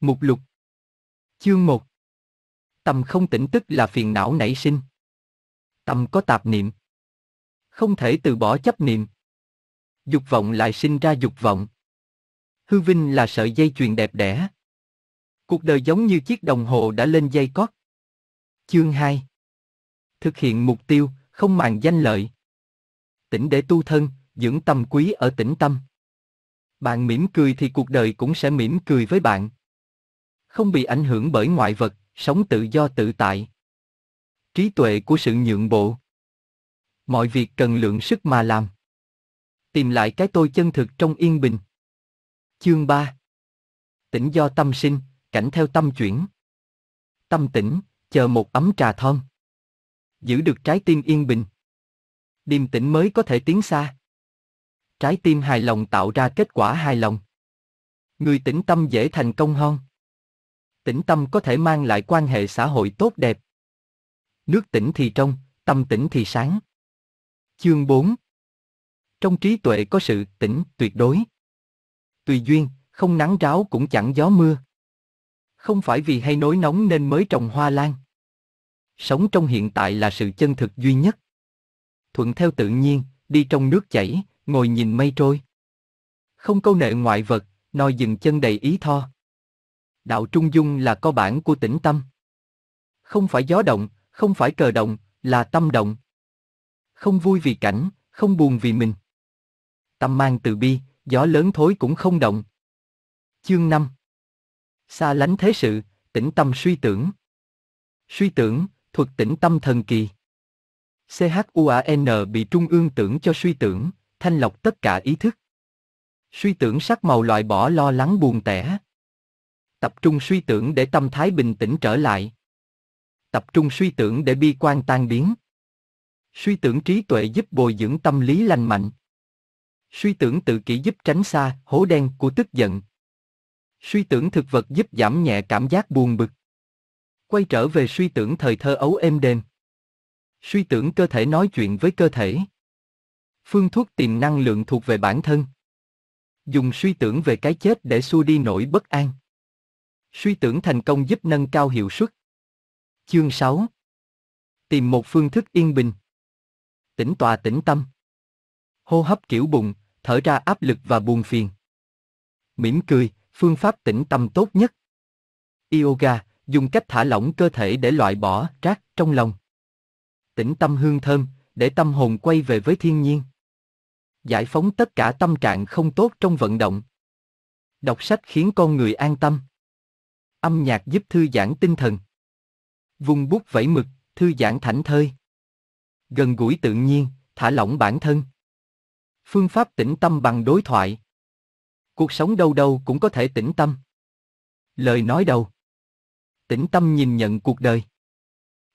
Mục lục Chương 1 Tâm không tỉnh tức là phiền não nảy sinh. Tâm có tạp niệm. Không thể từ bỏ chấp niệm. Dục vọng lại sinh ra dục vọng. Hư vinh là sợi dây chuyền đẹp đẽ. Cuộc đời giống như chiếc đồng hồ đã lên dây cót. Chương 2 Thực hiện mục tiêu, không màng danh lợi. Tỉnh để tu thân, dưỡng tâm quý ở tỉnh tâm. Bạn mỉm cười thì cuộc đời cũng sẽ mỉm cười với bạn. Không bị ảnh hưởng bởi ngoại vật, sống tự do tự tại. Trí tuệ của sự nhượng bộ. Mọi việc cần lượng sức mà làm. Tìm lại cái tôi chân thực trong yên bình. Chương 3 Tỉnh do tâm sinh, cảnh theo tâm chuyển. Tâm tỉnh, chờ một ấm trà thơm. Giữ được trái tim yên bình. Điềm tĩnh mới có thể tiến xa. Trái tim hài lòng tạo ra kết quả hài lòng. Người tĩnh tâm dễ thành công hơn. Tĩnh tâm có thể mang lại quan hệ xã hội tốt đẹp. Nước tĩnh thì trong, tâm tĩnh thì sáng. Chương 4 Trong trí tuệ có sự tĩnh tuyệt đối. Tùy duyên, không nắng ráo cũng chẳng gió mưa. Không phải vì hay nối nóng nên mới trồng hoa lan. Sống trong hiện tại là sự chân thực duy nhất. Thuận theo tự nhiên, đi trong nước chảy, ngồi nhìn mây trôi. Không câu nệ ngoại vật, noi dừng chân đầy ý tho. Đạo trung dung là co bản của tĩnh tâm. Không phải gió động, không phải cờ động, là tâm động. Không vui vì cảnh, không buồn vì mình. Tâm mang từ bi, gió lớn thối cũng không động. Chương 5 Xa lánh thế sự, tĩnh tâm suy tưởng. Suy tưởng, thuật tĩnh tâm thần kỳ. CHUAN bị trung ương tưởng cho suy tưởng, thanh lọc tất cả ý thức. Suy tưởng sắc màu loại bỏ lo lắng buồn tẻ. Tập trung suy tưởng để tâm thái bình tĩnh trở lại. Tập trung suy tưởng để bi quan tan biến. Suy tưởng trí tuệ giúp bồi dưỡng tâm lý lành mạnh. Suy tưởng tự kỷ giúp tránh xa hố đen của tức giận. Suy tưởng thực vật giúp giảm nhẹ cảm giác buồn bực. Quay trở về suy tưởng thời thơ ấu êm đềm. Suy tưởng cơ thể nói chuyện với cơ thể. Phương thuốc tìm năng lượng thuộc về bản thân. Dùng suy tưởng về cái chết để xua đi nỗi bất an. Suy tưởng thành công giúp nâng cao hiệu suất. Chương 6 Tìm một phương thức yên bình. Tĩnh tọa tĩnh tâm. Hô hấp kiểu bụng, thở ra áp lực và buồn phiền. Mỉm cười, phương pháp tĩnh tâm tốt nhất. Yoga, dùng cách thả lỏng cơ thể để loại bỏ rác trong lòng. Tĩnh tâm hương thơm, để tâm hồn quay về với thiên nhiên. Giải phóng tất cả tâm trạng không tốt trong vận động. Đọc sách khiến con người an tâm. Âm nhạc giúp thư giãn tinh thần. Vùng bút vẫy mực, thư giãn thảnh thơi. Gần gũi tự nhiên, thả lỏng bản thân. Phương pháp tĩnh tâm bằng đối thoại. Cuộc sống đâu đâu cũng có thể tĩnh tâm. Lời nói đầu. Tĩnh tâm nhìn nhận cuộc đời.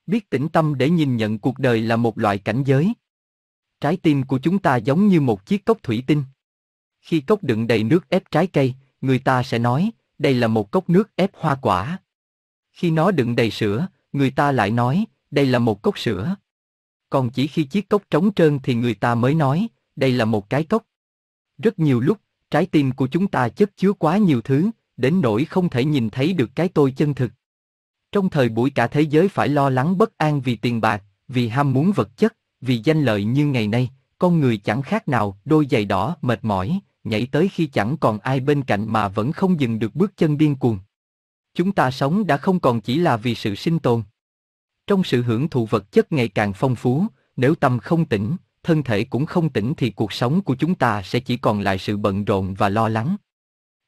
Biết tĩnh tâm để nhìn nhận cuộc đời là một loại cảnh giới. Trái tim của chúng ta giống như một chiếc cốc thủy tinh. Khi cốc đựng đầy nước ép trái cây, người ta sẽ nói, đây là một cốc nước ép hoa quả. Khi nó đựng đầy sữa, người ta lại nói, đây là một cốc sữa. Còn chỉ khi chiếc cốc trống trơn thì người ta mới nói, đây là một cái cốc. Rất nhiều lúc, trái tim của chúng ta chất chứa quá nhiều thứ, đến nỗi không thể nhìn thấy được cái tôi chân thực. Trong thời buổi cả thế giới phải lo lắng bất an vì tiền bạc, vì ham muốn vật chất, vì danh lợi như ngày nay, con người chẳng khác nào đôi giày đỏ mệt mỏi, nhảy tới khi chẳng còn ai bên cạnh mà vẫn không dừng được bước chân điên cuồng. Chúng ta sống đã không còn chỉ là vì sự sinh tồn. Trong sự hưởng thụ vật chất ngày càng phong phú, nếu tâm không tỉnh, thân thể cũng không tỉnh thì cuộc sống của chúng ta sẽ chỉ còn lại sự bận rộn và lo lắng.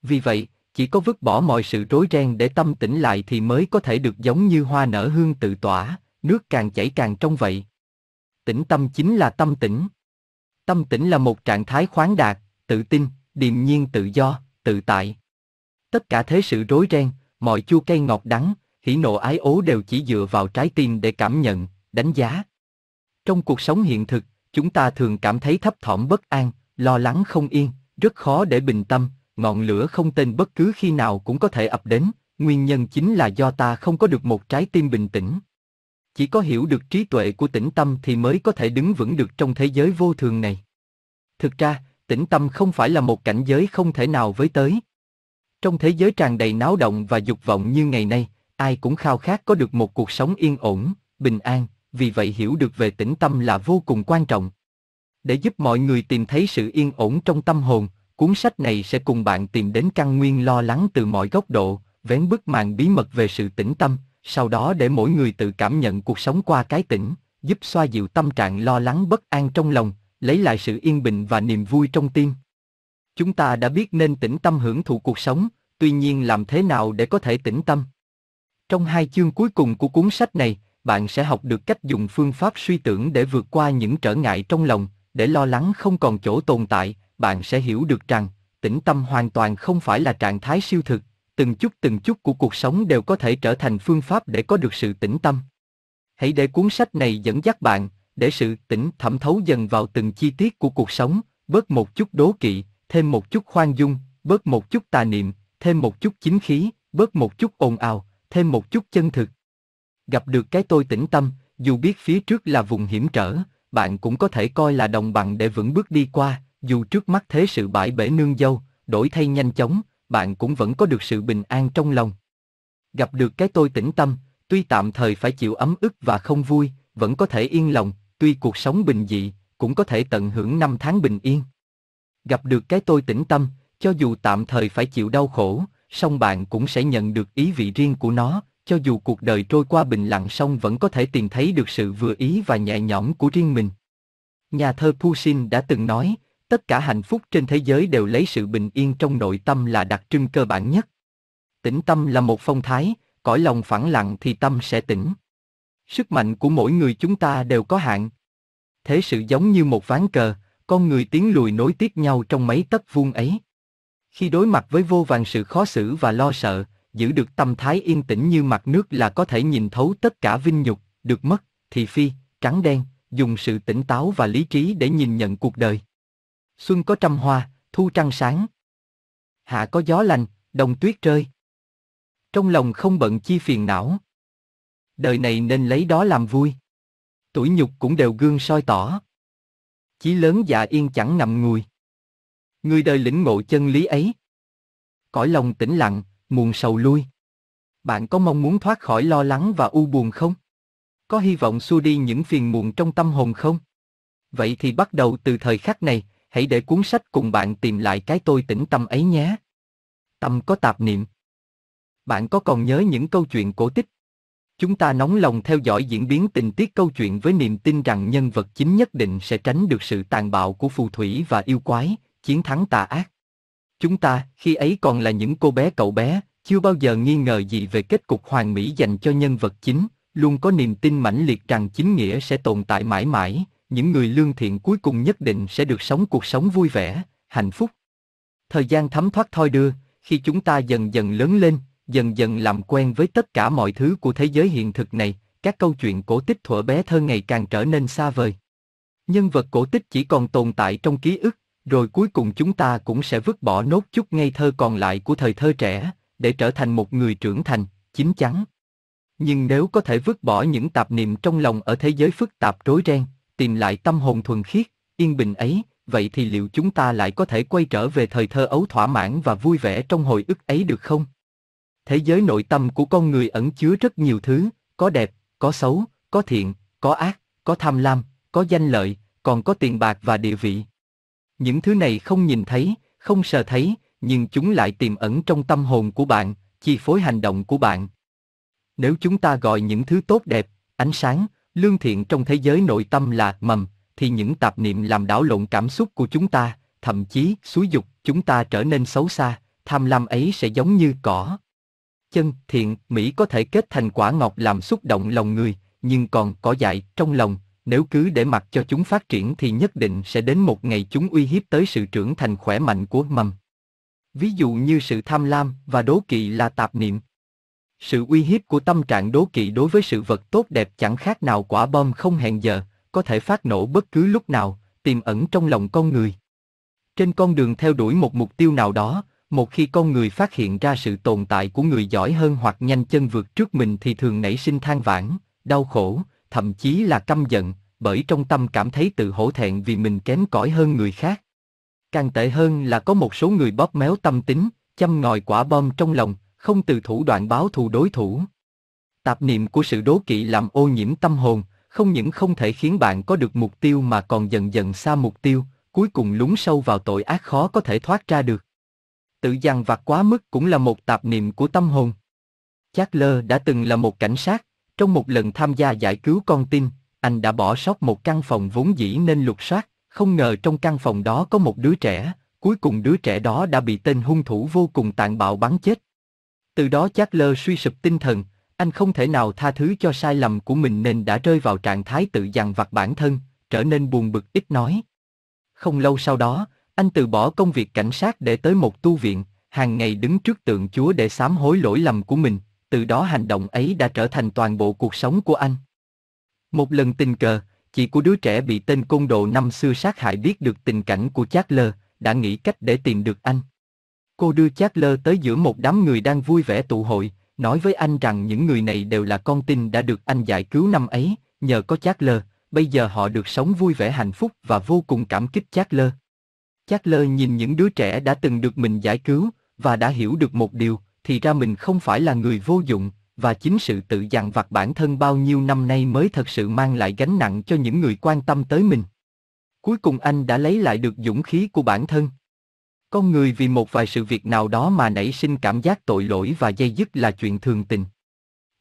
Vì vậy, chỉ có vứt bỏ mọi sự rối ren để tâm tỉnh lại thì mới có thể được giống như hoa nở hương tự tỏa, nước càng chảy càng trong vậy. Tĩnh tâm chính là tâm tĩnh. Tâm tĩnh là một trạng thái khoáng đạt, tự tin, điềm nhiên tự do, tự tại. Tất cả thế sự rối ren, mọi chua cay ngọt đắng, hỉ nộ ái ố đều chỉ dựa vào trái tim để cảm nhận, đánh giá. Trong cuộc sống hiện thực, chúng ta thường cảm thấy thấp thỏm bất an, lo lắng không yên, rất khó để bình tâm, ngọn lửa không tên bất cứ khi nào cũng có thể ập đến, nguyên nhân chính là do ta không có được một trái tim bình tĩnh. Chỉ có hiểu được trí tuệ của tĩnh tâm thì mới có thể đứng vững được trong thế giới vô thường này. Thực ra, tĩnh tâm không phải là một cảnh giới không thể nào với tới. Trong thế giới tràn đầy náo động và dục vọng như ngày nay, ai cũng khao khát có được một cuộc sống yên ổn, bình an, vì vậy hiểu được về tĩnh tâm là vô cùng quan trọng. Để giúp mọi người tìm thấy sự yên ổn trong tâm hồn, cuốn sách này sẽ cùng bạn tìm đến căn nguyên lo lắng từ mọi góc độ, vén bức màn bí mật về sự tĩnh tâm, sau đó để mỗi người tự cảm nhận cuộc sống qua cái tĩnh, giúp xoa dịu tâm trạng lo lắng bất an trong lòng, lấy lại sự yên bình và niềm vui trong tim. Chúng ta đã biết nên tĩnh tâm hưởng thụ cuộc sống, tuy nhiên làm thế nào để có thể tĩnh tâm? Trong hai chương cuối cùng của cuốn sách này, bạn sẽ học được cách dùng phương pháp suy tưởng để vượt qua những trở ngại trong lòng, để lo lắng không còn chỗ tồn tại, bạn sẽ hiểu được rằng, tĩnh tâm hoàn toàn không phải là trạng thái siêu thực, từng chút từng chút của cuộc sống đều có thể trở thành phương pháp để có được sự tĩnh tâm. Hãy để cuốn sách này dẫn dắt bạn, để sự tĩnh thẩm thấu dần vào từng chi tiết của cuộc sống, bớt một chút đố kỵ, thêm một chút khoan dung, bớt một chút tà niệm, thêm một chút chính khí, bớt một chút ồn ào, thêm một chút chân thực. Gặp được cái tôi tĩnh tâm, dù biết phía trước là vùng hiểm trở, bạn cũng có thể coi là đồng bằng để vững bước đi qua, dù trước mắt thế sự bãi bể nương dâu, đổi thay nhanh chóng, bạn cũng vẫn có được sự bình an trong lòng. Gặp được cái tôi tĩnh tâm, tuy tạm thời phải chịu ấm ức và không vui, vẫn có thể yên lòng, tuy cuộc sống bình dị, cũng có thể tận hưởng năm tháng bình yên. Gặp được cái tôi tĩnh tâm, cho dù tạm thời phải chịu đau khổ, song bạn cũng sẽ nhận được ý vị riêng của nó, cho dù cuộc đời trôi qua bình lặng song vẫn có thể tìm thấy được sự vừa ý và nhẹ nhõm của riêng mình. Nhà thơ Pushkin đã từng nói, tất cả hạnh phúc trên thế giới đều lấy sự bình yên trong nội tâm là đặc trưng cơ bản nhất. Tĩnh tâm là một phong thái, cõi lòng phẳng lặng thì tâm sẽ tĩnh. Sức mạnh của mỗi người chúng ta đều có hạn. Thế sự giống như một ván cờ, con người tiến lùi nối tiếp nhau trong mấy tấc vuông ấy. Khi đối mặt với vô vàn sự khó xử và lo sợ, giữ được tâm thái yên tĩnh như mặt nước là có thể nhìn thấu tất cả vinh nhục, được mất, thị phi, trắng đen, dùng sự tỉnh táo và lý trí để nhìn nhận cuộc đời. Xuân có trăm hoa, thu trăng sáng. Hạ có gió lành, đồng tuyết rơi. Trong lòng không bận chi phiền não. Đời này nên lấy đó làm vui. Tuổi nhục cũng đều gương soi tỏ. Chí lớn dạ yên chẳng nằm ngùi. Người đời lĩnh ngộ chân lý ấy. Cõi lòng tĩnh lặng, muôn sầu lui. Bạn có mong muốn thoát khỏi lo lắng và u buồn không? Có hy vọng xua đi những phiền muộn trong tâm hồn không? Vậy thì bắt đầu từ thời khắc này, hãy để cuốn sách cùng bạn tìm lại cái tôi tĩnh tâm ấy nhé. Tâm có tạp niệm. Bạn có còn nhớ những câu chuyện cổ tích? Chúng ta nóng lòng theo dõi diễn biến tình tiết câu chuyện với niềm tin rằng nhân vật chính nhất định sẽ tránh được sự tàn bạo của phù thủy và yêu quái, chiến thắng tà ác. Chúng ta, khi ấy còn là những cô bé cậu bé, chưa bao giờ nghi ngờ gì về kết cục hoàn mỹ dành cho nhân vật chính, luôn có niềm tin mãnh liệt rằng chính nghĩa sẽ tồn tại mãi mãi, những người lương thiện cuối cùng nhất định sẽ được sống cuộc sống vui vẻ, hạnh phúc. Thời gian thấm thoát thoi đưa, khi chúng ta dần dần lớn lên, dần dần làm quen với tất cả mọi thứ của thế giới hiện thực này, các câu chuyện cổ tích thuở bé thơ ngày càng trở nên xa vời. Nhân vật cổ tích chỉ còn tồn tại trong ký ức, rồi cuối cùng chúng ta cũng sẽ vứt bỏ nốt chút ngây thơ còn lại của thời thơ trẻ, để trở thành một người trưởng thành, chín chắn. Nhưng nếu có thể vứt bỏ những tạp niệm trong lòng ở thế giới phức tạp rối ren, tìm lại tâm hồn thuần khiết, yên bình ấy, vậy thì liệu chúng ta lại có thể quay trở về thời thơ ấu thỏa mãn và vui vẻ trong hồi ức ấy được không? Thế giới nội tâm của con người ẩn chứa rất nhiều thứ, có đẹp, có xấu, có thiện, có ác, có tham lam, có danh lợi, còn có tiền bạc và địa vị. Những thứ này không nhìn thấy, không sờ thấy, nhưng chúng lại tiềm ẩn trong tâm hồn của bạn, chi phối hành động của bạn. Nếu chúng ta gọi những thứ tốt đẹp, ánh sáng, lương thiện trong thế giới nội tâm là mầm, thì những tạp niệm làm đảo lộn cảm xúc của chúng ta, thậm chí xúi dục chúng ta trở nên xấu xa, tham lam ấy sẽ giống như cỏ. Chân, thiện, mỹ có thể kết thành quả ngọt làm xúc động lòng người, nhưng còn cỏ dại trong lòng, nếu cứ để mặc cho chúng phát triển thì nhất định sẽ đến một ngày chúng uy hiếp tới sự trưởng thành khỏe mạnh của mầm. Ví dụ như sự tham lam và đố kỵ là tạp niệm. Sự uy hiếp của tâm trạng đố kỵ đối với sự vật tốt đẹp chẳng khác nào quả bom không hẹn giờ, có thể phát nổ bất cứ lúc nào, tiềm ẩn trong lòng con người. Trên con đường theo đuổi một mục tiêu nào đó, một khi con người phát hiện ra sự tồn tại của người giỏi hơn hoặc nhanh chân vượt trước mình thì thường nảy sinh than vãn, đau khổ, thậm chí là căm giận, bởi trong tâm cảm thấy tự hổ thẹn vì mình kém cỏi hơn người khác. Càng tệ hơn là có một số người bóp méo tâm tính, châm ngòi quả bom trong lòng, không từ thủ đoạn báo thù đối thủ. Tạp niệm của sự đố kỵ làm ô nhiễm tâm hồn, không những không thể khiến bạn có được mục tiêu mà còn dần dần xa mục tiêu, cuối cùng lún sâu vào tội ác khó có thể thoát ra được. Tự dằn vặt quá mức cũng là một tạp niệm của tâm hồn. Charles đã từng là một cảnh sát, trong một lần tham gia giải cứu con tin, anh đã bỏ sót một căn phòng vốn dĩ nên lục soát, không ngờ trong căn phòng đó có một đứa trẻ, cuối cùng đứa trẻ đó đã bị tên hung thủ vô cùng tàn bạo bắn chết. Từ đó Charles suy sụp tinh thần, anh không thể nào tha thứ cho sai lầm của mình nên đã rơi vào trạng thái tự dằn vặt bản thân, trở nên buồn bực ít nói. Không lâu sau đó, anh từ bỏ công việc cảnh sát để tới một tu viện, hàng ngày đứng trước tượng Chúa để sám hối lỗi lầm của mình, từ đó hành động ấy đã trở thành toàn bộ cuộc sống của anh. Một lần tình cờ, chị của đứa trẻ bị tên côn đồ năm xưa sát hại biết được tình cảnh của Charles, đã nghĩ cách để tìm được anh. Cô đưa Charles tới giữa một đám người đang vui vẻ tụ hội, nói với anh rằng những người này đều là con tin đã được anh giải cứu năm ấy, nhờ có Charles, bây giờ họ được sống vui vẻ hạnh phúc và vô cùng cảm kích Chát lơ nhìn những đứa trẻ đã từng được mình giải cứu, và đã hiểu được một điều, thì ra mình không phải là người vô dụng, và chính sự tự dằn vặt bản thân bao nhiêu năm nay mới thật sự mang lại gánh nặng cho những người quan tâm tới mình. Cuối cùng anh đã lấy lại được dũng khí của bản thân. Con người vì một vài sự việc nào đó mà nảy sinh cảm giác tội lỗi và dây dứt là chuyện thường tình.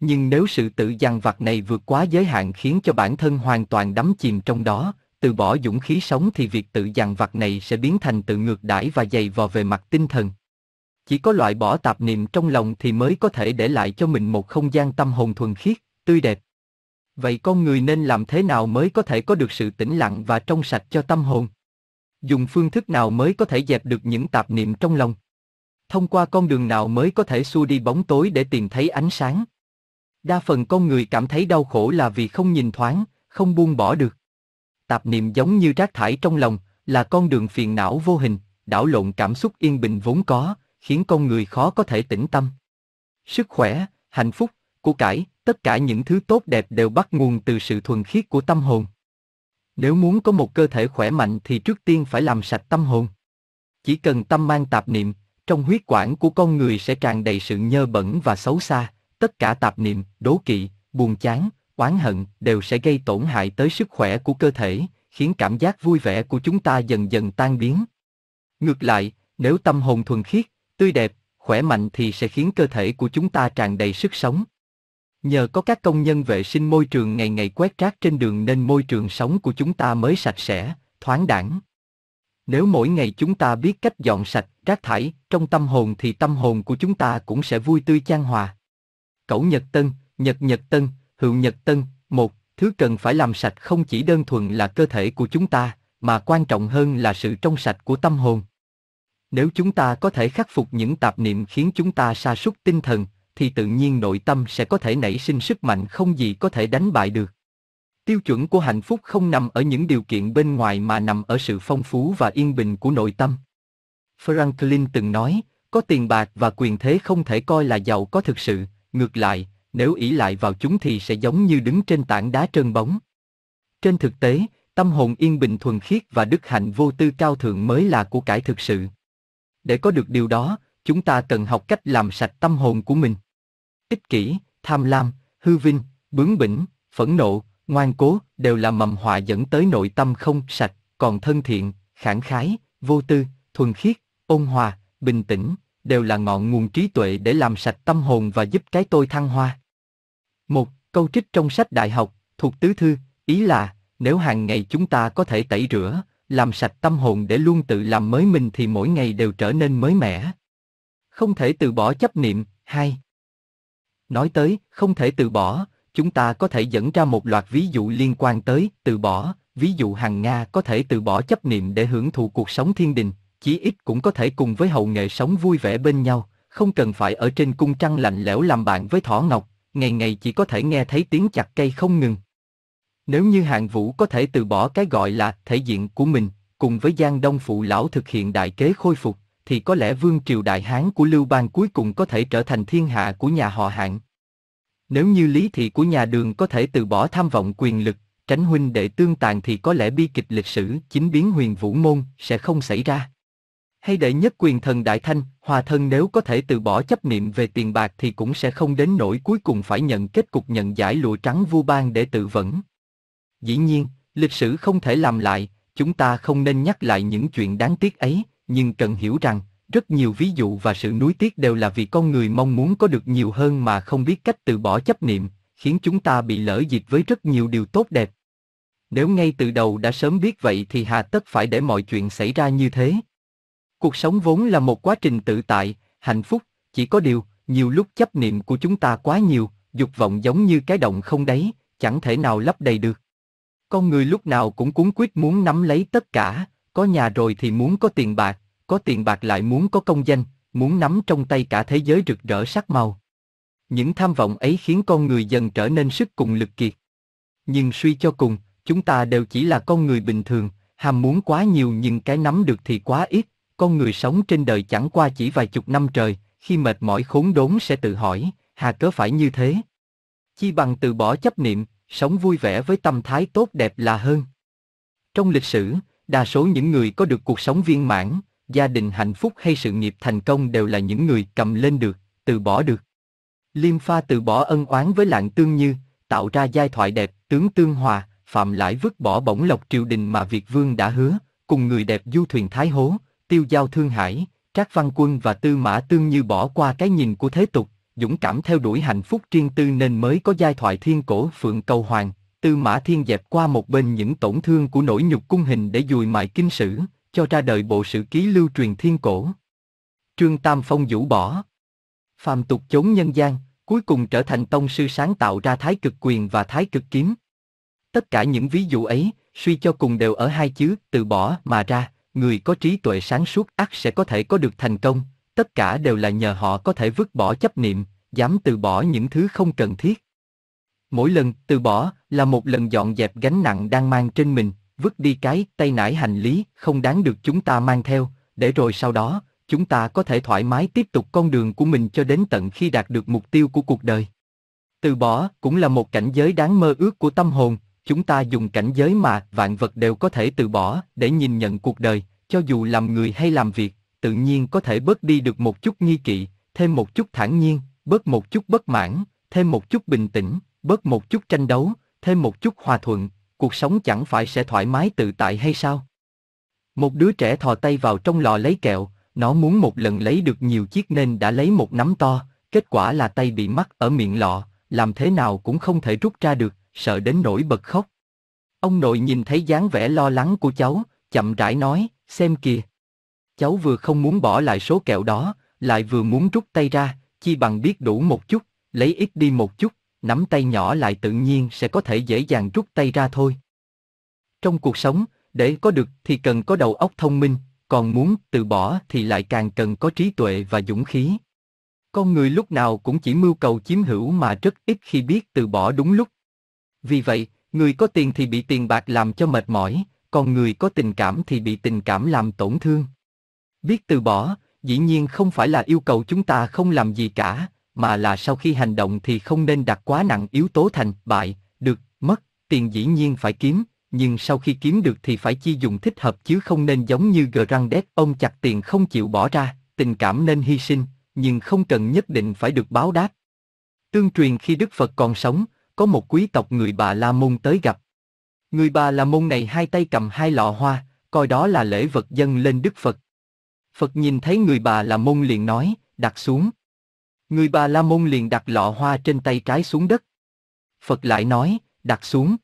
Nhưng nếu sự tự dằn vặt này vượt quá giới hạn khiến cho bản thân hoàn toàn đắm chìm trong đó, từ bỏ dũng khí sống thì việc tự dằn vặt này sẽ biến thành tự ngược đãi và dày vò về mặt tinh thần. Chỉ có loại bỏ tạp niệm trong lòng thì mới có thể để lại cho mình một không gian tâm hồn thuần khiết, tươi đẹp. Vậy con người nên làm thế nào mới có thể có được sự tĩnh lặng và trong sạch cho tâm hồn? Dùng phương thức nào mới có thể dẹp được những tạp niệm trong lòng? Thông qua con đường nào mới có thể xua đi bóng tối để tìm thấy ánh sáng? Đa phần con người cảm thấy đau khổ là vì không nhìn thoáng, không buông bỏ được. Tạp niệm giống như rác thải trong lòng, là con đường phiền não vô hình, đảo lộn cảm xúc yên bình vốn có, khiến con người khó có thể tĩnh tâm. Sức khỏe, hạnh phúc, của cải, tất cả những thứ tốt đẹp đều bắt nguồn từ sự thuần khiết của tâm hồn. Nếu muốn có một cơ thể khỏe mạnh thì trước tiên phải làm sạch tâm hồn. Chỉ cần tâm mang tạp niệm, trong huyết quản của con người sẽ tràn đầy sự nhơ bẩn và xấu xa, tất cả tạp niệm, đố kỵ, buồn chán, oán hận đều sẽ gây tổn hại tới sức khỏe của cơ thể, khiến cảm giác vui vẻ của chúng ta dần dần tan biến. Ngược lại, nếu tâm hồn thuần khiết, tươi đẹp, khỏe mạnh thì sẽ khiến cơ thể của chúng ta tràn đầy sức sống. Nhờ có các công nhân vệ sinh môi trường ngày ngày quét rác trên đường nên môi trường sống của chúng ta mới sạch sẽ, thoáng đẳng. Nếu mỗi ngày chúng ta biết cách dọn sạch rác thải trong tâm hồn thì tâm hồn của chúng ta cũng sẽ vui tươi chan hòa. Cẩu Nhật Tân, Nhật Nhật Tân, Hữu Nhật Tân, một, thứ cần phải làm sạch không chỉ đơn thuần là cơ thể của chúng ta, mà quan trọng hơn là sự trong sạch của tâm hồn. Nếu chúng ta có thể khắc phục những tạp niệm khiến chúng ta sa sút tinh thần, thì tự nhiên nội tâm sẽ có thể nảy sinh sức mạnh không gì có thể đánh bại được. Tiêu chuẩn của hạnh phúc không nằm ở những điều kiện bên ngoài mà nằm ở sự phong phú và yên bình của nội tâm. Franklin từng nói, có tiền bạc và quyền thế không thể coi là giàu có thực sự, ngược lại, nếu ỷ lại vào chúng thì sẽ giống như đứng trên tảng đá trơn bóng. Trên thực tế, tâm hồn yên bình thuần khiết và đức hạnh vô tư cao thượng mới là của cải thực sự. Để có được điều đó, chúng ta cần học cách làm sạch tâm hồn của mình. Ích kỷ, tham lam, hư vinh, bướng bỉnh, phẫn nộ, ngoan cố đều là mầm họa dẫn tới nội tâm không sạch, còn thân thiện, khảng khái, vô tư, thuần khiết, ôn hòa, bình tĩnh, đều là ngọn nguồn trí tuệ để làm sạch tâm hồn và giúp cái tôi thăng hoa. Một câu trích trong sách đại học, thuộc tứ thư, ý là, nếu hàng ngày chúng ta có thể tẩy rửa, làm sạch tâm hồn để luôn tự làm mới mình thì mỗi ngày đều trở nên mới mẻ. Không thể từ bỏ chấp niệm, hai. Nói tới, không thể từ bỏ, chúng ta có thể dẫn ra một loạt ví dụ liên quan tới từ bỏ, ví dụ hàng Nga có thể từ bỏ chấp niệm để hưởng thụ cuộc sống thiên đình, chí ít cũng có thể cùng với hậu nghệ sống vui vẻ bên nhau, không cần phải ở trên cung trăng lạnh lẽo làm bạn với thỏ ngọc, ngày ngày chỉ có thể nghe thấy tiếng chặt cây không ngừng. Nếu như hạng vũ có thể từ bỏ cái gọi là thể diện của mình, cùng với Giang Đông phụ lão thực hiện đại kế khôi phục, thì có lẽ vương triều đại hán của Lưu Bang cuối cùng có thể trở thành thiên hạ của nhà họ hạng. Nếu như lý thị của nhà đường có thể từ bỏ tham vọng quyền lực, tránh huynh đệ tương tàn thì có lẽ bi kịch lịch sử chính biến huyền vũ môn sẽ không xảy ra. Hay đệ nhất quyền thần Đại Thanh, hòa thân nếu có thể từ bỏ chấp niệm về tiền bạc thì cũng sẽ không đến nỗi cuối cùng phải nhận kết cục nhận giải lụa trắng vu ban để tự vẫn. Dĩ nhiên, lịch sử không thể làm lại, chúng ta không nên nhắc lại những chuyện đáng tiếc ấy, nhưng cần hiểu rằng, rất nhiều ví dụ và sự nuối tiếc đều là vì con người mong muốn có được nhiều hơn mà không biết cách từ bỏ chấp niệm, khiến chúng ta bị lỡ dịp với rất nhiều điều tốt đẹp. Nếu ngay từ đầu đã sớm biết vậy thì hà tất phải để mọi chuyện xảy ra như thế. Cuộc sống vốn là một quá trình tự tại, hạnh phúc, chỉ có điều, nhiều lúc chấp niệm của chúng ta quá nhiều, dục vọng giống như cái động không đáy, chẳng thể nào lấp đầy được. Con người lúc nào cũng cuốn quyết muốn nắm lấy tất cả, có nhà rồi thì muốn có tiền bạc, có tiền bạc lại muốn có công danh, muốn nắm trong tay cả thế giới rực rỡ sắc màu. Những tham vọng ấy khiến con người dần trở nên sức cùng lực kiệt. Nhưng suy cho cùng, chúng ta đều chỉ là con người bình thường, ham muốn quá nhiều nhưng cái nắm được thì quá ít, con người sống trên đời chẳng qua chỉ vài chục năm trời, khi mệt mỏi khốn đốn sẽ tự hỏi, hà cớ phải như thế? Chi bằng từ bỏ chấp niệm, sống vui vẻ với tâm thái tốt đẹp là hơn. Trong lịch sử, đa số những người có được cuộc sống viên mãn, gia đình hạnh phúc hay sự nghiệp thành công đều là những người cầm lên được, từ bỏ được. Liêm pha từ bỏ ân oán với lạng tương như, tạo ra giai thoại đẹp, tướng tương hòa, phạm lãi vứt bỏ bổng lộc triều đình mà Việt Vương đã hứa, cùng người đẹp du thuyền Thái Hố, tiêu giao Thương Hải, Trác Văn Quân và Tư Mã Tương Như bỏ qua cái nhìn của thế tục, dũng cảm theo đuổi hạnh phúc riêng tư nên mới có giai thoại thiên cổ Phượng Cầu Hoàng, Tư Mã Thiên dẹp qua một bên những tổn thương của nỗi nhục cung hình để dùi mại kinh sử, cho ra đời bộ sử ký lưu truyền thiên cổ. Trương Tam Phong vũ bỏ. Phàm tục chốn nhân gian, cuối cùng trở thành tông sư sáng tạo ra thái cực quyền và thái cực kiếm. Tất cả những ví dụ ấy, suy cho cùng đều ở hai chữ từ bỏ mà ra, người có trí tuệ sáng suốt ắt sẽ có thể có được thành công, tất cả đều là nhờ họ có thể vứt bỏ chấp niệm, dám từ bỏ những thứ không cần thiết. Mỗi lần từ bỏ là một lần dọn dẹp gánh nặng đang mang trên mình, vứt đi cái tay nải hành lý không đáng được chúng ta mang theo, để rồi sau đó, chúng ta có thể thoải mái tiếp tục con đường của mình cho đến tận khi đạt được mục tiêu của cuộc đời. Từ bỏ cũng là một cảnh giới đáng mơ ước của tâm hồn, chúng ta dùng cảnh giới mà vạn vật đều có thể từ bỏ để nhìn nhận cuộc đời, cho dù làm người hay làm việc, tự nhiên có thể bớt đi được một chút nghi kỵ, thêm một chút thản nhiên, bớt một chút bất mãn, thêm một chút bình tĩnh, bớt một chút tranh đấu, thêm một chút hòa thuận, cuộc sống chẳng phải sẽ thoải mái tự tại hay sao? Một đứa trẻ thò tay vào trong lò lấy kẹo, nó muốn một lần lấy được nhiều chiếc nên đã lấy một nắm to, kết quả là tay bị mắc ở miệng lọ, làm thế nào cũng không thể rút ra được, sợ đến nỗi bật khóc. Ông nội nhìn thấy dáng vẻ lo lắng của cháu, chậm rãi nói, xem kìa. Cháu vừa không muốn bỏ lại số kẹo đó, lại vừa muốn rút tay ra, chi bằng biết đủ một chút, lấy ít đi một chút, nắm tay nhỏ lại tự nhiên sẽ có thể dễ dàng rút tay ra thôi. Trong cuộc sống, để có được thì cần có đầu óc thông minh, còn muốn từ bỏ thì lại càng cần có trí tuệ và dũng khí. Con người lúc nào cũng chỉ mưu cầu chiếm hữu mà rất ít khi biết từ bỏ đúng lúc. Vì vậy, người có tiền thì bị tiền bạc làm cho mệt mỏi, còn người có tình cảm thì bị tình cảm làm tổn thương. Biết từ bỏ, dĩ nhiên không phải là yêu cầu chúng ta không làm gì cả, mà là sau khi hành động thì không nên đặt quá nặng yếu tố thành bại, được, mất, tiền dĩ nhiên phải kiếm, nhưng sau khi kiếm được thì phải chi dùng thích hợp chứ không nên giống như Grandet ông chặt tiền không chịu bỏ ra, tình cảm nên hy sinh, nhưng không cần nhất định phải được báo đáp. Tương truyền khi Đức Phật còn sống, có một quý tộc người Bà La Môn tới gặp. Người Bà La Môn này hai tay cầm hai lọ hoa, coi đó là lễ vật dân lên Đức Phật. Phật nhìn thấy người Bà La Môn liền nói, đặt xuống. Người Bà La Môn liền đặt lọ hoa trên tay trái xuống đất. Phật lại nói, đặt xuống.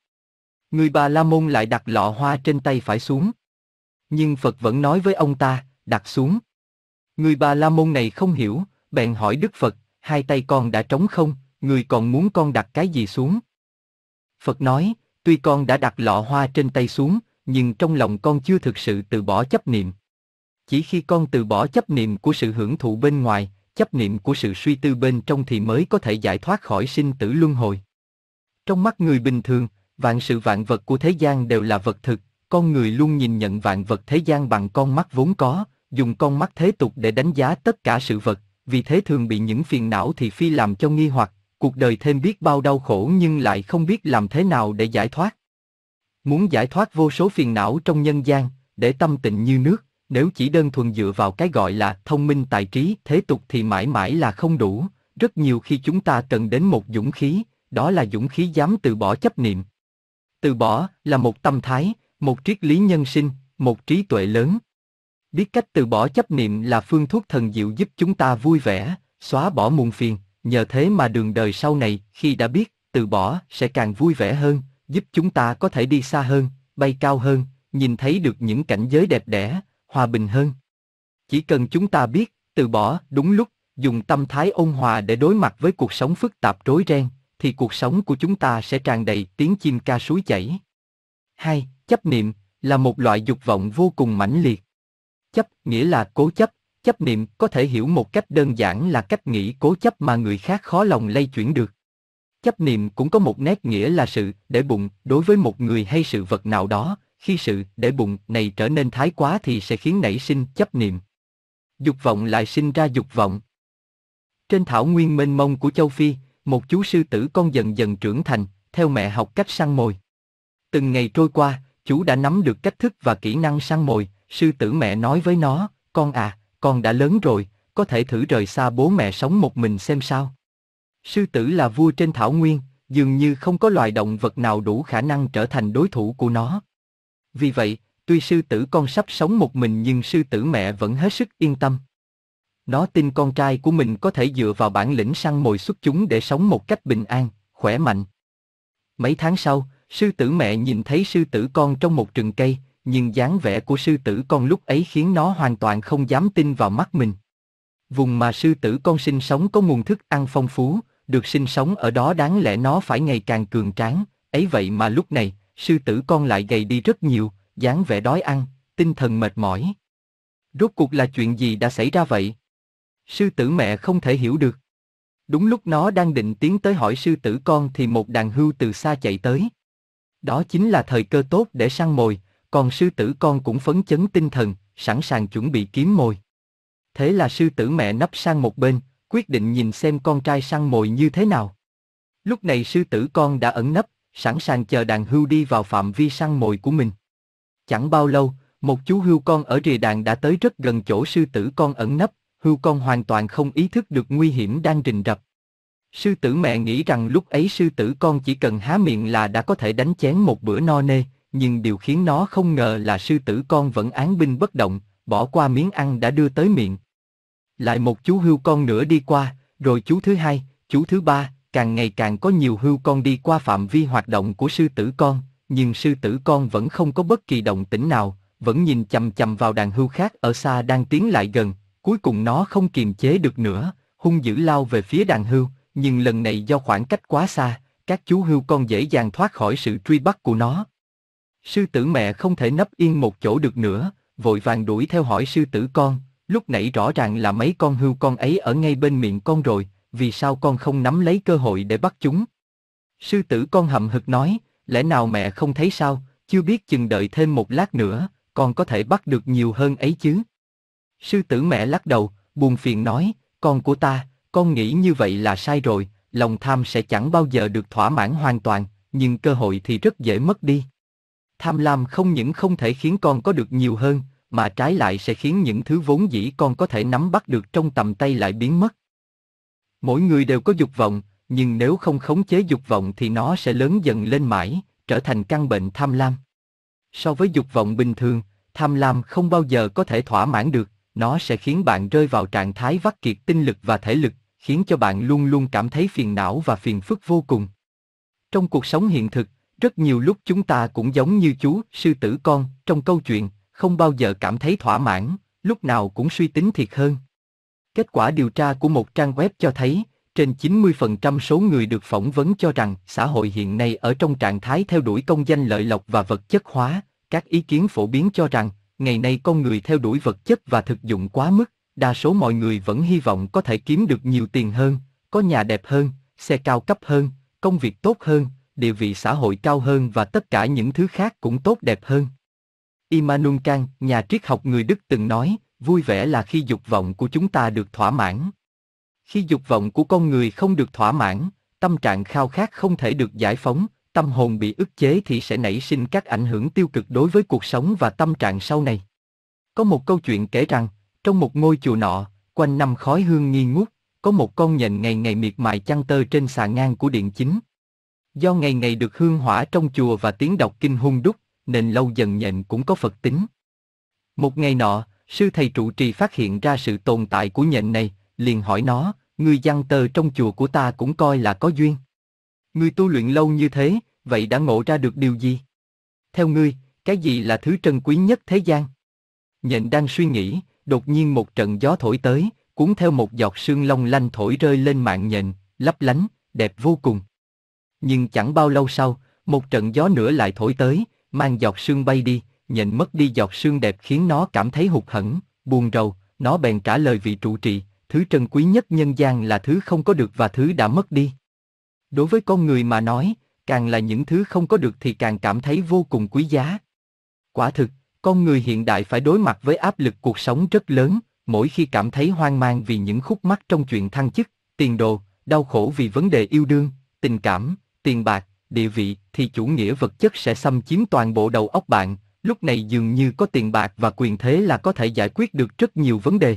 Người Bà La Môn lại đặt lọ hoa trên tay phải xuống. Nhưng Phật vẫn nói với ông ta, đặt xuống. Người Bà La Môn này không hiểu, bèn hỏi Đức Phật, hai tay con đã trống không, người còn muốn con đặt cái gì xuống? Phật nói, tuy con đã đặt lọ hoa trên tay xuống, nhưng trong lòng con chưa thực sự từ bỏ chấp niệm. Chỉ khi con từ bỏ chấp niệm của sự hưởng thụ bên ngoài, chấp niệm của sự suy tư bên trong thì mới có thể giải thoát khỏi sinh tử luân hồi. Trong mắt người bình thường, vạn sự vạn vật của thế gian đều là vật thực, con người luôn nhìn nhận vạn vật thế gian bằng con mắt vốn có, dùng con mắt thế tục để đánh giá tất cả sự vật, vì thế thường bị những phiền não thì phi làm cho nghi hoặc, cuộc đời thêm biết bao đau khổ nhưng lại không biết làm thế nào để giải thoát. Muốn giải thoát vô số phiền não trong nhân gian, để tâm tịnh như nước, Nếu chỉ đơn thuần dựa vào cái gọi là thông minh tài trí, thế tục thì mãi mãi là không đủ, rất nhiều khi chúng ta cần đến một dũng khí, đó là dũng khí dám từ bỏ chấp niệm. Từ bỏ là một tâm thái, một triết lý nhân sinh, một trí tuệ lớn. Biết cách từ bỏ chấp niệm là phương thuốc thần diệu giúp chúng ta vui vẻ, xóa bỏ muôn phiền, nhờ thế mà đường đời sau này, khi đã biết, từ bỏ sẽ càng vui vẻ hơn, giúp chúng ta có thể đi xa hơn, bay cao hơn, nhìn thấy được những cảnh giới đẹp đẽ, hòa bình hơn. Chỉ cần chúng ta biết, từ bỏ đúng lúc, dùng tâm thái ôn hòa để đối mặt với cuộc sống phức tạp rối ren, thì cuộc sống của chúng ta sẽ tràn đầy tiếng chim ca suối chảy. Hai, chấp niệm là một loại dục vọng vô cùng mãnh liệt. Chấp nghĩa là cố chấp, chấp niệm có thể hiểu một cách đơn giản là cách nghĩ cố chấp mà người khác khó lòng lay chuyển được. Chấp niệm cũng có một nét nghĩa là sự để bụng đối với một người hay sự vật nào đó, khi sự để bụng này trở nên thái quá thì sẽ khiến nảy sinh chấp niệm. Dục vọng lại sinh ra dục vọng. Trên thảo nguyên mênh mông của châu Phi, một chú sư tử con dần dần trưởng thành, theo mẹ học cách săn mồi. Từng ngày trôi qua, chú đã nắm được cách thức và kỹ năng săn mồi, sư tử mẹ nói với nó, con à, con đã lớn rồi, có thể thử rời xa bố mẹ sống một mình xem sao. Sư tử là vua trên thảo nguyên, dường như không có loài động vật nào đủ khả năng trở thành đối thủ của nó. Vì vậy, tuy sư tử con sắp sống một mình nhưng sư tử mẹ vẫn hết sức yên tâm. Nó tin con trai của mình có thể dựa vào bản lĩnh săn mồi xuất chúng để sống một cách bình an, khỏe mạnh. Mấy tháng sau, sư tử mẹ nhìn thấy sư tử con trong một rừng cây, nhưng dáng vẻ của sư tử con lúc ấy khiến nó hoàn toàn không dám tin vào mắt mình. Vùng mà sư tử con sinh sống có nguồn thức ăn phong phú, được sinh sống ở đó đáng lẽ nó phải ngày càng cường tráng, ấy vậy mà lúc này, sư tử con lại gầy đi rất nhiều, dáng vẻ đói ăn, tinh thần mệt mỏi. Rốt cuộc là chuyện gì đã xảy ra vậy? Sư tử mẹ không thể hiểu được. Đúng lúc nó đang định tiến tới hỏi sư tử con thì một đàn hưu từ xa chạy tới. Đó chính là thời cơ tốt để săn mồi, còn sư tử con cũng phấn chấn tinh thần, sẵn sàng chuẩn bị kiếm mồi. Thế là sư tử mẹ nấp sang một bên, quyết định nhìn xem con trai săn mồi như thế nào. Lúc này sư tử con đã ẩn nấp, sẵn sàng chờ đàn hưu đi vào phạm vi săn mồi của mình. Chẳng bao lâu, một chú hưu con ở rìa đàn đã tới rất gần chỗ sư tử con ẩn nấp, hưu con hoàn toàn không ý thức được nguy hiểm đang rình rập. Sư tử mẹ nghĩ rằng lúc ấy sư tử con chỉ cần há miệng là đã có thể đánh chén một bữa no nê, nhưng điều khiến nó không ngờ là sư tử con vẫn án binh bất động, bỏ qua miếng ăn đã đưa tới miệng. Lại một chú hươu con nữa đi qua, rồi chú thứ hai, chú thứ ba, càng ngày càng có nhiều hươu con đi qua phạm vi hoạt động của sư tử con, nhưng sư tử con vẫn không có bất kỳ động tĩnh nào, vẫn nhìn chằm chằm vào đàn hươu khác ở xa đang tiến lại gần, cuối cùng nó không kiềm chế được nữa, hung dữ lao về phía đàn hươu nhưng lần này do khoảng cách quá xa, các chú hươu con dễ dàng thoát khỏi sự truy bắt của nó. Sư tử mẹ không thể nấp yên một chỗ được nữa, vội vàng đuổi theo hỏi sư tử con, lúc nãy rõ ràng là mấy con hưu con ấy ở ngay bên miệng con rồi, vì sao con không nắm lấy cơ hội để bắt chúng? Sư tử con hậm hực nói, lẽ nào mẹ không thấy sao, chưa biết chừng đợi thêm một lát nữa, con có thể bắt được nhiều hơn ấy chứ? Sư tử mẹ lắc đầu, buồn phiền nói, con của ta, con nghĩ như vậy là sai rồi, lòng tham sẽ chẳng bao giờ được thỏa mãn hoàn toàn, nhưng cơ hội thì rất dễ mất đi. Tham lam không những không thể khiến con có được nhiều hơn, mà trái lại sẽ khiến những thứ vốn dĩ con có thể nắm bắt được trong tầm tay lại biến mất. Mỗi người đều có dục vọng, nhưng nếu không khống chế dục vọng thì nó sẽ lớn dần lên mãi, trở thành căn bệnh tham lam. So với dục vọng bình thường, tham lam không bao giờ có thể thỏa mãn được, nó sẽ khiến bạn rơi vào trạng thái vắt kiệt tinh lực và thể lực, khiến cho bạn luôn luôn cảm thấy phiền não và phiền phức vô cùng. Trong cuộc sống hiện thực, rất nhiều lúc chúng ta cũng giống như chú sư tử con trong câu chuyện, không bao giờ cảm thấy thỏa mãn, lúc nào cũng suy tính thiệt hơn. Kết quả điều tra của một trang web cho thấy, trên 90% số người được phỏng vấn cho rằng xã hội hiện nay ở trong trạng thái theo đuổi công danh lợi lộc và vật chất hóa. Các ý kiến phổ biến cho rằng, ngày nay con người theo đuổi vật chất và thực dụng quá mức, đa số mọi người vẫn hy vọng có thể kiếm được nhiều tiền hơn, có nhà đẹp hơn, xe cao cấp hơn, công việc tốt hơn, địa vị xã hội cao hơn và tất cả những thứ khác cũng tốt đẹp hơn. Immanuel Kant, nhà triết học người Đức từng nói, vui vẻ là khi dục vọng của chúng ta được thỏa mãn. Khi dục vọng của con người không được thỏa mãn, tâm trạng khao khát không thể được giải phóng, tâm hồn bị ức chế thì sẽ nảy sinh các ảnh hưởng tiêu cực đối với cuộc sống và tâm trạng sau này. Có một câu chuyện kể rằng, trong một ngôi chùa nọ, quanh năm khói hương nghi ngút, có một con nhện ngày ngày miệt mài chăn tơ trên xà ngang của điện chính. Do ngày ngày được hương hỏa trong chùa và tiếng đọc kinh hung đúc, nên lâu dần nhện cũng có Phật tính. Một ngày nọ, sư thầy trụ trì phát hiện ra sự tồn tại của nhện này, liền hỏi nó, người giăng tơ trong chùa của ta cũng coi là có duyên. Ngươi tu luyện lâu như thế, vậy đã ngộ ra được điều gì? Theo ngươi, cái gì là thứ trân quý nhất thế gian? Nhện đang suy nghĩ, đột nhiên một trận gió thổi tới, cuốn theo một giọt sương long lanh thổi rơi lên mạng nhện, lấp lánh, đẹp vô cùng. Nhưng chẳng bao lâu sau, một trận gió nữa lại thổi tới, mang giọt sương bay đi, nhện mất đi giọt sương đẹp khiến nó cảm thấy hụt hẫng, buồn rầu, nó bèn trả lời vị trụ trì, thứ trân quý nhất nhân gian là thứ không có được và thứ đã mất đi. Đối với con người mà nói, càng là những thứ không có được thì càng cảm thấy vô cùng quý giá. Quả thực, con người hiện đại phải đối mặt với áp lực cuộc sống rất lớn, mỗi khi cảm thấy hoang mang vì những khúc mắc trong chuyện thăng chức, tiền đồ, đau khổ vì vấn đề yêu đương, tình cảm, tiền bạc, địa vị, thì chủ nghĩa vật chất sẽ xâm chiếm toàn bộ đầu óc bạn, lúc này dường như có tiền bạc và quyền thế là có thể giải quyết được rất nhiều vấn đề.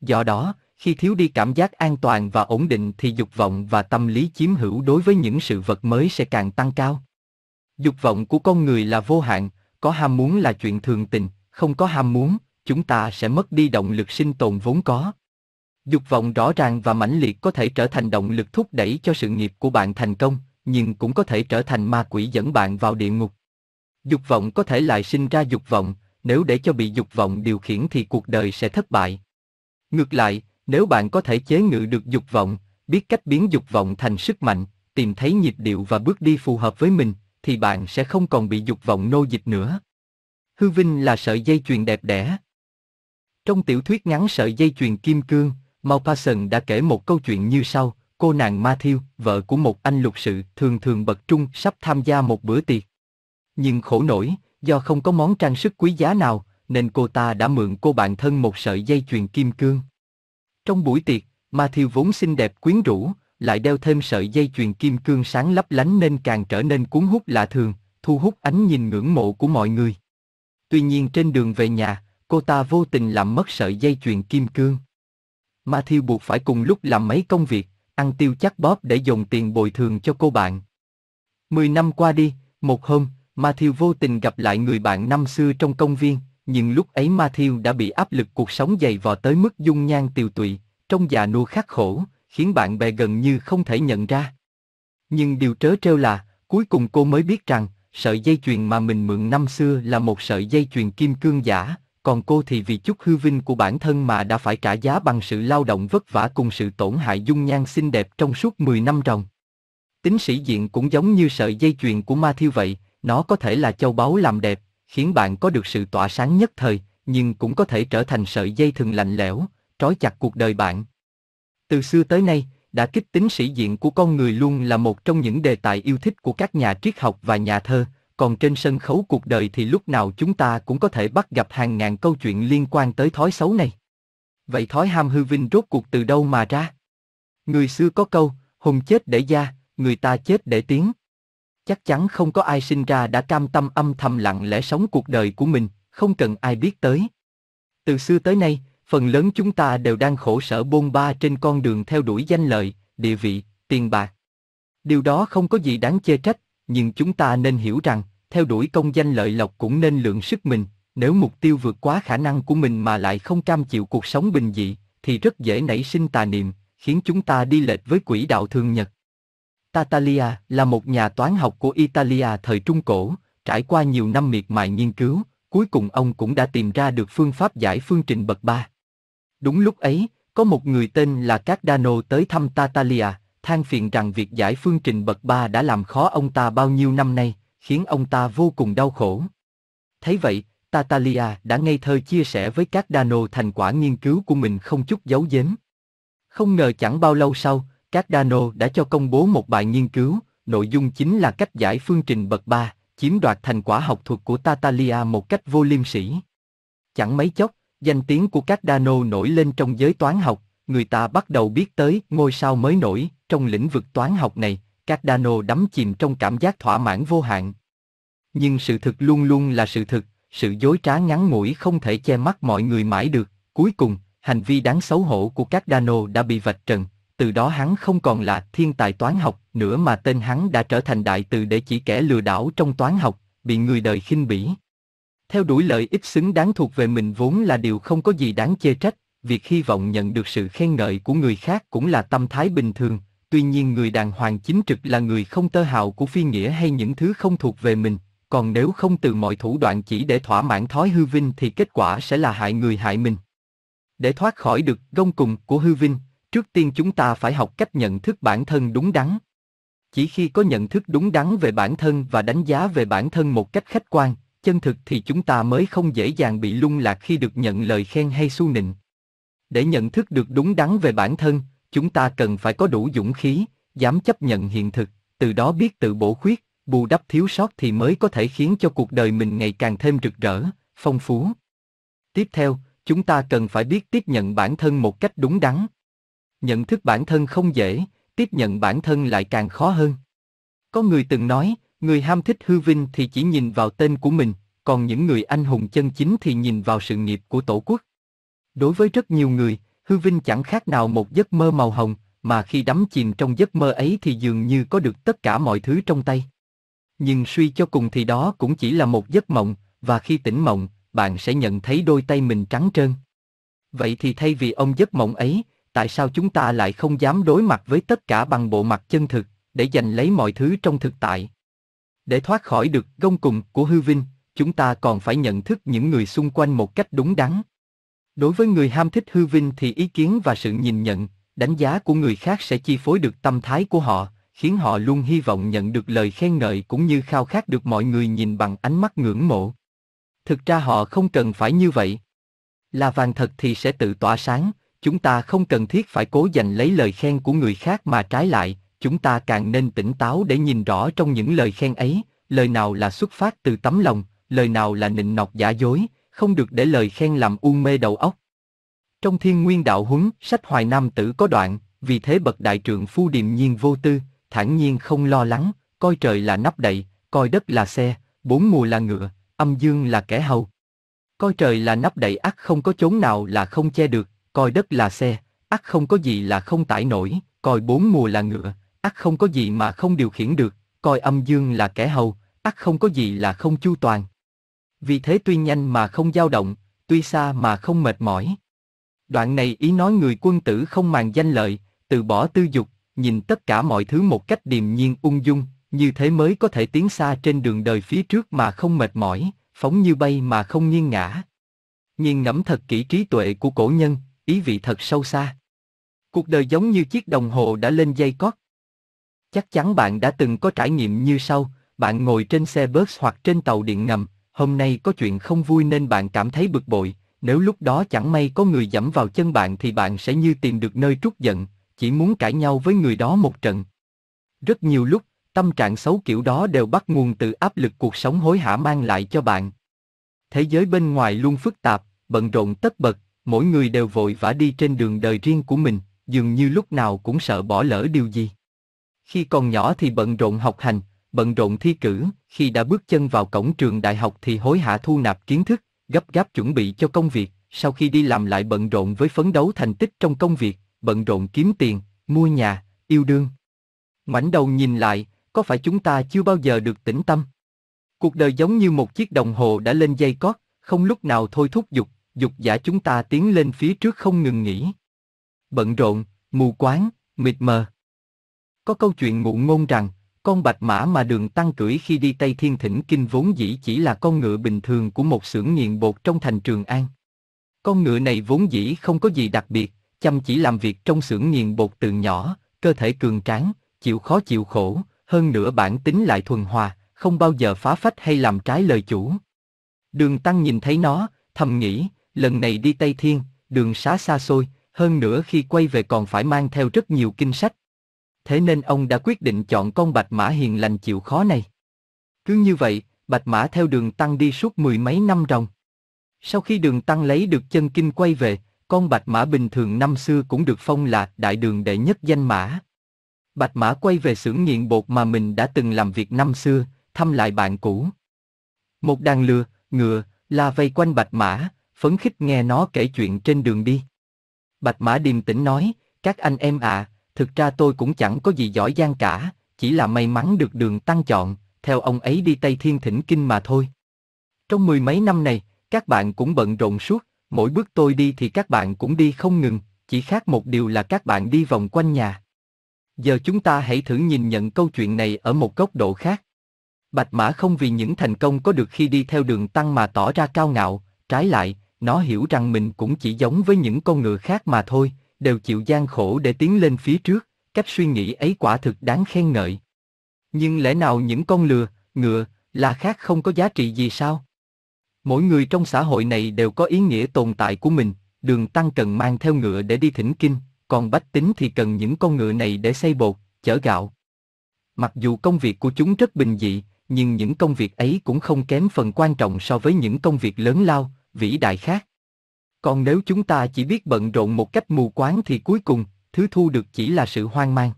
Do đó, khi thiếu đi cảm giác an toàn và ổn định thì dục vọng và tâm lý chiếm hữu đối với những sự vật mới sẽ càng tăng cao. Dục vọng của con người là vô hạn, có ham muốn là chuyện thường tình, không có ham muốn, chúng ta sẽ mất đi động lực sinh tồn vốn có. Dục vọng rõ ràng và mãnh liệt có thể trở thành động lực thúc đẩy cho sự nghiệp của bạn thành công, nhưng cũng có thể trở thành ma quỷ dẫn bạn vào địa ngục. Dục vọng có thể lại sinh ra dục vọng, nếu để cho bị dục vọng điều khiển thì cuộc đời sẽ thất bại. Ngược lại, nếu bạn có thể chế ngự được dục vọng, biết cách biến dục vọng thành sức mạnh, tìm thấy nhịp điệu và bước đi phù hợp với mình, thì bạn sẽ không còn bị dục vọng nô dịch nữa. Hư vinh là sợi dây chuyền đẹp đẽ. Trong tiểu thuyết ngắn sợi dây chuyền kim cương, Maupassant đã kể một câu chuyện như sau, cô nàng Matthew, vợ của một anh lục sự thường thường bậc trung sắp tham gia một bữa tiệc. Nhưng khổ nổi, do không có món trang sức quý giá nào, nên cô ta đã mượn cô bạn thân một sợi dây chuyền kim cương. Trong buổi tiệc, Matthew vốn xinh đẹp quyến rũ, lại đeo thêm sợi dây chuyền kim cương sáng lấp lánh nên càng trở nên cuốn hút lạ thường, thu hút ánh nhìn ngưỡng mộ của mọi người. Tuy nhiên trên đường về nhà, cô ta vô tình làm mất sợi dây chuyền kim cương. Matthew buộc phải cùng lúc làm mấy công việc, ăn tiêu chắc bóp để dồn tiền bồi thường cho cô bạn. Mười năm qua đi, một hôm, Matthew vô tình gặp lại người bạn năm xưa trong công viên, nhưng lúc ấy Matthew đã bị áp lực cuộc sống dày vò tới mức dung nhan tiều tụy, trong già nua khắc khổ, khiến bạn bè gần như không thể nhận ra. Nhưng điều trớ trêu là, cuối cùng cô mới biết rằng, sợi dây chuyền mà mình mượn năm xưa là một sợi dây chuyền kim cương giả, còn cô thì vì chút hư vinh của bản thân mà đã phải trả giá bằng sự lao động vất vả cùng sự tổn hại dung nhan xinh đẹp trong suốt 10 năm ròng. Tính sĩ diện cũng giống như sợi dây chuyền của ma thiêu vậy, nó có thể là châu báu làm đẹp, khiến bạn có được sự tỏa sáng nhất thời, nhưng cũng có thể trở thành sợi dây thừng lạnh lẽo, trói chặt cuộc đời bạn. Từ xưa tới nay, đã kích tính sĩ diện của con người luôn là một trong những đề tài yêu thích của các nhà triết học và nhà thơ, còn trên sân khấu cuộc đời thì lúc nào chúng ta cũng có thể bắt gặp hàng ngàn câu chuyện liên quan tới thói xấu này. Vậy thói ham hư vinh rốt cuộc từ đâu mà ra? Người xưa có câu, hùng chết để gia, người ta chết để tiếng. Chắc chắn không có ai sinh ra đã cam tâm âm thầm lặng lẽ sống cuộc đời của mình, không cần ai biết tới. Từ xưa tới nay, phần lớn chúng ta đều đang khổ sở bôn ba trên con đường theo đuổi danh lợi, địa vị, tiền bạc. Điều đó không có gì đáng chê trách, nhưng chúng ta nên hiểu rằng, theo đuổi công danh lợi lộc cũng nên lượng sức mình, nếu mục tiêu vượt quá khả năng của mình mà lại không cam chịu cuộc sống bình dị, thì rất dễ nảy sinh tà niệm, khiến chúng ta đi lệch với quỹ đạo thường nhật. Tartaglia là một nhà toán học của Italia thời Trung Cổ, trải qua nhiều năm miệt mài nghiên cứu, cuối cùng ông cũng đã tìm ra được phương pháp giải phương trình bậc ba. Đúng lúc ấy, có một người tên là Cardano tới thăm Tartaglia, than phiền rằng việc giải phương trình bậc ba đã làm khó ông ta bao nhiêu năm nay, khiến ông ta vô cùng đau khổ. Thấy vậy, Tatalia đã ngây thơ chia sẻ với các Dano thành quả nghiên cứu của mình không chút giấu giếm. Không ngờ chẳng bao lâu sau, các Dano đã cho công bố một bài nghiên cứu, nội dung chính là cách giải phương trình bậc ba, chiếm đoạt thành quả học thuật của Tatalia một cách vô liêm sỉ. Chẳng mấy chốc, danh tiếng của các Dano nổi lên trong giới toán học, người ta bắt đầu biết tới ngôi sao mới nổi trong lĩnh vực toán học này, Cardano đắm chìm trong cảm giác thỏa mãn vô hạn. Nhưng sự thực luôn luôn là sự thực, sự dối trá ngắn ngủi không thể che mắt mọi người mãi được. Cuối cùng, hành vi đáng xấu hổ của các Dano đã bị vạch trần, từ đó hắn không còn là thiên tài toán học nữa mà tên hắn đã trở thành đại từ để chỉ kẻ lừa đảo trong toán học, bị người đời khinh bỉ. Theo đuổi lợi ích xứng đáng thuộc về mình vốn là điều không có gì đáng chê trách, việc hy vọng nhận được sự khen ngợi của người khác cũng là tâm thái bình thường, tuy nhiên người đàng hoàng chính trực là người không tơ hào của phi nghĩa hay những thứ không thuộc về mình, còn nếu không từ mọi thủ đoạn chỉ để thỏa mãn thói hư vinh thì kết quả sẽ là hại người hại mình. Để thoát khỏi được gông cùng của hư vinh, trước tiên chúng ta phải học cách nhận thức bản thân đúng đắn. Chỉ khi có nhận thức đúng đắn về bản thân và đánh giá về bản thân một cách khách quan, chân thực thì chúng ta mới không dễ dàng bị lung lạc khi được nhận lời khen hay su nịnh. Để nhận thức được đúng đắn về bản thân, chúng ta cần phải có đủ dũng khí, dám chấp nhận hiện thực, từ đó biết tự bổ khuyết, bù đắp thiếu sót thì mới có thể khiến cho cuộc đời mình ngày càng thêm rực rỡ, phong phú. Tiếp theo, chúng ta cần phải biết tiếp nhận bản thân một cách đúng đắn. Nhận thức bản thân không dễ, tiếp nhận bản thân lại càng khó hơn. Có người từng nói, người ham thích hư vinh thì chỉ nhìn vào tên của mình, còn những người anh hùng chân chính thì nhìn vào sự nghiệp của tổ quốc. Đối với rất nhiều người, hư vinh chẳng khác nào một giấc mơ màu hồng, mà khi đắm chìm trong giấc mơ ấy thì dường như có được tất cả mọi thứ trong tay. Nhưng suy cho cùng thì đó cũng chỉ là một giấc mộng, và khi tỉnh mộng, bạn sẽ nhận thấy đôi tay mình trắng trơn. Vậy thì thay vì ông giấc mộng ấy, tại sao chúng ta lại không dám đối mặt với tất cả bằng bộ mặt chân thực, để giành lấy mọi thứ trong thực tại? Để thoát khỏi được gông cùng của hư vinh, chúng ta còn phải nhận thức những người xung quanh một cách đúng đắn. Đối với người ham thích hư vinh thì ý kiến và sự nhìn nhận, đánh giá của người khác sẽ chi phối được tâm thái của họ, khiến họ luôn hy vọng nhận được lời khen ngợi cũng như khao khát được mọi người nhìn bằng ánh mắt ngưỡng mộ. Thực ra họ không cần phải như vậy. Là vàng thật thì sẽ tự tỏa sáng, chúng ta không cần thiết phải cố giành lấy lời khen của người khác mà trái lại, chúng ta càng nên tỉnh táo để nhìn rõ trong những lời khen ấy, lời nào là xuất phát từ tấm lòng, lời nào là nịnh nọt giả dối, không được để lời khen làm u mê đầu óc. Trong thiên nguyên đạo huấn, sách hoài nam tử có đoạn, vì thế bậc đại trượng phu điềm nhiên vô tư, thản nhiên không lo lắng, coi trời là nắp đậy, coi đất là xe, bốn mùa là ngựa, âm dương là kẻ hầu. Coi trời là nắp đậy ắt không có chốn nào là không che được, coi đất là xe, ắt không có gì là không tải nổi, coi bốn mùa là ngựa, ắt không có gì mà không điều khiển được, coi âm dương là kẻ hầu, ắt không có gì là không chu toàn. Vì thế tuy nhanh mà không dao động, tuy xa mà không mệt mỏi. Đoạn này ý nói người quân tử không màng danh lợi, từ bỏ tư dục, nhìn tất cả mọi thứ một cách điềm nhiên ung dung, như thế mới có thể tiến xa trên đường đời phía trước mà không mệt mỏi, phóng như bay mà không nghiêng ngã. Nhìn ngẫm thật kỹ trí tuệ của cổ nhân, ý vị thật sâu xa. Cuộc đời giống như chiếc đồng hồ đã lên dây cót. Chắc chắn bạn đã từng có trải nghiệm như sau, bạn ngồi trên xe bus hoặc trên tàu điện ngầm, hôm nay có chuyện không vui nên bạn cảm thấy bực bội, nếu lúc đó chẳng may có người dẫm vào chân bạn thì bạn sẽ như tìm được nơi trút giận, chỉ muốn cãi nhau với người đó một trận. Rất nhiều lúc, tâm trạng xấu kiểu đó đều bắt nguồn từ áp lực cuộc sống hối hả mang lại cho bạn. Thế giới bên ngoài luôn phức tạp, bận rộn tất bật, mỗi người đều vội vã đi trên đường đời riêng của mình, dường như lúc nào cũng sợ bỏ lỡ điều gì. Khi còn nhỏ thì bận rộn học hành, bận rộn thi cử, khi đã bước chân vào cổng trường đại học thì hối hả thu nạp kiến thức, gấp gáp chuẩn bị cho công việc, sau khi đi làm lại bận rộn với phấn đấu thành tích trong công việc, bận rộn kiếm tiền, mua nhà, yêu đương. Mảnh đầu nhìn lại, có phải chúng ta chưa bao giờ được tĩnh tâm? Cuộc đời giống như một chiếc đồng hồ đã lên dây cót, không lúc nào thôi thúc dục, dục giả chúng ta tiến lên phía trước không ngừng nghỉ. Bận rộn, mù quáng, mịt mờ. Có câu chuyện ngụ ngôn rằng, con bạch mã mà đường tăng cưỡi khi đi Tây Thiên Thỉnh Kinh vốn dĩ chỉ là con ngựa bình thường của một xưởng nghiền bột trong thành Trường An. Con ngựa này vốn dĩ không có gì đặc biệt, chăm chỉ làm việc trong xưởng nghiền bột từ nhỏ, cơ thể cường tráng, chịu khó chịu khổ, hơn nữa bản tính lại thuần hòa, không bao giờ phá phách hay làm trái lời chủ. Đường Tăng nhìn thấy nó, thầm nghĩ, lần này đi Tây Thiên, đường xá xa xôi, hơn nữa khi quay về còn phải mang theo rất nhiều kinh sách. Thế nên ông đã quyết định chọn con bạch mã hiền lành chịu khó này. Cứ như vậy, bạch mã theo đường Tăng đi suốt mười mấy năm ròng. Sau khi đường Tăng lấy được chân kinh quay về, con bạch mã bình thường năm xưa cũng được phong là đại đường đệ nhất danh mã. Bạch mã quay về xưởng nghiện bột mà mình đã từng làm việc năm xưa, thăm lại bạn cũ. Một đàn lừa, ngựa, La vây quanh Bạch Mã, phấn khích nghe nó kể chuyện trên đường đi. Bạch Mã điềm tĩnh nói, các anh em ạ, thực ra tôi cũng chẳng có gì giỏi giang cả, chỉ là may mắn được đường tăng chọn, theo ông ấy đi Tây Thiên thỉnh kinh mà thôi. Trong mười mấy năm này, các bạn cũng bận rộn suốt, mỗi bước tôi đi thì các bạn cũng đi không ngừng, chỉ khác một điều là các bạn đi vòng quanh nhà. Giờ chúng ta hãy thử nhìn nhận câu chuyện này ở một góc độ khác. Bạch Mã không vì những thành công có được khi đi theo đường tăng mà tỏ ra cao ngạo, trái lại, nó hiểu rằng mình cũng chỉ giống với những con ngựa khác mà thôi, đều chịu gian khổ để tiến lên phía trước, cách suy nghĩ ấy quả thực đáng khen ngợi. Nhưng lẽ nào những con lừa, ngựa, là khác không có giá trị gì sao? Mỗi người trong xã hội này đều có ý nghĩa tồn tại của mình, đường tăng cần mang theo ngựa để đi thỉnh kinh, còn bách tính thì cần những con ngựa này để xây bột, chở gạo. Mặc dù công việc của chúng rất bình dị, nhưng những công việc ấy cũng không kém phần quan trọng so với những công việc lớn lao, vĩ đại khác. Còn nếu chúng ta chỉ biết bận rộn một cách mù quáng thì cuối cùng, thứ thu được chỉ là sự hoang mang.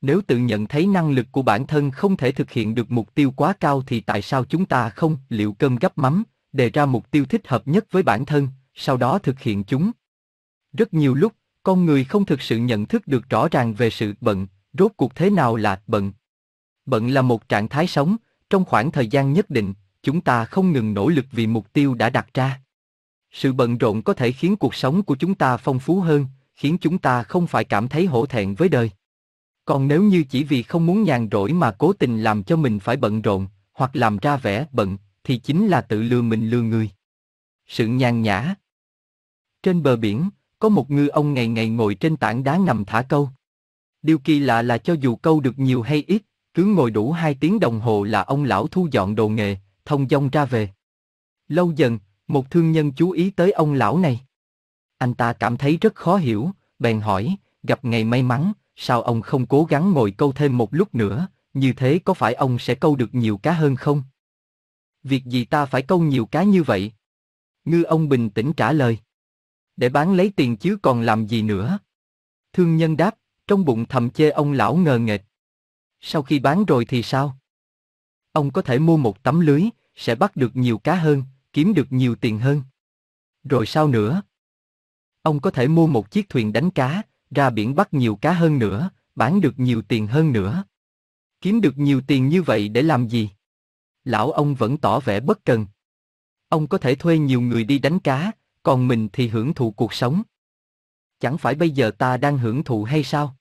Nếu tự nhận thấy năng lực của bản thân không thể thực hiện được mục tiêu quá cao thì tại sao chúng ta không liệu cơm gấp mắm, đề ra mục tiêu thích hợp nhất với bản thân, sau đó thực hiện chúng? Rất nhiều lúc, con người không thực sự nhận thức được rõ ràng về sự bận, rốt cuộc thế nào là bận. Bận là một trạng thái sống, trong khoảng thời gian nhất định, chúng ta không ngừng nỗ lực vì mục tiêu đã đặt ra. Sự bận rộn có thể khiến cuộc sống của chúng ta phong phú hơn, khiến chúng ta không phải cảm thấy hổ thẹn với đời. Còn nếu như chỉ vì không muốn nhàn rỗi mà cố tình làm cho mình phải bận rộn, hoặc làm ra vẻ bận, thì chính là tự lừa mình lừa người. Sự nhàn nhã Trên bờ biển, có một ngư ông ngày ngày ngồi trên tảng đá nằm thả câu. Điều kỳ lạ là cho dù câu được nhiều hay ít, cứ ngồi đủ hai tiếng đồng hồ là ông lão thu dọn đồ nghề, thông dong ra về. Lâu dần, một thương nhân chú ý tới ông lão này. Anh ta cảm thấy rất khó hiểu, bèn hỏi, gặp ngày may mắn, sao ông không cố gắng ngồi câu thêm một lúc nữa, như thế có phải ông sẽ câu được nhiều cá hơn không? Việc gì ta phải câu nhiều cá như vậy? Ngư ông bình tĩnh trả lời. Để bán lấy tiền chứ còn làm gì nữa? Thương nhân đáp, trong bụng thầm chê ông lão ngờ nghệch. Sau khi bán rồi thì sao? Ông có thể mua một tấm lưới, sẽ bắt được nhiều cá hơn, kiếm được nhiều tiền hơn. Rồi sao nữa? Ông có thể mua một chiếc thuyền đánh cá, ra biển bắt nhiều cá hơn nữa, bán được nhiều tiền hơn nữa. Kiếm được nhiều tiền như vậy để làm gì? Lão ông vẫn tỏ vẻ bất cần. Ông có thể thuê nhiều người đi đánh cá, còn mình thì hưởng thụ cuộc sống. Chẳng phải bây giờ ta đang hưởng thụ hay sao?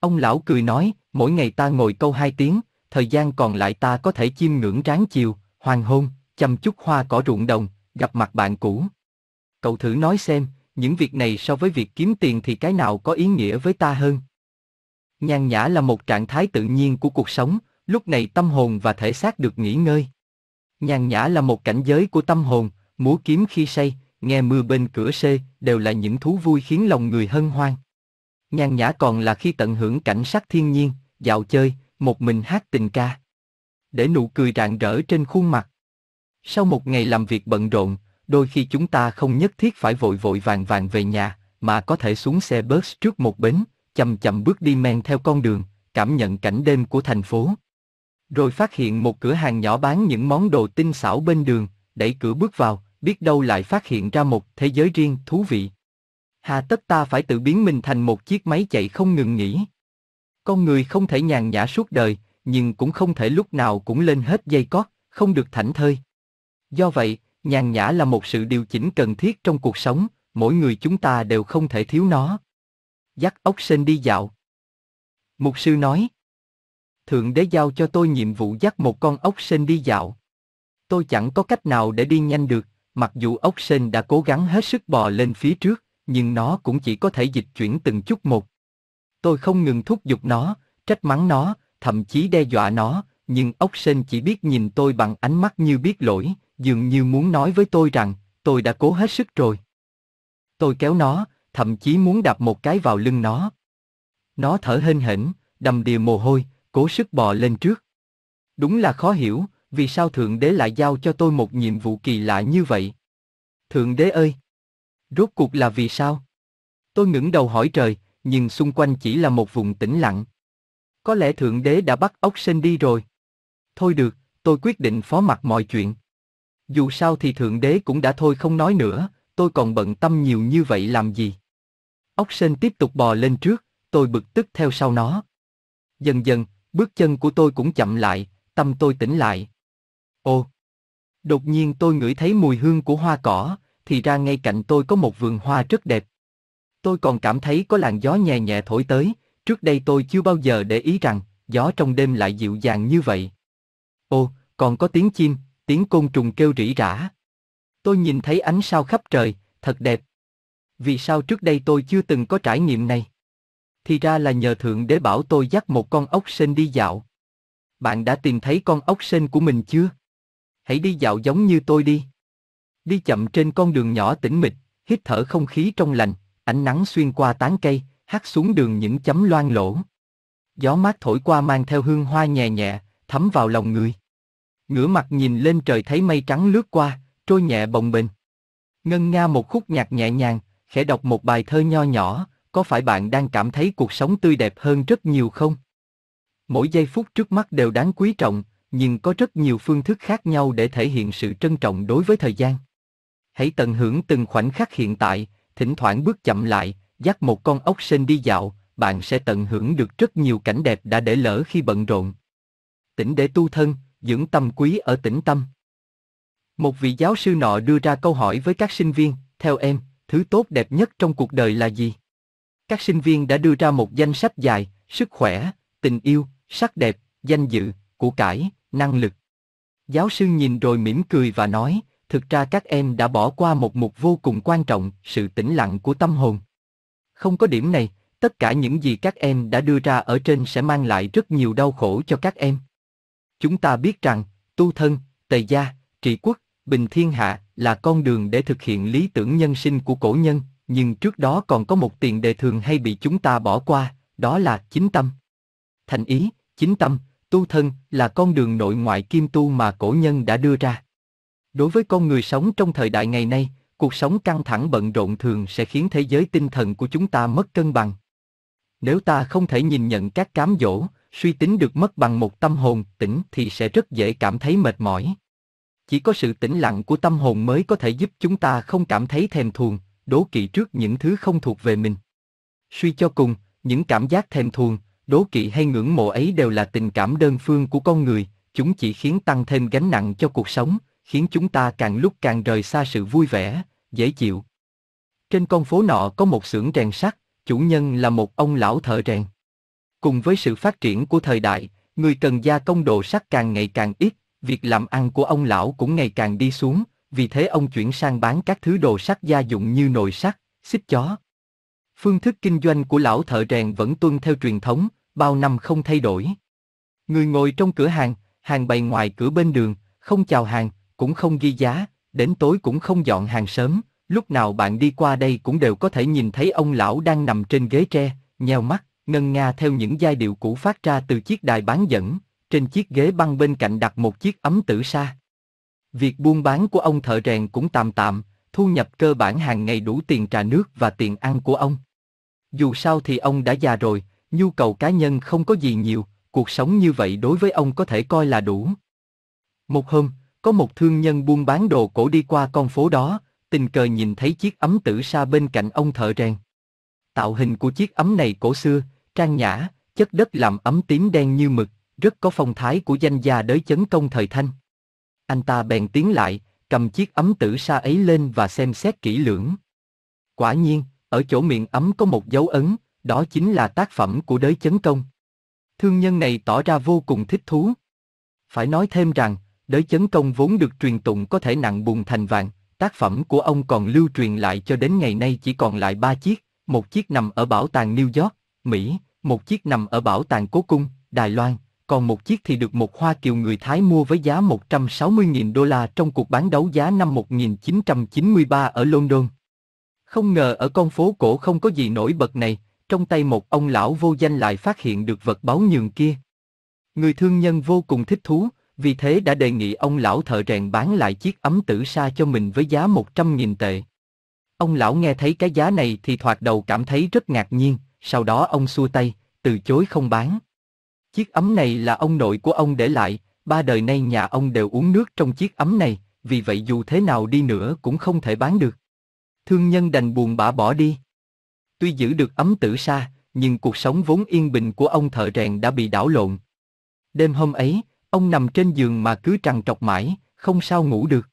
Ông lão cười nói, mỗi ngày ta ngồi câu hai tiếng, thời gian còn lại ta có thể chiêm ngưỡng ráng chiều, hoàng hôn, chăm chút hoa cỏ ruộng đồng, gặp mặt bạn cũ. Cậu thử nói xem, những việc này so với việc kiếm tiền thì cái nào có ý nghĩa với ta hơn? Nhàn nhã là một trạng thái tự nhiên của cuộc sống, lúc này tâm hồn và thể xác được nghỉ ngơi. Nhàn nhã là một cảnh giới của tâm hồn, múa kiếm khi say, nghe mưa bên cửa xê, đều là những thú vui khiến lòng người hân hoan. Nhàn nhã còn là khi tận hưởng cảnh sắc thiên nhiên, dạo chơi, một mình hát tình ca. Để nụ cười rạng rỡ trên khuôn mặt. Sau một ngày làm việc bận rộn, đôi khi chúng ta không nhất thiết phải vội vội vàng vàng về nhà, mà có thể xuống xe bus trước một bến, chậm chậm bước đi men theo con đường, cảm nhận cảnh đêm của thành phố. Rồi phát hiện một cửa hàng nhỏ bán những món đồ tinh xảo bên đường, đẩy cửa bước vào, biết đâu lại phát hiện ra một thế giới riêng thú vị. Hà tất ta phải tự biến mình thành một chiếc máy chạy không ngừng nghỉ. Con người không thể nhàn nhã suốt đời, nhưng cũng không thể lúc nào cũng lên hết dây cót, không được thảnh thơi. Do vậy, nhàn nhã là một sự điều chỉnh cần thiết trong cuộc sống, mỗi người chúng ta đều không thể thiếu nó. Dắt ốc sên đi dạo. Mục sư nói. Thượng đế giao cho tôi nhiệm vụ dắt một con ốc sên đi dạo. Tôi chẳng có cách nào để đi nhanh được, mặc dù ốc sên đã cố gắng hết sức bò lên phía trước, nhưng nó cũng chỉ có thể dịch chuyển từng chút một. Tôi không ngừng thúc giục nó, trách mắng nó, thậm chí đe dọa nó, nhưng ốc sên chỉ biết nhìn tôi bằng ánh mắt như biết lỗi, dường như muốn nói với tôi rằng, tôi đã cố hết sức rồi. Tôi kéo nó, thậm chí muốn đạp một cái vào lưng nó. Nó thở hên hển, đầm đìa mồ hôi, cố sức bò lên trước. Đúng là khó hiểu, vì sao Thượng Đế lại giao cho tôi một nhiệm vụ kỳ lạ như vậy? Thượng Đế ơi! Rốt cuộc là vì sao? Tôi ngẩng đầu hỏi trời, nhưng xung quanh chỉ là một vùng tĩnh lặng. Có lẽ Thượng Đế đã bắt ốc sên đi rồi. Thôi được, tôi quyết định phó mặc mọi chuyện. Dù sao thì Thượng Đế cũng đã thôi không nói nữa, tôi còn bận tâm nhiều như vậy làm gì. Ốc sên tiếp tục bò lên trước, tôi bực tức theo sau nó. Dần dần, bước chân của tôi cũng chậm lại, tâm tôi tỉnh lại. Ô! Đột nhiên tôi ngửi thấy mùi hương của hoa cỏ, thì ra ngay cạnh tôi có một vườn hoa rất đẹp. Tôi còn cảm thấy có làn gió nhẹ nhẹ thổi tới, trước đây tôi chưa bao giờ để ý rằng, gió trong đêm lại dịu dàng như vậy. Ô, còn có tiếng chim, tiếng côn trùng kêu rỉ rả. Tôi nhìn thấy ánh sao khắp trời, thật đẹp. Vì sao trước đây tôi chưa từng có trải nghiệm này? Thì ra là nhờ Thượng Đế bảo tôi dắt một con ốc sên đi dạo. Bạn đã tìm thấy con ốc sên của mình chưa? Hãy đi dạo giống như tôi đi. Đi chậm trên con đường nhỏ tĩnh mịch, hít thở không khí trong lành, ánh nắng xuyên qua tán cây, hắt xuống đường những chấm loang lỗ. Gió mát thổi qua mang theo hương hoa nhẹ nhẹ, thấm vào lòng người. Ngửa mặt nhìn lên trời thấy mây trắng lướt qua, trôi nhẹ bồng bềnh. Ngân nga một khúc nhạc nhẹ nhàng, khẽ đọc một bài thơ nho nhỏ, có phải bạn đang cảm thấy cuộc sống tươi đẹp hơn rất nhiều không? Mỗi giây phút trước mắt đều đáng quý trọng, nhưng có rất nhiều phương thức khác nhau để thể hiện sự trân trọng đối với thời gian. Hãy tận hưởng từng khoảnh khắc hiện tại, thỉnh thoảng bước chậm lại, dắt một con ốc sên đi dạo, bạn sẽ tận hưởng được rất nhiều cảnh đẹp đã để lỡ khi bận rộn. Tỉnh để tu thân, dưỡng tâm quý ở tĩnh tâm. Một vị giáo sư nọ đưa ra câu hỏi với các sinh viên, theo em, thứ tốt đẹp nhất trong cuộc đời là gì? Các sinh viên đã đưa ra một danh sách dài, sức khỏe, tình yêu, sắc đẹp, danh dự, của cải, năng lực. Giáo sư nhìn rồi mỉm cười và nói, thực ra các em đã bỏ qua một mục vô cùng quan trọng, sự tĩnh lặng của tâm hồn. Không có điểm này, tất cả những gì các em đã đưa ra ở trên sẽ mang lại rất nhiều đau khổ cho các em. Chúng ta biết rằng, tu thân, tề gia, trị quốc, bình thiên hạ là con đường để thực hiện lý tưởng nhân sinh của cổ nhân, nhưng trước đó còn có một tiền đề thường hay bị chúng ta bỏ qua, đó là chính tâm. Thành ý, chính tâm, tu thân là con đường nội ngoại kim tu mà cổ nhân đã đưa ra. Đối với con người sống trong thời đại ngày nay, cuộc sống căng thẳng bận rộn thường sẽ khiến thế giới tinh thần của chúng ta mất cân bằng. Nếu ta không thể nhìn nhận các cám dỗ, suy tính được mất bằng một tâm hồn tĩnh thì sẽ rất dễ cảm thấy mệt mỏi. Chỉ có sự tĩnh lặng của tâm hồn mới có thể giúp chúng ta không cảm thấy thèm thuồng, đố kỵ trước những thứ không thuộc về mình. Suy cho cùng, những cảm giác thèm thuồng, đố kỵ hay ngưỡng mộ ấy đều là tình cảm đơn phương của con người, chúng chỉ khiến tăng thêm gánh nặng cho cuộc sống, khiến chúng ta càng lúc càng rời xa sự vui vẻ, dễ chịu. Trên con phố nọ có một xưởng rèn sắt, chủ nhân là một ông lão thợ rèn. Cùng với sự phát triển của thời đại, người cần gia công đồ sắt càng ngày càng ít, việc làm ăn của ông lão cũng ngày càng đi xuống, vì thế ông chuyển sang bán các thứ đồ sắt gia dụng như nồi sắt, xích chó. Phương thức kinh doanh của lão thợ rèn vẫn tuân theo truyền thống, bao năm không thay đổi. Người ngồi trong cửa hàng, hàng bày ngoài cửa bên đường, không chào hàng, cũng không ghi giá, đến tối cũng không dọn hàng sớm, lúc nào bạn đi qua đây cũng đều có thể nhìn thấy ông lão đang nằm trên ghế tre, nheo mắt, ngân nga theo những giai điệu cũ phát ra từ chiếc đài bán dẫn, trên chiếc ghế băng bên cạnh đặt một chiếc ấm tử sa. Việc buôn bán của ông thợ rèn cũng tạm tạm, thu nhập cơ bản hàng ngày đủ tiền trà nước và tiền ăn của ông. Dù sao thì ông đã già rồi, nhu cầu cá nhân không có gì nhiều, cuộc sống như vậy đối với ông có thể coi là đủ. Một hôm, có một thương nhân buôn bán đồ cổ đi qua con phố đó, tình cờ nhìn thấy chiếc ấm tử sa bên cạnh ông thợ rèn. Tạo hình của chiếc ấm này cổ xưa, trang nhã, chất đất làm ấm tím đen như mực, rất có phong thái của danh gia đới chấn công thời thanh. Anh ta bèn tiến lại, cầm chiếc ấm tử sa ấy lên và xem xét kỹ lưỡng. Quả nhiên, ở chỗ miệng ấm có một dấu ấn, đó chính là tác phẩm của đới chấn công. Thương nhân này tỏ ra vô cùng thích thú. Phải nói thêm rằng, đới chấn công vốn được truyền tụng có thể nặng bùn thành vàng, tác phẩm của ông còn lưu truyền lại cho đến ngày nay chỉ còn lại ba chiếc, một chiếc nằm ở bảo tàng New York, Mỹ, một chiếc nằm ở bảo tàng Cố Cung, Đài Loan, còn một chiếc thì được một Hoa Kiều người Thái mua với giá 160.000 đô la trong cuộc bán đấu giá năm 1993 ở London. Không ngờ ở con phố cổ không có gì nổi bật này, trong tay một ông lão vô danh lại phát hiện được vật báo nhường kia. Người thương nhân vô cùng thích thú, vì thế đã đề nghị ông lão thợ rèn bán lại chiếc ấm tử sa cho mình với giá 100.000 tệ. Ông lão nghe thấy cái giá này thì thoạt đầu cảm thấy rất ngạc nhiên, sau đó ông xua tay, từ chối không bán. Chiếc ấm này là ông nội của ông để lại, ba đời nay nhà ông đều uống nước trong chiếc ấm này, vì vậy dù thế nào đi nữa cũng không thể bán được. Thương nhân đành buồn bã bỏ đi. Tuy giữ được ấm tử sa, nhưng cuộc sống vốn yên bình của ông thợ rèn đã bị đảo lộn. Đêm hôm ấy, ông nằm trên giường mà cứ trằn trọc mãi, không sao ngủ được.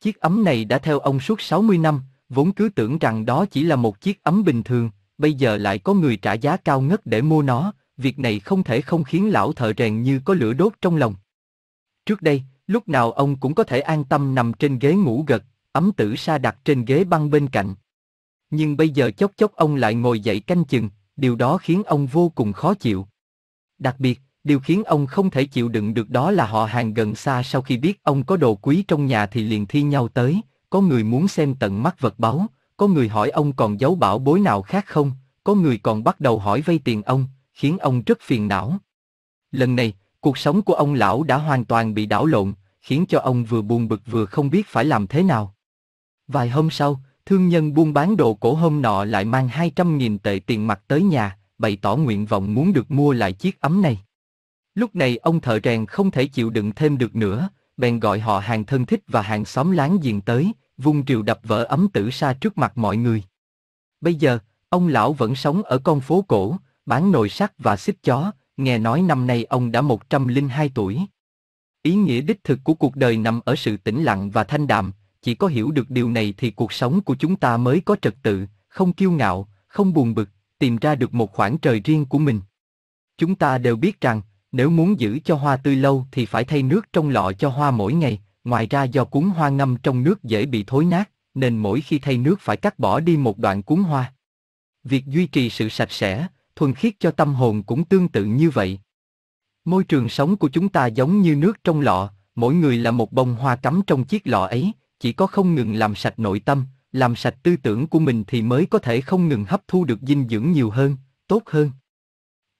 Chiếc ấm này đã theo ông suốt 60 năm, vốn cứ tưởng rằng đó chỉ là một chiếc ấm bình thường, bây giờ lại có người trả giá cao ngất để mua nó, việc này không thể không khiến lão thợ rèn như có lửa đốt trong lòng. Trước đây, lúc nào ông cũng có thể an tâm nằm trên ghế ngủ gật, ấm tử sa đặt trên ghế băng bên cạnh. Nhưng bây giờ chốc chốc ông lại ngồi dậy canh chừng, điều đó khiến ông vô cùng khó chịu. Đặc biệt, điều khiến ông không thể chịu đựng được đó là họ hàng gần xa sau khi biết ông có đồ quý trong nhà thì liền thi nhau tới, có người muốn xem tận mắt vật báu, có người hỏi ông còn giấu bảo bối nào khác không, có người còn bắt đầu hỏi vay tiền ông, khiến ông rất phiền não. Lần này, cuộc sống của ông lão đã hoàn toàn bị đảo lộn, khiến cho ông vừa buồn bực vừa không biết phải làm thế nào. Vài hôm sau, thương nhân buôn bán đồ cổ hôm nọ lại mang 200.000 tệ tiền mặt tới nhà, bày tỏ nguyện vọng muốn được mua lại chiếc ấm này. Lúc này ông thợ rèn không thể chịu đựng thêm được nữa, bèn gọi họ hàng thân thích và hàng xóm láng giềng tới, vung triều đập vỡ ấm tử sa trước mặt mọi người. Bây giờ, ông lão vẫn sống ở con phố cổ, bán nồi sắt và xích chó, nghe nói năm nay ông đã 102 tuổi. Ý nghĩa đích thực của cuộc đời nằm ở sự tĩnh lặng và thanh đạm, chỉ có hiểu được điều này thì cuộc sống của chúng ta mới có trật tự, không kiêu ngạo, không buồn bực, tìm ra được một khoảng trời riêng của mình. Chúng ta đều biết rằng, nếu muốn giữ cho hoa tươi lâu thì phải thay nước trong lọ cho hoa mỗi ngày, ngoài ra do cuốn hoa ngâm trong nước dễ bị thối nát, nên mỗi khi thay nước phải cắt bỏ đi một đoạn cuốn hoa. Việc duy trì sự sạch sẽ, thuần khiết cho tâm hồn cũng tương tự như vậy. Môi trường sống của chúng ta giống như nước trong lọ, mỗi người là một bông hoa cắm trong chiếc lọ ấy, chỉ có không ngừng làm sạch nội tâm, làm sạch tư tưởng của mình thì mới có thể không ngừng hấp thu được dinh dưỡng nhiều hơn, tốt hơn.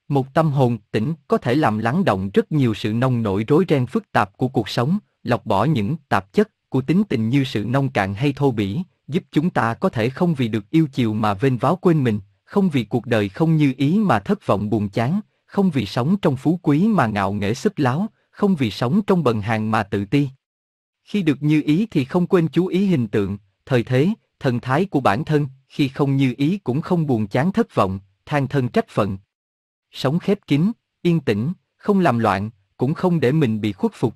Một tâm hồn tĩnh có thể làm lắng động rất nhiều sự nông nổi rối ren phức tạp của cuộc sống, lọc bỏ những tạp chất của tính tình như sự nông cạn hay thô bỉ, giúp chúng ta có thể không vì được yêu chiều mà vênh váo quên mình, không vì cuộc đời không như ý mà thất vọng buồn chán, không vì sống trong phú quý mà ngạo nghễ xấp láo, không vì sống trong bần hàng mà tự ti. Khi được như ý thì không quên chú ý hình tượng, thời thế, thần thái của bản thân, khi không như ý cũng không buồn chán thất vọng, than thân trách phận. Sống khép kín, yên tĩnh, không làm loạn, cũng không để mình bị khuất phục.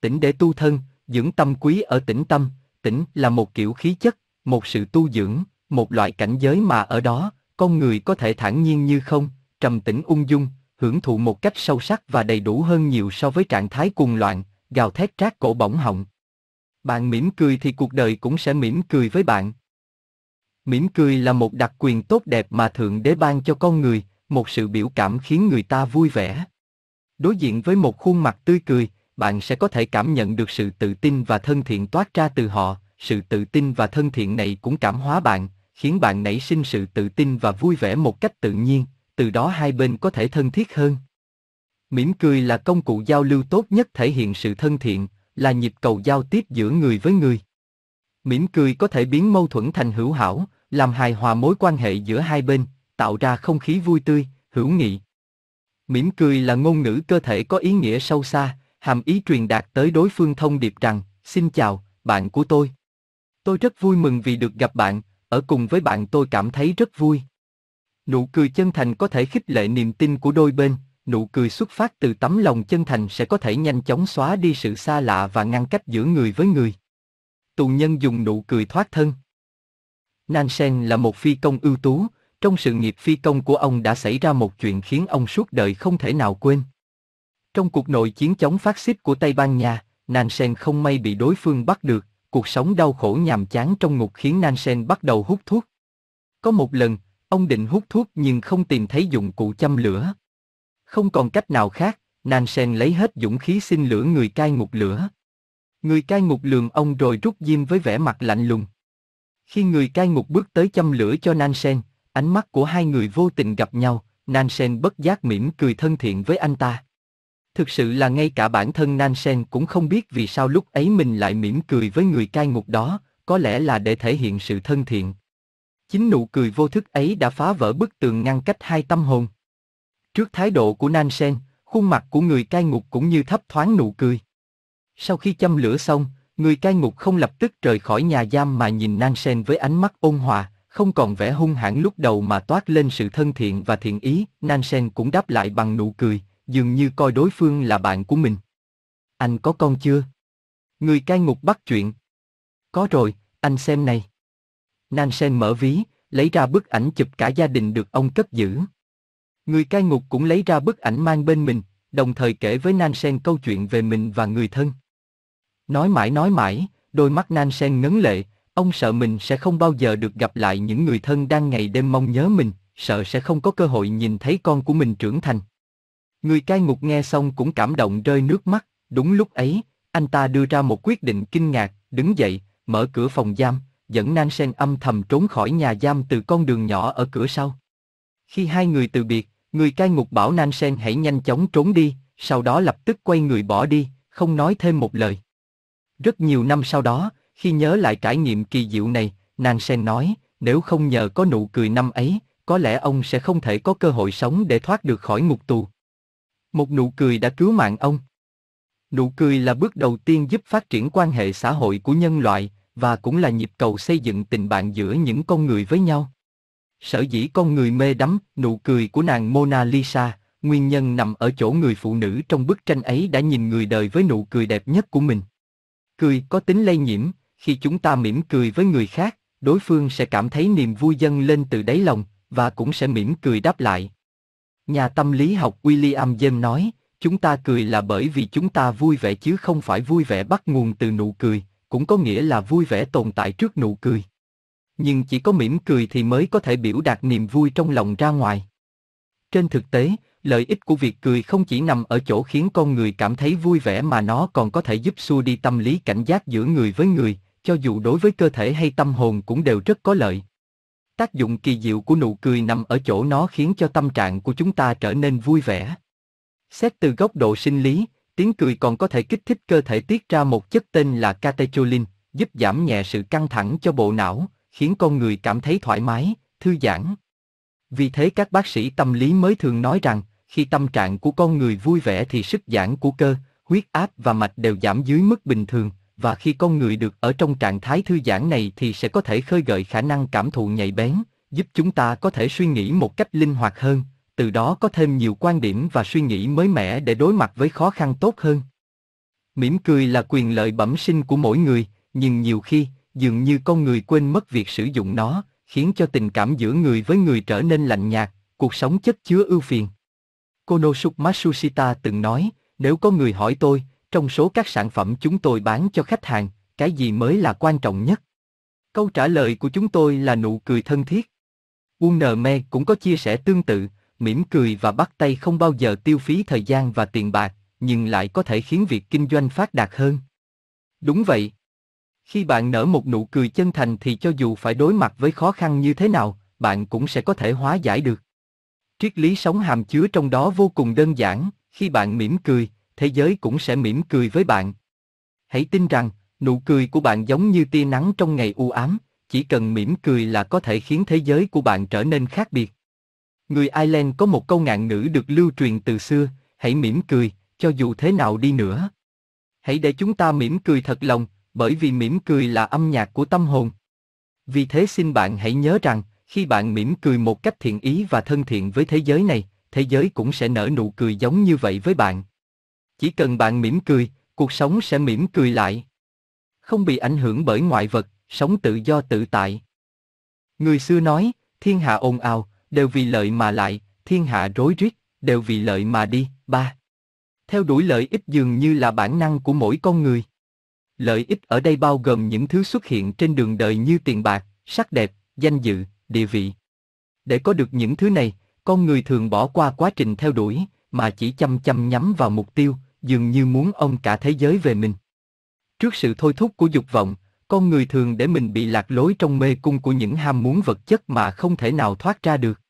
Tĩnh để tu thân, dưỡng tâm quý ở tĩnh tâm, tĩnh là một kiểu khí chất, một sự tu dưỡng, một loại cảnh giới mà ở đó, con người có thể thản nhiên như không, trầm tĩnh ung dung, hưởng thụ một cách sâu sắc và đầy đủ hơn nhiều so với trạng thái cuồng loạn, gào thét trát cổ bỏng họng. Bạn mỉm cười thì cuộc đời cũng sẽ mỉm cười với bạn. Mỉm cười là một đặc quyền tốt đẹp mà Thượng Đế ban cho con người, một sự biểu cảm khiến người ta vui vẻ. Đối diện với một khuôn mặt tươi cười, bạn sẽ có thể cảm nhận được sự tự tin và thân thiện toát ra từ họ, sự tự tin và thân thiện này cũng cảm hóa bạn, khiến bạn nảy sinh sự tự tin và vui vẻ một cách tự nhiên, từ đó hai bên có thể thân thiết hơn. Mỉm cười là công cụ giao lưu tốt nhất thể hiện sự thân thiện, là nhịp cầu giao tiếp giữa người với người. Mỉm cười có thể biến mâu thuẫn thành hữu hảo, làm hài hòa mối quan hệ giữa hai bên, tạo ra không khí vui tươi, hữu nghị. Mỉm cười là ngôn ngữ cơ thể có ý nghĩa sâu xa, hàm ý truyền đạt tới đối phương thông điệp rằng, xin chào, bạn của tôi. Tôi rất vui mừng vì được gặp bạn, ở cùng với bạn tôi cảm thấy rất vui. Nụ cười chân thành có thể khích lệ niềm tin của đôi bên, nụ cười xuất phát từ tấm lòng chân thành sẽ có thể nhanh chóng xóa đi sự xa lạ và ngăn cách giữa người với người. Tù nhân dùng nụ cười thoát thân. Nansen là một phi công ưu tú, trong sự nghiệp phi công của ông đã xảy ra một chuyện khiến ông suốt đời không thể nào quên. Trong cuộc nội chiến chống phát xít của Tây Ban Nha, Nansen không may bị đối phương bắt được, cuộc sống đau khổ nhàm chán trong ngục khiến Nansen bắt đầu hút thuốc. Có một lần, ông định hút thuốc nhưng không tìm thấy dụng cụ châm lửa. Không còn cách nào khác, Nansen lấy hết dũng khí xin lửa người cai ngục lửa. Người cai ngục lườm ông rồi rút diêm với vẻ mặt lạnh lùng. Khi người cai ngục bước tới châm lửa cho Nansen, ánh mắt của hai người vô tình gặp nhau, Nansen bất giác mỉm cười thân thiện với anh ta. Thực sự là ngay cả bản thân Nansen cũng không biết vì sao lúc ấy mình lại mỉm cười với người cai ngục đó, có lẽ là để thể hiện sự thân thiện. Chính nụ cười vô thức ấy đã phá vỡ bức tường ngăn cách hai tâm hồn. Trước thái độ của Nansen, khuôn mặt của người cai ngục cũng như thấp thoáng nụ cười. Sau khi châm lửa xong, Người cai ngục không lập tức rời khỏi nhà giam mà nhìn Nansen với ánh mắt ôn hòa, không còn vẻ hung hãn lúc đầu mà toát lên sự thân thiện và thiện ý. Nansen cũng đáp lại bằng nụ cười, dường như coi đối phương là bạn của mình. Anh có con chưa? Người cai ngục bắt chuyện. Có rồi, anh xem này. Nansen mở ví, lấy ra bức ảnh chụp cả gia đình được ông cất giữ. Người cai ngục cũng lấy ra bức ảnh mang bên mình, đồng thời kể với Nansen câu chuyện về mình và người thân. Nói mãi nói mãi, đôi mắt Nansen ngấn lệ, ông sợ mình sẽ không bao giờ được gặp lại những người thân đang ngày đêm mong nhớ mình, sợ sẽ không có cơ hội nhìn thấy con của mình trưởng thành. Người cai ngục nghe xong cũng cảm động rơi nước mắt, đúng lúc ấy, anh ta đưa ra một quyết định kinh ngạc, đứng dậy, mở cửa phòng giam, dẫn Nansen âm thầm trốn khỏi nhà giam từ con đường nhỏ ở cửa sau. Khi hai người từ biệt, người cai ngục bảo Nansen hãy nhanh chóng trốn đi, sau đó lập tức quay người bỏ đi, không nói thêm một lời. Rất nhiều năm sau đó, khi nhớ lại trải nghiệm kỳ diệu này, Nansen nói, nếu không nhờ có nụ cười năm ấy, có lẽ ông sẽ không thể có cơ hội sống để thoát được khỏi ngục tù. Một nụ cười đã cứu mạng ông. Nụ cười là bước đầu tiên giúp phát triển quan hệ xã hội của nhân loại, và cũng là nhịp cầu xây dựng tình bạn giữa những con người với nhau. Sở dĩ con người mê đắm nụ cười của nàng Mona Lisa, nguyên nhân nằm ở chỗ người phụ nữ trong bức tranh ấy đã nhìn người đời với nụ cười đẹp nhất của mình. Cười có tính lây nhiễm, khi chúng ta mỉm cười với người khác, đối phương sẽ cảm thấy niềm vui dâng lên từ đáy lòng, và cũng sẽ mỉm cười đáp lại. Nhà tâm lý học William James nói, chúng ta cười là bởi vì chúng ta vui vẻ chứ không phải vui vẻ bắt nguồn từ nụ cười, cũng có nghĩa là vui vẻ tồn tại trước nụ cười. Nhưng chỉ có mỉm cười thì mới có thể biểu đạt niềm vui trong lòng ra ngoài. Trên thực tế, lợi ích của việc cười không chỉ nằm ở chỗ khiến con người cảm thấy vui vẻ mà nó còn có thể giúp xua đi tâm lý cảnh giác giữa người với người, cho dù đối với cơ thể hay tâm hồn cũng đều rất có lợi. Tác dụng kỳ diệu của nụ cười nằm ở chỗ nó khiến cho tâm trạng của chúng ta trở nên vui vẻ. Xét từ góc độ sinh lý, tiếng cười còn có thể kích thích cơ thể tiết ra một chất tên là catecholin, giúp giảm nhẹ sự căng thẳng cho bộ não, khiến con người cảm thấy thoải mái, thư giãn. Vì thế các bác sĩ tâm lý mới thường nói rằng, khi tâm trạng của con người vui vẻ thì sức giãn của cơ, huyết áp và mạch đều giảm dưới mức bình thường, và khi con người được ở trong trạng thái thư giãn này thì sẽ có thể khơi gợi khả năng cảm thụ nhạy bén, giúp chúng ta có thể suy nghĩ một cách linh hoạt hơn, từ đó có thêm nhiều quan điểm và suy nghĩ mới mẻ để đối mặt với khó khăn tốt hơn. Mỉm cười là quyền lợi bẩm sinh của mỗi người, nhưng nhiều khi, dường như con người quên mất việc sử dụng nó, khiến cho tình cảm giữa người với người trở nên lạnh nhạt, cuộc sống chất chứa ưu phiền. Konosuke Matsushita từng nói, nếu có người hỏi tôi, trong số các sản phẩm chúng tôi bán cho khách hàng, cái gì mới là quan trọng nhất? Câu trả lời của chúng tôi là nụ cười thân thiết. Unme cũng có chia sẻ tương tự, mỉm cười và bắt tay không bao giờ tiêu phí thời gian và tiền bạc, nhưng lại có thể khiến việc kinh doanh phát đạt hơn. Đúng vậy. Khi bạn nở một nụ cười chân thành thì cho dù phải đối mặt với khó khăn như thế nào, bạn cũng sẽ có thể hóa giải được. Triết lý sống hàm chứa trong đó vô cùng đơn giản, khi bạn mỉm cười, thế giới cũng sẽ mỉm cười với bạn. Hãy tin rằng, nụ cười của bạn giống như tia nắng trong ngày u ám, chỉ cần mỉm cười là có thể khiến thế giới của bạn trở nên khác biệt. Người Ireland có một câu ngạn ngữ được lưu truyền từ xưa, hãy mỉm cười, cho dù thế nào đi nữa. Hãy để chúng ta mỉm cười thật lòng, bởi vì mỉm cười là âm nhạc của tâm hồn. Vì thế xin bạn hãy nhớ rằng, khi bạn mỉm cười một cách thiện ý và thân thiện với thế giới này, thế giới cũng sẽ nở nụ cười giống như vậy với bạn. Chỉ cần bạn mỉm cười, cuộc sống sẽ mỉm cười lại. Không bị ảnh hưởng bởi ngoại vật, sống tự do tự tại. Người xưa nói, thiên hạ ồn ào, đều vì lợi mà lại, thiên hạ rối rít, đều vì lợi mà đi. Ba. Theo đuổi lợi ích dường như là bản năng của mỗi con người. Lợi ích ở đây bao gồm những thứ xuất hiện trên đường đời như tiền bạc, sắc đẹp, danh dự, địa vị. Để có được những thứ này, con người thường bỏ qua quá trình theo đuổi, mà chỉ chăm chăm nhắm vào mục tiêu, dường như muốn ông cả thế giới về mình. Trước sự thôi thúc của dục vọng, con người thường để mình bị lạc lối trong mê cung của những ham muốn vật chất mà không thể nào thoát ra được.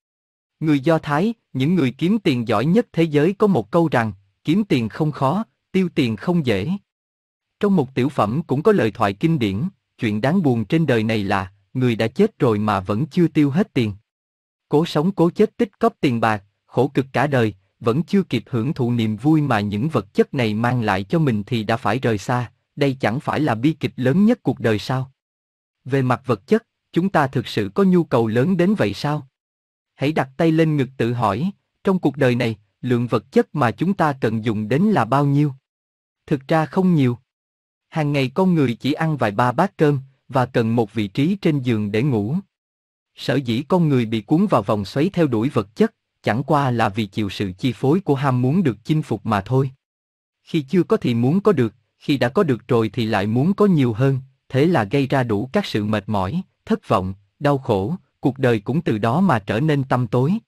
Người Do Thái, những người kiếm tiền giỏi nhất thế giới có một câu rằng, kiếm tiền không khó, tiêu tiền không dễ. Trong một tiểu phẩm cũng có lời thoại kinh điển, chuyện đáng buồn trên đời này là, người đã chết rồi mà vẫn chưa tiêu hết tiền. Cố sống cố chết tích cóp tiền bạc, khổ cực cả đời, vẫn chưa kịp hưởng thụ niềm vui mà những vật chất này mang lại cho mình thì đã phải rời xa, đây chẳng phải là bi kịch lớn nhất cuộc đời sao? Về mặt vật chất, chúng ta thực sự có nhu cầu lớn đến vậy sao? Hãy đặt tay lên ngực tự hỏi, trong cuộc đời này, lượng vật chất mà chúng ta cần dùng đến là bao nhiêu? Thực ra không nhiều. Hàng ngày con người chỉ ăn vài ba bát cơm và cần một vị trí trên giường để ngủ. Sở dĩ con người bị cuốn vào vòng xoáy theo đuổi vật chất, chẳng qua là vì chịu sự chi phối của ham muốn được chinh phục mà thôi. Khi chưa có thì muốn có được, khi đã có được rồi thì lại muốn có nhiều hơn, thế là gây ra đủ các sự mệt mỏi, thất vọng, đau khổ, cuộc đời cũng từ đó mà trở nên tăm tối.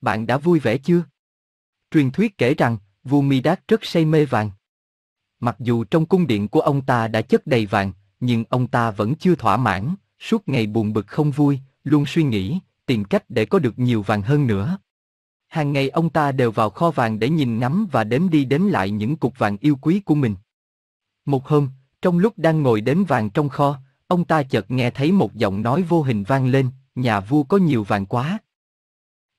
Bạn đã vui vẻ chưa? Truyền thuyết kể rằng, vua Midas rất say mê vàng. Mặc dù trong cung điện của ông ta đã chất đầy vàng, nhưng ông ta vẫn chưa thỏa mãn, suốt ngày buồn bực không vui, luôn suy nghĩ, tìm cách để có được nhiều vàng hơn nữa. Hàng ngày ông ta đều vào kho vàng để nhìn ngắm và đếm đi đếm lại những cục vàng yêu quý của mình. Một hôm, trong lúc đang ngồi đếm vàng trong kho, ông ta chợt nghe thấy một giọng nói vô hình vang lên, nhà vua có nhiều vàng quá.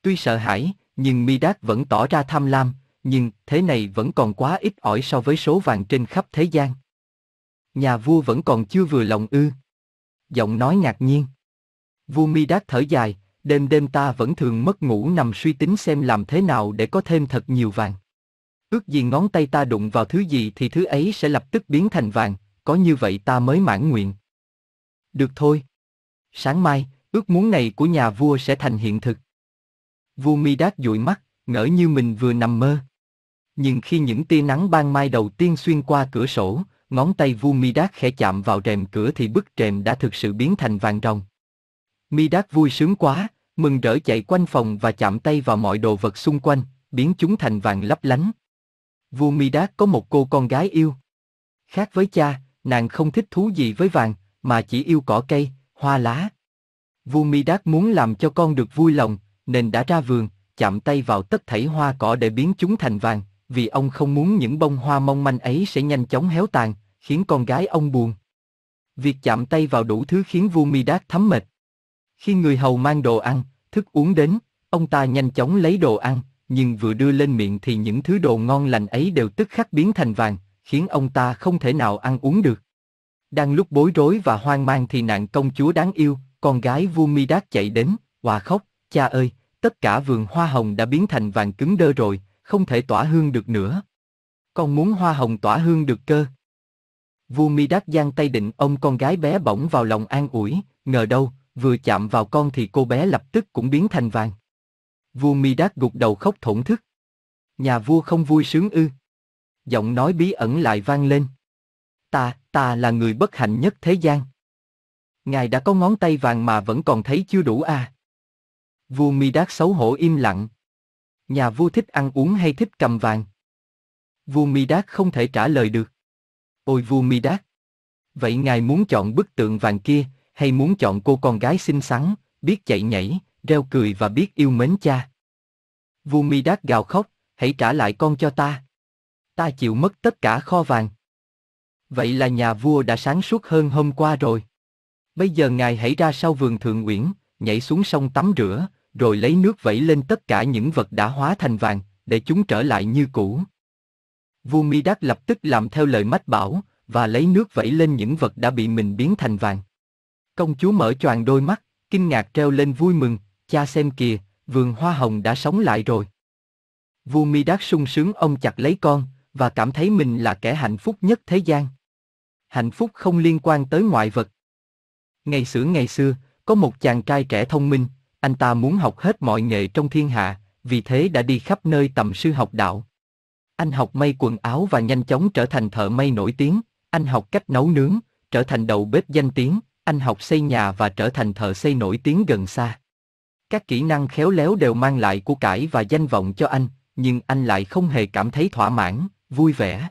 Tuy sợ hãi, nhưng Midas vẫn tỏ ra tham lam, nhưng thế này vẫn còn quá ít ỏi so với số vàng trên khắp thế gian. Nhà vua vẫn còn chưa vừa lòng ư. Giọng nói ngạc nhiên. Vua Midas thở dài, đêm đêm ta vẫn thường mất ngủ nằm suy tính xem làm thế nào để có thêm thật nhiều vàng. Ước gì ngón tay ta đụng vào thứ gì thì thứ ấy sẽ lập tức biến thành vàng, có như vậy ta mới mãn nguyện. Được thôi. Sáng mai, ước muốn này của nhà vua sẽ thành hiện thực. Vua Midas dụi mắt, ngỡ như mình vừa nằm mơ. Nhưng khi những tia nắng ban mai đầu tiên xuyên qua cửa sổ, ngón tay vua Midas khẽ chạm vào rèm cửa thì bức rèm đã thực sự biến thành vàng ròng. Midas vui sướng quá, mừng rỡ chạy quanh phòng và chạm tay vào mọi đồ vật xung quanh, biến chúng thành vàng lấp lánh. Vua Midas có một cô con gái yêu. Khác với cha, nàng không thích thú gì với vàng, mà chỉ yêu cỏ cây, hoa lá. Vua Midas muốn làm cho con được vui lòng, nên đã ra vườn, chạm tay vào tất thảy hoa cỏ để biến chúng thành vàng, vì ông không muốn những bông hoa mong manh ấy sẽ nhanh chóng héo tàn, khiến con gái ông buồn. Việc chạm tay vào đủ thứ khiến vua Midas thấm mệt. Khi người hầu mang đồ ăn, thức uống đến, ông ta nhanh chóng lấy đồ ăn, nhưng vừa đưa lên miệng thì những thứ đồ ngon lành ấy đều tức khắc biến thành vàng, khiến ông ta không thể nào ăn uống được. Đang lúc bối rối và hoang mang thì nạn công chúa đáng yêu, con gái vua Midas chạy đến, hòa khóc, cha ơi, tất cả vườn hoa hồng đã biến thành vàng cứng đơ rồi, không thể tỏa hương được nữa. Con muốn hoa hồng tỏa hương được cơ. Vua Midas giang tay định ôm con gái bé bỏng vào lòng an ủi, ngờ đâu, vừa chạm vào con thì cô bé lập tức cũng biến thành vàng. Vua Midas gục đầu khóc thổn thức. Nhà vua không vui sướng ư. Giọng nói bí ẩn lại vang lên. Ta, ta là người bất hạnh nhất thế gian. Ngài đã có ngón tay vàng mà vẫn còn thấy chưa đủ à. Vua Midas xấu hổ im lặng. Nhà vua thích ăn uống hay thích cầm vàng? Vua Midas không thể trả lời được. Ôi vua Midas! Vậy ngài muốn chọn bức tượng vàng kia, hay muốn chọn cô con gái xinh xắn, biết chạy nhảy, reo cười và biết yêu mến cha? Vua Midas gào khóc, hãy trả lại con cho ta. Ta chịu mất tất cả kho vàng. Vậy là nhà vua đã sáng suốt hơn hôm qua rồi. Bây giờ ngài hãy ra sau vườn thượng uyển, nhảy xuống sông tắm rửa, rồi lấy nước vẩy lên tất cả những vật đã hóa thành vàng, để chúng trở lại như cũ. Vua Midas lập tức làm theo lời mách bảo, và lấy nước vẩy lên những vật đã bị mình biến thành vàng. Công chúa mở choàng đôi mắt, kinh ngạc treo lên vui mừng, cha xem kìa, vườn hoa hồng đã sống lại rồi. Vua Midas sung sướng ông chặt lấy con, và cảm thấy mình là kẻ hạnh phúc nhất thế gian. Hạnh phúc không liên quan tới ngoại vật. Ngày xưa ngày xưa, có một chàng trai trẻ thông minh, anh ta muốn học hết mọi nghệ trong thiên hạ, vì thế đã đi khắp nơi tầm sư học đạo. Anh học may quần áo và nhanh chóng trở thành thợ may nổi tiếng, anh học cách nấu nướng, trở thành đầu bếp danh tiếng, anh học xây nhà và trở thành thợ xây nổi tiếng gần xa. Các kỹ năng khéo léo đều mang lại của cải và danh vọng cho anh, nhưng anh lại không hề cảm thấy thỏa mãn, vui vẻ.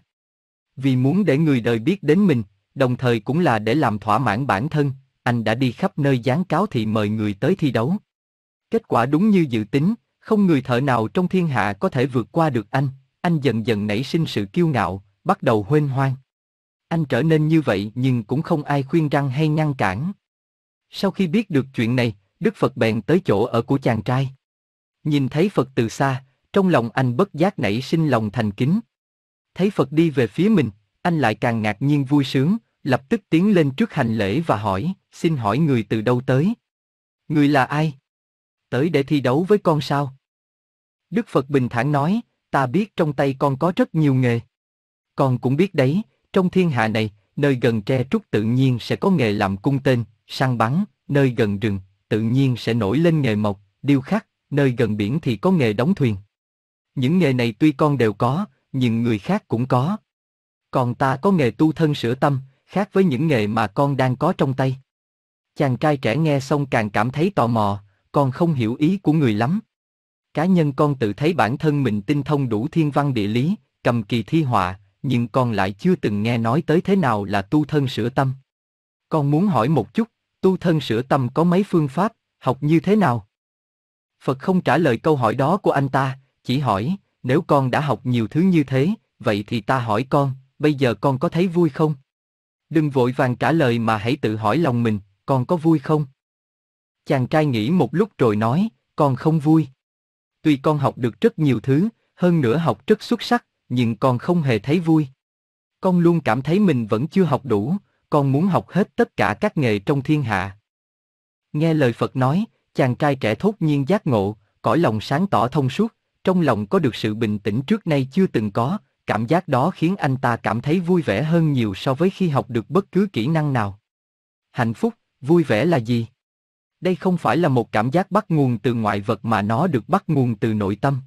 Vì muốn để người đời biết đến mình, đồng thời cũng là để làm thỏa mãn bản thân, anh đã đi khắp nơi gián cáo thị mời người tới thi đấu. Kết quả đúng như dự tính, không người thợ nào trong thiên hạ có thể vượt qua được anh, anh dần dần nảy sinh sự kiêu ngạo, bắt đầu huênh hoang. Anh trở nên như vậy nhưng cũng không ai khuyên răng hay ngăn cản. Sau khi biết được chuyện này, Đức Phật bèn tới chỗ ở của chàng trai. Nhìn thấy Phật từ xa, trong lòng anh bất giác nảy sinh lòng thành kính. Thấy Phật đi về phía mình, Anh lại càng ngạc nhiên vui sướng, lập tức tiến lên trước hành lễ và hỏi, xin hỏi người từ đâu tới? Người là ai? Tới để thi đấu với con sao? Đức Phật bình thản nói, ta biết trong tay con có rất nhiều nghề. Con cũng biết đấy, trong thiên hạ này, nơi gần tre trúc tự nhiên sẽ có nghề làm cung tên, săn bắn, nơi gần rừng, tự nhiên sẽ nổi lên nghề mộc, điêu khắc, nơi gần biển thì có nghề đóng thuyền. Những nghề này tuy con đều có, nhưng người khác cũng có. Còn ta có nghề tu thân sửa tâm, khác với những nghề mà con đang có trong tay. Chàng trai trẻ nghe xong càng cảm thấy tò mò, con không hiểu ý của người lắm. Cá nhân con tự thấy bản thân mình tinh thông đủ thiên văn địa lý, cầm kỳ thi họa, nhưng con lại chưa từng nghe nói tới thế nào là tu thân sửa tâm. Con muốn hỏi một chút, tu thân sửa tâm có mấy phương pháp, học như thế nào? Phật không trả lời câu hỏi đó của anh ta, chỉ hỏi, nếu con đã học nhiều thứ như thế, vậy thì ta hỏi con, bây giờ con có thấy vui không? Đừng vội vàng trả lời mà hãy tự hỏi lòng mình, con có vui không? Chàng trai nghĩ một lúc rồi nói, con không vui. Tuy con học được rất nhiều thứ, hơn nữa học rất xuất sắc, nhưng con không hề thấy vui. Con luôn cảm thấy mình vẫn chưa học đủ, con muốn học hết tất cả các nghề trong thiên hạ. Nghe lời Phật nói, chàng trai trẻ thốt nhiên giác ngộ, cõi lòng sáng tỏ thông suốt, trong lòng có được sự bình tĩnh trước nay chưa từng có, cảm giác đó khiến anh ta cảm thấy vui vẻ hơn nhiều so với khi học được bất cứ kỹ năng nào. Hạnh phúc, vui vẻ là gì? Đây không phải là một cảm giác bắt nguồn từ ngoại vật mà nó được bắt nguồn từ nội tâm.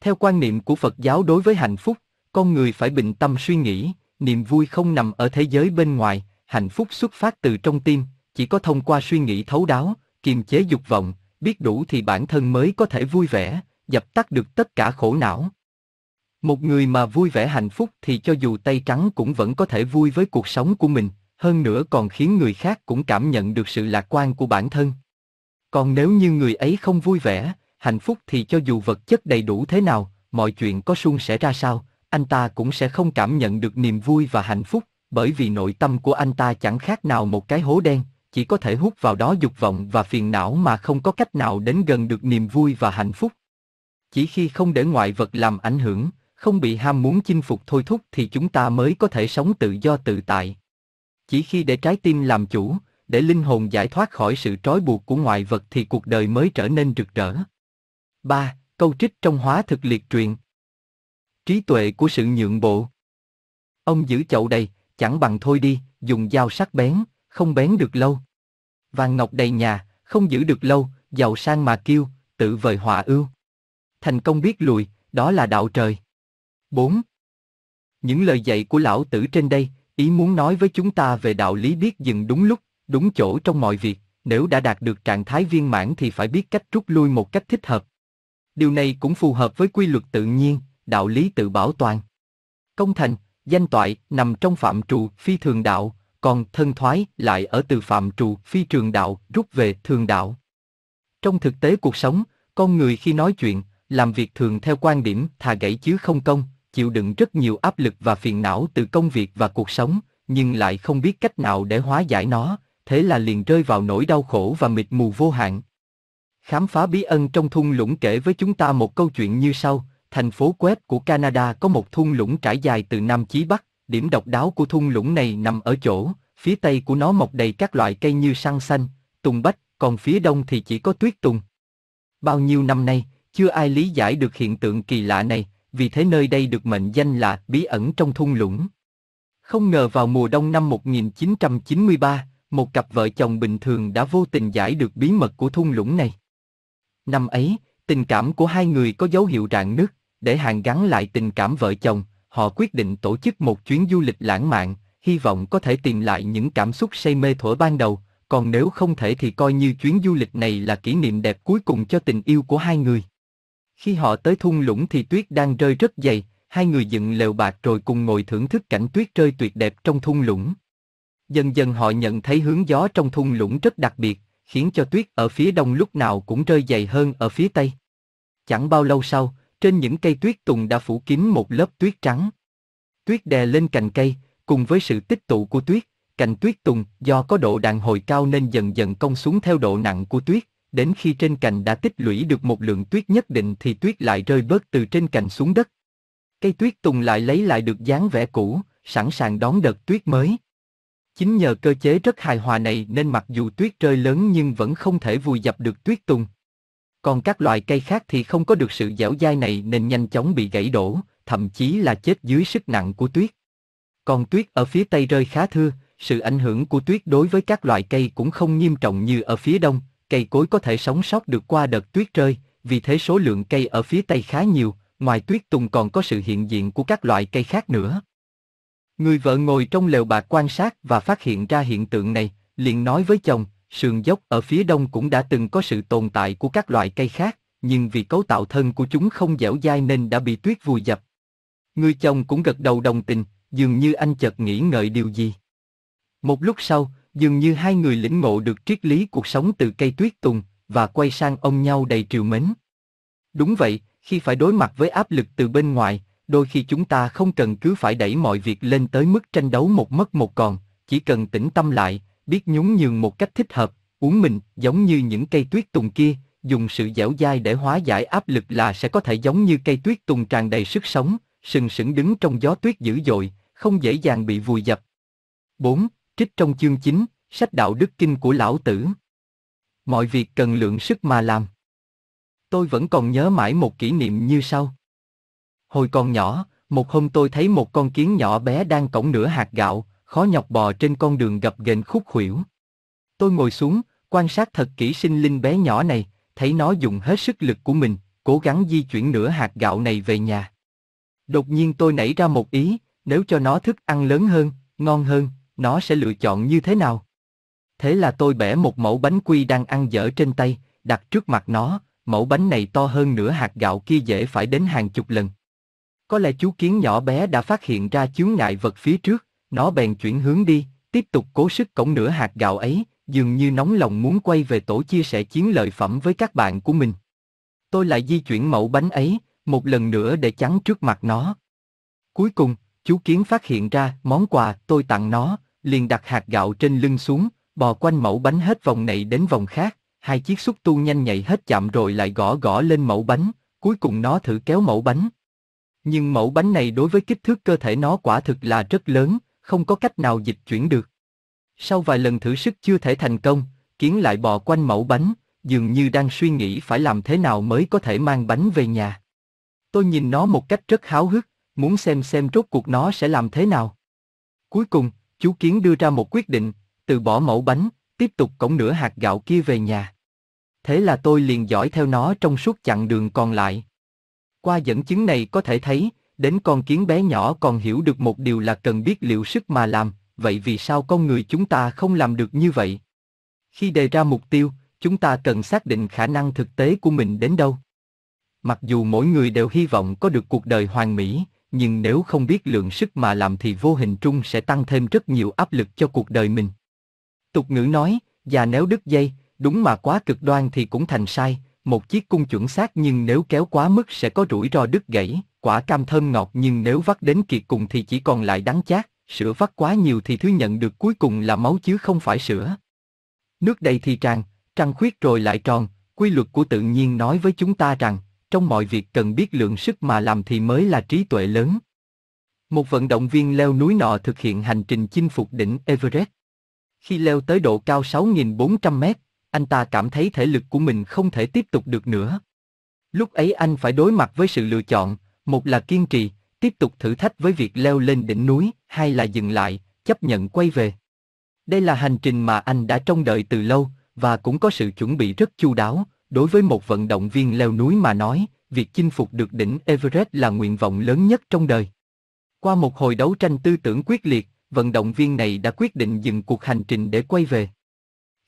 Theo quan niệm của Phật giáo đối với hạnh phúc, con người phải bình tâm suy nghĩ, niềm vui không nằm ở thế giới bên ngoài, hạnh phúc xuất phát từ trong tim, chỉ có thông qua suy nghĩ thấu đáo, kiềm chế dục vọng, biết đủ thì bản thân mới có thể vui vẻ, dập tắt được tất cả khổ não. Một người mà vui vẻ hạnh phúc thì cho dù tay trắng cũng vẫn có thể vui với cuộc sống của mình, hơn nữa còn khiến người khác cũng cảm nhận được sự lạc quan của bản thân. Còn nếu như người ấy không vui vẻ, hạnh phúc thì cho dù vật chất đầy đủ thế nào, mọi chuyện có suôn sẻ ra sao, anh ta cũng sẽ không cảm nhận được niềm vui và hạnh phúc, bởi vì nội tâm của anh ta chẳng khác nào một cái hố đen, chỉ có thể hút vào đó dục vọng và phiền não mà không có cách nào đến gần được niềm vui và hạnh phúc. Chỉ khi không để ngoại vật làm ảnh hưởng, không bị ham muốn chinh phục thôi thúc thì chúng ta mới có thể sống tự do tự tại. Chỉ khi để trái tim làm chủ, để linh hồn giải thoát khỏi sự trói buộc của ngoại vật thì cuộc đời mới trở nên rực rỡ. 3. Câu trích trong hóa thực liệt truyện. Trí tuệ của sự nhượng bộ Ông giữ chậu đầy, chẳng bằng thôi đi, dùng dao sắc bén, không bén được lâu. Vàng ngọc đầy nhà, không giữ được lâu, giàu sang mà kêu, tự vời họa ưu. Thành công biết lùi, đó là đạo trời. 4. Những lời dạy của lão tử trên đây, ý muốn nói với chúng ta về đạo lý biết dừng đúng lúc, đúng chỗ trong mọi việc, nếu đã đạt được trạng thái viên mãn thì phải biết cách rút lui một cách thích hợp. Điều này cũng phù hợp với quy luật tự nhiên, đạo lý tự bảo toàn. Công thành, danh toại nằm trong phạm trụ phi thường đạo, còn thân thoái lại ở từ phạm trụ phi trường đạo rút về thường đạo. Trong thực tế cuộc sống, con người khi nói chuyện, làm việc thường theo quan điểm thà gãy chứ không công, chịu đựng rất nhiều áp lực và phiền não từ công việc và cuộc sống, nhưng lại không biết cách nào để hóa giải nó, thế là liền rơi vào nỗi đau khổ và mịt mù vô hạn. Khám phá bí ẩn trong thung lũng kể với chúng ta một câu chuyện như sau, thành phố Quebec của Canada có một thung lũng trải dài từ Nam chí Bắc, điểm độc đáo của thung lũng này nằm ở chỗ, phía tây của nó mọc đầy các loại cây như săn xanh, tùng bách, còn phía đông thì chỉ có tuyết tùng. Bao nhiêu năm nay, chưa ai lý giải được hiện tượng kỳ lạ này, vì thế nơi đây được mệnh danh là bí ẩn trong thung lũng. Không ngờ vào mùa đông năm 1993, một cặp vợ chồng bình thường đã vô tình giải được bí mật của thung lũng này. Năm ấy, tình cảm của hai người có dấu hiệu rạn nứt, để hàn gắn lại tình cảm vợ chồng, họ quyết định tổ chức một chuyến du lịch lãng mạn, hy vọng có thể tìm lại những cảm xúc say mê thuở ban đầu, còn nếu không thể thì coi như chuyến du lịch này là kỷ niệm đẹp cuối cùng cho tình yêu của hai người. Khi họ tới thung lũng thì tuyết đang rơi rất dày, hai người dựng lều bạc rồi cùng ngồi thưởng thức cảnh tuyết rơi tuyệt đẹp trong thung lũng. Dần dần họ nhận thấy hướng gió trong thung lũng rất đặc biệt, khiến cho tuyết ở phía đông lúc nào cũng rơi dày hơn ở phía tây. Chẳng bao lâu sau, trên những cây tuyết tùng đã phủ kín một lớp tuyết trắng. Tuyết đè lên cành cây, cùng với sự tích tụ của tuyết, cành tuyết tùng do có độ đàn hồi cao nên dần dần cong xuống theo độ nặng của tuyết, đến khi trên cành đã tích lũy được một lượng tuyết nhất định thì tuyết lại rơi bớt từ trên cành xuống đất. Cây tuyết tùng lại lấy lại được dáng vẻ cũ, sẵn sàng đón đợt tuyết mới. Chính nhờ cơ chế rất hài hòa này nên mặc dù tuyết rơi lớn nhưng vẫn không thể vùi dập được tuyết tùng. Còn các loại cây khác thì không có được sự dẻo dai này nên nhanh chóng bị gãy đổ, thậm chí là chết dưới sức nặng của tuyết. Còn tuyết ở phía tây rơi khá thưa, sự ảnh hưởng của tuyết đối với các loại cây cũng không nghiêm trọng như ở phía đông, cây cối có thể sống sót được qua đợt tuyết rơi, vì thế số lượng cây ở phía tây khá nhiều, ngoài tuyết tùng còn có sự hiện diện của các loại cây khác nữa. Người vợ ngồi trong lều bạc quan sát và phát hiện ra hiện tượng này, liền nói với chồng, sườn dốc ở phía đông cũng đã từng có sự tồn tại của các loại cây khác, nhưng vì cấu tạo thân của chúng không dẻo dai nên đã bị tuyết vùi dập. Người chồng cũng gật đầu đồng tình, dường như anh chợt nghĩ ngợi điều gì. Một lúc sau, dường như hai người lĩnh ngộ được triết lý cuộc sống từ cây tuyết tùng, và quay sang ông nhau đầy triều mến. Đúng vậy, khi phải đối mặt với áp lực từ bên ngoài, đôi khi chúng ta không cần cứ phải đẩy mọi việc lên tới mức tranh đấu một mất một còn, chỉ cần tĩnh tâm lại, biết nhún nhường một cách thích hợp, uống mình, giống như những cây tuyết tùng kia, dùng sự dẻo dai để hóa giải áp lực là sẽ có thể giống như cây tuyết tùng tràn đầy sức sống, sừng sững đứng trong gió tuyết dữ dội, không dễ dàng bị vùi dập. 4. Trích trong chương 9, sách đạo đức kinh của lão tử. Mọi việc cần lượng sức mà làm. Tôi vẫn còn nhớ mãi một kỷ niệm như sau. Hồi còn nhỏ, một hôm tôi thấy một con kiến nhỏ bé đang cõng nửa hạt gạo, khó nhọc bò trên con đường gập ghềnh khúc khuỷu. Tôi ngồi xuống, quan sát thật kỹ sinh linh bé nhỏ này, thấy nó dùng hết sức lực của mình, cố gắng di chuyển nửa hạt gạo này về nhà. Đột nhiên tôi nảy ra một ý, nếu cho nó thức ăn lớn hơn, ngon hơn, nó sẽ lựa chọn như thế nào? Thế là tôi bẻ một mẫu bánh quy đang ăn dở trên tay, đặt trước mặt nó, mẫu bánh này to hơn nửa hạt gạo kia dễ phải đến hàng chục lần. Có lẽ chú kiến nhỏ bé đã phát hiện ra chướng ngại vật phía trước, nó bèn chuyển hướng đi, tiếp tục cố sức cổng nửa hạt gạo ấy, dường như nóng lòng muốn quay về tổ chia sẻ chiến lợi phẩm với các bạn của mình. Tôi lại di chuyển mẫu bánh ấy, một lần nữa để chắn trước mặt nó. Cuối cùng, chú kiến phát hiện ra món quà tôi tặng nó, liền đặt hạt gạo trên lưng xuống, bò quanh mẫu bánh hết vòng này đến vòng khác, hai chiếc xúc tu nhanh nhạy hết chạm rồi lại gõ gõ lên mẫu bánh, cuối cùng nó thử kéo mẫu bánh. Nhưng mẫu bánh này đối với kích thước cơ thể nó quả thực là rất lớn, không có cách nào dịch chuyển được. Sau vài lần thử sức chưa thể thành công, kiến lại bò quanh mẫu bánh, dường như đang suy nghĩ phải làm thế nào mới có thể mang bánh về nhà. Tôi nhìn nó một cách rất háo hức, muốn xem xem rốt cuộc nó sẽ làm thế nào. Cuối cùng, chú kiến đưa ra một quyết định, từ bỏ mẫu bánh, tiếp tục cổng nửa hạt gạo kia về nhà. Thế là tôi liền dõi theo nó trong suốt chặng đường còn lại. Qua dẫn chứng này có thể thấy, đến con kiến bé nhỏ còn hiểu được một điều là cần biết liệu sức mà làm, vậy vì sao con người chúng ta không làm được như vậy? Khi đề ra mục tiêu, chúng ta cần xác định khả năng thực tế của mình đến đâu. Mặc dù mỗi người đều hy vọng có được cuộc đời hoàn mỹ, nhưng nếu không biết lượng sức mà làm thì vô hình trung sẽ tăng thêm rất nhiều áp lực cho cuộc đời mình. Tục ngữ nói, già nếu đứt dây, đúng mà quá cực đoan thì cũng thành sai, một chiếc cung chuẩn xác nhưng nếu kéo quá mức sẽ có rủi ro đứt gãy, quả cam thơm ngọt nhưng nếu vắt đến kiệt cùng thì chỉ còn lại đắng chát, sữa vắt quá nhiều thì thứ nhận được cuối cùng là máu chứ không phải sữa. Nước đầy thì tràn, trăng khuyết rồi lại tròn, quy luật của tự nhiên nói với chúng ta rằng, trong mọi việc cần biết lượng sức mà làm thì mới là trí tuệ lớn. Một vận động viên leo núi nọ thực hiện hành trình chinh phục đỉnh Everest. Khi leo tới độ cao 6.400 mét, anh ta cảm thấy thể lực của mình không thể tiếp tục được nữa. Lúc ấy anh phải đối mặt với sự lựa chọn, một là kiên trì, tiếp tục thử thách với việc leo lên đỉnh núi, hai là dừng lại, chấp nhận quay về. Đây là hành trình mà anh đã trông đợi từ lâu, và cũng có sự chuẩn bị rất chu đáo. Đối với một vận động viên leo núi mà nói, việc chinh phục được đỉnh Everest là nguyện vọng lớn nhất trong đời. Qua một hồi đấu tranh tư tưởng quyết liệt, vận động viên này đã quyết định dừng cuộc hành trình để quay về.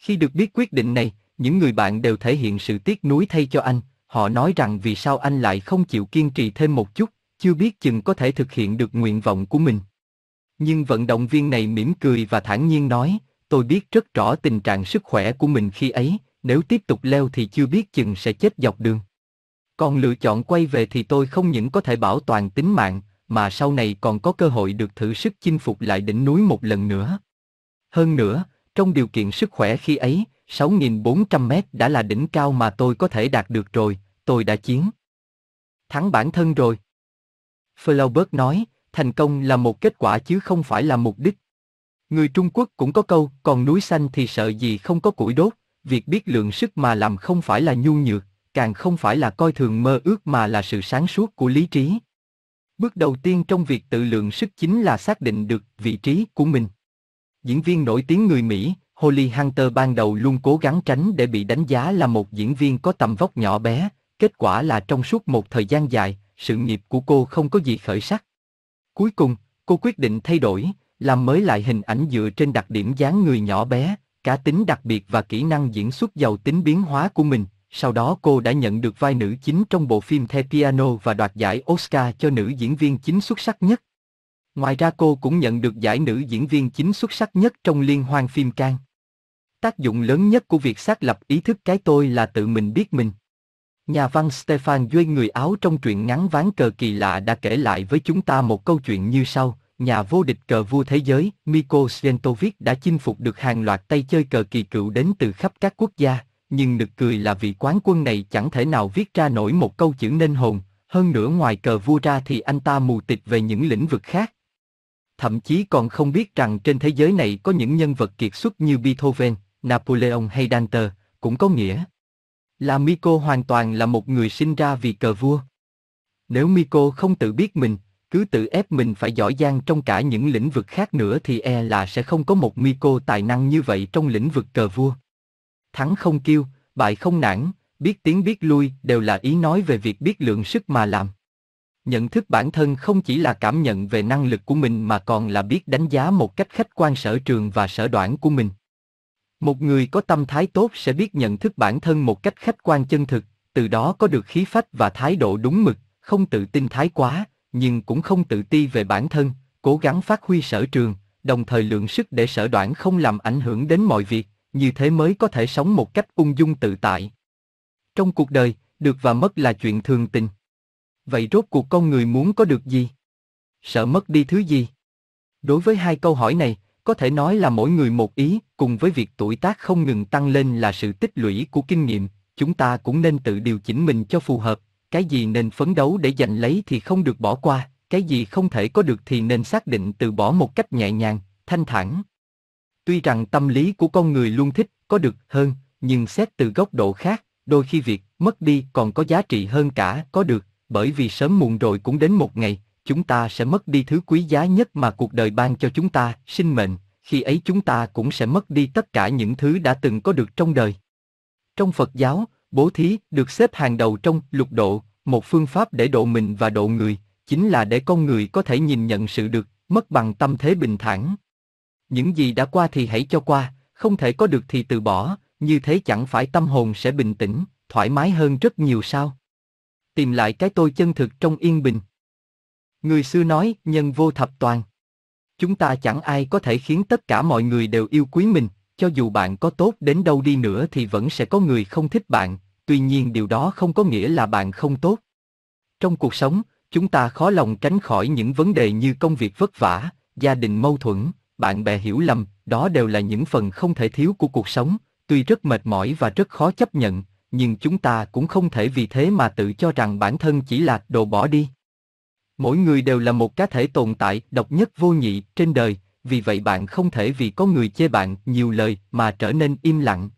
Khi được biết quyết định này, những người bạn đều thể hiện sự tiếc nuối thay cho anh, họ nói rằng vì sao anh lại không chịu kiên trì thêm một chút, chưa biết chừng có thể thực hiện được nguyện vọng của mình. Nhưng vận động viên này mỉm cười và thản nhiên nói, tôi biết rất rõ tình trạng sức khỏe của mình khi ấy, nếu tiếp tục leo thì chưa biết chừng sẽ chết dọc đường. Còn lựa chọn quay về thì tôi không những có thể bảo toàn tính mạng, mà sau này còn có cơ hội được thử sức chinh phục lại đỉnh núi một lần nữa. Hơn nữa, trong điều kiện sức khỏe khi ấy, 6.400 mét đã là đỉnh cao mà tôi có thể đạt được rồi, tôi đã chiến. Thắng bản thân rồi. Flaubert nói, thành công là một kết quả chứ không phải là mục đích. Người Trung Quốc cũng có câu, còn núi xanh thì sợ gì không có củi đốt, việc biết lượng sức mà làm không phải là nhu nhược, càng không phải là coi thường mơ ước mà là sự sáng suốt của lý trí. Bước đầu tiên trong việc tự lượng sức chính là xác định được vị trí của mình. Diễn viên nổi tiếng người Mỹ, Holly Hunter ban đầu luôn cố gắng tránh để bị đánh giá là một diễn viên có tầm vóc nhỏ bé, kết quả là trong suốt một thời gian dài, sự nghiệp của cô không có gì khởi sắc. Cuối cùng, cô quyết định thay đổi, làm mới lại hình ảnh dựa trên đặc điểm dáng người nhỏ bé, cá tính đặc biệt và kỹ năng diễn xuất giàu tính biến hóa của mình. Sau đó cô đã nhận được vai nữ chính trong bộ phim The Piano và đoạt giải Oscar cho nữ diễn viên chính xuất sắc nhất. Ngoài ra cô cũng nhận được giải nữ diễn viên chính xuất sắc nhất trong liên hoan phim Cannes. Tác dụng lớn nhất của việc xác lập ý thức cái tôi là tự mình biết mình. Nhà văn Stefan Duy người Áo trong truyện ngắn ván cờ kỳ lạ đã kể lại với chúng ta một câu chuyện như sau. Nhà vô địch cờ vua thế giới, Miko Sventovic đã chinh phục được hàng loạt tay chơi cờ kỳ cựu đến từ khắp các quốc gia, nhưng nực cười là vị quán quân này chẳng thể nào viết ra nổi một câu chữ nên hồn, hơn nữa ngoài cờ vua ra thì anh ta mù tịch về những lĩnh vực khác. Thậm chí còn không biết rằng trên thế giới này có những nhân vật kiệt xuất như Beethoven, Napoleon hay Dante, cũng có nghĩa là Miko hoàn toàn là một người sinh ra vì cờ vua. Nếu Miko không tự biết mình, cứ tự ép mình phải giỏi giang trong cả những lĩnh vực khác nữa thì e là sẽ không có một Miko tài năng như vậy trong lĩnh vực cờ vua. Thắng không kêu, bại không nản, biết tiếng biết lui đều là ý nói về việc biết lượng sức mà làm. Nhận thức bản thân không chỉ là cảm nhận về năng lực của mình mà còn là biết đánh giá một cách khách quan sở trường và sở đoản của mình. Một người có tâm thái tốt sẽ biết nhận thức bản thân một cách khách quan chân thực, từ đó có được khí phách và thái độ đúng mực, không tự tin thái quá, nhưng cũng không tự ti về bản thân, cố gắng phát huy sở trường, đồng thời lượng sức để sở đoản không làm ảnh hưởng đến mọi việc, như thế mới có thể sống một cách ung dung tự tại. Trong cuộc đời, được và mất là chuyện thường tình. Vậy rốt cuộc con người muốn có được gì? Sợ mất đi thứ gì? Đối với hai câu hỏi này, có thể nói là mỗi người một ý, cùng với việc tuổi tác không ngừng tăng lên là sự tích lũy của kinh nghiệm, chúng ta cũng nên tự điều chỉnh mình cho phù hợp, cái gì nên phấn đấu để giành lấy thì không được bỏ qua, cái gì không thể có được thì nên xác định từ bỏ một cách nhẹ nhàng, thanh thản. Tuy rằng tâm lý của con người luôn thích có được hơn, nhưng xét từ góc độ khác, đôi khi việc mất đi còn có giá trị hơn cả có được, bởi vì sớm muộn rồi cũng đến một ngày, chúng ta sẽ mất đi thứ quý giá nhất mà cuộc đời ban cho chúng ta, sinh mệnh, khi ấy chúng ta cũng sẽ mất đi tất cả những thứ đã từng có được trong đời. Trong Phật giáo, bố thí được xếp hàng đầu trong lục độ, một phương pháp để độ mình và độ người, chính là để con người có thể nhìn nhận sự được, mất bằng tâm thế bình thản. Những gì đã qua thì hãy cho qua, không thể có được thì từ bỏ, như thế chẳng phải tâm hồn sẽ bình tĩnh, thoải mái hơn rất nhiều sao? Tìm lại cái tôi chân thực trong yên bình. Người xưa nói, nhân vô thập toàn. Chúng ta chẳng ai có thể khiến tất cả mọi người đều yêu quý mình, cho dù bạn có tốt đến đâu đi nữa thì vẫn sẽ có người không thích bạn, tuy nhiên điều đó không có nghĩa là bạn không tốt. Trong cuộc sống, chúng ta khó lòng tránh khỏi những vấn đề như công việc vất vả, gia đình mâu thuẫn, bạn bè hiểu lầm, đó đều là những phần không thể thiếu của cuộc sống, tuy rất mệt mỏi và rất khó chấp nhận, nhưng chúng ta cũng không thể vì thế mà tự cho rằng bản thân chỉ là đồ bỏ đi. Mỗi người đều là một cá thể tồn tại độc nhất vô nhị trên đời, vì vậy bạn không thể vì có người chê bạn nhiều lời mà trở nên im lặng.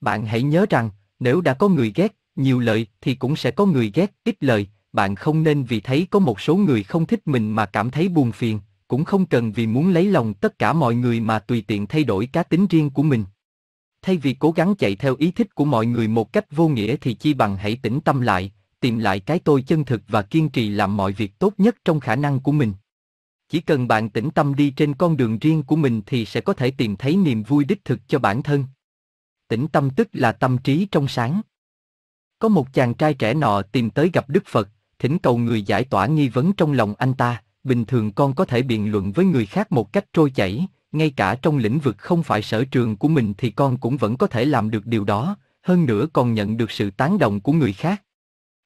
Bạn hãy nhớ rằng, nếu đã có người ghét nhiều lời thì cũng sẽ có người ghét ít lời, bạn không nên vì thấy có một số người không thích mình mà cảm thấy buồn phiền, cũng không cần vì muốn lấy lòng tất cả mọi người mà tùy tiện thay đổi cá tính riêng của mình. Thay vì cố gắng chạy theo ý thích của mọi người một cách vô nghĩa thì chi bằng hãy tĩnh tâm lại, tìm lại cái tôi chân thực và kiên trì làm mọi việc tốt nhất trong khả năng của mình. Chỉ cần bạn tĩnh tâm đi trên con đường riêng của mình thì sẽ có thể tìm thấy niềm vui đích thực cho bản thân. Tĩnh tâm tức là tâm trí trong sáng. Có một chàng trai trẻ nọ tìm tới gặp Đức Phật, thỉnh cầu người giải tỏa nghi vấn trong lòng anh ta. Bình thường con có thể biện luận với người khác một cách trôi chảy, ngay cả trong lĩnh vực không phải sở trường của mình thì con cũng vẫn có thể làm được điều đó, hơn nữa còn nhận được sự tán đồng của người khác.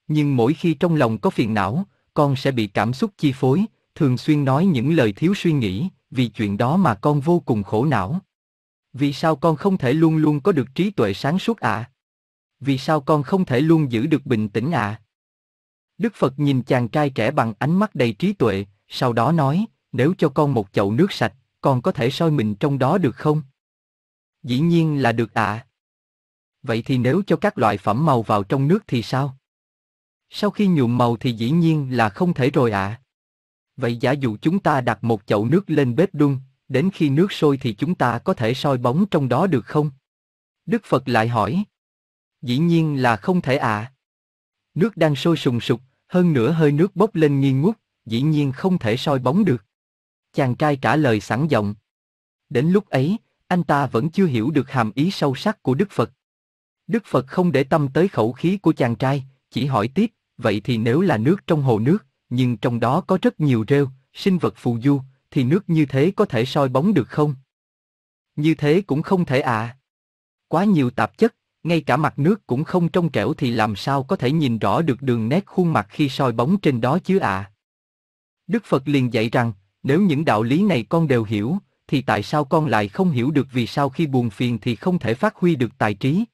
Nhưng mỗi khi trong lòng có phiền não, con sẽ bị cảm xúc chi phối, thường xuyên nói những lời thiếu suy nghĩ, vì chuyện đó mà con vô cùng khổ não. Vì sao con không thể luôn luôn có được trí tuệ sáng suốt ạ? À? Vì sao con không thể luôn giữ được bình tĩnh ạ? À? Đức Phật nhìn chàng trai trẻ bằng ánh mắt đầy trí tuệ, Sau đó nói, nếu cho con một chậu nước sạch, con có thể soi mình trong đó được không? Dĩ nhiên là được ạ. À. Vậy thì nếu cho các loại phẩm màu vào trong nước thì sao? Sau khi nhuộm màu thì dĩ nhiên là không thể rồi ạ. À. Vậy giả dụ chúng ta đặt một chậu nước lên bếp đun, đến khi nước sôi thì chúng ta có thể soi bóng trong đó được không? Đức Phật lại hỏi. Dĩ nhiên là không thể ạ. À. Nước đang sôi sùng sục, hơn nữa hơi nước bốc lên nghi ngút, dĩ nhiên không thể soi bóng được. Chàng trai trả lời sẵn giọng. Đến lúc ấy, anh ta vẫn chưa hiểu được hàm ý sâu sắc của Đức Phật. Đức Phật không để tâm tới khẩu khí của chàng trai, chỉ hỏi tiếp, vậy thì nếu là nước trong hồ nước, nhưng trong đó có rất nhiều rêu, sinh vật phù du, thì nước như thế có thể soi bóng được không? Như thế cũng không thể à. Quá nhiều tạp chất, ngay cả mặt nước cũng không trong trẻo thì làm sao có thể nhìn rõ được đường nét khuôn mặt khi soi bóng trên đó chứ à. Đức Phật liền dạy rằng, nếu những đạo lý này con đều hiểu, thì tại sao con lại không hiểu được vì sao khi buồn phiền thì không thể phát huy được tài trí?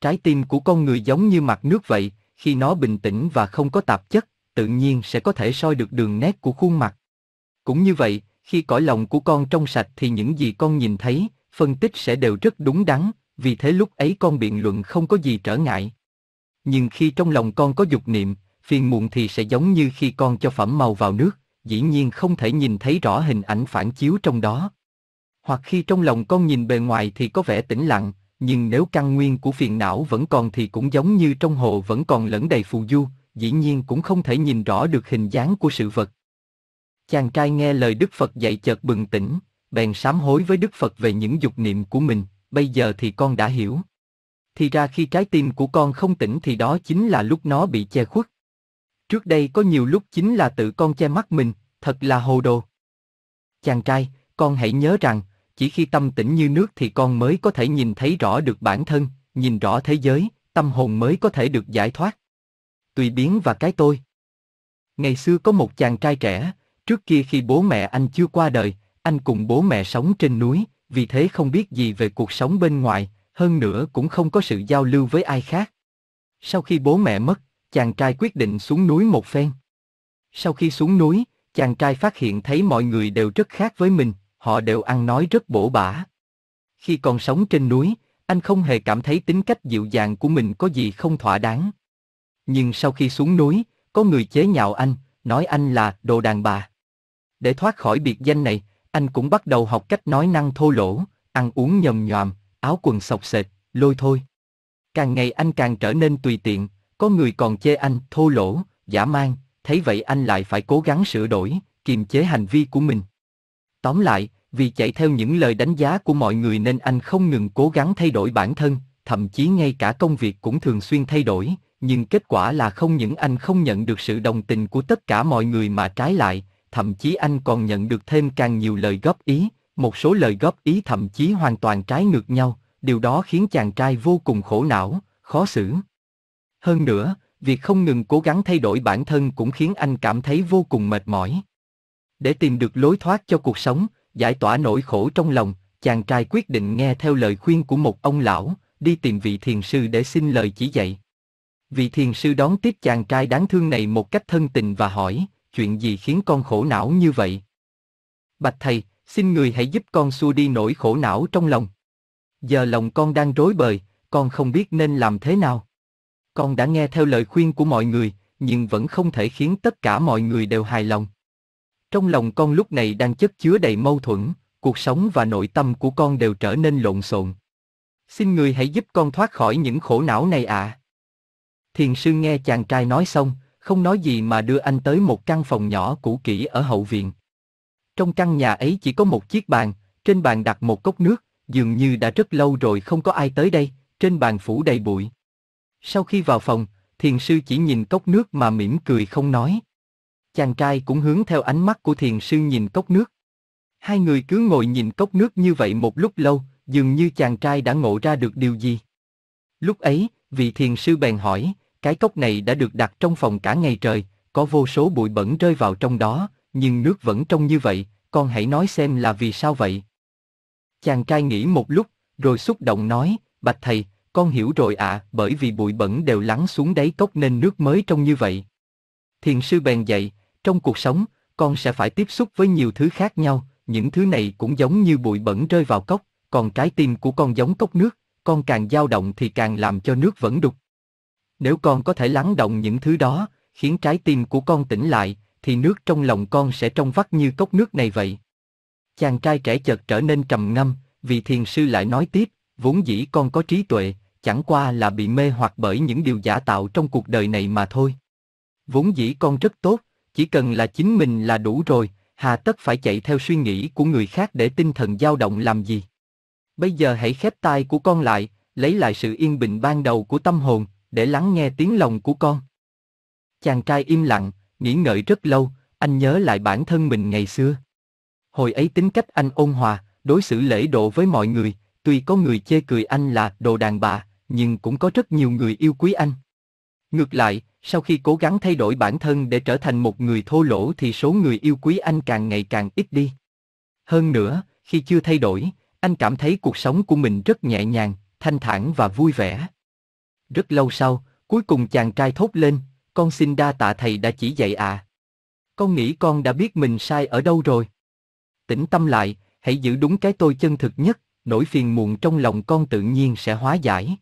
Trái tim của con người giống như mặt nước vậy, khi nó bình tĩnh và không có tạp chất, tự nhiên sẽ có thể soi được đường nét của khuôn mặt. Cũng như vậy, khi cõi lòng của con trong sạch thì những gì con nhìn thấy, phân tích sẽ đều rất đúng đắn, vì thế lúc ấy con biện luận không có gì trở ngại. Nhưng khi trong lòng con có dục niệm, phiền muộn thì sẽ giống như khi con cho phẩm màu vào nước, dĩ nhiên không thể nhìn thấy rõ hình ảnh phản chiếu trong đó. Hoặc khi trong lòng con nhìn bề ngoài thì có vẻ tĩnh lặng, nhưng nếu căn nguyên của phiền não vẫn còn thì cũng giống như trong hồ vẫn còn lẫn đầy phù du, dĩ nhiên cũng không thể nhìn rõ được hình dáng của sự vật. Chàng trai nghe lời Đức Phật dạy chợt bừng tỉnh, bèn sám hối với Đức Phật về những dục niệm của mình, bây giờ thì con đã hiểu. Thì ra khi trái tim của con không tỉnh thì đó chính là lúc nó bị che khuất. Trước đây có nhiều lúc chính là tự con che mắt mình, thật là hồ đồ. Chàng trai, con hãy nhớ rằng, chỉ khi tâm tĩnh như nước thì con mới có thể nhìn thấy rõ được bản thân, nhìn rõ thế giới, tâm hồn mới có thể được giải thoát. Tùy biến và cái tôi. Ngày xưa có một chàng trai trẻ, trước kia khi bố mẹ anh chưa qua đời, anh cùng bố mẹ sống trên núi, vì thế không biết gì về cuộc sống bên ngoài, hơn nữa cũng không có sự giao lưu với ai khác. Sau khi bố mẹ mất, chàng trai quyết định xuống núi một phen. Sau khi xuống núi, chàng trai phát hiện thấy mọi người đều rất khác với mình, họ đều ăn nói rất bổ bả. Khi còn sống trên núi, anh không hề cảm thấy tính cách dịu dàng của mình có gì không thỏa đáng. Nhưng sau khi xuống núi, có người chế nhạo anh, nói anh là đồ đàn bà. Để thoát khỏi biệt danh này, anh cũng bắt đầu học cách nói năng thô lỗ, ăn uống nhầm nhòm, áo quần sọc sệt, lôi thôi. Càng ngày anh càng trở nên tùy tiện, có người còn chê anh thô lỗ, giả man, thấy vậy anh lại phải cố gắng sửa đổi, kiềm chế hành vi của mình. Tóm lại, vì chạy theo những lời đánh giá của mọi người nên anh không ngừng cố gắng thay đổi bản thân, thậm chí ngay cả công việc cũng thường xuyên thay đổi, nhưng kết quả là không những anh không nhận được sự đồng tình của tất cả mọi người mà trái lại, thậm chí anh còn nhận được thêm càng nhiều lời góp ý, một số lời góp ý thậm chí hoàn toàn trái ngược nhau, điều đó khiến chàng trai vô cùng khổ não, khó xử. Hơn nữa, việc không ngừng cố gắng thay đổi bản thân cũng khiến anh cảm thấy vô cùng mệt mỏi. Để tìm được lối thoát cho cuộc sống, giải tỏa nỗi khổ trong lòng, chàng trai quyết định nghe theo lời khuyên của một ông lão, đi tìm vị thiền sư để xin lời chỉ dạy. Vị thiền sư đón tiếp chàng trai đáng thương này một cách thân tình và hỏi, chuyện gì khiến con khổ não như vậy? Bạch thầy, xin người hãy giúp con xua đi nỗi khổ não trong lòng. Giờ lòng con đang rối bời, con không biết nên làm thế nào. Con đã nghe theo lời khuyên của mọi người, nhưng vẫn không thể khiến tất cả mọi người đều hài lòng. Trong lòng con lúc này đang chất chứa đầy mâu thuẫn, cuộc sống và nội tâm của con đều trở nên lộn xộn. Xin người hãy giúp con thoát khỏi những khổ não này ạ. À. Thiền sư nghe chàng trai nói xong, không nói gì mà đưa anh tới một căn phòng nhỏ cũ kỹ ở hậu viện. Trong căn nhà ấy chỉ có một chiếc bàn, trên bàn đặt một cốc nước, dường như đã rất lâu rồi không có ai tới đây, trên bàn phủ đầy bụi. Sau khi vào phòng, thiền sư chỉ nhìn cốc nước mà mỉm cười không nói. Chàng trai cũng hướng theo ánh mắt của thiền sư nhìn cốc nước. Hai người cứ ngồi nhìn cốc nước như vậy một lúc lâu, dường như chàng trai đã ngộ ra được điều gì. Lúc ấy, vị thiền sư bèn hỏi, cái cốc này đã được đặt trong phòng cả ngày trời, có vô số bụi bẩn rơi vào trong đó, nhưng nước vẫn trong như vậy, con hãy nói xem là vì sao vậy. Chàng trai nghĩ một lúc, rồi xúc động nói, bạch thầy, con hiểu rồi ạ, à, bởi vì bụi bẩn đều lắng xuống đáy cốc nên nước mới trong như vậy. Thiền sư bèn dạy, trong cuộc sống, con sẽ phải tiếp xúc với nhiều thứ khác nhau, những thứ này cũng giống như bụi bẩn rơi vào cốc, còn trái tim của con giống cốc nước, con càng dao động thì càng làm cho nước vẫn đục. Nếu con có thể lắng động những thứ đó, khiến trái tim của con tỉnh lại, thì nước trong lòng con sẽ trong vắt như cốc nước này vậy. Chàng trai trẻ chợt trở nên trầm ngâm, vì thiền sư lại nói tiếp, vốn dĩ con có trí tuệ, chẳng qua là bị mê hoặc bởi những điều giả tạo trong cuộc đời này mà thôi. Vốn dĩ con rất tốt, chỉ cần là chính mình là đủ rồi, hà tất phải chạy theo suy nghĩ của người khác để tinh thần dao động làm gì. Bây giờ hãy khép tai của con lại, lấy lại sự yên bình ban đầu của tâm hồn, để lắng nghe tiếng lòng của con. Chàng trai im lặng, nghĩ ngợi rất lâu, anh nhớ lại bản thân mình ngày xưa. Hồi ấy tính cách anh ôn hòa, đối xử lễ độ với mọi người, tuy có người chê cười anh là đồ đàn bà, nhưng cũng có rất nhiều người yêu quý anh. Ngược lại, sau khi cố gắng thay đổi bản thân để trở thành một người thô lỗ thì số người yêu quý anh càng ngày càng ít đi. Hơn nữa, khi chưa thay đổi, anh cảm thấy cuộc sống của mình rất nhẹ nhàng, thanh thản và vui vẻ. Rất lâu sau, cuối cùng chàng trai thốt lên, con xin đa tạ thầy đã chỉ dạy à. Con nghĩ con đã biết mình sai ở đâu rồi. Tĩnh tâm lại, hãy giữ đúng cái tôi chân thực nhất, nỗi phiền muộn trong lòng con tự nhiên sẽ hóa giải.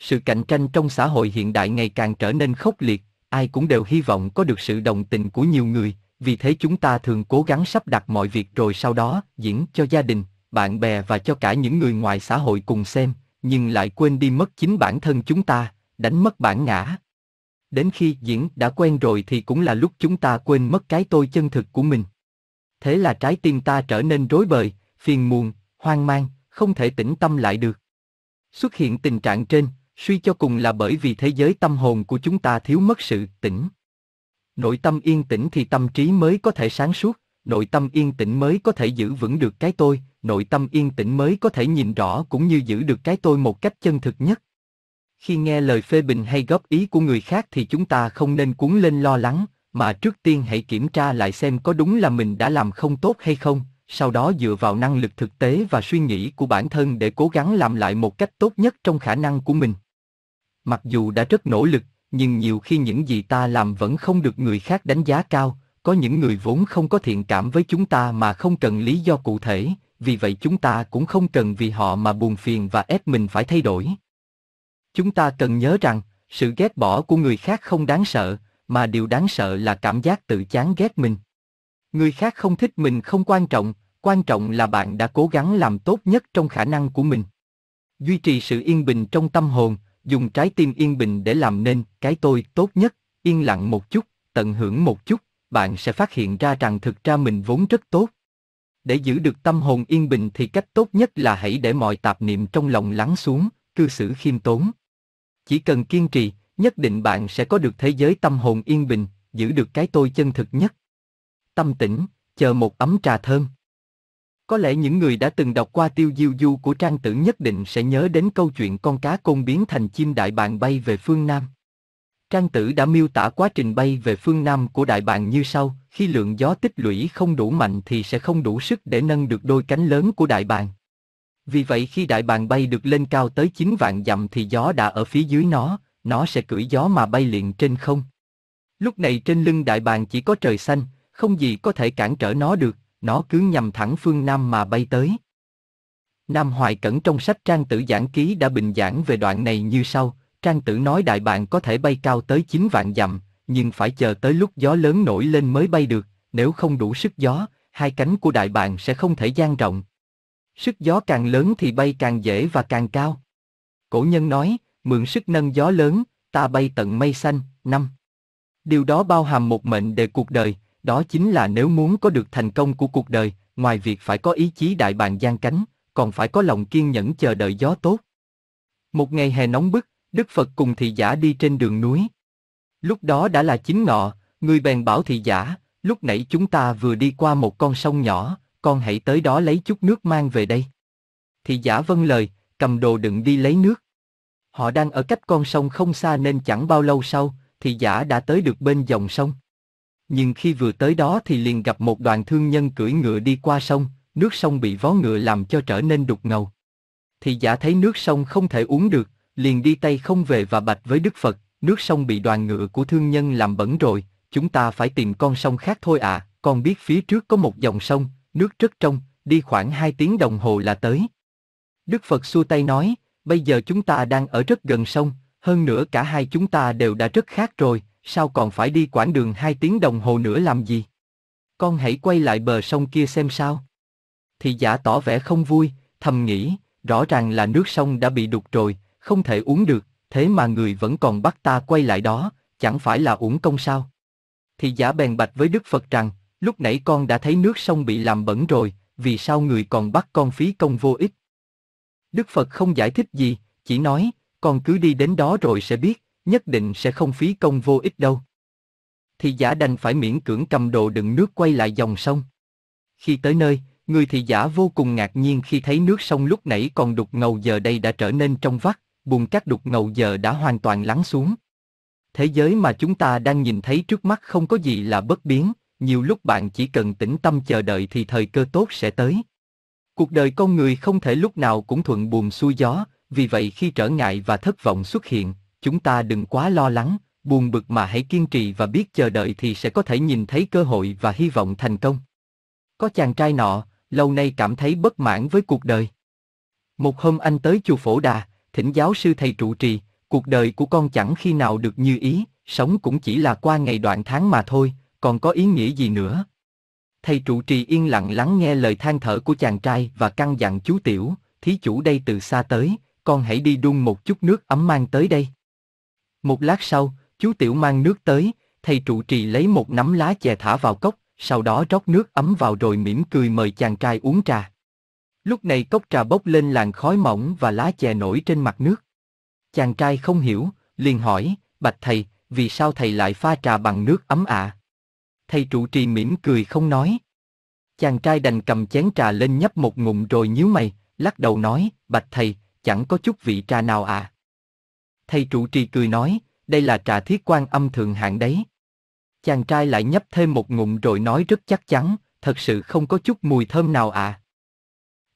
Sự cạnh tranh trong xã hội hiện đại ngày càng trở nên khốc liệt, ai cũng đều hy vọng có được sự đồng tình của nhiều người, vì thế chúng ta thường cố gắng sắp đặt mọi việc rồi sau đó diễn cho gia đình, bạn bè và cho cả những người ngoài xã hội cùng xem, nhưng lại quên đi mất chính bản thân chúng ta, đánh mất bản ngã. Đến khi diễn đã quen rồi thì cũng là lúc chúng ta quên mất cái tôi chân thực của mình. Thế là trái tim ta trở nên rối bời, phiền muộn, hoang mang, không thể tĩnh tâm lại được. Xuất hiện tình trạng trên, suy cho cùng là bởi vì thế giới tâm hồn của chúng ta thiếu mất sự tĩnh. Nội tâm yên tĩnh thì tâm trí mới có thể sáng suốt, nội tâm yên tĩnh mới có thể giữ vững được cái tôi, nội tâm yên tĩnh mới có thể nhìn rõ cũng như giữ được cái tôi một cách chân thực nhất. Khi nghe lời phê bình hay góp ý của người khác thì chúng ta không nên cuốn lên lo lắng, mà trước tiên hãy kiểm tra lại xem có đúng là mình đã làm không tốt hay không, sau đó dựa vào năng lực thực tế và suy nghĩ của bản thân để cố gắng làm lại một cách tốt nhất trong khả năng của mình. Mặc dù đã rất nỗ lực, nhưng nhiều khi những gì ta làm vẫn không được người khác đánh giá cao, có những người vốn không có thiện cảm với chúng ta mà không cần lý do cụ thể, vì vậy chúng ta cũng không cần vì họ mà buồn phiền và ép mình phải thay đổi. Chúng ta cần nhớ rằng, sự ghét bỏ của người khác không đáng sợ, mà điều đáng sợ là cảm giác tự chán ghét mình. Người khác không thích mình không quan trọng, quan trọng là bạn đã cố gắng làm tốt nhất trong khả năng của mình. Duy trì sự yên bình trong tâm hồn, dùng trái tim yên bình để làm nên cái tôi tốt nhất, yên lặng một chút, tận hưởng một chút, bạn sẽ phát hiện ra rằng thực ra mình vốn rất tốt. Để giữ được tâm hồn yên bình thì cách tốt nhất là hãy để mọi tạp niệm trong lòng lắng xuống, cư xử khiêm tốn. Chỉ cần kiên trì, nhất định bạn sẽ có được thế giới tâm hồn yên bình, giữ được cái tôi chân thực nhất. Tâm tĩnh, chờ một ấm trà thơm. Có lẽ những người đã từng đọc qua tiêu diêu du của Trang Tử nhất định sẽ nhớ đến câu chuyện con cá côn biến thành chim đại bàng bay về phương Nam. Trang Tử đã miêu tả quá trình bay về phương Nam của đại bàng như sau, khi lượng gió tích lũy không đủ mạnh thì sẽ không đủ sức để nâng được đôi cánh lớn của đại bàng. Vì vậy khi đại bàng bay được lên cao tới 9 vạn dặm thì gió đã ở phía dưới nó, nó sẽ cưỡi gió mà bay liền trên không. Lúc này trên lưng đại bàng chỉ có trời xanh, không gì có thể cản trở nó được, nó cứ nhằm thẳng phương Nam mà bay tới. Nam Hoài Cẩn trong sách Trang Tử Giảng Ký đã bình giảng về đoạn này như sau, Trang Tử nói đại bàng có thể bay cao tới 9 vạn dặm, nhưng phải chờ tới lúc gió lớn nổi lên mới bay được, nếu không đủ sức gió, hai cánh của đại bàng sẽ không thể dang rộng. Sức gió càng lớn thì bay càng dễ và càng cao. Cổ nhân nói, mượn sức nâng gió lớn, ta bay tận mây xanh, năm. Điều đó bao hàm một mệnh đề cuộc đời, đó chính là nếu muốn có được thành công của cuộc đời, ngoài việc phải có ý chí đại bàng giang cánh, còn phải có lòng kiên nhẫn chờ đợi gió tốt. Một ngày hè nóng bức, Đức Phật cùng thị giả đi trên đường núi. Lúc đó đã là chín ngọ, người bèn bảo thị giả, lúc nãy chúng ta vừa đi qua một con sông nhỏ, con hãy tới đó lấy chút nước mang về đây. Thị giả vâng lời, cầm đồ đựng đi lấy nước. Họ đang ở cách con sông không xa nên chẳng bao lâu sau, thị giả đã tới được bên dòng sông. Nhưng khi vừa tới đó thì liền gặp một đoàn thương nhân cưỡi ngựa đi qua sông, nước sông bị vó ngựa làm cho trở nên đục ngầu. thì giả thấy nước sông không thể uống được, liền đi tay không về và bạch với Đức Phật, nước sông bị đoàn ngựa của thương nhân làm bẩn rồi, chúng ta phải tìm con sông khác thôi à, con biết phía trước có một dòng sông, nước rất trong, đi khoảng 2 tiếng đồng hồ là tới. Đức Phật xua tay nói, bây giờ chúng ta đang ở rất gần sông, hơn nữa cả hai chúng ta đều đã rất khác rồi, sao còn phải đi quãng đường 2 tiếng đồng hồ nữa làm gì? Con hãy quay lại bờ sông kia xem sao. Thì giả tỏ vẻ không vui, thầm nghĩ, rõ ràng là nước sông đã bị đục rồi, không thể uống được, thế mà người vẫn còn bắt ta quay lại đó, chẳng phải là uổng công sao? Thì giả bèn bạch với Đức Phật rằng, lúc nãy con đã thấy nước sông bị làm bẩn rồi, vì sao người còn bắt con phí công vô ích? Đức Phật không giải thích gì, chỉ nói, con cứ đi đến đó rồi sẽ biết, nhất định sẽ không phí công vô ích đâu. Thì giả đành phải miễn cưỡng cầm đồ đựng nước quay lại dòng sông. Khi tới nơi, người thị giả vô cùng ngạc nhiên khi thấy nước sông lúc nãy còn đục ngầu giờ đây đã trở nên trong vắt, bùn cát đục ngầu giờ đã hoàn toàn lắng xuống. Thế giới mà chúng ta đang nhìn thấy trước mắt không có gì là bất biến, nhiều lúc bạn chỉ cần tĩnh tâm chờ đợi thì thời cơ tốt sẽ tới. Cuộc đời con người không thể lúc nào cũng thuận buồm xuôi gió, vì vậy khi trở ngại và thất vọng xuất hiện, chúng ta đừng quá lo lắng, buồn bực mà hãy kiên trì và biết chờ đợi thì sẽ có thể nhìn thấy cơ hội và hy vọng thành công. Có chàng trai nọ, lâu nay cảm thấy bất mãn với cuộc đời. Một hôm anh tới chùa Phổ Đà, thỉnh giáo sư thầy trụ trì, cuộc đời của con chẳng khi nào được như ý, sống cũng chỉ là qua ngày đoạn tháng mà thôi, còn có ý nghĩa gì nữa. Thầy trụ trì yên lặng lắng nghe lời than thở của chàng trai và căn dặn chú Tiểu, thí chủ đây từ xa tới, con hãy đi đun một chút nước ấm mang tới đây. Một lát sau, chú Tiểu mang nước tới, thầy trụ trì lấy một nắm lá chè thả vào cốc, sau đó rót nước ấm vào rồi mỉm cười mời chàng trai uống trà. Lúc này cốc trà bốc lên làn khói mỏng và lá chè nổi trên mặt nước. Chàng trai không hiểu, liền hỏi, bạch thầy, vì sao thầy lại pha trà bằng nước ấm ạ? À? Thầy trụ trì mỉm cười không nói. Chàng trai đành cầm chén trà lên nhấp một ngụm rồi nhíu mày, lắc đầu nói, bạch thầy, chẳng có chút vị trà nào à. Thầy trụ trì cười nói, đây là trà thiết quan âm thượng hạng đấy. Chàng trai lại nhấp thêm một ngụm rồi nói rất chắc chắn, thật sự không có chút mùi thơm nào à.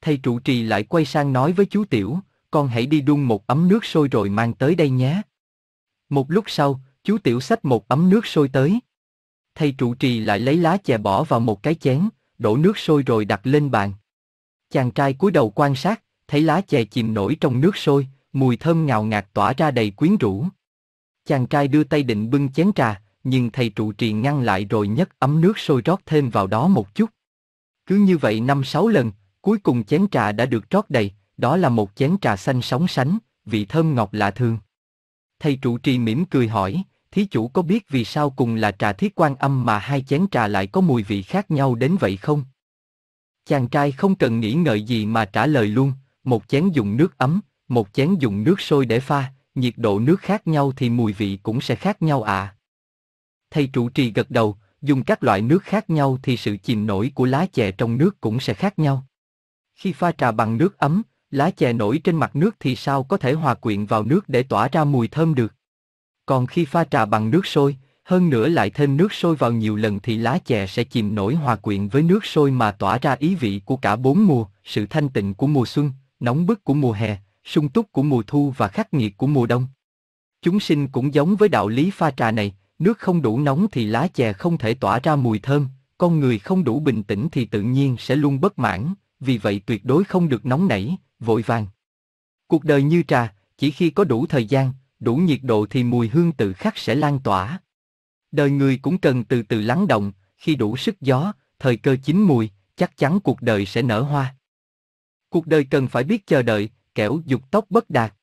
Thầy trụ trì lại quay sang nói với chú Tiểu, con hãy đi đun một ấm nước sôi rồi mang tới đây nhé. Một lúc sau, chú Tiểu xách một ấm nước sôi tới. Thầy trụ trì lại lấy lá chè bỏ vào một cái chén, đổ nước sôi rồi đặt lên bàn. Chàng trai cúi đầu quan sát, thấy lá chè chìm nổi trong nước sôi, mùi thơm ngào ngạt tỏa ra đầy quyến rũ. Chàng trai đưa tay định bưng chén trà, nhưng thầy trụ trì ngăn lại rồi nhấc ấm nước sôi rót thêm vào đó một chút. Cứ như vậy năm sáu lần, cuối cùng chén trà đã được rót đầy, đó là một chén trà xanh sóng sánh, vị thơm ngọt lạ thường. Thầy trụ trì mỉm cười hỏi, thí chủ có biết vì sao cùng là trà thiết quan âm mà hai chén trà lại có mùi vị khác nhau đến vậy không? Chàng trai không cần nghĩ ngợi gì mà trả lời luôn, một chén dùng nước ấm, một chén dùng nước sôi để pha, nhiệt độ nước khác nhau thì mùi vị cũng sẽ khác nhau à. Thầy trụ trì gật đầu, dùng các loại nước khác nhau thì sự chìm nổi của lá chè trong nước cũng sẽ khác nhau. Khi pha trà bằng nước ấm, lá chè nổi trên mặt nước thì sao có thể hòa quyện vào nước để tỏa ra mùi thơm được. Còn khi pha trà bằng nước sôi, hơn nữa lại thêm nước sôi vào nhiều lần thì lá chè sẽ chìm nổi hòa quyện với nước sôi mà tỏa ra ý vị của cả bốn mùa, sự thanh tịnh của mùa xuân, nóng bức của mùa hè, sung túc của mùa thu và khắc nghiệt của mùa đông. Chúng sinh cũng giống với đạo lý pha trà này, nước không đủ nóng thì lá chè không thể tỏa ra mùi thơm, con người không đủ bình tĩnh thì tự nhiên sẽ luôn bất mãn, vì vậy tuyệt đối không được nóng nảy, vội vàng. Cuộc đời như trà, chỉ khi có đủ thời gian, đủ nhiệt độ thì mùi hương tự khắc sẽ lan tỏa. Đời người cũng cần từ từ lắng động, khi đủ sức gió, thời cơ chín mùi, chắc chắn cuộc đời sẽ nở hoa. Cuộc đời cần phải biết chờ đợi, kẻo dục tốc bất đạt.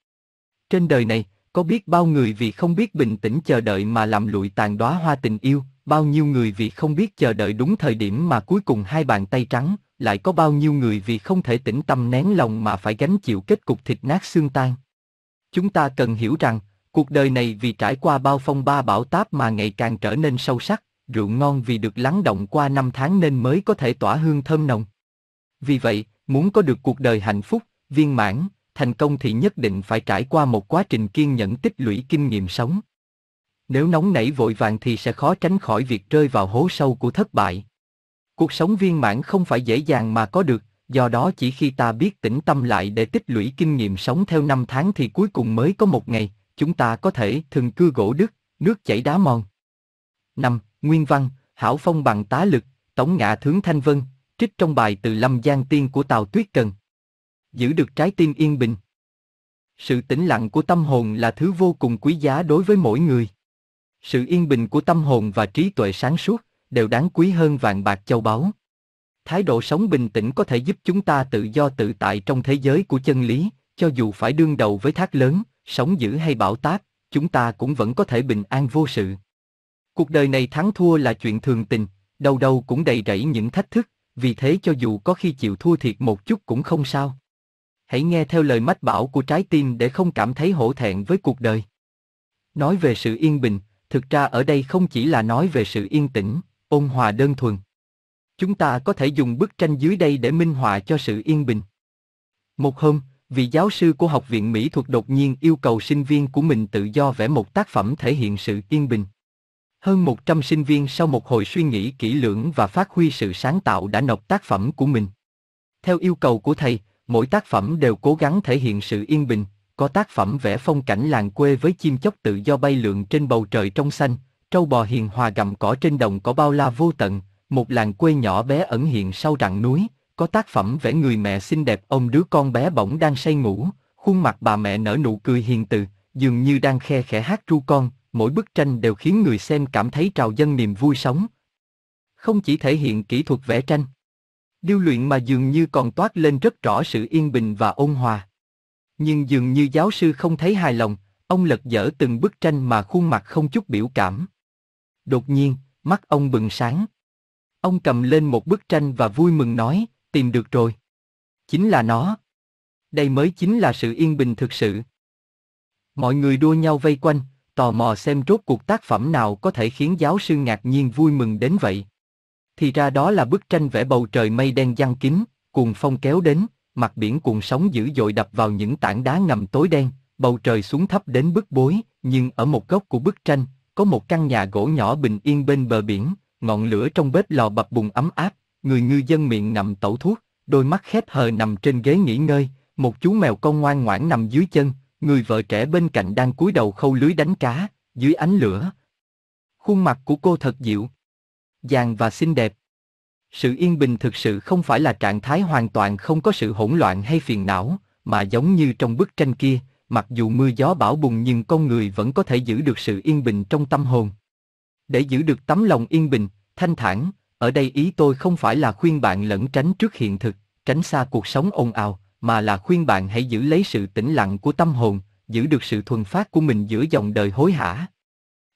Trên đời này, có biết bao người vì không biết bình tĩnh chờ đợi mà làm lụi tàn đóa hoa tình yêu, bao nhiêu người vì không biết chờ đợi đúng thời điểm mà cuối cùng hai bàn tay trắng, lại có bao nhiêu người vì không thể tĩnh tâm nén lòng mà phải gánh chịu kết cục thịt nát xương tan. Chúng ta cần hiểu rằng, cuộc đời này vì trải qua bao phong ba bão táp mà ngày càng trở nên sâu sắc, rượu ngon vì được lắng động qua năm tháng nên mới có thể tỏa hương thơm nồng. Vì vậy, muốn có được cuộc đời hạnh phúc, viên mãn, thành công thì nhất định phải trải qua một quá trình kiên nhẫn tích lũy kinh nghiệm sống. Nếu nóng nảy vội vàng thì sẽ khó tránh khỏi việc rơi vào hố sâu của thất bại. Cuộc sống viên mãn không phải dễ dàng mà có được, do đó chỉ khi ta biết tĩnh tâm lại để tích lũy kinh nghiệm sống theo năm tháng thì cuối cùng mới có một ngày, chúng ta có thể thường cưa gỗ đứt, nước chảy đá mòn. Năm, Nguyên văn, Hảo Phong bằng tá lực, tổng Ngạ Thướng Thanh Vân, trích trong bài từ Lâm Giang Tiên của Tào Tuyết Cần. Giữ được trái tim yên bình. Sự tĩnh lặng của tâm hồn là thứ vô cùng quý giá đối với mỗi người. Sự yên bình của tâm hồn và trí tuệ sáng suốt đều đáng quý hơn vàng bạc châu báu. Thái độ sống bình tĩnh có thể giúp chúng ta tự do tự tại trong thế giới của chân lý, cho dù phải đương đầu với thác lớn, sóng dữ hay bão táp, chúng ta cũng vẫn có thể bình an vô sự. Cuộc đời này thắng thua là chuyện thường tình, đâu đâu cũng đầy rẫy những thách thức, vì thế cho dù có khi chịu thua thiệt một chút cũng không sao. Hãy nghe theo lời mách bảo của trái tim để không cảm thấy hổ thẹn với cuộc đời. Nói về sự yên bình, thực ra ở đây không chỉ là nói về sự yên tĩnh, ôn hòa đơn thuần. Chúng ta có thể dùng bức tranh dưới đây để minh họa cho sự yên bình. Một hôm, vị giáo sư của Học viện Mỹ thuật đột nhiên yêu cầu sinh viên của mình tự do vẽ một tác phẩm thể hiện sự yên bình. Hơn 100 sinh viên sau một hồi suy nghĩ kỹ lưỡng và phát huy sự sáng tạo đã nộp tác phẩm của mình. Theo yêu cầu của thầy, mỗi tác phẩm đều cố gắng thể hiện sự yên bình, có tác phẩm vẽ phong cảnh làng quê với chim chóc tự do bay lượn trên bầu trời trong xanh, trâu bò hiền hòa gặm cỏ trên đồng cỏ bao la vô tận, một làng quê nhỏ bé ẩn hiện sau rặng núi, có tác phẩm vẽ người mẹ xinh đẹp ôm đứa con bé bỏng đang say ngủ, khuôn mặt bà mẹ nở nụ cười hiền từ, dường như đang khe khẽ hát ru con, mỗi bức tranh đều khiến người xem cảm thấy trào dâng niềm vui sống. Không chỉ thể hiện kỹ thuật vẽ tranh, điêu luyện mà dường như còn toát lên rất rõ sự yên bình và ôn hòa. Nhưng dường như giáo sư không thấy hài lòng, ông lật dở từng bức tranh mà khuôn mặt không chút biểu cảm. Đột nhiên, mắt ông bừng sáng. Ông cầm lên một bức tranh và vui mừng nói, tìm được rồi. Chính là nó. Đây mới chính là sự yên bình thực sự. Mọi người đua nhau vây quanh, tò mò xem rốt cuộc tác phẩm nào có thể khiến giáo sư ngạc nhiên vui mừng đến vậy. Thì ra đó là bức tranh vẽ bầu trời mây đen giăng kín, cuồng phong kéo đến, mặt biển cuồng sóng dữ dội đập vào những tảng đá ngầm tối đen, bầu trời xuống thấp đến bức bối, nhưng ở một góc của bức tranh, có một căn nhà gỗ nhỏ bình yên bên bờ biển, ngọn lửa trong bếp lò bập bùng ấm áp, người ngư dân miệng nằm tẩu thuốc, đôi mắt khép hờ nằm trên ghế nghỉ ngơi, một chú mèo con ngoan ngoãn nằm dưới chân, người vợ trẻ bên cạnh đang cúi đầu khâu lưới đánh cá, dưới ánh lửa. Khuôn mặt của cô thật dịu, dàng và xinh đẹp. Sự yên bình thực sự không phải là trạng thái hoàn toàn không có sự hỗn loạn hay phiền não, mà giống như trong bức tranh kia, mặc dù mưa gió bão bùng nhưng con người vẫn có thể giữ được sự yên bình trong tâm hồn. Để giữ được tấm lòng yên bình, thanh thản, ở đây ý tôi không phải là khuyên bạn lẩn tránh trước hiện thực, tránh xa cuộc sống ồn ào, mà là khuyên bạn hãy giữ lấy sự tĩnh lặng của tâm hồn, giữ được sự thuần phát của mình giữa dòng đời hối hả.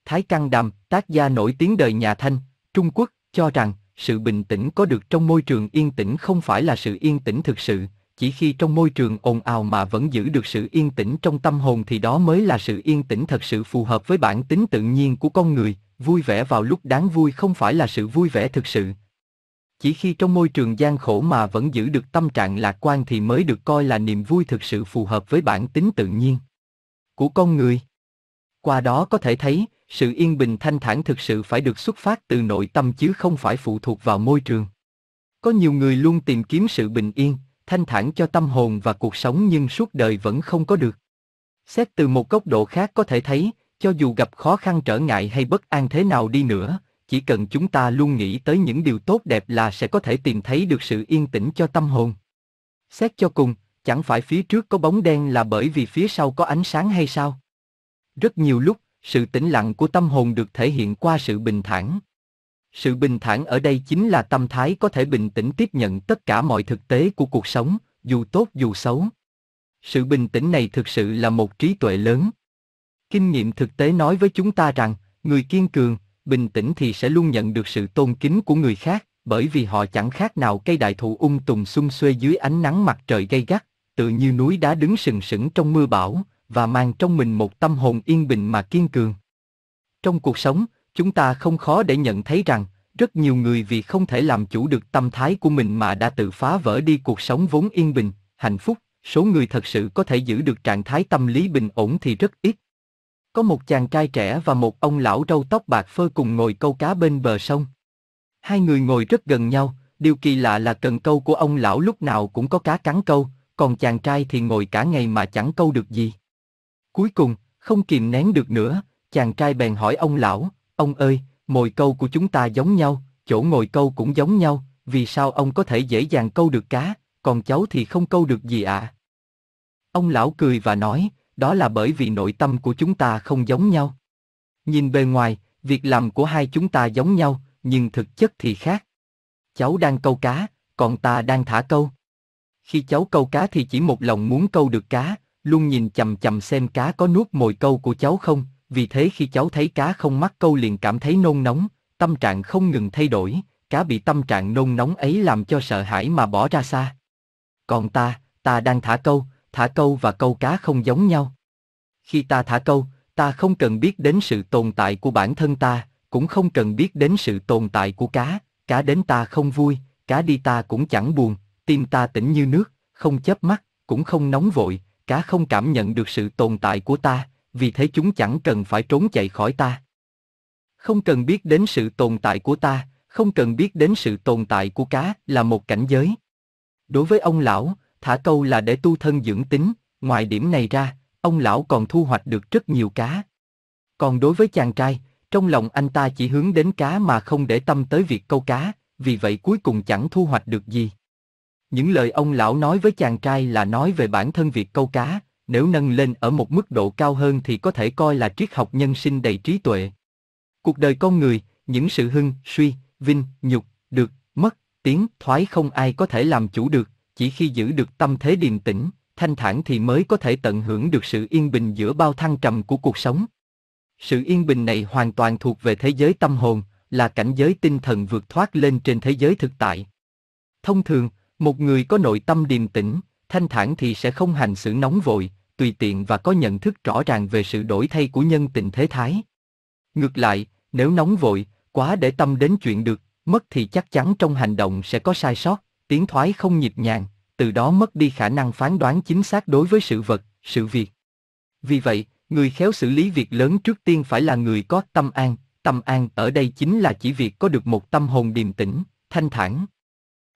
Thái Căng Đàm, tác gia nổi tiếng đời nhà Thanh, Trung Quốc, cho rằng sự bình tĩnh có được trong môi trường yên tĩnh không phải là sự yên tĩnh thực sự, chỉ khi trong môi trường ồn ào mà vẫn giữ được sự yên tĩnh trong tâm hồn thì đó mới là sự yên tĩnh thật sự phù hợp với bản tính tự nhiên của con người, vui vẻ vào lúc đáng vui không phải là sự vui vẻ thực sự. Chỉ khi trong môi trường gian khổ mà vẫn giữ được tâm trạng lạc quan thì mới được coi là niềm vui thực sự phù hợp với bản tính tự nhiên của con người. Qua đó có thể thấy, sự yên bình thanh thản thực sự phải được xuất phát từ nội tâm chứ không phải phụ thuộc vào môi trường. Có nhiều người luôn tìm kiếm sự bình yên, thanh thản cho tâm hồn và cuộc sống nhưng suốt đời vẫn không có được. Xét từ một góc độ khác có thể thấy, cho dù gặp khó khăn trở ngại hay bất an thế nào đi nữa, chỉ cần chúng ta luôn nghĩ tới những điều tốt đẹp là sẽ có thể tìm thấy được sự yên tĩnh cho tâm hồn. Xét cho cùng, chẳng phải phía trước có bóng đen là bởi vì phía sau có ánh sáng hay sao? Rất nhiều lúc, sự tĩnh lặng của tâm hồn được thể hiện qua sự bình thản. Sự bình thản ở đây chính là tâm thái có thể bình tĩnh tiếp nhận tất cả mọi thực tế của cuộc sống, dù tốt dù xấu. Sự bình tĩnh này thực sự là một trí tuệ lớn. Kinh nghiệm thực tế nói với chúng ta rằng, người kiên cường, bình tĩnh thì sẽ luôn nhận được sự tôn kính của người khác, bởi vì họ chẳng khác nào cây đại thụ ung tùm xung xuê dưới ánh nắng mặt trời gay gắt, tự như núi đá đứng sừng sững trong mưa bão, và mang trong mình một tâm hồn yên bình mà kiên cường. Trong cuộc sống, chúng ta không khó để nhận thấy rằng, rất nhiều người vì không thể làm chủ được tâm thái của mình mà đã tự phá vỡ đi cuộc sống vốn yên bình, hạnh phúc, số người thật sự có thể giữ được trạng thái tâm lý bình ổn thì rất ít. Có một chàng trai trẻ và một ông lão râu tóc bạc phơ cùng ngồi câu cá bên bờ sông. Hai người ngồi rất gần nhau, điều kỳ lạ là cần câu của ông lão lúc nào cũng có cá cắn câu, còn chàng trai thì ngồi cả ngày mà chẳng câu được gì. Cuối cùng, không kìm nén được nữa, chàng trai bèn hỏi ông lão, ông ơi, Mồi câu của chúng ta giống nhau, chỗ ngồi câu cũng giống nhau, vì sao ông có thể dễ dàng câu được cá, còn cháu thì không câu được gì ạ? À? Ông lão cười và nói, đó là bởi vì nội tâm của chúng ta không giống nhau. Nhìn bề ngoài, việc làm của hai chúng ta giống nhau, nhưng thực chất thì khác. Cháu đang câu cá, còn ta đang thả câu. Khi cháu câu cá thì chỉ một lòng muốn câu được cá, luôn nhìn chầm chầm xem cá có nuốt mồi câu của cháu không, vì thế khi cháu thấy cá không mắc câu liền cảm thấy nôn nóng, tâm trạng không ngừng thay đổi, cá bị tâm trạng nôn nóng ấy làm cho sợ hãi mà bỏ ra xa. Còn ta, ta đang thả câu, thả câu và câu cá không giống nhau. Khi ta thả câu, ta không cần biết đến sự tồn tại của bản thân ta, cũng không cần biết đến sự tồn tại của cá, cá đến ta không vui, cá đi ta cũng chẳng buồn, tim ta tĩnh như nước, không chớp mắt, cũng không nóng vội, cá không cảm nhận được sự tồn tại của ta, vì thế chúng chẳng cần phải trốn chạy khỏi ta. Không cần biết đến sự tồn tại của ta, không cần biết đến sự tồn tại của cá là một cảnh giới. Đối với ông lão, thả câu là để tu thân dưỡng tính, ngoài điểm này ra, ông lão còn thu hoạch được rất nhiều cá. Còn đối với chàng trai, trong lòng anh ta chỉ hướng đến cá mà không để tâm tới việc câu cá, vì vậy cuối cùng chẳng thu hoạch được gì. Những lời ông lão nói với chàng trai là nói về bản thân việc câu cá, nếu nâng lên ở một mức độ cao hơn thì có thể coi là triết học nhân sinh đầy trí tuệ. Cuộc đời con người, những sự hưng, suy, vinh, nhục, được, mất, tiến, thoái không ai có thể làm chủ được, chỉ khi giữ được tâm thế điềm tĩnh, thanh thản thì mới có thể tận hưởng được sự yên bình giữa bao thăng trầm của cuộc sống. Sự yên bình này hoàn toàn thuộc về thế giới tâm hồn, là cảnh giới tinh thần vượt thoát lên trên thế giới thực tại. Thông thường, một người có nội tâm điềm tĩnh, thanh thản thì sẽ không hành xử nóng vội, tùy tiện và có nhận thức rõ ràng về sự đổi thay của nhân tình thế thái. Ngược lại, nếu nóng vội, quá để tâm đến chuyện được, mất thì chắc chắn trong hành động sẽ có sai sót, tiến thoái không nhịp nhàng, từ đó mất đi khả năng phán đoán chính xác đối với sự vật, sự việc. Vì vậy, người khéo xử lý việc lớn trước tiên phải là người có tâm an, tâm an ở đây chính là chỉ việc có được một tâm hồn điềm tĩnh, thanh thản.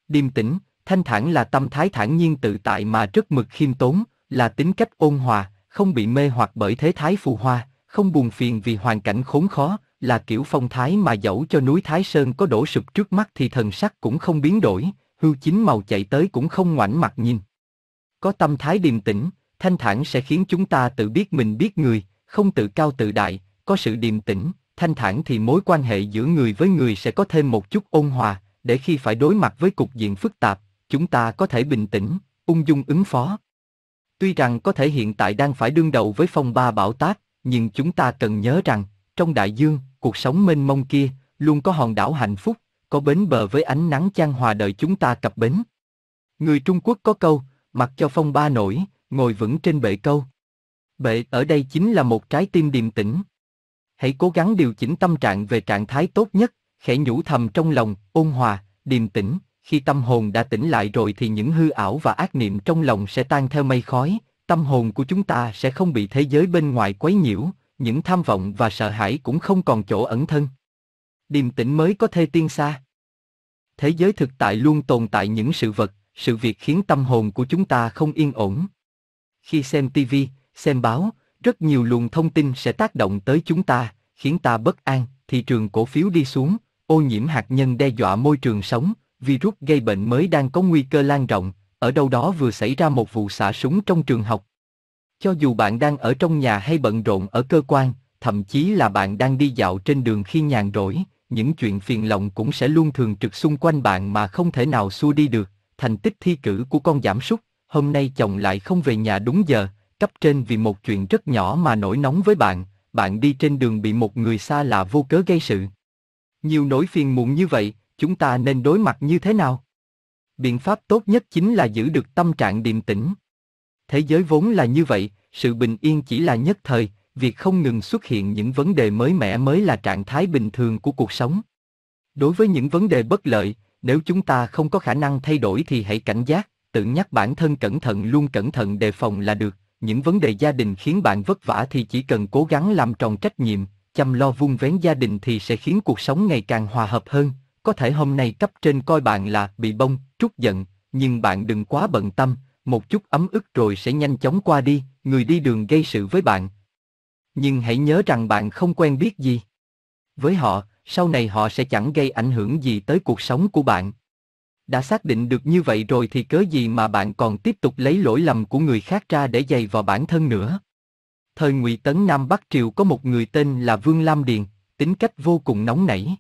Điềm tĩnh, thanh thản là tâm thái thản nhiên tự tại mà rất mực khiêm tốn, là tính cách ôn hòa, không bị mê hoặc bởi thế thái phù hoa, không buồn phiền vì hoàn cảnh khốn khó, là kiểu phong thái mà dẫu cho núi Thái Sơn có đổ sụp trước mắt thì thần sắc cũng không biến đổi, hưu chính màu chạy tới cũng không ngoảnh mặt nhìn. Có tâm thái điềm tĩnh, thanh thản sẽ khiến chúng ta tự biết mình biết người, không tự cao tự đại, có sự điềm tĩnh, thanh thản thì mối quan hệ giữa người với người sẽ có thêm một chút ôn hòa, để khi phải đối mặt với cục diện phức tạp, chúng ta có thể bình tĩnh, ung dung ứng phó. Tuy rằng có thể hiện tại đang phải đương đầu với phong ba bão táp, nhưng chúng ta cần nhớ rằng, trong đại dương, cuộc sống mênh mông kia, luôn có hòn đảo hạnh phúc, có bến bờ với ánh nắng chan hòa đợi chúng ta cập bến. Người Trung Quốc có câu, mặc cho phong ba nổi, ngồi vững trên bệ câu. Bệ ở đây chính là một trái tim điềm tĩnh. Hãy cố gắng điều chỉnh tâm trạng về trạng thái tốt nhất, khẽ nhủ thầm trong lòng, ôn hòa, điềm tĩnh, khi tâm hồn đã tỉnh lại rồi thì những hư ảo và ác niệm trong lòng sẽ tan theo mây khói, tâm hồn của chúng ta sẽ không bị thế giới bên ngoài quấy nhiễu, những tham vọng và sợ hãi cũng không còn chỗ ẩn thân. Điềm tĩnh mới có thể tiên xa. Thế giới thực tại luôn tồn tại những sự vật, sự việc khiến tâm hồn của chúng ta không yên ổn. Khi xem TV, xem báo, rất nhiều luồng thông tin sẽ tác động tới chúng ta, khiến ta bất an, thị trường cổ phiếu đi xuống, ô nhiễm hạt nhân đe dọa môi trường sống, virus gây bệnh mới đang có nguy cơ lan rộng, ở đâu đó vừa xảy ra một vụ xả súng trong trường học. Cho dù bạn đang ở trong nhà hay bận rộn ở cơ quan, thậm chí là bạn đang đi dạo trên đường khi nhàn rỗi, những chuyện phiền lòng cũng sẽ luôn thường trực xung quanh bạn mà không thể nào xua đi được. Thành tích thi cử của con giảm sút, hôm nay chồng lại không về nhà đúng giờ, cấp trên vì một chuyện rất nhỏ mà nổi nóng với bạn, bạn đi trên đường bị một người xa lạ vô cớ gây sự. Nhiều nỗi phiền muộn như vậy, chúng ta nên đối mặt như thế nào? Biện pháp tốt nhất chính là giữ được tâm trạng điềm tĩnh. Thế giới vốn là như vậy, sự bình yên chỉ là nhất thời, việc không ngừng xuất hiện những vấn đề mới mẻ mới là trạng thái bình thường của cuộc sống. Đối với những vấn đề bất lợi, nếu chúng ta không có khả năng thay đổi thì hãy cảnh giác, tự nhắc bản thân cẩn thận luôn cẩn thận đề phòng là được. Những vấn đề gia đình khiến bạn vất vả thì chỉ cần cố gắng làm tròn trách nhiệm, chăm lo vun vén gia đình thì sẽ khiến cuộc sống ngày càng hòa hợp hơn. Có thể hôm nay cấp trên coi bạn là bị bông, trút giận, nhưng bạn đừng quá bận tâm, một chút ấm ức rồi sẽ nhanh chóng qua đi, người đi đường gây sự với bạn. Nhưng hãy nhớ rằng bạn không quen biết gì. Với họ, sau này họ sẽ chẳng gây ảnh hưởng gì tới cuộc sống của bạn. Đã xác định được như vậy rồi thì cớ gì mà bạn còn tiếp tục lấy lỗi lầm của người khác ra để dày vào bản thân nữa. Thời Ngụy Tấn Nam Bắc Triều có một người tên là Vương Lam Điền, tính cách vô cùng nóng nảy.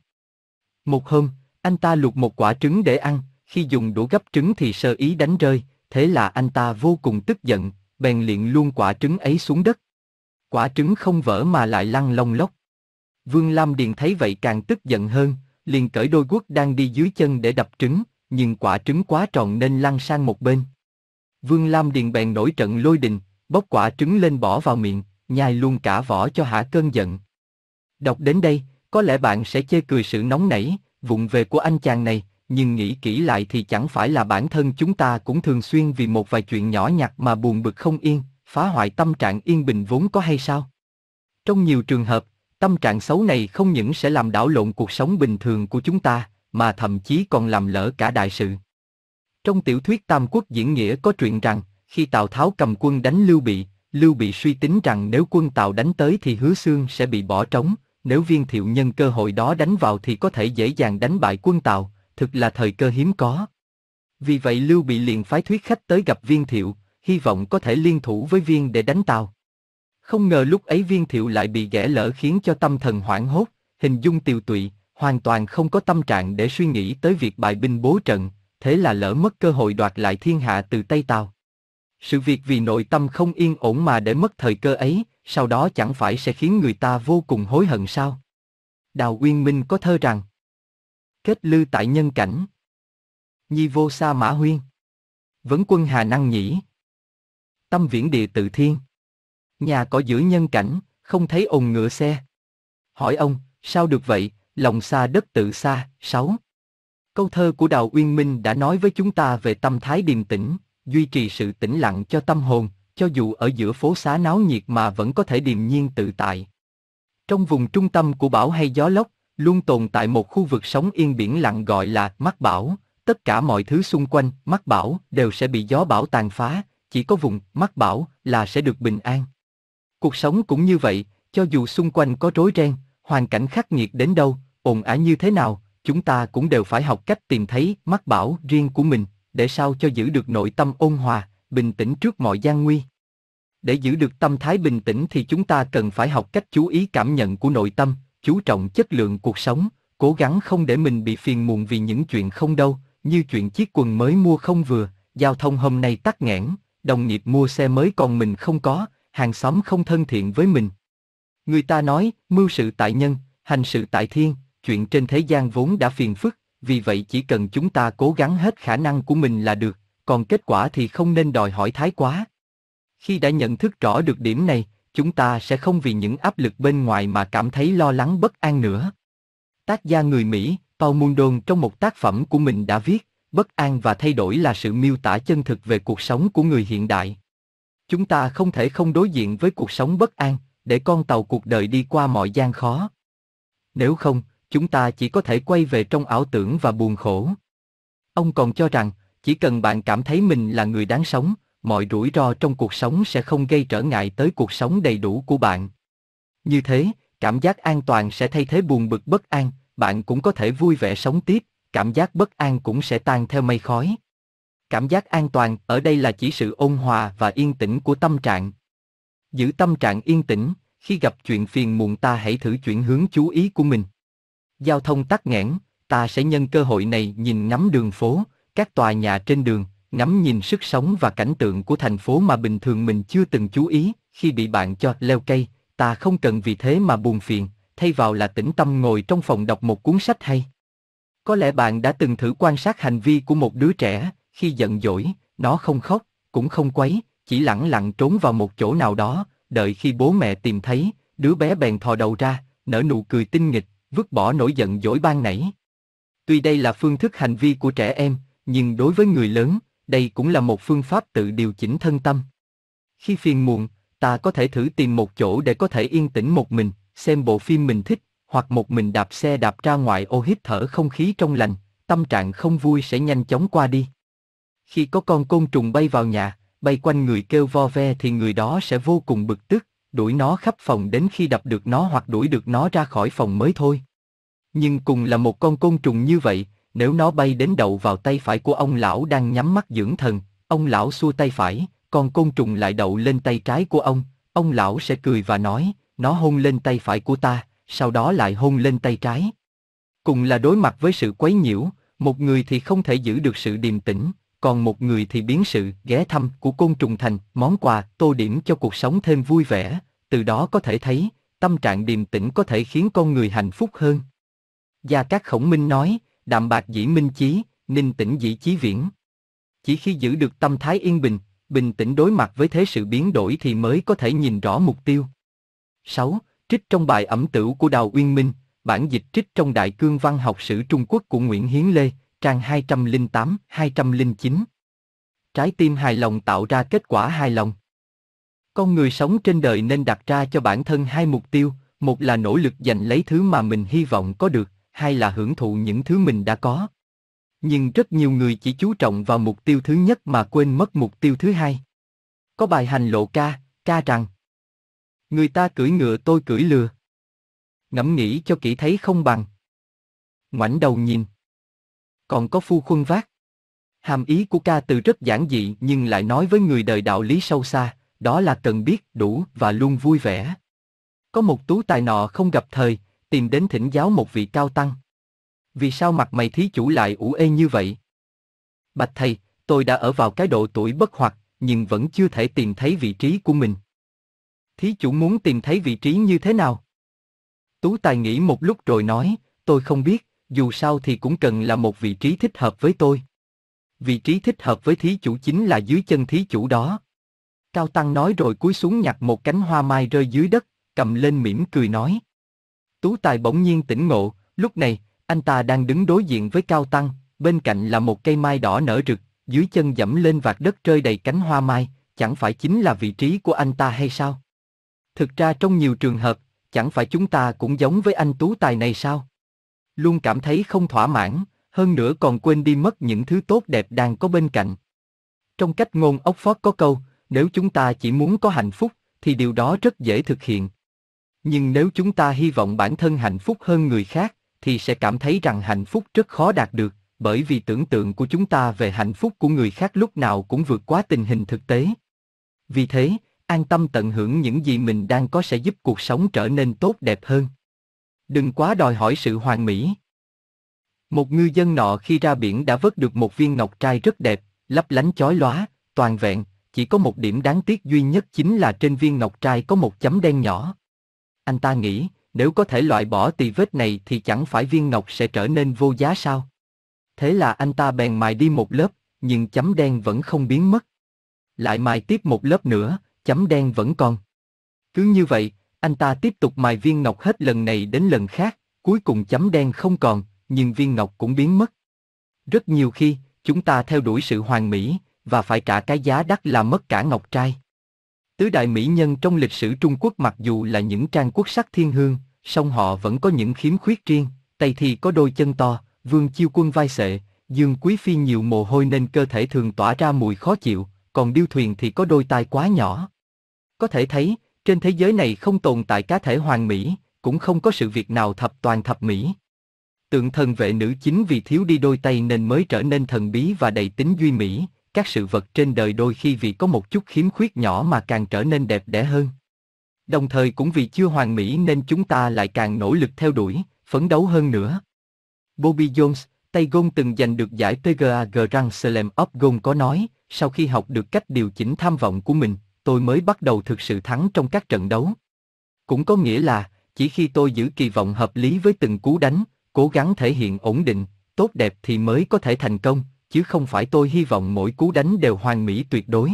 Một hôm, anh ta luộc một quả trứng để ăn, khi dùng đũa gấp trứng thì sơ ý đánh rơi, thế là anh ta vô cùng tức giận, bèn liền luôn quả trứng ấy xuống đất. Quả trứng không vỡ mà lại lăn lông lốc. Vương Lam Điền thấy vậy càng tức giận hơn, liền cởi đôi guốc đang đi dưới chân để đập trứng, nhưng quả trứng quá tròn nên lăn sang một bên. Vương Lam Điền bèn nổi trận lôi đình, bóc quả trứng lên bỏ vào miệng, nhai luôn cả vỏ cho hả cơn giận. Đọc đến đây, có lẽ bạn sẽ chê cười sự nóng nảy, vụng về của anh chàng này, nhưng nghĩ kỹ lại thì chẳng phải là bản thân chúng ta cũng thường xuyên vì một vài chuyện nhỏ nhặt mà buồn bực không yên, phá hoại tâm trạng yên bình vốn có hay sao? Trong nhiều trường hợp, tâm trạng xấu này không những sẽ làm đảo lộn cuộc sống bình thường của chúng ta, mà thậm chí còn làm lỡ cả đại sự. Trong tiểu thuyết Tam Quốc diễn nghĩa có truyện rằng, khi Tào Tháo cầm quân đánh Lưu Bị, Lưu Bị suy tính rằng nếu quân Tào đánh tới thì Hứa Xương sẽ bị bỏ trống, nếu viên thiệu nhân cơ hội đó đánh vào thì có thể dễ dàng đánh bại quân Tào, thực là thời cơ hiếm có. Vì vậy Lưu Bị liền phái thuyết khách tới gặp viên thiệu, hy vọng có thể liên thủ với viên để đánh Tào. Không ngờ lúc ấy viên thiệu lại bị ghẻ lỡ khiến cho tâm thần hoảng hốt, hình dung tiều tụy, hoàn toàn không có tâm trạng để suy nghĩ tới việc bại binh bố trận, thế là lỡ mất cơ hội đoạt lại thiên hạ từ Tây Tào. Sự việc vì nội tâm không yên ổn mà để mất thời cơ ấy, sau đó chẳng phải sẽ khiến người ta vô cùng hối hận sao? Đào Uyên Minh có thơ rằng Kết lư tại nhân cảnh Nhi vô sa mã huyên Vấn quân hà năng nhĩ, Tâm viễn địa tự thiên. Nhà có giữa nhân cảnh, không thấy ồn ngựa xe. Hỏi ông, sao được vậy, lòng xa đất tự xa, sáu. Câu thơ của Đào Uyên Minh đã nói với chúng ta về tâm thái điềm tĩnh, duy trì sự tĩnh lặng cho tâm hồn, cho dù ở giữa phố xá náo nhiệt mà vẫn có thể điềm nhiên tự tại. Trong vùng trung tâm của bão hay gió lốc, luôn tồn tại một khu vực sống yên biển lặng gọi là mắt bão. Tất cả mọi thứ xung quanh mắt bão đều sẽ bị gió bão tàn phá, chỉ có vùng mắt bão là sẽ được bình an. Cuộc sống cũng như vậy, cho dù xung quanh có rối ren, hoàn cảnh khắc nghiệt đến đâu, ồn ả như thế nào, chúng ta cũng đều phải học cách tìm thấy mắt bão riêng của mình, để sao cho giữ được nội tâm ôn hòa, bình tĩnh trước mọi gian nguy. Để giữ được tâm thái bình tĩnh thì chúng ta cần phải học cách chú ý cảm nhận của nội tâm, chú trọng chất lượng cuộc sống, cố gắng không để mình bị phiền muộn vì những chuyện không đâu, như chuyện chiếc quần mới mua không vừa, giao thông hôm nay tắc nghẽn, đồng nghiệp mua xe mới còn mình không có, hàng xóm không thân thiện với mình. Người ta nói, mưu sự tại nhân, hành sự tại thiên, chuyện trên thế gian vốn đã phiền phức, vì vậy chỉ cần chúng ta cố gắng hết khả năng của mình là được, còn kết quả thì không nên đòi hỏi thái quá. Khi đã nhận thức rõ được điểm này, chúng ta sẽ không vì những áp lực bên ngoài mà cảm thấy lo lắng bất an nữa. Tác gia người Mỹ, Paul Mundon trong một tác phẩm của mình đã viết, bất an và thay đổi là sự miêu tả chân thực về cuộc sống của người hiện đại. Chúng ta không thể không đối diện với cuộc sống bất an, để con tàu cuộc đời đi qua mọi gian khó. Nếu không, chúng ta chỉ có thể quay về trong ảo tưởng và buồn khổ. Ông còn cho rằng, chỉ cần bạn cảm thấy mình là người đáng sống, mọi rủi ro trong cuộc sống sẽ không gây trở ngại tới cuộc sống đầy đủ của bạn. Như thế, cảm giác an toàn sẽ thay thế buồn bực bất an, bạn cũng có thể vui vẻ sống tiếp, cảm giác bất an cũng sẽ tan theo mây khói. Cảm giác an toàn ở đây là chỉ sự ôn hòa và yên tĩnh của tâm trạng. Giữ tâm trạng yên tĩnh, khi gặp chuyện phiền muộn ta hãy thử chuyển hướng chú ý của mình. Giao thông tắc nghẽn, ta sẽ nhân cơ hội này nhìn ngắm đường phố, các tòa nhà trên đường, ngắm nhìn sức sống và cảnh tượng của thành phố mà bình thường mình chưa từng chú ý, khi bị bạn cho leo cây, ta không cần vì thế mà buồn phiền, thay vào là tĩnh tâm ngồi trong phòng đọc một cuốn sách hay. Có lẽ bạn đã từng thử quan sát hành vi của một đứa trẻ, khi giận dỗi, nó không khóc, cũng không quấy, chỉ lẳng lặng trốn vào một chỗ nào đó, đợi khi bố mẹ tìm thấy, đứa bé bèn thò đầu ra, nở nụ cười tinh nghịch, vứt bỏ nỗi giận dỗi ban nãy. Tuy đây là phương thức hành vi của trẻ em, nhưng đối với người lớn, đây cũng là một phương pháp tự điều chỉnh thân tâm. Khi phiền muộn, ta có thể thử tìm một chỗ để có thể yên tĩnh một mình, xem bộ phim mình thích, hoặc một mình đạp xe đạp ra ngoài ô hít thở không khí trong lành, tâm trạng không vui sẽ nhanh chóng qua đi. Khi có con côn trùng bay vào nhà, bay quanh người kêu vo ve thì người đó sẽ vô cùng bực tức, đuổi nó khắp phòng đến khi đập được nó hoặc đuổi được nó ra khỏi phòng mới thôi. Nhưng cùng là một con côn trùng như vậy, nếu nó bay đến đậu vào tay phải của ông lão đang nhắm mắt dưỡng thần, ông lão xua tay phải, con côn trùng lại đậu lên tay trái của ông, ông lão sẽ cười và nói, nó hôn lên tay phải của ta, sau đó lại hôn lên tay trái. Cùng là đối mặt với sự quấy nhiễu, một người thì không thể giữ được sự điềm tĩnh, còn một người thì biến sự ghé thăm của côn trùng thành món quà tô điểm cho cuộc sống thêm vui vẻ, từ đó có thể thấy, tâm trạng điềm tĩnh có thể khiến con người hạnh phúc hơn. Gia Cát Khổng Minh nói, đạm bạc dĩ minh chí, ninh tĩnh dĩ chí viễn. Chỉ khi giữ được tâm thái yên bình, bình tĩnh đối mặt với thế sự biến đổi thì mới có thể nhìn rõ mục tiêu. 6. Trích trong bài ẩm tửu của Đào Uyên Minh, bản dịch trích trong Đại cương văn học sử Trung Quốc của Nguyễn Hiến Lê, trang 208-209. Trái tim hài lòng tạo ra kết quả hài lòng. Con người sống trên đời nên đặt ra cho bản thân hai mục tiêu, một là nỗ lực giành lấy thứ mà mình hy vọng có được, hay là hưởng thụ những thứ mình đã có. Nhưng rất nhiều người chỉ chú trọng vào mục tiêu thứ nhất mà quên mất mục tiêu thứ hai. Có bài hành lộ ca, ca rằng Người ta cưỡi ngựa tôi cưỡi lừa. Ngẫm nghĩ cho kỹ thấy không bằng. Ngoảnh đầu nhìn. Còn có phu khuân vác. Hàm ý của ca từ rất giản dị nhưng lại nói với người đời đạo lý sâu xa, đó là cần biết đủ và luôn vui vẻ. Có một tú tài nọ không gặp thời, tìm đến thỉnh giáo một vị cao tăng. Vì sao mặt mày thí chủ lại ủ ê như vậy? Bạch thầy, tôi đã ở vào cái độ tuổi bất hoặc, nhưng vẫn chưa thể tìm thấy vị trí của mình. Thí chủ muốn tìm thấy vị trí như thế nào? Tú Tài nghĩ một lúc rồi nói, tôi không biết, dù sao thì cũng cần là một vị trí thích hợp với tôi. Vị trí thích hợp với thí chủ chính là dưới chân thí chủ đó. Cao Tăng nói rồi cúi xuống nhặt một cánh hoa mai rơi dưới đất, cầm lên mỉm cười nói. Tú Tài bỗng nhiên tỉnh ngộ, lúc này, anh ta đang đứng đối diện với Cao Tăng, bên cạnh là một cây mai đỏ nở rực, dưới chân dẫm lên vạt đất rơi đầy cánh hoa mai, chẳng phải chính là vị trí của anh ta hay sao? Thực ra trong nhiều trường hợp, chẳng phải chúng ta cũng giống với anh Tú Tài này sao? Luôn cảm thấy không thỏa mãn, hơn nữa còn quên đi mất những thứ tốt đẹp đang có bên cạnh. Trong cách ngôn ốc có câu, nếu chúng ta chỉ muốn có hạnh phúc, thì điều đó rất dễ thực hiện. Nhưng nếu chúng ta hy vọng bản thân hạnh phúc hơn người khác, thì sẽ cảm thấy rằng hạnh phúc rất khó đạt được, bởi vì tưởng tượng của chúng ta về hạnh phúc của người khác lúc nào cũng vượt quá tình hình thực tế. Vì thế, an tâm tận hưởng những gì mình đang có sẽ giúp cuộc sống trở nên tốt đẹp hơn. Đừng quá đòi hỏi sự hoàn mỹ. Một ngư dân nọ khi ra biển đã vớt được một viên ngọc trai rất đẹp, lấp lánh chói lóa, toàn vẹn, chỉ có một điểm đáng tiếc duy nhất chính là trên viên ngọc trai có một chấm đen nhỏ. Anh ta nghĩ, nếu có thể loại bỏ tì vết này thì chẳng phải viên ngọc sẽ trở nên vô giá sao? Thế là anh ta bèn mài đi một lớp, nhưng chấm đen vẫn không biến mất. Lại mài tiếp một lớp nữa, chấm đen vẫn còn. Cứ như vậy, anh ta tiếp tục mài viên ngọc hết lần này đến lần khác, cuối cùng chấm đen không còn, nhưng viên ngọc cũng biến mất. Rất nhiều khi, chúng ta theo đuổi sự hoàn mỹ, và phải trả cái giá đắt là mất cả ngọc trai. Tứ đại mỹ nhân trong lịch sử Trung Quốc mặc dù là những trang quốc sắc thiên hương, song họ vẫn có những khiếm khuyết riêng, Tây thì có đôi chân to, Vương Chiêu Quân vai sệ, Dương Quý Phi nhiều mồ hôi nên cơ thể thường tỏa ra mùi khó chịu, còn Điêu Thuyền thì có đôi tai quá nhỏ. Có thể thấy, trên thế giới này không tồn tại cá thể hoàn mỹ, cũng không có sự việc nào thập toàn thập mỹ. Tượng thần vệ nữ chính vì thiếu đi đôi tay nên mới trở nên thần bí và đầy tính duy mỹ, các sự vật trên đời đôi khi vì có một chút khiếm khuyết nhỏ mà càng trở nên đẹp đẽ hơn. Đồng thời cũng vì chưa hoàn mỹ nên chúng ta lại càng nỗ lực theo đuổi, phấn đấu hơn nữa. Bobby Jones, tay gôn từng giành được giải PGA Grand Slam of Gôn có nói, sau khi học được cách điều chỉnh tham vọng của mình, tôi mới bắt đầu thực sự thắng trong các trận đấu. Cũng có nghĩa là, chỉ khi tôi giữ kỳ vọng hợp lý với từng cú đánh, cố gắng thể hiện ổn định, tốt đẹp thì mới có thể thành công, chứ không phải tôi hy vọng mỗi cú đánh đều hoàn mỹ tuyệt đối.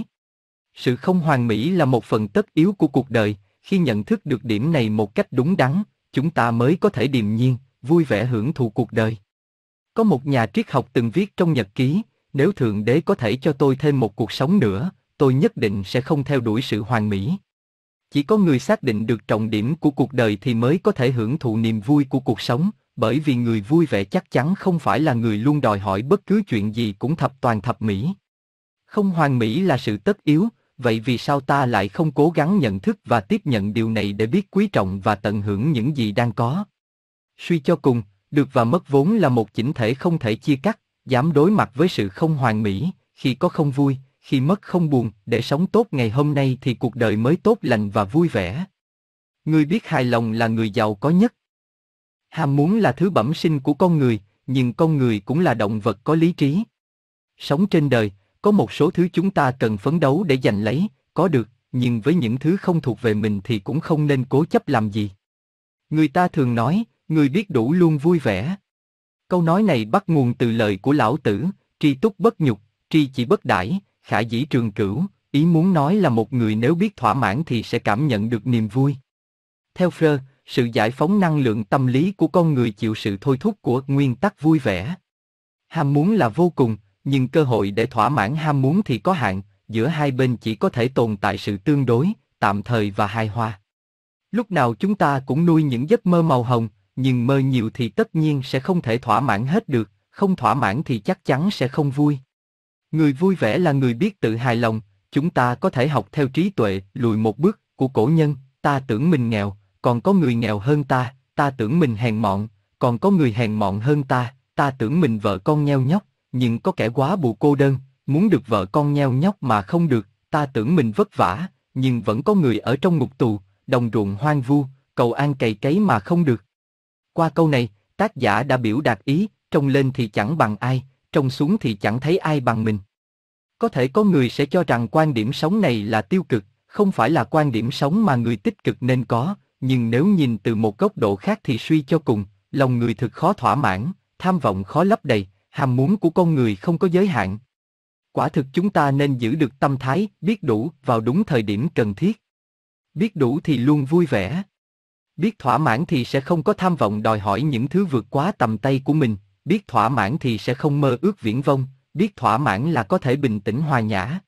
Sự không hoàn mỹ là một phần tất yếu của cuộc đời, khi nhận thức được điểm này một cách đúng đắn, chúng ta mới có thể điềm nhiên, vui vẻ hưởng thụ cuộc đời. Có một nhà triết học từng viết trong nhật ký, nếu Thượng Đế có thể cho tôi thêm một cuộc sống nữa, tôi nhất định sẽ không theo đuổi sự hoàn mỹ. Chỉ có người xác định được trọng điểm của cuộc đời thì mới có thể hưởng thụ niềm vui của cuộc sống, bởi vì người vui vẻ chắc chắn không phải là người luôn đòi hỏi bất cứ chuyện gì cũng thập toàn thập mỹ. Không hoàn mỹ là sự tất yếu, vậy vì sao ta lại không cố gắng nhận thức và tiếp nhận điều này để biết quý trọng và tận hưởng những gì đang có? Suy cho cùng, được và mất vốn là một chỉnh thể không thể chia cắt, dám đối mặt với sự không hoàn mỹ, khi có không vui, khi mất không buồn, để sống tốt ngày hôm nay thì cuộc đời mới tốt lành và vui vẻ. Người biết hài lòng là người giàu có nhất. Ham muốn là thứ bẩm sinh của con người, nhưng con người cũng là động vật có lý trí. Sống trên đời, có một số thứ chúng ta cần phấn đấu để giành lấy, có được, nhưng với những thứ không thuộc về mình thì cũng không nên cố chấp làm gì. Người ta thường nói, người biết đủ luôn vui vẻ. Câu nói này bắt nguồn từ lời của lão tử, tri túc bất nhục, tri chỉ bất đãi, khả dĩ trường cửu, ý muốn nói là một người nếu biết thỏa mãn thì sẽ cảm nhận được niềm vui. Theo Freud, sự giải phóng năng lượng tâm lý của con người chịu sự thôi thúc của nguyên tắc vui vẻ. Ham muốn là vô cùng, nhưng cơ hội để thỏa mãn ham muốn thì có hạn, giữa hai bên chỉ có thể tồn tại sự tương đối, tạm thời và hài hòa. Lúc nào chúng ta cũng nuôi những giấc mơ màu hồng, nhưng mơ nhiều thì tất nhiên sẽ không thể thỏa mãn hết được, không thỏa mãn thì chắc chắn sẽ không vui. Người vui vẻ là người biết tự hài lòng, chúng ta có thể học theo trí tuệ, lùi một bước, của cổ nhân, ta tưởng mình nghèo, còn có người nghèo hơn ta, ta tưởng mình hèn mọn, còn có người hèn mọn hơn ta, ta tưởng mình vợ con nheo nhóc, nhưng có kẻ quá bù cô đơn, muốn được vợ con nheo nhóc mà không được, ta tưởng mình vất vả, nhưng vẫn có người ở trong ngục tù, đồng ruộng hoang vu, cầu an cày cấy mà không được. Qua câu này, tác giả đã biểu đạt ý, trông lên thì chẳng bằng ai, trông xuống thì chẳng thấy ai bằng mình. Có thể có người sẽ cho rằng quan điểm sống này là tiêu cực, không phải là quan điểm sống mà người tích cực nên có, nhưng nếu nhìn từ một góc độ khác thì suy cho cùng, lòng người thực khó thỏa mãn, tham vọng khó lấp đầy, ham muốn của con người không có giới hạn. Quả thực chúng ta nên giữ được tâm thái, biết đủ vào đúng thời điểm cần thiết. Biết đủ thì luôn vui vẻ. Biết thỏa mãn thì sẽ không có tham vọng đòi hỏi những thứ vượt quá tầm tay của mình, biết thỏa mãn thì sẽ không mơ ước viễn vông, biết thỏa mãn là có thể bình tĩnh hòa nhã.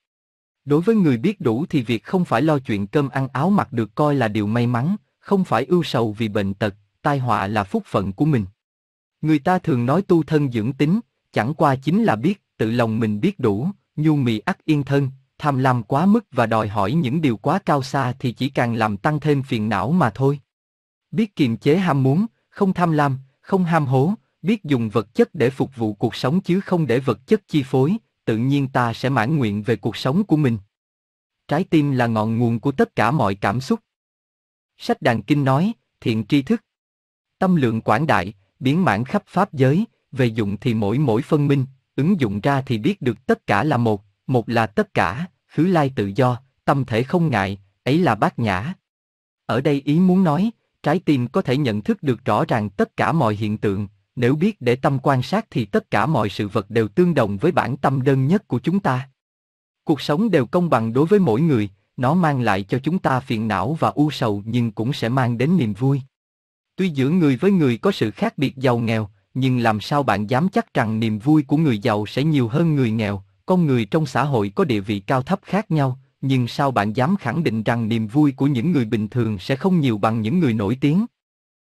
Đối với người biết đủ thì việc không phải lo chuyện cơm ăn áo mặc được coi là điều may mắn, không phải ưu sầu vì bệnh tật, tai họa là phúc phận của mình. Người ta thường nói tu thân dưỡng tính, chẳng qua chính là biết, tự lòng mình biết đủ, nhu mì ắt yên thân, tham lam quá mức và đòi hỏi những điều quá cao xa thì chỉ càng làm tăng thêm phiền não mà thôi. Biết kiềm chế ham muốn, không tham lam, không ham hố, biết dùng vật chất để phục vụ cuộc sống chứ không để vật chất chi phối, tự nhiên ta sẽ mãn nguyện về cuộc sống của mình. Trái tim là ngọn nguồn của tất cả mọi cảm xúc. Sách Đàn Kinh nói, thiện tri thức. Tâm lượng quảng đại, biến mãn khắp pháp giới, về dụng thì mỗi mỗi phân minh, ứng dụng ra thì biết được tất cả là một, một là tất cả, khứ lai tự do, tâm thể không ngại, ấy là bát nhã. Ở đây ý muốn nói, trái tim có thể nhận thức được rõ ràng tất cả mọi hiện tượng, nếu biết để tâm quan sát thì tất cả mọi sự vật đều tương đồng với bản tâm đơn nhất của chúng ta. Cuộc sống đều công bằng đối với mỗi người, nó mang lại cho chúng ta phiền não và u sầu nhưng cũng sẽ mang đến niềm vui. Tuy giữa người với người có sự khác biệt giàu nghèo, nhưng làm sao bạn dám chắc rằng niềm vui của người giàu sẽ nhiều hơn người nghèo, con người trong xã hội có địa vị cao thấp khác nhau, nhưng sao bạn dám khẳng định rằng niềm vui của những người bình thường sẽ không nhiều bằng những người nổi tiếng?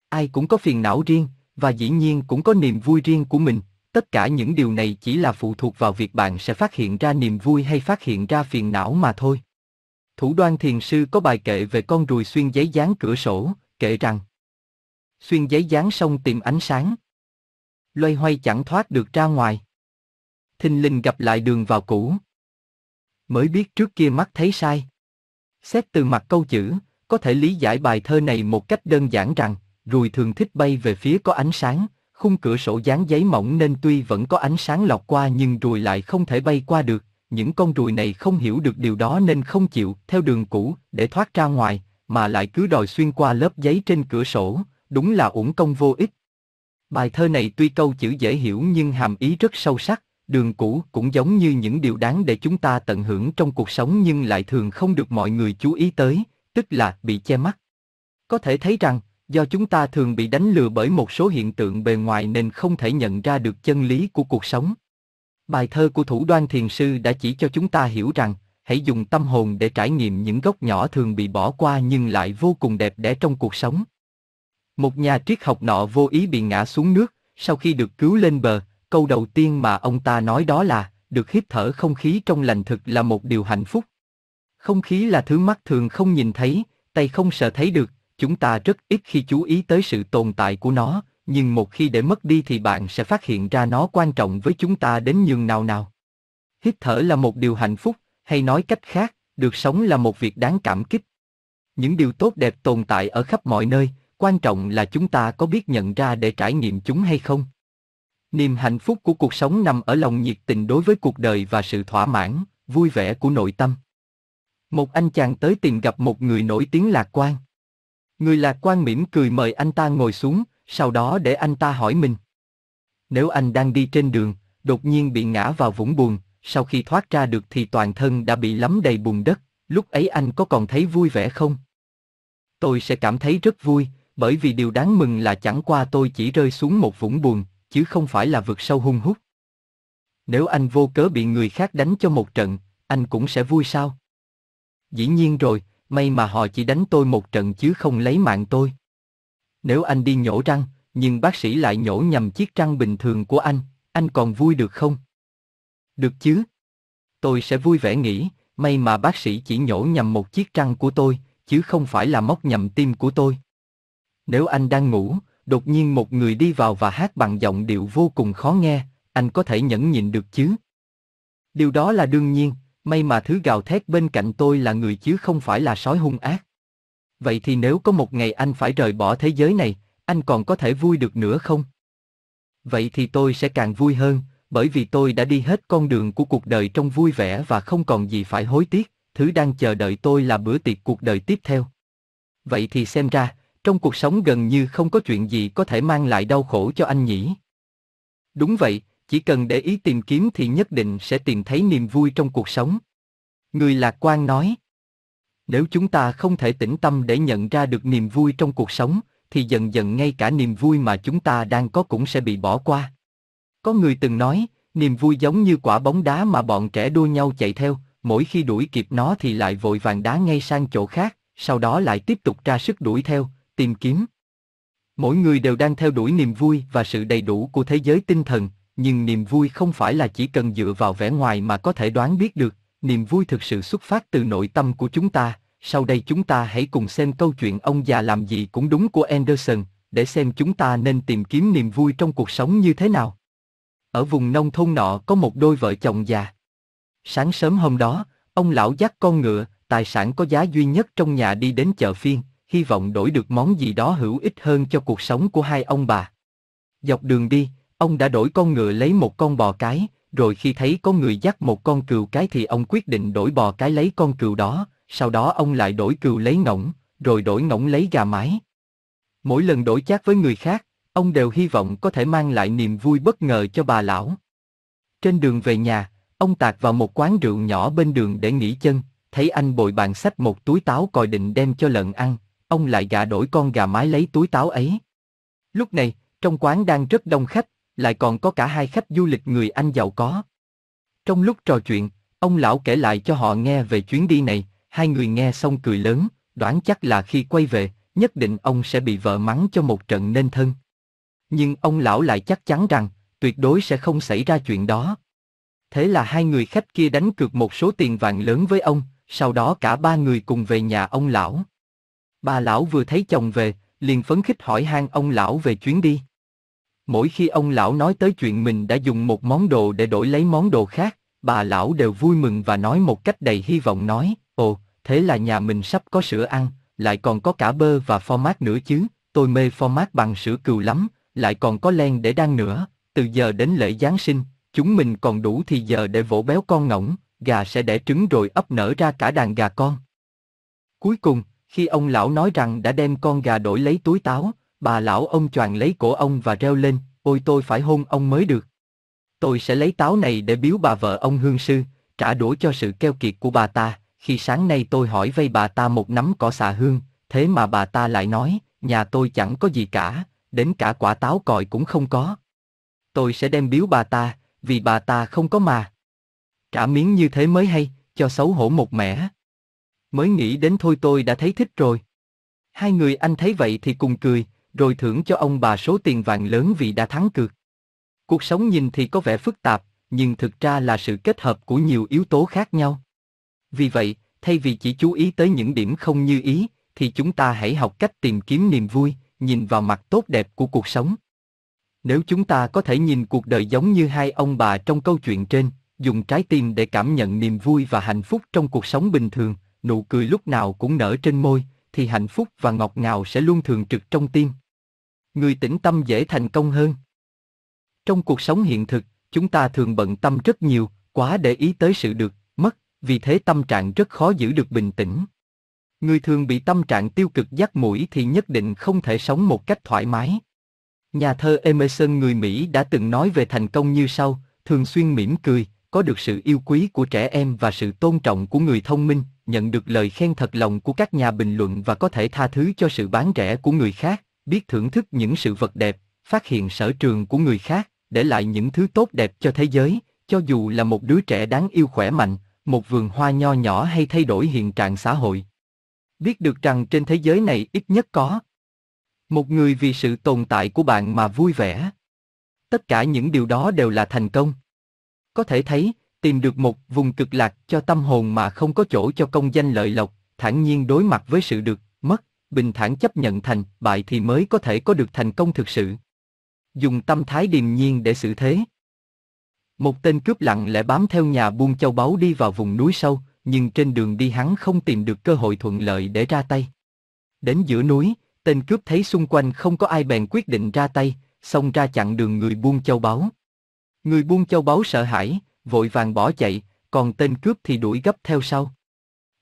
Ai cũng có phiền não riêng, và dĩ nhiên cũng có niềm vui riêng của mình, tất cả những điều này chỉ là phụ thuộc vào việc bạn sẽ phát hiện ra niềm vui hay phát hiện ra phiền não mà thôi. Thủ đoan thiền sư có bài kệ về con ruồi xuyên giấy dán cửa sổ, kệ rằng Xuyên giấy dán xong tìm ánh sáng. Loay hoay chẳng thoát được ra ngoài. Thình linh gặp lại đường vào cũ. Mới biết trước kia mắt thấy sai. Xét từ mặt câu chữ, có thể lý giải bài thơ này một cách đơn giản rằng, ruồi thường thích bay về phía có ánh sáng, khung cửa sổ dán giấy mỏng nên tuy vẫn có ánh sáng lọt qua nhưng ruồi lại không thể bay qua được, những con ruồi này không hiểu được điều đó nên không chịu theo đường cũ để thoát ra ngoài, mà lại cứ đòi xuyên qua lớp giấy trên cửa sổ, đúng là uổng công vô ích. Bài thơ này tuy câu chữ dễ hiểu nhưng hàm ý rất sâu sắc, đường cũ cũng giống như những điều đáng để chúng ta tận hưởng trong cuộc sống nhưng lại thường không được mọi người chú ý tới, tức là bị che mắt. Có thể thấy rằng, do chúng ta thường bị đánh lừa bởi một số hiện tượng bề ngoài nên không thể nhận ra được chân lý của cuộc sống. Bài thơ của thủ đoan thiền sư đã chỉ cho chúng ta hiểu rằng, hãy dùng tâm hồn để trải nghiệm những góc nhỏ thường bị bỏ qua nhưng lại vô cùng đẹp đẽ trong cuộc sống. Một nhà triết học nọ vô ý bị ngã xuống nước, sau khi được cứu lên bờ, câu đầu tiên mà ông ta nói đó là, được hít thở không khí trong lành thực là một điều hạnh phúc. Không khí là thứ mắt thường không nhìn thấy, tay không sợ thấy được, chúng ta rất ít khi chú ý tới sự tồn tại của nó, nhưng một khi để mất đi thì bạn sẽ phát hiện ra nó quan trọng với chúng ta đến nhường nào nào. Hít thở là một điều hạnh phúc, hay nói cách khác, được sống là một việc đáng cảm kích. Những điều tốt đẹp tồn tại ở khắp mọi nơi, quan trọng là chúng ta có biết nhận ra để trải nghiệm chúng hay không. Niềm hạnh phúc của cuộc sống nằm ở lòng nhiệt tình đối với cuộc đời và sự thỏa mãn, vui vẻ của nội tâm. Một anh chàng tới tìm gặp một người nổi tiếng lạc quan. Người lạc quan mỉm cười mời anh ta ngồi xuống, sau đó để anh ta hỏi mình. Nếu anh đang đi trên đường, đột nhiên bị ngã vào vũng bùn sau khi thoát ra được thì toàn thân đã bị lấm đầy bùn đất, lúc ấy anh có còn thấy vui vẻ không? Tôi sẽ cảm thấy rất vui, bởi vì điều đáng mừng là chẳng qua tôi chỉ rơi xuống một vũng bùn chứ không phải là vực sâu hung hút. Nếu anh vô cớ bị người khác đánh cho một trận, anh cũng sẽ vui sao? Dĩ nhiên rồi, may mà họ chỉ đánh tôi một trận chứ không lấy mạng tôi. Nếu anh đi nhổ răng, nhưng bác sĩ lại nhổ nhầm chiếc răng bình thường của anh, anh còn vui được không? Được chứ? Tôi sẽ vui vẻ nghĩ, may mà bác sĩ chỉ nhổ nhầm một chiếc răng của tôi, chứ không phải là móc nhầm tim của tôi. Nếu anh đang ngủ, đột nhiên một người đi vào và hát bằng giọng điệu vô cùng khó nghe, anh có thể nhẫn nhịn được chứ? Điều đó là đương nhiên, may mà thứ gào thét bên cạnh tôi là người chứ không phải là sói hung ác. Vậy thì nếu có một ngày anh phải rời bỏ thế giới này, anh còn có thể vui được nữa không? Vậy thì tôi sẽ càng vui hơn, bởi vì tôi đã đi hết con đường của cuộc đời trong vui vẻ và không còn gì phải hối tiếc, thứ đang chờ đợi tôi là bữa tiệc cuộc đời tiếp theo. Vậy thì xem ra, trong cuộc sống gần như không có chuyện gì có thể mang lại đau khổ cho anh nhỉ? Đúng vậy, chỉ cần để ý tìm kiếm thì nhất định sẽ tìm thấy niềm vui trong cuộc sống. Người lạc quan nói, nếu chúng ta không thể tĩnh tâm để nhận ra được niềm vui trong cuộc sống, thì dần dần ngay cả niềm vui mà chúng ta đang có cũng sẽ bị bỏ qua. Có người từng nói, niềm vui giống như quả bóng đá mà bọn trẻ đua nhau chạy theo, mỗi khi đuổi kịp nó thì lại vội vàng đá ngay sang chỗ khác, sau đó lại tiếp tục ra sức đuổi theo, tìm kiếm. Mỗi người đều đang theo đuổi niềm vui và sự đầy đủ của thế giới tinh thần, nhưng niềm vui không phải là chỉ cần dựa vào vẻ ngoài mà có thể đoán biết được, niềm vui thực sự xuất phát từ nội tâm của chúng ta. Sau đây chúng ta hãy cùng xem câu chuyện ông già làm gì cũng đúng của Anderson, để xem chúng ta nên tìm kiếm niềm vui trong cuộc sống như thế nào. Ở vùng nông thôn nọ có một đôi vợ chồng già. Sáng sớm hôm đó, ông lão dắt con ngựa, tài sản có giá duy nhất trong nhà đi đến chợ phiên, hy vọng đổi được món gì đó hữu ích hơn cho cuộc sống của hai ông bà. Dọc đường đi, ông đã đổi con ngựa lấy một con bò cái, rồi khi thấy có người dắt một con cừu cái thì ông quyết định đổi bò cái lấy con cừu đó, sau đó ông lại đổi cừu lấy ngỗng, rồi đổi ngỗng lấy gà mái. Mỗi lần đổi chác với người khác, ông đều hy vọng có thể mang lại niềm vui bất ngờ cho bà lão. Trên đường về nhà, ông tạt vào một quán rượu nhỏ bên đường để nghỉ chân, thấy anh bồi bàn sách một túi táo còi định đem cho lợn ăn, ông lại gạ đổi con gà mái lấy túi táo ấy. Lúc này, trong quán đang rất đông khách, lại còn có cả hai khách du lịch người Anh giàu có. Trong lúc trò chuyện, ông lão kể lại cho họ nghe về chuyến đi này, hai người nghe xong cười lớn, đoán chắc là khi quay về, nhất định ông sẽ bị vợ mắng cho một trận nên thân. Nhưng ông lão lại chắc chắn rằng, tuyệt đối sẽ không xảy ra chuyện đó. Thế là hai người khách kia đánh cược một số tiền vàng lớn với ông, sau đó cả ba người cùng về nhà ông lão. Bà lão vừa thấy chồng về, liền phấn khích hỏi han ông lão về chuyến đi. Mỗi khi ông lão nói tới chuyện mình đã dùng một món đồ để đổi lấy món đồ khác, bà lão đều vui mừng và nói một cách đầy hy vọng nói, ồ, thế là nhà mình sắp có sữa ăn, lại còn có cả bơ và format nữa chứ, tôi mê format bằng sữa cừu lắm, lại còn có len để đan nữa, từ giờ đến lễ Giáng sinh, chúng mình còn đủ thì giờ để vỗ béo con ngỗng, gà sẽ đẻ trứng rồi ấp nở ra cả đàn gà con. Cuối cùng, khi ông lão nói rằng đã đem con gà đổi lấy túi táo, bà lão ông choàng lấy cổ ông và reo lên, ôi tôi phải hôn ông mới được. Tôi sẽ lấy táo này để biếu bà vợ ông hương sư, trả đũa cho sự keo kiệt của bà ta. Khi sáng nay tôi hỏi vay bà ta một nắm cỏ xà hương, thế mà bà ta lại nói, nhà tôi chẳng có gì cả, đến cả quả táo còi cũng không có. Tôi sẽ đem biếu bà ta, vì bà ta không có mà. Trả miếng như thế mới hay, cho xấu hổ một mẻ. Mới nghĩ đến thôi tôi đã thấy thích rồi. Hai người anh thấy vậy thì cùng cười, rồi thưởng cho ông bà số tiền vàng lớn vì đã thắng cược. Cuộc sống nhìn thì có vẻ phức tạp, nhưng thực ra là sự kết hợp của nhiều yếu tố khác nhau. Vì vậy, thay vì chỉ chú ý tới những điểm không như ý, thì chúng ta hãy học cách tìm kiếm niềm vui, nhìn vào mặt tốt đẹp của cuộc sống. Nếu chúng ta có thể nhìn cuộc đời giống như hai ông bà trong câu chuyện trên, dùng trái tim để cảm nhận niềm vui và hạnh phúc trong cuộc sống bình thường, nụ cười lúc nào cũng nở trên môi, thì hạnh phúc và ngọt ngào sẽ luôn thường trực trong tim. Người tĩnh tâm dễ thành công hơn. Trong cuộc sống hiện thực, chúng ta thường bận tâm rất nhiều, quá để ý tới sự được, mất, vì thế tâm trạng rất khó giữ được bình tĩnh. Người thường bị tâm trạng tiêu cực dắt mũi thì nhất định không thể sống một cách thoải mái. Nhà thơ Emerson người Mỹ đã từng nói về thành công như sau, thường xuyên mỉm cười, có được sự yêu quý của trẻ em và sự tôn trọng của người thông minh, nhận được lời khen thật lòng của các nhà bình luận và có thể tha thứ cho sự bán rẻ của người khác, biết thưởng thức những sự vật đẹp, phát hiện sở trường của người khác, để lại những thứ tốt đẹp cho thế giới, cho dù là một đứa trẻ đáng yêu khỏe mạnh, một vườn hoa nho nhỏ hay thay đổi hiện trạng xã hội. Biết được rằng trên thế giới này ít nhất có một người vì sự tồn tại của bạn mà vui vẻ. Tất cả những điều đó đều là thành công. Có thể thấy, tìm được một vùng cực lạc cho tâm hồn mà không có chỗ cho công danh lợi lộc, thản nhiên đối mặt với sự được, mất, bình thản chấp nhận thành, bại thì mới có thể có được thành công thực sự. Dùng tâm thái điềm nhiên để xử thế. Một tên cướp lặng lẽ bám theo nhà buôn châu báu đi vào vùng núi sâu, nhưng trên đường đi hắn không tìm được cơ hội thuận lợi để ra tay. Đến giữa núi, tên cướp thấy xung quanh không có ai bèn quyết định ra tay, xông ra chặn đường người buôn châu báu. Người buôn châu báu sợ hãi, vội vàng bỏ chạy, còn tên cướp thì đuổi gấp theo sau.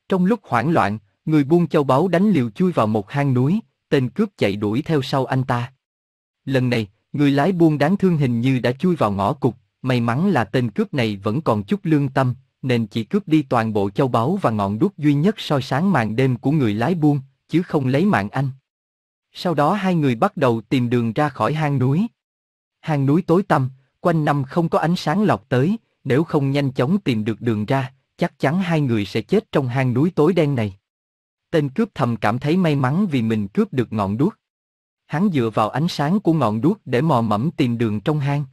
Trong lúc hoảng loạn, người buôn châu báu đánh liều chui vào một hang núi, tên cướp chạy đuổi theo sau anh ta. Lần này, người lái buôn đáng thương hình như đã chui vào ngõ cụt, may mắn là tên cướp này vẫn còn chút lương tâm, nên chỉ cướp đi toàn bộ châu báu và ngọn đuốc duy nhất soi sáng màn đêm của người lái buôn, chứ không lấy mạng anh. Sau đó hai người bắt đầu tìm đường ra khỏi hang núi. Hang núi tối tăm, quanh năm không có ánh sáng lọt tới, nếu không nhanh chóng tìm được đường ra, chắc chắn hai người sẽ chết trong hang núi tối đen này. Tên cướp thầm cảm thấy may mắn vì mình cướp được ngọn đuốc. Hắn dựa vào ánh sáng của ngọn đuốc để mò mẫm tìm đường trong hang.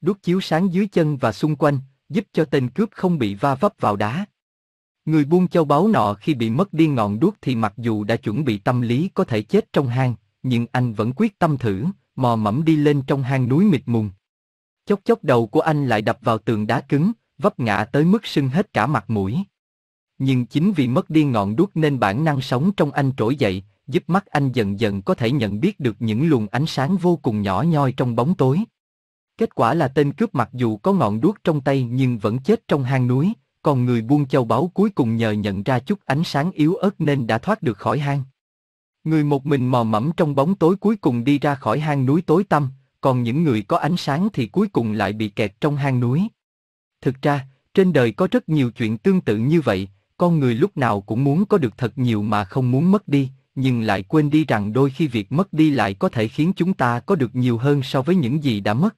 Đuốc chiếu sáng dưới chân và xung quanh, giúp cho tên cướp không bị va vấp vào đá. Người buôn châu báu nọ khi bị mất đi ngọn đuốc thì mặc dù đã chuẩn bị tâm lý có thể chết trong hang, nhưng anh vẫn quyết tâm thử, mò mẫm đi lên trong hang núi mịt mùng. Chốc chốc đầu của anh lại đập vào tường đá cứng, vấp ngã tới mức sưng hết cả mặt mũi. Nhưng chính vì mất đi ngọn đuốc nên bản năng sống trong anh trỗi dậy, giúp mắt anh dần dần có thể nhận biết được những luồng ánh sáng vô cùng nhỏ nhoi trong bóng tối. Kết quả là tên cướp mặc dù có ngọn đuốc trong tay nhưng vẫn chết trong hang núi, còn người buôn châu báu cuối cùng nhờ nhận ra chút ánh sáng yếu ớt nên đã thoát được khỏi hang. Người một mình mò mẫm trong bóng tối cuối cùng đi ra khỏi hang núi tối tăm, còn những người có ánh sáng thì cuối cùng lại bị kẹt trong hang núi. Thực ra, trên đời có rất nhiều chuyện tương tự như vậy, con người lúc nào cũng muốn có được thật nhiều mà không muốn mất đi, nhưng lại quên đi rằng đôi khi việc mất đi lại có thể khiến chúng ta có được nhiều hơn so với những gì đã mất.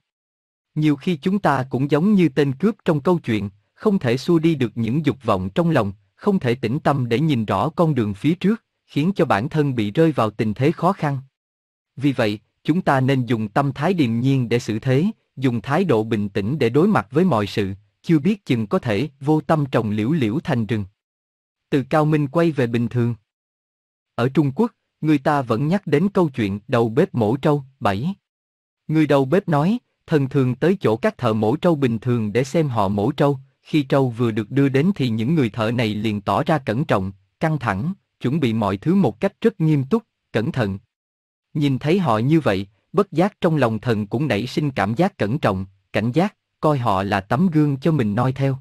Nhiều khi chúng ta cũng giống như tên cướp trong câu chuyện, không thể xua đi được những dục vọng trong lòng, không thể tĩnh tâm để nhìn rõ con đường phía trước, khiến cho bản thân bị rơi vào tình thế khó khăn. Vì vậy, chúng ta nên dùng tâm thái điềm nhiên để xử thế, dùng thái độ bình tĩnh để đối mặt với mọi sự, chưa biết chừng có thể vô tâm trồng liễu liễu thành rừng. Từ Cao Minh quay về bình thường. Ở Trung Quốc, người ta vẫn nhắc đến câu chuyện đầu bếp mổ trâu, bảy. Người đầu bếp nói, thần thường tới chỗ các thợ mổ trâu bình thường để xem họ mổ trâu, khi trâu vừa được đưa đến thì những người thợ này liền tỏ ra cẩn trọng, căng thẳng, chuẩn bị mọi thứ một cách rất nghiêm túc, cẩn thận. Nhìn thấy họ như vậy, bất giác trong lòng thần cũng nảy sinh cảm giác cẩn trọng, cảnh giác, coi họ là tấm gương cho mình noi theo.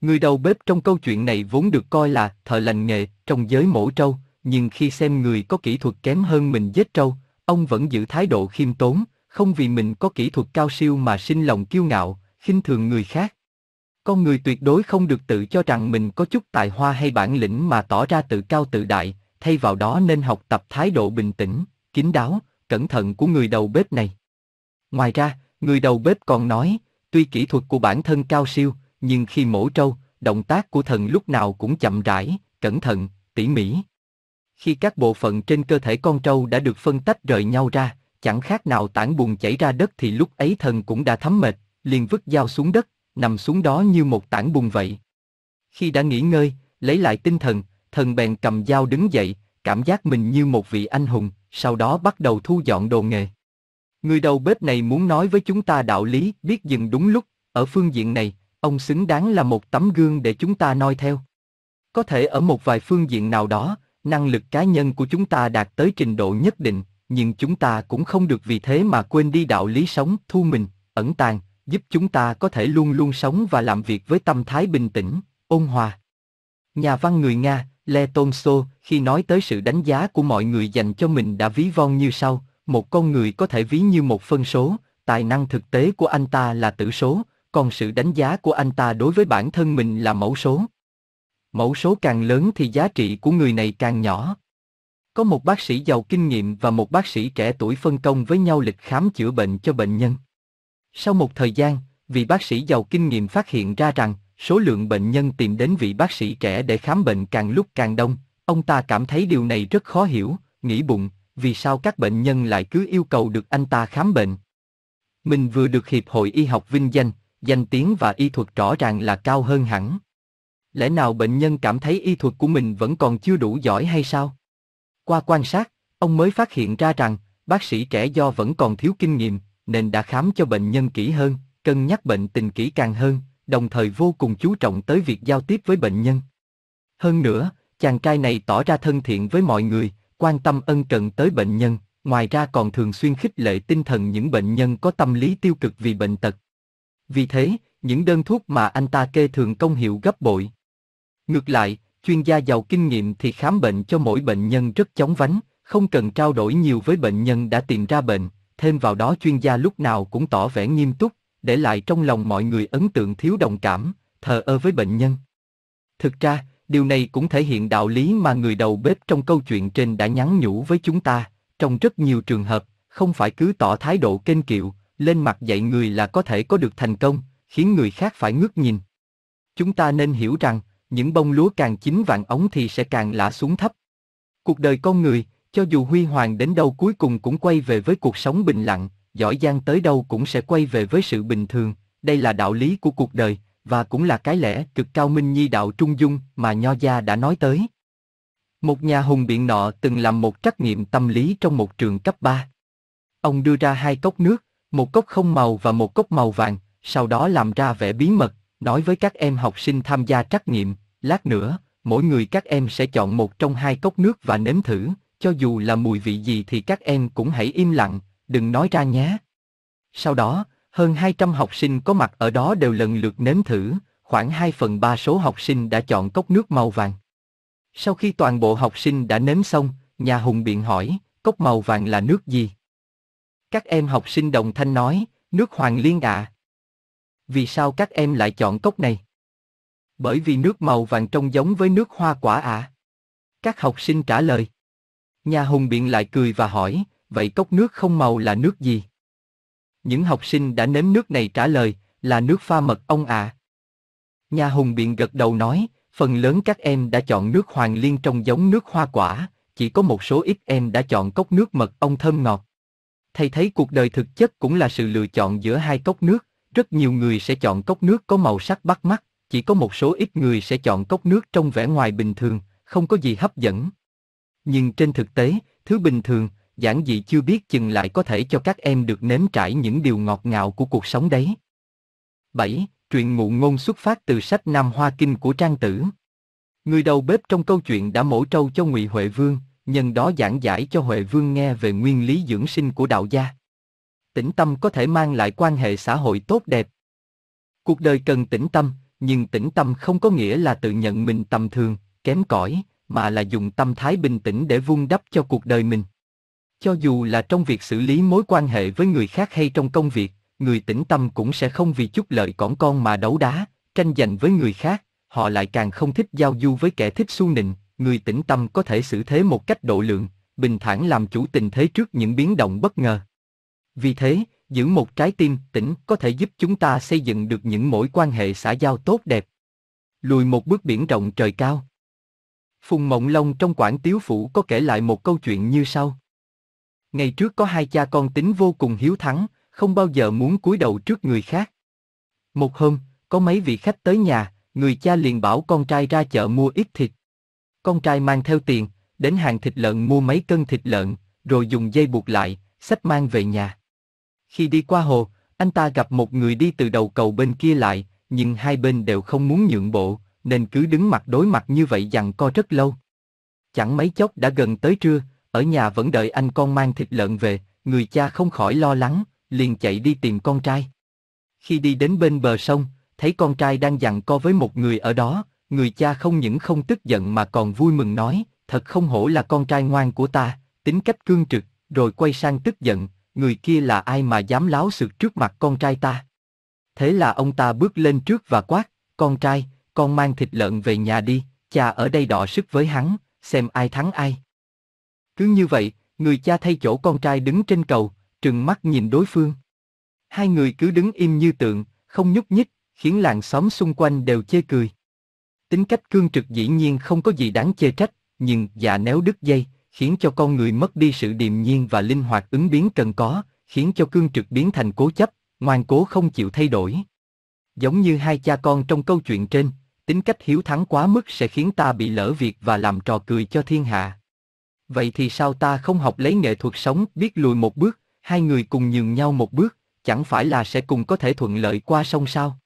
Người đầu bếp trong câu chuyện này vốn được coi là thợ lành nghề trong giới mổ trâu, nhưng khi xem người có kỹ thuật kém hơn mình giết trâu, ông vẫn giữ thái độ khiêm tốn, không vì mình có kỹ thuật cao siêu mà sinh lòng kiêu ngạo, khinh thường người khác. Con người tuyệt đối không được tự cho rằng mình có chút tài hoa hay bản lĩnh mà tỏ ra tự cao tự đại, thay vào đó nên học tập thái độ bình tĩnh, kín đáo, cẩn thận của người đầu bếp này. Ngoài ra, người đầu bếp còn nói, tuy kỹ thuật của bản thân cao siêu, nhưng khi mổ trâu, động tác của thần lúc nào cũng chậm rãi, cẩn thận, tỉ mỉ. Khi các bộ phận trên cơ thể con trâu đã được phân tách rời nhau ra, chẳng khác nào tảng bùn chảy ra đất thì lúc ấy thần cũng đã thấm mệt, liền vứt dao xuống đất, nằm xuống đó như một tảng bùn vậy. Khi đã nghỉ ngơi, lấy lại tinh thần, thần bèn cầm dao đứng dậy, cảm giác mình như một vị anh hùng, sau đó bắt đầu thu dọn đồ nghề. Người đầu bếp này muốn nói với chúng ta đạo lý, biết dừng đúng lúc, ở phương diện này, ông xứng đáng là một tấm gương để chúng ta noi theo. Có thể ở một vài phương diện nào đó, năng lực cá nhân của chúng ta đạt tới trình độ nhất định, nhưng chúng ta cũng không được vì thế mà quên đi đạo lý sống, thu mình, ẩn tàng, giúp chúng ta có thể luôn luôn sống và làm việc với tâm thái bình tĩnh, ôn hòa. Nhà văn người Nga, Le Tonso, khi nói tới sự đánh giá của mọi người dành cho mình đã ví von như sau, một con người có thể ví như một phân số, tài năng thực tế của anh ta là tử số, còn sự đánh giá của anh ta đối với bản thân mình là mẫu số. Mẫu số càng lớn thì giá trị của người này càng nhỏ. Có một bác sĩ giàu kinh nghiệm và một bác sĩ trẻ tuổi phân công với nhau lịch khám chữa bệnh cho bệnh nhân. Sau một thời gian, vị bác sĩ giàu kinh nghiệm phát hiện ra rằng số lượng bệnh nhân tìm đến vị bác sĩ trẻ để khám bệnh càng lúc càng đông. Ông ta cảm thấy điều này rất khó hiểu, nghĩ bụng, vì sao các bệnh nhân lại cứ yêu cầu được anh ta khám bệnh. Mình vừa được Hiệp hội Y học vinh danh, danh tiếng và y thuật rõ ràng là cao hơn hẳn. Lẽ nào bệnh nhân cảm thấy y thuật của mình vẫn còn chưa đủ giỏi hay sao? Qua quan sát, ông mới phát hiện ra rằng, bác sĩ trẻ do vẫn còn thiếu kinh nghiệm, nên đã khám cho bệnh nhân kỹ hơn, cân nhắc bệnh tình kỹ càng hơn, đồng thời vô cùng chú trọng tới việc giao tiếp với bệnh nhân. Hơn nữa, chàng trai này tỏ ra thân thiện với mọi người, quan tâm ân cần tới bệnh nhân, ngoài ra còn thường xuyên khích lệ tinh thần những bệnh nhân có tâm lý tiêu cực vì bệnh tật. Vì thế, những đơn thuốc mà anh ta kê thường công hiệu gấp bội. Ngược lại, chuyên gia giàu kinh nghiệm thì khám bệnh cho mỗi bệnh nhân rất chóng vánh, không cần trao đổi nhiều với bệnh nhân đã tìm ra bệnh, thêm vào đó chuyên gia lúc nào cũng tỏ vẻ nghiêm túc, để lại trong lòng mọi người ấn tượng thiếu đồng cảm, thờ ơ với bệnh nhân. Thực ra, điều này cũng thể hiện đạo lý mà người đầu bếp trong câu chuyện trên đã nhắn nhủ với chúng ta, trong rất nhiều trường hợp, không phải cứ tỏ thái độ kênh kiệu, lên mặt dạy người là có thể có được thành công, khiến người khác phải ngước nhìn. Chúng ta nên hiểu rằng, những bông lúa càng chín vàng ống thì sẽ càng lả xuống thấp. Cuộc đời con người, cho dù huy hoàng đến đâu cuối cùng cũng quay về với cuộc sống bình lặng, giỏi giang tới đâu cũng sẽ quay về với sự bình thường, đây là đạo lý của cuộc đời, và cũng là cái lẽ cực cao minh nhi đạo trung dung mà Nho Gia đã nói tới. Một nhà hùng biện nọ từng làm một trắc nghiệm tâm lý trong một trường cấp 3. Ông đưa ra hai cốc nước, một cốc không màu và một cốc màu vàng, sau đó làm ra vẻ bí mật, nói với các em học sinh tham gia trắc nghiệm, lát nữa, mỗi người các em sẽ chọn một trong hai cốc nước và nếm thử, cho dù là mùi vị gì thì các em cũng hãy im lặng, đừng nói ra nhé. Sau đó, hơn 200 học sinh có mặt ở đó đều lần lượt nếm thử, khoảng 2 phần 3 số học sinh đã chọn cốc nước màu vàng. Sau khi toàn bộ học sinh đã nếm xong, nhà hùng biện hỏi, cốc màu vàng là nước gì? Các em học sinh đồng thanh nói, nước hoàng liên ạ. Vì sao các em lại chọn cốc này? Bởi vì nước màu vàng trông giống với nước hoa quả ạ. Các học sinh trả lời. Nhà hùng biện lại cười và hỏi, vậy cốc nước không màu là nước gì? Những học sinh đã nếm nước này trả lời, là nước pha mật ong ạ. Nhà hùng biện gật đầu nói, phần lớn các em đã chọn nước hoàng liên trông giống nước hoa quả, chỉ có một số ít em đã chọn cốc nước mật ong thơm ngọt. Thầy thấy cuộc đời thực chất cũng là sự lựa chọn giữa hai cốc nước, rất nhiều người sẽ chọn cốc nước có màu sắc bắt mắt, chỉ có một số ít người sẽ chọn cốc nước trong vẻ ngoài bình thường, không có gì hấp dẫn. Nhưng trên thực tế, thứ bình thường, giản dị chưa biết chừng lại có thể cho các em được nếm trải những điều ngọt ngào của cuộc sống đấy. 7. Truyện ngụ ngôn xuất phát từ sách Nam Hoa Kinh của Trang Tử. Người đầu bếp trong câu chuyện đã mổ trâu cho Ngụy Huệ Vương, nhân đó giảng giải cho Huệ Vương nghe về nguyên lý dưỡng sinh của đạo gia. Tĩnh tâm có thể mang lại quan hệ xã hội tốt đẹp. Cuộc đời cần tĩnh tâm, nhưng tĩnh tâm không có nghĩa là tự nhận mình tầm thường, kém cỏi, mà là dùng tâm thái bình tĩnh để vun đắp cho cuộc đời mình. Cho dù là trong việc xử lý mối quan hệ với người khác hay trong công việc, người tĩnh tâm cũng sẽ không vì chút lợi cỏn con mà đấu đá, tranh giành với người khác, họ lại càng không thích giao du với kẻ thích xu nịnh, người tĩnh tâm có thể xử thế một cách độ lượng, bình thản làm chủ tình thế trước những biến động bất ngờ. Vì thế, giữ một trái tim tĩnh có thể giúp chúng ta xây dựng được những mối quan hệ xã giao tốt đẹp. Lùi một bước biển rộng trời cao. Phùng Mộng Long trong Quảng Tiếu Phủ có kể lại một câu chuyện như sau. Ngày trước có hai cha con tính vô cùng hiếu thắng, không bao giờ muốn cúi đầu trước người khác. Một hôm, có mấy vị khách tới nhà, người cha liền bảo con trai ra chợ mua ít thịt. Con trai mang theo tiền, đến hàng thịt lợn mua mấy cân thịt lợn, rồi dùng dây buộc lại, xách mang về nhà. Khi đi qua hồ, anh ta gặp một người đi từ đầu cầu bên kia lại, nhưng hai bên đều không muốn nhượng bộ, nên cứ đứng mặt đối mặt như vậy dằn co rất lâu. Chẳng mấy chốc đã gần tới trưa, ở nhà vẫn đợi anh con mang thịt lợn về, người cha không khỏi lo lắng, liền chạy đi tìm con trai. Khi đi đến bên bờ sông, thấy con trai đang dằn co với một người ở đó, người cha không những không tức giận mà còn vui mừng nói, thật không hổ là con trai ngoan của ta, tính cách cương trực, rồi quay sang tức giận, người kia là ai mà dám láo sực trước mặt con trai ta. Thế là ông ta bước lên trước và quát, con trai, con mang thịt lợn về nhà đi, cha ở đây đọ sức với hắn, xem ai thắng ai. Cứ như vậy, người cha thay chỗ con trai đứng trên cầu, trừng mắt nhìn đối phương. Hai người cứ đứng im như tượng, không nhúc nhích, khiến làng xóm xung quanh đều chê cười. Tính cách cương trực dĩ nhiên không có gì đáng chê trách, nhưng dạ néo đứt dây, khiến cho con người mất đi sự điềm nhiên và linh hoạt ứng biến cần có, khiến cho cương trực biến thành cố chấp, ngoan cố không chịu thay đổi. Giống như hai cha con trong câu chuyện trên, tính cách hiếu thắng quá mức sẽ khiến ta bị lỡ việc và làm trò cười cho thiên hạ. Vậy thì sao ta không học lấy nghệ thuật sống, biết lùi một bước, hai người cùng nhường nhau một bước, chẳng phải là sẽ cùng có thể thuận lợi qua sông sao?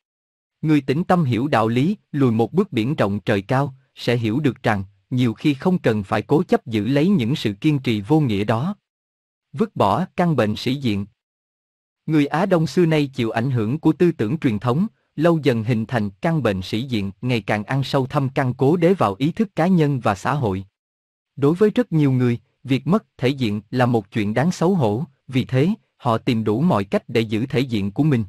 Người tĩnh tâm hiểu đạo lý, lùi một bước biển rộng trời cao, sẽ hiểu được rằng, nhiều khi không cần phải cố chấp giữ lấy những sự kiên trì vô nghĩa đó. Vứt bỏ căn bệnh sĩ diện. Người Á Đông xưa nay chịu ảnh hưởng của tư tưởng truyền thống, lâu dần hình thành căn bệnh sĩ diện ngày càng ăn sâu thâm căn cố đế vào ý thức cá nhân và xã hội. Đối với rất nhiều người, việc mất thể diện là một chuyện đáng xấu hổ, vì thế, họ tìm đủ mọi cách để giữ thể diện của mình.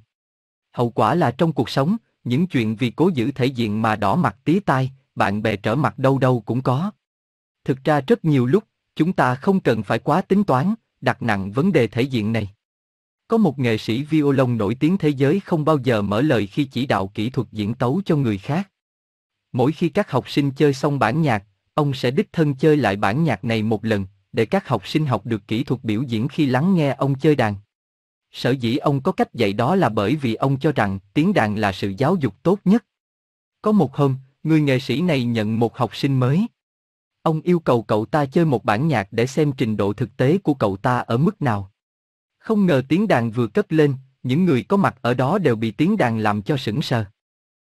Hậu quả là trong cuộc sống, những chuyện vì cố giữ thể diện mà đỏ mặt tía tai, bạn bè trở mặt đâu đâu cũng có. Thực ra rất nhiều lúc, chúng ta không cần phải quá tính toán, đặt nặng vấn đề thể diện này. Có một nghệ sĩ violon nổi tiếng thế giới không bao giờ mở lời khi chỉ đạo kỹ thuật diễn tấu cho người khác. Mỗi khi các học sinh chơi xong bản nhạc, ông sẽ đích thân chơi lại bản nhạc này một lần, để các học sinh học được kỹ thuật biểu diễn khi lắng nghe ông chơi đàn. Sở dĩ ông có cách dạy đó là bởi vì ông cho rằng tiếng đàn là sự giáo dục tốt nhất. Có một hôm, người nghệ sĩ này nhận một học sinh mới. Ông yêu cầu cậu ta chơi một bản nhạc để xem trình độ thực tế của cậu ta ở mức nào. Không ngờ tiếng đàn vừa cất lên, những người có mặt ở đó đều bị tiếng đàn làm cho sững sờ.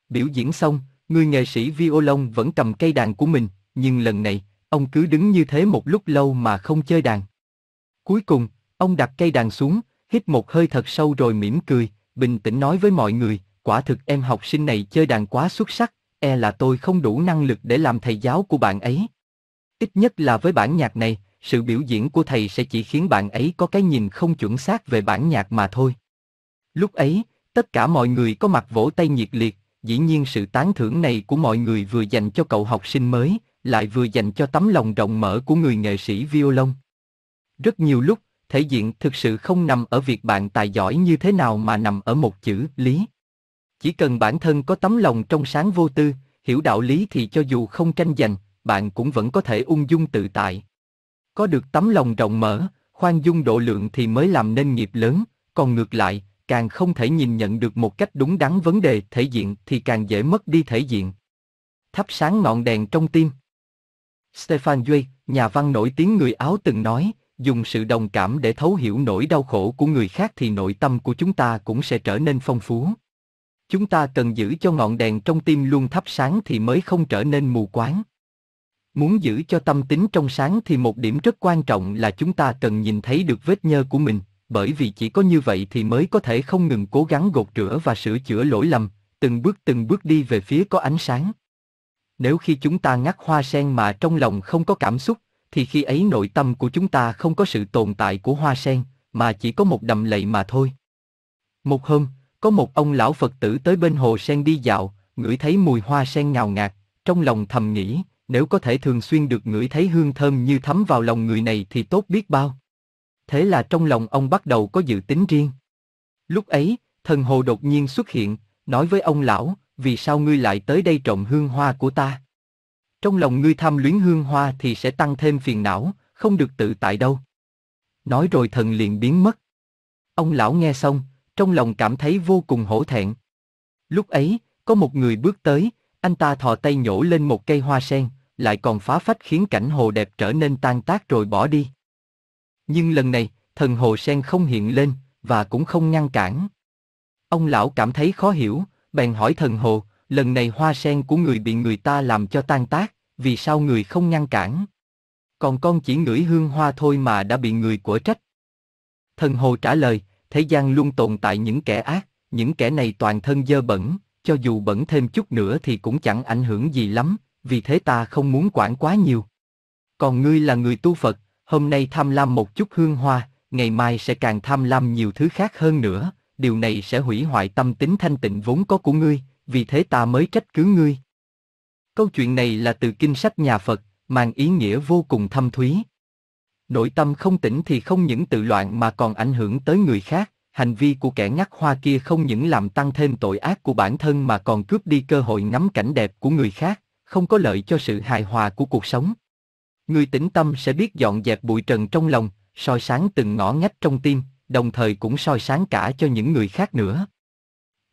Biểu diễn xong, người nghệ sĩ violon vẫn cầm cây đàn của mình, nhưng lần này, ông cứ đứng như thế một lúc lâu mà không chơi đàn. Cuối cùng, ông đặt cây đàn xuống, hít một hơi thật sâu rồi mỉm cười, bình tĩnh nói với mọi người, quả thực em học sinh này chơi đàn quá xuất sắc, e là tôi không đủ năng lực để làm thầy giáo của bạn ấy. Ít nhất là với bản nhạc này, sự biểu diễn của thầy sẽ chỉ khiến bạn ấy có cái nhìn không chuẩn xác về bản nhạc mà thôi. Lúc ấy, tất cả mọi người có mặt vỗ tay nhiệt liệt, dĩ nhiên sự tán thưởng này của mọi người vừa dành cho cậu học sinh mới, lại vừa dành cho tấm lòng rộng mở của người nghệ sĩ violon. Rất nhiều lúc, thể diện thực sự không nằm ở việc bạn tài giỏi như thế nào mà nằm ở một chữ lý. Chỉ cần bản thân có tấm lòng trong sáng vô tư, hiểu đạo lý thì cho dù không tranh giành, bạn cũng vẫn có thể ung dung tự tại. Có được tấm lòng rộng mở, khoan dung độ lượng thì mới làm nên nghiệp lớn, còn ngược lại, càng không thể nhìn nhận được một cách đúng đắn vấn đề thể diện thì càng dễ mất đi thể diện. Thắp sáng ngọn đèn trong tim. Stefan Zweig, nhà văn nổi tiếng người Áo từng nói, dùng sự đồng cảm để thấu hiểu nỗi đau khổ của người khác thì nội tâm của chúng ta cũng sẽ trở nên phong phú. Chúng ta cần giữ cho ngọn đèn trong tim luôn thắp sáng thì mới không trở nên mù quáng. Muốn giữ cho tâm tính trong sáng thì một điểm rất quan trọng là chúng ta cần nhìn thấy được vết nhơ của mình, bởi vì chỉ có như vậy thì mới có thể không ngừng cố gắng gột rửa và sửa chữa lỗi lầm, từng bước từng bước đi về phía có ánh sáng. Nếu khi chúng ta ngắt hoa sen mà trong lòng không có cảm xúc, thì khi ấy nội tâm của chúng ta không có sự tồn tại của hoa sen, mà chỉ có một đầm lầy mà thôi. Một hôm, có một ông lão Phật tử tới bên hồ sen đi dạo, ngửi thấy mùi hoa sen ngào ngạt, trong lòng thầm nghĩ, nếu có thể thường xuyên được ngửi thấy hương thơm như thấm vào lòng người này thì tốt biết bao. Thế là trong lòng ông bắt đầu có dự tính riêng. Lúc ấy, thần hồ đột nhiên xuất hiện, nói với ông lão, vì sao ngươi lại tới đây trộm hương hoa của ta? Trong lòng ngươi tham luyến hương hoa thì sẽ tăng thêm phiền não, không được tự tại đâu. Nói rồi thần liền biến mất. Ông lão nghe xong, trong lòng cảm thấy vô cùng hổ thẹn. Lúc ấy, có một người bước tới, anh ta thò tay nhổ lên một cây hoa sen, lại còn phá phách khiến cảnh hồ đẹp trở nên tan tác rồi bỏ đi. Nhưng lần này, thần hồ sen không hiện lên, và cũng không ngăn cản. Ông lão cảm thấy khó hiểu, bèn hỏi thần hồ, lần này hoa sen của người bị người ta làm cho tan tác, vì sao người không ngăn cản? Còn con chỉ ngửi hương hoa thôi mà đã bị người của trách. Thần hồ trả lời, thế gian luôn tồn tại những kẻ ác, những kẻ này toàn thân dơ bẩn, cho dù bẩn thêm chút nữa thì cũng chẳng ảnh hưởng gì lắm, vì thế ta không muốn quản quá nhiều. Còn ngươi là người tu Phật, hôm nay tham lam một chút hương hoa, ngày mai sẽ càng tham lam nhiều thứ khác hơn nữa, điều này sẽ hủy hoại tâm tính thanh tịnh vốn có của ngươi, vì thế ta mới trách cứ ngươi. Câu chuyện này là từ kinh sách nhà Phật, mang ý nghĩa vô cùng thâm thúy. Nội tâm không tỉnh thì không những tự loạn mà còn ảnh hưởng tới người khác, hành vi của kẻ ngắt hoa kia không những làm tăng thêm tội ác của bản thân mà còn cướp đi cơ hội ngắm cảnh đẹp của người khác, không có lợi cho sự hài hòa của cuộc sống. Người tĩnh tâm sẽ biết dọn dẹp bụi trần trong lòng, soi sáng từng ngõ ngách trong tim, đồng thời cũng soi sáng cả cho những người khác nữa.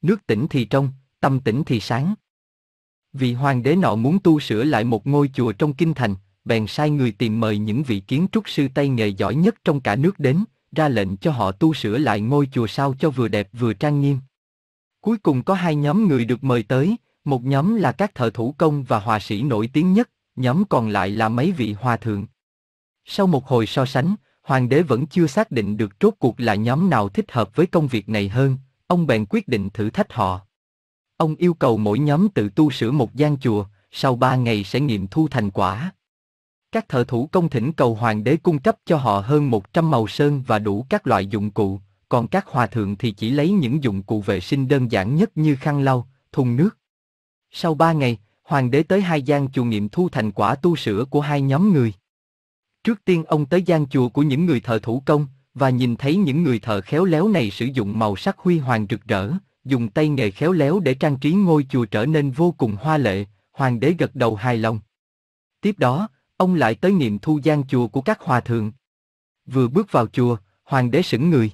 Nước tĩnh thì trong, tâm tĩnh thì sáng. Vị hoàng đế nọ muốn tu sửa lại một ngôi chùa trong kinh thành, bèn sai người tìm mời những vị kiến trúc sư tay nghề giỏi nhất trong cả nước đến, ra lệnh cho họ tu sửa lại ngôi chùa sao cho vừa đẹp vừa trang nghiêm. Cuối cùng có hai nhóm người được mời tới, một nhóm là các thợ thủ công và họa sĩ nổi tiếng nhất, nhóm còn lại là mấy vị hòa thượng. Sau một hồi so sánh, hoàng đế vẫn chưa xác định được rốt cuộc là nhóm nào thích hợp với công việc này hơn, ông bèn quyết định thử thách họ. Ông yêu cầu mỗi nhóm tự tu sửa một gian chùa, sau ba ngày sẽ nghiệm thu thành quả. Các thợ thủ công thỉnh cầu hoàng đế cung cấp cho họ hơn 100 màu sơn và đủ các loại dụng cụ, còn các hòa thượng thì chỉ lấy những dụng cụ vệ sinh đơn giản nhất như khăn lau, thùng nước. Sau ba ngày, hoàng đế tới hai gian chùa nghiệm thu thành quả tu sửa của hai nhóm người. Trước tiên ông tới gian chùa của những người thợ thủ công, và nhìn thấy những người thợ khéo léo này sử dụng màu sắc huy hoàng rực rỡ, dùng tay nghề khéo léo để trang trí ngôi chùa trở nên vô cùng hoa lệ, hoàng đế gật đầu hài lòng. Tiếp đó, ông lại tới nghiệm thu gian chùa của các hòa thượng. Vừa bước vào chùa, hoàng đế sững người.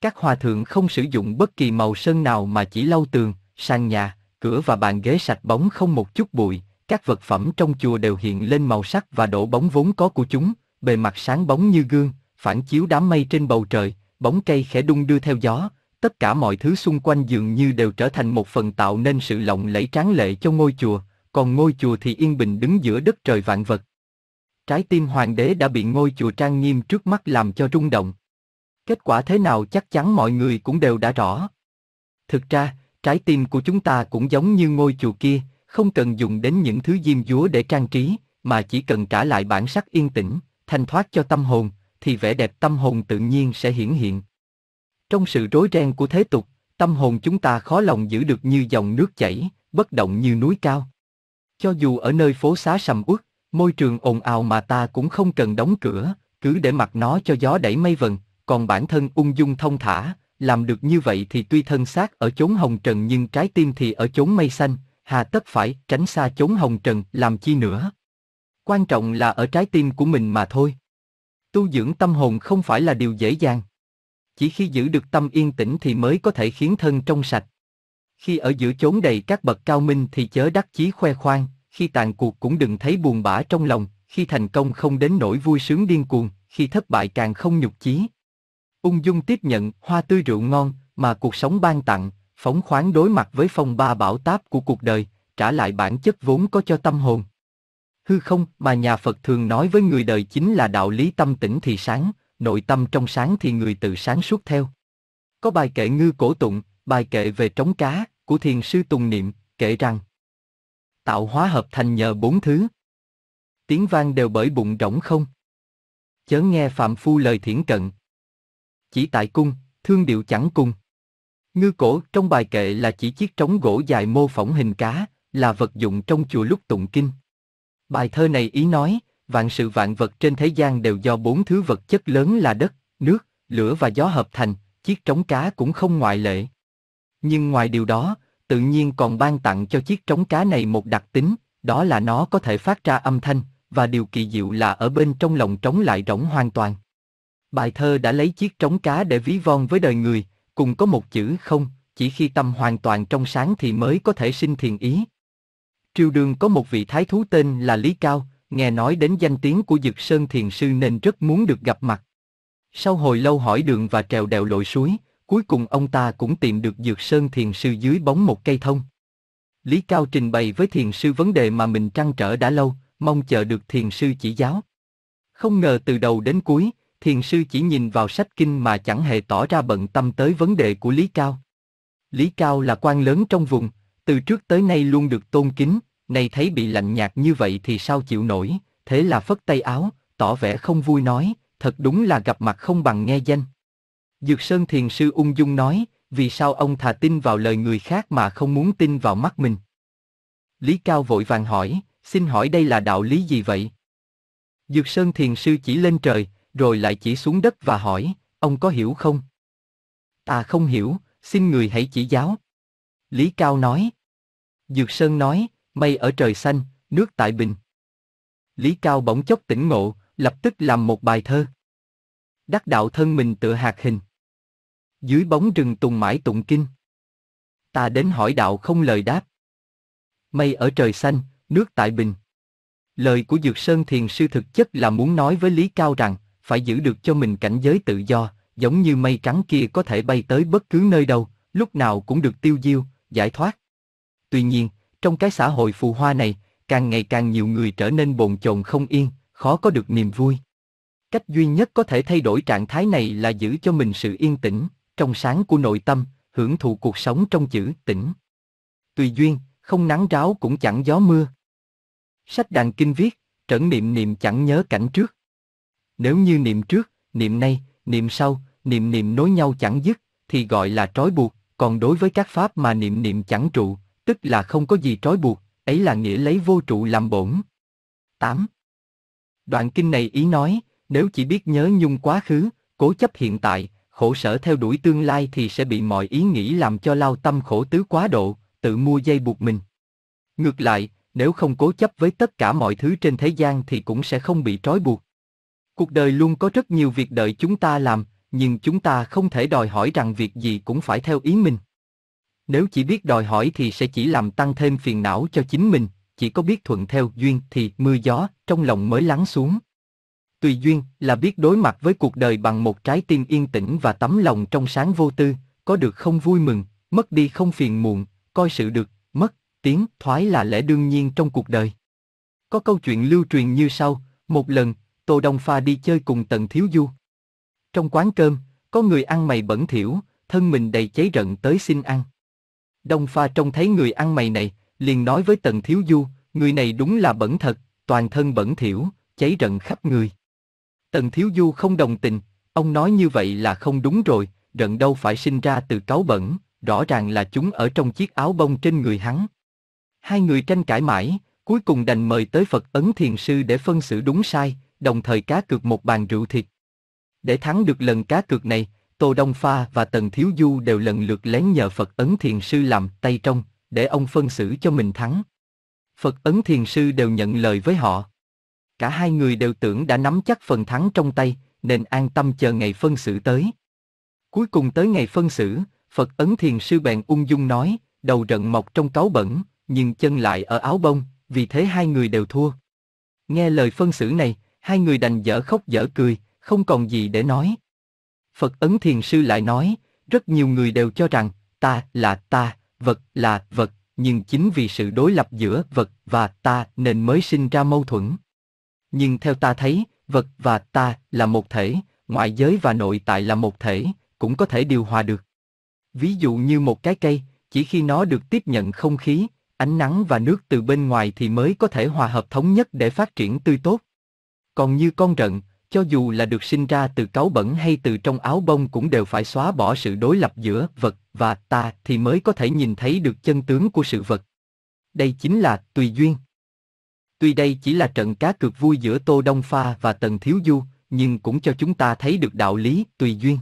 Các hòa thượng không sử dụng bất kỳ màu sơn nào mà chỉ lau tường, sàn nhà, cửa và bàn ghế sạch bóng không một chút bụi, các vật phẩm trong chùa đều hiện lên màu sắc và độ bóng vốn có của chúng, bề mặt sáng bóng như gương, phản chiếu đám mây trên bầu trời, bóng cây khẽ đung đưa theo gió, tất cả mọi thứ xung quanh dường như đều trở thành một phần tạo nên sự lộng lẫy tráng lệ cho ngôi chùa, còn ngôi chùa thì yên bình đứng giữa đất trời vạn vật. Trái tim hoàng đế đã bị ngôi chùa trang nghiêm trước mắt làm cho rung động. Kết quả thế nào chắc chắn mọi người cũng đều đã rõ. Thực ra, trái tim của chúng ta cũng giống như ngôi chùa kia, không cần dùng đến những thứ diêm dúa để trang trí, mà chỉ cần trả lại bản sắc yên tĩnh, thanh thoát cho tâm hồn, thì vẻ đẹp tâm hồn tự nhiên sẽ hiển hiện. Trong sự rối ren của thế tục, tâm hồn chúng ta khó lòng giữ được như dòng nước chảy, bất động như núi cao. Cho dù ở nơi phố xá sầm uất, môi trường ồn ào mà ta cũng không cần đóng cửa, cứ để mặc nó cho gió đẩy mây vần, còn bản thân ung dung thông thả, làm được như vậy thì tuy thân xác ở chốn hồng trần nhưng trái tim thì ở chốn mây xanh, hà tất phải tránh xa chốn hồng trần làm chi nữa. Quan trọng là ở trái tim của mình mà thôi. Tu dưỡng tâm hồn không phải là điều dễ dàng. Chỉ khi giữ được tâm yên tĩnh thì mới có thể khiến thân trong sạch. Khi ở giữa chốn đầy các bậc cao minh thì chớ đắc chí khoe khoang, khi tàn cuộc cũng đừng thấy buồn bã trong lòng, khi thành công không đến nỗi vui sướng điên cuồng, khi thất bại càng không nhục chí. Ung dung tiếp nhận hoa tươi rượu ngon mà cuộc sống ban tặng, phóng khoáng đối mặt với phong ba bão táp của cuộc đời, trả lại bản chất vốn có cho tâm hồn. Hư không mà nhà Phật thường nói với người đời chính là đạo lý tâm tĩnh thì sáng, nội tâm trong sáng thì người tự sáng suốt theo. Có bài kệ ngư cổ tụng, bài kệ về trống cá, của thiền sư Tùng Niệm, kể rằng Tạo hóa hợp thành nhờ bốn thứ. Tiếng vang đều bởi bụng rỗng không. Chớ nghe phạm phu lời thiển cận. Chỉ tại cung, thương điệu chẳng cung. Ngư cổ trong bài kệ là chỉ chiếc trống gỗ dài mô phỏng hình cá, là vật dụng trong chùa lúc tụng kinh. Bài thơ này ý nói, vạn sự vạn vật trên thế gian đều do bốn thứ vật chất lớn là đất, nước, lửa và gió hợp thành, chiếc trống cá cũng không ngoại lệ. Nhưng ngoài điều đó, tự nhiên còn ban tặng cho chiếc trống cá này một đặc tính, đó là nó có thể phát ra âm thanh, và điều kỳ diệu là ở bên trong lòng trống lại rỗng hoàn toàn. Bài thơ đã lấy chiếc trống cá để ví von với đời người, cùng có một chữ không, chỉ khi tâm hoàn toàn trong sáng thì mới có thể sinh thiền ý. Triều đường có một vị thái thú tên là Lý Cao, nghe nói đến danh tiếng của Dực Sơn Thiền Sư nên rất muốn được gặp mặt. Sau hồi lâu hỏi đường và trèo đèo lội suối, cuối cùng ông ta cũng tìm được Dược Sơn Thiền Sư dưới bóng một cây thông. Lý Cao trình bày với Thiền Sư vấn đề mà mình trăn trở đã lâu, mong chờ được Thiền Sư chỉ giáo. Không ngờ từ đầu đến cuối, Thiền Sư chỉ nhìn vào sách kinh mà chẳng hề tỏ ra bận tâm tới vấn đề của Lý Cao. Lý Cao là quan lớn trong vùng, từ trước tới nay luôn được tôn kính, nay thấy bị lạnh nhạt như vậy thì sao chịu nổi, thế là phất tay áo, tỏ vẻ không vui nói, thật đúng là gặp mặt không bằng nghe danh. Dược Sơn Thiền Sư ung dung nói, vì sao ông thà tin vào lời người khác mà không muốn tin vào mắt mình. Lý Cao vội vàng hỏi, xin hỏi đây là đạo lý gì vậy? Dược Sơn Thiền Sư chỉ lên trời, rồi lại chỉ xuống đất và hỏi, ông có hiểu không? Ta không hiểu, xin người hãy chỉ giáo. Lý Cao nói. Dược Sơn nói, mây ở trời xanh, nước tại bình. Lý Cao bỗng chốc tỉnh ngộ, lập tức làm một bài thơ. Đắc đạo thân mình tựa hạt hình. Dưới bóng rừng tùng mãi tụng kinh. Ta đến hỏi đạo không lời đáp. Mây ở trời xanh, nước tại bình. Lời của Dược Sơn Thiền Sư thực chất là muốn nói với Lý Cao rằng, phải giữ được cho mình cảnh giới tự do, giống như mây trắng kia có thể bay tới bất cứ nơi đâu, lúc nào cũng được tiêu diêu, giải thoát. Tuy nhiên, trong cái xã hội phù hoa này, càng ngày càng nhiều người trở nên bồn chồn không yên, khó có được niềm vui. Cách duy nhất có thể thay đổi trạng thái này là giữ cho mình sự yên tĩnh, trong sáng của nội tâm, hưởng thụ cuộc sống trong chữ tĩnh. Tùy duyên, không nắng ráo cũng chẳng gió mưa. Sách đàn kinh viết, trấn niệm niệm chẳng nhớ cảnh trước. Nếu như niệm trước, niệm nay, niệm sau, niệm niệm nối nhau chẳng dứt, thì gọi là trói buộc, còn đối với các pháp mà niệm niệm chẳng trụ, tức là không có gì trói buộc, ấy là nghĩa lấy vô trụ làm bổn. 8. Đoạn kinh này ý nói, nếu chỉ biết nhớ nhung quá khứ, cố chấp hiện tại, khổ sở theo đuổi tương lai thì sẽ bị mọi ý nghĩ làm cho lao tâm khổ tứ quá độ, tự mua dây buộc mình. Ngược lại, nếu không cố chấp với tất cả mọi thứ trên thế gian thì cũng sẽ không bị trói buộc. Cuộc đời luôn có rất nhiều việc đợi chúng ta làm, nhưng chúng ta không thể đòi hỏi rằng việc gì cũng phải theo ý mình. Nếu chỉ biết đòi hỏi thì sẽ chỉ làm tăng thêm phiền não cho chính mình, chỉ có biết thuận theo duyên thì mưa gió trong lòng mới lắng xuống. Tùy duyên là biết đối mặt với cuộc đời bằng một trái tim yên tĩnh và tấm lòng trong sáng vô tư, có được không vui mừng, mất đi không phiền muộn, coi sự được, mất, tiến, thoái là lẽ đương nhiên trong cuộc đời. Có câu chuyện lưu truyền như sau, một lần, Tô Đông Pha đi chơi cùng Tần Thiếu Du. Trong quán cơm, có người ăn mày bẩn thỉu, thân mình đầy cháy rận tới xin ăn. Đông Pha trông thấy người ăn mày này, liền nói với Tần Thiếu Du, người này đúng là bẩn thật, toàn thân bẩn thỉu, cháy rận khắp người. Tần Thiếu Du không đồng tình, ông nói như vậy là không đúng rồi, rận đâu phải sinh ra từ cáu bẩn, rõ ràng là chúng ở trong chiếc áo bông trên người hắn. Hai người tranh cãi mãi, cuối cùng đành mời tới Phật Ấn Thiền Sư để phân xử đúng sai, đồng thời cá cược một bàn rượu thịt. Để thắng được lần cá cược này, Tô Đông Pha và Tần Thiếu Du đều lần lượt lén nhờ Phật Ấn Thiền Sư làm tay trong, để ông phân xử cho mình thắng. Phật Ấn Thiền Sư đều nhận lời với họ. Cả hai người đều tưởng đã nắm chắc phần thắng trong tay, nên an tâm chờ ngày phân xử tới. Cuối cùng tới ngày phân xử, Phật Ấn Thiền Sư bèn ung dung nói, đầu rận mọc trong cáu bẩn, nhưng chân lại ở áo bông, vì thế hai người đều thua. Nghe lời phân xử này, hai người đành dở khóc dở cười, không còn gì để nói. Phật Ấn Thiền Sư lại nói, rất nhiều người đều cho rằng, ta là ta, vật là vật, nhưng chính vì sự đối lập giữa vật và ta nên mới sinh ra mâu thuẫn. Nhưng theo ta thấy, vật và ta là một thể, ngoại giới và nội tại là một thể, cũng có thể điều hòa được. Ví dụ như một cái cây, chỉ khi nó được tiếp nhận không khí, ánh nắng và nước từ bên ngoài thì mới có thể hòa hợp thống nhất để phát triển tươi tốt. Còn như con rận, cho dù là được sinh ra từ cáu bẩn hay từ trong áo bông cũng đều phải xóa bỏ sự đối lập giữa vật và ta thì mới có thể nhìn thấy được chân tướng của sự vật. Đây chính là tùy duyên. Tuy đây chỉ là trận cá cược vui giữa Tô Đông Pha và Tần Thiếu Du, nhưng cũng cho chúng ta thấy được đạo lý tùy duyên.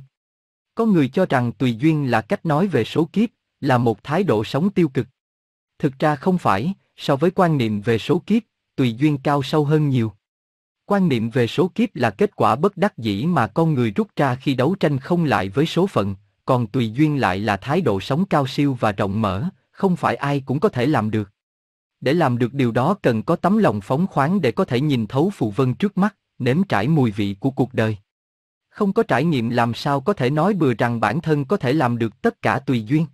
Có người cho rằng tùy duyên là cách nói về số kiếp, là một thái độ sống tiêu cực. Thực ra không phải, so với quan niệm về số kiếp, tùy duyên cao sâu hơn nhiều. Quan niệm về số kiếp là kết quả bất đắc dĩ mà con người rút ra khi đấu tranh không lại với số phận, còn tùy duyên lại là thái độ sống cao siêu và rộng mở, không phải ai cũng có thể làm được. Để làm được điều đó cần có tấm lòng phóng khoáng để có thể nhìn thấu phù vân trước mắt, nếm trải mùi vị của cuộc đời. Không có trải nghiệm làm sao có thể nói bừa rằng bản thân có thể làm được tất cả tùy duyên.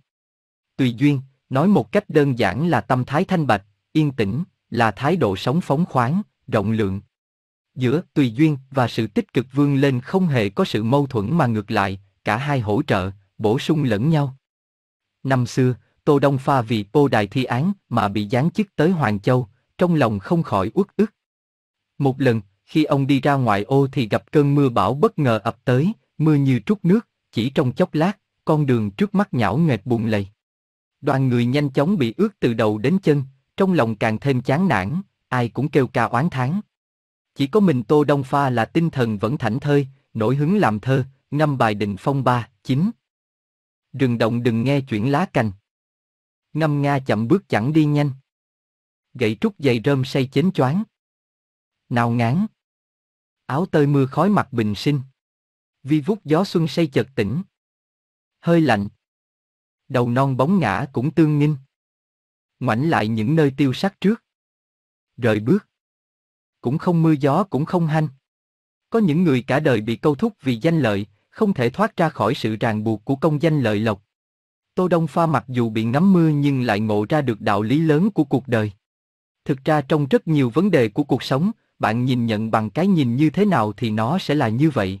Tùy duyên, nói một cách đơn giản là tâm thái thanh bạch, yên tĩnh, là thái độ sống phóng khoáng, rộng lượng. Giữa tùy duyên và sự tích cực vươn lên không hề có sự mâu thuẫn mà ngược lại, cả hai hỗ trợ, bổ sung lẫn nhau. Năm xưa, Tô Đông Pha vì ô đài thi án mà bị giáng chức tới Hoàng Châu, trong lòng không khỏi uất ức. Một lần, khi ông đi ra ngoài ô thì gặp cơn mưa bão bất ngờ ập tới, mưa như trút nước, chỉ trong chốc lát, con đường trước mắt nhão nghẹt bùn lầy. Đoàn người nhanh chóng bị ướt từ đầu đến chân, trong lòng càng thêm chán nản, ai cũng kêu ca oán thán. Chỉ có mình Tô Đông Pha là tinh thần vẫn thảnh thơi, nổi hứng làm thơ, ngâm bài định phong ba, chín. Rừng động đừng nghe chuyển lá cành. Ngâm nga chậm bước chẳng đi nhanh. Gậy trúc dày rơm say chến choáng. Nào ngán. Áo tơi mưa khói mặt bình sinh. Vi vút gió xuân say chợt tỉnh. Hơi lạnh. Đầu non bóng ngã cũng tương nghinh. Ngoảnh lại những nơi tiêu sắc trước. Rời bước. Cũng không mưa gió cũng không hanh. Có những người cả đời bị câu thúc vì danh lợi, không thể thoát ra khỏi sự ràng buộc của công danh lợi lộc. Tô Đông Pha mặc dù bị ngắm mưa nhưng lại ngộ ra được đạo lý lớn của cuộc đời. Thực ra trong rất nhiều vấn đề của cuộc sống, bạn nhìn nhận bằng cái nhìn như thế nào thì nó sẽ là như vậy.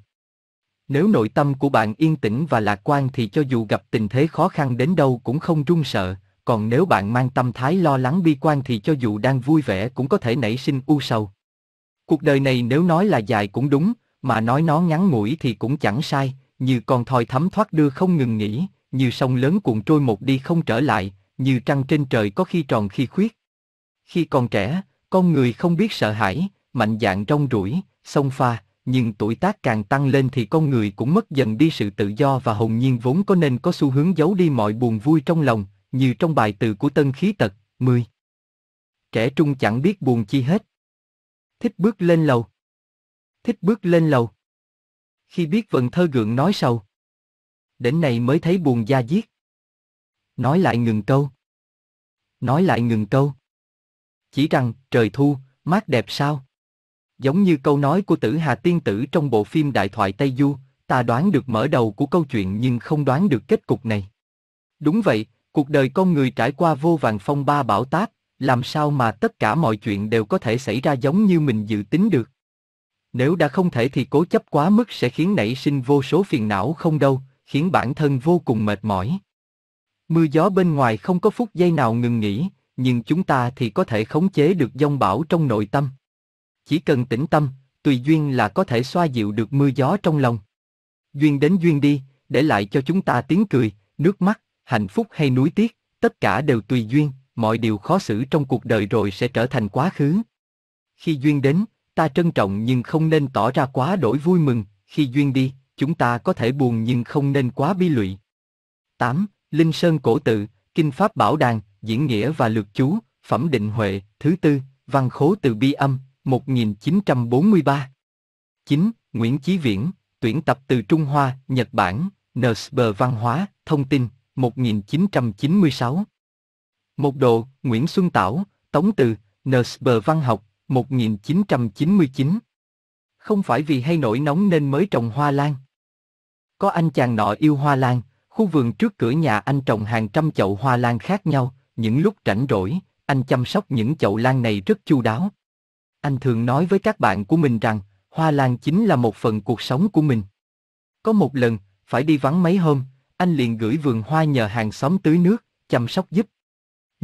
Nếu nội tâm của bạn yên tĩnh và lạc quan thì cho dù gặp tình thế khó khăn đến đâu cũng không run sợ, còn nếu bạn mang tâm thái lo lắng bi quan thì cho dù đang vui vẻ cũng có thể nảy sinh u sầu. Cuộc đời này nếu nói là dài cũng đúng, mà nói nó ngắn ngủi thì cũng chẳng sai, như con thoi thấm thoát đưa không ngừng nghỉ, như sông lớn cuộn trôi một đi không trở lại, như trăng trên trời có khi tròn khi khuyết. Khi còn trẻ, con người không biết sợ hãi, mạnh dạn rong ruổi, sông pha, nhưng tuổi tác càng tăng lên thì con người cũng mất dần đi sự tự do và hồn nhiên vốn có nên có xu hướng giấu đi mọi buồn vui trong lòng, như trong bài từ của Tân Khí Tật, 10. Trẻ trung chẳng biết buồn chi hết. Thích bước lên lầu. Thích bước lên lầu. Khi biết vận thơ gượng nói sầu. Đến này mới thấy buồn da diết. Nói lại ngừng câu. Nói lại ngừng câu. Chỉ rằng, trời thu, mát đẹp sao? Giống như câu nói của tử Hà Tiên Tử trong bộ phim Đại thoại Tây Du, ta đoán được mở đầu của câu chuyện nhưng không đoán được kết cục này. Đúng vậy, cuộc đời con người trải qua vô vàng phong ba bão táp, làm sao mà tất cả mọi chuyện đều có thể xảy ra giống như mình dự tính được. Nếu đã không thể thì cố chấp quá mức sẽ khiến nảy sinh vô số phiền não không đâu, khiến bản thân vô cùng mệt mỏi. Mưa gió bên ngoài không có phút giây nào ngừng nghỉ, nhưng chúng ta thì có thể khống chế được dông bão trong nội tâm. Chỉ cần tĩnh tâm, tùy duyên là có thể xoa dịu được mưa gió trong lòng. Duyên đến duyên đi, để lại cho chúng ta tiếng cười, nước mắt, hạnh phúc hay núi tiếc, tất cả đều tùy duyên, mọi điều khó xử trong cuộc đời rồi sẽ trở thành quá khứ. Khi duyên đến, ta trân trọng nhưng không nên tỏ ra quá đổi vui mừng, khi duyên đi, chúng ta có thể buồn nhưng không nên quá bi lụy. 8. Linh Sơn Cổ Tự, Kinh Pháp Bảo Đàn, Diễn Nghĩa và Lược Chú, Phẩm Định Huệ, Thứ Tư, Văn Khố Từ Bi Âm, 1943. 9. Nguyễn Chí Viễn, tuyển tập từ Trung Hoa, Nhật Bản, NSB Văn hóa, Thông tin, 1996. Một độ, Nguyễn Xuân Tảo, Tống Từ, Nersber Văn học, 1999. Không phải vì hay nổi nóng nên mới trồng hoa lan. Có anh chàng nọ yêu hoa lan, khu vườn trước cửa nhà anh trồng hàng trăm chậu hoa lan khác nhau, những lúc rảnh rỗi, anh chăm sóc những chậu lan này rất chu đáo. Anh thường nói với các bạn của mình rằng, hoa lan chính là một phần cuộc sống của mình. Có một lần, phải đi vắng mấy hôm, anh liền gửi vườn hoa nhờ hàng xóm tưới nước, chăm sóc giúp.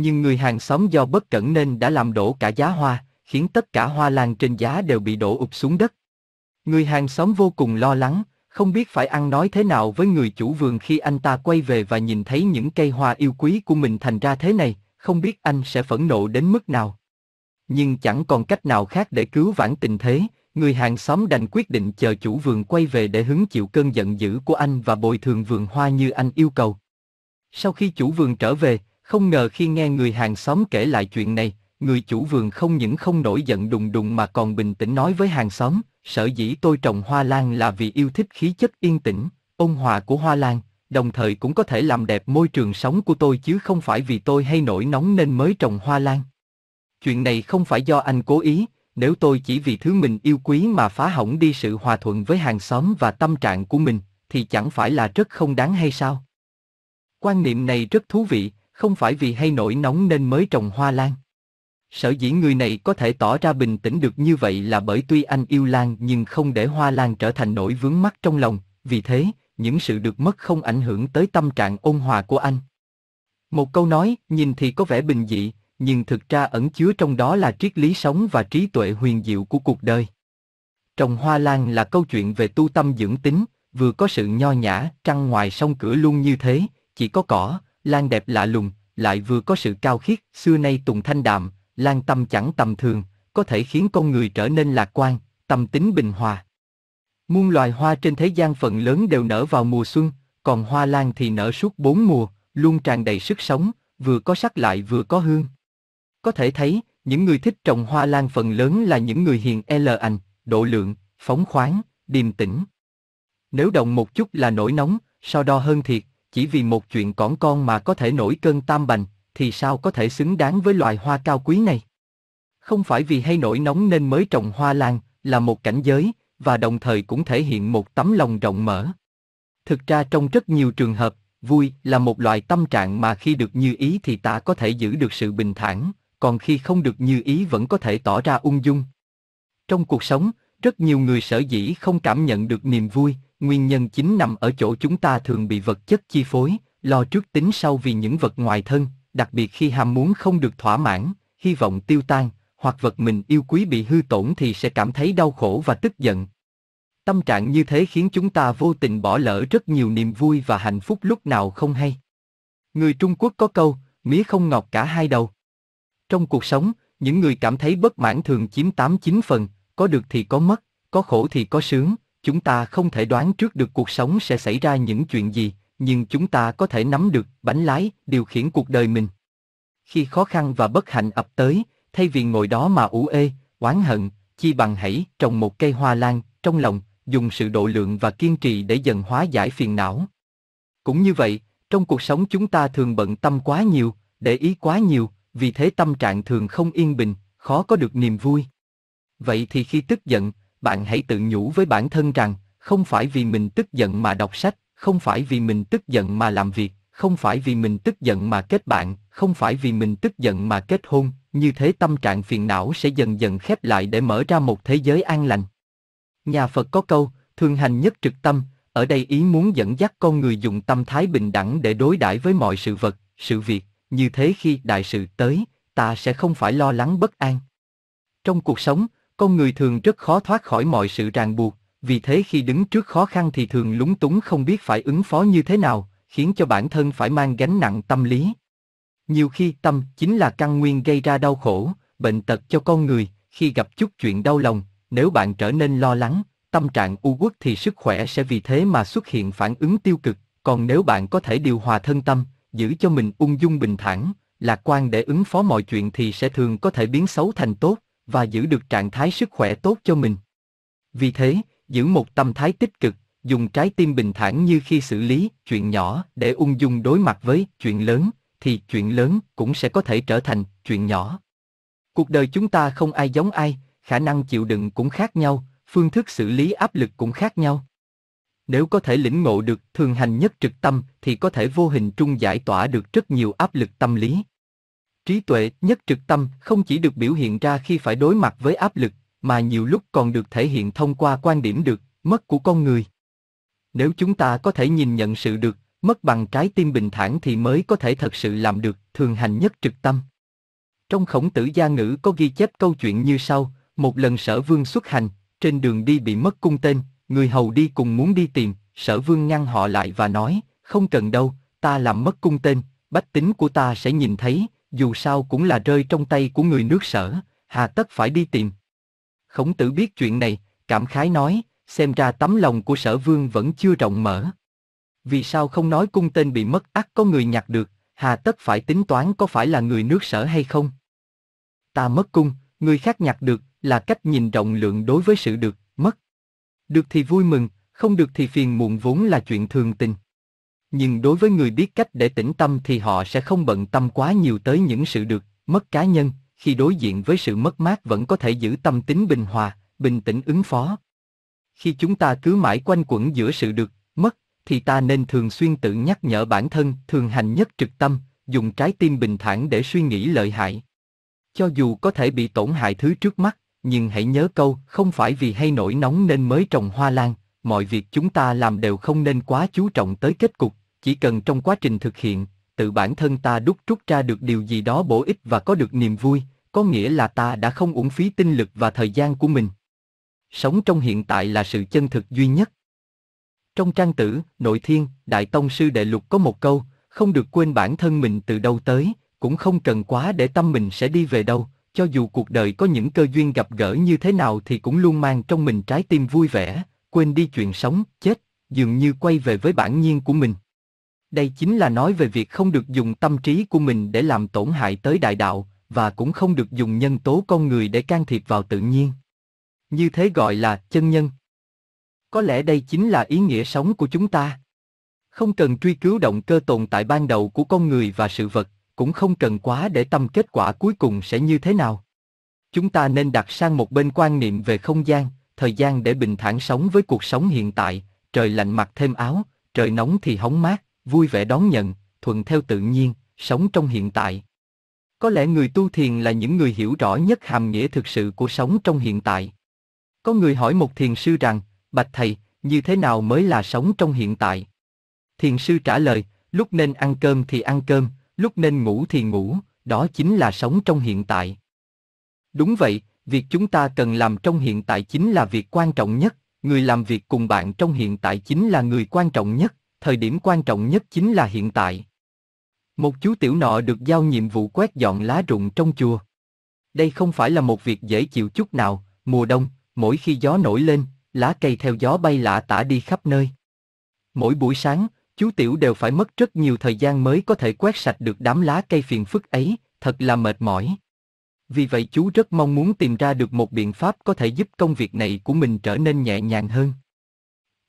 Nhưng người hàng xóm do bất cẩn nên đã làm đổ cả giá hoa, khiến tất cả hoa lan trên giá đều bị đổ ụp xuống đất. Người hàng xóm vô cùng lo lắng, không biết phải ăn nói thế nào với người chủ vườn khi anh ta quay về và nhìn thấy những cây hoa yêu quý của mình thành ra thế này, không biết anh sẽ phẫn nộ đến mức nào. Nhưng chẳng còn cách nào khác để cứu vãn tình thế, người hàng xóm đành quyết định chờ chủ vườn quay về để hứng chịu cơn giận dữ của anh và bồi thường vườn hoa như anh yêu cầu. Sau khi chủ vườn trở về, không ngờ khi nghe người hàng xóm kể lại chuyện này, người chủ vườn không những không nổi giận đùng đùng mà còn bình tĩnh nói với hàng xóm, sở dĩ tôi trồng hoa lan là vì yêu thích khí chất yên tĩnh, ôn hòa của hoa lan, đồng thời cũng có thể làm đẹp môi trường sống của tôi chứ không phải vì tôi hay nổi nóng nên mới trồng hoa lan. Chuyện này không phải do anh cố ý, nếu tôi chỉ vì thứ mình yêu quý mà phá hỏng đi sự hòa thuận với hàng xóm và tâm trạng của mình, thì chẳng phải là rất không đáng hay sao? Quan niệm này rất thú vị, không phải vì hay nổi nóng nên mới trồng hoa lan. Sở dĩ người này có thể tỏ ra bình tĩnh được như vậy là bởi tuy anh yêu lan nhưng không để hoa lan trở thành nỗi vướng mắc trong lòng, vì thế, những sự được mất không ảnh hưởng tới tâm trạng ôn hòa của anh. Một câu nói, nhìn thì có vẻ bình dị, nhưng thực ra ẩn chứa trong đó là triết lý sống và trí tuệ huyền diệu của cuộc đời. Trồng hoa lan là câu chuyện về tu tâm dưỡng tính, vừa có sự nho nhã, trăng ngoài sông cửa luôn như thế, chỉ có cỏ, lan đẹp lạ lùng, lại vừa có sự cao khiết, xưa nay tùng thanh đạm, lan tâm chẳng tầm thường, có thể khiến con người trở nên lạc quan, tâm tính bình hòa. Muôn loài hoa trên thế gian phần lớn đều nở vào mùa xuân, còn hoa lan thì nở suốt bốn mùa, luôn tràn đầy sức sống, vừa có sắc lại vừa có hương. Có thể thấy, những người thích trồng hoa lan phần lớn là những người hiền e l ảnh, độ lượng, phóng khoáng, điềm tĩnh. Nếu động một chút là nổi nóng, so đo hơn thiệt, chỉ vì một chuyện cỏn con mà có thể nổi cơn tam bành, thì sao có thể xứng đáng với loài hoa cao quý này? Không phải vì hay nổi nóng nên mới trồng hoa lan, là một cảnh giới, và đồng thời cũng thể hiện một tấm lòng rộng mở. Thực ra trong rất nhiều trường hợp, vui là một loại tâm trạng mà khi được như ý thì ta có thể giữ được sự bình thản, còn khi không được như ý vẫn có thể tỏ ra ung dung. Trong cuộc sống, rất nhiều người sở dĩ không cảm nhận được niềm vui, nguyên nhân chính nằm ở chỗ chúng ta thường bị vật chất chi phối, lo trước tính sau vì những vật ngoài thân, đặc biệt khi ham muốn không được thỏa mãn, hy vọng tiêu tan, hoặc vật mình yêu quý bị hư tổn thì sẽ cảm thấy đau khổ và tức giận. Tâm trạng như thế khiến chúng ta vô tình bỏ lỡ rất nhiều niềm vui và hạnh phúc lúc nào không hay. Người Trung Quốc có câu, mía không ngọt cả hai đầu. Trong cuộc sống, những người cảm thấy bất mãn thường chiếm 8-9 phần, có được thì có mất, có khổ thì có sướng, chúng ta không thể đoán trước được cuộc sống sẽ xảy ra những chuyện gì, nhưng chúng ta có thể nắm được bánh lái, điều khiển cuộc đời mình. Khi khó khăn và bất hạnh ập tới, thay vì ngồi đó mà ủ ê, oán hận, chi bằng hãy trồng một cây hoa lan trong lòng, dùng sự độ lượng và kiên trì để dần hóa giải phiền não. Cũng như vậy, trong cuộc sống chúng ta thường bận tâm quá nhiều, để ý quá nhiều, vì thế tâm trạng thường không yên bình, khó có được niềm vui. Vậy thì khi tức giận, bạn hãy tự nhủ với bản thân rằng, không phải vì mình tức giận mà đọc sách, không phải vì mình tức giận mà làm việc, không phải vì mình tức giận mà kết bạn, không phải vì mình tức giận mà kết hôn, như thế tâm trạng phiền não sẽ dần dần khép lại để mở ra một thế giới an lành. Nhà Phật có câu, thường hành nhất trực tâm, ở đây ý muốn dẫn dắt con người dùng tâm thái bình đẳng để đối đãi với mọi sự vật, sự việc, như thế khi đại sự tới, ta sẽ không phải lo lắng bất an. Trong cuộc sống, con người thường rất khó thoát khỏi mọi sự ràng buộc, vì thế khi đứng trước khó khăn thì thường lúng túng không biết phải ứng phó như thế nào, khiến cho bản thân phải mang gánh nặng tâm lý. Nhiều khi tâm chính là căn nguyên gây ra đau khổ, bệnh tật cho con người, khi gặp chút chuyện đau lòng, nếu bạn trở nên lo lắng, tâm trạng u uất thì sức khỏe sẽ vì thế mà xuất hiện phản ứng tiêu cực, còn nếu bạn có thể điều hòa thân tâm, giữ cho mình ung dung bình thản, lạc quan để ứng phó mọi chuyện thì sẽ thường có thể biến xấu thành tốt và giữ được trạng thái sức khỏe tốt cho mình. Vì thế, giữ một tâm thái tích cực, dùng trái tim bình thản như khi xử lý chuyện nhỏ để ung dung đối mặt với chuyện lớn, thì chuyện lớn cũng sẽ có thể trở thành chuyện nhỏ. Cuộc đời chúng ta không ai giống ai, khả năng chịu đựng cũng khác nhau, phương thức xử lý áp lực cũng khác nhau. Nếu có thể lĩnh ngộ được thường hành nhất trực tâm thì có thể vô hình trung giải tỏa được rất nhiều áp lực tâm lý. Trí tuệ nhất trực tâm không chỉ được biểu hiện ra khi phải đối mặt với áp lực, mà nhiều lúc còn được thể hiện thông qua quan điểm được, mất của con người. Nếu chúng ta có thể nhìn nhận sự được, mất bằng trái tim bình thản thì mới có thể thật sự làm được thường hành nhất trực tâm. Trong khổng tử gia ngữ có ghi chép câu chuyện như sau, một lần sở vương xuất hành, trên đường đi bị mất cung tên, người hầu đi cùng muốn đi tìm, sở vương ngăn họ lại và nói, không cần đâu, ta làm mất cung tên, bách tính của ta sẽ nhìn thấy, dù sao cũng là rơi trong tay của người nước sở, hà tất phải đi tìm. Khổng tử biết chuyện này, cảm khái nói, xem ra tấm lòng của sở vương vẫn chưa rộng mở. Vì sao không nói cung tên bị mất ắt có người nhặt được, hà tất phải tính toán có phải là người nước sở hay không? Ta mất cung, người khác nhặt được, là cách nhìn rộng lượng đối với sự được, mất. Được thì vui mừng, không được thì phiền muộn vốn là chuyện thường tình. Nhưng đối với người biết cách để tĩnh tâm thì họ sẽ không bận tâm quá nhiều tới những sự được, mất cá nhân, khi đối diện với sự mất mát vẫn có thể giữ tâm tính bình hòa, bình tĩnh ứng phó. Khi chúng ta cứ mãi quanh quẩn giữa sự được, mất, thì ta nên thường xuyên tự nhắc nhở bản thân, thường hành nhất trực tâm, dùng trái tim bình thản để suy nghĩ lợi hại. Cho dù có thể bị tổn hại thứ trước mắt, nhưng hãy nhớ câu, không phải vì hay nổi nóng nên mới trồng hoa lan, mọi việc chúng ta làm đều không nên quá chú trọng tới kết cục, chỉ cần trong quá trình thực hiện, tự bản thân ta đúc rút ra được điều gì đó bổ ích và có được niềm vui, có nghĩa là ta đã không uổng phí tinh lực và thời gian của mình. Sống trong hiện tại là sự chân thực duy nhất. Trong trang tử, Nội Thiên, Đại Tông Sư Đệ Lục có một câu, không được quên bản thân mình từ đâu tới, cũng không cần quá để tâm mình sẽ đi về đâu, cho dù cuộc đời có những cơ duyên gặp gỡ như thế nào thì cũng luôn mang trong mình trái tim vui vẻ, quên đi chuyện sống, chết, dường như quay về với bản nhiên của mình. Đây chính là nói về việc không được dùng tâm trí của mình để làm tổn hại tới đại đạo, và cũng không được dùng nhân tố con người để can thiệp vào tự nhiên. Như thế gọi là chân nhân. Có lẽ đây chính là ý nghĩa sống của chúng ta. Không cần truy cứu động cơ tồn tại ban đầu của con người và sự vật, cũng không cần quá để tâm kết quả cuối cùng sẽ như thế nào. Chúng ta nên đặt sang một bên quan niệm về không gian, thời gian để bình thản sống với cuộc sống hiện tại, trời lạnh mặc thêm áo, trời nóng thì hóng mát, vui vẻ đón nhận, thuận theo tự nhiên, sống trong hiện tại. Có lẽ người tu thiền là những người hiểu rõ nhất hàm nghĩa thực sự của sống trong hiện tại. Có người hỏi một thiền sư rằng, bạch thầy, như thế nào mới là sống trong hiện tại? Thiền sư trả lời, lúc nên ăn cơm thì ăn cơm, lúc nên ngủ thì ngủ, đó chính là sống trong hiện tại. Đúng vậy, việc chúng ta cần làm trong hiện tại chính là việc quan trọng nhất, người làm việc cùng bạn trong hiện tại chính là người quan trọng nhất, thời điểm quan trọng nhất chính là hiện tại. Một chú tiểu nọ được giao nhiệm vụ quét dọn lá rụng trong chùa. Đây không phải là một việc dễ chịu chút nào, mùa đông, mỗi khi gió nổi lên, lá cây theo gió bay lạ tả đi khắp nơi. Mỗi buổi sáng, chú tiểu đều phải mất rất nhiều thời gian mới có thể quét sạch được đám lá cây phiền phức ấy, thật là mệt mỏi. Vì vậy chú rất mong muốn tìm ra được một biện pháp có thể giúp công việc này của mình trở nên nhẹ nhàng hơn.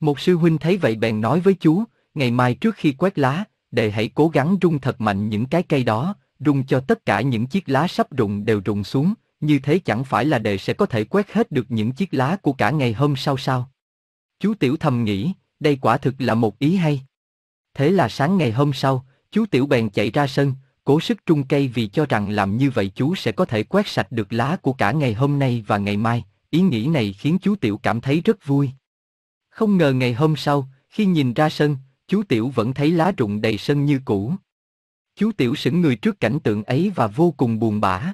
Một sư huynh thấy vậy bèn nói với chú, ngày mai trước khi quét lá, đệ hãy cố gắng rung thật mạnh những cái cây đó, rung cho tất cả những chiếc lá sắp rụng đều rụng xuống, như thế chẳng phải là đệ sẽ có thể quét hết được những chiếc lá của cả ngày hôm sau sao? Chú Tiểu thầm nghĩ, đây quả thực là một ý hay. Thế là sáng ngày hôm sau, chú Tiểu bèn chạy ra sân, cố sức trung cây vì cho rằng làm như vậy chú sẽ có thể quét sạch được lá của cả ngày hôm nay và ngày mai. Ý nghĩ này khiến chú Tiểu cảm thấy rất vui. Không ngờ ngày hôm sau, khi nhìn ra sân, chú Tiểu vẫn thấy lá rụng đầy sân như cũ. Chú Tiểu sững người trước cảnh tượng ấy và vô cùng buồn bã.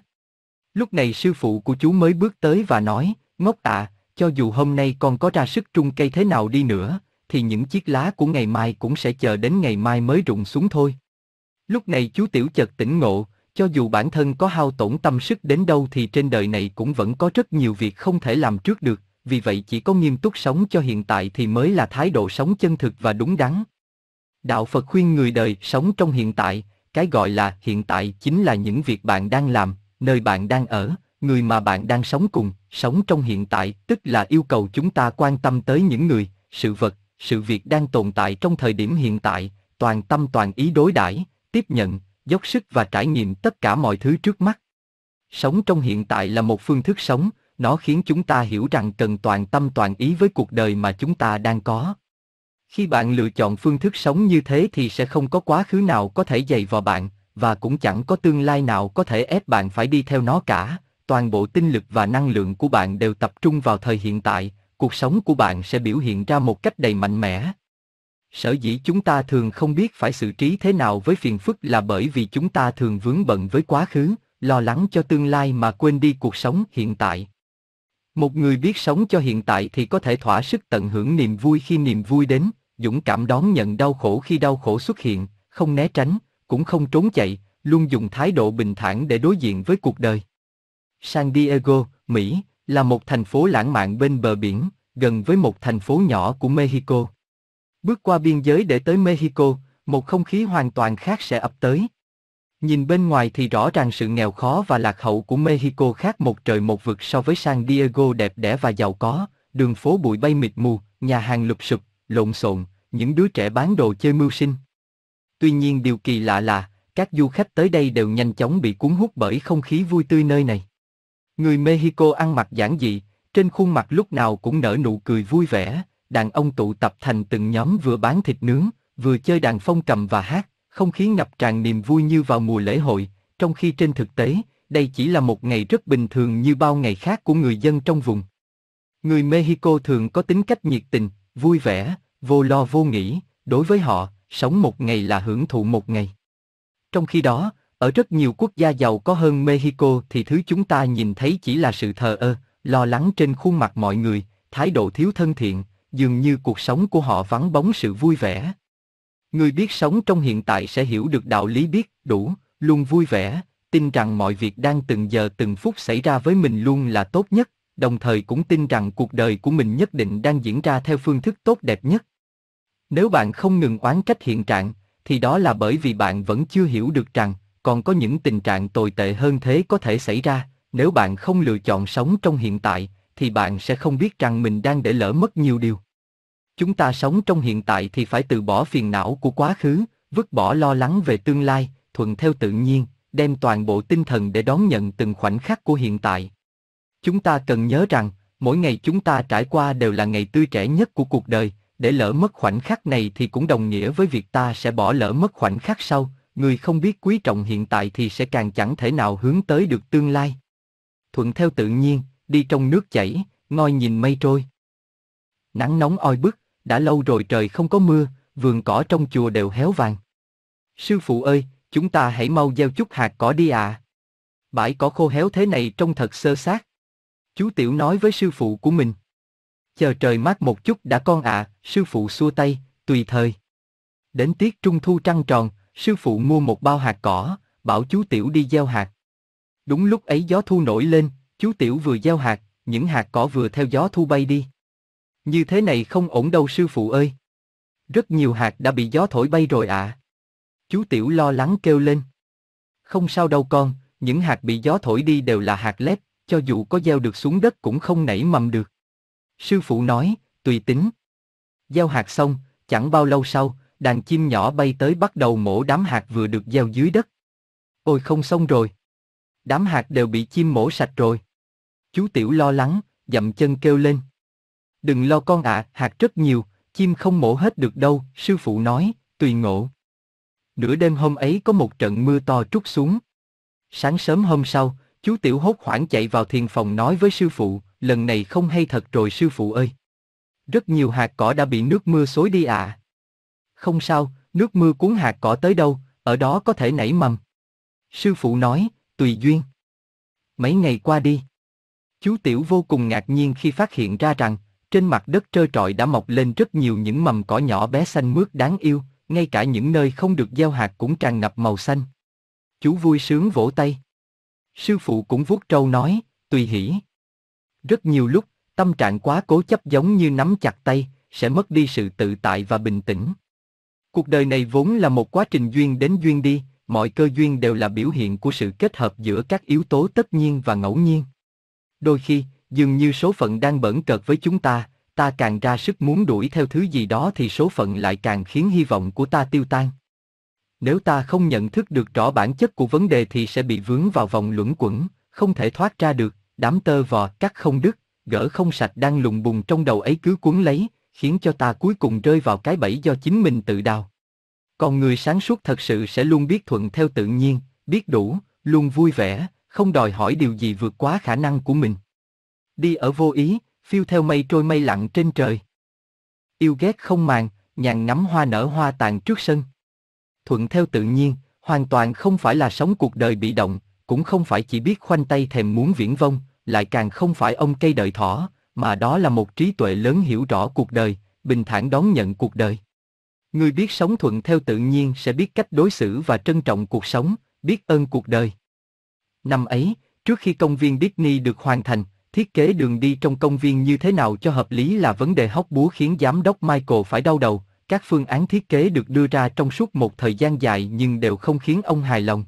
Lúc này sư phụ của chú mới bước tới và nói, ngốc ạ, cho dù hôm nay con có ra sức trung cây thế nào đi nữa, thì những chiếc lá của ngày mai cũng sẽ chờ đến ngày mai mới rụng xuống thôi. Lúc này chú Tiểu chợt tỉnh ngộ, cho dù bản thân có hao tổn tâm sức đến đâu thì trên đời này cũng vẫn có rất nhiều việc không thể làm trước được, vì vậy chỉ có nghiêm túc sống cho hiện tại thì mới là thái độ sống chân thực và đúng đắn. Đạo Phật khuyên người đời sống trong hiện tại, cái gọi là hiện tại chính là những việc bạn đang làm, nơi bạn đang ở, người mà bạn đang sống cùng, sống trong hiện tại, tức là yêu cầu chúng ta quan tâm tới những người, sự vật, sự việc đang tồn tại trong thời điểm hiện tại, toàn tâm toàn ý đối đãi, tiếp nhận, dốc sức và trải nghiệm tất cả mọi thứ trước mắt. Sống trong hiện tại là một phương thức sống, nó khiến chúng ta hiểu rằng cần toàn tâm toàn ý với cuộc đời mà chúng ta đang có. Khi bạn lựa chọn phương thức sống như thế thì sẽ không có quá khứ nào có thể dày vào bạn, và cũng chẳng có tương lai nào có thể ép bạn phải đi theo nó cả. Toàn bộ tinh lực và năng lượng của bạn đều tập trung vào thời hiện tại, cuộc sống của bạn sẽ biểu hiện ra một cách đầy mạnh mẽ. Sở dĩ chúng ta thường không biết phải xử trí thế nào với phiền phức là bởi vì chúng ta thường vướng bận với quá khứ, lo lắng cho tương lai mà quên đi cuộc sống hiện tại. Một người biết sống cho hiện tại thì có thể thỏa sức tận hưởng niềm vui khi niềm vui đến, dũng cảm đón nhận đau khổ khi đau khổ xuất hiện, không né tránh, cũng không trốn chạy, luôn dùng thái độ bình thản để đối diện với cuộc đời. San Diego, Mỹ, là một thành phố lãng mạn bên bờ biển, gần với một thành phố nhỏ của Mexico. Bước qua biên giới để tới Mexico, một không khí hoàn toàn khác sẽ ập tới. Nhìn bên ngoài thì rõ ràng sự nghèo khó và lạc hậu của Mexico khác một trời một vực so với San Diego đẹp đẽ và giàu có, đường phố bụi bay mịt mù, nhà hàng lụp sụp, lộn xộn, những đứa trẻ bán đồ chơi mưu sinh. Tuy nhiên điều kỳ lạ là, các du khách tới đây đều nhanh chóng bị cuốn hút bởi không khí vui tươi nơi này. Người Mexico ăn mặc giản dị, trên khuôn mặt lúc nào cũng nở nụ cười vui vẻ, đàn ông tụ tập thành từng nhóm vừa bán thịt nướng, vừa chơi đàn phong cầm và hát, không khí ngập tràn niềm vui như vào mùa lễ hội, trong khi trên thực tế, đây chỉ là một ngày rất bình thường như bao ngày khác của người dân trong vùng. Người Mexico thường có tính cách nhiệt tình, vui vẻ, vô lo vô nghĩ, đối với họ, sống một ngày là hưởng thụ một ngày. Trong khi đó, ở rất nhiều quốc gia giàu có hơn Mexico thì thứ chúng ta nhìn thấy chỉ là sự thờ ơ, lo lắng trên khuôn mặt mọi người, thái độ thiếu thân thiện, dường như cuộc sống của họ vắng bóng sự vui vẻ. Người biết sống trong hiện tại sẽ hiểu được đạo lý biết đủ, luôn vui vẻ, tin rằng mọi việc đang từng giờ từng phút xảy ra với mình luôn là tốt nhất, đồng thời cũng tin rằng cuộc đời của mình nhất định đang diễn ra theo phương thức tốt đẹp nhất. Nếu bạn không ngừng oán trách hiện trạng, thì đó là bởi vì bạn vẫn chưa hiểu được rằng còn có những tình trạng tồi tệ hơn thế có thể xảy ra, nếu bạn không lựa chọn sống trong hiện tại, thì bạn sẽ không biết rằng mình đang để lỡ mất nhiều điều. Chúng ta sống trong hiện tại thì phải từ bỏ phiền não của quá khứ, vứt bỏ lo lắng về tương lai, thuận theo tự nhiên, đem toàn bộ tinh thần để đón nhận từng khoảnh khắc của hiện tại. Chúng ta cần nhớ rằng, mỗi ngày chúng ta trải qua đều là ngày tươi trẻ nhất của cuộc đời, để lỡ mất khoảnh khắc này thì cũng đồng nghĩa với việc ta sẽ bỏ lỡ mất khoảnh khắc sau, người không biết quý trọng hiện tại thì sẽ càng chẳng thể nào hướng tới được tương lai. Thuận theo tự nhiên, đi trong nước chảy, ngồi nhìn mây trôi. Nắng nóng oi bức, đã lâu rồi trời không có mưa, vườn cỏ trong chùa đều héo vàng. Sư phụ ơi, chúng ta hãy mau gieo chút hạt cỏ đi à. Bãi cỏ khô héo thế này trông thật sơ sát. Chú Tiểu nói với sư phụ của mình. Chờ trời mát một chút đã con ạ, à, sư phụ xua tay, tùy thời. Đến tiết trung thu trăng tròn, sư phụ mua một bao hạt cỏ, bảo chú Tiểu đi gieo hạt. Đúng lúc ấy gió thu nổi lên, chú Tiểu vừa gieo hạt, những hạt cỏ vừa theo gió thu bay đi. Như thế này không ổn đâu sư phụ ơi. Rất nhiều hạt đã bị gió thổi bay rồi ạ. À. Chú Tiểu lo lắng kêu lên. Không sao đâu con, những hạt bị gió thổi đi đều là hạt lép, cho dù có gieo được xuống đất cũng không nảy mầm được. Sư phụ nói, tùy tính. Gieo hạt xong, chẳng bao lâu sau, đàn chim nhỏ bay tới bắt đầu mổ đám hạt vừa được gieo dưới đất. Ôi không xong rồi. Đám hạt đều bị chim mổ sạch rồi. Chú Tiểu lo lắng, dậm chân kêu lên. Đừng lo con ạ, hạt rất nhiều, chim không mổ hết được đâu, sư phụ nói, tùy ngộ. Nửa đêm hôm ấy có một trận mưa to trút xuống. Sáng sớm hôm sau, chú Tiểu hốt hoảng chạy vào thiền phòng nói với sư phụ, lần này không hay thật rồi sư phụ ơi. Rất nhiều hạt cỏ đã bị nước mưa xối đi ạ. À. Không sao, nước mưa cuốn hạt cỏ tới đâu, ở đó có thể nảy mầm. Sư phụ nói, tùy duyên. Mấy ngày qua đi. Chú Tiểu vô cùng ngạc nhiên khi phát hiện ra rằng, trên mặt đất trơ trọi đã mọc lên rất nhiều những mầm cỏ nhỏ bé xanh mướt đáng yêu, ngay cả những nơi không được gieo hạt cũng tràn ngập màu xanh. Chú vui sướng vỗ tay. Sư phụ cũng vuốt trâu nói, tùy hỷ. Rất nhiều lúc, tâm trạng quá cố chấp giống như nắm chặt tay, sẽ mất đi sự tự tại và bình tĩnh. Cuộc đời này vốn là một quá trình duyên đến duyên đi, mọi cơ duyên đều là biểu hiện của sự kết hợp giữa các yếu tố tất nhiên và ngẫu nhiên. Đôi khi, dường như số phận đang bẩn cợt với chúng ta, ta càng ra sức muốn đuổi theo thứ gì đó thì số phận lại càng khiến hy vọng của ta tiêu tan. Nếu ta không nhận thức được rõ bản chất của vấn đề thì sẽ bị vướng vào vòng luẩn quẩn, không thể thoát ra được, đám tơ vò cắt không đứt, gỡ không sạch đang lùng bùng trong đầu ấy cứ cuốn lấy, khiến cho ta cuối cùng rơi vào cái bẫy do chính mình tự đào. Còn người sáng suốt thật sự sẽ luôn biết thuận theo tự nhiên, biết đủ, luôn vui vẻ, không đòi hỏi điều gì vượt quá khả năng của mình. Đi ở vô ý, phiêu theo mây trôi mây lặng trên trời. Yêu ghét không màng, nhàn ngắm hoa nở hoa tàn trước sân. Thuận theo tự nhiên, hoàn toàn không phải là sống cuộc đời bị động, cũng không phải chỉ biết khoanh tay thèm muốn viễn vông, lại càng không phải ông cây đợi thỏ, mà đó là một trí tuệ lớn hiểu rõ cuộc đời, bình thản đón nhận cuộc đời. Người biết sống thuận theo tự nhiên sẽ biết cách đối xử và trân trọng cuộc sống, biết ơn cuộc đời. Năm ấy, trước khi công viên Disney được hoàn thành, thiết kế đường đi trong công viên như thế nào cho hợp lý là vấn đề hóc búa khiến giám đốc Michael phải đau đầu. Các phương án thiết kế được đưa ra trong suốt một thời gian dài nhưng đều không khiến ông hài lòng.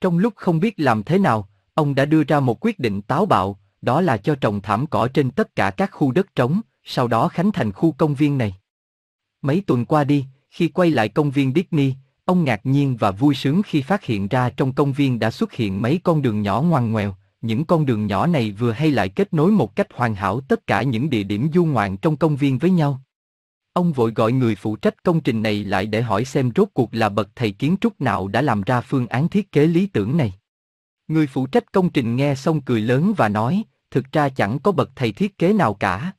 Trong lúc không biết làm thế nào, ông đã đưa ra một quyết định táo bạo, đó là cho trồng thảm cỏ trên tất cả các khu đất trống, sau đó khánh thành khu công viên này. Mấy tuần qua đi, khi quay lại công viên Disney, Ông ngạc nhiên và vui sướng khi phát hiện ra trong công viên đã xuất hiện mấy con đường nhỏ ngoằn ngoèo, những con đường nhỏ này vừa hay lại kết nối một cách hoàn hảo tất cả những địa điểm du ngoạn trong công viên với nhau. Ông vội gọi người phụ trách công trình này lại để hỏi xem rốt cuộc là bậc thầy kiến trúc nào đã làm ra phương án thiết kế lý tưởng này. Người phụ trách công trình nghe xong cười lớn và nói, thực ra chẳng có bậc thầy thiết kế nào cả.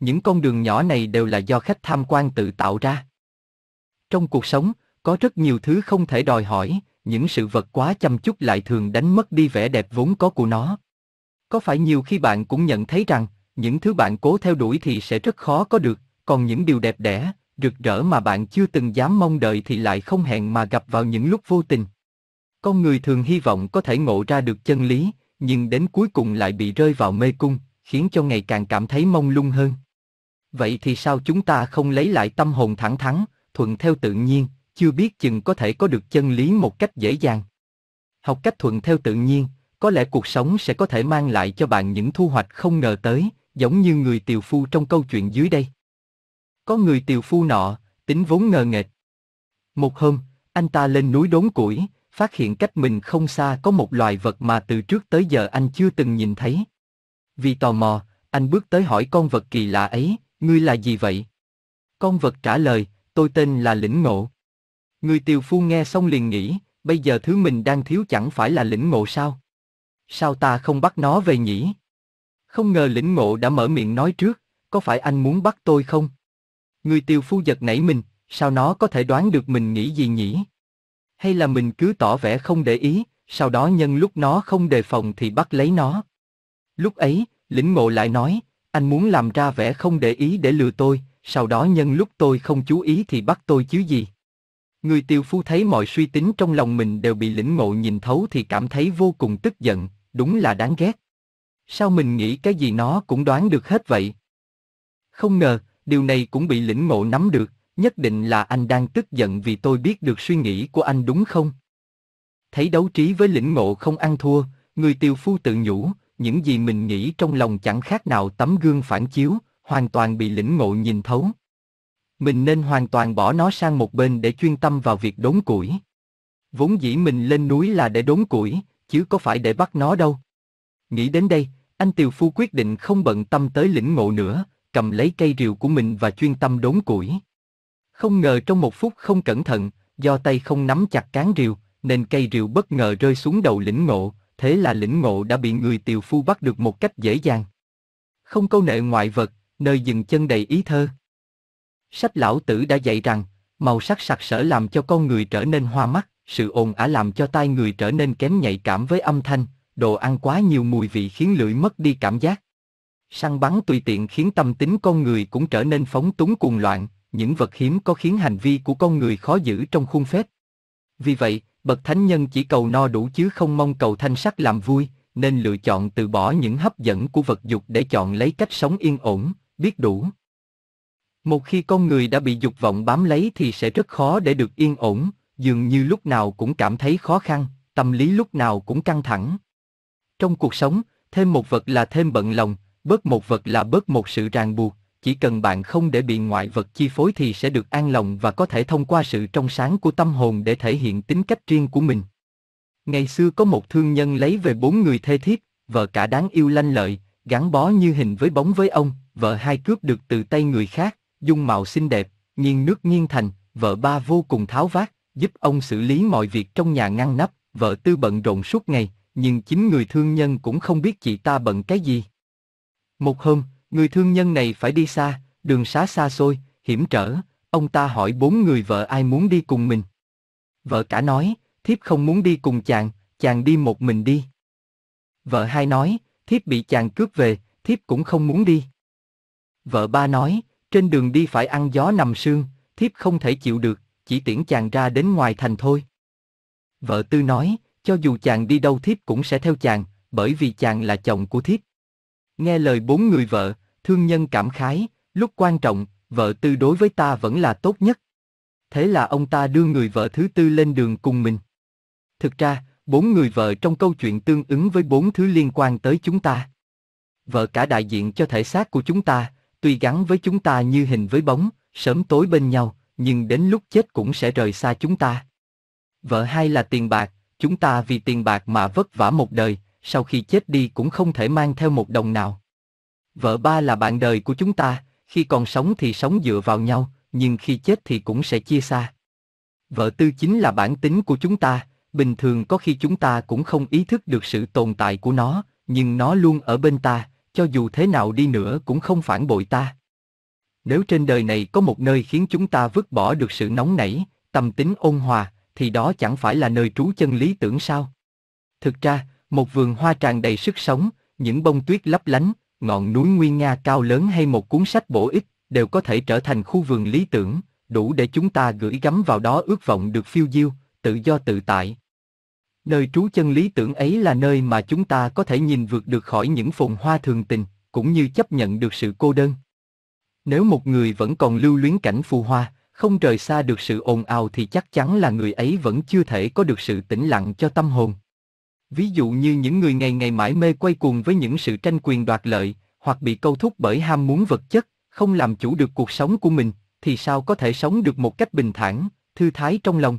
Những con đường nhỏ này đều là do khách tham quan tự tạo ra. Trong cuộc sống, có rất nhiều thứ không thể đòi hỏi, những sự vật quá chăm chút lại thường đánh mất đi vẻ đẹp vốn có của nó. Có phải nhiều khi bạn cũng nhận thấy rằng, những thứ bạn cố theo đuổi thì sẽ rất khó có được, còn những điều đẹp đẽ, rực rỡ mà bạn chưa từng dám mong đợi thì lại không hẹn mà gặp vào những lúc vô tình. Con người thường hy vọng có thể ngộ ra được chân lý, nhưng đến cuối cùng lại bị rơi vào mê cung, khiến cho ngày càng cảm thấy mông lung hơn. Vậy thì sao chúng ta không lấy lại tâm hồn thẳng thắn, thuận theo tự nhiên, chưa biết chừng có thể có được chân lý một cách dễ dàng. Học cách thuận theo tự nhiên, có lẽ cuộc sống sẽ có thể mang lại cho bạn những thu hoạch không ngờ tới, giống như người tiều phu trong câu chuyện dưới đây. Có người tiều phu nọ, tính vốn ngờ nghệch. Một hôm, anh ta lên núi đốn củi, phát hiện cách mình không xa có một loài vật mà từ trước tới giờ anh chưa từng nhìn thấy. Vì tò mò, anh bước tới hỏi con vật kỳ lạ ấy, ngươi là gì vậy? Con vật trả lời, tôi tên là lĩnh ngộ. Người tiều phu nghe xong liền nghĩ, bây giờ thứ mình đang thiếu chẳng phải là lĩnh ngộ sao? Sao ta không bắt nó về nhỉ? Không ngờ lĩnh ngộ đã mở miệng nói trước, có phải anh muốn bắt tôi không? Người tiều phu giật nảy mình, sao nó có thể đoán được mình nghĩ gì nhỉ? Hay là mình cứ tỏ vẻ không để ý, sau đó nhân lúc nó không đề phòng thì bắt lấy nó? Lúc ấy, lĩnh ngộ lại nói, anh muốn làm ra vẻ không để ý để lừa tôi, sau đó nhân lúc tôi không chú ý thì bắt tôi chứ gì? Người tiều phu thấy mọi suy tính trong lòng mình đều bị lĩnh ngộ nhìn thấu thì cảm thấy vô cùng tức giận, đúng là đáng ghét. Sao mình nghĩ cái gì nó cũng đoán được hết vậy? Không ngờ, điều này cũng bị lĩnh ngộ nắm được, nhất định là anh đang tức giận vì tôi biết được suy nghĩ của anh đúng không? Thấy đấu trí với lĩnh ngộ không ăn thua, người tiều phu tự nhủ, những gì mình nghĩ trong lòng chẳng khác nào tấm gương phản chiếu, hoàn toàn bị lĩnh ngộ nhìn thấu. Mình nên hoàn toàn bỏ nó sang một bên để chuyên tâm vào việc đốn củi. Vốn dĩ mình lên núi là để đốn củi, chứ có phải để bắt nó đâu. Nghĩ đến đây, anh Tiều Phu quyết định không bận tâm tới lĩnh ngộ nữa, cầm lấy cây rìu của mình và chuyên tâm đốn củi. Không ngờ trong một phút không cẩn thận, do tay không nắm chặt cán rìu, nên cây rìu bất ngờ rơi xuống đầu lĩnh ngộ, thế là lĩnh ngộ đã bị người tiều phu bắt được một cách dễ dàng. Không câu nệ ngoại vật, nơi dừng chân đầy ý thơ. Sách lão tử đã dạy rằng, màu sắc sặc sỡ làm cho con người trở nên hoa mắt, sự ồn ả làm cho tai người trở nên kém nhạy cảm với âm thanh, đồ ăn quá nhiều mùi vị khiến lưỡi mất đi cảm giác. Săn bắn tùy tiện khiến tâm tính con người cũng trở nên phóng túng cuồng loạn, những vật hiếm có khiến hành vi của con người khó giữ trong khuôn phép. Vì vậy, bậc thánh nhân chỉ cầu no đủ chứ không mong cầu thanh sắc làm vui, nên lựa chọn từ bỏ những hấp dẫn của vật dục để chọn lấy cách sống yên ổn, biết đủ. Một khi con người đã bị dục vọng bám lấy thì sẽ rất khó để được yên ổn, dường như lúc nào cũng cảm thấy khó khăn, tâm lý lúc nào cũng căng thẳng. Trong cuộc sống, thêm một vật là thêm bận lòng, bớt một vật là bớt một sự ràng buộc, chỉ cần bạn không để bị ngoại vật chi phối thì sẽ được an lòng và có thể thông qua sự trong sáng của tâm hồn để thể hiện tính cách riêng của mình. Ngày xưa có một thương nhân lấy về bốn người thê thiếp, vợ cả đáng yêu lanh lợi, gắn bó như hình với bóng với ông, vợ hai cướp được từ tay người khác, dung mạo xinh đẹp, nghiêng nước nghiêng thành, vợ ba vô cùng tháo vát, giúp ông xử lý mọi việc trong nhà ngăn nắp, vợ tư bận rộn suốt ngày, nhưng chính người thương nhân cũng không biết chị ta bận cái gì. Một hôm, người thương nhân này phải đi xa, đường xá xa xôi, hiểm trở, ông ta hỏi bốn người vợ ai muốn đi cùng mình. Vợ cả nói, thiếp không muốn đi cùng chàng, chàng đi một mình đi. Vợ hai nói, thiếp bị chàng cướp về, thiếp cũng không muốn đi. Vợ ba nói, trên đường đi phải ăn gió nằm sương, thiếp không thể chịu được, chỉ tiễn chàng ra đến ngoài thành thôi. Vợ tư nói, cho dù chàng đi đâu thiếp cũng sẽ theo chàng, bởi vì chàng là chồng của thiếp. Nghe lời bốn người vợ, thương nhân cảm khái, lúc quan trọng, vợ tư đối với ta vẫn là tốt nhất. Thế là ông ta đưa người vợ thứ tư lên đường cùng mình. Thực ra, bốn người vợ trong câu chuyện tương ứng với bốn thứ liên quan tới chúng ta. Vợ cả đại diện cho thể xác của chúng ta, tuy gắn với chúng ta như hình với bóng, sớm tối bên nhau, nhưng đến lúc chết cũng sẽ rời xa chúng ta. Vợ hai là tiền bạc, chúng ta vì tiền bạc mà vất vả một đời, sau khi chết đi cũng không thể mang theo một đồng nào. Vợ ba là bạn đời của chúng ta, khi còn sống thì sống dựa vào nhau, nhưng khi chết thì cũng sẽ chia xa. Vợ tư chính là bản tính của chúng ta, bình thường có khi chúng ta cũng không ý thức được sự tồn tại của nó, nhưng nó luôn ở bên ta, cho dù thế nào đi nữa cũng không phản bội ta. Nếu trên đời này có một nơi khiến chúng ta vứt bỏ được sự nóng nảy, tâm tính ôn hòa, thì đó chẳng phải là nơi trú chân lý tưởng sao? Thực ra, một vườn hoa tràn đầy sức sống, những bông tuyết lấp lánh, ngọn núi nguy nga cao lớn hay một cuốn sách bổ ích, đều có thể trở thành khu vườn lý tưởng, đủ để chúng ta gửi gắm vào đó ước vọng được phiêu diêu, tự do tự tại. Nơi trú chân lý tưởng ấy là nơi mà chúng ta có thể nhìn vượt được khỏi những phồn hoa thường tình, cũng như chấp nhận được sự cô đơn. Nếu một người vẫn còn lưu luyến cảnh phù hoa, không rời xa được sự ồn ào thì chắc chắn là người ấy vẫn chưa thể có được sự tĩnh lặng cho tâm hồn. Ví dụ như những người ngày ngày mãi mê quay cuồng với những sự tranh quyền đoạt lợi, hoặc bị câu thúc bởi ham muốn vật chất, không làm chủ được cuộc sống của mình, thì sao có thể sống được một cách bình thản, thư thái trong lòng.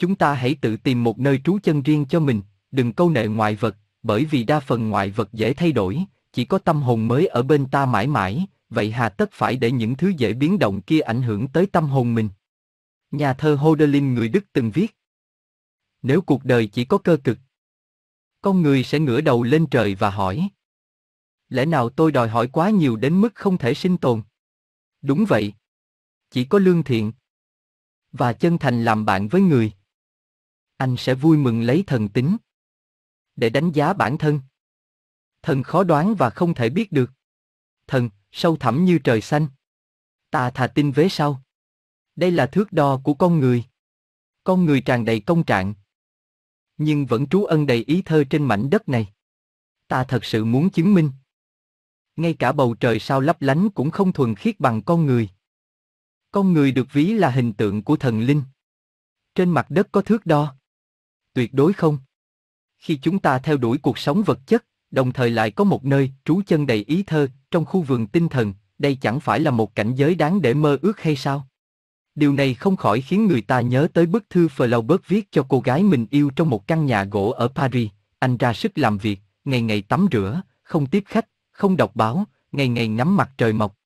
Chúng ta hãy tự tìm một nơi trú chân riêng cho mình, đừng câu nệ ngoại vật, bởi vì đa phần ngoại vật dễ thay đổi, chỉ có tâm hồn mới ở bên ta mãi mãi, vậy hà tất phải để những thứ dễ biến động kia ảnh hưởng tới tâm hồn mình. Nhà thơ Hodelin người Đức từng viết Nếu cuộc đời chỉ có cơ cực, con người sẽ ngửa đầu lên trời và hỏi Lẽ nào tôi đòi hỏi quá nhiều đến mức không thể sinh tồn? Đúng vậy. Chỉ có lương thiện và chân thành làm bạn với người. Anh sẽ vui mừng lấy thần tính để đánh giá bản thân. Thần khó đoán và không thể biết được. Thần, sâu thẳm như trời xanh. Ta thà tin vế sau. Đây là thước đo của con người. Con người tràn đầy công trạng. Nhưng vẫn trú ân đầy ý thơ trên mảnh đất này. Ta thật sự muốn chứng minh. Ngay cả bầu trời sao lấp lánh cũng không thuần khiết bằng con người. Con người được ví là hình tượng của thần linh. Trên mặt đất có thước đo. Tuyệt đối không. Khi chúng ta theo đuổi cuộc sống vật chất, đồng thời lại có một nơi trú chân đầy ý thơ, trong khu vườn tinh thần, đây chẳng phải là một cảnh giới đáng để mơ ước hay sao? Điều này không khỏi khiến người ta nhớ tới bức thư Flaubert viết cho cô gái mình yêu trong một căn nhà gỗ ở Paris. Anh ra sức làm việc, ngày ngày tắm rửa, không tiếp khách, không đọc báo, ngày ngày ngắm mặt trời mọc.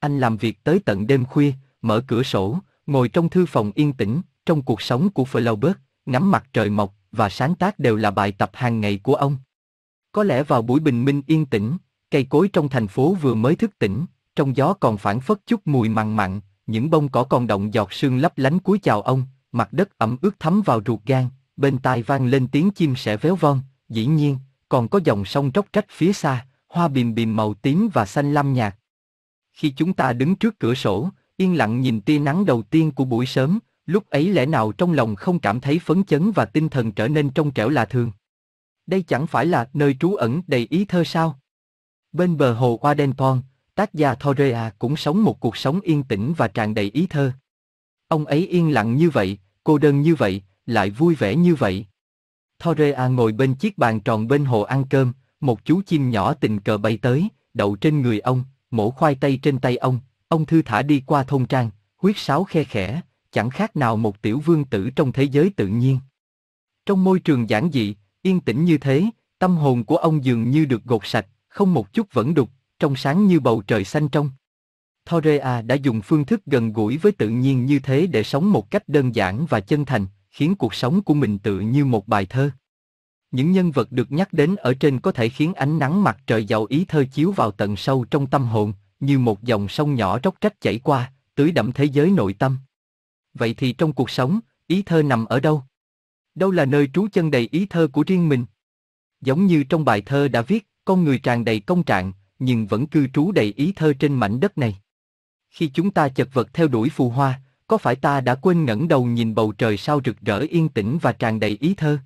Anh làm việc tới tận đêm khuya, mở cửa sổ, ngồi trong thư phòng yên tĩnh, trong cuộc sống của Flaubert, ngắm mặt trời mọc và sáng tác đều là bài tập hàng ngày của ông. Có lẽ vào buổi bình minh yên tĩnh, cây cối trong thành phố vừa mới thức tỉnh, trong gió còn phản phất chút mùi mặn mặn, những bông cỏ còn động giọt sương lấp lánh cúi chào ông, mặt đất ẩm ướt thấm vào ruột gan, bên tai vang lên tiếng chim sẻ véo von, dĩ nhiên, còn có dòng sông tróc trách phía xa, hoa bìm bìm màu tím và xanh lam nhạt. Khi chúng ta đứng trước cửa sổ, yên lặng nhìn tia nắng đầu tiên của buổi sớm, lúc ấy lẽ nào trong lòng không cảm thấy phấn chấn và tinh thần trở nên trong trẻo lạ thường. Đây chẳng phải là nơi trú ẩn đầy ý thơ sao? Bên bờ hồ Wadenpon, tác gia Thorea cũng sống một cuộc sống yên tĩnh và tràn đầy ý thơ. Ông ấy yên lặng như vậy, cô đơn như vậy, lại vui vẻ như vậy. Thorea ngồi bên chiếc bàn tròn bên hồ ăn cơm, một chú chim nhỏ tình cờ bay tới, đậu trên người ông, mổ khoai tây trên tay ông, ông thư thả đi qua thôn trang, huyết sáo khe khẽ, chẳng khác nào một tiểu vương tử trong thế giới tự nhiên. Trong môi trường giản dị, yên tĩnh như thế, tâm hồn của ông dường như được gột sạch, không một chút vẫn đục, trong sáng như bầu trời xanh trong. Thorea đã dùng phương thức gần gũi với tự nhiên như thế để sống một cách đơn giản và chân thành, khiến cuộc sống của mình tự như một bài thơ. Những nhân vật được nhắc đến ở trên có thể khiến ánh nắng mặt trời giàu ý thơ chiếu vào tận sâu trong tâm hồn, như một dòng sông nhỏ róc rách chảy qua, tưới đẫm thế giới nội tâm. Vậy thì trong cuộc sống, ý thơ nằm ở đâu? Đâu là nơi trú chân đầy ý thơ của riêng mình? Giống như trong bài thơ đã viết, con người tràn đầy công trạng, nhưng vẫn cư trú đầy ý thơ trên mảnh đất này. Khi chúng ta chật vật theo đuổi phù hoa, có phải ta đã quên ngẩng đầu nhìn bầu trời sao rực rỡ yên tĩnh và tràn đầy ý thơ?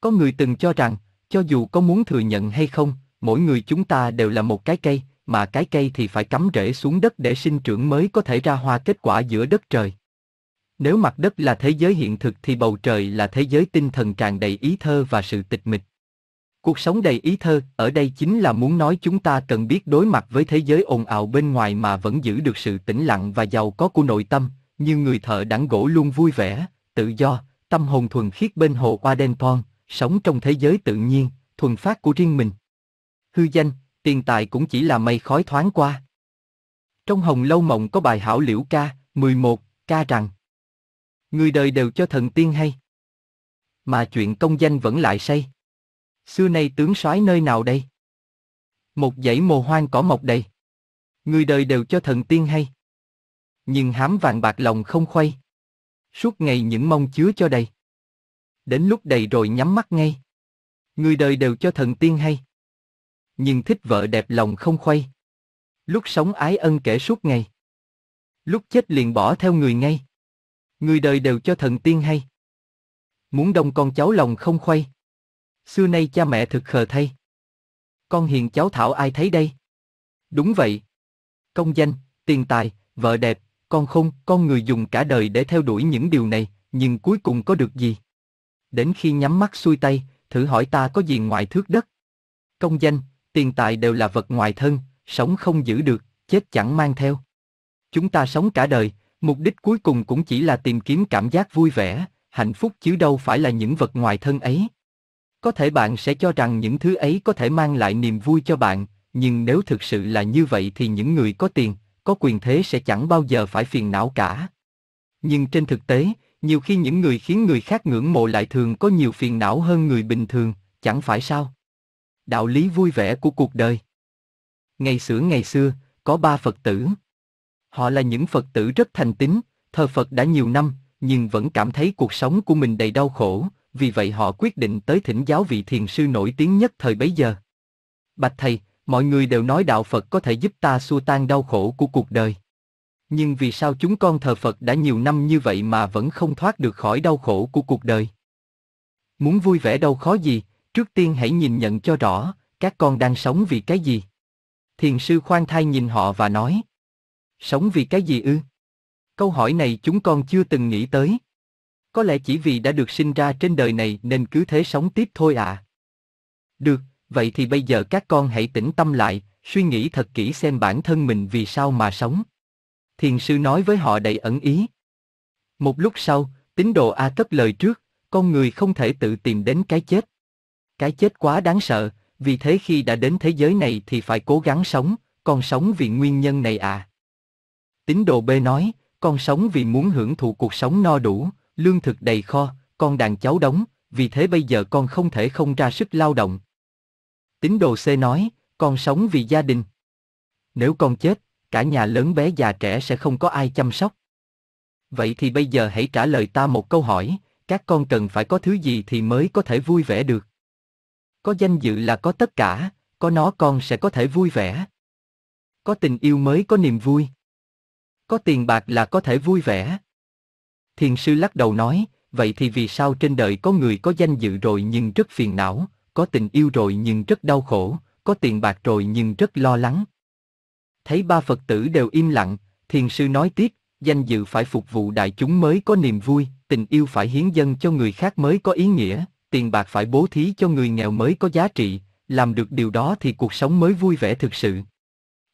Có người từng cho rằng, cho dù có muốn thừa nhận hay không, mỗi người chúng ta đều là một cái cây, mà cái cây thì phải cắm rễ xuống đất để sinh trưởng mới có thể ra hoa kết quả giữa đất trời. Nếu mặt đất là thế giới hiện thực thì bầu trời là thế giới tinh thần tràn đầy ý thơ và sự tịch mịch. Cuộc sống đầy ý thơ, ở đây chính là muốn nói chúng ta cần biết đối mặt với thế giới ồn ào bên ngoài mà vẫn giữ được sự tĩnh lặng và giàu có của nội tâm, như người thợ đẳng gỗ luôn vui vẻ, tự do, tâm hồn thuần khiết bên hồ Oadenpon, sống trong thế giới tự nhiên, thuần phát của riêng mình. Hư danh, tiền tài cũng chỉ là mây khói thoáng qua. Trong Hồng Lâu Mộng có bài hảo liễu ca, 11, ca rằng Người đời đều cho thần tiên hay. Mà chuyện công danh vẫn lại say. Xưa nay tướng soái nơi nào đây? Một dãy mồ hoang cỏ mọc đầy. Người đời đều cho thần tiên hay. Nhưng hám vàng bạc lòng không khuây. Suốt ngày những mong chứa cho đầy. Đến lúc đầy rồi nhắm mắt ngay. Người đời đều cho thần tiên hay. Nhưng thích vợ đẹp lòng không khuây. Lúc sống ái ân kể suốt ngày. Lúc chết liền bỏ theo người ngay. Người đời đều cho thần tiên hay. Muốn đông con cháu lòng không khuây. Xưa nay cha mẹ thực khờ thay. Con hiền cháu thảo ai thấy đây? Đúng vậy. Công danh, tiền tài, vợ đẹp, con không, con người dùng cả đời để theo đuổi những điều này, nhưng cuối cùng có được gì? Đến khi nhắm mắt xuôi tay, thử hỏi ta có gì ngoại thước đất? Công danh, tiền tài đều là vật ngoài thân, sống không giữ được, chết chẳng mang theo. Chúng ta sống cả đời, mục đích cuối cùng cũng chỉ là tìm kiếm cảm giác vui vẻ, hạnh phúc chứ đâu phải là những vật ngoài thân ấy. Có thể bạn sẽ cho rằng những thứ ấy có thể mang lại niềm vui cho bạn, nhưng nếu thực sự là như vậy thì những người có tiền, có quyền thế sẽ chẳng bao giờ phải phiền não cả. Nhưng trên thực tế, nhiều khi những người khiến người khác ngưỡng mộ lại thường có nhiều phiền não hơn người bình thường, chẳng phải sao? Đạo lý vui vẻ của cuộc đời. Ngày xưa ngày xưa, có ba Phật tử. Họ là những Phật tử rất thành tín, thờ Phật đã nhiều năm, nhưng vẫn cảm thấy cuộc sống của mình đầy đau khổ, vì vậy họ quyết định tới thỉnh giáo vị thiền sư nổi tiếng nhất thời bấy giờ. Bạch thầy, mọi người đều nói đạo Phật có thể giúp ta xua tan đau khổ của cuộc đời. Nhưng vì sao chúng con thờ Phật đã nhiều năm như vậy mà vẫn không thoát được khỏi đau khổ của cuộc đời? Muốn vui vẻ đâu khó gì, trước tiên hãy nhìn nhận cho rõ, các con đang sống vì cái gì? Thiền sư khoan thai nhìn họ và nói. Sống vì cái gì ư? Câu hỏi này chúng con chưa từng nghĩ tới. Có lẽ chỉ vì đã được sinh ra trên đời này nên cứ thế sống tiếp thôi à. Được, vậy thì bây giờ các con hãy tĩnh tâm lại, suy nghĩ thật kỹ xem bản thân mình vì sao mà sống. Thiền sư nói với họ đầy ẩn ý. Một lúc sau, tín đồ A cất lời trước, con người không thể tự tìm đến cái chết. Cái chết quá đáng sợ, vì thế khi đã đến thế giới này thì phải cố gắng sống, còn sống vì nguyên nhân này à. Tín đồ B nói, con sống vì muốn hưởng thụ cuộc sống no đủ, lương thực đầy kho, con đàn cháu đóng, vì thế bây giờ con không thể không ra sức lao động. Tín đồ C nói, con sống vì gia đình. Nếu con chết, cả nhà lớn bé già trẻ sẽ không có ai chăm sóc. Vậy thì bây giờ hãy trả lời ta một câu hỏi, các con cần phải có thứ gì thì mới có thể vui vẻ được. Có danh dự là có tất cả, có nó con sẽ có thể vui vẻ. Có tình yêu mới có niềm vui. Có tiền bạc là có thể vui vẻ. Thiền sư lắc đầu nói, vậy thì vì sao trên đời có người có danh dự rồi nhưng rất phiền não, có tình yêu rồi nhưng rất đau khổ, có tiền bạc rồi nhưng rất lo lắng. Thấy ba Phật tử đều im lặng, thiền sư nói tiếp, danh dự phải phục vụ đại chúng mới có niềm vui, tình yêu phải hiến dân cho người khác mới có ý nghĩa, tiền bạc phải bố thí cho người nghèo mới có giá trị, làm được điều đó thì cuộc sống mới vui vẻ thực sự.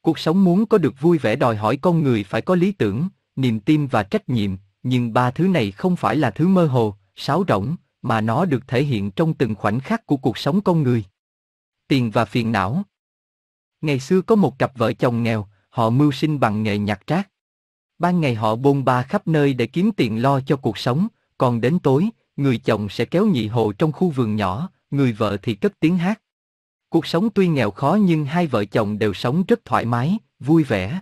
Cuộc sống muốn có được vui vẻ đòi hỏi con người phải có lý tưởng, niềm tin và trách nhiệm, nhưng ba thứ này không phải là thứ mơ hồ, sáo rỗng, mà nó được thể hiện trong từng khoảnh khắc của cuộc sống con người. Tiền và phiền não. Ngày xưa có một cặp vợ chồng nghèo, họ mưu sinh bằng nghề nhặt rác. Ban ngày họ bôn ba khắp nơi để kiếm tiền lo cho cuộc sống, còn đến tối, người chồng sẽ kéo nhị hộ trong khu vườn nhỏ, người vợ thì cất tiếng hát. Cuộc sống tuy nghèo khó nhưng hai vợ chồng đều sống rất thoải mái, vui vẻ.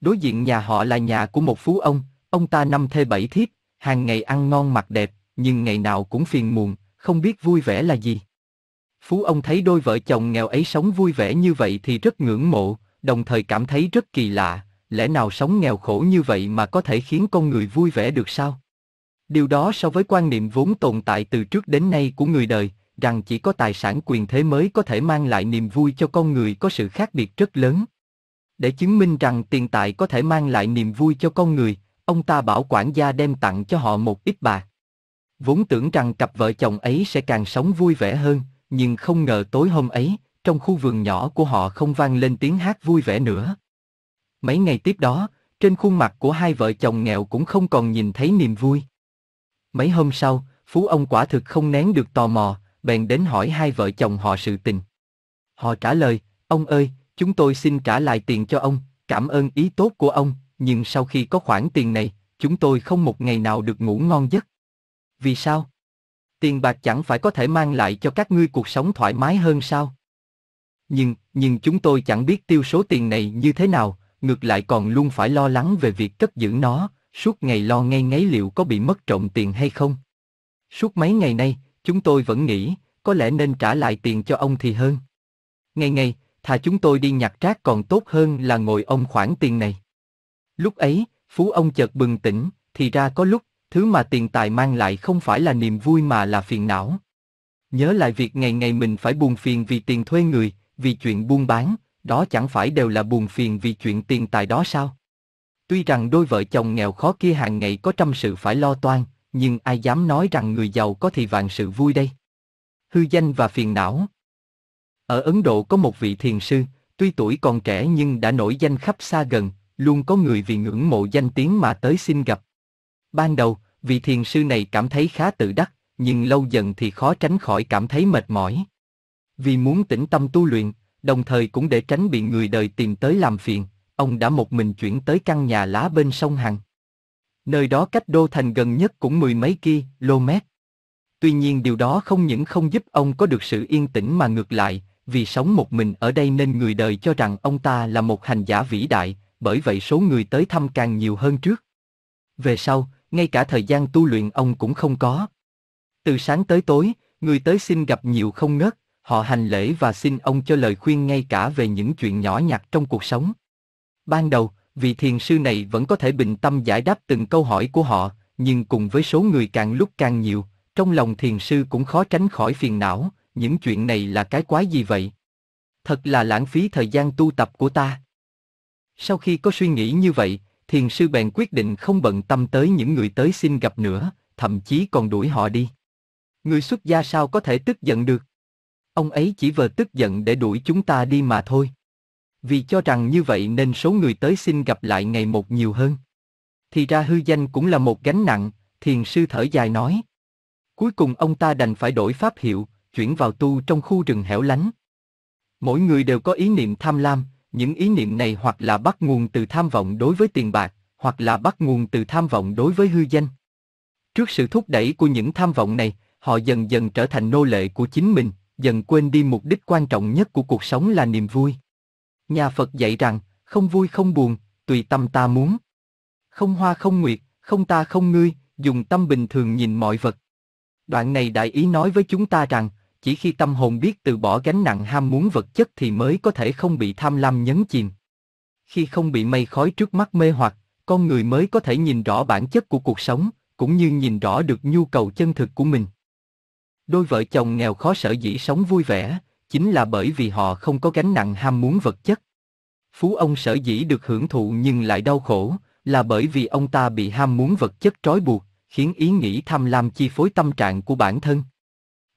Đối diện nhà họ là nhà của một phú ông, ông ta năm thê bảy thiếp, hàng ngày ăn ngon mặc đẹp, nhưng ngày nào cũng phiền muộn, không biết vui vẻ là gì. Phú ông thấy đôi vợ chồng nghèo ấy sống vui vẻ như vậy thì rất ngưỡng mộ, đồng thời cảm thấy rất kỳ lạ, lẽ nào sống nghèo khổ như vậy mà có thể khiến con người vui vẻ được sao? Điều đó so với quan niệm vốn tồn tại từ trước đến nay của người đời, rằng chỉ có tài sản quyền thế mới có thể mang lại niềm vui cho con người có sự khác biệt rất lớn. Để chứng minh rằng tiền tài có thể mang lại niềm vui cho con người, ông ta bảo quản gia đem tặng cho họ một ít bạc. Vốn tưởng rằng cặp vợ chồng ấy sẽ càng sống vui vẻ hơn, nhưng không ngờ tối hôm ấy, trong khu vườn nhỏ của họ không vang lên tiếng hát vui vẻ nữa. Mấy ngày tiếp đó, trên khuôn mặt của hai vợ chồng nghèo cũng không còn nhìn thấy niềm vui. Mấy hôm sau, Phú ông quả thực không nén được tò mò, bèn đến hỏi hai vợ chồng họ sự tình. Họ trả lời, ông ơi, chúng tôi xin trả lại tiền cho ông, cảm ơn ý tốt của ông, nhưng sau khi có khoản tiền này, chúng tôi không một ngày nào được ngủ ngon giấc. Vì sao? Tiền bạc chẳng phải có thể mang lại cho các ngươi cuộc sống thoải mái hơn sao? Nhưng, nhưng chúng tôi chẳng biết tiêu số tiền này như thế nào, ngược lại còn luôn phải lo lắng về việc cất giữ nó, suốt ngày lo ngay ngáy liệu có bị mất trộm tiền hay không. Suốt mấy ngày nay, chúng tôi vẫn nghĩ, có lẽ nên trả lại tiền cho ông thì hơn. Ngày ngày, thà chúng tôi đi nhặt rác còn tốt hơn là ngồi ông khoản tiền này. Lúc ấy, Phú ông chợt bừng tỉnh, thì ra có lúc, thứ mà tiền tài mang lại không phải là niềm vui mà là phiền não. Nhớ lại việc ngày ngày mình phải buồn phiền vì tiền thuê người, vì chuyện buôn bán, đó chẳng phải đều là buồn phiền vì chuyện tiền tài đó sao? Tuy rằng đôi vợ chồng nghèo khó kia hàng ngày có trăm sự phải lo toan, nhưng ai dám nói rằng người giàu có thì vạn sự vui đây? Hư danh và phiền não. Ở Ấn Độ có một vị thiền sư, tuy tuổi còn trẻ nhưng đã nổi danh khắp xa gần, luôn có người vì ngưỡng mộ danh tiếng mà tới xin gặp. Ban đầu, vị thiền sư này cảm thấy khá tự đắc, nhưng lâu dần thì khó tránh khỏi cảm thấy mệt mỏi. Vì muốn tĩnh tâm tu luyện, đồng thời cũng để tránh bị người đời tìm tới làm phiền, ông đã một mình chuyển tới căn nhà lá bên sông Hằng. Nơi đó cách đô thành gần nhất cũng mười mấy km. Tuy nhiên điều đó không những không giúp ông có được sự yên tĩnh mà ngược lại, vì sống một mình ở đây nên người đời cho rằng ông ta là một hành giả vĩ đại, bởi vậy số người tới thăm càng nhiều hơn trước. Về sau, ngay cả thời gian tu luyện ông cũng không có. Từ sáng tới tối, người tới xin gặp nhiều không ngớt, họ hành lễ và xin ông cho lời khuyên ngay cả về những chuyện nhỏ nhặt trong cuộc sống. Ban đầu, vị thiền sư này vẫn có thể bình tâm giải đáp từng câu hỏi của họ, nhưng cùng với số người càng lúc càng nhiều, trong lòng thiền sư cũng khó tránh khỏi phiền não, những chuyện này là cái quái gì vậy? Thật là lãng phí thời gian tu tập của ta. Sau khi có suy nghĩ như vậy, thiền sư bèn quyết định không bận tâm tới những người tới xin gặp nữa, thậm chí còn đuổi họ đi. Người xuất gia sao có thể tức giận được? Ông ấy chỉ vờ tức giận để đuổi chúng ta đi mà thôi. Vì cho rằng như vậy nên số người tới xin gặp lại ngày một nhiều hơn. Thì ra hư danh cũng là một gánh nặng, thiền sư thở dài nói. Cuối cùng ông ta đành phải đổi pháp hiệu, chuyển vào tu trong khu rừng hẻo lánh. Mỗi người đều có ý niệm tham lam, những ý niệm này hoặc là bắt nguồn từ tham vọng đối với tiền bạc, hoặc là bắt nguồn từ tham vọng đối với hư danh. Trước sự thúc đẩy của những tham vọng này, họ dần dần trở thành nô lệ của chính mình, dần quên đi mục đích quan trọng nhất của cuộc sống là niềm vui. Nhà Phật dạy rằng, không vui không buồn, tùy tâm ta muốn. Không hoa không nguyệt, không ta không ngươi, dùng tâm bình thường nhìn mọi vật. Đoạn này đại ý nói với chúng ta rằng, chỉ khi tâm hồn biết từ bỏ gánh nặng ham muốn vật chất thì mới có thể không bị tham lam nhấn chìm. Khi không bị mây khói trước mắt mê hoặc, con người mới có thể nhìn rõ bản chất của cuộc sống, cũng như nhìn rõ được nhu cầu chân thực của mình. Đôi vợ chồng nghèo khó sở dĩ sống vui vẻ, chính là bởi vì họ không có gánh nặng ham muốn vật chất. Phú ông sở dĩ được hưởng thụ nhưng lại đau khổ, là bởi vì ông ta bị ham muốn vật chất trói buộc, khiến ý nghĩ tham lam chi phối tâm trạng của bản thân.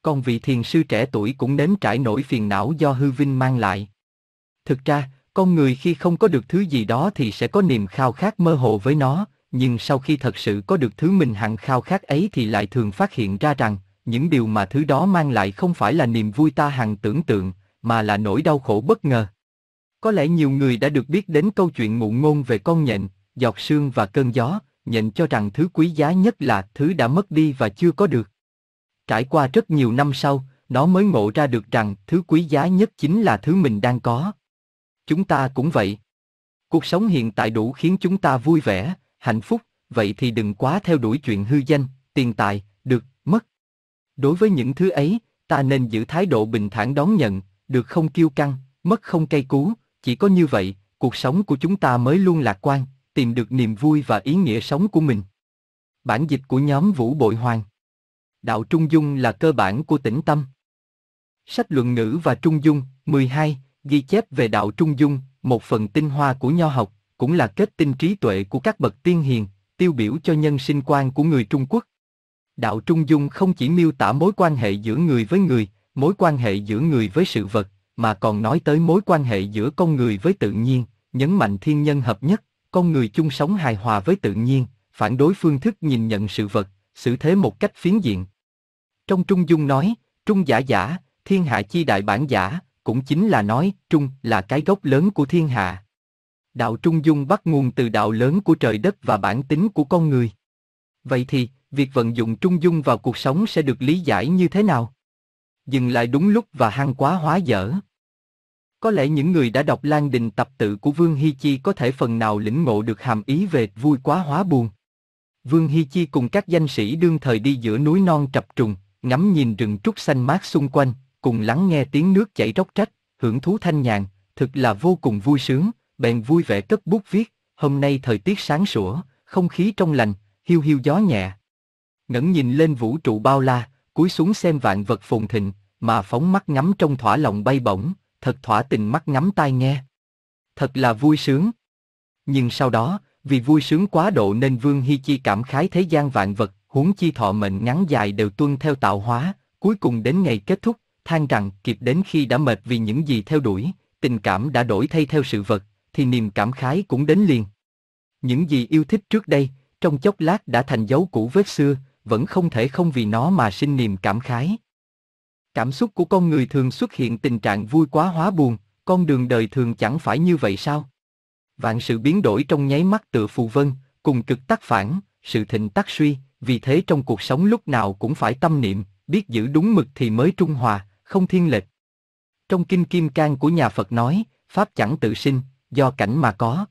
Còn vị thiền sư trẻ tuổi cũng nếm trải nỗi phiền não do hư vinh mang lại. Thực ra, con người khi không có được thứ gì đó thì sẽ có niềm khao khát mơ hồ với nó, nhưng sau khi thật sự có được thứ mình hằng khao khát ấy thì lại thường phát hiện ra rằng, những điều mà thứ đó mang lại không phải là niềm vui ta hằng tưởng tượng, mà là nỗi đau khổ bất ngờ. Có lẽ nhiều người đã được biết đến câu chuyện ngụ ngôn về con nhện, giọt sương và cơn gió, nhận cho rằng thứ quý giá nhất là thứ đã mất đi và chưa có được. Trải qua rất nhiều năm sau, nó mới ngộ ra được rằng thứ quý giá nhất chính là thứ mình đang có. Chúng ta cũng vậy. Cuộc sống hiện tại đủ khiến chúng ta vui vẻ, hạnh phúc, vậy thì đừng quá theo đuổi chuyện hư danh, tiền tài, được. Đối với những thứ ấy, ta nên giữ thái độ bình thản đón nhận, được không kiêu căng, mất không cay cú, chỉ có như vậy, cuộc sống của chúng ta mới luôn lạc quan, tìm được niềm vui và ý nghĩa sống của mình. Bản dịch của nhóm Vũ Bội Hoàng Đạo Trung Dung là cơ bản của tĩnh tâm. Sách luận ngữ và Trung Dung, 12, ghi chép về đạo Trung Dung, một phần tinh hoa của nho học, cũng là kết tinh trí tuệ của các bậc tiên hiền, tiêu biểu cho nhân sinh quan của người Trung Quốc. Đạo Trung Dung không chỉ miêu tả mối quan hệ giữa người với người, mối quan hệ giữa người với sự vật, mà còn nói tới mối quan hệ giữa con người với tự nhiên, nhấn mạnh thiên nhân hợp nhất, con người chung sống hài hòa với tự nhiên, phản đối phương thức nhìn nhận sự vật, xử thế một cách phiến diện. Trong Trung Dung nói, Trung giả giả, thiên hạ chi đại bản giả, cũng chính là nói, Trung là cái gốc lớn của thiên hạ. Đạo Trung Dung bắt nguồn từ đạo lớn của trời đất và bản tính của con người. Vậy thì, việc vận dụng Trung Dung vào cuộc sống sẽ được lý giải như thế nào? Dừng lại đúng lúc và hăng quá hóa dở. Có lẽ những người đã đọc Lan Đình tập tự của Vương Hy Chi có thể phần nào lĩnh ngộ được hàm ý về vui quá hóa buồn. Vương Hy Chi cùng các danh sĩ đương thời đi giữa núi non trập trùng, ngắm nhìn rừng trúc xanh mát xung quanh, cùng lắng nghe tiếng nước chảy róc rách, hưởng thú thanh nhàn, thực là vô cùng vui sướng, bèn vui vẻ cất bút viết, hôm nay thời tiết sáng sủa, không khí trong lành, hiu hiu gió nhẹ. Ngẩng nhìn lên vũ trụ bao la, cúi xuống xem vạn vật phồn thịnh, mà phóng mắt ngắm trong thỏa lòng bay bổng, thật thỏa tình mắt ngắm tai nghe. Thật là vui sướng. Nhưng sau đó, vì vui sướng quá độ nên Vương Hy Chi cảm khái thế gian vạn vật, huống chi thọ mệnh ngắn dài đều tuân theo tạo hóa, cuối cùng đến ngày kết thúc, than rằng kịp đến khi đã mệt vì những gì theo đuổi, tình cảm đã đổi thay theo sự vật, thì niềm cảm khái cũng đến liền. Những gì yêu thích trước đây, trong chốc lát đã thành dấu cũ vết xưa, vẫn không thể không vì nó mà sinh niềm cảm khái. Cảm xúc của con người thường xuất hiện tình trạng vui quá hóa buồn, con đường đời thường chẳng phải như vậy sao? Vạn sự biến đổi trong nháy mắt tựa phù vân, cùng cực tác phản, sự thịnh tác suy, vì thế trong cuộc sống lúc nào cũng phải tâm niệm, biết giữ đúng mực thì mới trung hòa, không thiên lệch. Trong kinh Kim Cang của nhà Phật nói, Pháp chẳng tự sinh, do cảnh mà có.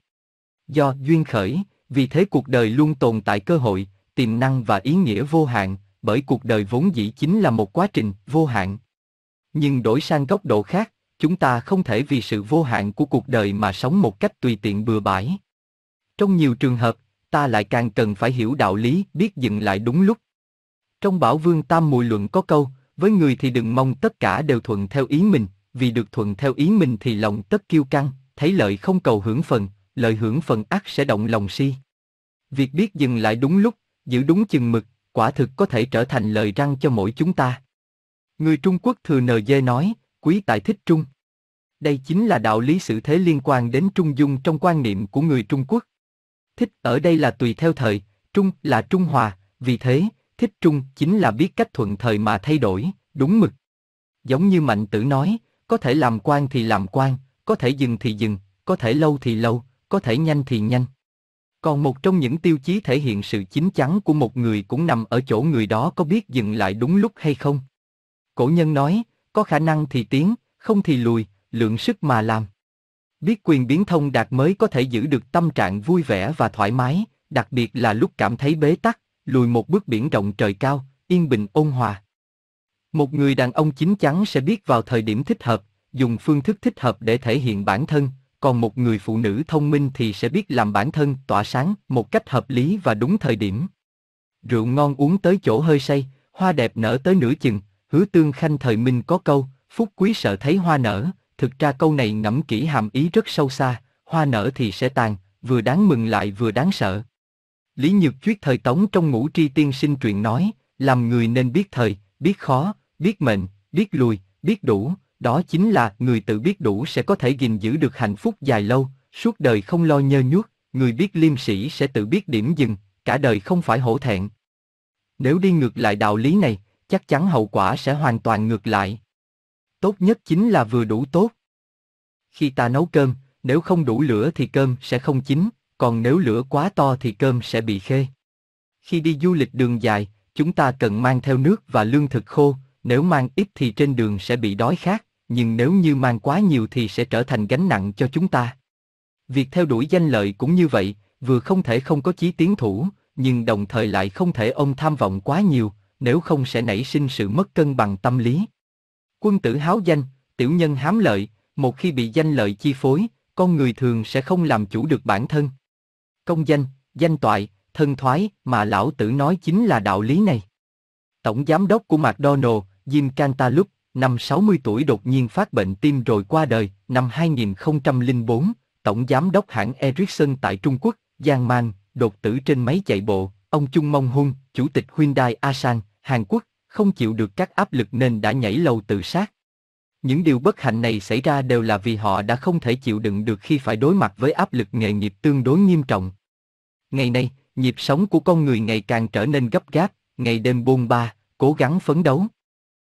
Do duyên khởi, vì thế cuộc đời luôn tồn tại cơ hội, tiềm năng và ý nghĩa vô hạn, bởi cuộc đời vốn dĩ chính là một quá trình vô hạn. Nhưng đổi sang góc độ khác, chúng ta không thể vì sự vô hạn của cuộc đời mà sống một cách tùy tiện bừa bãi. Trong nhiều trường hợp, ta lại càng cần phải hiểu đạo lý, biết dừng lại đúng lúc. Trong Bảo Vương Tam Mùi Luận có câu, với người thì đừng mong tất cả đều thuận theo ý mình, vì được thuận theo ý mình thì lòng tất kiêu căng, thấy lợi không cầu hưởng phần, lợi hưởng phần ác sẽ động lòng si. Việc biết dừng lại đúng lúc, giữ đúng chừng mực, quả thực có thể trở thành lời răng cho mỗi chúng ta. Người Trung Quốc thừa NG nói, quý tại thích trung. Đây chính là đạo lý sự thế liên quan đến trung dung trong quan niệm của người Trung Quốc. Thích ở đây là tùy theo thời, trung là trung hòa, vì thế, thích trung chính là biết cách thuận thời mà thay đổi, đúng mực. Giống như Mạnh Tử nói, có thể làm quan thì làm quan, có thể dừng thì dừng, có thể lâu thì lâu, có thể nhanh thì nhanh. Còn một trong những tiêu chí thể hiện sự chín chắn của một người cũng nằm ở chỗ người đó có biết dừng lại đúng lúc hay không. Cổ nhân nói, có khả năng thì tiến, không thì lùi, lượng sức mà làm. Biết quyền biến thông đạt mới có thể giữ được tâm trạng vui vẻ và thoải mái, đặc biệt là lúc cảm thấy bế tắc, lùi một bước biển rộng trời cao, yên bình ôn hòa. Một người đàn ông chín chắn sẽ biết vào thời điểm thích hợp, dùng phương thức thích hợp để thể hiện bản thân, còn một người phụ nữ thông minh thì sẽ biết làm bản thân tỏa sáng một cách hợp lý và đúng thời điểm. Rượu ngon uống tới chỗ hơi say, hoa đẹp nở tới nửa chừng, hứa tương khanh thời minh có câu, phúc quý sợ thấy hoa nở, thực ra câu này ngẫm kỹ hàm ý rất sâu xa, hoa nở thì sẽ tàn, vừa đáng mừng lại vừa đáng sợ. Lý Nhược Chuyết thời Tống trong ngũ tri tiên sinh truyện nói, làm người nên biết thời, biết khó, biết mệnh, biết lùi, biết đủ, đó chính là người tự biết đủ sẽ có thể gìn giữ được hạnh phúc dài lâu, suốt đời không lo nhơ nhuốc, người biết liêm sĩ sẽ tự biết điểm dừng, cả đời không phải hổ thẹn. Nếu đi ngược lại đạo lý này, chắc chắn hậu quả sẽ hoàn toàn ngược lại. Tốt nhất chính là vừa đủ tốt. Khi ta nấu cơm, nếu không đủ lửa thì cơm sẽ không chín, còn nếu lửa quá to thì cơm sẽ bị khê. Khi đi du lịch đường dài, chúng ta cần mang theo nước và lương thực khô, nếu mang ít thì trên đường sẽ bị đói khát, nhưng nếu như mang quá nhiều thì sẽ trở thành gánh nặng cho chúng ta. Việc theo đuổi danh lợi cũng như vậy, vừa không thể không có chí tiến thủ, nhưng đồng thời lại không thể ông tham vọng quá nhiều, nếu không sẽ nảy sinh sự mất cân bằng tâm lý. Quân tử háo danh, tiểu nhân hám lợi, một khi bị danh lợi chi phối, con người thường sẽ không làm chủ được bản thân. Công danh, danh toại, thân thoái mà lão tử nói chính là đạo lý này. Tổng giám đốc của McDonald, Jim Cantaloupe, năm 60 tuổi đột nhiên phát bệnh tim rồi qua đời, năm 2004, tổng giám đốc hãng Ericsson tại Trung Quốc, Giang Mang, đột tử trên máy chạy bộ, ông Chung Mong Hun, chủ tịch Hyundai Asan, Hàn Quốc, không chịu được các áp lực nên đã nhảy lầu tự sát. Những điều bất hạnh này xảy ra đều là vì họ đã không thể chịu đựng được khi phải đối mặt với áp lực nghề nghiệp tương đối nghiêm trọng. Ngày nay, nhịp sống của con người ngày càng trở nên gấp gáp, ngày đêm bôn ba, cố gắng phấn đấu.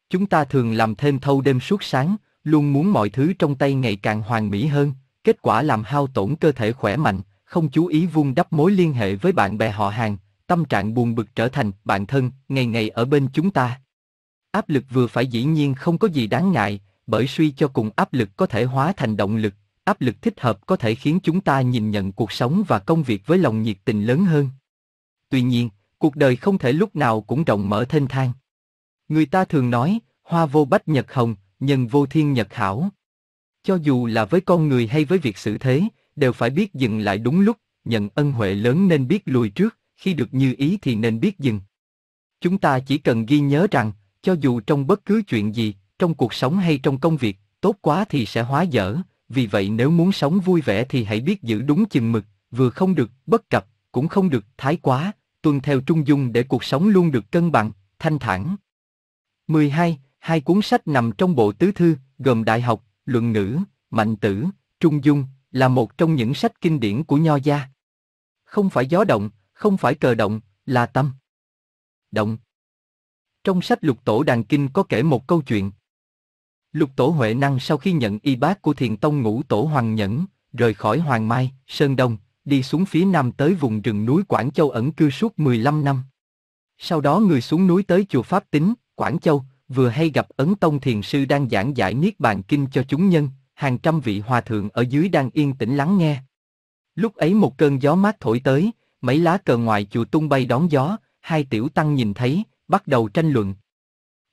Chúng ta thường làm thêm thâu đêm suốt sáng, luôn muốn mọi thứ trong tay ngày càng hoàn mỹ hơn, kết quả làm hao tổn cơ thể khỏe mạnh, không chú ý vun đắp mối liên hệ với bạn bè họ hàng, tâm trạng buồn bực trở thành bạn thân, ngày ngày ở bên chúng ta. Áp lực vừa phải dĩ nhiên không có gì đáng ngại, bởi suy cho cùng áp lực có thể hóa thành động lực, áp lực thích hợp có thể khiến chúng ta nhìn nhận cuộc sống và công việc với lòng nhiệt tình lớn hơn. Tuy nhiên, cuộc đời không thể lúc nào cũng rộng mở thênh thang. Người ta thường nói, hoa vô bách nhật hồng, nhân vô thiên nhật hảo. Cho dù là với con người hay với việc xử thế, đều phải biết dừng lại đúng lúc, nhận ân huệ lớn nên biết lùi trước, khi được như ý thì nên biết dừng. Chúng ta chỉ cần ghi nhớ rằng, cho dù trong bất cứ chuyện gì, trong cuộc sống hay trong công việc, tốt quá thì sẽ hóa dở, vì vậy nếu muốn sống vui vẻ thì hãy biết giữ đúng chừng mực, vừa không được bất cập, cũng không được thái quá, tuân theo trung dung để cuộc sống luôn được cân bằng, thanh thản. 12. Hai cuốn sách nằm trong bộ tứ thư, gồm Đại học, Luận ngữ, Mạnh tử, Trung dung, là một trong những sách kinh điển của Nho gia. Không phải gió động, không phải cờ động, là tâm. Động. Trong sách Lục Tổ Đàn Kinh có kể một câu chuyện. Lục Tổ Huệ Năng sau khi nhận y bác của thiền tông ngũ Tổ Hoàng Nhẫn, rời khỏi Hoàng Mai, Sơn Đông, đi xuống phía nam tới vùng rừng núi Quảng Châu ẩn cư suốt 15 năm. Sau đó người xuống núi tới chùa Pháp Tính, Quảng Châu, vừa hay gặp Ấn Tông Thiền Sư đang giảng giải Niết Bàn Kinh cho chúng nhân, hàng trăm vị hòa thượng ở dưới đang yên tĩnh lắng nghe. Lúc ấy một cơn gió mát thổi tới, mấy lá cờ ngoài chùa tung bay đón gió, hai tiểu tăng nhìn thấy, bắt đầu tranh luận.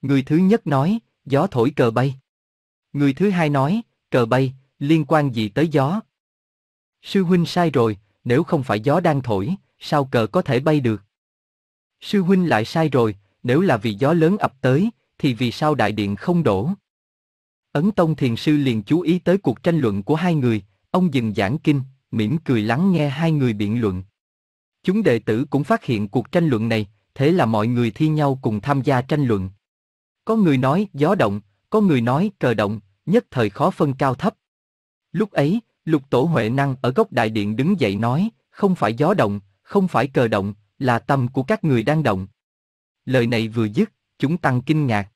Người thứ nhất nói, gió thổi cờ bay. Người thứ hai nói, cờ bay, liên quan gì tới gió? Sư huynh sai rồi, nếu không phải gió đang thổi, sao cờ có thể bay được? Sư huynh lại sai rồi, nếu là vì gió lớn ập tới, thì vì sao đại điện không đổ? Ấn Tông Thiền Sư liền chú ý tới cuộc tranh luận của hai người, ông dừng giảng kinh, mỉm cười lắng nghe hai người biện luận. Chúng đệ tử cũng phát hiện cuộc tranh luận này, thế là mọi người thi nhau cùng tham gia tranh luận. Có người nói gió động, có người nói cờ động, nhất thời khó phân cao thấp. Lúc ấy, Lục Tổ Huệ Năng ở góc đại điện đứng dậy nói, không phải gió động, không phải cờ động, là tâm của các người đang động. Lời này vừa dứt, chúng tăng kinh ngạc.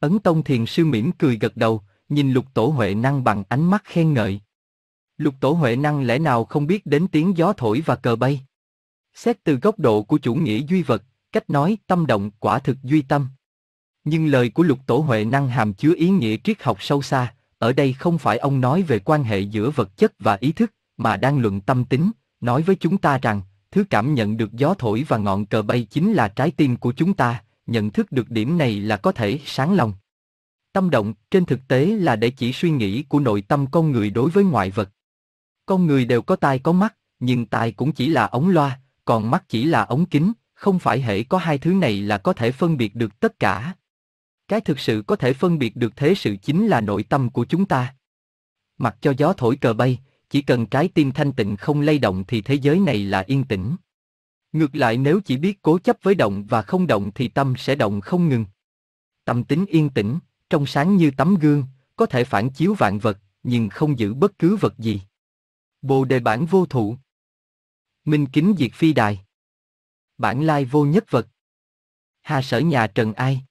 Ấn Tông Thiền Sư mỉm cười gật đầu, nhìn Lục Tổ Huệ Năng bằng ánh mắt khen ngợi. Lục Tổ Huệ Năng lẽ nào không biết đến tiếng gió thổi và cờ bay? Xét từ góc độ của chủ nghĩa duy vật, cách nói tâm động quả thực duy tâm. Nhưng lời của Lục Tổ Huệ Năng hàm chứa ý nghĩa triết học sâu xa, ở đây không phải ông nói về quan hệ giữa vật chất và ý thức, mà đang luận tâm tính, nói với chúng ta rằng, thứ cảm nhận được gió thổi và ngọn cờ bay chính là trái tim của chúng ta, nhận thức được điểm này là có thể sáng lòng. Tâm động, trên thực tế là để chỉ suy nghĩ của nội tâm con người đối với ngoại vật. Con người đều có tai có mắt, nhưng tai cũng chỉ là ống loa, còn mắt chỉ là ống kính, không phải hệ có hai thứ này là có thể phân biệt được tất cả. Cái thực sự có thể phân biệt được thế sự chính là nội tâm của chúng ta. Mặc cho gió thổi cờ bay, chỉ cần trái tim thanh tịnh không lay động thì thế giới này là yên tĩnh. Ngược lại nếu chỉ biết cố chấp với động và không động thì tâm sẽ động không ngừng. Tâm tính yên tĩnh, trong sáng như tấm gương, có thể phản chiếu vạn vật, nhưng không giữ bất cứ vật gì. Bồ đề bản vô thụ. Minh kính diệt phi đài. Bản lai vô nhất vật. Hà sở nhà trần ai.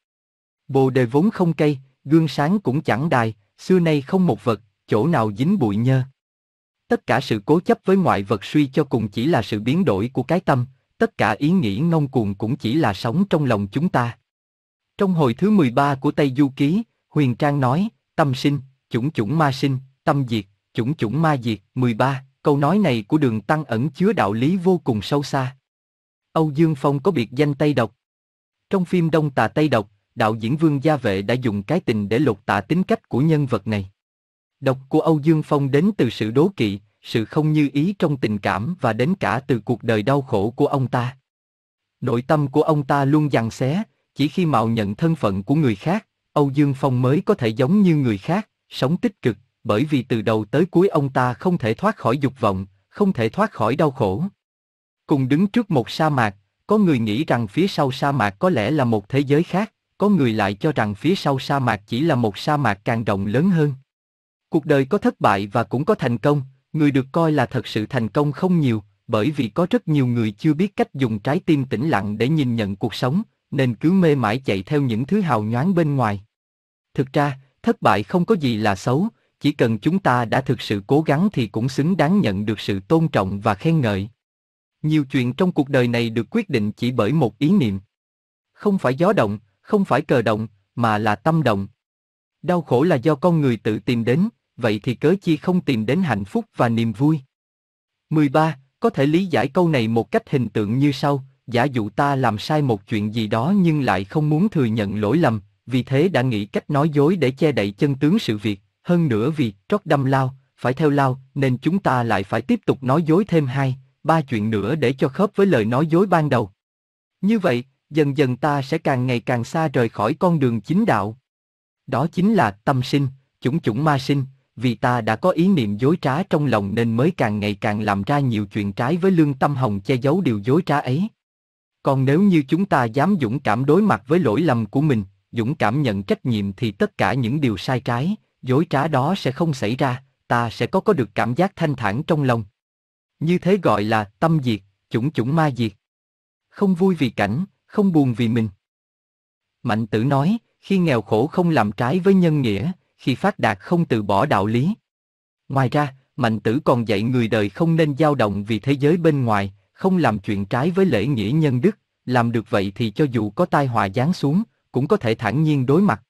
Bồ đề vốn không cây, gương sáng cũng chẳng đài, xưa nay không một vật, chỗ nào dính bụi nhơ. Tất cả sự cố chấp với ngoại vật suy cho cùng chỉ là sự biến đổi của cái tâm, tất cả ý nghĩ ngông cuồng cũng chỉ là sống trong lòng chúng ta. Trong hồi thứ 13 của Tây Du Ký, Huyền Trang nói, tâm sinh, chủng chủng ma sinh, tâm diệt, chủng chủng ma diệt. 13, câu nói này của đường Tăng ẩn chứa đạo lý vô cùng sâu xa. Âu Dương Phong có biệt danh Tây Độc. Trong phim Đông Tà Tây Độc, đạo diễn Vương Gia Vệ đã dùng cái tình để lột tả tính cách của nhân vật này. Độc của Âu Dương Phong đến từ sự đố kỵ, sự không như ý trong tình cảm và đến cả từ cuộc đời đau khổ của ông ta. Nội tâm của ông ta luôn giằng xé, chỉ khi mạo nhận thân phận của người khác, Âu Dương Phong mới có thể giống như người khác, sống tích cực, bởi vì từ đầu tới cuối ông ta không thể thoát khỏi dục vọng, không thể thoát khỏi đau khổ. Cùng đứng trước một sa mạc, có người nghĩ rằng phía sau sa mạc có lẽ là một thế giới khác, có người lại cho rằng phía sau sa mạc chỉ là một sa mạc càng rộng lớn hơn. Cuộc đời có thất bại và cũng có thành công, người được coi là thật sự thành công không nhiều, bởi vì có rất nhiều người chưa biết cách dùng trái tim tĩnh lặng để nhìn nhận cuộc sống, nên cứ mê mải chạy theo những thứ hào nhoáng bên ngoài. Thực ra, thất bại không có gì là xấu, chỉ cần chúng ta đã thực sự cố gắng thì cũng xứng đáng nhận được sự tôn trọng và khen ngợi. Nhiều chuyện trong cuộc đời này được quyết định chỉ bởi một ý niệm. Không phải gió động, không phải cờ động, mà là tâm động. Đau khổ là do con người tự tìm đến, vậy thì cớ chi không tìm đến hạnh phúc và niềm vui. 13. Có thể lý giải câu này một cách hình tượng như sau, giả dụ ta làm sai một chuyện gì đó nhưng lại không muốn thừa nhận lỗi lầm, vì thế đã nghĩ cách nói dối để che đậy chân tướng sự việc, hơn nữa vì trót đâm lao, phải theo lao, nên chúng ta lại phải tiếp tục nói dối thêm hai, ba chuyện nữa để cho khớp với lời nói dối ban đầu. Như vậy, dần dần ta sẽ càng ngày càng xa rời khỏi con đường chính đạo. Đó chính là tâm sinh, chủng chủng ma sinh, vì ta đã có ý niệm dối trá trong lòng nên mới càng ngày càng làm ra nhiều chuyện trái với lương tâm hồng che giấu điều dối trá ấy. Còn nếu như chúng ta dám dũng cảm đối mặt với lỗi lầm của mình, dũng cảm nhận trách nhiệm thì tất cả những điều sai trái, dối trá đó sẽ không xảy ra, ta sẽ có có được cảm giác thanh thản trong lòng. Như thế gọi là tâm diệt, chủng chủng ma diệt. Không vui vì cảnh, không buồn vì mình. Mạnh tử nói, khi nghèo khổ không làm trái với nhân nghĩa, khi phát đạt không từ bỏ đạo lý. Ngoài ra, Mạnh tử còn dạy người đời không nên dao động vì thế giới bên ngoài, không làm chuyện trái với lễ nghĩa nhân đức, làm được vậy thì cho dù có tai họa giáng xuống, cũng có thể thản nhiên đối mặt.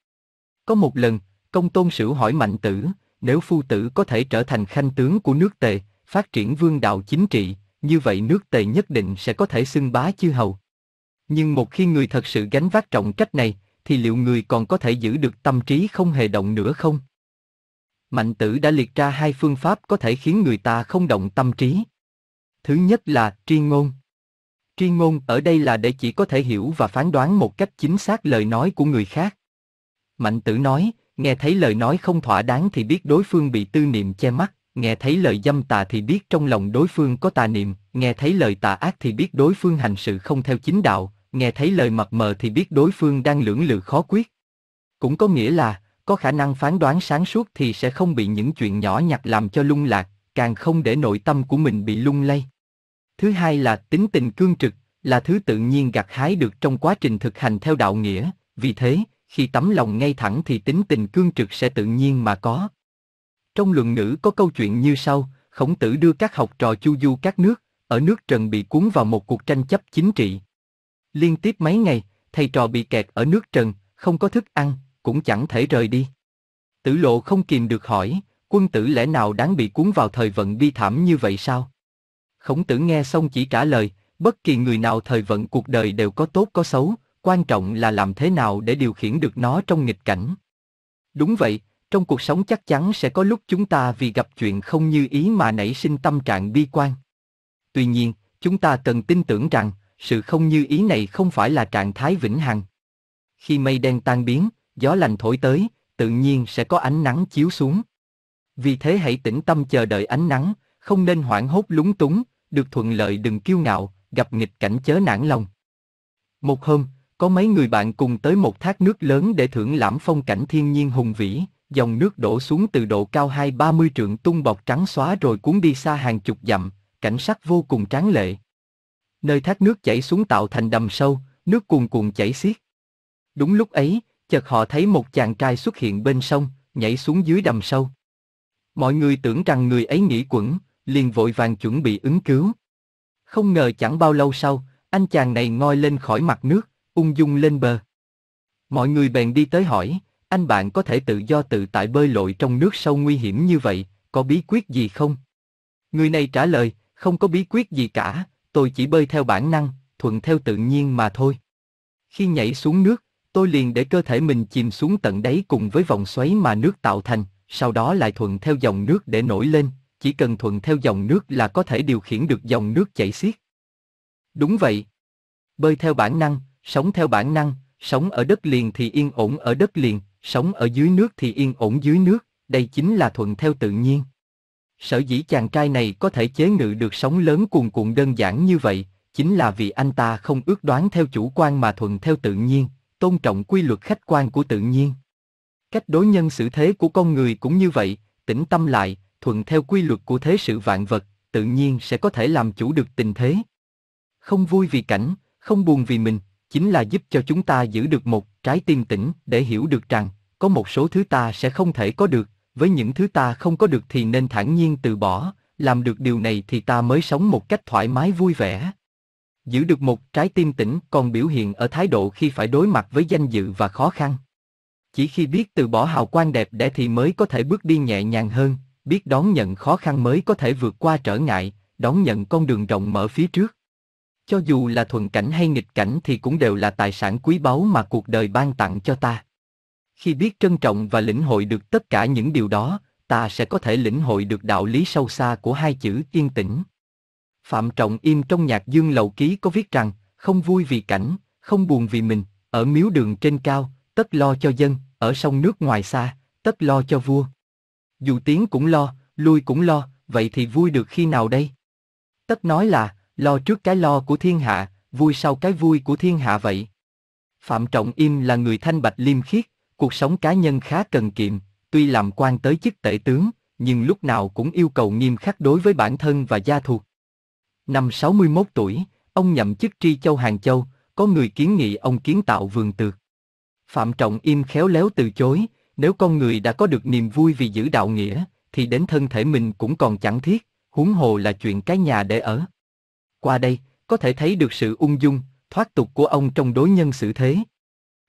Có một lần, công tôn sửu hỏi Mạnh tử, nếu phu tử có thể trở thành khanh tướng của nước tề, phát triển vương đạo chính trị, như vậy nước tề nhất định sẽ có thể xưng bá chư hầu. Nhưng một khi người thật sự gánh vác trọng trách này, thì liệu người còn có thể giữ được tâm trí không hề động nữa không? Mạnh tử đã liệt ra hai phương pháp có thể khiến người ta không động tâm trí. Thứ nhất là tri ngôn. Tri ngôn ở đây là để chỉ có thể hiểu và phán đoán một cách chính xác lời nói của người khác. Mạnh tử nói, nghe thấy lời nói không thỏa đáng thì biết đối phương bị tư niệm che mắt, nghe thấy lời dâm tà thì biết trong lòng đối phương có tà niệm, nghe thấy lời tà ác thì biết đối phương hành sự không theo chính đạo, nghe thấy lời mập mờ thì biết đối phương đang lưỡng lự khó quyết. Cũng có nghĩa là, có khả năng phán đoán sáng suốt thì sẽ không bị những chuyện nhỏ nhặt làm cho lung lạc, càng không để nội tâm của mình bị lung lay. Thứ hai là tính tình cương trực, là thứ tự nhiên gặt hái được trong quá trình thực hành theo đạo nghĩa, vì thế, khi tấm lòng ngay thẳng thì tính tình cương trực sẽ tự nhiên mà có. Trong luận ngữ có câu chuyện như sau, khổng tử đưa các học trò chu du các nước, ở nước Trần bị cuốn vào một cuộc tranh chấp chính trị. Liên tiếp mấy ngày, thầy trò bị kẹt ở nước Trần, không có thức ăn, cũng chẳng thể rời đi. Tử lộ không kìm được hỏi, quân tử lẽ nào đáng bị cuốn vào thời vận bi thảm như vậy sao? Khổng tử nghe xong chỉ trả lời, bất kỳ người nào thời vận cuộc đời đều có tốt có xấu, quan trọng là làm thế nào để điều khiển được nó trong nghịch cảnh. Đúng vậy, trong cuộc sống chắc chắn sẽ có lúc chúng ta vì gặp chuyện không như ý mà nảy sinh tâm trạng bi quan. Tuy nhiên, chúng ta cần tin tưởng rằng, sự không như ý này không phải là trạng thái vĩnh hằng. Khi mây đen tan biến, gió lành thổi tới, tự nhiên sẽ có ánh nắng chiếu xuống. Vì thế hãy tĩnh tâm chờ đợi ánh nắng, không nên hoảng hốt lúng túng, được thuận lợi đừng kiêu ngạo, gặp nghịch cảnh chớ nản lòng. Một hôm, có mấy người bạn cùng tới một thác nước lớn để thưởng lãm phong cảnh thiên nhiên hùng vĩ, dòng nước đổ xuống từ độ cao hai ba mươi trượng tung bọc trắng xóa rồi cuốn đi xa hàng chục dặm, cảnh sắc vô cùng tráng lệ. Nơi thác nước chảy xuống tạo thành đầm sâu, nước cuồn cuộn chảy xiết. Đúng lúc ấy, chợt họ thấy một chàng trai xuất hiện bên sông, nhảy xuống dưới đầm sâu. Mọi người tưởng rằng người ấy nghĩ quẩn, liền vội vàng chuẩn bị ứng cứu. Không ngờ chẳng bao lâu sau, anh chàng này ngoi lên khỏi mặt nước, ung dung lên bờ. Mọi người bèn đi tới hỏi, anh bạn có thể tự do tự tại bơi lội trong nước sâu nguy hiểm như vậy, có bí quyết gì không? Người này trả lời, không có bí quyết gì cả, tôi chỉ bơi theo bản năng, thuận theo tự nhiên mà thôi. Khi nhảy xuống nước, tôi liền để cơ thể mình chìm xuống tận đáy cùng với vòng xoáy mà nước tạo thành, sau đó lại thuận theo dòng nước để nổi lên, chỉ cần thuận theo dòng nước là có thể điều khiển được dòng nước chảy xiết. Đúng vậy. Bơi theo bản năng, sống theo bản năng, sống ở đất liền thì yên ổn ở đất liền, sống ở dưới nước thì yên ổn dưới nước, đây chính là thuận theo tự nhiên. Sở dĩ chàng trai này có thể chế ngự được sóng lớn cuồn cuộn đơn giản như vậy, chính là vì anh ta không ước đoán theo chủ quan mà thuận theo tự nhiên, tôn trọng quy luật khách quan của tự nhiên. Cách đối nhân xử thế của con người cũng như vậy, tĩnh tâm lại, thuận theo quy luật của thế sự vạn vật, tự nhiên sẽ có thể làm chủ được tình thế. Không vui vì cảnh, không buồn vì mình, chính là giúp cho chúng ta giữ được một trái tim tĩnh để hiểu được rằng có một số thứ ta sẽ không thể có được, với những thứ ta không có được thì nên thản nhiên từ bỏ, làm được điều này thì ta mới sống một cách thoải mái vui vẻ. Giữ được một trái tim tĩnh còn biểu hiện ở thái độ khi phải đối mặt với danh dự và khó khăn. Chỉ khi biết từ bỏ hào quang đẹp đẽ thì mới có thể bước đi nhẹ nhàng hơn, biết đón nhận khó khăn mới có thể vượt qua trở ngại, đón nhận con đường rộng mở phía trước. Cho dù là thuận cảnh hay nghịch cảnh thì cũng đều là tài sản quý báu mà cuộc đời ban tặng cho ta. Khi biết trân trọng và lĩnh hội được tất cả những điều đó, ta sẽ có thể lĩnh hội được đạo lý sâu xa của hai chữ yên tĩnh. Phạm Trọng Im trong nhạc Dương Lầu Ký có viết rằng, không vui vì cảnh, không buồn vì mình, ở miếu đường trên cao, tất lo cho dân, ở sông nước ngoài xa, tất lo cho vua. Dù tiến cũng lo, lui cũng lo, vậy thì vui được khi nào đây? Tất nói là, lo trước cái lo của thiên hạ, vui sau cái vui của thiên hạ vậy. Phạm Trọng Im là người thanh bạch liêm khiết, cuộc sống cá nhân khá cần kiệm, tuy làm quan tới chức tể tướng, nhưng lúc nào cũng yêu cầu nghiêm khắc đối với bản thân và gia thuộc. Năm 61 tuổi, ông nhậm chức tri châu Hàng Châu, có người kiến nghị ông kiến tạo vườn tược. Phạm Trọng im khéo léo từ chối, nếu con người đã có được niềm vui vì giữ đạo nghĩa, thì đến thân thể mình cũng còn chẳng thiết, huống hồ là chuyện cái nhà để ở. Qua đây, có thể thấy được sự ung dung, thoát tục của ông trong đối nhân xử thế.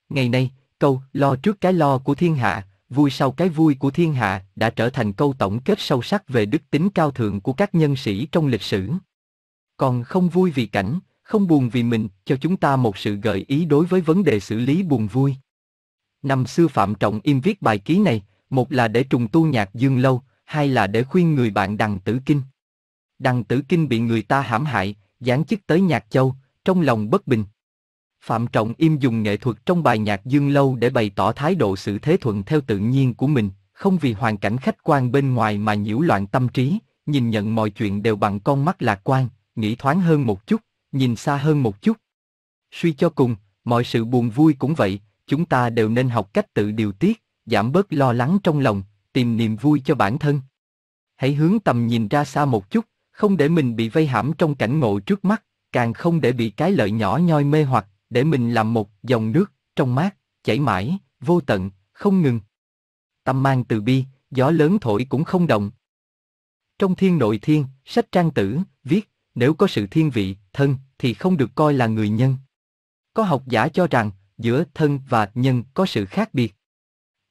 Ngày nay, câu lo trước cái lo của thiên hạ, vui sau cái vui của thiên hạ đã trở thành câu tổng kết sâu sắc về đức tính cao thượng của các nhân sĩ trong lịch sử. Còn không vui vì cảnh, không buồn vì mình, cho chúng ta một sự gợi ý đối với vấn đề xử lý buồn vui. Năm xưa Phạm Trọng Im viết bài ký này, một là để trùng tu nhạc dương lâu, hai là để khuyên người bạn Đằng Tử Kinh. Đằng Tử Kinh bị người ta hãm hại, giáng chức tới Nhạc Châu, trong lòng bất bình. Phạm Trọng Im dùng nghệ thuật trong bài nhạc Dương Lâu để bày tỏ thái độ sự thế thuận theo tự nhiên của mình, không vì hoàn cảnh khách quan bên ngoài mà nhiễu loạn tâm trí, nhìn nhận mọi chuyện đều bằng con mắt lạc quan, nghĩ thoáng hơn một chút, nhìn xa hơn một chút. Suy cho cùng, mọi sự buồn vui cũng vậy, chúng ta đều nên học cách tự điều tiết, giảm bớt lo lắng trong lòng, tìm niềm vui cho bản thân. Hãy hướng tầm nhìn ra xa một chút, không để mình bị vây hãm trong cảnh ngộ trước mắt, càng không để bị cái lợi nhỏ nhoi mê hoặc, để mình làm một dòng nước, trong mát, chảy mãi, vô tận, không ngừng. Tâm mang từ bi, gió lớn thổi cũng không động. Trong thiên nội thiên, sách trang tử, viết, nếu có sự thiên vị, thân, thì không được coi là người nhân. Có học giả cho rằng, giữa thân và nhân có sự khác biệt.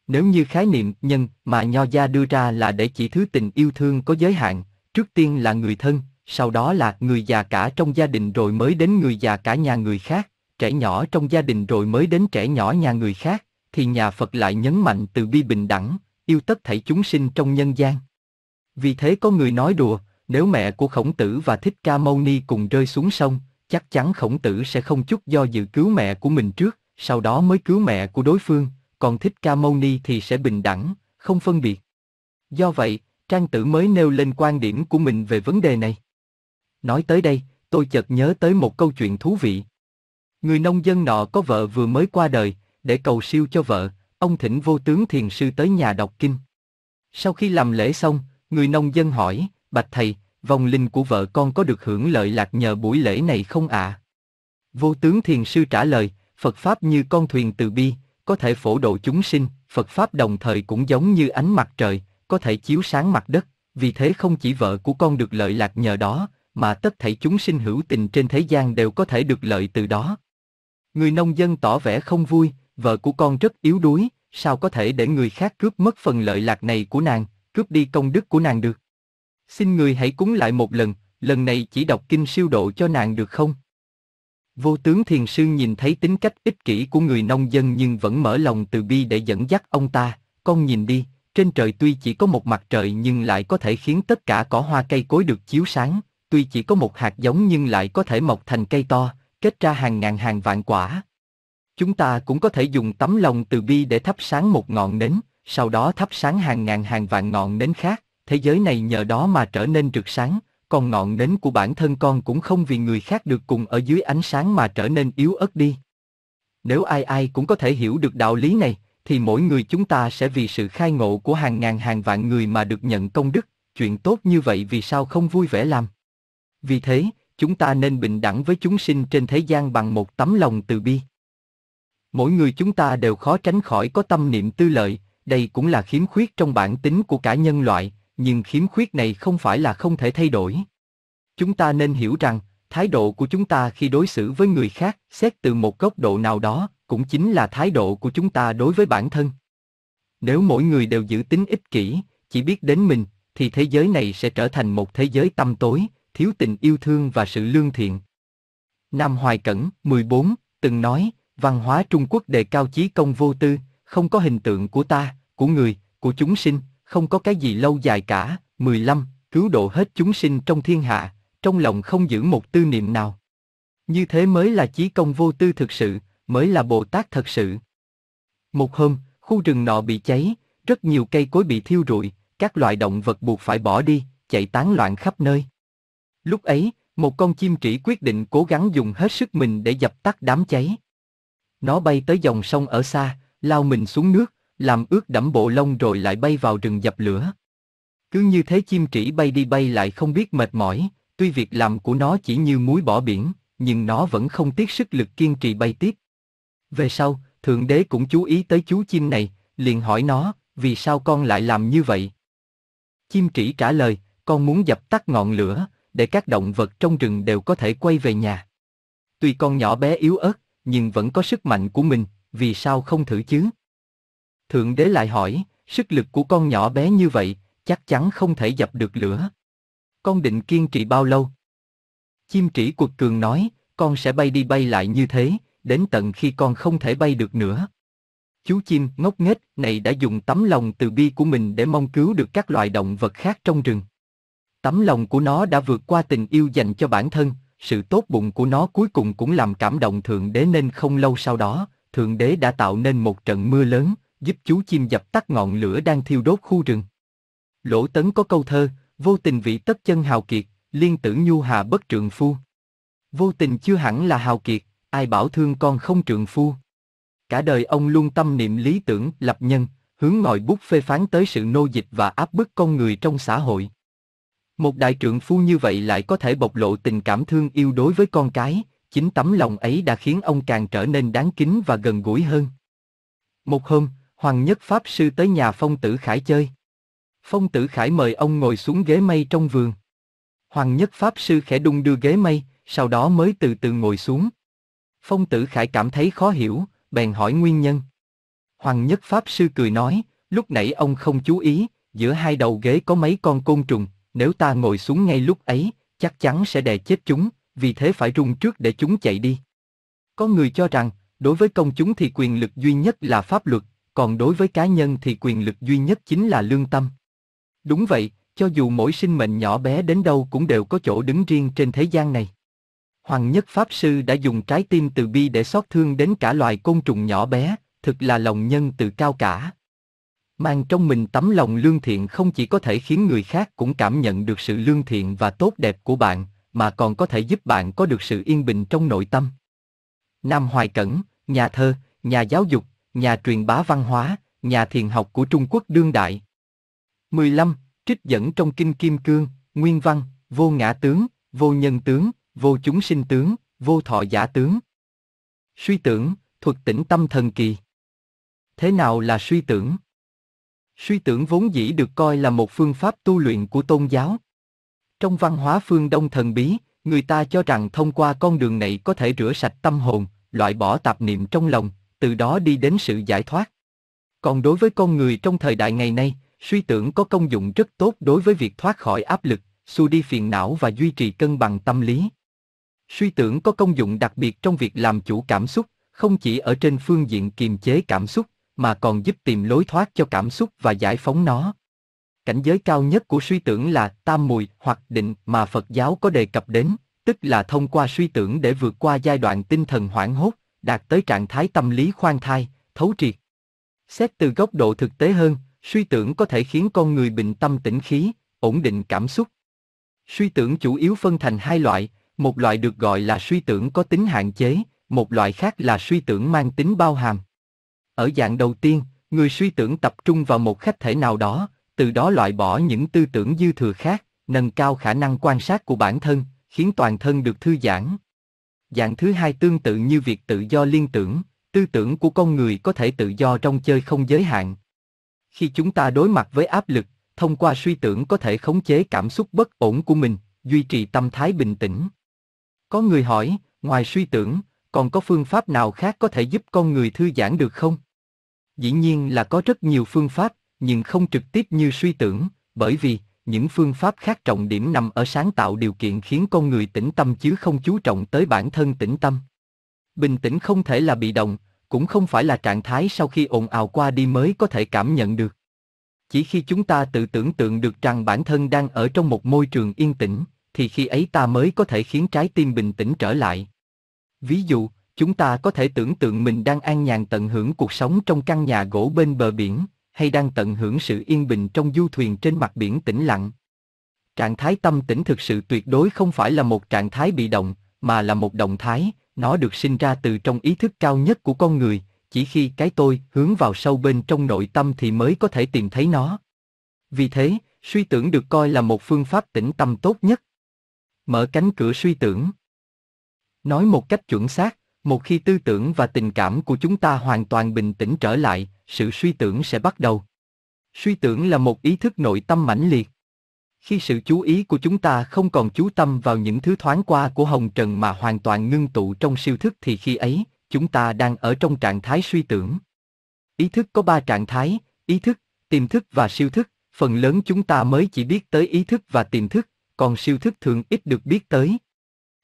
Nếu như khái niệm nhân mà nho gia đưa ra là để chỉ thứ tình yêu thương có giới hạn, trước tiên là người thân, sau đó là người già cả trong gia đình rồi mới đến người già cả nhà người khác, trẻ nhỏ trong gia đình rồi mới đến trẻ nhỏ nhà người khác, thì nhà Phật lại nhấn mạnh từ bi bình đẳng, yêu tất thảy chúng sinh trong nhân gian. Vì thế có người nói đùa, nếu mẹ của khổng tử và thích ca mâu ni cùng rơi xuống sông, chắc chắn khổng tử sẽ không chút do dự cứu mẹ của mình trước, sau đó mới cứu mẹ của đối phương, còn thích ca mâu ni thì sẽ bình đẳng, không phân biệt. Do vậy, Trang Tử mới nêu lên quan điểm của mình về vấn đề này. Nói tới đây, tôi chợt nhớ tới một câu chuyện thú vị. Người nông dân nọ có vợ vừa mới qua đời, để cầu siêu cho vợ, ông thỉnh vô tướng thiền sư tới nhà đọc kinh. Sau khi làm lễ xong, người nông dân hỏi, bạch thầy, vong linh của vợ con có được hưởng lợi lạc nhờ buổi lễ này không ạ? À? Vô tướng thiền sư trả lời, Phật Pháp như con thuyền từ bi, có thể phổ độ chúng sinh, Phật Pháp đồng thời cũng giống như ánh mặt trời, có thể chiếu sáng mặt đất, vì thế không chỉ vợ của con được lợi lạc nhờ đó, mà tất thảy chúng sinh hữu tình trên thế gian đều có thể được lợi từ đó. Người nông dân tỏ vẻ không vui, vợ của con rất yếu đuối, sao có thể để người khác cướp mất phần lợi lạc này của nàng, cướp đi công đức của nàng được. Xin người hãy cúng lại một lần, lần này chỉ đọc kinh siêu độ cho nàng được không? Vô tướng thiền sư nhìn thấy tính cách ích kỷ của người nông dân nhưng vẫn mở lòng từ bi để dẫn dắt ông ta, con nhìn đi, trên trời tuy chỉ có một mặt trời nhưng lại có thể khiến tất cả cỏ hoa cây cối được chiếu sáng, tuy chỉ có một hạt giống nhưng lại có thể mọc thành cây to, kết ra hàng ngàn hàng vạn quả. Chúng ta cũng có thể dùng tấm lòng từ bi để thắp sáng một ngọn nến, sau đó thắp sáng hàng ngàn hàng vạn ngọn nến khác, thế giới này nhờ đó mà trở nên rực sáng, còn ngọn nến của bản thân con cũng không vì người khác được cùng ở dưới ánh sáng mà trở nên yếu ớt đi. Nếu ai ai cũng có thể hiểu được đạo lý này, thì mỗi người chúng ta sẽ vì sự khai ngộ của hàng ngàn hàng vạn người mà được nhận công đức, chuyện tốt như vậy vì sao không vui vẻ làm. Vì thế, chúng ta nên bình đẳng với chúng sinh trên thế gian bằng một tấm lòng từ bi. Mỗi người chúng ta đều khó tránh khỏi có tâm niệm tư lợi, đây cũng là khiếm khuyết trong bản tính của cả nhân loại, nhưng khiếm khuyết này không phải là không thể thay đổi. Chúng ta nên hiểu rằng, thái độ của chúng ta khi đối xử với người khác, xét từ một góc độ nào đó, cũng chính là thái độ của chúng ta đối với bản thân. Nếu mỗi người đều giữ tính ích kỷ, chỉ biết đến mình, thì thế giới này sẽ trở thành một thế giới tăm tối, thiếu tình yêu thương và sự lương thiện. Nam Hoài Cẩn, 14, từng nói, văn hóa Trung Quốc đề cao chí công vô tư, không có hình tượng của ta, của người, của chúng sinh, không có cái gì lâu dài cả. 15. Cứu độ hết chúng sinh trong thiên hạ, trong lòng không giữ một tư niệm nào. Như thế mới là chí công vô tư thực sự, mới là Bồ Tát thật sự. Một hôm, khu rừng nọ bị cháy, rất nhiều cây cối bị thiêu rụi, các loài động vật buộc phải bỏ đi, chạy tán loạn khắp nơi. Lúc ấy, một con chim trĩ quyết định cố gắng dùng hết sức mình để dập tắt đám cháy. Nó bay tới dòng sông ở xa, lao mình xuống nước, làm ướt đẫm bộ lông rồi lại bay vào rừng dập lửa. Cứ như thế chim trĩ bay đi bay lại không biết mệt mỏi, tuy việc làm của nó chỉ như muối bỏ biển, nhưng nó vẫn không tiếc sức lực kiên trì bay tiếp. Về sau, Thượng Đế cũng chú ý tới chú chim này, liền hỏi nó, vì sao con lại làm như vậy? Chim trĩ trả lời, con muốn dập tắt ngọn lửa, để các động vật trong rừng đều có thể quay về nhà. Tuy con nhỏ bé yếu ớt, nhưng vẫn có sức mạnh của mình, vì sao không thử chứ? Thượng đế lại hỏi, sức lực của con nhỏ bé như vậy, chắc chắn không thể dập được lửa. Con định kiên trì bao lâu? Chim trĩ cuộc cường nói, con sẽ bay đi bay lại như thế, đến tận khi con không thể bay được nữa. Chú chim ngốc nghếch này đã dùng tấm lòng từ bi của mình để mong cứu được các loài động vật khác trong rừng. Tấm lòng của nó đã vượt qua tình yêu dành cho bản thân, sự tốt bụng của nó cuối cùng cũng làm cảm động Thượng Đế nên không lâu sau đó, Thượng Đế đã tạo nên một trận mưa lớn, giúp chú chim dập tắt ngọn lửa đang thiêu đốt khu rừng. Lỗ Tấn có câu thơ, vô tình vị tất chân hào kiệt, liên tử nhu hà bất trượng phu. Vô tình chưa hẳn là hào kiệt, ai bảo thương con không trượng phu. Cả đời ông luôn tâm niệm lý tưởng, lập nhân, hướng ngòi bút phê phán tới sự nô dịch và áp bức con người trong xã hội. Một đại trượng phu như vậy lại có thể bộc lộ tình cảm thương yêu đối với con cái, chính tấm lòng ấy đã khiến ông càng trở nên đáng kính và gần gũi hơn. Một hôm, Hoàng Nhất Pháp Sư tới nhà Phong Tử Khải chơi. Phong Tử Khải mời ông ngồi xuống ghế mây trong vườn. Hoàng Nhất Pháp Sư khẽ đung đưa ghế mây, sau đó mới từ từ ngồi xuống. Phong Tử Khải cảm thấy khó hiểu, bèn hỏi nguyên nhân. Hoàng Nhất Pháp Sư cười nói, lúc nãy ông không chú ý, giữa hai đầu ghế có mấy con côn trùng, nếu ta ngồi xuống ngay lúc ấy, chắc chắn sẽ đè chết chúng, vì thế phải rung trước để chúng chạy đi. Có người cho rằng, đối với công chúng thì quyền lực duy nhất là pháp luật, còn đối với cá nhân thì quyền lực duy nhất chính là lương tâm. Đúng vậy, cho dù mỗi sinh mệnh nhỏ bé đến đâu cũng đều có chỗ đứng riêng trên thế gian này. Hoàng Nhất Pháp Sư đã dùng trái tim từ bi để xót thương đến cả loài côn trùng nhỏ bé, thực là lòng nhân từ cao cả. Mang trong mình tấm lòng lương thiện không chỉ có thể khiến người khác cũng cảm nhận được sự lương thiện và tốt đẹp của bạn, mà còn có thể giúp bạn có được sự yên bình trong nội tâm. Nam Hoài Cẩn, nhà thơ, nhà giáo dục, nhà truyền bá văn hóa, nhà thiền học của Trung Quốc đương đại. 15. Trích dẫn trong Kinh Kim Cương, Nguyên văn, vô ngã tướng, vô nhân tướng, vô chúng sinh tướng, vô thọ giả tướng. Suy tưởng, thuật tỉnh tâm thần kỳ. Thế nào là suy tưởng? Suy tưởng vốn dĩ được coi là một phương pháp tu luyện của tôn giáo. Trong văn hóa phương Đông thần bí, người ta cho rằng thông qua con đường này có thể rửa sạch tâm hồn, loại bỏ tạp niệm trong lòng, từ đó đi đến sự giải thoát. Còn đối với con người trong thời đại ngày nay, suy tưởng có công dụng rất tốt đối với việc thoát khỏi áp lực, xua đi phiền não và duy trì cân bằng tâm lý. Suy tưởng có công dụng đặc biệt trong việc làm chủ cảm xúc, không chỉ ở trên phương diện kiềm chế cảm xúc, mà còn giúp tìm lối thoát cho cảm xúc và giải phóng nó. Cảnh giới cao nhất của suy tưởng là tam mùi hoặc định mà Phật giáo có đề cập đến, tức là thông qua suy tưởng để vượt qua giai đoạn tinh thần hoảng hốt, đạt tới trạng thái tâm lý khoan thai, thấu triệt. Xét từ góc độ thực tế hơn, suy tưởng có thể khiến con người bình tâm tĩnh khí, ổn định cảm xúc. Suy tưởng chủ yếu phân thành hai loại, một loại được gọi là suy tưởng có tính hạn chế, một loại khác là suy tưởng mang tính bao hàm. Ở dạng đầu tiên, người suy tưởng tập trung vào một khách thể nào đó, từ đó loại bỏ những tư tưởng dư thừa khác, nâng cao khả năng quan sát của bản thân, khiến toàn thân được thư giãn. Dạng thứ hai tương tự như việc tự do liên tưởng, tư tưởng của con người có thể tự do trong chơi không giới hạn. Khi chúng ta đối mặt với áp lực, thông qua suy tưởng có thể khống chế cảm xúc bất ổn của mình, duy trì tâm thái bình tĩnh. Có người hỏi, ngoài suy tưởng, còn có phương pháp nào khác có thể giúp con người thư giãn được không? Dĩ nhiên là có rất nhiều phương pháp, nhưng không trực tiếp như suy tưởng, bởi vì những phương pháp khác trọng điểm nằm ở sáng tạo điều kiện khiến con người tĩnh tâm chứ không chú trọng tới bản thân tĩnh tâm. Bình tĩnh không thể là bị động, cũng không phải là trạng thái sau khi ồn ào qua đi mới có thể cảm nhận được. Chỉ khi chúng ta tự tưởng tượng được rằng bản thân đang ở trong một môi trường yên tĩnh, thì khi ấy ta mới có thể khiến trái tim bình tĩnh trở lại. Ví dụ, chúng ta có thể tưởng tượng mình đang an nhàn tận hưởng cuộc sống trong căn nhà gỗ bên bờ biển, hay đang tận hưởng sự yên bình trong du thuyền trên mặt biển tĩnh lặng. Trạng thái tâm tĩnh thực sự tuyệt đối không phải là một trạng thái bị động, mà là một động thái, nó được sinh ra từ trong ý thức cao nhất của con người, chỉ khi cái tôi hướng vào sâu bên trong nội tâm thì mới có thể tìm thấy nó. Vì thế, suy tưởng được coi là một phương pháp tĩnh tâm tốt nhất. Mở cánh cửa suy tưởng. Nói một cách chuẩn xác, một khi tư tưởng và tình cảm của chúng ta hoàn toàn bình tĩnh trở lại, sự suy tưởng sẽ bắt đầu. Suy tưởng là một ý thức nội tâm mãnh liệt. Khi sự chú ý của chúng ta không còn chú tâm vào những thứ thoáng qua của hồng trần mà hoàn toàn ngưng tụ trong siêu thức thì khi ấy, chúng ta đang ở trong trạng thái suy tưởng. Ý thức có ba trạng thái, ý thức, tiềm thức và siêu thức, phần lớn chúng ta mới chỉ biết tới ý thức và tiềm thức, còn siêu thức thường ít được biết tới.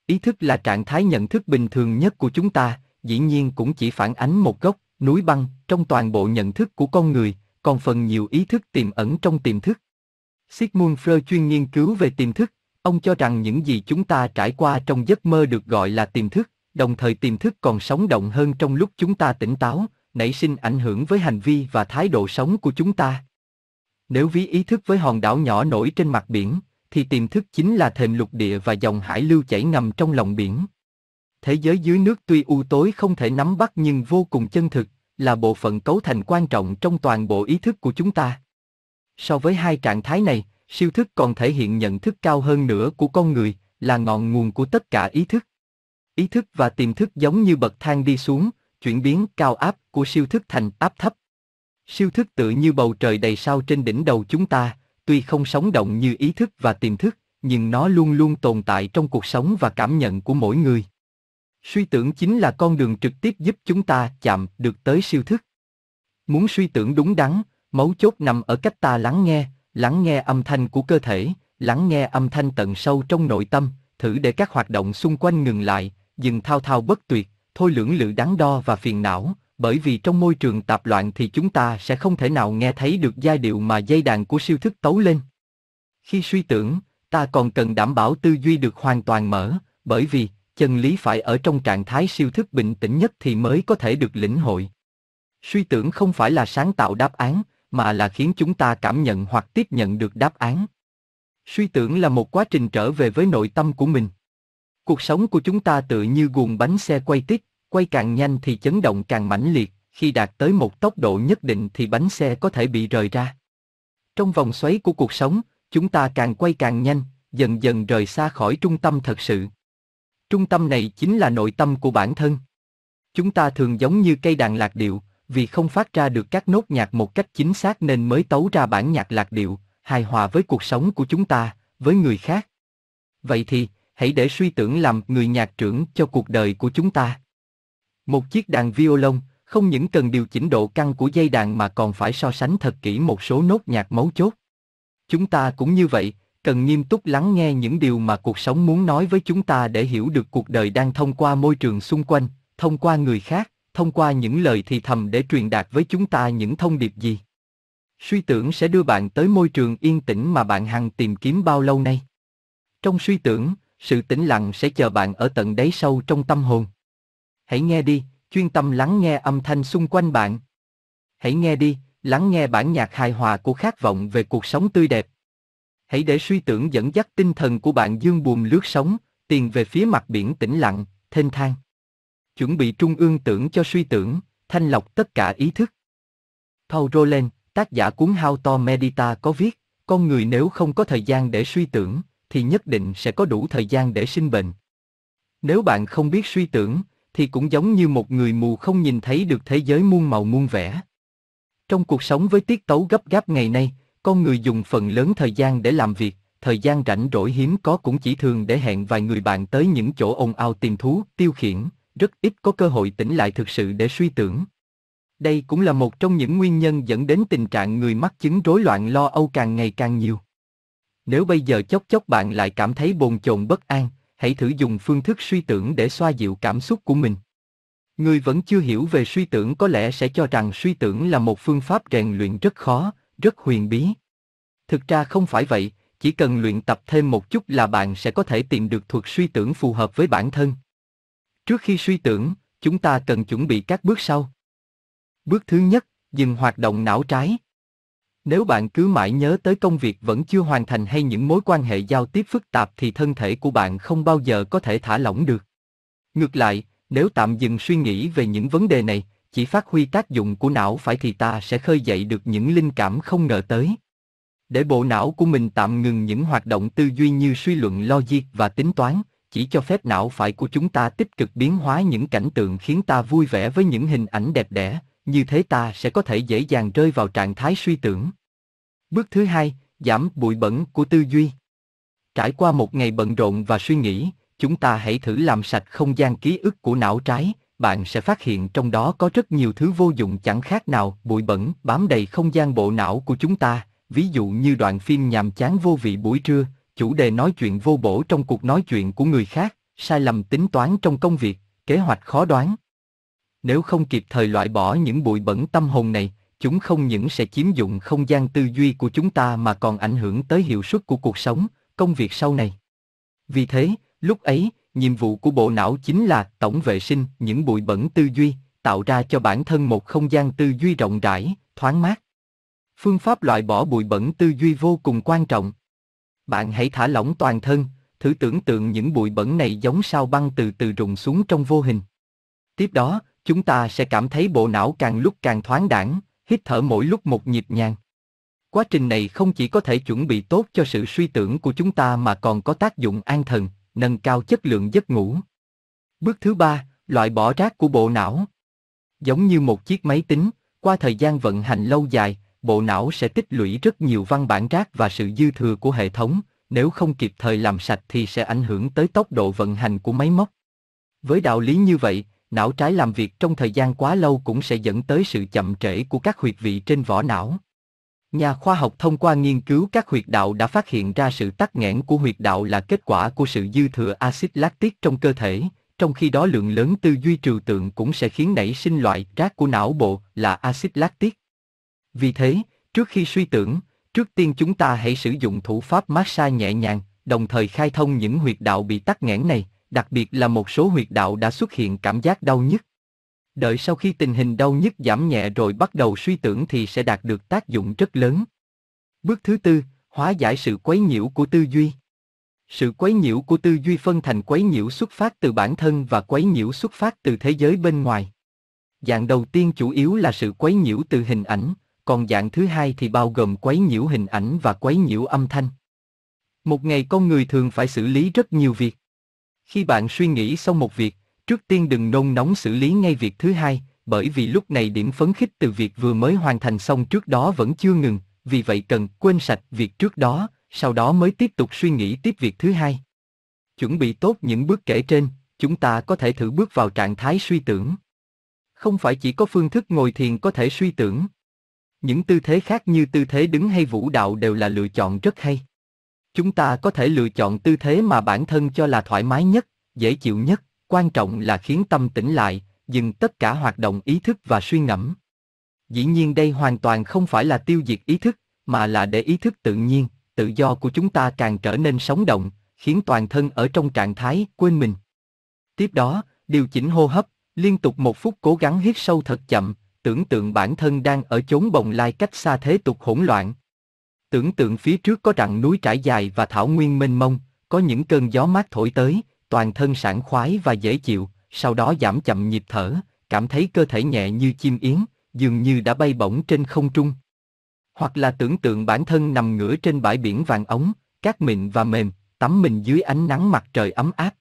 Ý thức là trạng thái nhận thức bình thường nhất của chúng ta, dĩ nhiên cũng chỉ phản ánh một góc, núi băng, trong toàn bộ nhận thức của con người, còn phần nhiều ý thức tiềm ẩn trong tiềm thức. Sigmund Freud chuyên nghiên cứu về tiềm thức, ông cho rằng những gì chúng ta trải qua trong giấc mơ được gọi là tiềm thức, đồng thời tiềm thức còn sống động hơn trong lúc chúng ta tỉnh táo, nảy sinh ảnh hưởng với hành vi và thái độ sống của chúng ta. Nếu ví ý thức với hòn đảo nhỏ nổi trên mặt biển, thì tiềm thức chính là thềm lục địa và dòng hải lưu chảy ngầm trong lòng biển. Thế giới dưới nước tuy u tối không thể nắm bắt nhưng vô cùng chân thực, là bộ phận cấu thành quan trọng trong toàn bộ ý thức của chúng ta. So với hai trạng thái này, siêu thức còn thể hiện nhận thức cao hơn nữa của con người, là ngọn nguồn của tất cả ý thức. Ý thức và tiềm thức giống như bậc thang đi xuống, chuyển biến cao áp của siêu thức thành áp thấp. Siêu thức tự như bầu trời đầy sao trên đỉnh đầu chúng ta, tuy không sống động như ý thức và tiềm thức, nhưng nó luôn luôn tồn tại trong cuộc sống và cảm nhận của mỗi người. Suy tưởng chính là con đường trực tiếp giúp chúng ta chạm được tới siêu thức. Muốn suy tưởng đúng đắn, mấu chốt nằm ở cách ta lắng nghe, lắng nghe âm thanh của cơ thể, lắng nghe âm thanh tận sâu trong nội tâm, thử để các hoạt động xung quanh ngừng lại, dừng thao thao bất tuyệt, thôi lưỡng lự đắn đo và phiền não, bởi vì trong môi trường tạp loạn thì chúng ta sẽ không thể nào nghe thấy được giai điệu mà dây đàn của siêu thức tấu lên. Khi suy tưởng, ta còn cần đảm bảo tư duy được hoàn toàn mở, bởi vì chân lý phải ở trong trạng thái siêu thức bình tĩnh nhất thì mới có thể được lĩnh hội. Suy tưởng không phải là sáng tạo đáp án, mà là khiến chúng ta cảm nhận hoặc tiếp nhận được đáp án. Suy tưởng là một quá trình trở về với nội tâm của mình. Cuộc sống của chúng ta tự như guồng bánh xe quay tít, quay càng nhanh thì chấn động càng mãnh liệt, khi đạt tới một tốc độ nhất định thì bánh xe có thể bị rời ra. Trong vòng xoáy của cuộc sống, chúng ta càng quay càng nhanh, dần dần rời xa khỏi trung tâm thật sự. Trung tâm này chính là nội tâm của bản thân. Chúng ta thường giống như cây đàn lạc điệu, vì không phát ra được các nốt nhạc một cách chính xác nên mới tấu ra bản nhạc lạc điệu, hài hòa với cuộc sống của chúng ta, với người khác. Vậy thì, hãy để suy tưởng làm người nhạc trưởng cho cuộc đời của chúng ta. Một chiếc đàn violon không những cần điều chỉnh độ căng của dây đàn mà còn phải so sánh thật kỹ một số nốt nhạc mấu chốt. Chúng ta cũng như vậy, cần nghiêm túc lắng nghe những điều mà cuộc sống muốn nói với chúng ta để hiểu được cuộc đời đang thông qua môi trường xung quanh, thông qua người khác, thông qua những lời thì thầm để truyền đạt với chúng ta những thông điệp gì. Suy tưởng sẽ đưa bạn tới môi trường yên tĩnh mà bạn hằng tìm kiếm bao lâu nay. Trong suy tưởng, sự tĩnh lặng sẽ chờ bạn ở tận đáy sâu trong tâm hồn. Hãy nghe đi, chuyên tâm lắng nghe âm thanh xung quanh bạn. Hãy nghe đi, lắng nghe bản nhạc hài hòa của khát vọng về cuộc sống tươi đẹp. Hãy để suy tưởng dẫn dắt tinh thần của bạn dương buồm lướt sóng, tiền về phía mặt biển tĩnh lặng, thênh thang. Chuẩn bị trung ương tưởng cho suy tưởng, thanh lọc tất cả ý thức. Paul Roland, tác giả cuốn How to Medita có viết, con người nếu không có thời gian để suy tưởng, thì nhất định sẽ có đủ thời gian để sinh bệnh. Nếu bạn không biết suy tưởng, thì cũng giống như một người mù không nhìn thấy được thế giới muôn màu muôn vẻ. Trong cuộc sống với tiết tấu gấp gáp ngày nay, con người dùng phần lớn thời gian để làm việc, thời gian rảnh rỗi hiếm có cũng chỉ thường để hẹn vài người bạn tới những chỗ ồn ào tìm thú, tiêu khiển, rất ít có cơ hội tỉnh lại thực sự để suy tưởng. Đây cũng là một trong những nguyên nhân dẫn đến tình trạng người mắc chứng rối loạn lo âu càng ngày càng nhiều. Nếu bây giờ chốc chốc bạn lại cảm thấy bồn chồn bất an, hãy thử dùng phương thức suy tưởng để xoa dịu cảm xúc của mình. Người vẫn chưa hiểu về suy tưởng có lẽ sẽ cho rằng suy tưởng là một phương pháp rèn luyện rất khó, rất huyền bí. Thực ra không phải vậy, chỉ cần luyện tập thêm một chút là bạn sẽ có thể tìm được thuật suy tưởng phù hợp với bản thân. Trước khi suy tưởng, chúng ta cần chuẩn bị các bước sau. Bước thứ nhất, dừng hoạt động não trái. Nếu bạn cứ mãi nhớ tới công việc vẫn chưa hoàn thành hay những mối quan hệ giao tiếp phức tạp thì thân thể của bạn không bao giờ có thể thả lỏng được. Ngược lại, nếu tạm dừng suy nghĩ về những vấn đề này, chỉ phát huy tác dụng của não phải thì ta sẽ khơi dậy được những linh cảm không ngờ tới. Để bộ não của mình tạm ngừng những hoạt động tư duy như suy luận logic và tính toán, chỉ cho phép não phải của chúng ta tích cực biến hóa những cảnh tượng khiến ta vui vẻ với những hình ảnh đẹp đẽ, như thế ta sẽ có thể dễ dàng rơi vào trạng thái suy tưởng. Bước thứ hai, giảm bụi bẩn của tư duy. Trải qua một ngày bận rộn và suy nghĩ, chúng ta hãy thử làm sạch không gian ký ức của não trái, bạn sẽ phát hiện trong đó có rất nhiều thứ vô dụng chẳng khác nào bụi bẩn bám đầy không gian bộ não của chúng ta, ví dụ như đoạn phim nhàm chán vô vị buổi trưa, chủ đề nói chuyện vô bổ trong cuộc nói chuyện của người khác, sai lầm tính toán trong công việc, kế hoạch khó đoán. Nếu không kịp thời loại bỏ những bụi bẩn tâm hồn này, chúng không những sẽ chiếm dụng không gian tư duy của chúng ta mà còn ảnh hưởng tới hiệu suất của cuộc sống, công việc sau này. Vì thế, lúc ấy, nhiệm vụ của bộ não chính là tổng vệ sinh những bụi bẩn tư duy, tạo ra cho bản thân một không gian tư duy rộng rãi, thoáng mát. Phương pháp loại bỏ bụi bẩn tư duy vô cùng quan trọng. Bạn hãy thả lỏng toàn thân, thử tưởng tượng những bụi bẩn này giống sao băng từ từ rụng xuống trong vô hình. Tiếp đó, chúng ta sẽ cảm thấy bộ não càng lúc càng thoáng đãng, hít thở mỗi lúc một nhịp nhàng. Quá trình này không chỉ có thể chuẩn bị tốt cho sự suy tưởng của chúng ta mà còn có tác dụng an thần, nâng cao chất lượng giấc ngủ. Bước thứ ba, loại bỏ rác của bộ não. Giống như một chiếc máy tính, qua thời gian vận hành lâu dài, bộ não sẽ tích lũy rất nhiều văn bản rác và sự dư thừa của hệ thống, nếu không kịp thời làm sạch thì sẽ ảnh hưởng tới tốc độ vận hành của máy móc. Với đạo lý như vậy, não trái làm việc trong thời gian quá lâu cũng sẽ dẫn tới sự chậm trễ của các huyệt vị trên vỏ não. Nhà khoa học thông qua nghiên cứu các huyệt đạo đã phát hiện ra sự tắc nghẽn của huyệt đạo là kết quả của sự dư thừa axit lactic trong cơ thể, trong khi đó lượng lớn tư duy trừu tượng cũng sẽ khiến nảy sinh loại rác của não bộ là axit lactic. Vì thế, trước khi suy tưởng, trước tiên chúng ta hãy sử dụng thủ pháp massage nhẹ nhàng, đồng thời khai thông những huyệt đạo bị tắc nghẽn này, đặc biệt là một số huyệt đạo đã xuất hiện cảm giác đau nhức. Đợi sau khi tình hình đau nhức giảm nhẹ rồi bắt đầu suy tưởng thì sẽ đạt được tác dụng rất lớn. Bước thứ tư, hóa giải sự quấy nhiễu của tư duy. Sự quấy nhiễu của tư duy phân thành quấy nhiễu xuất phát từ bản thân và quấy nhiễu xuất phát từ thế giới bên ngoài. Dạng đầu tiên chủ yếu là sự quấy nhiễu từ hình ảnh, còn dạng thứ hai thì bao gồm quấy nhiễu hình ảnh và quấy nhiễu âm thanh. Một ngày con người thường phải xử lý rất nhiều việc. Khi bạn suy nghĩ xong một việc, trước tiên đừng nôn nóng xử lý ngay việc thứ hai, bởi vì lúc này điểm phấn khích từ việc vừa mới hoàn thành xong trước đó vẫn chưa ngừng, vì vậy cần quên sạch việc trước đó, sau đó mới tiếp tục suy nghĩ tiếp việc thứ hai. Chuẩn bị tốt những bước kể trên, chúng ta có thể thử bước vào trạng thái suy tưởng. Không phải chỉ có phương thức ngồi thiền có thể suy tưởng. Những tư thế khác như tư thế đứng hay vũ đạo đều là lựa chọn rất hay. Chúng ta có thể lựa chọn tư thế mà bản thân cho là thoải mái nhất, dễ chịu nhất, quan trọng là khiến tâm tĩnh lại, dừng tất cả hoạt động ý thức và suy ngẫm. Dĩ nhiên đây hoàn toàn không phải là tiêu diệt ý thức, mà là để ý thức tự nhiên, tự do của chúng ta càng trở nên sống động, khiến toàn thân ở trong trạng thái quên mình. Tiếp đó, điều chỉnh hô hấp, liên tục một phút cố gắng hít sâu thật chậm, tưởng tượng bản thân đang ở chốn bồng lai cách xa thế tục hỗn loạn. Tưởng tượng phía trước có rặng núi trải dài và thảo nguyên mênh mông, có những cơn gió mát thổi tới, toàn thân sảng khoái và dễ chịu, sau đó giảm chậm nhịp thở, cảm thấy cơ thể nhẹ như chim yến, dường như đã bay bổng trên không trung. Hoặc là tưởng tượng bản thân nằm ngửa trên bãi biển vàng ống, cát mịn và mềm, tắm mình dưới ánh nắng mặt trời ấm áp.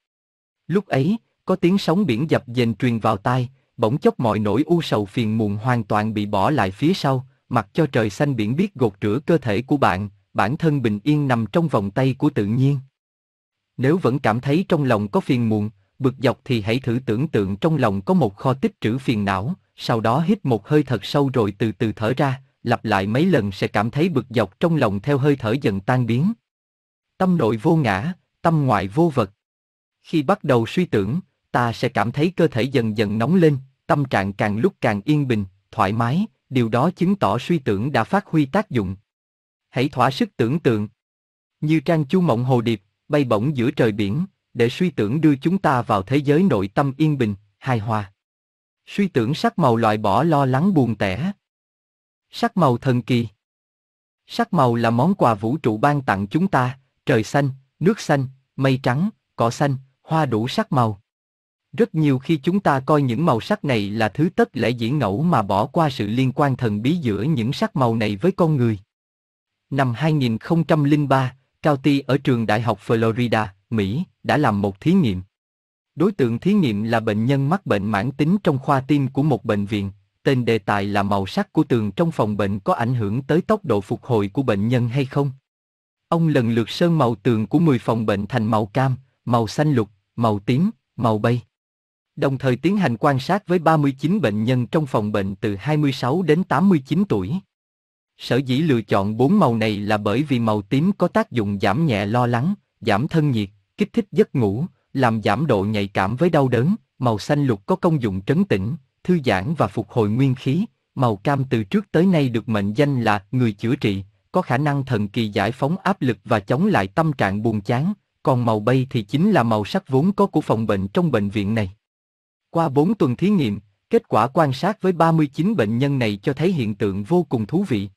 Lúc ấy, có tiếng sóng biển dập dềnh truyền vào tai, bỗng chốc mọi nỗi u sầu phiền muộn hoàn toàn bị bỏ lại phía sau, mặc cho trời xanh biển biết gột rửa cơ thể của bạn, bản thân bình yên nằm trong vòng tay của tự nhiên. Nếu vẫn cảm thấy trong lòng có phiền muộn, bực dọc thì hãy thử tưởng tượng trong lòng có một kho tích trữ phiền não, sau đó hít một hơi thật sâu rồi từ từ thở ra, lặp lại mấy lần sẽ cảm thấy bực dọc trong lòng theo hơi thở dần tan biến. Tâm nội vô ngã, tâm ngoại vô vật. Khi bắt đầu suy tưởng, ta sẽ cảm thấy cơ thể dần dần nóng lên, tâm trạng càng lúc càng yên bình, thoải mái, điều đó chứng tỏ suy tưởng đã phát huy tác dụng. Hãy thỏa sức tưởng tượng. Như trang chu mộng hồ điệp, bay bổng giữa trời biển, để suy tưởng đưa chúng ta vào thế giới nội tâm yên bình, hài hòa. Suy tưởng sắc màu loại bỏ lo lắng buồn tẻ. Sắc màu thần kỳ. Sắc màu là món quà vũ trụ ban tặng chúng ta, trời xanh, nước xanh, mây trắng, cỏ xanh, hoa đủ sắc màu. Rất nhiều khi chúng ta coi những màu sắc này là thứ tất lẽ diễn ngẫu mà bỏ qua sự liên quan thần bí giữa những sắc màu này với con người. Năm 2003, Cao Ti ở trường Đại học Florida, Mỹ, đã làm một thí nghiệm. Đối tượng thí nghiệm là bệnh nhân mắc bệnh mãn tính trong khoa tim của một bệnh viện. Tên đề tài là màu sắc của tường trong phòng bệnh có ảnh hưởng tới tốc độ phục hồi của bệnh nhân hay không. Ông lần lượt sơn màu tường của 10 phòng bệnh thành màu cam, màu xanh lục, màu tím, màu bay. Đồng thời tiến hành quan sát với 39 bệnh nhân trong phòng bệnh từ 26 đến 89 tuổi. Sở dĩ lựa chọn bốn màu này là bởi vì màu tím có tác dụng giảm nhẹ lo lắng, giảm thân nhiệt, kích thích giấc ngủ, làm giảm độ nhạy cảm với đau đớn, màu xanh lục có công dụng trấn tĩnh, thư giãn và phục hồi nguyên khí, màu cam từ trước tới nay được mệnh danh là người chữa trị, có khả năng thần kỳ giải phóng áp lực và chống lại tâm trạng buồn chán, còn màu bay thì chính là màu sắc vốn có của phòng bệnh trong bệnh viện này. Qua 4 tuần thí nghiệm, kết quả quan sát với 39 bệnh nhân này cho thấy hiện tượng vô cùng thú vị.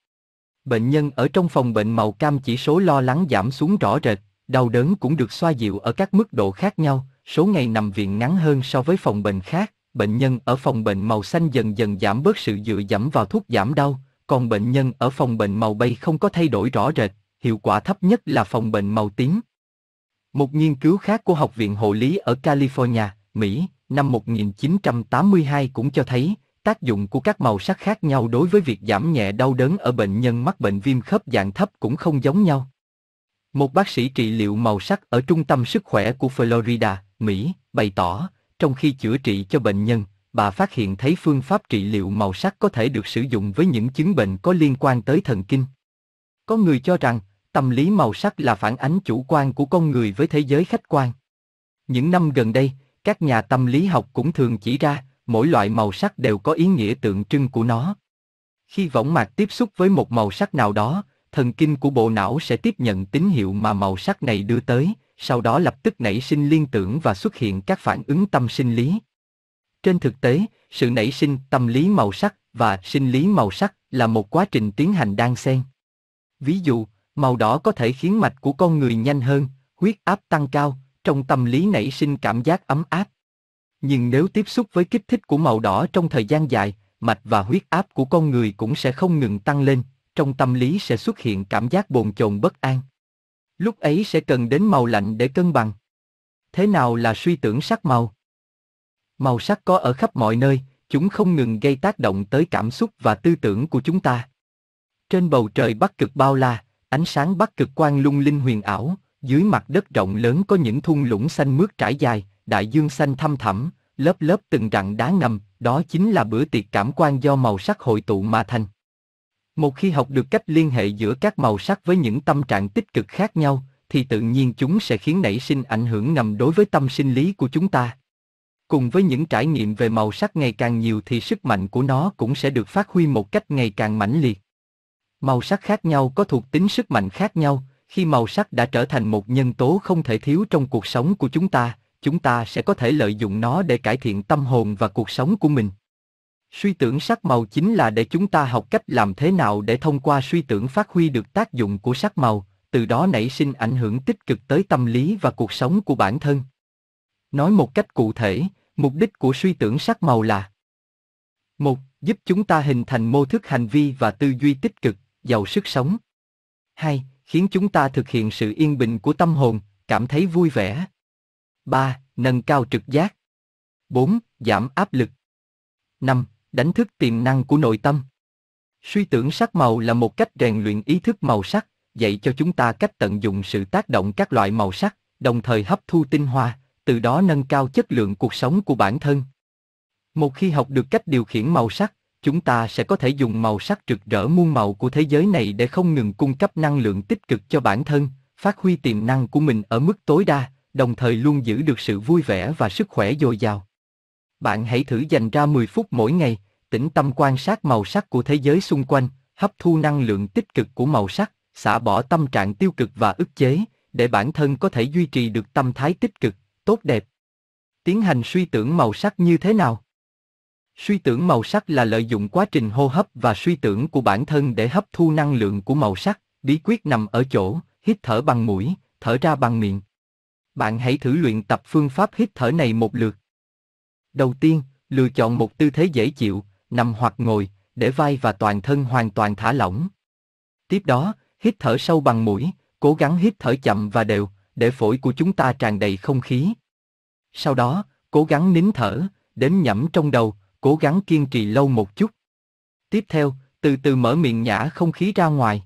Bệnh nhân ở trong phòng bệnh màu cam chỉ số lo lắng giảm xuống rõ rệt, đau đớn cũng được xoa dịu ở các mức độ khác nhau, số ngày nằm viện ngắn hơn so với phòng bệnh khác. Bệnh nhân ở phòng bệnh màu xanh dần dần giảm bớt sự dựa dẫm vào thuốc giảm đau, còn bệnh nhân ở phòng bệnh màu bay không có thay đổi rõ rệt, hiệu quả thấp nhất là phòng bệnh màu tím. Một nghiên cứu khác của Học viện Hộ lý ở California, Mỹ, năm 1982 cũng cho thấy, tác dụng của các màu sắc khác nhau đối với việc giảm nhẹ đau đớn ở bệnh nhân mắc bệnh viêm khớp dạng thấp cũng không giống nhau. Một bác sĩ trị liệu màu sắc ở Trung tâm Sức khỏe của Florida, Mỹ, bày tỏ, trong khi chữa trị cho bệnh nhân, bà phát hiện thấy phương pháp trị liệu màu sắc có thể được sử dụng với những chứng bệnh có liên quan tới thần kinh. Có người cho rằng, tâm lý màu sắc là phản ánh chủ quan của con người với thế giới khách quan. Những năm gần đây, các nhà tâm lý học cũng thường chỉ ra, mỗi loại màu sắc đều có ý nghĩa tượng trưng của nó. Khi võng mạc tiếp xúc với một màu sắc nào đó, thần kinh của bộ não sẽ tiếp nhận tín hiệu mà màu sắc này đưa tới, sau đó lập tức nảy sinh liên tưởng và xuất hiện các phản ứng tâm sinh lý. Trên thực tế, sự nảy sinh tâm lý màu sắc và sinh lý màu sắc là một quá trình tiến hành đan xen. Ví dụ, màu đỏ có thể khiến mạch của con người nhanh hơn, huyết áp tăng cao, trong tâm lý nảy sinh cảm giác ấm áp. Nhưng nếu tiếp xúc với kích thích của màu đỏ trong thời gian dài, mạch và huyết áp của con người cũng sẽ không ngừng tăng lên, trong tâm lý sẽ xuất hiện cảm giác bồn chồn bất an. Lúc ấy sẽ cần đến màu lạnh để cân bằng. Thế nào là suy tưởng sắc màu? Màu sắc có ở khắp mọi nơi, chúng không ngừng gây tác động tới cảm xúc và tư tưởng của chúng ta. Trên bầu trời bắc cực bao la, ánh sáng bắc cực quang lung linh huyền ảo, dưới mặt đất rộng lớn có những thung lũng xanh mướt trải dài, đại dương xanh thăm thẳm, lớp lớp từng rặng đá ngầm, đó chính là bữa tiệc cảm quan do màu sắc hội tụ mà thành. Một khi học được cách liên hệ giữa các màu sắc với những tâm trạng tích cực khác nhau, thì tự nhiên chúng sẽ khiến nảy sinh ảnh hưởng ngầm đối với tâm sinh lý của chúng ta. Cùng với những trải nghiệm về màu sắc ngày càng nhiều thì sức mạnh của nó cũng sẽ được phát huy một cách ngày càng mãnh liệt. Màu sắc khác nhau có thuộc tính sức mạnh khác nhau, khi màu sắc đã trở thành một nhân tố không thể thiếu trong cuộc sống của chúng ta, chúng ta sẽ có thể lợi dụng nó để cải thiện tâm hồn và cuộc sống của mình. Suy tưởng sắc màu chính là để chúng ta học cách làm thế nào để thông qua suy tưởng phát huy được tác dụng của sắc màu, từ đó nảy sinh ảnh hưởng tích cực tới tâm lý và cuộc sống của bản thân. Nói một cách cụ thể, mục đích của suy tưởng sắc màu là một Giúp chúng ta hình thành mô thức hành vi và tư duy tích cực, giàu sức sống. 2. Khiến chúng ta thực hiện sự yên bình của tâm hồn, cảm thấy vui vẻ. 3. Nâng cao trực giác. 4. Giảm áp lực. 5. Đánh thức tiềm năng của nội tâm. Suy tưởng sắc màu là một cách rèn luyện ý thức màu sắc, dạy cho chúng ta cách tận dụng sự tác động các loại màu sắc, đồng thời hấp thu tinh hoa, từ đó nâng cao chất lượng cuộc sống của bản thân. Một khi học được cách điều khiển màu sắc, chúng ta sẽ có thể dùng màu sắc rực rỡ muôn màu của thế giới này để không ngừng cung cấp năng lượng tích cực cho bản thân, phát huy tiềm năng của mình ở mức tối đa, đồng thời luôn giữ được sự vui vẻ và sức khỏe dồi dào. Bạn hãy thử dành ra 10 phút mỗi ngày, tĩnh tâm quan sát màu sắc của thế giới xung quanh, hấp thu năng lượng tích cực của màu sắc, xả bỏ tâm trạng tiêu cực và ức chế, để bản thân có thể duy trì được tâm thái tích cực, tốt đẹp. Tiến hành suy tưởng màu sắc như thế nào? Suy tưởng màu sắc là lợi dụng quá trình hô hấp và suy tưởng của bản thân để hấp thu năng lượng của màu sắc, bí quyết nằm ở chỗ, hít thở bằng mũi, thở ra bằng miệng. Bạn hãy thử luyện tập phương pháp hít thở này một lượt. Đầu tiên, lựa chọn một tư thế dễ chịu, nằm hoặc ngồi, để vai và toàn thân hoàn toàn thả lỏng. Tiếp đó, hít thở sâu bằng mũi, cố gắng hít thở chậm và đều, để phổi của chúng ta tràn đầy không khí. Sau đó, cố gắng nín thở, đếm nhẩm trong đầu, cố gắng kiên trì lâu một chút. Tiếp theo, từ từ mở miệng nhả không khí ra ngoài.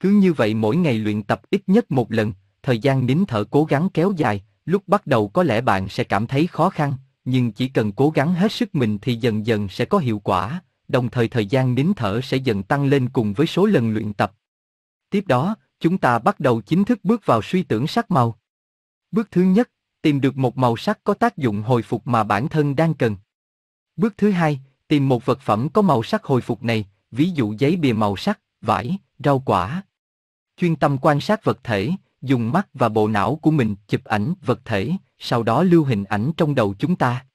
Cứ như vậy mỗi ngày luyện tập ít nhất một lần, thời gian nín thở cố gắng kéo dài, lúc bắt đầu có lẽ bạn sẽ cảm thấy khó khăn, nhưng chỉ cần cố gắng hết sức mình thì dần dần sẽ có hiệu quả, đồng thời thời gian nín thở sẽ dần tăng lên cùng với số lần luyện tập. Tiếp đó, chúng ta bắt đầu chính thức bước vào suy tưởng sắc màu. Bước thứ nhất, tìm được một màu sắc có tác dụng hồi phục mà bản thân đang cần. Bước thứ hai, tìm một vật phẩm có màu sắc hồi phục này, ví dụ giấy bìa màu sắc, vải, rau quả. Chuyên tâm quan sát vật thể, dùng mắt và bộ não của mình chụp ảnh vật thể, sau đó lưu hình ảnh trong đầu chúng ta.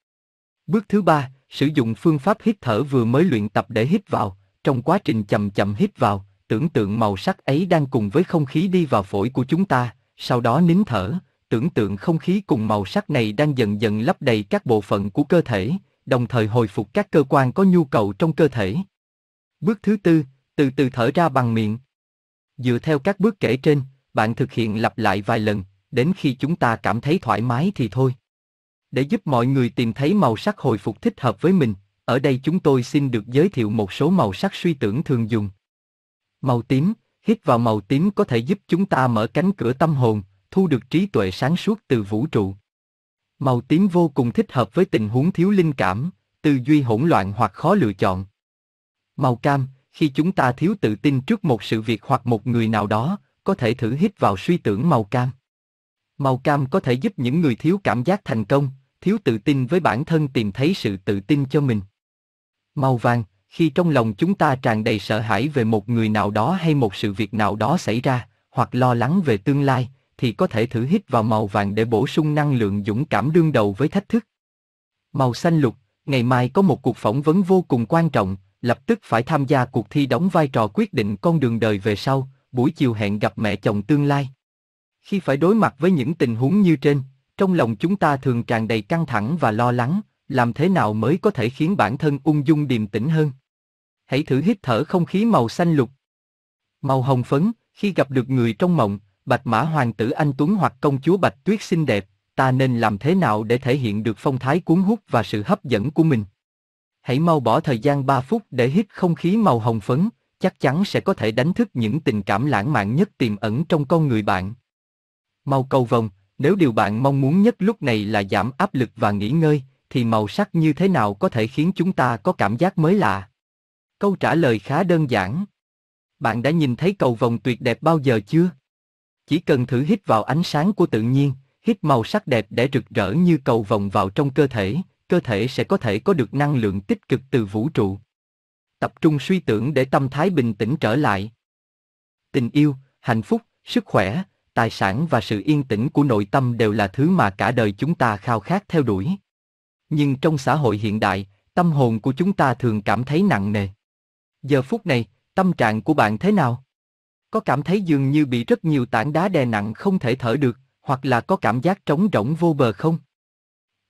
Bước thứ ba, sử dụng phương pháp hít thở vừa mới luyện tập để hít vào, trong quá trình chậm chậm hít vào, tưởng tượng màu sắc ấy đang cùng với không khí đi vào phổi của chúng ta, sau đó nín thở, tưởng tượng không khí cùng màu sắc này đang dần dần lấp đầy các bộ phận của cơ thể, đồng thời hồi phục các cơ quan có nhu cầu trong cơ thể. Bước thứ tư, từ từ thở ra bằng miệng. Dựa theo các bước kể trên, bạn thực hiện lặp lại vài lần, đến khi chúng ta cảm thấy thoải mái thì thôi. Để giúp mọi người tìm thấy màu sắc hồi phục thích hợp với mình, ở đây chúng tôi xin được giới thiệu một số màu sắc suy tưởng thường dùng. Màu tím, hít vào màu tím có thể giúp chúng ta mở cánh cửa tâm hồn, thu được trí tuệ sáng suốt từ vũ trụ. Màu tím vô cùng thích hợp với tình huống thiếu linh cảm, tư duy hỗn loạn hoặc khó lựa chọn. Màu cam, khi chúng ta thiếu tự tin trước một sự việc hoặc một người nào đó, có thể thử hít vào suy tưởng màu cam. Màu cam có thể giúp những người thiếu cảm giác thành công, thiếu tự tin với bản thân tìm thấy sự tự tin cho mình. Màu vàng, khi trong lòng chúng ta tràn đầy sợ hãi về một người nào đó hay một sự việc nào đó xảy ra, hoặc lo lắng về tương lai, thì có thể thử hít vào màu vàng để bổ sung năng lượng dũng cảm đương đầu với thách thức. Màu xanh lục, ngày mai có một cuộc phỏng vấn vô cùng quan trọng, lập tức phải tham gia cuộc thi đóng vai trò quyết định con đường đời về sau, buổi chiều hẹn gặp mẹ chồng tương lai. Khi phải đối mặt với những tình huống như trên, trong lòng chúng ta thường tràn đầy căng thẳng và lo lắng, làm thế nào mới có thể khiến bản thân ung dung điềm tĩnh hơn? Hãy thử hít thở không khí màu xanh lục. Màu hồng phấn, khi gặp được người trong mộng, bạch mã hoàng tử anh Tuấn hoặc công chúa Bạch Tuyết xinh đẹp, ta nên làm thế nào để thể hiện được phong thái cuốn hút và sự hấp dẫn của mình? Hãy mau bỏ thời gian 3 phút để hít không khí màu hồng phấn, chắc chắn sẽ có thể đánh thức những tình cảm lãng mạn nhất tiềm ẩn trong con người bạn. Màu cầu vồng, nếu điều bạn mong muốn nhất lúc này là giảm áp lực và nghỉ ngơi, thì màu sắc như thế nào có thể khiến chúng ta có cảm giác mới lạ? Câu trả lời khá đơn giản. Bạn đã nhìn thấy cầu vồng tuyệt đẹp bao giờ chưa? Chỉ cần thử hít vào ánh sáng của tự nhiên, hít màu sắc đẹp để rực rỡ như cầu vồng vào trong cơ thể, cơ thể sẽ có thể có được năng lượng tích cực từ vũ trụ. Tập trung suy tưởng để tâm thái bình tĩnh trở lại. Tình yêu, hạnh phúc, sức khỏe, tài sản và sự yên tĩnh của nội tâm đều là thứ mà cả đời chúng ta khao khát theo đuổi. Nhưng trong xã hội hiện đại, tâm hồn của chúng ta thường cảm thấy nặng nề. Giờ phút này, tâm trạng của bạn thế nào? Có cảm thấy dường như bị rất nhiều tảng đá đè nặng không thể thở được, hoặc là có cảm giác trống rỗng vô bờ không?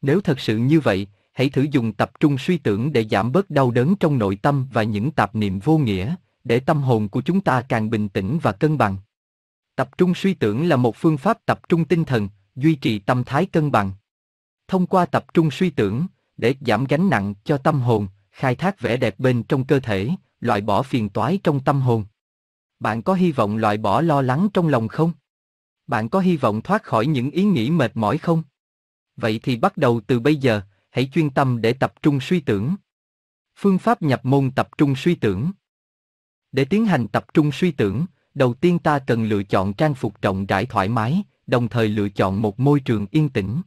Nếu thật sự như vậy, hãy thử dùng tập trung suy tưởng để giảm bớt đau đớn trong nội tâm và những tạp niệm vô nghĩa, để tâm hồn của chúng ta càng bình tĩnh và cân bằng. Tập trung suy tưởng là một phương pháp tập trung tinh thần, duy trì tâm thái cân bằng. Thông qua tập trung suy tưởng, để giảm gánh nặng cho tâm hồn, khai thác vẻ đẹp bên trong cơ thể, loại bỏ phiền toái trong tâm hồn. Bạn có hy vọng loại bỏ lo lắng trong lòng không? Bạn có hy vọng thoát khỏi những ý nghĩ mệt mỏi không? Vậy thì bắt đầu từ bây giờ, hãy chuyên tâm để tập trung suy tưởng. Phương pháp nhập môn tập trung suy tưởng. Để tiến hành tập trung suy tưởng, đầu tiên ta cần lựa chọn trang phục rộng rãi thoải mái, đồng thời lựa chọn một môi trường yên tĩnh.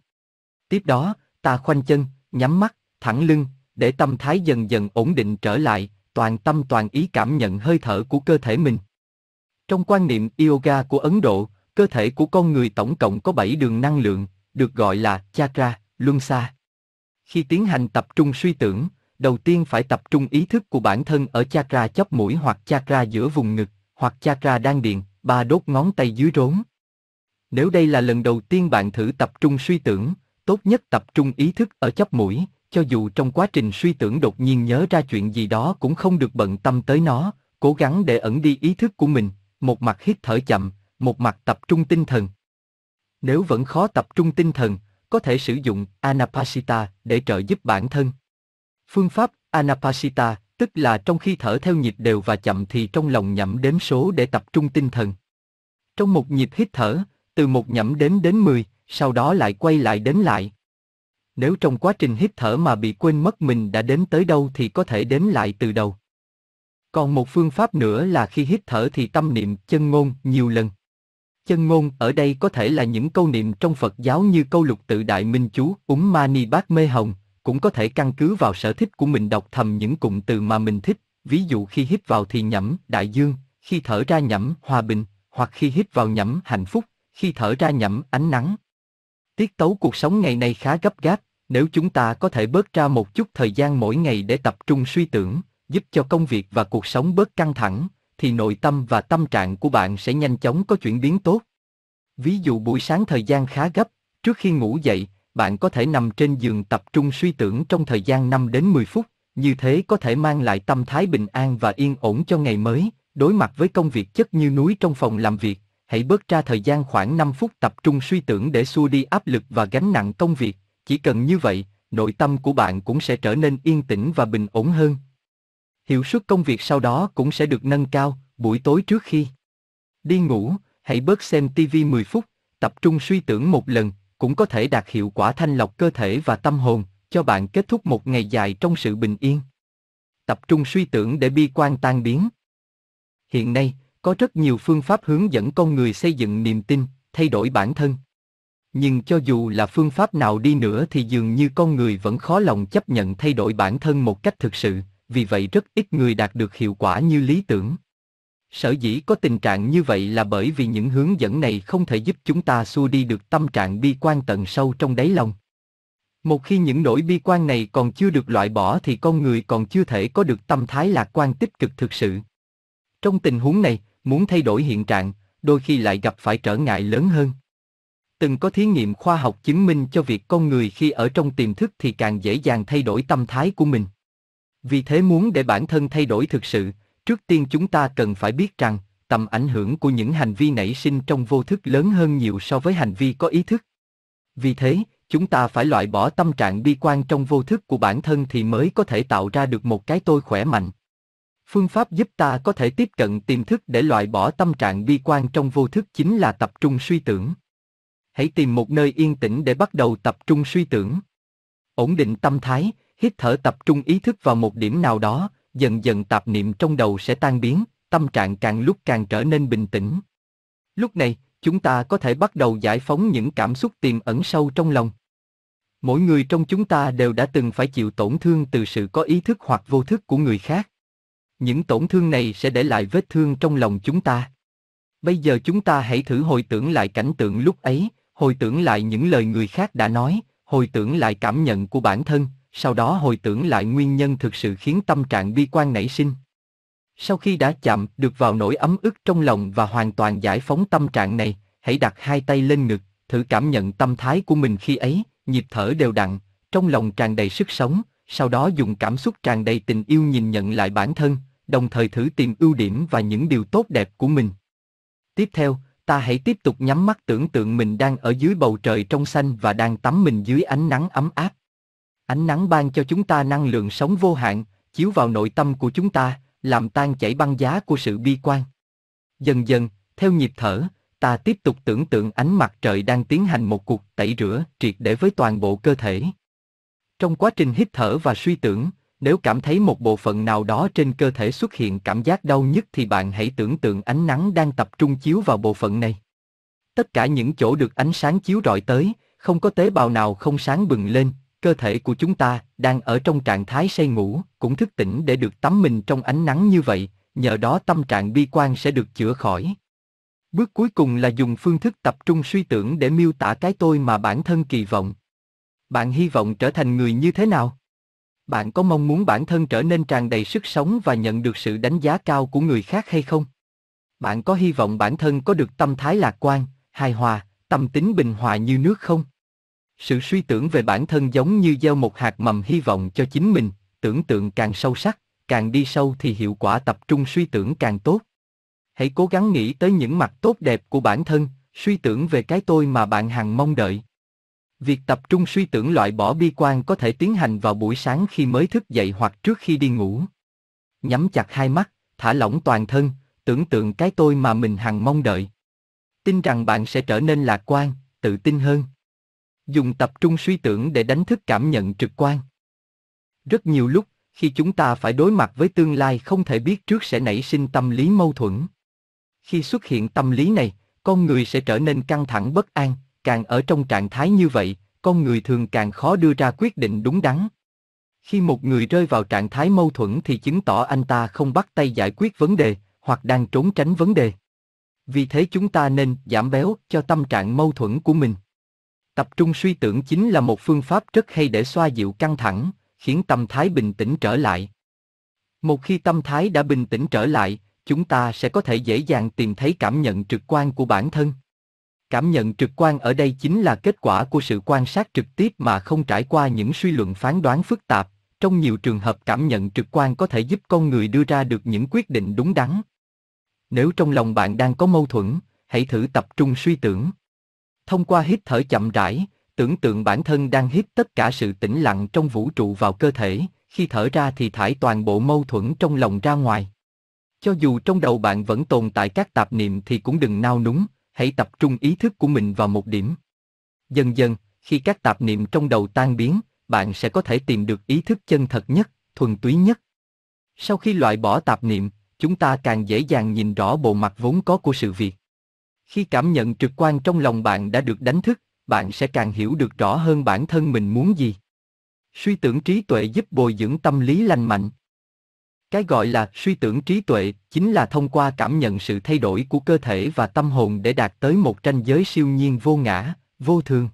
Tiếp đó, ta khoanh chân, nhắm mắt, thẳng lưng, để tâm thái dần dần ổn định trở lại, toàn tâm toàn ý cảm nhận hơi thở của cơ thể mình. Trong quan niệm yoga của Ấn Độ, cơ thể của con người tổng cộng có 7 đường năng lượng, được gọi là chakra, luân xa. Khi tiến hành tập trung suy tưởng, đầu tiên phải tập trung ý thức của bản thân ở chakra chóp mũi hoặc chakra giữa vùng ngực, hoặc chakra đan điền, ba đốt ngón tay dưới rốn. Nếu đây là lần đầu tiên bạn thử tập trung suy tưởng, tốt nhất tập trung ý thức ở chóp mũi, cho dù trong quá trình suy tưởng đột nhiên nhớ ra chuyện gì đó cũng không được bận tâm tới nó, cố gắng để ẩn đi ý thức của mình, một mặt hít thở chậm, một mặt tập trung tinh thần. Nếu vẫn khó tập trung tinh thần, có thể sử dụng Anapasita để trợ giúp bản thân. Phương pháp Anapasita, tức là trong khi thở theo nhịp đều và chậm thì trong lòng nhẩm đếm số để tập trung tinh thần. Trong một nhịp hít thở, từ một nhẩm đếm đến 10, sau đó lại quay lại đến lại. Nếu trong quá trình hít thở mà bị quên mất mình đã đến tới đâu thì có thể đếm lại từ đầu. Còn một phương pháp nữa là khi hít thở thì tâm niệm chân ngôn nhiều lần. Chân ngôn ở đây có thể là những câu niệm trong Phật giáo như câu lục tự đại minh chú, úng mani bát mê hồng, cũng có thể căn cứ vào sở thích của mình đọc thầm những cụm từ mà mình thích, ví dụ khi hít vào thì nhẩm đại dương, khi thở ra nhẩm hòa bình, hoặc khi hít vào nhẩm hạnh phúc, khi thở ra nhẩm ánh nắng. Tiết tấu cuộc sống ngày nay khá gấp gáp, nếu chúng ta có thể bớt ra một chút thời gian mỗi ngày để tập trung suy tưởng, giúp cho công việc và cuộc sống bớt căng thẳng, thì nội tâm và tâm trạng của bạn sẽ nhanh chóng có chuyển biến tốt. Ví dụ buổi sáng thời gian khá gấp, trước khi ngủ dậy, bạn có thể nằm trên giường tập trung suy tưởng trong thời gian 5 đến 10 phút, như thế có thể mang lại tâm thái bình an và yên ổn cho ngày mới, đối mặt với công việc chất như núi trong phòng làm việc, hãy bớt ra thời gian khoảng 5 phút tập trung suy tưởng để xua đi áp lực và gánh nặng công việc, chỉ cần như vậy, nội tâm của bạn cũng sẽ trở nên yên tĩnh và bình ổn hơn. Hiệu suất công việc sau đó cũng sẽ được nâng cao, buổi tối trước khi đi ngủ, hãy bớt xem TV 10 phút, tập trung suy tưởng một lần, cũng có thể đạt hiệu quả thanh lọc cơ thể và tâm hồn, cho bạn kết thúc một ngày dài trong sự bình yên. Tập trung suy tưởng để bi quan tan biến. Hiện nay, có rất nhiều phương pháp hướng dẫn con người xây dựng niềm tin, thay đổi bản thân. Nhưng cho dù là phương pháp nào đi nữa thì dường như con người vẫn khó lòng chấp nhận thay đổi bản thân một cách thực sự, vì vậy rất ít người đạt được hiệu quả như lý tưởng. Sở dĩ có tình trạng như vậy là bởi vì những hướng dẫn này không thể giúp chúng ta xua đi được tâm trạng bi quan tận sâu trong đáy lòng. Một khi những nỗi bi quan này còn chưa được loại bỏ thì con người còn chưa thể có được tâm thái lạc quan tích cực thực sự. Trong tình huống này, muốn thay đổi hiện trạng, đôi khi lại gặp phải trở ngại lớn hơn. Từng có thí nghiệm khoa học chứng minh cho việc con người khi ở trong tiềm thức thì càng dễ dàng thay đổi tâm thái của mình. Vì thế muốn để bản thân thay đổi thực sự, trước tiên chúng ta cần phải biết rằng, tầm ảnh hưởng của những hành vi nảy sinh trong vô thức lớn hơn nhiều so với hành vi có ý thức. Vì thế, chúng ta phải loại bỏ tâm trạng bi quan trong vô thức của bản thân thì mới có thể tạo ra được một cái tôi khỏe mạnh. Phương pháp giúp ta có thể tiếp cận tiềm thức để loại bỏ tâm trạng bi quan trong vô thức chính là tập trung suy tưởng. Hãy tìm một nơi yên tĩnh để bắt đầu tập trung suy tưởng. Ổn định tâm thái, hít thở tập trung ý thức vào một điểm nào đó, dần dần tạp niệm trong đầu sẽ tan biến, tâm trạng càng lúc càng trở nên bình tĩnh. Lúc này, chúng ta có thể bắt đầu giải phóng những cảm xúc tiềm ẩn sâu trong lòng. Mỗi người trong chúng ta đều đã từng phải chịu tổn thương từ sự có ý thức hoặc vô thức của người khác. Những tổn thương này sẽ để lại vết thương trong lòng chúng ta. Bây giờ chúng ta hãy thử hồi tưởng lại cảnh tượng lúc ấy, hồi tưởng lại những lời người khác đã nói, hồi tưởng lại cảm nhận của bản thân, sau đó hồi tưởng lại nguyên nhân thực sự khiến tâm trạng bi quan nảy sinh. Sau khi đã chạm được vào nỗi ấm ức trong lòng và hoàn toàn giải phóng tâm trạng này, hãy đặt hai tay lên ngực, thử cảm nhận tâm thái của mình khi ấy, nhịp thở đều đặn, trong lòng tràn đầy sức sống, sau đó dùng cảm xúc tràn đầy tình yêu nhìn nhận lại bản thân, đồng thời thử tìm ưu điểm và những điều tốt đẹp của mình. Tiếp theo, ta hãy tiếp tục nhắm mắt tưởng tượng mình đang ở dưới bầu trời trong xanh và đang tắm mình dưới ánh nắng ấm áp. Ánh nắng ban cho chúng ta năng lượng sống vô hạn, chiếu vào nội tâm của chúng ta, làm tan chảy băng giá của sự bi quan. Dần dần, theo nhịp thở, ta tiếp tục tưởng tượng ánh mặt trời đang tiến hành một cuộc tẩy rửa triệt để với toàn bộ cơ thể. Trong quá trình hít thở và suy tưởng, nếu cảm thấy một bộ phận nào đó trên cơ thể xuất hiện cảm giác đau nhức thì bạn hãy tưởng tượng ánh nắng đang tập trung chiếu vào bộ phận này. Tất cả những chỗ được ánh sáng chiếu rọi tới, không có tế bào nào không sáng bừng lên, cơ thể của chúng ta đang ở trong trạng thái say ngủ, cũng thức tỉnh để được tắm mình trong ánh nắng như vậy, nhờ đó tâm trạng bi quan sẽ được chữa khỏi. Bước cuối cùng là dùng phương thức tập trung suy tưởng để miêu tả cái tôi mà bản thân kỳ vọng. Bạn hy vọng trở thành người như thế nào? Bạn có mong muốn bản thân trở nên tràn đầy sức sống và nhận được sự đánh giá cao của người khác hay không? Bạn có hy vọng bản thân có được tâm thái lạc quan, hài hòa, tâm tính bình hòa như nước không? Sự suy tưởng về bản thân giống như gieo một hạt mầm hy vọng cho chính mình, tưởng tượng càng sâu sắc, càng đi sâu thì hiệu quả tập trung suy tưởng càng tốt. Hãy cố gắng nghĩ tới những mặt tốt đẹp của bản thân, suy tưởng về cái tôi mà bạn hằng mong đợi. Việc tập trung suy tưởng loại bỏ bi quan có thể tiến hành vào buổi sáng khi mới thức dậy hoặc trước khi đi ngủ. Nhắm chặt hai mắt, thả lỏng toàn thân, tưởng tượng cái tôi mà mình hằng mong đợi. Tin rằng bạn sẽ trở nên lạc quan, tự tin hơn. Dùng tập trung suy tưởng để đánh thức cảm nhận trực quan. Rất nhiều lúc, khi chúng ta phải đối mặt với tương lai không thể biết trước sẽ nảy sinh tâm lý mâu thuẫn. Khi xuất hiện tâm lý này, con người sẽ trở nên căng thẳng bất an, càng ở trong trạng thái như vậy, con người thường càng khó đưa ra quyết định đúng đắn. Khi một người rơi vào trạng thái mâu thuẫn thì chứng tỏ anh ta không bắt tay giải quyết vấn đề, hoặc đang trốn tránh vấn đề. Vì thế chúng ta nên giảm béo cho tâm trạng mâu thuẫn của mình. Tập trung suy tưởng chính là một phương pháp rất hay để xoa dịu căng thẳng, khiến tâm thái bình tĩnh trở lại. Một khi tâm thái đã bình tĩnh trở lại, chúng ta sẽ có thể dễ dàng tìm thấy cảm nhận trực quan của bản thân. Cảm nhận trực quan ở đây chính là kết quả của sự quan sát trực tiếp mà không trải qua những suy luận phán đoán phức tạp. Trong nhiều trường hợp cảm nhận trực quan có thể giúp con người đưa ra được những quyết định đúng đắn. Nếu trong lòng bạn đang có mâu thuẫn, hãy thử tập trung suy tưởng. Thông qua hít thở chậm rãi, tưởng tượng bản thân đang hít tất cả sự tĩnh lặng trong vũ trụ vào cơ thể, khi thở ra thì thải toàn bộ mâu thuẫn trong lòng ra ngoài. Cho dù trong đầu bạn vẫn tồn tại các tạp niệm thì cũng đừng nao núng, hãy tập trung ý thức của mình vào một điểm. Dần dần, khi các tạp niệm trong đầu tan biến, bạn sẽ có thể tìm được ý thức chân thật nhất, thuần túy nhất. Sau khi loại bỏ tạp niệm, chúng ta càng dễ dàng nhìn rõ bộ mặt vốn có của sự việc. Khi cảm nhận trực quan trong lòng bạn đã được đánh thức, bạn sẽ càng hiểu được rõ hơn bản thân mình muốn gì. Suy tưởng trí tuệ giúp bồi dưỡng tâm lý lành mạnh. Cái gọi là suy tưởng trí tuệ chính là thông qua cảm nhận sự thay đổi của cơ thể và tâm hồn để đạt tới một tranh giới siêu nhiên vô ngã, vô thường.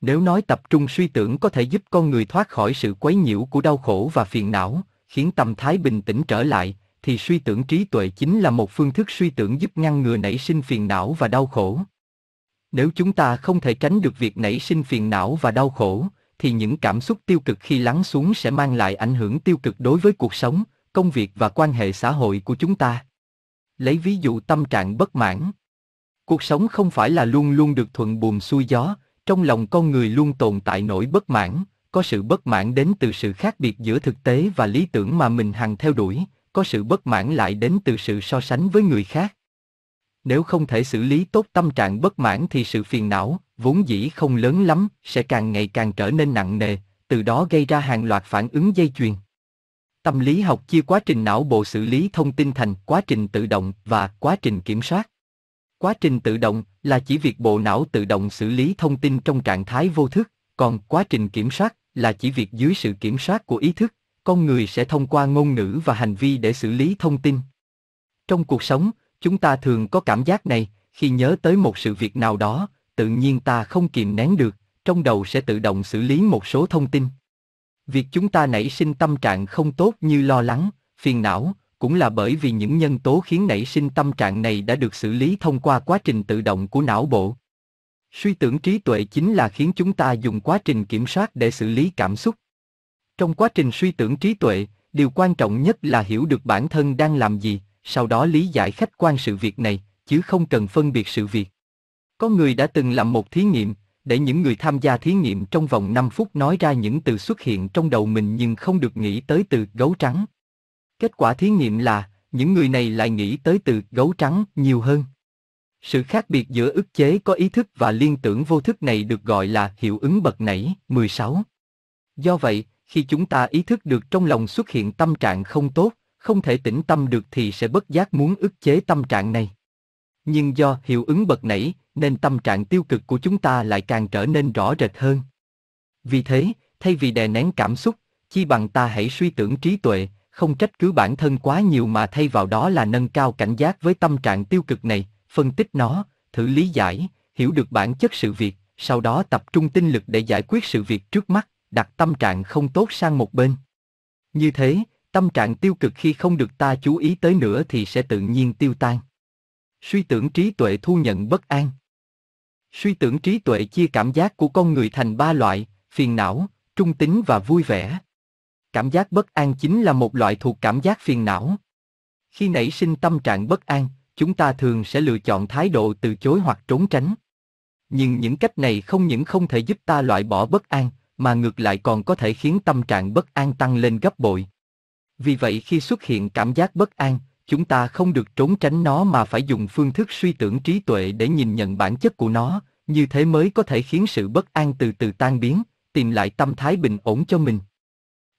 Nếu nói tập trung suy tưởng có thể giúp con người thoát khỏi sự quấy nhiễu của đau khổ và phiền não, khiến tâm thái bình tĩnh trở lại, thì suy tưởng trí tuệ chính là một phương thức suy tưởng giúp ngăn ngừa nảy sinh phiền não và đau khổ. Nếu chúng ta không thể tránh được việc nảy sinh phiền não và đau khổ, thì những cảm xúc tiêu cực khi lắng xuống sẽ mang lại ảnh hưởng tiêu cực đối với cuộc sống, công việc và quan hệ xã hội của chúng ta. Lấy ví dụ tâm trạng bất mãn. Cuộc sống không phải là luôn luôn được thuận buồm xuôi gió, trong lòng con người luôn tồn tại nỗi bất mãn, có sự bất mãn đến từ sự khác biệt giữa thực tế và lý tưởng mà mình hằng theo đuổi, có sự bất mãn lại đến từ sự so sánh với người khác. Nếu không thể xử lý tốt tâm trạng bất mãn thì sự phiền não, vốn dĩ không lớn lắm, sẽ càng ngày càng trở nên nặng nề, từ đó gây ra hàng loạt phản ứng dây chuyền. Tâm lý học chia quá trình não bộ xử lý thông tin thành quá trình tự động và quá trình kiểm soát. Quá trình tự động là chỉ việc bộ não tự động xử lý thông tin trong trạng thái vô thức, còn quá trình kiểm soát là chỉ việc dưới sự kiểm soát của ý thức, con người sẽ thông qua ngôn ngữ và hành vi để xử lý thông tin. Trong cuộc sống, chúng ta thường có cảm giác này, khi nhớ tới một sự việc nào đó, tự nhiên ta không kìm nén được, trong đầu sẽ tự động xử lý một số thông tin. Việc chúng ta nảy sinh tâm trạng không tốt như lo lắng, phiền não, cũng là bởi vì những nhân tố khiến nảy sinh tâm trạng này đã được xử lý thông qua quá trình tự động của não bộ. Suy tưởng trí tuệ chính là khiến chúng ta dùng quá trình kiểm soát để xử lý cảm xúc. Trong quá trình suy tưởng trí tuệ, điều quan trọng nhất là hiểu được bản thân đang làm gì, sau đó lý giải khách quan sự việc này, chứ không cần phân biệt sự việc. Có người đã từng làm một thí nghiệm, để những người tham gia thí nghiệm trong vòng 5 phút nói ra những từ xuất hiện trong đầu mình nhưng không được nghĩ tới từ gấu trắng. Kết quả thí nghiệm là, những người này lại nghĩ tới từ gấu trắng nhiều hơn. Sự khác biệt giữa ức chế có ý thức và liên tưởng vô thức này được gọi là hiệu ứng bật nảy 16. Do vậy, khi chúng ta ý thức được trong lòng xuất hiện tâm trạng không tốt, không thể tĩnh tâm được thì sẽ bất giác muốn ức chế tâm trạng này. Nhưng do hiệu ứng bật nảy, nên tâm trạng tiêu cực của chúng ta lại càng trở nên rõ rệt hơn. Vì thế, thay vì đè nén cảm xúc, chi bằng ta hãy suy tưởng trí tuệ, không trách cứ bản thân quá nhiều mà thay vào đó là nâng cao cảnh giác với tâm trạng tiêu cực này, phân tích nó, thử lý giải, hiểu được bản chất sự việc, sau đó tập trung tinh lực để giải quyết sự việc trước mắt, đặt tâm trạng không tốt sang một bên. Như thế, tâm trạng tiêu cực khi không được ta chú ý tới nữa thì sẽ tự nhiên tiêu tan. Suy tưởng trí tuệ thu nhận bất an. Suy tưởng trí tuệ chia cảm giác của con người thành ba loại, phiền não, trung tính và vui vẻ. Cảm giác bất an chính là một loại thuộc cảm giác phiền não. Khi nảy sinh tâm trạng bất an, chúng ta thường sẽ lựa chọn thái độ từ chối hoặc trốn tránh. Nhưng những cách này không những không thể giúp ta loại bỏ bất an, mà ngược lại còn có thể khiến tâm trạng bất an tăng lên gấp bội. Vì vậy khi xuất hiện cảm giác bất an, chúng ta không được trốn tránh nó mà phải dùng phương thức suy tưởng trí tuệ để nhìn nhận bản chất của nó, như thế mới có thể khiến sự bất an từ từ tan biến, tìm lại tâm thái bình ổn cho mình.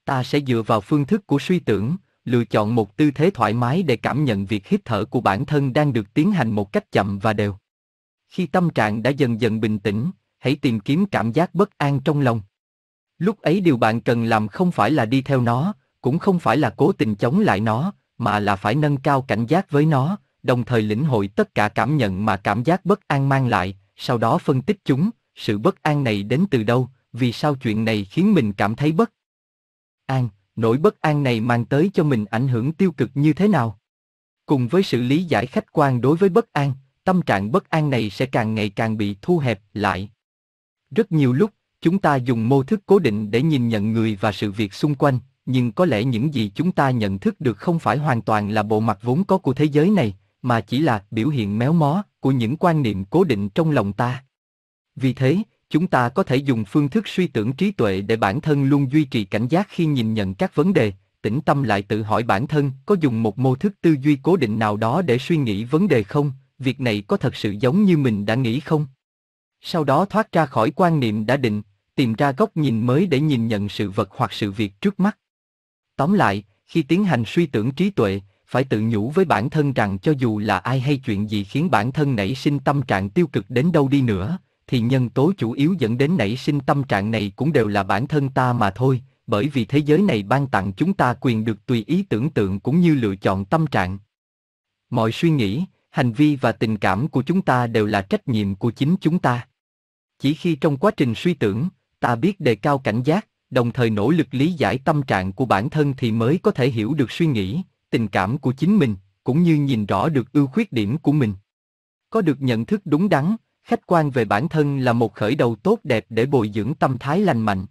Ta sẽ dựa vào phương thức của suy tưởng, lựa chọn một tư thế thoải mái để cảm nhận việc hít thở của bản thân đang được tiến hành một cách chậm và đều. Khi tâm trạng đã dần dần bình tĩnh, hãy tìm kiếm cảm giác bất an trong lòng. Lúc ấy điều bạn cần làm không phải là đi theo nó, cũng không phải là cố tình chống lại nó, mà là phải nâng cao cảnh giác với nó, đồng thời lĩnh hội tất cả cảm nhận mà cảm giác bất an mang lại, sau đó phân tích chúng, sự bất an này đến từ đâu, vì sao chuyện này khiến mình cảm thấy bất an, nỗi bất an này mang tới cho mình ảnh hưởng tiêu cực như thế nào. Cùng với sự lý giải khách quan đối với bất an, tâm trạng bất an này sẽ càng ngày càng bị thu hẹp lại. Rất nhiều lúc, chúng ta dùng mô thức cố định để nhìn nhận người và sự việc xung quanh, nhưng có lẽ những gì chúng ta nhận thức được không phải hoàn toàn là bộ mặt vốn có của thế giới này, mà chỉ là biểu hiện méo mó của những quan niệm cố định trong lòng ta. Vì thế, chúng ta có thể dùng phương thức suy tưởng trí tuệ để bản thân luôn duy trì cảnh giác khi nhìn nhận các vấn đề, tĩnh tâm lại tự hỏi bản thân có dùng một mô thức tư duy cố định nào đó để suy nghĩ vấn đề không, việc này có thật sự giống như mình đã nghĩ không? Sau đó thoát ra khỏi quan niệm đã định, tìm ra góc nhìn mới để nhìn nhận sự vật hoặc sự việc trước mắt. Tóm lại, khi tiến hành suy tưởng trí tuệ, phải tự nhủ với bản thân rằng cho dù là ai hay chuyện gì khiến bản thân nảy sinh tâm trạng tiêu cực đến đâu đi nữa, thì nhân tố chủ yếu dẫn đến nảy sinh tâm trạng này cũng đều là bản thân ta mà thôi, bởi vì thế giới này ban tặng chúng ta quyền được tùy ý tưởng tượng cũng như lựa chọn tâm trạng. Mọi suy nghĩ, hành vi và tình cảm của chúng ta đều là trách nhiệm của chính chúng ta. Chỉ khi trong quá trình suy tưởng, ta biết đề cao cảnh giác, đồng thời nỗ lực lý giải tâm trạng của bản thân thì mới có thể hiểu được suy nghĩ, tình cảm của chính mình, cũng như nhìn rõ được ưu khuyết điểm của mình. Có được nhận thức đúng đắn, khách quan về bản thân là một khởi đầu tốt đẹp để bồi dưỡng tâm thái lành mạnh.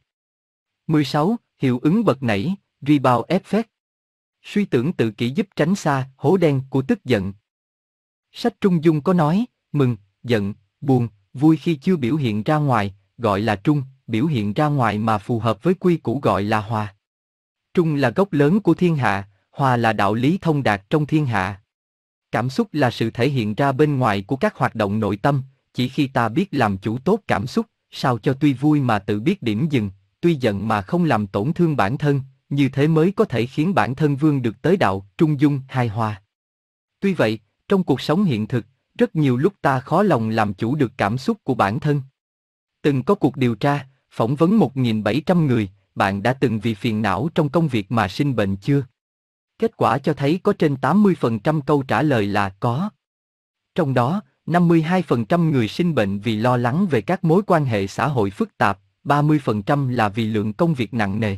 16. Hiệu ứng bật nảy, rebound effect. Suy tưởng tự kỷ giúp tránh xa hố đen của tức giận. Sách Trung Dung có nói, mừng, giận, buồn, vui khi chưa biểu hiện ra ngoài, gọi là trung, biểu hiện ra ngoài mà phù hợp với quy củ gọi là hòa. Trung là gốc lớn của thiên hạ, hòa là đạo lý thông đạt trong thiên hạ. Cảm xúc là sự thể hiện ra bên ngoài của các hoạt động nội tâm, chỉ khi ta biết làm chủ tốt cảm xúc, sao cho tuy vui mà tự biết điểm dừng, tuy giận mà không làm tổn thương bản thân, như thế mới có thể khiến bản thân vươn được tới đạo, trung dung, hài hòa. Tuy vậy, trong cuộc sống hiện thực, rất nhiều lúc ta khó lòng làm chủ được cảm xúc của bản thân. Từng có cuộc điều tra, phỏng vấn 1.700 người, bạn đã từng vì phiền não trong công việc mà sinh bệnh chưa? Kết quả cho thấy có trên 80% câu trả lời là có. Trong đó, 52% người sinh bệnh vì lo lắng về các mối quan hệ xã hội phức tạp, 30% là vì lượng công việc nặng nề.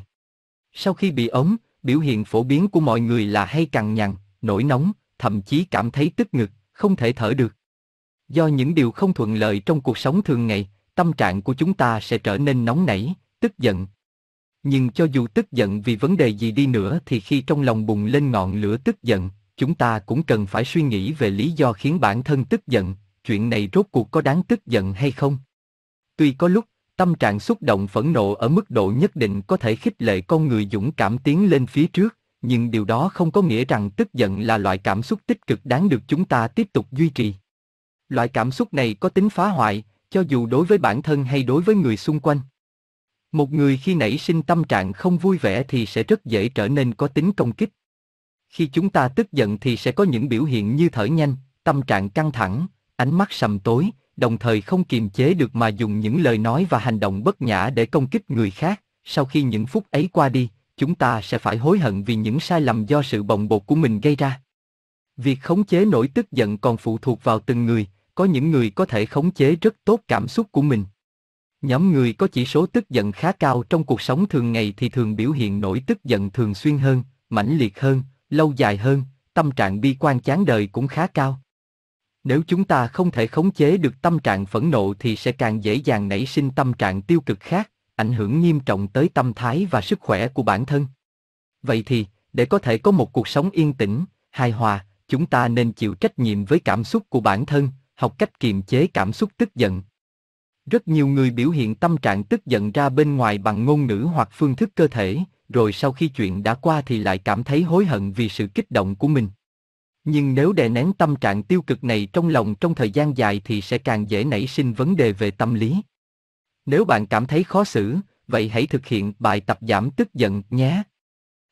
Sau khi bị ốm, biểu hiện phổ biến của mọi người là hay cằn nhằn, nổi nóng, thậm chí cảm thấy tức ngực, không thể thở được. Do những điều không thuận lợi trong cuộc sống thường ngày, tâm trạng của chúng ta sẽ trở nên nóng nảy, tức giận. Nhưng cho dù tức giận vì vấn đề gì đi nữa thì khi trong lòng bùng lên ngọn lửa tức giận, chúng ta cũng cần phải suy nghĩ về lý do khiến bản thân tức giận, chuyện này rốt cuộc có đáng tức giận hay không. Tuy có lúc, tâm trạng xúc động phẫn nộ ở mức độ nhất định có thể khích lệ con người dũng cảm tiến lên phía trước, nhưng điều đó không có nghĩa rằng tức giận là loại cảm xúc tích cực đáng được chúng ta tiếp tục duy trì. Loại cảm xúc này có tính phá hoại, cho dù đối với bản thân hay đối với người xung quanh. Một người khi nảy sinh tâm trạng không vui vẻ thì sẽ rất dễ trở nên có tính công kích. Khi chúng ta tức giận thì sẽ có những biểu hiện như thở nhanh, tâm trạng căng thẳng, ánh mắt sầm tối, đồng thời không kiềm chế được mà dùng những lời nói và hành động bất nhã để công kích người khác. Sau khi những phút ấy qua đi, chúng ta sẽ phải hối hận vì những sai lầm do sự bồng bột của mình gây ra. Việc khống chế nỗi tức giận còn phụ thuộc vào từng người, có những người có thể khống chế rất tốt cảm xúc của mình. Nhóm người có chỉ số tức giận khá cao trong cuộc sống thường ngày thì thường biểu hiện nỗi tức giận thường xuyên hơn, mãnh liệt hơn, lâu dài hơn, tâm trạng bi quan chán đời cũng khá cao. Nếu chúng ta không thể khống chế được tâm trạng phẫn nộ thì sẽ càng dễ dàng nảy sinh tâm trạng tiêu cực khác, ảnh hưởng nghiêm trọng tới tâm thái và sức khỏe của bản thân. Vậy thì, để có thể có một cuộc sống yên tĩnh, hài hòa, chúng ta nên chịu trách nhiệm với cảm xúc của bản thân, học cách kiềm chế cảm xúc tức giận. Rất nhiều người biểu hiện tâm trạng tức giận ra bên ngoài bằng ngôn ngữ hoặc phương thức cơ thể, rồi sau khi chuyện đã qua thì lại cảm thấy hối hận vì sự kích động của mình. Nhưng nếu đè nén tâm trạng tiêu cực này trong lòng trong thời gian dài thì sẽ càng dễ nảy sinh vấn đề về tâm lý. Nếu bạn cảm thấy khó xử, vậy hãy thực hiện bài tập giảm tức giận nhé.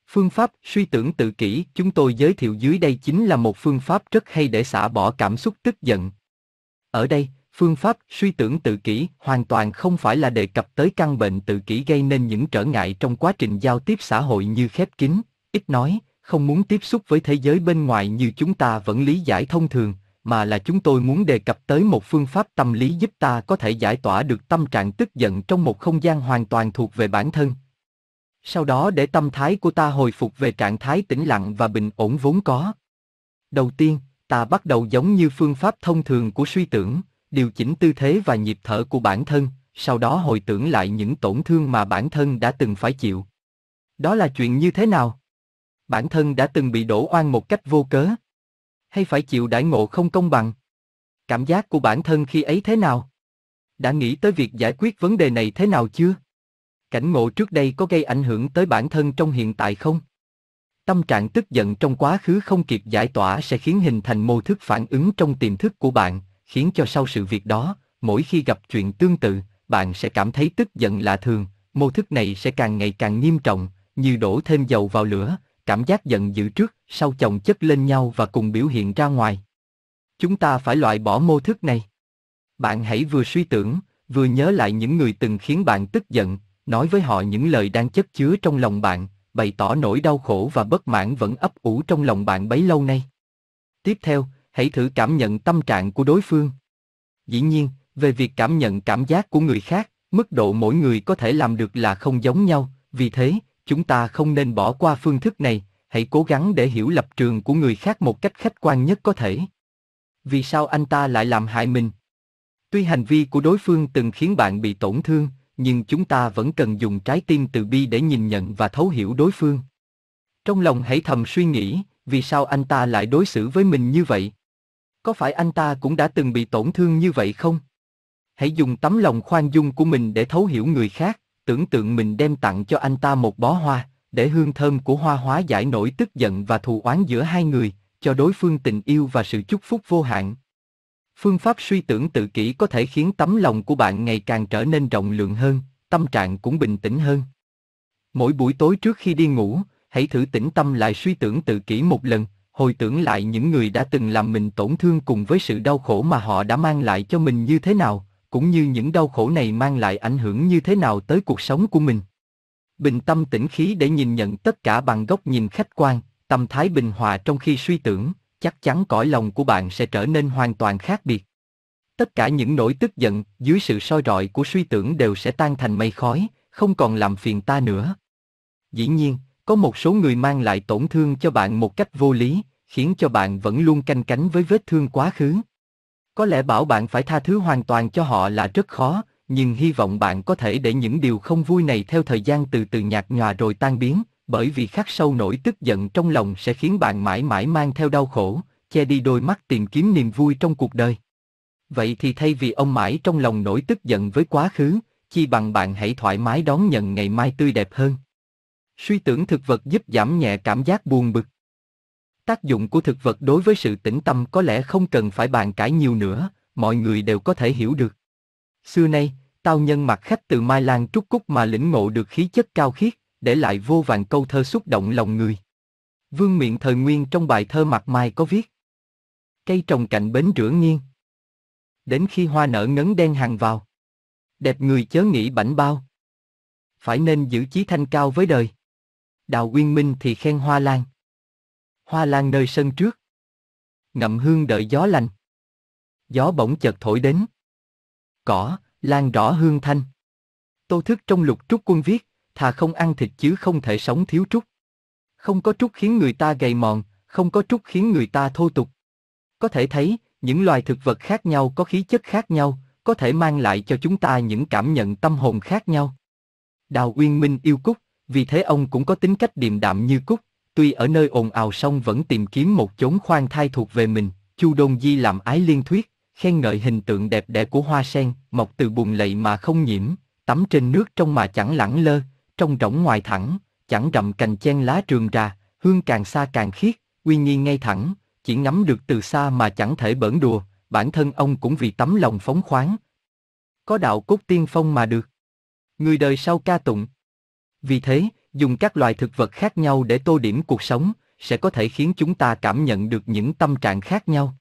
Phương pháp suy tưởng tự kỷ chúng tôi giới thiệu dưới đây chính là một phương pháp rất hay để xả bỏ cảm xúc tức giận. Ở đây, phương pháp suy tưởng tự kỷ hoàn toàn không phải là đề cập tới căn bệnh tự kỷ gây nên những trở ngại trong quá trình giao tiếp xã hội như khép kín, ít nói, không muốn tiếp xúc với thế giới bên ngoài như chúng ta vẫn lý giải thông thường, mà là chúng tôi muốn đề cập tới một phương pháp tâm lý giúp ta có thể giải tỏa được tâm trạng tức giận trong một không gian hoàn toàn thuộc về bản thân. Sau đó để tâm thái của ta hồi phục về trạng thái tĩnh lặng và bình ổn vốn có. Đầu tiên, ta bắt đầu giống như phương pháp thông thường của suy tưởng, điều chỉnh tư thế và nhịp thở của bản thân, sau đó hồi tưởng lại những tổn thương mà bản thân đã từng phải chịu. Đó là chuyện như thế nào? Bản thân đã từng bị đổ oan một cách vô cớ, hay phải chịu đãi ngộ không công bằng? Cảm giác của bản thân khi ấy thế nào? Đã nghĩ tới việc giải quyết vấn đề này thế nào chưa? Cảnh ngộ trước đây có gây ảnh hưởng tới bản thân trong hiện tại không? Tâm trạng tức giận trong quá khứ không kịp giải tỏa sẽ khiến hình thành mô thức phản ứng trong tiềm thức của bạn, khiến cho sau sự việc đó, mỗi khi gặp chuyện tương tự, bạn sẽ cảm thấy tức giận lạ thường, mô thức này sẽ càng ngày càng nghiêm trọng, như đổ thêm dầu vào lửa, cảm giác giận dữ trước, sau chồng chất lên nhau và cùng biểu hiện ra ngoài. Chúng ta phải loại bỏ mô thức này. Bạn hãy vừa suy tưởng, vừa nhớ lại những người từng khiến bạn tức giận, nói với họ những lời đang chất chứa trong lòng bạn, bày tỏ nỗi đau khổ và bất mãn vẫn ấp ủ trong lòng bạn bấy lâu nay. Tiếp theo, hãy thử cảm nhận tâm trạng của đối phương. Dĩ nhiên, về việc cảm nhận cảm giác của người khác, mức độ mỗi người có thể làm được là không giống nhau, vì thế, chúng ta không nên bỏ qua phương thức này, hãy cố gắng để hiểu lập trường của người khác một cách khách quan nhất có thể. Vì sao anh ta lại làm hại mình? Tuy hành vi của đối phương từng khiến bạn bị tổn thương, nhưng chúng ta vẫn cần dùng trái tim từ bi để nhìn nhận và thấu hiểu đối phương. Trong lòng hãy thầm suy nghĩ, vì sao anh ta lại đối xử với mình như vậy? Có phải anh ta cũng đã từng bị tổn thương như vậy không? Hãy dùng tấm lòng khoan dung của mình để thấu hiểu người khác, tưởng tượng mình đem tặng cho anh ta một bó hoa, để hương thơm của hoa hóa giải nỗi tức giận và thù oán giữa hai người, cho đối phương tình yêu và sự chúc phúc vô hạn. Phương pháp suy tưởng tự kỷ có thể khiến tấm lòng của bạn ngày càng trở nên rộng lượng hơn, tâm trạng cũng bình tĩnh hơn. Mỗi buổi tối trước khi đi ngủ, hãy thử tĩnh tâm lại suy tưởng tự kỷ một lần, hồi tưởng lại những người đã từng làm mình tổn thương cùng với sự đau khổ mà họ đã mang lại cho mình như thế nào, cũng như những đau khổ này mang lại ảnh hưởng như thế nào tới cuộc sống của mình. Bình tâm tĩnh khí để nhìn nhận tất cả bằng góc nhìn khách quan, tâm thái bình hòa trong khi suy tưởng, chắc chắn cõi lòng của bạn sẽ trở nên hoàn toàn khác biệt. Tất cả những nỗi tức giận dưới sự soi rọi của suy tưởng đều sẽ tan thành mây khói, không còn làm phiền ta nữa. Dĩ nhiên, có một số người mang lại tổn thương cho bạn một cách vô lý, khiến cho bạn vẫn luôn canh cánh với vết thương quá khứ. Có lẽ bảo bạn phải tha thứ hoàn toàn cho họ là rất khó, nhưng hy vọng bạn có thể để những điều không vui này theo thời gian từ từ nhạt nhòa rồi tan biến, Bởi vì khắc sâu nỗi tức giận trong lòng sẽ khiến bạn mãi mãi mang theo đau khổ, che đi đôi mắt tìm kiếm niềm vui trong cuộc đời. Vậy thì thay vì ông mãi trong lòng nỗi tức giận với quá khứ, chi bằng bạn hãy thoải mái đón nhận ngày mai tươi đẹp hơn. Suy tưởng thực vật giúp giảm nhẹ cảm giác buồn bực. Tác dụng của thực vật đối với sự tĩnh tâm có lẽ không cần phải bàn cãi nhiều nữa, mọi người đều có thể hiểu được. Xưa nay, tao nhân mặt khách từ Mai Lan Trúc Cúc mà lĩnh ngộ được khí chất cao khiết, để lại vô vàng câu thơ xúc động lòng người. Vương miện thời nguyên trong bài thơ mặt mai có viết Cây trồng cạnh bến rửa nghiêng Đến khi hoa nở ngấn đen hàng vào Đẹp người chớ nghĩ bảnh bao Phải nên giữ chí thanh cao với đời Đào Uyên Minh thì khen hoa lan Hoa lan nơi sân trước Ngậm hương đợi gió lành Gió bỗng chợt thổi đến Cỏ, lan rõ hương thanh Tô thức trong lục trúc quân viết thà không ăn thịt chứ không thể sống thiếu trúc. Không có trúc khiến người ta gầy mòn, không có trúc khiến người ta thô tục. Có thể thấy, những loài thực vật khác nhau có khí chất khác nhau, có thể mang lại cho chúng ta những cảm nhận tâm hồn khác nhau. Đào Uyên Minh yêu Cúc, vì thế ông cũng có tính cách điềm đạm như Cúc, tuy ở nơi ồn ào song vẫn tìm kiếm một chốn khoan thai thuộc về mình. Chu Đôn Di làm ái liên thuyết, khen ngợi hình tượng đẹp đẽ của hoa sen, mọc từ bùn lầy mà không nhiễm, tắm trên nước trong mà chẳng lẳng lơ, trong rỗng ngoài thẳng, chẳng rậm cành chen lá trường ra, hương càng xa càng khiết, uy nghi ngay thẳng, chỉ ngắm được từ xa mà chẳng thể bỡn đùa, bản thân ông cũng vì tấm lòng phóng khoáng. Có đạo cốt tiên phong mà được. Người đời sau ca tụng. Vì thế, dùng các loài thực vật khác nhau để tô điểm cuộc sống, sẽ có thể khiến chúng ta cảm nhận được những tâm trạng khác nhau.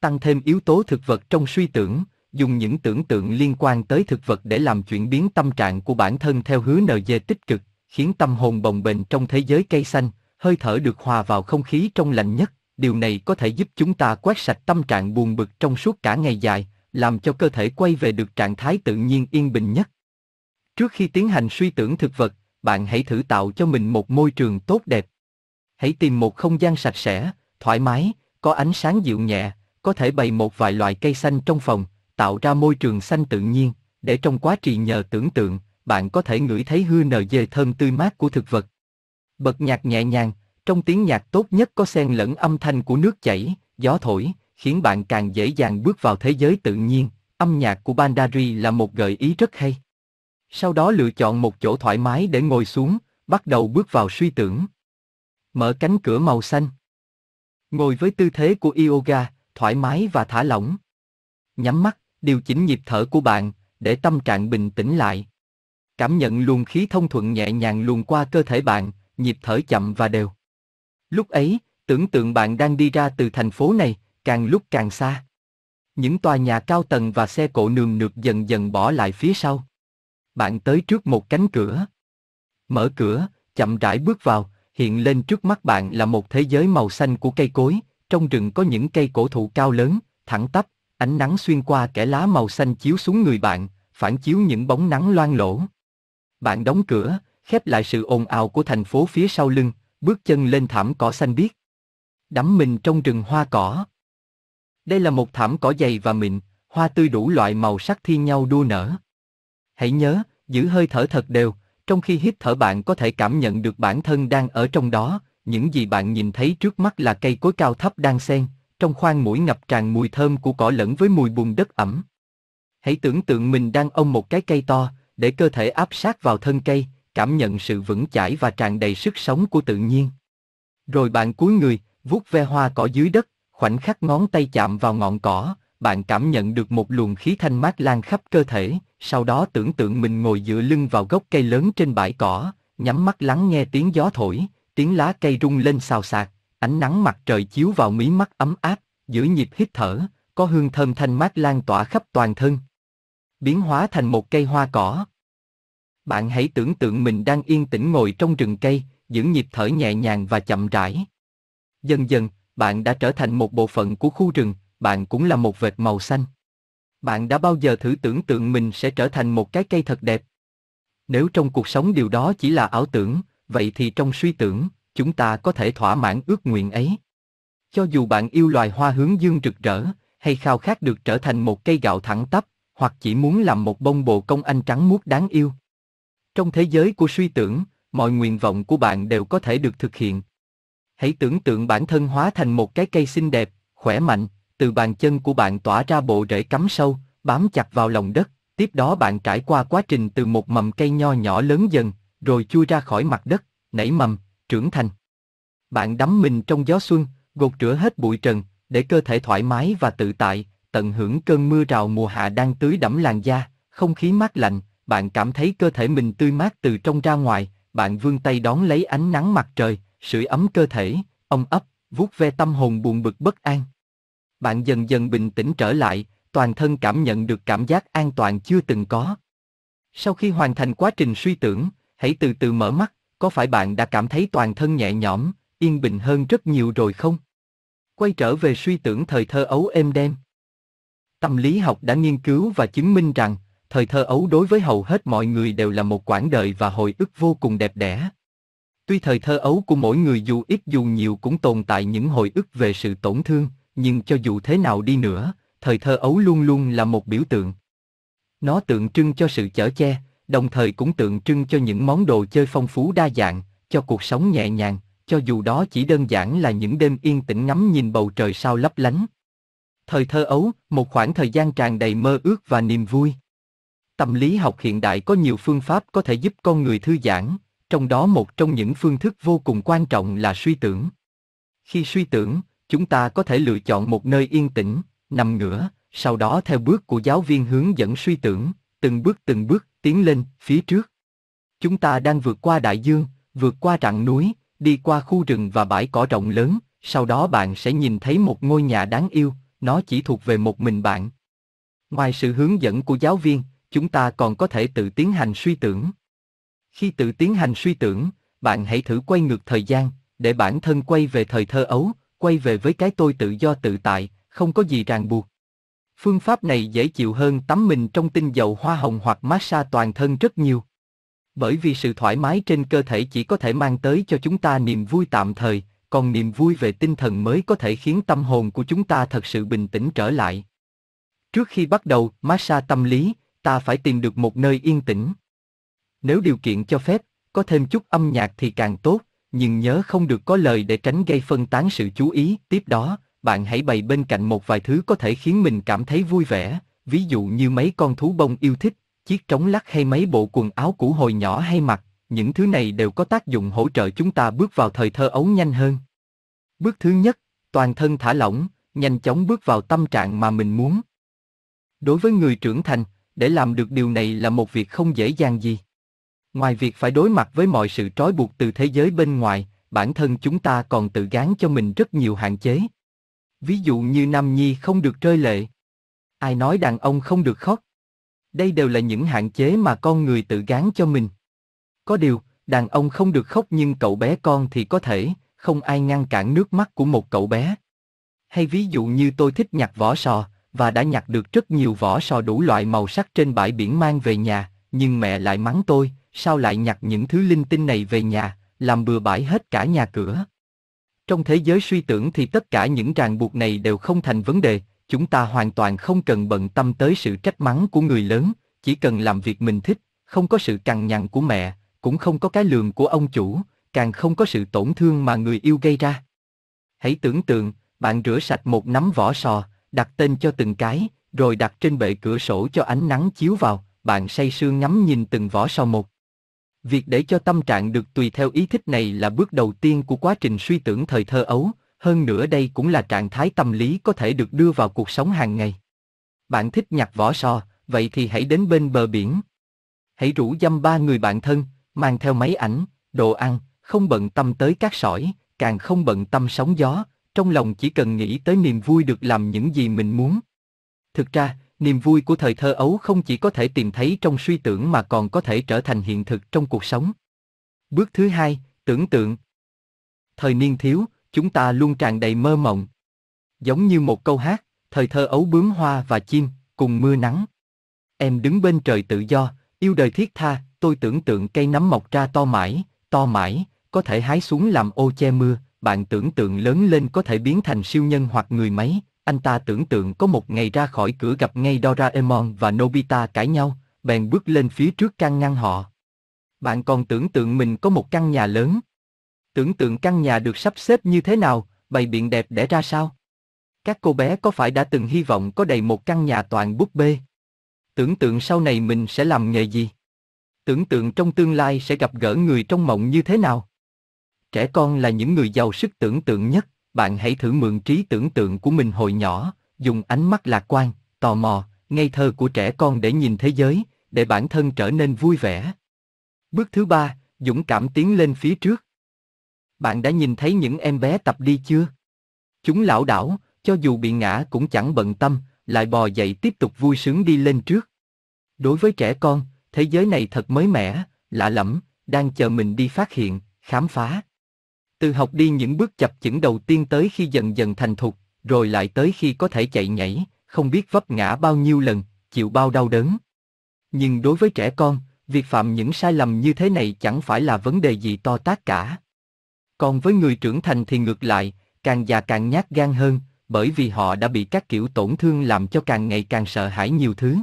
Tăng thêm yếu tố thực vật trong suy tưởng, dùng những tưởng tượng liên quan tới thực vật để làm chuyển biến tâm trạng của bản thân theo hướng NG tích cực, khiến tâm hồn bồng bềnh trong thế giới cây xanh, hơi thở được hòa vào không khí trong lành nhất. Điều này có thể giúp chúng ta quét sạch tâm trạng buồn bực trong suốt cả ngày dài, làm cho cơ thể quay về được trạng thái tự nhiên yên bình nhất. Trước khi tiến hành suy tưởng thực vật, bạn hãy thử tạo cho mình một môi trường tốt đẹp. Hãy tìm một không gian sạch sẽ, thoải mái, có ánh sáng dịu nhẹ, có thể bày một vài loại cây xanh trong phòng, tạo ra môi trường xanh tự nhiên, để trong quá trình nhờ tưởng tượng, bạn có thể ngửi thấy hương nờ dê thơm tươi mát của thực vật. Bật nhạc nhẹ nhàng, trong tiếng nhạc tốt nhất có xen lẫn âm thanh của nước chảy, gió thổi, khiến bạn càng dễ dàng bước vào thế giới tự nhiên. Âm nhạc của Bandari là một gợi ý rất hay. Sau đó lựa chọn một chỗ thoải mái để ngồi xuống, bắt đầu bước vào suy tưởng. Mở cánh cửa màu xanh. Ngồi với tư thế của yoga, thoải mái và thả lỏng. Nhắm mắt, điều chỉnh nhịp thở của bạn, để tâm trạng bình tĩnh lại. Cảm nhận luồng khí thông thuận nhẹ nhàng luồn qua cơ thể bạn, nhịp thở chậm và đều. Lúc ấy, tưởng tượng bạn đang đi ra từ thành phố này, càng lúc càng xa. Những tòa nhà cao tầng và xe cộ nườm nượp dần dần bỏ lại phía sau. Bạn tới trước một cánh cửa. Mở cửa, chậm rãi bước vào, hiện lên trước mắt bạn là một thế giới màu xanh của cây cối, trong rừng có những cây cổ thụ cao lớn, thẳng tắp, Ánh nắng xuyên qua kẽ lá màu xanh chiếu xuống người bạn, phản chiếu những bóng nắng loang lổ. Bạn đóng cửa, khép lại sự ồn ào của thành phố phía sau lưng, bước chân lên thảm cỏ xanh biếc. Đắm mình trong rừng hoa cỏ. Đây là một thảm cỏ dày và mịn, hoa tươi đủ loại màu sắc thi nhau đua nở. Hãy nhớ, giữ hơi thở thật đều, trong khi hít thở bạn có thể cảm nhận được bản thân đang ở trong đó, những gì bạn nhìn thấy trước mắt là cây cối cao thấp đang xen, trong khoang mũi ngập tràn mùi thơm của cỏ lẫn với mùi bùn đất ẩm. Hãy tưởng tượng mình đang ôm một cái cây to, để cơ thể áp sát vào thân cây, cảm nhận sự vững chãi và tràn đầy sức sống của tự nhiên. Rồi bạn cúi người, vuốt ve hoa cỏ dưới đất, khoảnh khắc ngón tay chạm vào ngọn cỏ, bạn cảm nhận được một luồng khí thanh mát lan khắp cơ thể, sau đó tưởng tượng mình ngồi dựa lưng vào gốc cây lớn trên bãi cỏ, nhắm mắt lắng nghe tiếng gió thổi, tiếng lá cây rung lên xào xạc, Ánh nắng mặt trời chiếu vào mí mắt ấm áp, giữ nhịp hít thở, có hương thơm thanh mát lan tỏa khắp toàn thân. Biến hóa thành một cây hoa cỏ. Bạn hãy tưởng tượng mình đang yên tĩnh ngồi trong rừng cây, giữ nhịp thở nhẹ nhàng và chậm rãi. Dần dần, bạn đã trở thành một bộ phận của khu rừng, bạn cũng là một vệt màu xanh. Bạn đã bao giờ thử tưởng tượng mình sẽ trở thành một cái cây thật đẹp? Nếu trong cuộc sống điều đó chỉ là ảo tưởng, vậy thì trong suy tưởng, chúng ta có thể thỏa mãn ước nguyện ấy. Cho dù bạn yêu loài hoa hướng dương rực rỡ, hay khao khát được trở thành một cây gạo thẳng tắp, hoặc chỉ muốn làm một bông bồ công anh trắng muốt đáng yêu. Trong thế giới của suy tưởng, mọi nguyện vọng của bạn đều có thể được thực hiện. Hãy tưởng tượng bản thân hóa thành một cái cây xinh đẹp, khỏe mạnh, từ bàn chân của bạn tỏa ra bộ rễ cắm sâu, bám chặt vào lòng đất, tiếp đó bạn trải qua quá trình từ một mầm cây nho nhỏ lớn dần, rồi chui ra khỏi mặt đất, nảy mầm, trưởng thành. Bạn đắm mình trong gió xuân, gột rửa hết bụi trần, để cơ thể thoải mái và tự tại, tận hưởng cơn mưa rào mùa hạ đang tưới đẫm làn da, không khí mát lạnh, bạn cảm thấy cơ thể mình tươi mát từ trong ra ngoài, bạn vươn tay đón lấy ánh nắng mặt trời, sưởi ấm cơ thể, ông ấp, vuốt ve tâm hồn buồn bực bất an. Bạn dần dần bình tĩnh trở lại, toàn thân cảm nhận được cảm giác an toàn chưa từng có. Sau khi hoàn thành quá trình suy tưởng, hãy từ từ mở mắt, có phải bạn đã cảm thấy toàn thân nhẹ nhõm, yên bình hơn rất nhiều rồi không? Quay trở về suy tưởng thời thơ ấu êm đêm. Tâm lý học đã nghiên cứu và chứng minh rằng, thời thơ ấu đối với hầu hết mọi người đều là một quãng đời và hồi ức vô cùng đẹp đẽ. Tuy thời thơ ấu của mỗi người dù ít dù nhiều cũng tồn tại những hồi ức về sự tổn thương, nhưng cho dù thế nào đi nữa, thời thơ ấu luôn luôn là một biểu tượng. Nó tượng trưng cho sự chở che, đồng thời cũng tượng trưng cho những món đồ chơi phong phú đa dạng, cho cuộc sống nhẹ nhàng, cho dù đó chỉ đơn giản là những đêm yên tĩnh ngắm nhìn bầu trời sao lấp lánh. Thời thơ ấu, một khoảng thời gian tràn đầy mơ ước và niềm vui. Tâm lý học hiện đại có nhiều phương pháp có thể giúp con người thư giãn, trong đó một trong những phương thức vô cùng quan trọng là suy tưởng. Khi suy tưởng, chúng ta có thể lựa chọn một nơi yên tĩnh, nằm ngửa, sau đó theo bước của giáo viên hướng dẫn suy tưởng, từng bước từng bước tiến lên phía trước. Chúng ta đang vượt qua đại dương, vượt qua rặng núi, đi qua khu rừng và bãi cỏ rộng lớn, sau đó bạn sẽ nhìn thấy một ngôi nhà đáng yêu, nó chỉ thuộc về một mình bạn. Ngoài sự hướng dẫn của giáo viên, chúng ta còn có thể tự tiến hành suy tưởng. Khi tự tiến hành suy tưởng, bạn hãy thử quay ngược thời gian, để bản thân quay về thời thơ ấu, quay về với cái tôi tự do tự tại, không có gì ràng buộc. Phương pháp này dễ chịu hơn tắm mình trong tinh dầu hoa hồng hoặc massage toàn thân rất nhiều. Bởi vì sự thoải mái trên cơ thể chỉ có thể mang tới cho chúng ta niềm vui tạm thời, còn niềm vui về tinh thần mới có thể khiến tâm hồn của chúng ta thật sự bình tĩnh trở lại. Trước khi bắt đầu massage tâm lý, ta phải tìm được một nơi yên tĩnh. Nếu điều kiện cho phép, có thêm chút âm nhạc thì càng tốt, nhưng nhớ không được có lời để tránh gây phân tán sự chú ý. Tiếp đó, bạn hãy bày bên cạnh một vài thứ có thể khiến mình cảm thấy vui vẻ, ví dụ như mấy con thú bông yêu thích, chiếc trống lắc hay mấy bộ quần áo cũ hồi nhỏ hay mặc, những thứ này đều có tác dụng hỗ trợ chúng ta bước vào thời thơ ấu nhanh hơn. Bước thứ nhất, toàn thân thả lỏng, nhanh chóng bước vào tâm trạng mà mình muốn. Đối với người trưởng thành, để làm được điều này là một việc không dễ dàng gì. Ngoài việc phải đối mặt với mọi sự trói buộc từ thế giới bên ngoài, bản thân chúng ta còn tự gán cho mình rất nhiều hạn chế. Ví dụ như Nam Nhi không được rơi lệ. Ai nói đàn ông không được khóc? Đây đều là những hạn chế mà con người tự gán cho mình. Có điều, đàn ông không được khóc nhưng cậu bé con thì có thể, không ai ngăn cản nước mắt của một cậu bé. Hay ví dụ như tôi thích nhặt vỏ sò, và đã nhặt được rất nhiều vỏ sò đủ loại màu sắc trên bãi biển mang về nhà, nhưng mẹ lại mắng tôi, sao lại nhặt những thứ linh tinh này về nhà, làm bừa bãi hết cả nhà cửa. Trong thế giới suy tưởng thì tất cả những ràng buộc này đều không thành vấn đề, chúng ta hoàn toàn không cần bận tâm tới sự trách mắng của người lớn, chỉ cần làm việc mình thích, không có sự cằn nhằn của mẹ, cũng không có cái lường của ông chủ, càng không có sự tổn thương mà người yêu gây ra. Hãy tưởng tượng, bạn rửa sạch một nắm vỏ sò, đặt tên cho từng cái, rồi đặt trên bệ cửa sổ cho ánh nắng chiếu vào, bạn say sưa ngắm nhìn từng vỏ sò một. Việc để cho tâm trạng được tùy theo ý thích này là bước đầu tiên của quá trình suy tưởng thời thơ ấu, hơn nữa đây cũng là trạng thái tâm lý có thể được đưa vào cuộc sống hàng ngày. Bạn thích nhặt vỏ sò, vậy thì hãy đến bên bờ biển. Hãy rủ dăm ba người bạn thân, mang theo máy ảnh, đồ ăn, không bận tâm tới các sỏi, càng không bận tâm sóng gió, trong lòng chỉ cần nghĩ tới niềm vui được làm những gì mình muốn. Thực ra, niềm vui của thời thơ ấu không chỉ có thể tìm thấy trong suy tưởng mà còn có thể trở thành hiện thực trong cuộc sống. Bước thứ hai, tưởng tượng. Thời niên thiếu, chúng ta luôn tràn đầy mơ mộng. Giống như một câu hát, thời thơ ấu bướm hoa và chim, cùng mưa nắng. Em đứng bên trời tự do, yêu đời thiết tha, tôi tưởng tượng cây nấm mọc ra to mãi, to mãi, có thể hái xuống làm ô che mưa, bạn tưởng tượng lớn lên có thể biến thành siêu nhân hoặc người máy, anh ta tưởng tượng có một ngày ra khỏi cửa gặp ngay Doraemon và Nobita cãi nhau, bèn bước lên phía trước can ngăn họ. Bạn còn tưởng tượng mình có một căn nhà lớn. Tưởng tượng căn nhà được sắp xếp như thế nào, bày biện đẹp để ra sao? Các cô bé có phải đã từng hy vọng có đầy một căn nhà toàn búp bê? Tưởng tượng sau này mình sẽ làm nghề gì? Tưởng tượng trong tương lai sẽ gặp gỡ người trong mộng như thế nào? Trẻ con là những người giàu sức tưởng tượng nhất, bạn hãy thử mượn trí tưởng tượng của mình hồi nhỏ, dùng ánh mắt lạc quan, tò mò, ngây thơ của trẻ con để nhìn thế giới, để bản thân trở nên vui vẻ. Bước thứ ba, dũng cảm tiến lên phía trước. Bạn đã nhìn thấy những em bé tập đi chưa? Chúng lão đảo, cho dù bị ngã cũng chẳng bận tâm, lại bò dậy tiếp tục vui sướng đi lên trước. Đối với trẻ con, thế giới này thật mới mẻ, lạ lẫm, đang chờ mình đi phát hiện, khám phá. Từ học đi những bước chập chững đầu tiên tới khi dần dần thành thục, rồi lại tới khi có thể chạy nhảy, không biết vấp ngã bao nhiêu lần, chịu bao đau đớn. Nhưng đối với trẻ con, việc phạm những sai lầm như thế này chẳng phải là vấn đề gì to tát cả. Còn với người trưởng thành thì ngược lại, càng già càng nhát gan hơn, bởi vì họ đã bị các kiểu tổn thương làm cho càng ngày càng sợ hãi nhiều thứ.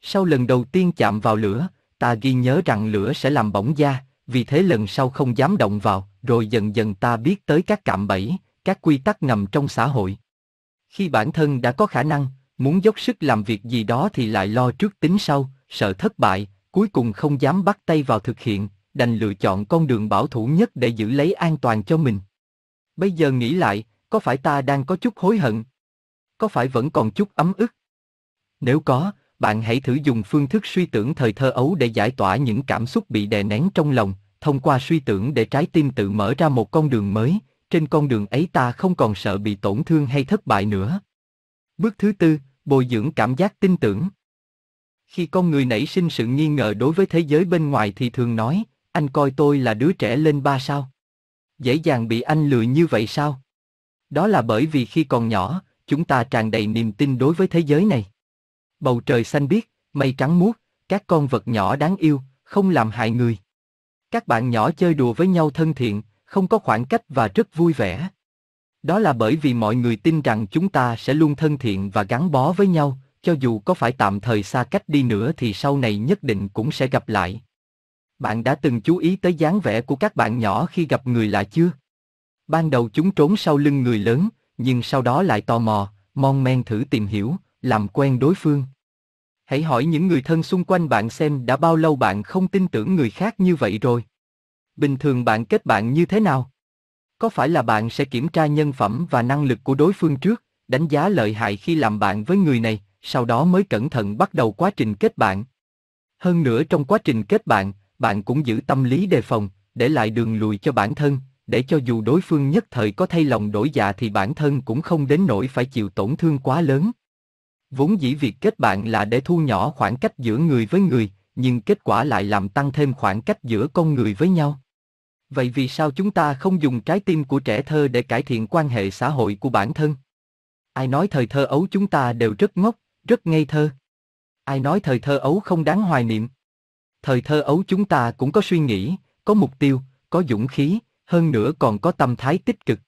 Sau lần đầu tiên chạm vào lửa, ta ghi nhớ rằng lửa sẽ làm bỏng da, vì thế lần sau không dám động vào, rồi dần dần ta biết tới các cạm bẫy, các quy tắc ngầm trong xã hội. Khi bản thân đã có khả năng, muốn dốc sức làm việc gì đó thì lại lo trước tính sau, sợ thất bại, cuối cùng không dám bắt tay vào thực hiện, đành lựa chọn con đường bảo thủ nhất để giữ lấy an toàn cho mình. Bây giờ nghĩ lại, có phải ta đang có chút hối hận? Có phải vẫn còn chút ấm ức? Nếu có, bạn hãy thử dùng phương thức suy tưởng thời thơ ấu để giải tỏa những cảm xúc bị đè nén trong lòng, thông qua suy tưởng để trái tim tự mở ra một con đường mới, trên con đường ấy ta không còn sợ bị tổn thương hay thất bại nữa. Bước thứ tư, bồi dưỡng cảm giác tin tưởng. Khi con người nảy sinh sự nghi ngờ đối với thế giới bên ngoài thì thường nói, anh coi tôi là đứa trẻ lên ba sao? Dễ dàng bị anh lừa như vậy sao? Đó là bởi vì khi còn nhỏ, chúng ta tràn đầy niềm tin đối với thế giới này. Bầu trời xanh biếc, mây trắng muốt, các con vật nhỏ đáng yêu, không làm hại người. Các bạn nhỏ chơi đùa với nhau thân thiện, không có khoảng cách và rất vui vẻ. Đó là bởi vì mọi người tin rằng chúng ta sẽ luôn thân thiện và gắn bó với nhau, cho dù có phải tạm thời xa cách đi nữa thì sau này nhất định cũng sẽ gặp lại. Bạn đã từng chú ý tới dáng vẻ của các bạn nhỏ khi gặp người lạ chưa? Ban đầu chúng trốn sau lưng người lớn, nhưng sau đó lại tò mò, mon men thử tìm hiểu, làm quen đối phương. Hãy hỏi những người thân xung quanh bạn xem đã bao lâu bạn không tin tưởng người khác như vậy rồi. Bình thường bạn kết bạn như thế nào? Có phải là bạn sẽ kiểm tra nhân phẩm và năng lực của đối phương trước, đánh giá lợi hại khi làm bạn với người này, sau đó mới cẩn thận bắt đầu quá trình kết bạn? Hơn nữa trong quá trình kết bạn, bạn cũng giữ tâm lý đề phòng, để lại đường lùi cho bản thân, để cho dù đối phương nhất thời có thay lòng đổi dạ thì bản thân cũng không đến nỗi phải chịu tổn thương quá lớn. Vốn dĩ việc kết bạn là để thu nhỏ khoảng cách giữa người với người, nhưng kết quả lại làm tăng thêm khoảng cách giữa con người với nhau. Vậy vì sao chúng ta không dùng trái tim của trẻ thơ để cải thiện quan hệ xã hội của bản thân? Ai nói thời thơ ấu chúng ta đều rất ngốc, rất ngây thơ? Ai nói thời thơ ấu không đáng hoài niệm? Thời thơ ấu chúng ta cũng có suy nghĩ, có mục tiêu, có dũng khí, hơn nữa còn có tâm thái tích cực.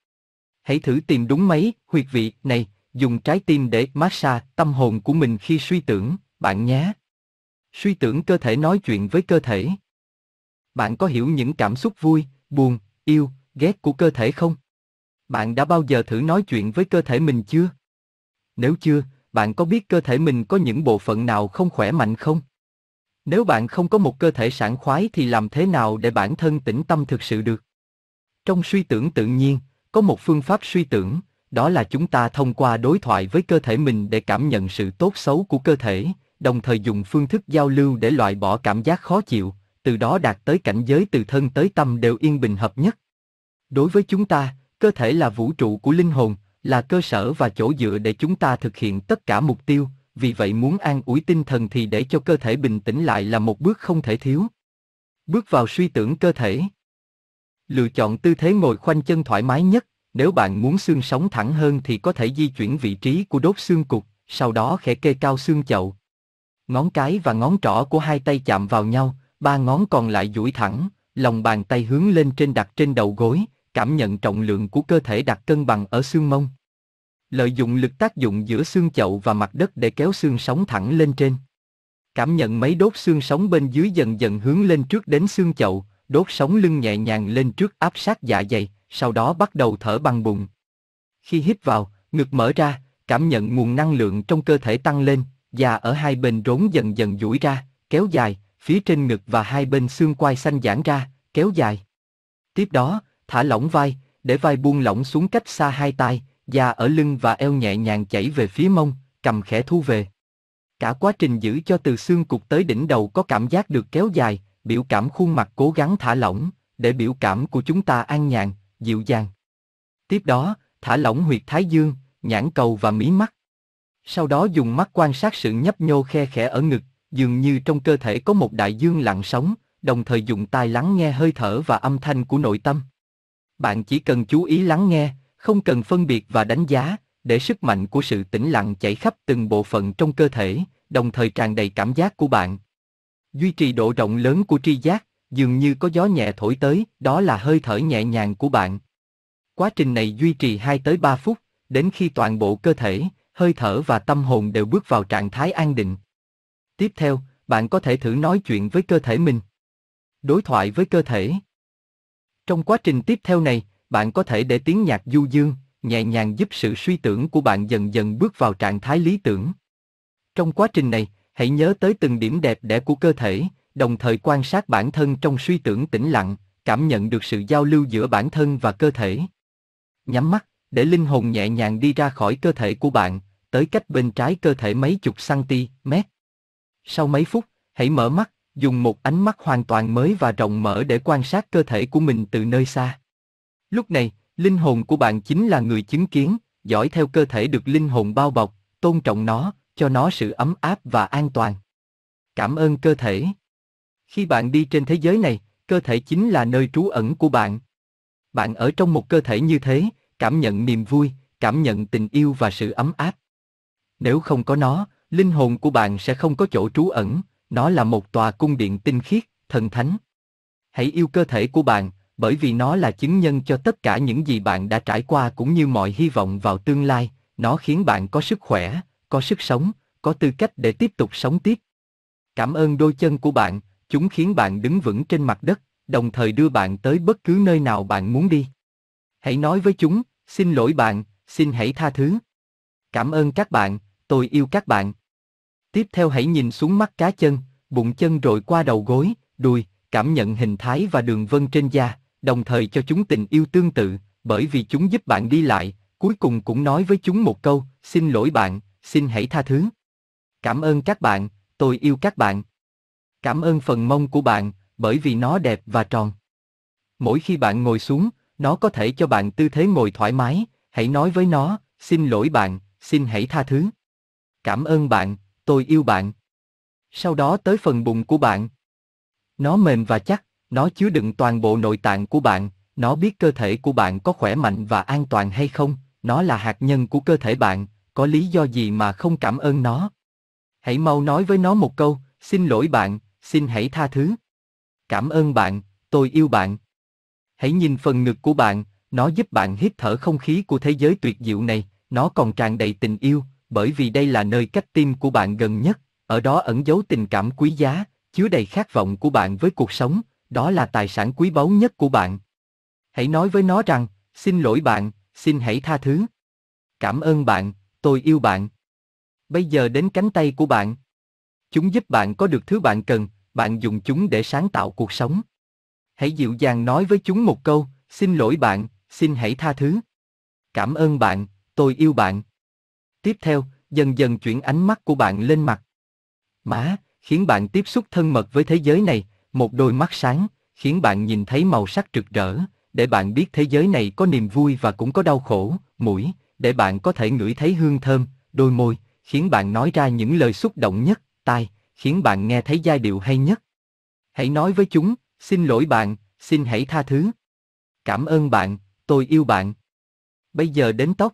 Hãy thử tìm đúng mấy huyệt vị này, dùng trái tim để massage tâm hồn của mình khi suy tưởng, bạn nhé. Suy tưởng cơ thể nói chuyện với cơ thể. Bạn có hiểu những cảm xúc vui, buồn, yêu, ghét của cơ thể không? Bạn đã bao giờ thử nói chuyện với cơ thể mình chưa? Nếu chưa, bạn có biết cơ thể mình có những bộ phận nào không khỏe mạnh không? Nếu bạn không có một cơ thể sảng khoái thì làm thế nào để bản thân tĩnh tâm thực sự được? Trong suy tưởng tự nhiên, có một phương pháp suy tưởng, đó là chúng ta thông qua đối thoại với cơ thể mình để cảm nhận sự tốt xấu của cơ thể, đồng thời dùng phương thức giao lưu để loại bỏ cảm giác khó chịu, từ đó đạt tới cảnh giới từ thân tới tâm đều yên bình hợp nhất. Đối với chúng ta, cơ thể là vũ trụ của linh hồn, là cơ sở và chỗ dựa để chúng ta thực hiện tất cả mục tiêu, vì vậy muốn an ủi tinh thần thì để cho cơ thể bình tĩnh lại là một bước không thể thiếu. Bước vào suy tưởng cơ thể. Lựa chọn tư thế ngồi khoanh chân thoải mái nhất, nếu bạn muốn xương sống thẳng hơn thì có thể di chuyển vị trí của đốt xương cục, sau đó khẽ kê cao xương chậu. Ngón cái và ngón trỏ của hai tay chạm vào nhau, ba ngón còn lại duỗi thẳng, lòng bàn tay hướng lên trên đặt trên đầu gối, cảm nhận trọng lượng của cơ thể đặt cân bằng ở xương mông. Lợi dụng lực tác dụng giữa xương chậu và mặt đất để kéo xương sống thẳng lên trên. Cảm nhận mấy đốt xương sống bên dưới dần dần hướng lên trước đến xương chậu, đốt sống lưng nhẹ nhàng lên trước áp sát dạ dày, sau đó bắt đầu thở bằng bụng. Khi hít vào, ngực mở ra, cảm nhận nguồn năng lượng trong cơ thể tăng lên, da ở hai bên rốn dần dần duỗi ra, kéo dài, phía trên ngực và hai bên xương quai xanh giãn ra, kéo dài. Tiếp đó, thả lỏng vai, để vai buông lỏng xuống cách xa hai tay, da ở lưng và eo nhẹ nhàng chảy về phía mông, cầm khẽ thu về. Cả quá trình giữ cho từ xương cục tới đỉnh đầu có cảm giác được kéo dài, biểu cảm khuôn mặt cố gắng thả lỏng, để biểu cảm của chúng ta an nhàn, dịu dàng. Tiếp đó, thả lỏng huyệt thái dương, nhãn cầu và mí mắt. Sau đó dùng mắt quan sát sự nhấp nhô khe khẽ ở ngực, dường như trong cơ thể có một đại dương lặng sóng, đồng thời dùng tai lắng nghe hơi thở và âm thanh của nội tâm. Bạn chỉ cần chú ý lắng nghe, không cần phân biệt và đánh giá, để sức mạnh của sự tĩnh lặng chảy khắp từng bộ phận trong cơ thể, đồng thời tràn đầy cảm giác của bạn. Duy trì độ rộng lớn của tri giác, dường như có gió nhẹ thổi tới, đó là hơi thở nhẹ nhàng của bạn. Quá trình này duy trì 2 tới 3 phút, đến khi toàn bộ cơ thể, hơi thở và tâm hồn đều bước vào trạng thái an định. Tiếp theo, bạn có thể thử nói chuyện với cơ thể mình. Đối thoại với cơ thể. Trong quá trình tiếp theo này, bạn có thể để tiếng nhạc du dương, nhẹ nhàng giúp sự suy tưởng của bạn dần dần bước vào trạng thái lý tưởng. Trong quá trình này, hãy nhớ tới từng điểm đẹp đẽ của cơ thể, đồng thời quan sát bản thân trong suy tưởng tĩnh lặng, cảm nhận được sự giao lưu giữa bản thân và cơ thể. Nhắm mắt, để linh hồn nhẹ nhàng đi ra khỏi cơ thể của bạn, tới cách bên trái cơ thể mấy chục cm. Sau mấy phút, hãy mở mắt, dùng một ánh mắt hoàn toàn mới và rộng mở để quan sát cơ thể của mình từ nơi xa. Lúc này, linh hồn của bạn chính là người chứng kiến, dõi theo cơ thể được linh hồn bao bọc, tôn trọng nó, cho nó sự ấm áp và an toàn. Cảm ơn cơ thể. Khi bạn đi trên thế giới này, cơ thể chính là nơi trú ẩn của bạn. Bạn ở trong một cơ thể như thế, cảm nhận niềm vui, cảm nhận tình yêu và sự ấm áp. Nếu không có nó, linh hồn của bạn sẽ không có chỗ trú ẩn, nó là một tòa cung điện tinh khiết, thần thánh. Hãy yêu cơ thể của bạn, bởi vì nó là chứng nhân cho tất cả những gì bạn đã trải qua cũng như mọi hy vọng vào tương lai, nó khiến bạn có sức khỏe, có sức sống, có tư cách để tiếp tục sống tiếp. Cảm ơn đôi chân của bạn, chúng khiến bạn đứng vững trên mặt đất, đồng thời đưa bạn tới bất cứ nơi nào bạn muốn đi. Hãy nói với chúng, xin lỗi bạn, xin hãy tha thứ. Cảm ơn các bạn, tôi yêu các bạn. Tiếp theo hãy nhìn xuống mắt cá chân, bụng chân rồi qua đầu gối, đùi, cảm nhận hình thái và đường vân trên da, đồng thời cho chúng tình yêu tương tự, bởi vì chúng giúp bạn đi lại, cuối cùng cũng nói với chúng một câu, xin lỗi bạn, xin hãy tha thứ. Cảm ơn các bạn, tôi yêu các bạn. Cảm ơn phần mông của bạn, bởi vì nó đẹp và tròn. Mỗi khi bạn ngồi xuống, nó có thể cho bạn tư thế ngồi thoải mái, hãy nói với nó, xin lỗi bạn, xin hãy tha thứ. Cảm ơn bạn, tôi yêu bạn. Sau đó tới phần bụng của bạn. Nó mềm và chắc, nó chứa đựng toàn bộ nội tạng của bạn, nó biết cơ thể của bạn có khỏe mạnh và an toàn hay không, nó là hạt nhân của cơ thể bạn, có lý do gì mà không cảm ơn nó. Hãy mau nói với nó một câu, xin lỗi bạn, xin hãy tha thứ. Cảm ơn bạn, tôi yêu bạn. Hãy nhìn phần ngực của bạn, nó giúp bạn hít thở không khí của thế giới tuyệt diệu này, nó còn tràn đầy tình yêu, bởi vì đây là nơi cách tim của bạn gần nhất, ở đó ẩn giấu tình cảm quý giá, chứa đầy khát vọng của bạn với cuộc sống, đó là tài sản quý báu nhất của bạn. Hãy nói với nó rằng, xin lỗi bạn, xin hãy tha thứ. Cảm ơn bạn, tôi yêu bạn. Bây giờ đến cánh tay của bạn. Chúng giúp bạn có được thứ bạn cần, bạn dùng chúng để sáng tạo cuộc sống. Hãy dịu dàng nói với chúng một câu, xin lỗi bạn, xin hãy tha thứ. Cảm ơn bạn, tôi yêu bạn. Tiếp theo, dần dần chuyển ánh mắt của bạn lên mặt. Má, khiến bạn tiếp xúc thân mật với thế giới này, một đôi mắt sáng, khiến bạn nhìn thấy màu sắc rực rỡ, để bạn biết thế giới này có niềm vui và cũng có đau khổ, mũi, để bạn có thể ngửi thấy hương thơm, đôi môi, khiến bạn nói ra những lời xúc động nhất, tai, khiến bạn nghe thấy giai điệu hay nhất. Hãy nói với chúng, xin lỗi bạn, xin hãy tha thứ. Cảm ơn bạn, tôi yêu bạn. Bây giờ đến tóc.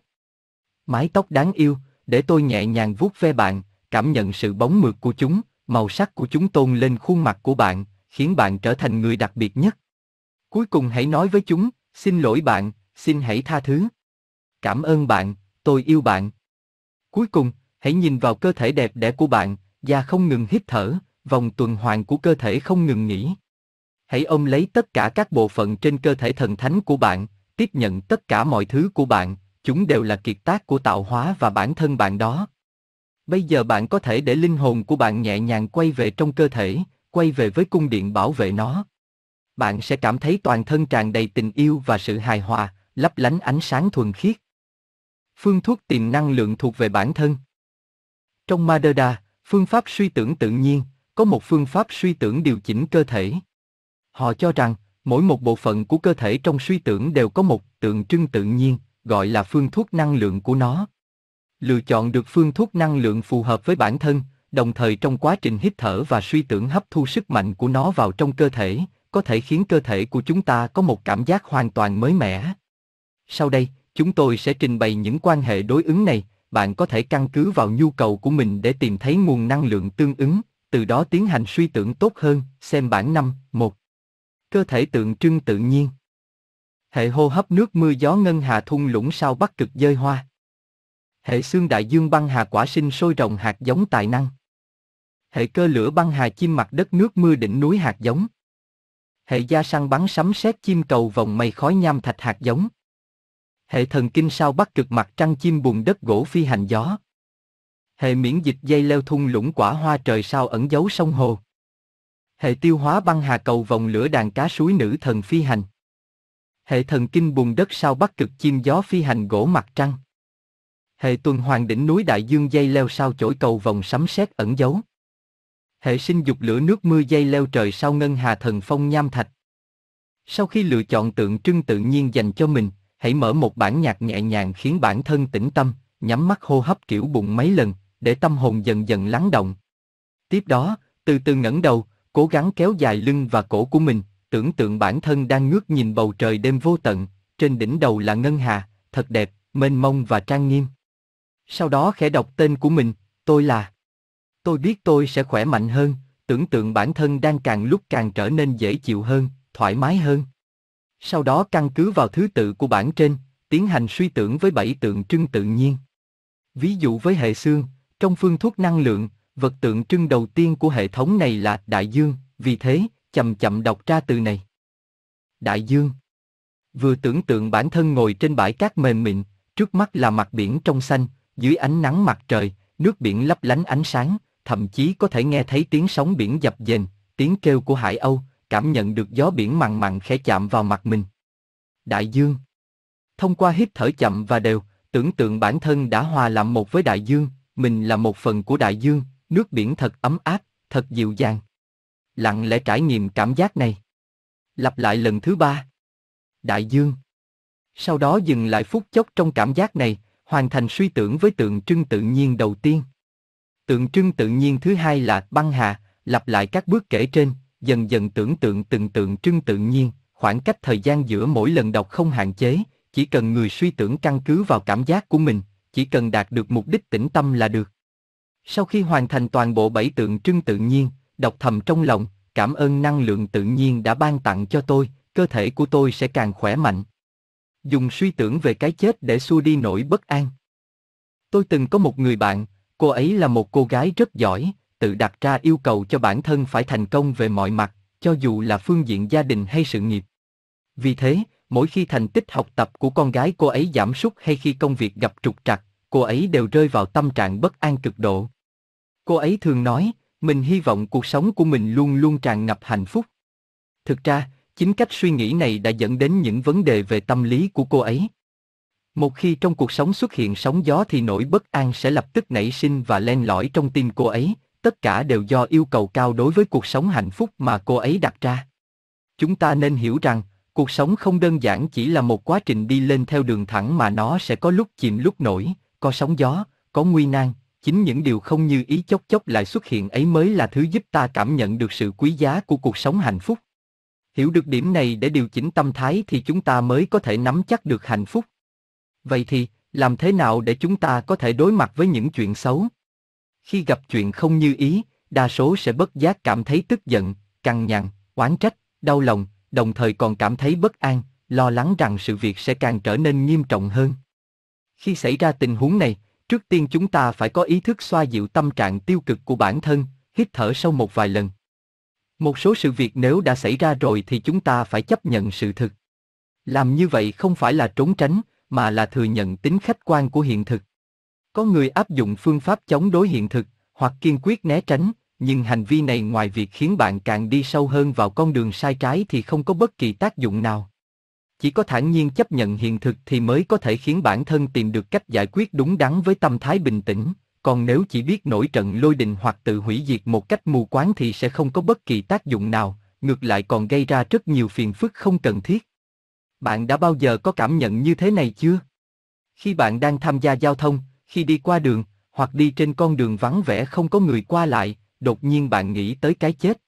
Mái tóc đáng yêu, để tôi nhẹ nhàng vuốt ve bạn, cảm nhận sự bóng mượt của chúng, màu sắc của chúng tôn lên khuôn mặt của bạn, khiến bạn trở thành người đặc biệt nhất. Cuối cùng hãy nói với chúng, xin lỗi bạn, xin hãy tha thứ. Cảm ơn bạn, tôi yêu bạn. Cuối cùng, hãy nhìn vào cơ thể đẹp đẽ của bạn, da không ngừng hít thở, vòng tuần hoàn của cơ thể không ngừng nghỉ. Hãy ôm lấy tất cả các bộ phận trên cơ thể thần thánh của bạn, tiếp nhận tất cả mọi thứ của bạn, chúng đều là kiệt tác của tạo hóa và bản thân bạn đó. Bây giờ bạn có thể để linh hồn của bạn nhẹ nhàng quay về trong cơ thể, quay về với cung điện bảo vệ nó. Bạn sẽ cảm thấy toàn thân tràn đầy tình yêu và sự hài hòa, lấp lánh ánh sáng thuần khiết. Phương thuốc tìm năng lượng thuộc về bản thân. Trong Madada, phương pháp suy tưởng tự nhiên, có một phương pháp suy tưởng điều chỉnh cơ thể. Họ cho rằng, mỗi một bộ phận của cơ thể trong suy tưởng đều có một tượng trưng tự nhiên, gọi là phương thuốc năng lượng của nó. Lựa chọn được phương thuốc năng lượng phù hợp với bản thân, đồng thời trong quá trình hít thở và suy tưởng hấp thu sức mạnh của nó vào trong cơ thể, có thể khiến cơ thể của chúng ta có một cảm giác hoàn toàn mới mẻ. Sau đây, chúng tôi sẽ trình bày những quan hệ đối ứng này, bạn có thể căn cứ vào nhu cầu của mình để tìm thấy nguồn năng lượng tương ứng, từ đó tiến hành suy tưởng tốt hơn, xem bản 5, 1. Cơ thể tượng trưng tự nhiên. Hệ hô hấp nước mưa gió ngân hà thung lũng sao bắc cực dơi hoa. Hệ xương đại dương băng hà quả sinh sôi rồng hạt giống tài năng. Hệ cơ lửa băng hà chim mặt đất nước mưa đỉnh núi hạt giống. Hệ da săn bắn sấm sét chim cầu vòng mây khói nham thạch hạt giống. Hệ thần kinh sao bắc cực mặt trăng chim bùn đất gỗ phi hành gió. Hệ miễn dịch dây leo thung lũng quả hoa trời sao ẩn giấu sông hồ. Hệ tiêu hóa băng hà cầu vòng lửa đàn cá suối nữ thần phi hành. Hệ thần kinh bùn đất sao bắc cực chim gió phi hành gỗ mặt trăng. Hệ tuần hoàn đỉnh núi đại dương dây leo sao chổi cầu vòng sấm sét ẩn giấu. Hệ sinh dục lửa nước mưa dây leo trời sao ngân hà thần phong nham thạch. Sau khi lựa chọn tượng trưng tự nhiên dành cho mình, hãy mở một bản nhạc nhẹ nhàng khiến bản thân tĩnh tâm, nhắm mắt hô hấp kiểu bụng mấy lần, để tâm hồn dần dần lắng động. Tiếp đó, từ từ ngẩng đầu, cố gắng kéo dài lưng và cổ của mình, tưởng tượng bản thân đang ngước nhìn bầu trời đêm vô tận, trên đỉnh đầu là ngân hà, thật đẹp, mênh mông và trang nghiêm. Sau đó khẽ đọc tên của mình, tôi là. Tôi biết tôi sẽ khỏe mạnh hơn, tưởng tượng bản thân đang càng lúc càng trở nên dễ chịu hơn, thoải mái hơn. Sau đó căn cứ vào thứ tự của bản trên, tiến hành suy tưởng với bảy tượng trưng tự nhiên. Ví dụ với hệ xương, trong phương thuốc năng lượng, vật tượng trưng đầu tiên của hệ thống này là đại dương, vì thế, chậm chậm đọc ra từ này. Đại dương. Vừa tưởng tượng bản thân ngồi trên bãi cát mềm mịn, trước mắt là mặt biển trong xanh, dưới ánh nắng mặt trời, nước biển lấp lánh ánh sáng, thậm chí có thể nghe thấy tiếng sóng biển dập dềnh, tiếng kêu của hải âu, cảm nhận được gió biển mặn mặn khẽ chạm vào mặt mình. Đại dương. Thông qua hít thở chậm và đều, tưởng tượng bản thân đã hòa làm một với đại dương, mình là một phần của đại dương, nước biển thật ấm áp, thật dịu dàng. Lặng lẽ trải nghiệm cảm giác này. Lặp lại lần thứ ba. Đại dương. Sau đó dừng lại phút chốc trong cảm giác này, hoàn thành suy tưởng với tượng trưng tự nhiên đầu tiên. Tượng trưng tự nhiên thứ hai là băng hà, lặp lại các bước kể trên, dần dần tưởng tượng từng tượng trưng tự nhiên, khoảng cách thời gian giữa mỗi lần đọc không hạn chế, chỉ cần người suy tưởng căn cứ vào cảm giác của mình, chỉ cần đạt được mục đích tĩnh tâm là được. Sau khi hoàn thành toàn bộ bảy tượng trưng tự nhiên, đọc thầm trong lòng, cảm ơn năng lượng tự nhiên đã ban tặng cho tôi, cơ thể của tôi sẽ càng khỏe mạnh. Dùng suy tưởng về cái chết để xua đi nỗi bất an. Tôi từng có một người bạn, cô ấy là một cô gái rất giỏi, tự đặt ra yêu cầu cho bản thân phải thành công về mọi mặt, cho dù là phương diện gia đình hay sự nghiệp. Vì thế, mỗi khi thành tích học tập của con gái cô ấy giảm sút hay khi công việc gặp trục trặc, cô ấy đều rơi vào tâm trạng bất an cực độ. Cô ấy thường nói, mình hy vọng cuộc sống của mình luôn luôn tràn ngập hạnh phúc. Thực ra, chính cách suy nghĩ này đã dẫn đến những vấn đề về tâm lý của cô ấy. Một khi trong cuộc sống xuất hiện sóng gió thì nỗi bất an sẽ lập tức nảy sinh và len lỏi trong tim cô ấy, tất cả đều do yêu cầu cao đối với cuộc sống hạnh phúc mà cô ấy đặt ra. Chúng ta nên hiểu rằng, cuộc sống không đơn giản chỉ là một quá trình đi lên theo đường thẳng mà nó sẽ có lúc chìm lúc nổi, có sóng gió, có nguy nan, chính những điều không như ý chốc chốc lại xuất hiện ấy mới là thứ giúp ta cảm nhận được sự quý giá của cuộc sống hạnh phúc. Hiểu được điểm này để điều chỉnh tâm thái thì chúng ta mới có thể nắm chắc được hạnh phúc. Vậy thì, làm thế nào để chúng ta có thể đối mặt với những chuyện xấu? Khi gặp chuyện không như ý, đa số sẽ bất giác cảm thấy tức giận, căng nhằn, oán trách, đau lòng, đồng thời còn cảm thấy bất an, lo lắng rằng sự việc sẽ càng trở nên nghiêm trọng hơn. Khi xảy ra tình huống này, Trước tiên chúng ta phải có ý thức xoa dịu tâm trạng tiêu cực của bản thân, hít thở sâu một vài lần. Một số sự việc nếu đã xảy ra rồi thì chúng ta phải chấp nhận sự thực. Làm như vậy không phải là trốn tránh, mà là thừa nhận tính khách quan của hiện thực. Có người áp dụng phương pháp chống đối hiện thực, hoặc kiên quyết né tránh, nhưng hành vi này ngoài việc khiến bạn càng đi sâu hơn vào con đường sai trái thì không có bất kỳ tác dụng nào. Chỉ có thản nhiên chấp nhận hiện thực thì mới có thể khiến bản thân tìm được cách giải quyết đúng đắn với tâm thái bình tĩnh, còn nếu chỉ biết nổi trận lôi đình hoặc tự hủy diệt một cách mù quáng thì sẽ không có bất kỳ tác dụng nào, ngược lại còn gây ra rất nhiều phiền phức không cần thiết. Bạn đã bao giờ có cảm nhận như thế này chưa? Khi bạn đang tham gia giao thông, khi đi qua đường, hoặc đi trên con đường vắng vẻ không có người qua lại, đột nhiên bạn nghĩ tới cái chết.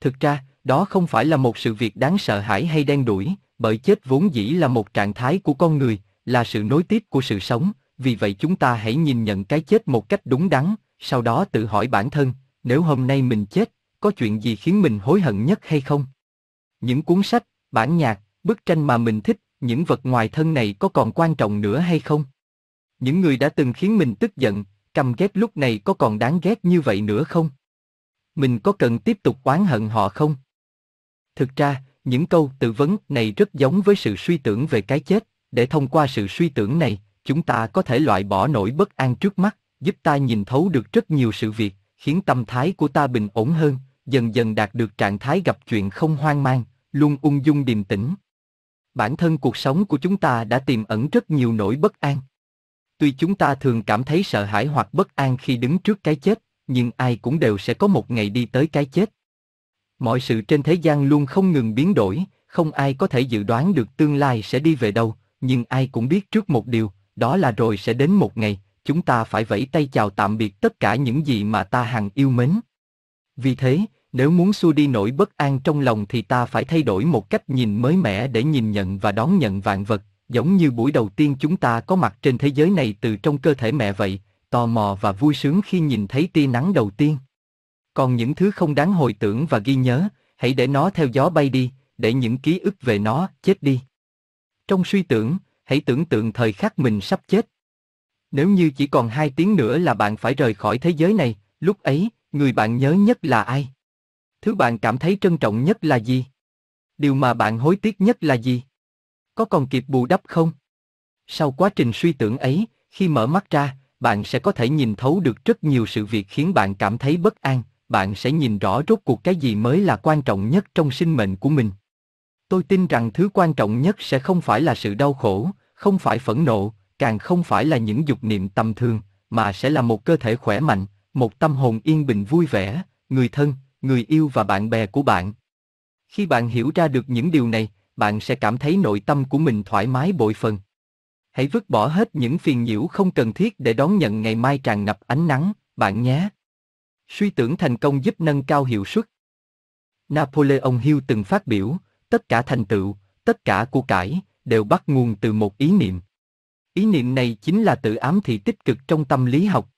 Thực ra, đó không phải là một sự việc đáng sợ hãi hay đen đủi, bởi chết vốn dĩ là một trạng thái của con người, là sự nối tiếp của sự sống, vì vậy chúng ta hãy nhìn nhận cái chết một cách đúng đắn, sau đó tự hỏi bản thân, nếu hôm nay mình chết, có chuyện gì khiến mình hối hận nhất hay không? Những cuốn sách, bản nhạc, bức tranh mà mình thích, những vật ngoài thân này có còn quan trọng nữa hay không? Những người đã từng khiến mình tức giận, căm ghét lúc này có còn đáng ghét như vậy nữa không? Mình có cần tiếp tục oán hận họ không? Thực ra, những câu tự vấn này rất giống với sự suy tưởng về cái chết, để thông qua sự suy tưởng này, chúng ta có thể loại bỏ nỗi bất an trước mắt, giúp ta nhìn thấu được rất nhiều sự việc, khiến tâm thái của ta bình ổn hơn, dần dần đạt được trạng thái gặp chuyện không hoang mang, luôn ung dung điềm tĩnh. Bản thân cuộc sống của chúng ta đã tiềm ẩn rất nhiều nỗi bất an. Tuy chúng ta thường cảm thấy sợ hãi hoặc bất an khi đứng trước cái chết, nhưng ai cũng đều sẽ có một ngày đi tới cái chết. Mọi sự trên thế gian luôn không ngừng biến đổi, không ai có thể dự đoán được tương lai sẽ đi về đâu, nhưng ai cũng biết trước một điều, đó là rồi sẽ đến một ngày, chúng ta phải vẫy tay chào tạm biệt tất cả những gì mà ta hằng yêu mến. Vì thế, nếu muốn xua đi nỗi bất an trong lòng thì ta phải thay đổi một cách nhìn mới mẻ để nhìn nhận và đón nhận vạn vật, giống như buổi đầu tiên chúng ta có mặt trên thế giới này từ trong cơ thể mẹ vậy, tò mò và vui sướng khi nhìn thấy tia nắng đầu tiên. Còn những thứ không đáng hồi tưởng và ghi nhớ, hãy để nó theo gió bay đi, để những ký ức về nó chết đi. Trong suy tưởng, hãy tưởng tượng thời khắc mình sắp chết. Nếu như chỉ còn hai tiếng nữa là bạn phải rời khỏi thế giới này, lúc ấy, người bạn nhớ nhất là ai? Thứ bạn cảm thấy trân trọng nhất là gì? Điều mà bạn hối tiếc nhất là gì? Có còn kịp bù đắp không? Sau quá trình suy tưởng ấy, khi mở mắt ra, bạn sẽ có thể nhìn thấu được rất nhiều sự việc khiến bạn cảm thấy bất an, bạn sẽ nhìn rõ rốt cuộc cái gì mới là quan trọng nhất trong sinh mệnh của mình. Tôi tin rằng thứ quan trọng nhất sẽ không phải là sự đau khổ, không phải phẫn nộ, càng không phải là những dục niệm tầm thường, mà sẽ là một cơ thể khỏe mạnh, một tâm hồn yên bình vui vẻ, người thân, người yêu và bạn bè của bạn. Khi bạn hiểu ra được những điều này, bạn sẽ cảm thấy nội tâm của mình thoải mái bội phần. Hãy vứt bỏ hết những phiền nhiễu không cần thiết để đón nhận ngày mai tràn ngập ánh nắng, bạn nhé. Suy tưởng thành công giúp nâng cao hiệu suất. Napoleon Hill từng phát biểu, tất cả thành tựu, tất cả của cải, đều bắt nguồn từ một ý niệm. Ý niệm này chính là tự ám thị tích cực trong tâm lý học.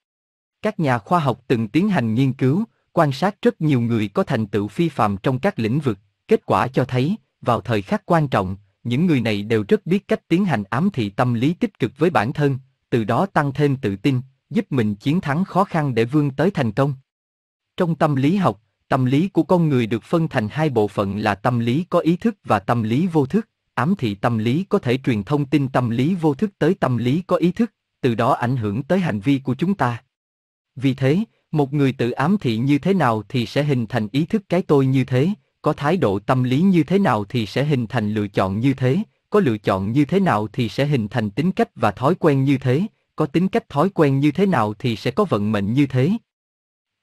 Các nhà khoa học từng tiến hành nghiên cứu, quan sát rất nhiều người có thành tựu phi phàm trong các lĩnh vực, kết quả cho thấy, vào thời khắc quan trọng, những người này đều rất biết cách tiến hành ám thị tâm lý tích cực với bản thân, từ đó tăng thêm tự tin, giúp mình chiến thắng khó khăn để vươn tới thành công. Trong tâm lý học, tâm lý của con người được phân thành hai bộ phận là tâm lý có ý thức và tâm lý vô thức. Ám thị tâm lý có thể truyền thông tin tâm lý vô thức tới tâm lý có ý thức, từ đó ảnh hưởng tới hành vi của chúng ta. Vì thế, một người tự ám thị như thế nào thì sẽ hình thành ý thức cái tôi như thế, có thái độ tâm lý như thế nào thì sẽ hình thành lựa chọn như thế, có lựa chọn như thế nào thì sẽ hình thành tính cách và thói quen như thế, có tính cách thói quen như thế nào thì sẽ có vận mệnh như thế.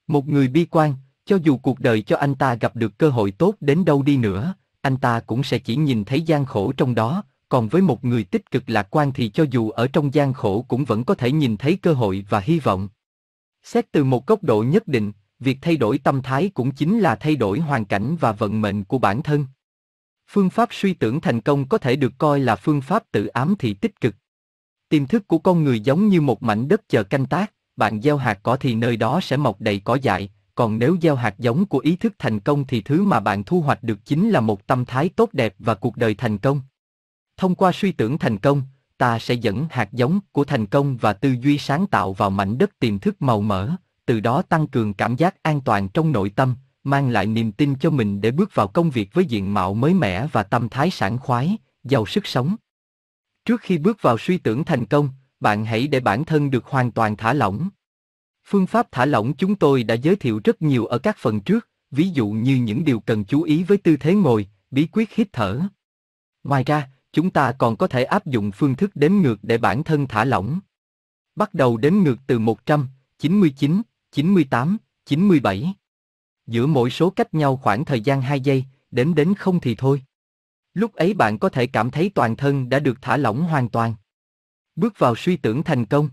Một người bi quan, cho dù cuộc đời cho anh ta gặp được cơ hội tốt đến đâu đi nữa, anh ta cũng sẽ chỉ nhìn thấy gian khổ trong đó, còn với một người tích cực lạc quan thì cho dù ở trong gian khổ cũng vẫn có thể nhìn thấy cơ hội và hy vọng. Xét từ một góc độ nhất định, việc thay đổi tâm thái cũng chính là thay đổi hoàn cảnh và vận mệnh của bản thân. Phương pháp suy tưởng thành công có thể được coi là phương pháp tự ám thị tích cực. Tiềm thức của con người giống như một mảnh đất chờ canh tác, bạn gieo hạt cỏ thì nơi đó sẽ mọc đầy cỏ dại, còn nếu gieo hạt giống của ý thức thành công thì thứ mà bạn thu hoạch được chính là một tâm thái tốt đẹp và cuộc đời thành công. Thông qua suy tưởng thành công, ta sẽ dẫn hạt giống của thành công và tư duy sáng tạo vào mảnh đất tiềm thức màu mỡ, từ đó tăng cường cảm giác an toàn trong nội tâm, mang lại niềm tin cho mình để bước vào công việc với diện mạo mới mẻ và tâm thái sảng khoái, giàu sức sống. Trước khi bước vào suy tưởng thành công, bạn hãy để bản thân được hoàn toàn thả lỏng. Phương pháp thả lỏng chúng tôi đã giới thiệu rất nhiều ở các phần trước, ví dụ như những điều cần chú ý với tư thế ngồi, bí quyết hít thở. Ngoài ra, chúng ta còn có thể áp dụng phương thức đếm ngược để bản thân thả lỏng. Bắt đầu đếm ngược từ 100, 99, 98, 97. Giữa mỗi số cách nhau khoảng thời gian 2 giây, đến đến không thì thôi. Lúc ấy bạn có thể cảm thấy toàn thân đã được thả lỏng hoàn toàn. Bước vào suy tưởng thành công.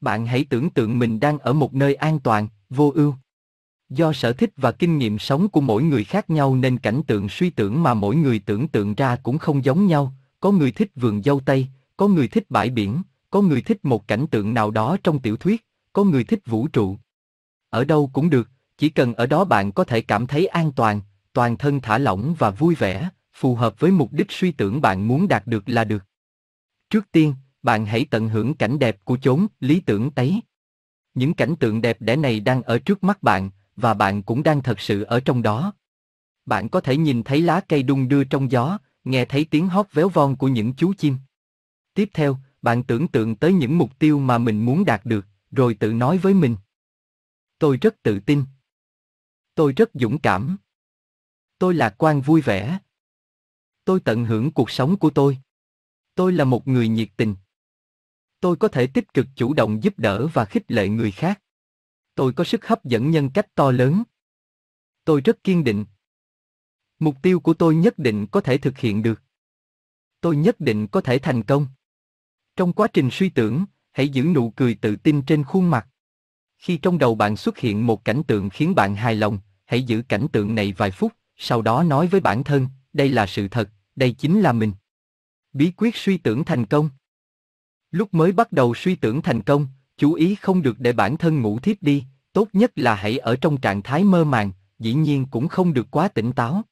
Bạn hãy tưởng tượng mình đang ở một nơi an toàn, vô ưu. Do sở thích và kinh nghiệm sống của mỗi người khác nhau nên cảnh tượng suy tưởng mà mỗi người tưởng tượng ra cũng không giống nhau, có người thích vườn dâu tây, có người thích bãi biển, có người thích một cảnh tượng nào đó trong tiểu thuyết, có người thích vũ trụ. Ở đâu cũng được, chỉ cần ở đó bạn có thể cảm thấy an toàn, toàn thân thả lỏng và vui vẻ, phù hợp với mục đích suy tưởng bạn muốn đạt được là được. Trước tiên, bạn hãy tận hưởng cảnh đẹp của chốn lý tưởng ấy. Những cảnh tượng đẹp đẽ này đang ở trước mắt bạn, và bạn cũng đang thật sự ở trong đó. Bạn có thể nhìn thấy lá cây đung đưa trong gió, nghe thấy tiếng hót véo von của những chú chim. Tiếp theo, bạn tưởng tượng tới những mục tiêu mà mình muốn đạt được, rồi tự nói với mình. Tôi rất tự tin. Tôi rất dũng cảm. Tôi lạc quan vui vẻ. Tôi tận hưởng cuộc sống của tôi. Tôi là một người nhiệt tình. Tôi có thể tích cực chủ động giúp đỡ và khích lệ người khác. Tôi có sức hấp dẫn nhân cách to lớn. Tôi rất kiên định. Mục tiêu của tôi nhất định có thể thực hiện được. Tôi nhất định có thể thành công. Trong quá trình suy tưởng, hãy giữ nụ cười tự tin trên khuôn mặt. Khi trong đầu bạn xuất hiện một cảnh tượng khiến bạn hài lòng, hãy giữ cảnh tượng này vài phút, sau đó nói với bản thân, đây là sự thật, đây chính là mình. Bí quyết suy tưởng thành công Lúc mới bắt đầu suy tưởng thành công, chú ý không được để bản thân ngủ thiếp đi, tốt nhất là hãy ở trong trạng thái mơ màng, dĩ nhiên cũng không được quá tỉnh táo.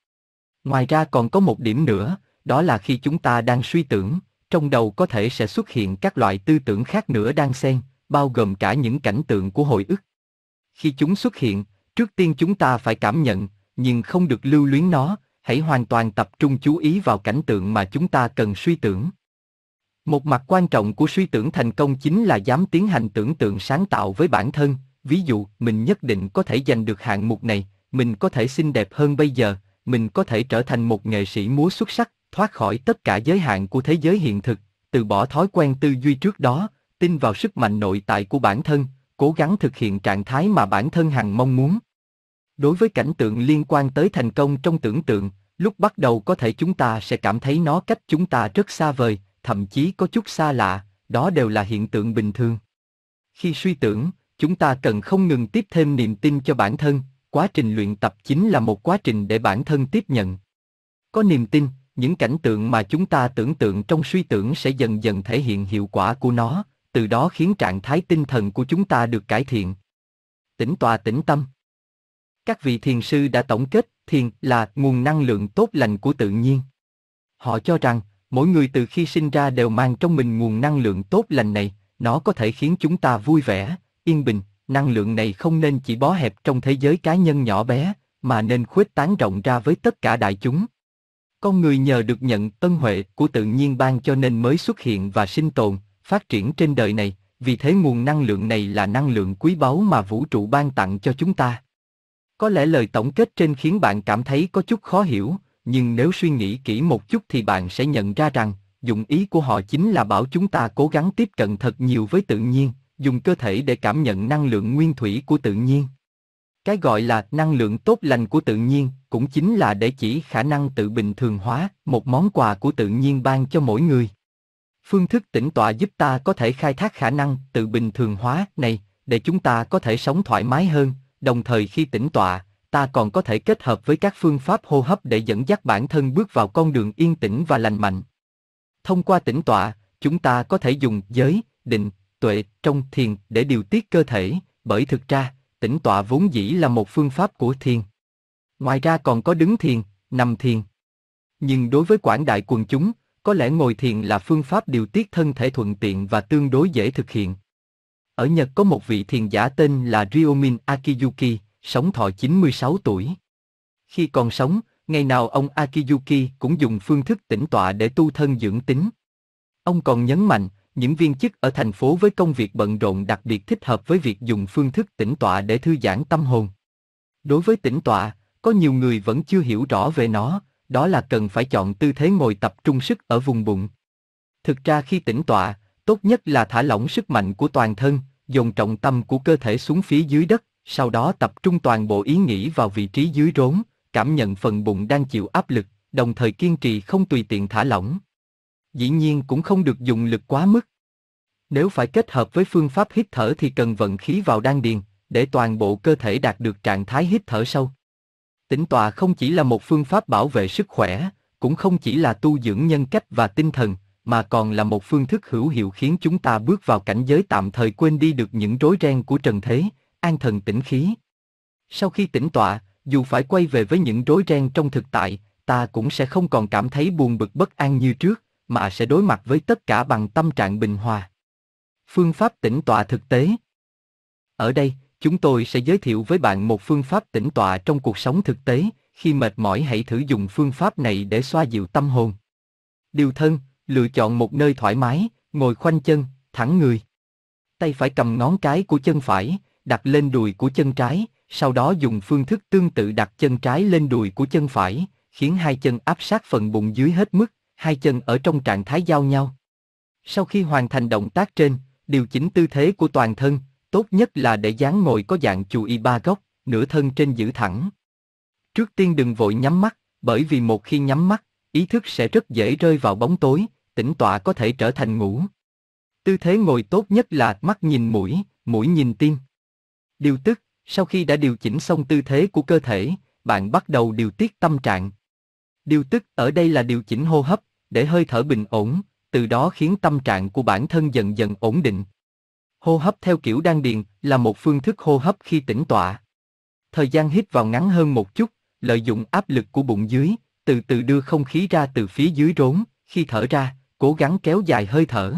Ngoài ra còn có một điểm nữa, đó là khi chúng ta đang suy tưởng, trong đầu có thể sẽ xuất hiện các loại tư tưởng khác nữa đang xen, bao gồm cả những cảnh tượng của hồi ức. Khi chúng xuất hiện, trước tiên chúng ta phải cảm nhận, nhưng không được lưu luyến nó, hãy hoàn toàn tập trung chú ý vào cảnh tượng mà chúng ta cần suy tưởng. Một mặt quan trọng của suy tưởng thành công chính là dám tiến hành tưởng tượng sáng tạo với bản thân, ví dụ, mình nhất định có thể giành được hạng mục này, mình có thể xinh đẹp hơn bây giờ, mình có thể trở thành một nghệ sĩ múa xuất sắc, thoát khỏi tất cả giới hạn của thế giới hiện thực, từ bỏ thói quen tư duy trước đó, tin vào sức mạnh nội tại của bản thân, cố gắng thực hiện trạng thái mà bản thân hằng mong muốn. Đối với cảnh tượng liên quan tới thành công trong tưởng tượng, lúc bắt đầu có thể chúng ta sẽ cảm thấy nó cách chúng ta rất xa vời, thậm chí có chút xa lạ, đó đều là hiện tượng bình thường. Khi suy tưởng, chúng ta cần không ngừng tiếp thêm niềm tin cho bản thân, quá trình luyện tập chính là một quá trình để bản thân tiếp nhận. Có niềm tin, những cảnh tượng mà chúng ta tưởng tượng trong suy tưởng sẽ dần dần thể hiện hiệu quả của nó, từ đó khiến trạng thái tinh thần của chúng ta được cải thiện. Tĩnh tọa tĩnh tâm. Các vị thiền sư đã tổng kết thiền là nguồn năng lượng tốt lành của tự nhiên. Họ cho rằng, mỗi người từ khi sinh ra đều mang trong mình nguồn năng lượng tốt lành này, nó có thể khiến chúng ta vui vẻ, yên bình, năng lượng này không nên chỉ bó hẹp trong thế giới cá nhân nhỏ bé, mà nên khuếch tán rộng ra với tất cả đại chúng. Con người nhờ được nhận tân huệ của tự nhiên ban cho nên mới xuất hiện và sinh tồn, phát triển trên đời này, vì thế nguồn năng lượng này là năng lượng quý báu mà vũ trụ ban tặng cho chúng ta. Có lẽ lời tổng kết trên khiến bạn cảm thấy có chút khó hiểu, nhưng nếu suy nghĩ kỹ một chút thì bạn sẽ nhận ra rằng, dụng ý của họ chính là bảo chúng ta cố gắng tiếp cận thật nhiều với tự nhiên, dùng cơ thể để cảm nhận năng lượng nguyên thủy của tự nhiên. Cái gọi là năng lượng tốt lành của tự nhiên cũng chính là để chỉ khả năng tự bình thường hóa, một món quà của tự nhiên ban cho mỗi người. Phương thức tĩnh tọa giúp ta có thể khai thác khả năng tự bình thường hóa này, để chúng ta có thể sống thoải mái hơn, đồng thời khi tĩnh tọa, ta còn có thể kết hợp với các phương pháp hô hấp để dẫn dắt bản thân bước vào con đường yên tĩnh và lành mạnh. Thông qua tĩnh tọa, chúng ta có thể dùng giới, định, tuệ trong thiền để điều tiết cơ thể, bởi thực ra, tĩnh tọa vốn dĩ là một phương pháp của thiền. Ngoài ra còn có đứng thiền, nằm thiền. Nhưng đối với quảng đại quần chúng, có lẽ ngồi thiền là phương pháp điều tiết thân thể thuận tiện và tương đối dễ thực hiện. Ở Nhật có một vị thiền giả tên là Ryomin Akiyuki, sống thọ 96 tuổi. Khi còn sống, ngày nào ông Akiyuki cũng dùng phương thức tĩnh tọa để tu thân dưỡng tính. Ông còn nhấn mạnh, những viên chức ở thành phố với công việc bận rộn đặc biệt thích hợp với việc dùng phương thức tĩnh tọa để thư giãn tâm hồn. Đối với tĩnh tọa, có nhiều người vẫn chưa hiểu rõ về nó, đó là cần phải chọn tư thế ngồi tập trung sức ở vùng bụng. Thực ra khi tĩnh tọa, tốt nhất là thả lỏng sức mạnh của toàn thân, dồn trọng tâm của cơ thể xuống phía dưới đất, sau đó tập trung toàn bộ ý nghĩ vào vị trí dưới rốn, cảm nhận phần bụng đang chịu áp lực, đồng thời kiên trì không tùy tiện thả lỏng. Dĩ nhiên cũng không được dùng lực quá mức. Nếu phải kết hợp với phương pháp hít thở thì cần vận khí vào đan điền, để toàn bộ cơ thể đạt được trạng thái hít thở sâu. Tĩnh tọa không chỉ là một phương pháp bảo vệ sức khỏe, cũng không chỉ là tu dưỡng nhân cách và tinh thần, mà còn là một phương thức hữu hiệu khiến chúng ta bước vào cảnh giới tạm thời quên đi được những rối ren của trần thế, an thần tĩnh khí. Sau khi tĩnh tọa, dù phải quay về với những rối ren trong thực tại, ta cũng sẽ không còn cảm thấy buồn bực bất an như trước, mà sẽ đối mặt với tất cả bằng tâm trạng bình hòa. Phương pháp tĩnh tọa thực tế Ở đây, chúng tôi sẽ giới thiệu với bạn một phương pháp tĩnh tọa trong cuộc sống thực tế, khi mệt mỏi hãy thử dùng phương pháp này để xoa dịu tâm hồn. Điều thân, lựa chọn một nơi thoải mái, ngồi khoanh chân, thẳng người. Tay phải cầm ngón cái của chân phải, đặt lên đùi của chân trái, sau đó dùng phương thức tương tự đặt chân trái lên đùi của chân phải, khiến hai chân áp sát phần bụng dưới hết mức, hai chân ở trong trạng thái giao nhau. Sau khi hoàn thành động tác trên, điều chỉnh tư thế của toàn thân, tốt nhất là để dáng ngồi có dạng chù y ba góc, nửa thân trên giữ thẳng. Trước tiên đừng vội nhắm mắt, bởi vì một khi nhắm mắt, ý thức sẽ rất dễ rơi vào bóng tối, tĩnh tọa có thể trở thành ngủ. Tư thế ngồi tốt nhất là mắt nhìn mũi, mũi nhìn tim. Điều tức, sau khi đã điều chỉnh xong tư thế của cơ thể, bạn bắt đầu điều tiết tâm trạng. Điều tức ở đây là điều chỉnh hô hấp, để hơi thở bình ổn, từ đó khiến tâm trạng của bản thân dần dần ổn định. Hô hấp theo kiểu đan điền là một phương thức hô hấp khi tĩnh tọa. Thời gian hít vào ngắn hơn một chút, lợi dụng áp lực của bụng dưới, từ từ đưa không khí ra từ phía dưới rốn, khi thở ra, cố gắng kéo dài hơi thở.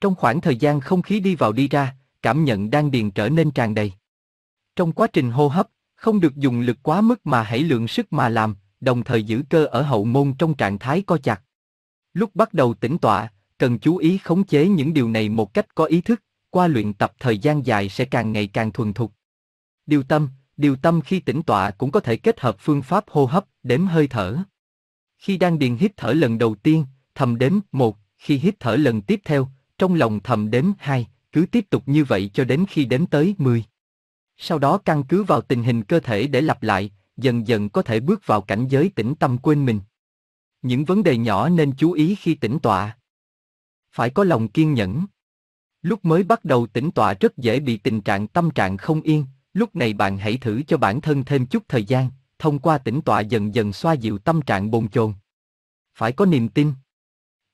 Trong khoảng thời gian không khí đi vào đi ra, cảm nhận đan điền trở nên tràn đầy. Trong quá trình hô hấp, không được dùng lực quá mức mà hãy lượng sức mà làm, đồng thời giữ cơ ở hậu môn trong trạng thái co chặt. Lúc bắt đầu tĩnh tọa, cần chú ý khống chế những điều này một cách có ý thức, qua luyện tập thời gian dài sẽ càng ngày càng thuần thục. Điều tâm, điều tâm khi tĩnh tọa cũng có thể kết hợp phương pháp hô hấp, đếm hơi thở. Khi đang điền hít thở lần đầu tiên, thầm đếm một, khi hít thở lần tiếp theo, trong lòng thầm đếm hai, cứ tiếp tục như vậy cho đến khi đếm tới 10. Sau đó căn cứ vào tình hình cơ thể để lặp lại, dần dần có thể bước vào cảnh giới tĩnh tâm quên mình. Những vấn đề nhỏ nên chú ý khi tĩnh tọa. Phải có lòng kiên nhẫn. Lúc mới bắt đầu tĩnh tọa rất dễ bị tình trạng tâm trạng không yên, lúc này bạn hãy thử cho bản thân thêm chút thời gian, thông qua tĩnh tọa dần dần xoa dịu tâm trạng bồn chồn. Phải có niềm tin.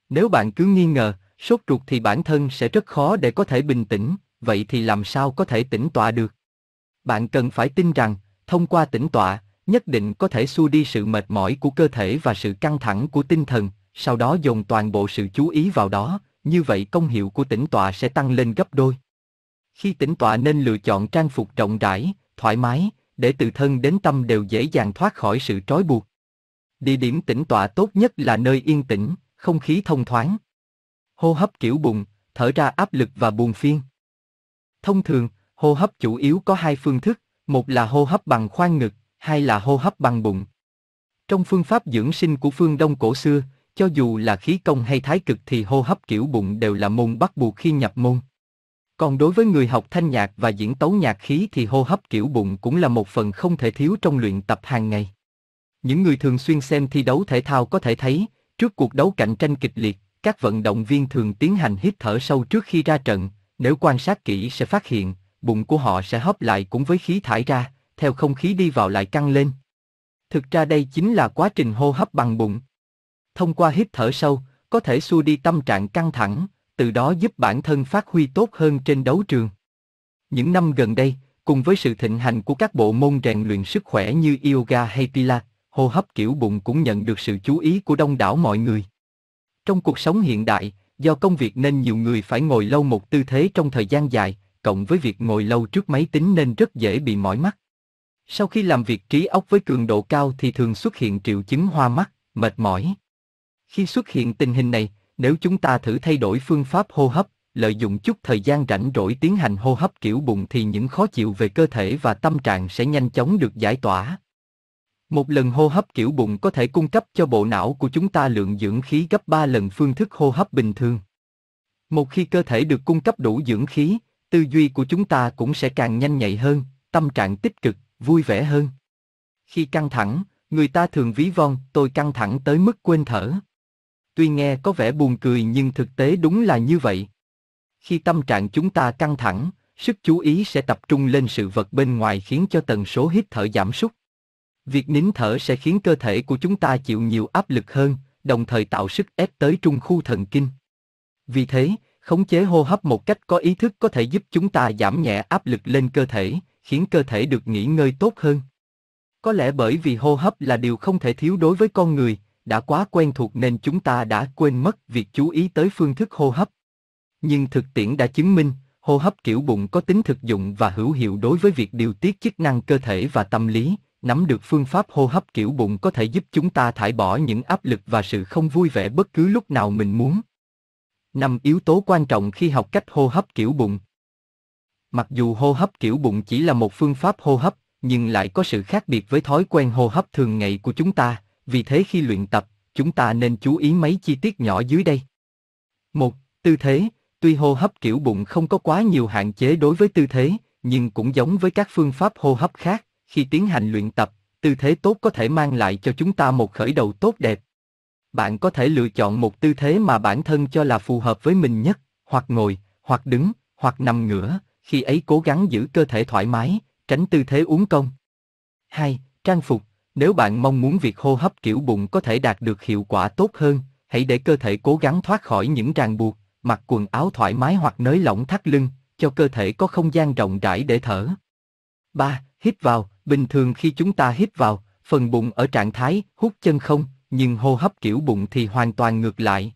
Nếu bạn cứ nghi ngờ, sốt ruột thì bản thân sẽ rất khó để có thể bình tĩnh, vậy thì làm sao có thể tĩnh tọa được? Bạn cần phải tin rằng, thông qua tĩnh tọa, nhất định có thể xua đi sự mệt mỏi của cơ thể và sự căng thẳng của tinh thần, sau đó dồn toàn bộ sự chú ý vào đó, như vậy công hiệu của tĩnh tọa sẽ tăng lên gấp đôi. Khi tĩnh tọa nên lựa chọn trang phục rộng rãi, thoải mái, để từ thân đến tâm đều dễ dàng thoát khỏi sự trói buộc. Địa điểm tĩnh tọa tốt nhất là nơi yên tĩnh, không khí thông thoáng. Hô hấp kiểu bụng, thở ra áp lực và buồn phiên. Thông thường, hô hấp chủ yếu có hai phương thức, một là hô hấp bằng khoang ngực, hai là hô hấp bằng bụng. Trong phương pháp dưỡng sinh của phương Đông cổ xưa, cho dù là khí công hay thái cực thì hô hấp kiểu bụng đều là môn bắt buộc khi nhập môn. Còn đối với người học thanh nhạc và diễn tấu nhạc khí thì hô hấp kiểu bụng cũng là một phần không thể thiếu trong luyện tập hàng ngày. Những người thường xuyên xem thi đấu thể thao có thể thấy, trước cuộc đấu cạnh tranh kịch liệt, các vận động viên thường tiến hành hít thở sâu trước khi ra trận, nếu quan sát kỹ sẽ phát hiện, bụng của họ sẽ hấp lại cũng với khí thải ra, theo không khí đi vào lại căng lên. Thực ra đây chính là quá trình hô hấp bằng bụng. Thông qua hít thở sâu, có thể xua đi tâm trạng căng thẳng, từ đó giúp bản thân phát huy tốt hơn trên đấu trường. Những năm gần đây, cùng với sự thịnh hành của các bộ môn rèn luyện sức khỏe như yoga hay pilates, hô hấp kiểu bụng cũng nhận được sự chú ý của đông đảo mọi người. Trong cuộc sống hiện đại, do công việc nên nhiều người phải ngồi lâu một tư thế trong thời gian dài, cộng với việc ngồi lâu trước máy tính nên rất dễ bị mỏi mắt. Sau khi làm việc trí óc với cường độ cao thì thường xuất hiện triệu chứng hoa mắt, mệt mỏi. Khi xuất hiện tình hình này, nếu chúng ta thử thay đổi phương pháp hô hấp, lợi dụng chút thời gian rảnh rỗi tiến hành hô hấp kiểu bụng thì những khó chịu về cơ thể và tâm trạng sẽ nhanh chóng được giải tỏa. Một lần hô hấp kiểu bụng có thể cung cấp cho bộ não của chúng ta lượng dưỡng khí gấp 3 lần phương thức hô hấp bình thường. Một khi cơ thể được cung cấp đủ dưỡng khí, tư duy của chúng ta cũng sẽ càng nhanh nhạy hơn, tâm trạng tích cực, vui vẻ hơn. Khi căng thẳng, người ta thường ví von tôi căng thẳng tới mức quên thở. Tuy nghe có vẻ buồn cười nhưng thực tế đúng là như vậy. Khi tâm trạng chúng ta căng thẳng, sức chú ý sẽ tập trung lên sự vật bên ngoài khiến cho tần số hít thở giảm sút. Việc nín thở sẽ khiến cơ thể của chúng ta chịu nhiều áp lực hơn, đồng thời tạo sức ép tới trung khu thần kinh. Vì thế, khống chế hô hấp một cách có ý thức có thể giúp chúng ta giảm nhẹ áp lực lên cơ thể, khiến cơ thể được nghỉ ngơi tốt hơn. Có lẽ bởi vì hô hấp là điều không thể thiếu đối với con người, đã quá quen thuộc nên chúng ta đã quên mất việc chú ý tới phương thức hô hấp. Nhưng thực tiễn đã chứng minh, hô hấp kiểu bụng có tính thực dụng và hữu hiệu đối với việc điều tiết chức năng cơ thể và tâm lý, nắm được phương pháp hô hấp kiểu bụng có thể giúp chúng ta thải bỏ những áp lực và sự không vui vẻ bất cứ lúc nào mình muốn. Năm yếu tố quan trọng khi học cách hô hấp kiểu bụng. Mặc dù hô hấp kiểu bụng chỉ là một phương pháp hô hấp, nhưng lại có sự khác biệt với thói quen hô hấp thường ngày của chúng ta, vì thế khi luyện tập, chúng ta nên chú ý mấy chi tiết nhỏ dưới đây. Một, Tư thế, tuy hô hấp kiểu bụng không có quá nhiều hạn chế đối với tư thế, nhưng cũng giống với các phương pháp hô hấp khác, khi tiến hành luyện tập, tư thế tốt có thể mang lại cho chúng ta một khởi đầu tốt đẹp. Bạn có thể lựa chọn một tư thế mà bản thân cho là phù hợp với mình nhất, hoặc ngồi, hoặc đứng, hoặc nằm ngửa, khi ấy cố gắng giữ cơ thể thoải mái, tránh tư thế uốn cong. 2. Trang phục, nếu bạn mong muốn việc hô hấp kiểu bụng có thể đạt được hiệu quả tốt hơn, hãy để cơ thể cố gắng thoát khỏi những ràng buộc, mặc quần áo thoải mái hoặc nới lỏng thắt lưng, cho cơ thể có không gian rộng rãi để thở. 3. Hít vào, bình thường khi chúng ta hít vào, phần bụng ở trạng thái hút chân không, nhưng hô hấp kiểu bụng thì hoàn toàn ngược lại.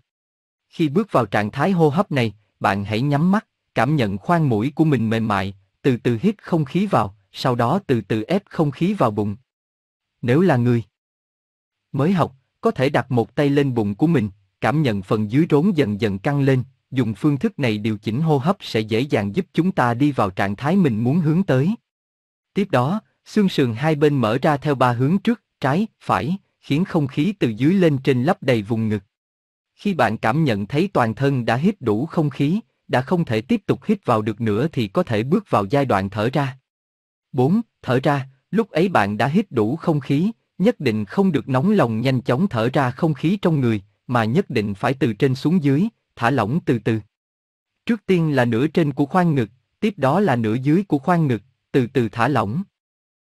Khi bước vào trạng thái hô hấp này, bạn hãy nhắm mắt, cảm nhận khoang mũi của mình mềm mại, từ từ hít không khí vào, sau đó từ từ ép không khí vào bụng. Nếu là người mới học, có thể đặt một tay lên bụng của mình, cảm nhận phần dưới rốn dần dần căng lên, dùng phương thức này điều chỉnh hô hấp sẽ dễ dàng giúp chúng ta đi vào trạng thái mình muốn hướng tới. Tiếp đó, xương sườn hai bên mở ra theo ba hướng trước, trái, phải, khiến không khí từ dưới lên trên lấp đầy vùng ngực. Khi bạn cảm nhận thấy toàn thân đã hít đủ không khí, đã không thể tiếp tục hít vào được nữa thì có thể bước vào giai đoạn thở ra. 4. Thở ra, lúc ấy bạn đã hít đủ không khí, nhất định không được nóng lòng nhanh chóng thở ra không khí trong người, mà nhất định phải từ trên xuống dưới, thả lỏng từ từ. Trước tiên là nửa trên của khoang ngực, tiếp đó là nửa dưới của khoang ngực, từ từ thả lỏng.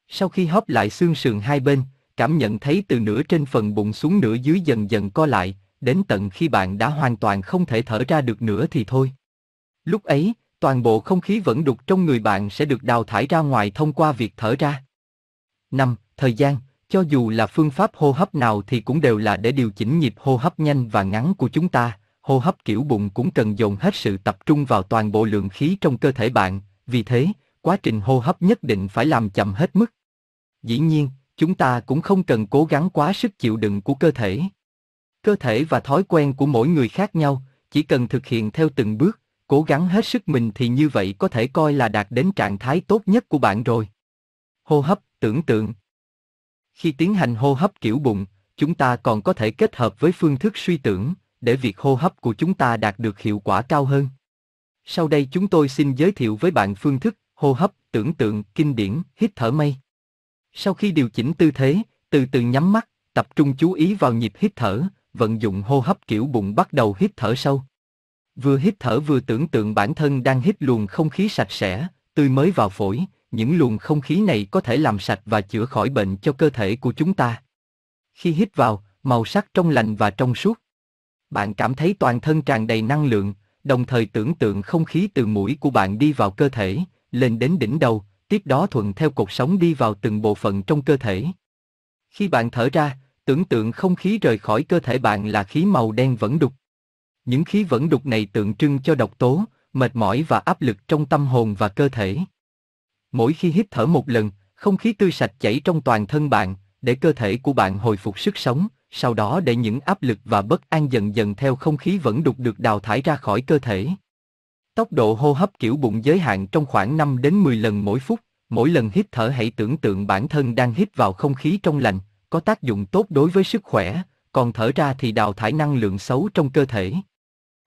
Sau khi hóp lại xương sườn hai bên, cảm nhận thấy từ nửa trên phần bụng xuống nửa dưới dần dần co lại, đến tận khi bạn đã hoàn toàn không thể thở ra được nữa thì thôi. Lúc ấy, toàn bộ không khí vẫn đục trong người bạn sẽ được đào thải ra ngoài thông qua việc thở ra. 5. Thời gian, cho dù là phương pháp hô hấp nào thì cũng đều là để điều chỉnh nhịp hô hấp nhanh và ngắn của chúng ta. Hô hấp kiểu bụng cũng cần dồn hết sự tập trung vào toàn bộ lượng khí trong cơ thể bạn, vì thế, quá trình hô hấp nhất định phải làm chậm hết mức. Dĩ nhiên, chúng ta cũng không cần cố gắng quá sức chịu đựng của cơ thể. Cơ thể và thói quen của mỗi người khác nhau, chỉ cần thực hiện theo từng bước, cố gắng hết sức mình thì như vậy có thể coi là đạt đến trạng thái tốt nhất của bạn rồi. Hô hấp, tưởng tượng. Khi tiến hành hô hấp kiểu bụng, chúng ta còn có thể kết hợp với phương thức suy tưởng, để việc hô hấp của chúng ta đạt được hiệu quả cao hơn. Sau đây chúng tôi xin giới thiệu với bạn phương thức hô hấp tưởng tượng kinh điển hít thở mây. Sau khi điều chỉnh tư thế, từ từ nhắm mắt, tập trung chú ý vào nhịp hít thở, vận dụng hô hấp kiểu bụng bắt đầu hít thở sâu. Vừa hít thở vừa tưởng tượng bản thân đang hít luồng không khí sạch sẽ, tươi mới vào phổi, những luồng không khí này có thể làm sạch và chữa khỏi bệnh cho cơ thể của chúng ta. Khi hít vào, màu sắc trong lành và trong suốt. Bạn cảm thấy toàn thân tràn đầy năng lượng, đồng thời tưởng tượng không khí từ mũi của bạn đi vào cơ thể, lên đến đỉnh đầu, tiếp đó thuận theo cột sống đi vào từng bộ phận trong cơ thể. Khi bạn thở ra, tưởng tượng không khí rời khỏi cơ thể bạn là khí màu đen vẫn đục. Những khí vẫn đục này tượng trưng cho độc tố, mệt mỏi và áp lực trong tâm hồn và cơ thể. Mỗi khi hít thở một lần, không khí tươi sạch chảy trong toàn thân bạn, để cơ thể của bạn hồi phục sức sống, sau đó để những áp lực và bất an dần dần theo không khí vẫn đục được đào thải ra khỏi cơ thể. Tốc độ hô hấp kiểu bụng giới hạn trong khoảng 5 đến 10 lần mỗi phút, mỗi lần hít thở hãy tưởng tượng bản thân đang hít vào không khí trong lành, có tác dụng tốt đối với sức khỏe, còn thở ra thì đào thải năng lượng xấu trong cơ thể.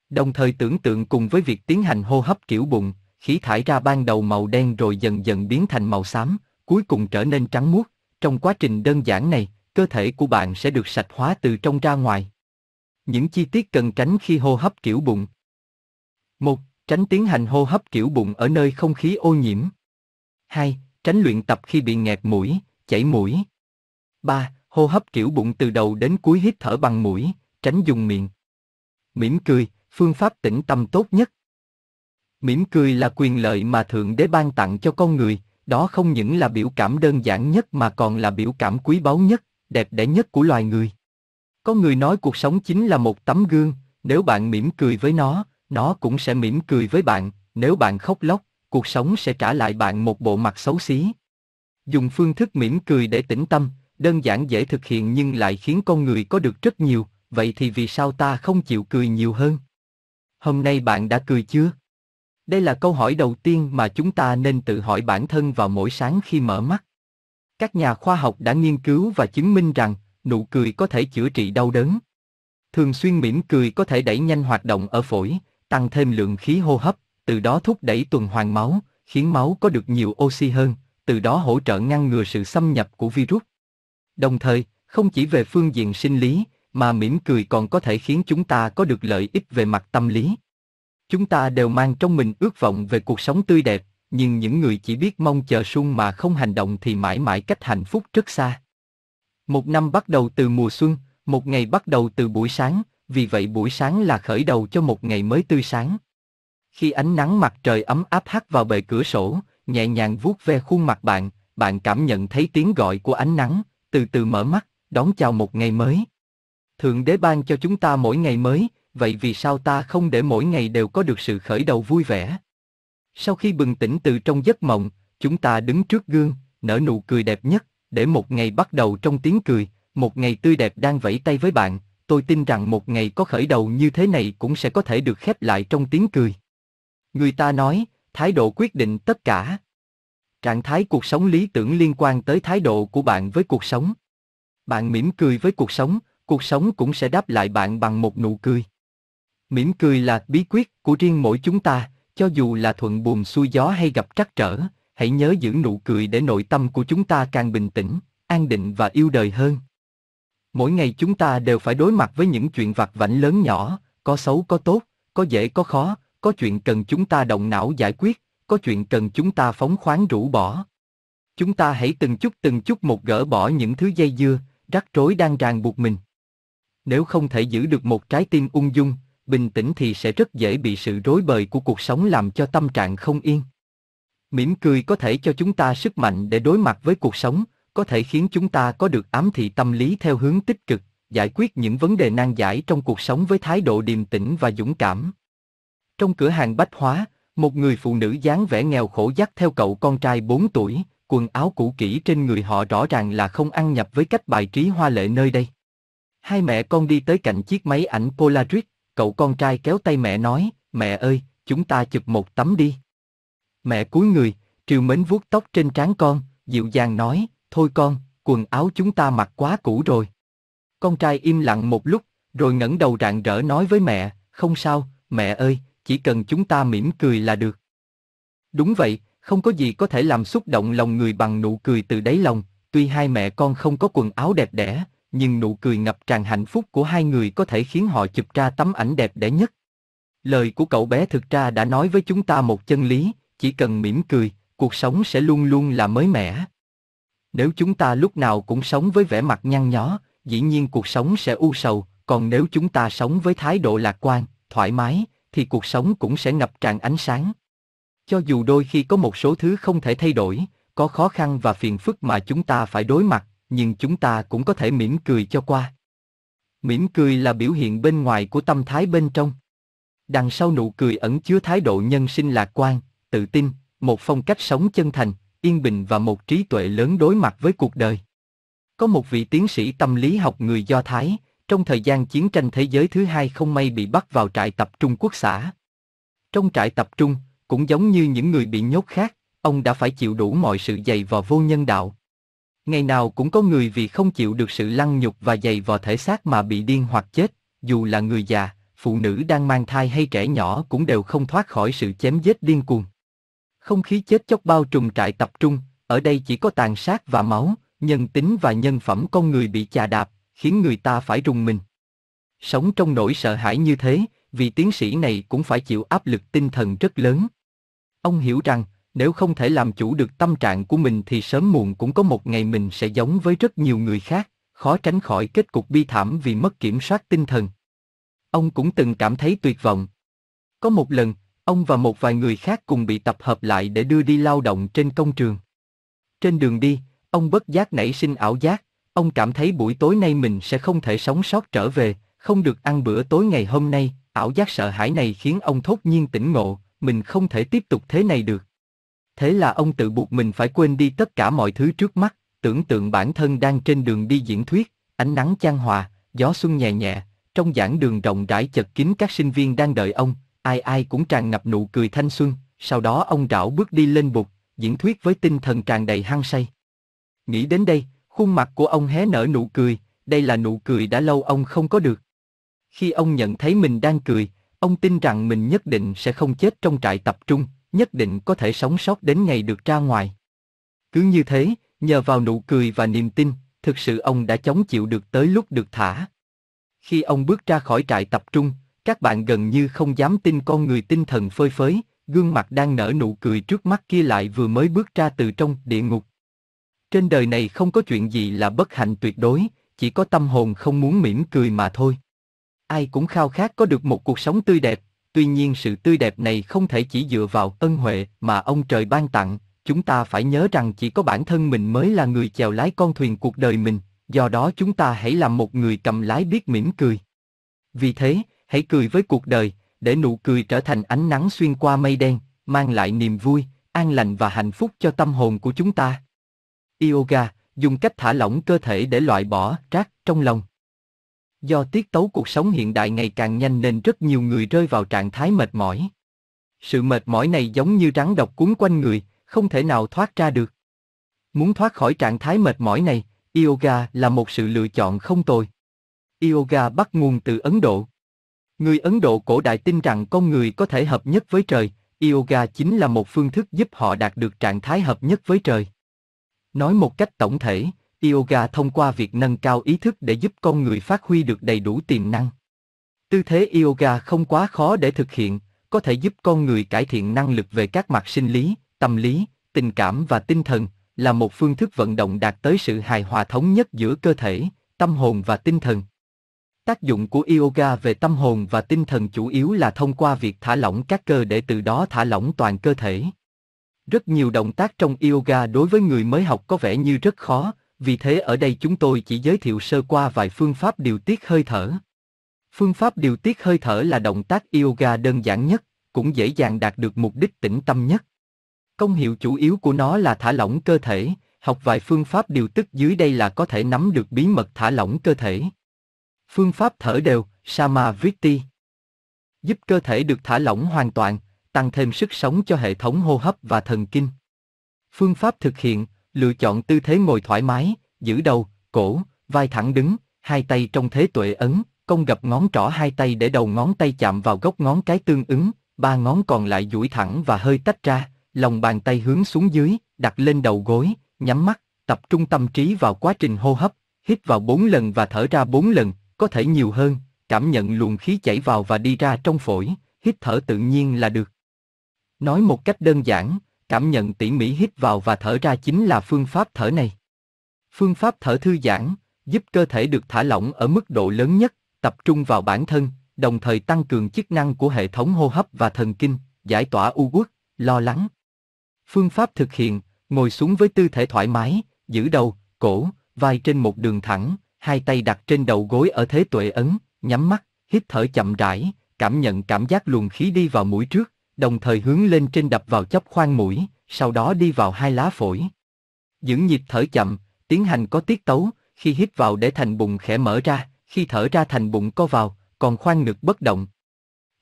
Đồng thời tưởng tượng cùng với việc tiến hành hô hấp kiểu bụng, khí thải ra ban đầu màu đen rồi dần dần biến thành màu xám, cuối cùng trở nên trắng muốt. Trong quá trình đơn giản này, cơ thể của bạn sẽ được sạch hóa từ trong ra ngoài. Những chi tiết cần tránh khi hô hấp kiểu bụng. 1. Tránh tiến hành hô hấp kiểu bụng ở nơi không khí ô nhiễm. 2. Tránh luyện tập khi bị nghẹt mũi, chảy mũi. 3. Hô hấp kiểu bụng từ đầu đến cuối hít thở bằng mũi, tránh dùng miệng. Mỉm cười, phương pháp tĩnh tâm tốt nhất. Mỉm cười là quyền lợi mà Thượng Đế ban tặng cho con người, đó không những là biểu cảm đơn giản nhất mà còn là biểu cảm quý báu nhất, đẹp đẽ nhất của loài người. Có người nói cuộc sống chính là một tấm gương, nếu bạn mỉm cười với nó, nó cũng sẽ mỉm cười với bạn, nếu bạn khóc lóc, cuộc sống sẽ trả lại bạn một bộ mặt xấu xí. Dùng phương thức mỉm cười để tĩnh tâm, đơn giản dễ thực hiện nhưng lại khiến con người có được rất nhiều, vậy thì vì sao ta không chịu cười nhiều hơn? Hôm nay bạn đã cười chưa? Đây là câu hỏi đầu tiên mà chúng ta nên tự hỏi bản thân vào mỗi sáng khi mở mắt. Các nhà khoa học đã nghiên cứu và chứng minh rằng nụ cười có thể chữa trị đau đớn. Thường xuyên mỉm cười có thể đẩy nhanh hoạt động ở phổi, tăng thêm lượng khí hô hấp, từ đó thúc đẩy tuần hoàn máu, khiến máu có được nhiều oxy hơn, từ đó hỗ trợ ngăn ngừa sự xâm nhập của virus. Đồng thời, không chỉ về phương diện sinh lý, mà mỉm cười còn có thể khiến chúng ta có được lợi ích về mặt tâm lý. Chúng ta đều mang trong mình ước vọng về cuộc sống tươi đẹp, nhưng những người chỉ biết mong chờ sung mà không hành động thì mãi mãi cách hạnh phúc rất xa. Một năm bắt đầu từ mùa xuân, một ngày bắt đầu từ buổi sáng, vì vậy buổi sáng là khởi đầu cho một ngày mới tươi sáng. Khi ánh nắng mặt trời ấm áp hắt vào bề cửa sổ, nhẹ nhàng vuốt ve khuôn mặt bạn, bạn cảm nhận thấy tiếng gọi của ánh nắng, từ từ mở mắt, đón chào một ngày mới. Thượng đế ban cho chúng ta mỗi ngày mới, vậy vì sao ta không để mỗi ngày đều có được sự khởi đầu vui vẻ? Sau khi bừng tỉnh từ trong giấc mộng, chúng ta đứng trước gương, nở nụ cười đẹp nhất, để một ngày bắt đầu trong tiếng cười, một ngày tươi đẹp đang vẫy tay với bạn, tôi tin rằng một ngày có khởi đầu như thế này cũng sẽ có thể được khép lại trong tiếng cười. Người ta nói, thái độ quyết định tất cả. Trạng thái cuộc sống lý tưởng liên quan tới thái độ của bạn với cuộc sống. Bạn mỉm cười với cuộc sống, cuộc sống cũng sẽ đáp lại bạn bằng một nụ cười. Mỉm cười là bí quyết của riêng mỗi chúng ta, cho dù là thuận buồm xuôi gió hay gặp trắc trở, hãy nhớ giữ nụ cười để nội tâm của chúng ta càng bình tĩnh, an định và yêu đời hơn. Mỗi ngày chúng ta đều phải đối mặt với những chuyện vặt vãnh lớn nhỏ, có xấu có tốt, có dễ có khó, có chuyện cần chúng ta động não giải quyết, có chuyện cần chúng ta phóng khoáng rũ bỏ. Chúng ta hãy từng chút từng chút một gỡ bỏ những thứ dây dưa, rắc rối đang ràng buộc mình. Nếu không thể giữ được một trái tim ung dung, bình tĩnh thì sẽ rất dễ bị sự rối bời của cuộc sống làm cho tâm trạng không yên. Mỉm cười có thể cho chúng ta sức mạnh để đối mặt với cuộc sống, có thể khiến chúng ta có được ám thị tâm lý theo hướng tích cực, giải quyết những vấn đề nan giải trong cuộc sống với thái độ điềm tĩnh và dũng cảm. Trong cửa hàng bách hóa, một người phụ nữ dáng vẻ nghèo khổ dắt theo cậu con trai 4 tuổi, quần áo cũ kỹ trên người họ rõ ràng là không ăn nhập với cách bài trí hoa lệ nơi đây. Hai mẹ con đi tới cạnh chiếc máy ảnh Polaroid, cậu con trai kéo tay mẹ nói, mẹ ơi, chúng ta chụp một tấm đi. Mẹ cúi người, triều mến vuốt tóc trên trán con, dịu dàng nói, thôi con, quần áo chúng ta mặc quá cũ rồi. Con trai im lặng một lúc, rồi ngẩng đầu rạng rỡ nói với mẹ, không sao, mẹ ơi, chỉ cần chúng ta mỉm cười là được. Đúng vậy, không có gì có thể làm xúc động lòng người bằng nụ cười từ đáy lòng, tuy hai mẹ con không có quần áo đẹp đẽ, nhưng nụ cười ngập tràn hạnh phúc của hai người có thể khiến họ chụp ra tấm ảnh đẹp đẽ nhất. Lời của cậu bé thực ra đã nói với chúng ta một chân lý, chỉ cần mỉm cười, cuộc sống sẽ luôn luôn là mới mẻ. Nếu chúng ta lúc nào cũng sống với vẻ mặt nhăn nhó, dĩ nhiên cuộc sống sẽ u sầu, còn nếu chúng ta sống với thái độ lạc quan, thoải mái, thì cuộc sống cũng sẽ ngập tràn ánh sáng. Cho dù đôi khi có một số thứ không thể thay đổi, có khó khăn và phiền phức mà chúng ta phải đối mặt, nhưng chúng ta cũng có thể mỉm cười cho qua. Mỉm cười là biểu hiện bên ngoài của tâm thái bên trong. Đằng sau nụ cười ẩn chứa thái độ nhân sinh lạc quan, tự tin, một phong cách sống chân thành, yên bình và một trí tuệ lớn đối mặt với cuộc đời. Có một vị tiến sĩ tâm lý học người Do Thái, trong thời gian chiến tranh thế giới thứ hai không may bị bắt vào trại tập trung quốc xã. Trong trại tập trung, cũng giống như những người bị nhốt khác, ông đã phải chịu đủ mọi sự dày vò vô nhân đạo. Ngày nào cũng có người vì không chịu được sự lăng nhục và dày vò thể xác mà bị điên hoặc chết, dù là người già, phụ nữ đang mang thai hay trẻ nhỏ cũng đều không thoát khỏi sự chém giết điên cuồng. Không khí chết chóc bao trùm trại tập trung, ở đây chỉ có tàn sát và máu, nhân tính và nhân phẩm con người bị chà đạp, khiến người ta phải rùng mình. Sống trong nỗi sợ hãi như thế, vị tiến sĩ này cũng phải chịu áp lực tinh thần rất lớn. Ông hiểu rằng, nếu không thể làm chủ được tâm trạng của mình thì sớm muộn cũng có một ngày mình sẽ giống với rất nhiều người khác, khó tránh khỏi kết cục bi thảm vì mất kiểm soát tinh thần. Ông cũng từng cảm thấy tuyệt vọng. Có một lần, ông và một vài người khác cùng bị tập hợp lại để đưa đi lao động trên công trường. Trên đường đi, ông bất giác nảy sinh ảo giác, ông cảm thấy buổi tối nay mình sẽ không thể sống sót trở về, không được ăn bữa tối ngày hôm nay, ảo giác sợ hãi này khiến ông thốt nhiên tỉnh ngộ, mình không thể tiếp tục thế này được. Thế là ông tự buộc mình phải quên đi tất cả mọi thứ trước mắt, tưởng tượng bản thân đang trên đường đi diễn thuyết, ánh nắng chan hòa, gió xuân nhẹ nhẹ, trong giảng đường rộng rãi chật kín các sinh viên đang đợi ông, ai ai cũng tràn ngập nụ cười thanh xuân, sau đó ông rảo bước đi lên bục, diễn thuyết với tinh thần tràn đầy hăng say. Nghĩ đến đây, khuôn mặt của ông hé nở nụ cười, đây là nụ cười đã lâu ông không có được. Khi ông nhận thấy mình đang cười, ông tin rằng mình nhất định sẽ không chết trong trại tập trung, nhất định có thể sống sót đến ngày được ra ngoài. Cứ như thế, nhờ vào nụ cười và niềm tin, thực sự ông đã chống chịu được tới lúc được thả. Khi ông bước ra khỏi trại tập trung, các bạn gần như không dám tin con người tinh thần phơi phới, gương mặt đang nở nụ cười trước mắt kia lại vừa mới bước ra từ trong địa ngục. Trên đời này không có chuyện gì là bất hạnh tuyệt đối, chỉ có tâm hồn không muốn mỉm cười mà thôi. Ai cũng khao khát có được một cuộc sống tươi đẹp, tuy nhiên sự tươi đẹp này không thể chỉ dựa vào ân huệ mà ông trời ban tặng, chúng ta phải nhớ rằng chỉ có bản thân mình mới là người chèo lái con thuyền cuộc đời mình, do đó chúng ta hãy làm một người cầm lái biết mỉm cười. Vì thế, hãy cười với cuộc đời, để nụ cười trở thành ánh nắng xuyên qua mây đen, mang lại niềm vui, an lành và hạnh phúc cho tâm hồn của chúng ta. Yoga, dùng cách thả lỏng cơ thể để loại bỏ rác trong lòng. Do tiết tấu cuộc sống hiện đại ngày càng nhanh nên rất nhiều người rơi vào trạng thái mệt mỏi. Sự mệt mỏi này giống như rắn độc cuốn quanh người, không thể nào thoát ra được. Muốn thoát khỏi trạng thái mệt mỏi này, yoga là một sự lựa chọn không tồi. Yoga bắt nguồn từ Ấn Độ. Người Ấn Độ cổ đại tin rằng con người có thể hợp nhất với trời, yoga chính là một phương thức giúp họ đạt được trạng thái hợp nhất với trời. Nói một cách tổng thể, yoga thông qua việc nâng cao ý thức để giúp con người phát huy được đầy đủ tiềm năng. Tư thế yoga không quá khó để thực hiện, có thể giúp con người cải thiện năng lực về các mặt sinh lý, tâm lý, tình cảm và tinh thần, là một phương thức vận động đạt tới sự hài hòa thống nhất giữa cơ thể, tâm hồn và tinh thần. Tác dụng của yoga về tâm hồn và tinh thần chủ yếu là thông qua việc thả lỏng các cơ để từ đó thả lỏng toàn cơ thể. Rất nhiều động tác trong yoga đối với người mới học có vẻ như rất khó, vì thế ở đây chúng tôi chỉ giới thiệu sơ qua vài phương pháp điều tiết hơi thở. Phương pháp điều tiết hơi thở là động tác yoga đơn giản nhất, cũng dễ dàng đạt được mục đích tĩnh tâm nhất. Công hiệu chủ yếu của nó là thả lỏng cơ thể, học vài phương pháp điều tức dưới đây là có thể nắm được bí mật thả lỏng cơ thể. Phương pháp thở đều, Samavriti, Giúp cơ thể được thả lỏng hoàn toàn, tăng thêm sức sống cho hệ thống hô hấp và thần kinh. Phương pháp thực hiện, lựa chọn tư thế ngồi thoải mái, giữ đầu, cổ, vai thẳng đứng, hai tay trong thế tuệ ấn, cong gập ngón trỏ hai tay để đầu ngón tay chạm vào gốc ngón cái tương ứng, ba ngón còn lại duỗi thẳng và hơi tách ra, lòng bàn tay hướng xuống dưới, đặt lên đầu gối, nhắm mắt, tập trung tâm trí vào quá trình hô hấp, hít vào bốn lần và thở ra bốn lần, có thể nhiều hơn, cảm nhận luồng khí chảy vào và đi ra trong phổi, hít thở tự nhiên là được. Nói một cách đơn giản, cảm nhận tỉ mỉ hít vào và thở ra chính là phương pháp thở này. Phương pháp thở thư giãn, giúp cơ thể được thả lỏng ở mức độ lớn nhất, tập trung vào bản thân, đồng thời tăng cường chức năng của hệ thống hô hấp và thần kinh, giải tỏa u uất, lo lắng. Phương pháp thực hiện, ngồi xuống với tư thế thoải mái, giữ đầu, cổ, vai trên một đường thẳng, hai tay đặt trên đầu gối ở thế tuệ ấn, nhắm mắt, hít thở chậm rãi, cảm nhận cảm giác luồng khí đi vào mũi trước, đồng thời hướng lên trên đập vào chóp khoang mũi, sau đó đi vào hai lá phổi. Giữ nhịp thở chậm, tiến hành có tiết tấu, khi hít vào để thành bụng khẽ mở ra, khi thở ra thành bụng co vào, còn khoang ngực bất động.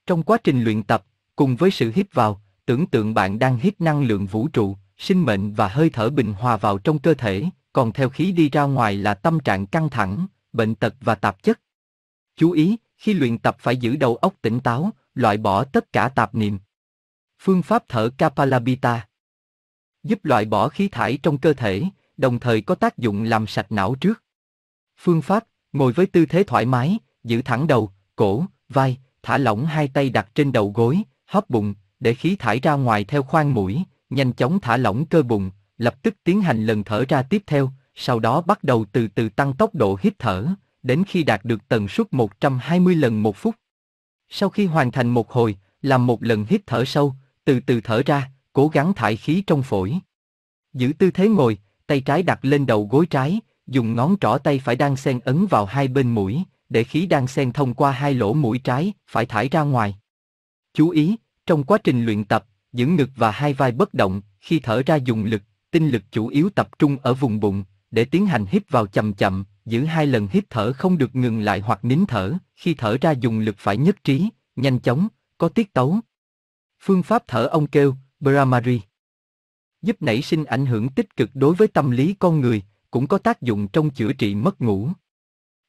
Trong quá trình luyện tập, cùng với sự hít vào, tưởng tượng bạn đang hít năng lượng vũ trụ, sinh mệnh và hơi thở bình hòa vào trong cơ thể, còn theo khí đi ra ngoài là tâm trạng căng thẳng, bệnh tật và tạp chất. Chú ý, khi luyện tập phải giữ đầu óc tỉnh táo, loại bỏ tất cả tạp niệm. Phương pháp thở Kapalabhita giúp loại bỏ khí thải trong cơ thể, đồng thời có tác dụng làm sạch não trước. Phương pháp, ngồi với tư thế thoải mái, giữ thẳng đầu, cổ, vai, thả lỏng hai tay đặt trên đầu gối, hóp bụng, để khí thải ra ngoài theo khoang mũi, nhanh chóng thả lỏng cơ bụng, lập tức tiến hành lần thở ra tiếp theo, sau đó bắt đầu từ từ tăng tốc độ hít thở, đến khi đạt được tần suất 120 lần một phút. Sau khi hoàn thành một hồi, làm một lần hít thở sâu, từ từ thở ra, cố gắng thải khí trong phổi. Giữ tư thế ngồi, tay trái đặt lên đầu gối trái, dùng ngón trỏ tay phải đang sen ấn vào hai bên mũi, để khí đang sen thông qua hai lỗ mũi trái, phải thải ra ngoài. Chú ý, trong quá trình luyện tập, giữ ngực và hai vai bất động, khi thở ra dùng lực, tinh lực chủ yếu tập trung ở vùng bụng, để tiến hành hít vào chậm chậm, giữ hai lần hít thở không được ngừng lại hoặc nín thở, khi thở ra dùng lực phải nhất trí, nhanh chóng, có tiết tấu. Phương pháp thở ông kêu, Brahmari giúp nảy sinh ảnh hưởng tích cực đối với tâm lý con người, cũng có tác dụng trong chữa trị mất ngủ.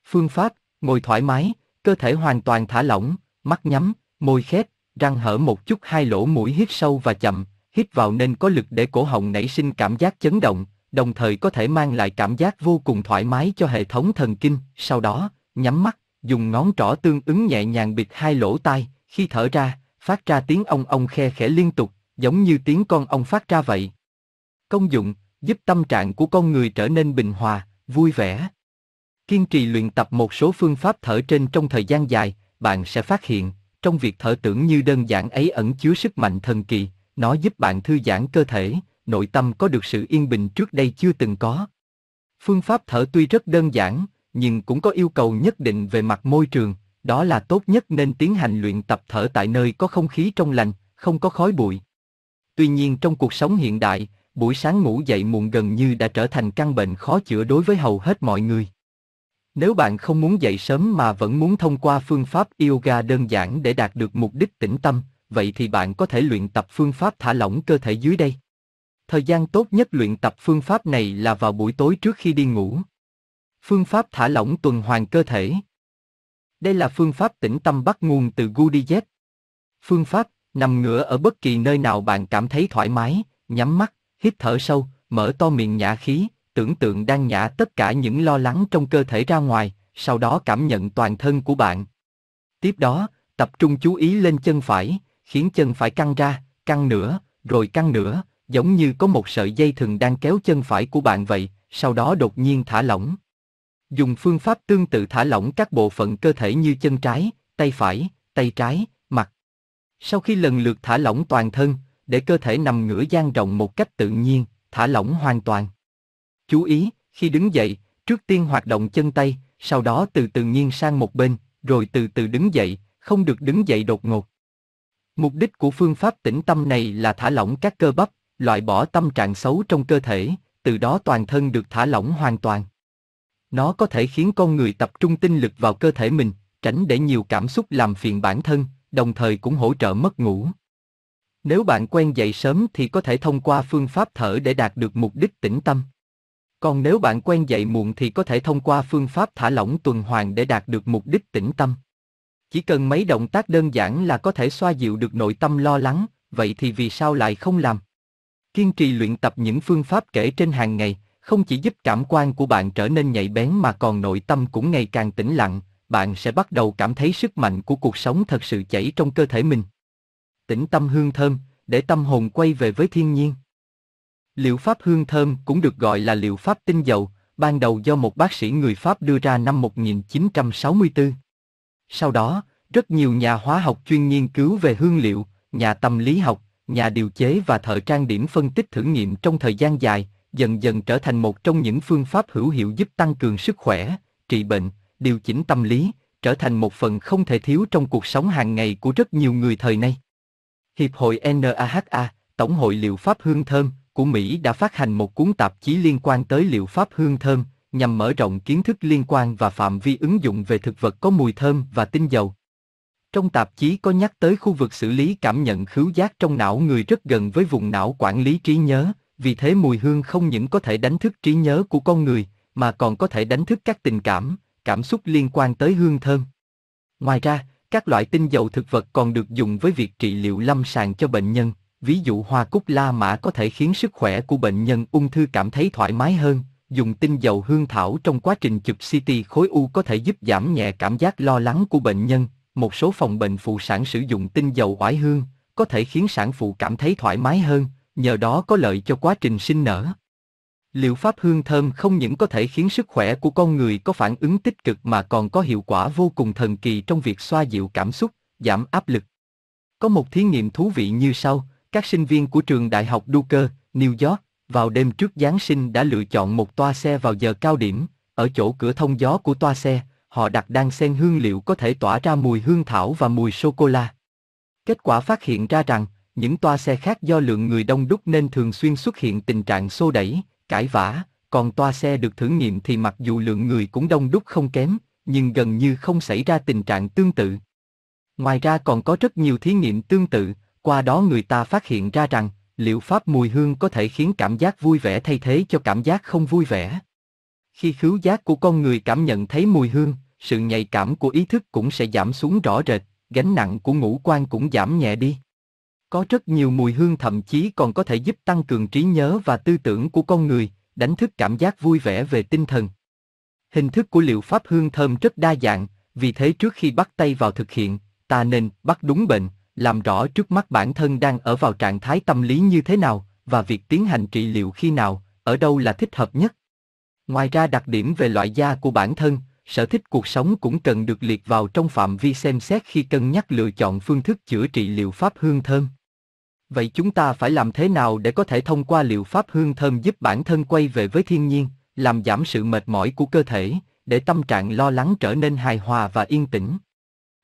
Phương pháp, ngồi thoải mái, cơ thể hoàn toàn thả lỏng, mắt nhắm, môi khép, răng hở một chút hai lỗ mũi hít sâu và chậm, hít vào nên có lực để cổ họng nảy sinh cảm giác chấn động, đồng thời có thể mang lại cảm giác vô cùng thoải mái cho hệ thống thần kinh. Sau đó, nhắm mắt, dùng ngón trỏ tương ứng nhẹ nhàng bịt hai lỗ tai, khi thở ra, phát ra tiếng ong ong khe khẽ liên tục, giống như tiếng con ong phát ra vậy. Công dụng, giúp tâm trạng của con người trở nên bình hòa, vui vẻ. Kiên trì luyện tập một số phương pháp thở trên trong thời gian dài, bạn sẽ phát hiện, trong việc thở tưởng như đơn giản ấy ẩn chứa sức mạnh thần kỳ, nó giúp bạn thư giãn cơ thể, nội tâm có được sự yên bình trước đây chưa từng có. Phương pháp thở tuy rất đơn giản, nhưng cũng có yêu cầu nhất định về mặt môi trường, đó là tốt nhất nên tiến hành luyện tập thở tại nơi có không khí trong lành, không có khói bụi. Tuy nhiên trong cuộc sống hiện đại, buổi sáng ngủ dậy muộn gần như đã trở thành căn bệnh khó chữa đối với hầu hết mọi người. Nếu bạn không muốn dậy sớm mà vẫn muốn thông qua phương pháp yoga đơn giản để đạt được mục đích tĩnh tâm, vậy thì bạn có thể luyện tập phương pháp thả lỏng cơ thể dưới đây. Thời gian tốt nhất luyện tập phương pháp này là vào buổi tối trước khi đi ngủ. Phương pháp thả lỏng tuần hoàn cơ thể. Đây là phương pháp tĩnh tâm bắt nguồn từ Gudiyet. Phương pháp nằm ngửa ở bất kỳ nơi nào bạn cảm thấy thoải mái, nhắm mắt, hít thở sâu, mở to miệng nhả khí, tưởng tượng đang nhả tất cả những lo lắng trong cơ thể ra ngoài, sau đó cảm nhận toàn thân của bạn. Tiếp đó, tập trung chú ý lên chân phải, khiến chân phải căng ra, căng nữa, rồi căng nữa, giống như có một sợi dây thừng đang kéo chân phải của bạn vậy, sau đó đột nhiên thả lỏng. Dùng phương pháp tương tự thả lỏng các bộ phận cơ thể như chân trái, tay phải, tay trái, mặt. Sau khi lần lượt thả lỏng toàn thân, để cơ thể nằm ngửa dang rộng một cách tự nhiên, thả lỏng hoàn toàn. Chú ý, khi đứng dậy, trước tiên hoạt động chân tay, sau đó từ từ nghiêng sang một bên, rồi từ từ đứng dậy, không được đứng dậy đột ngột. Mục đích của phương pháp tĩnh tâm này là thả lỏng các cơ bắp, loại bỏ tâm trạng xấu trong cơ thể, từ đó toàn thân được thả lỏng hoàn toàn. Nó có thể khiến con người tập trung tinh lực vào cơ thể mình, tránh để nhiều cảm xúc làm phiền bản thân, đồng thời cũng hỗ trợ mất ngủ. Nếu bạn quen dậy sớm thì có thể thông qua phương pháp thở để đạt được mục đích tĩnh tâm. Còn nếu bạn quen dậy muộn thì có thể thông qua phương pháp thả lỏng tuần hoàn để đạt được mục đích tĩnh tâm. Chỉ cần mấy động tác đơn giản là có thể xoa dịu được nội tâm lo lắng, vậy thì vì sao lại không làm? Kiên trì luyện tập những phương pháp kể trên hàng ngày, không chỉ giúp cảm quan của bạn trở nên nhạy bén mà còn nội tâm cũng ngày càng tĩnh lặng, bạn sẽ bắt đầu cảm thấy sức mạnh của cuộc sống thật sự chảy trong cơ thể mình tĩnh tâm hương thơm, để tâm hồn quay về với thiên nhiên. Liệu pháp hương thơm cũng được gọi là liệu pháp tinh dầu, ban đầu do một bác sĩ người Pháp đưa ra năm 1964. Sau đó, rất nhiều nhà hóa học chuyên nghiên cứu về hương liệu, nhà tâm lý học, nhà điều chế và thợ trang điểm phân tích thử nghiệm trong thời gian dài, dần dần trở thành một trong những phương pháp hữu hiệu giúp tăng cường sức khỏe, trị bệnh, điều chỉnh tâm lý, trở thành một phần không thể thiếu trong cuộc sống hàng ngày của rất nhiều người thời nay. Hiệp hội NAHA, Tổng hội liệu pháp hương thơm của Mỹ đã phát hành một cuốn tạp chí liên quan tới liệu pháp hương thơm, nhằm mở rộng kiến thức liên quan và phạm vi ứng dụng về thực vật có mùi thơm và tinh dầu. Trong tạp chí có nhắc tới khu vực xử lý cảm nhận khứu giác trong não người rất gần với vùng não quản lý trí nhớ, vì thế mùi hương không những có thể đánh thức trí nhớ của con người, mà còn có thể đánh thức các tình cảm, cảm xúc liên quan tới hương thơm. Ngoài ra, các loại tinh dầu thực vật còn được dùng với việc trị liệu lâm sàng cho bệnh nhân, ví dụ hoa cúc la mã có thể khiến sức khỏe của bệnh nhân ung thư cảm thấy thoải mái hơn, dùng tinh dầu hương thảo trong quá trình chụp CT khối u có thể giúp giảm nhẹ cảm giác lo lắng của bệnh nhân, một số phòng bệnh phụ sản sử dụng tinh dầu oải hương, có thể khiến sản phụ cảm thấy thoải mái hơn, nhờ đó có lợi cho quá trình sinh nở. Liệu pháp hương thơm không những có thể khiến sức khỏe của con người có phản ứng tích cực mà còn có hiệu quả vô cùng thần kỳ trong việc xoa dịu cảm xúc, giảm áp lực. Có một thí nghiệm thú vị như sau, các sinh viên của trường đại học Duke, New York, vào đêm trước Giáng sinh đã lựa chọn một toa xe vào giờ cao điểm, ở chỗ cửa thông gió của toa xe, họ đặt đan sen hương liệu có thể tỏa ra mùi hương thảo và mùi sô-cô-la. Kết quả phát hiện ra rằng, những toa xe khác do lượng người đông đúc nên thường xuyên xuất hiện tình trạng xô đẩy, cãi vã, còn toa xe được thử nghiệm thì mặc dù lượng người cũng đông đúc không kém, nhưng gần như không xảy ra tình trạng tương tự. Ngoài ra còn có rất nhiều thí nghiệm tương tự, qua đó người ta phát hiện ra rằng, liệu pháp mùi hương có thể khiến cảm giác vui vẻ thay thế cho cảm giác không vui vẻ. Khi khứu giác của con người cảm nhận thấy mùi hương, sự nhạy cảm của ý thức cũng sẽ giảm xuống rõ rệt, gánh nặng của ngũ quan cũng giảm nhẹ đi. Có rất nhiều mùi hương thậm chí còn có thể giúp tăng cường trí nhớ và tư tưởng của con người, đánh thức cảm giác vui vẻ về tinh thần. Hình thức của liệu pháp hương thơm rất đa dạng, vì thế trước khi bắt tay vào thực hiện, ta nên bắt đúng bệnh, làm rõ trước mắt bản thân đang ở vào trạng thái tâm lý như thế nào và việc tiến hành trị liệu khi nào, ở đâu là thích hợp nhất. Ngoài ra đặc điểm về loại da của bản thân, sở thích cuộc sống cũng cần được liệt vào trong phạm vi xem xét khi cân nhắc lựa chọn phương thức chữa trị liệu pháp hương thơm. Vậy chúng ta phải làm thế nào để có thể thông qua liệu pháp hương thơm giúp bản thân quay về với thiên nhiên, làm giảm sự mệt mỏi của cơ thể, để tâm trạng lo lắng trở nên hài hòa và yên tĩnh?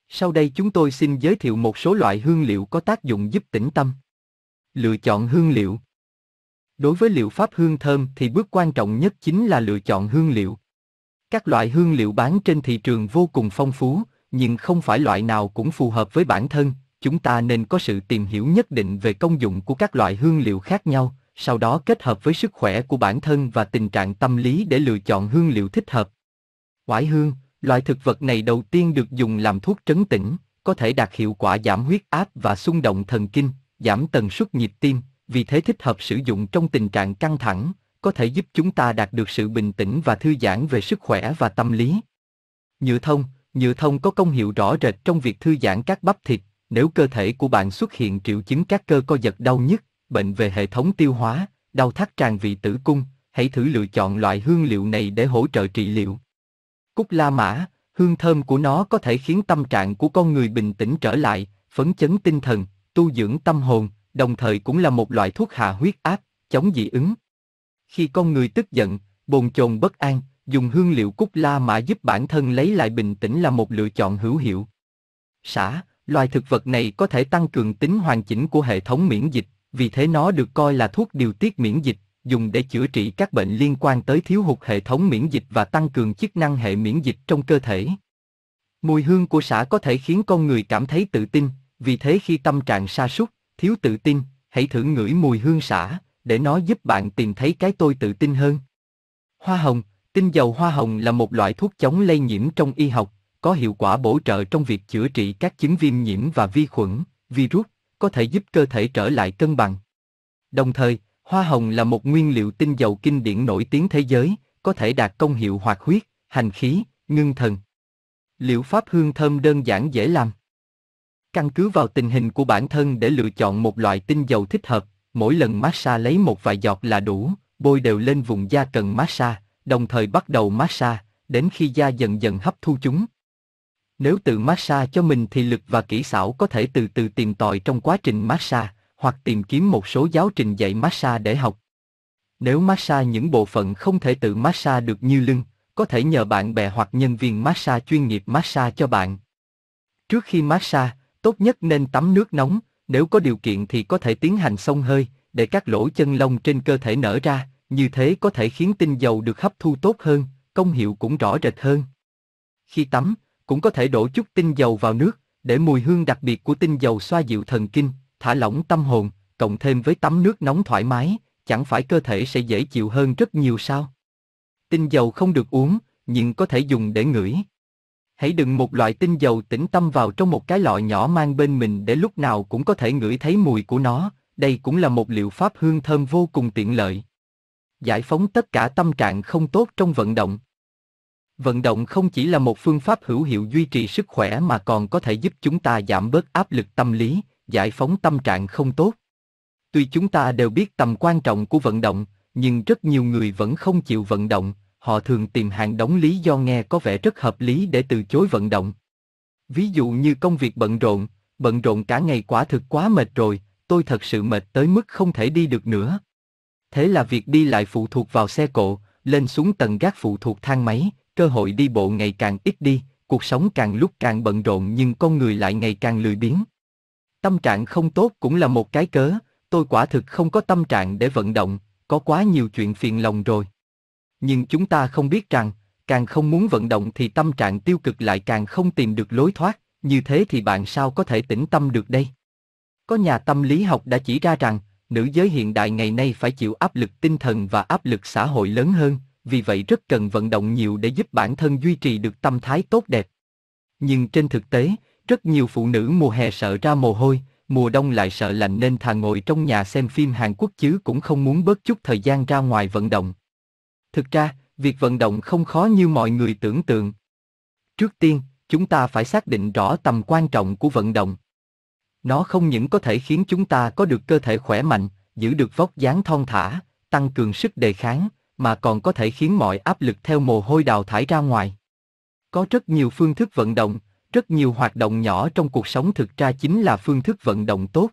Sau đây chúng tôi xin giới thiệu một số loại hương liệu có tác dụng giúp tĩnh tâm. Lựa chọn hương liệu. Đối với liệu pháp hương thơm thì bước quan trọng nhất chính là lựa chọn hương liệu. Các loại hương liệu bán trên thị trường vô cùng phong phú, nhưng không phải loại nào cũng phù hợp với bản thân, chúng ta nên có sự tìm hiểu nhất định về công dụng của các loại hương liệu khác nhau, sau đó kết hợp với sức khỏe của bản thân và tình trạng tâm lý để lựa chọn hương liệu thích hợp. Quải hương, loại thực vật này đầu tiên được dùng làm thuốc trấn tĩnh, có thể đạt hiệu quả giảm huyết áp và xung động thần kinh, giảm tần suất nhịp tim, vì thế thích hợp sử dụng trong tình trạng căng thẳng, có thể giúp chúng ta đạt được sự bình tĩnh và thư giãn về sức khỏe và tâm lý. Nhựa thông, nhựa thông có công hiệu rõ rệt trong việc thư giãn các bắp thịt, nếu cơ thể của bạn xuất hiện triệu chứng các cơ co giật đau nhức, bệnh về hệ thống tiêu hóa, đau thắt tràn vị tử cung, hãy thử lựa chọn loại hương liệu này để hỗ trợ trị liệu. Cúc la mã, hương thơm của nó có thể khiến tâm trạng của con người bình tĩnh trở lại, phấn chấn tinh thần, tu dưỡng tâm hồn, đồng thời cũng là một loại thuốc hạ huyết áp, chống dị ứng. Khi con người tức giận, bồn chồn bất an, dùng hương liệu cúc la mã giúp bản thân lấy lại bình tĩnh là một lựa chọn hữu hiệu. Xả, loài thực vật này có thể tăng cường tính hoàn chỉnh của hệ thống miễn dịch, vì thế nó được coi là thuốc điều tiết miễn dịch, dùng để chữa trị các bệnh liên quan tới thiếu hụt hệ thống miễn dịch và tăng cường chức năng hệ miễn dịch trong cơ thể. Mùi hương của xả có thể khiến con người cảm thấy tự tin, vì thế khi tâm trạng sa sút, thiếu tự tin, hãy thử ngửi mùi hương xả, để nó giúp bạn tìm thấy cái tôi tự tin hơn. Hoa hồng, tinh dầu hoa hồng là một loại thuốc chống lây nhiễm trong y học, có hiệu quả bổ trợ trong việc chữa trị các chứng viêm nhiễm và vi khuẩn, virus, có thể giúp cơ thể trở lại cân bằng. Đồng thời, hoa hồng là một nguyên liệu tinh dầu kinh điển nổi tiếng thế giới, có thể đạt công hiệu hoạt huyết, hành khí, ngưng thần. Liệu pháp hương thơm đơn giản dễ làm. Căn cứ vào tình hình của bản thân để lựa chọn một loại tinh dầu thích hợp, mỗi lần massage lấy một vài giọt là đủ, bôi đều lên vùng da cần massage, đồng thời bắt đầu massage, đến khi da dần dần hấp thu chúng. Nếu tự massage cho mình thì lực và kỹ xảo có thể từ từ tìm tòi trong quá trình massage, hoặc tìm kiếm một số giáo trình dạy massage để học. Nếu massage những bộ phận không thể tự massage được như lưng, có thể nhờ bạn bè hoặc nhân viên massage chuyên nghiệp massage cho bạn. Trước khi massage, tốt nhất nên tắm nước nóng, nếu có điều kiện thì có thể tiến hành xông hơi, để các lỗ chân lông trên cơ thể nở ra, như thế có thể khiến tinh dầu được hấp thu tốt hơn, công hiệu cũng rõ rệt hơn. Khi tắm, cũng có thể đổ chút tinh dầu vào nước, để mùi hương đặc biệt của tinh dầu xoa dịu thần kinh, thả lỏng tâm hồn, cộng thêm với tắm nước nóng thoải mái, chẳng phải cơ thể sẽ dễ chịu hơn rất nhiều sao? Tinh dầu không được uống, nhưng có thể dùng để ngửi. Hãy đừng một loại tinh dầu tĩnh tâm vào trong một cái lọ nhỏ mang bên mình để lúc nào cũng có thể ngửi thấy mùi của nó, đây cũng là một liệu pháp hương thơm vô cùng tiện lợi. Giải phóng tất cả tâm trạng không tốt trong vận động. Vận động không chỉ là một phương pháp hữu hiệu duy trì sức khỏe mà còn có thể giúp chúng ta giảm bớt áp lực tâm lý, giải phóng tâm trạng không tốt. Tuy chúng ta đều biết tầm quan trọng của vận động, nhưng rất nhiều người vẫn không chịu vận động, họ thường tìm hàng đống lý do nghe có vẻ rất hợp lý để từ chối vận động. Ví dụ như công việc bận rộn, bận rộn cả ngày quả thực quá mệt rồi, tôi thật sự mệt tới mức không thể đi được nữa. Thế là việc đi lại phụ thuộc vào xe cộ, lên xuống tầng gác phụ thuộc thang máy, cơ hội đi bộ ngày càng ít đi, cuộc sống càng lúc càng bận rộn nhưng con người lại ngày càng lười biếng. Tâm trạng không tốt cũng là một cái cớ, tôi quả thực không có tâm trạng để vận động, có quá nhiều chuyện phiền lòng rồi. Nhưng chúng ta không biết rằng, càng không muốn vận động thì tâm trạng tiêu cực lại càng không tìm được lối thoát, như thế thì bạn sao có thể tĩnh tâm được đây? Có nhà tâm lý học đã chỉ ra rằng, nữ giới hiện đại ngày nay phải chịu áp lực tinh thần và áp lực xã hội lớn hơn, vì vậy rất cần vận động nhiều để giúp bản thân duy trì được tâm thái tốt đẹp. Nhưng trên thực tế, rất nhiều phụ nữ mùa hè sợ ra mồ hôi, mùa đông lại sợ lạnh nên thà ngồi trong nhà xem phim Hàn Quốc chứ cũng không muốn bớt chút thời gian ra ngoài vận động. Thực ra, việc vận động không khó như mọi người tưởng tượng. Trước tiên, chúng ta phải xác định rõ tầm quan trọng của vận động. Nó không những có thể khiến chúng ta có được cơ thể khỏe mạnh, giữ được vóc dáng thon thả, tăng cường sức đề kháng, mà còn có thể khiến mọi áp lực theo mồ hôi đào thải ra ngoài. Có rất nhiều phương thức vận động, rất nhiều hoạt động nhỏ trong cuộc sống thực ra chính là phương thức vận động tốt.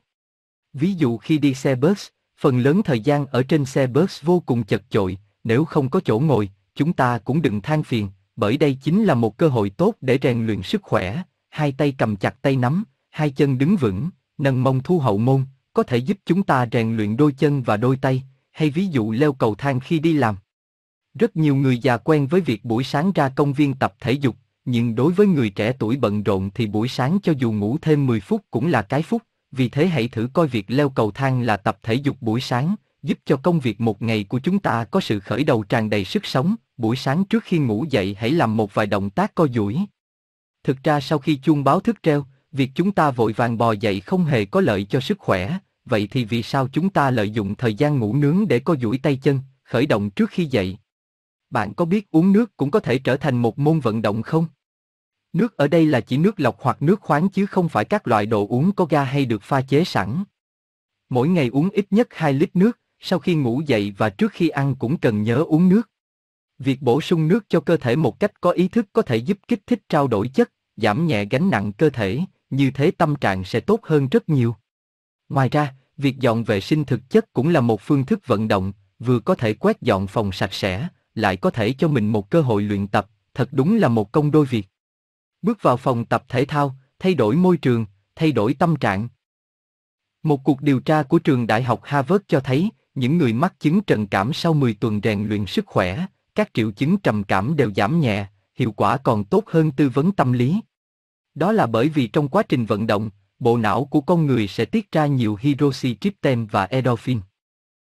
Ví dụ khi đi xe bus, phần lớn thời gian ở trên xe bus vô cùng chật chội, nếu không có chỗ ngồi, chúng ta cũng đừng than phiền, bởi đây chính là một cơ hội tốt để rèn luyện sức khỏe, hai tay cầm chặt tay nắm, hai chân đứng vững, nâng mông thu hậu môn, có thể giúp chúng ta rèn luyện đôi chân và đôi tay, hay ví dụ leo cầu thang khi đi làm. Rất nhiều người già quen với việc buổi sáng ra công viên tập thể dục, nhưng đối với người trẻ tuổi bận rộn thì buổi sáng cho dù ngủ thêm 10 phút cũng là cái phút, vì thế hãy thử coi việc leo cầu thang là tập thể dục buổi sáng, giúp cho công việc một ngày của chúng ta có sự khởi đầu tràn đầy sức sống, buổi sáng trước khi ngủ dậy hãy làm một vài động tác co duỗi. Thực ra sau khi chuông báo thức treo, việc chúng ta vội vàng bò dậy không hề có lợi cho sức khỏe, vậy thì vì sao chúng ta lợi dụng thời gian ngủ nướng để co duỗi tay chân, khởi động trước khi dậy? Bạn có biết uống nước cũng có thể trở thành một môn vận động không? Nước ở đây là chỉ nước lọc hoặc nước khoáng chứ không phải các loại đồ uống có ga hay được pha chế sẵn. Mỗi ngày uống ít nhất 2 lít nước, sau khi ngủ dậy và trước khi ăn cũng cần nhớ uống nước. Việc bổ sung nước cho cơ thể một cách có ý thức có thể giúp kích thích trao đổi chất, giảm nhẹ gánh nặng cơ thể, như thế tâm trạng sẽ tốt hơn rất nhiều. Ngoài ra, việc dọn vệ sinh thực chất cũng là một phương thức vận động, vừa có thể quét dọn phòng sạch sẽ, lại có thể cho mình một cơ hội luyện tập, thật đúng là một công đôi việc. Bước vào phòng tập thể thao, thay đổi môi trường, thay đổi tâm trạng. Một cuộc điều tra của trường đại học Harvard cho thấy, những người mắc chứng trầm cảm sau 10 tuần rèn luyện sức khỏe, các triệu chứng trầm cảm đều giảm nhẹ, hiệu quả còn tốt hơn tư vấn tâm lý. Đó là bởi vì trong quá trình vận động, bộ não của con người sẽ tiết ra nhiều hydroxytryptem và endorphin.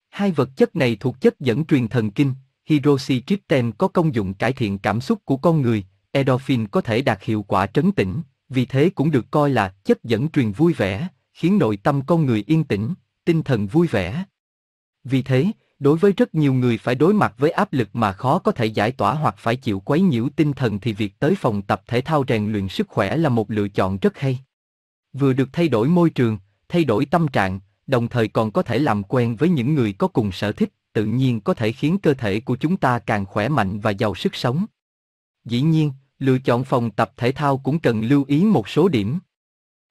Hai vật chất này thuộc chất dẫn truyền thần kinh, hydroxytryptem có công dụng cải thiện cảm xúc của con người, endorphin có thể đạt hiệu quả trấn tĩnh, vì thế cũng được coi là chất dẫn truyền vui vẻ, khiến nội tâm con người yên tĩnh, tinh thần vui vẻ. Vì thế, đối với rất nhiều người phải đối mặt với áp lực mà khó có thể giải tỏa hoặc phải chịu quấy nhiễu tinh thần thì việc tới phòng tập thể thao rèn luyện sức khỏe là một lựa chọn rất hay. Vừa được thay đổi môi trường, thay đổi tâm trạng, đồng thời còn có thể làm quen với những người có cùng sở thích, tự nhiên có thể khiến cơ thể của chúng ta càng khỏe mạnh và giàu sức sống. Dĩ nhiên, lựa chọn phòng tập thể thao cũng cần lưu ý một số điểm.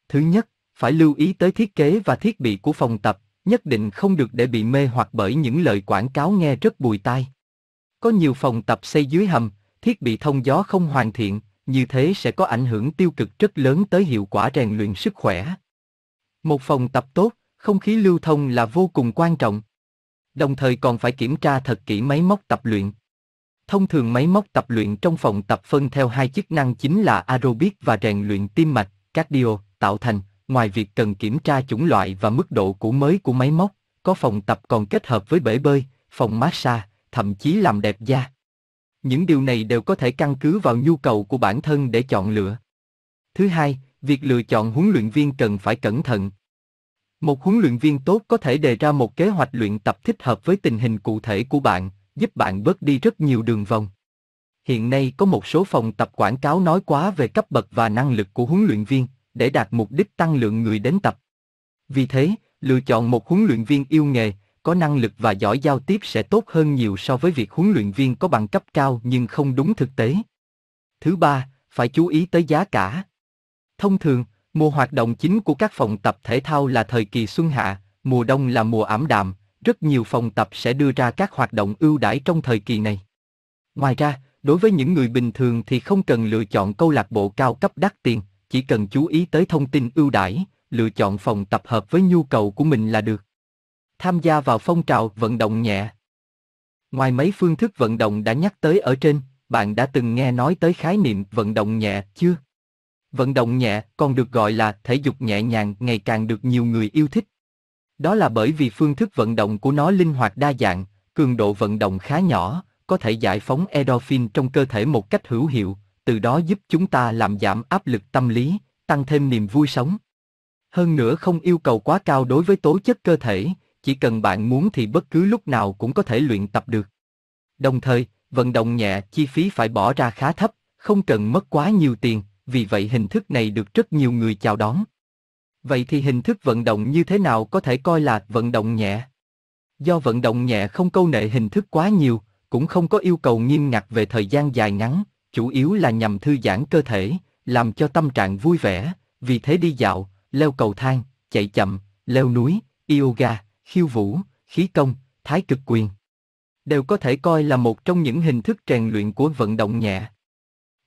Thứ nhất, phải lưu ý tới thiết kế và thiết bị của phòng tập, nhất định không được để bị mê hoặc bởi những lời quảng cáo nghe rất bùi tai. Có nhiều phòng tập xây dưới hầm, thiết bị thông gió không hoàn thiện, như thế sẽ có ảnh hưởng tiêu cực rất lớn tới hiệu quả rèn luyện sức khỏe. Một phòng tập tốt, không khí lưu thông là vô cùng quan trọng. Đồng thời còn phải kiểm tra thật kỹ máy móc tập luyện. Thông thường máy móc tập luyện trong phòng tập phân theo hai chức năng chính là aerobic và rèn luyện tim mạch, cardio, tạo thành, ngoài việc cần kiểm tra chủng loại và mức độ cũ mới của máy móc, có phòng tập còn kết hợp với bể bơi, phòng massage, thậm chí làm đẹp da. Những điều này đều có thể căn cứ vào nhu cầu của bản thân để chọn lựa. Thứ hai, việc lựa chọn huấn luyện viên cần phải cẩn thận. Một huấn luyện viên tốt có thể đề ra một kế hoạch luyện tập thích hợp với tình hình cụ thể của bạn, giúp bạn bớt đi rất nhiều đường vòng. Hiện nay có một số phòng tập quảng cáo nói quá về cấp bậc và năng lực của huấn luyện viên, để đạt mục đích tăng lượng người đến tập. Vì thế, lựa chọn một huấn luyện viên yêu nghề, có năng lực và giỏi giao tiếp sẽ tốt hơn nhiều so với việc huấn luyện viên có bằng cấp cao nhưng không đúng thực tế. Thứ ba, phải chú ý tới giá cả. Thông thường, mùa hoạt động chính của các phòng tập thể thao là thời kỳ xuân hạ, mùa đông là mùa ảm đạm, rất nhiều phòng tập sẽ đưa ra các hoạt động ưu đãi trong thời kỳ này. Ngoài ra, đối với những người bình thường thì không cần lựa chọn câu lạc bộ cao cấp đắt tiền, chỉ cần chú ý tới thông tin ưu đãi, lựa chọn phòng tập hợp với nhu cầu của mình là được. Tham gia vào phong trào vận động nhẹ. Ngoài mấy phương thức vận động đã nhắc tới ở trên, bạn đã từng nghe nói tới khái niệm vận động nhẹ chưa? Vận động nhẹ còn được gọi là thể dục nhẹ nhàng ngày càng được nhiều người yêu thích. Đó là bởi vì phương thức vận động của nó linh hoạt đa dạng, cường độ vận động khá nhỏ, có thể giải phóng endorphin trong cơ thể một cách hữu hiệu, từ đó giúp chúng ta làm giảm áp lực tâm lý, tăng thêm niềm vui sống. Hơn nữa không yêu cầu quá cao đối với tố chất cơ thể, chỉ cần bạn muốn thì bất cứ lúc nào cũng có thể luyện tập được. Đồng thời, vận động nhẹ chi phí phải bỏ ra khá thấp, không cần mất quá nhiều tiền, vì vậy hình thức này được rất nhiều người chào đón. Vậy thì hình thức vận động như thế nào có thể coi là vận động nhẹ? Do vận động nhẹ không câu nệ hình thức quá nhiều, cũng không có yêu cầu nghiêm ngặt về thời gian dài ngắn, chủ yếu là nhằm thư giãn cơ thể, làm cho tâm trạng vui vẻ, vì thế đi dạo, leo cầu thang, chạy chậm, leo núi, yoga, khiêu vũ, khí công, thái cực quyền. Đều có thể coi là một trong những hình thức rèn luyện của vận động nhẹ.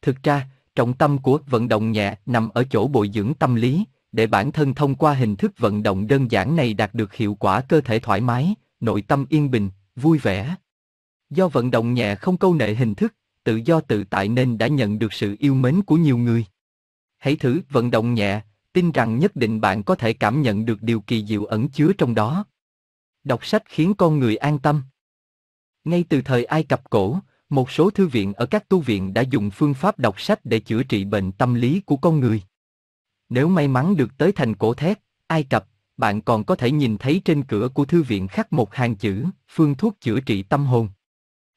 Thực ra, trọng tâm của vận động nhẹ nằm ở chỗ bồi dưỡng tâm lý, để bản thân thông qua hình thức vận động đơn giản này đạt được hiệu quả cơ thể thoải mái, nội tâm yên bình, vui vẻ. Do vận động nhẹ không câu nệ hình thức, tự do tự tại nên đã nhận được sự yêu mến của nhiều người. Hãy thử vận động nhẹ, tin rằng nhất định bạn có thể cảm nhận được điều kỳ diệu ẩn chứa trong đó. Đọc sách khiến con người an tâm. Ngay từ thời Ai Cập cổ, một số thư viện ở các tu viện đã dùng phương pháp đọc sách để chữa trị bệnh tâm lý của con người. Nếu may mắn được tới thành cổ thét, Ai Cập, bạn còn có thể nhìn thấy trên cửa của thư viện khắc một hàng chữ, phương thuốc chữa trị tâm hồn.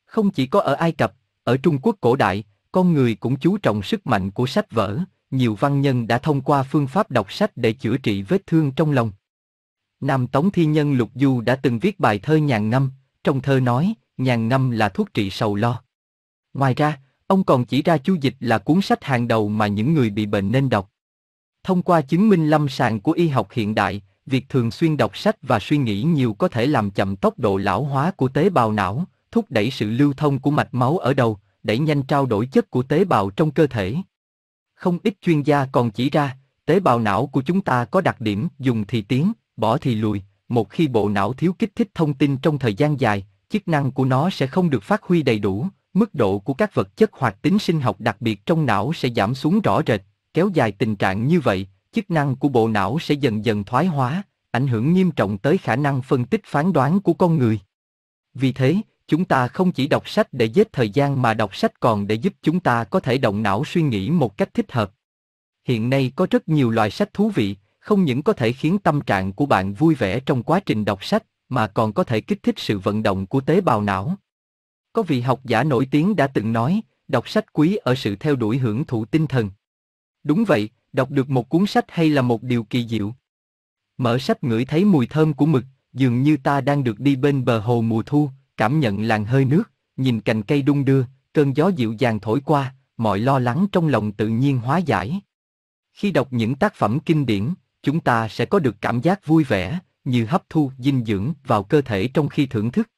Không chỉ có ở Ai Cập, ở Trung Quốc cổ đại, con người cũng chú trọng sức mạnh của sách vở, nhiều văn nhân đã thông qua phương pháp đọc sách để chữa trị vết thương trong lòng. Nam Tống Thi Nhân Lục Du đã từng viết bài thơ nhàn ngâm, trong thơ nói, nhàn ngâm là thuốc trị sầu lo. Ngoài ra, ông còn chỉ ra chu dịch là cuốn sách hàng đầu mà những người bị bệnh nên đọc. Thông qua chứng minh lâm sàng của y học hiện đại, việc thường xuyên đọc sách và suy nghĩ nhiều có thể làm chậm tốc độ lão hóa của tế bào não, thúc đẩy sự lưu thông của mạch máu ở đầu, đẩy nhanh trao đổi chất của tế bào trong cơ thể. Không ít chuyên gia còn chỉ ra, tế bào não của chúng ta có đặc điểm dùng thì tiến, bỏ thì lùi, một khi bộ não thiếu kích thích thông tin trong thời gian dài, chức năng của nó sẽ không được phát huy đầy đủ, mức độ của các vật chất hoạt tính sinh học đặc biệt trong não sẽ giảm xuống rõ rệt, kéo dài tình trạng như vậy, chức năng của bộ não sẽ dần dần thoái hóa, ảnh hưởng nghiêm trọng tới khả năng phân tích phán đoán của con người. Vì thế, chúng ta không chỉ đọc sách để giết thời gian mà đọc sách còn để giúp chúng ta có thể động não suy nghĩ một cách thích hợp. Hiện nay có rất nhiều loại sách thú vị, không những có thể khiến tâm trạng của bạn vui vẻ trong quá trình đọc sách, mà còn có thể kích thích sự vận động của tế bào não. Có vị học giả nổi tiếng đã từng nói, đọc sách quý ở sự theo đuổi hưởng thụ tinh thần. Đúng vậy, đọc được một cuốn sách hay là một điều kỳ diệu. Mở sách ngửi thấy mùi thơm của mực, dường như ta đang được đi bên bờ hồ mùa thu, cảm nhận làn hơi nước, nhìn cành cây đung đưa, cơn gió dịu dàng thổi qua, mọi lo lắng trong lòng tự nhiên hóa giải. Khi đọc những tác phẩm kinh điển, chúng ta sẽ có được cảm giác vui vẻ, như hấp thu dinh dưỡng vào cơ thể trong khi thưởng thức.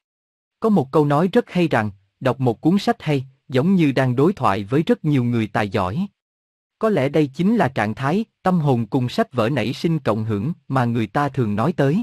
Có một câu nói rất hay rằng, đọc một cuốn sách hay, giống như đang đối thoại với rất nhiều người tài giỏi. Có lẽ đây chính là trạng thái, tâm hồn cùng sách vở nảy sinh cộng hưởng mà người ta thường nói tới.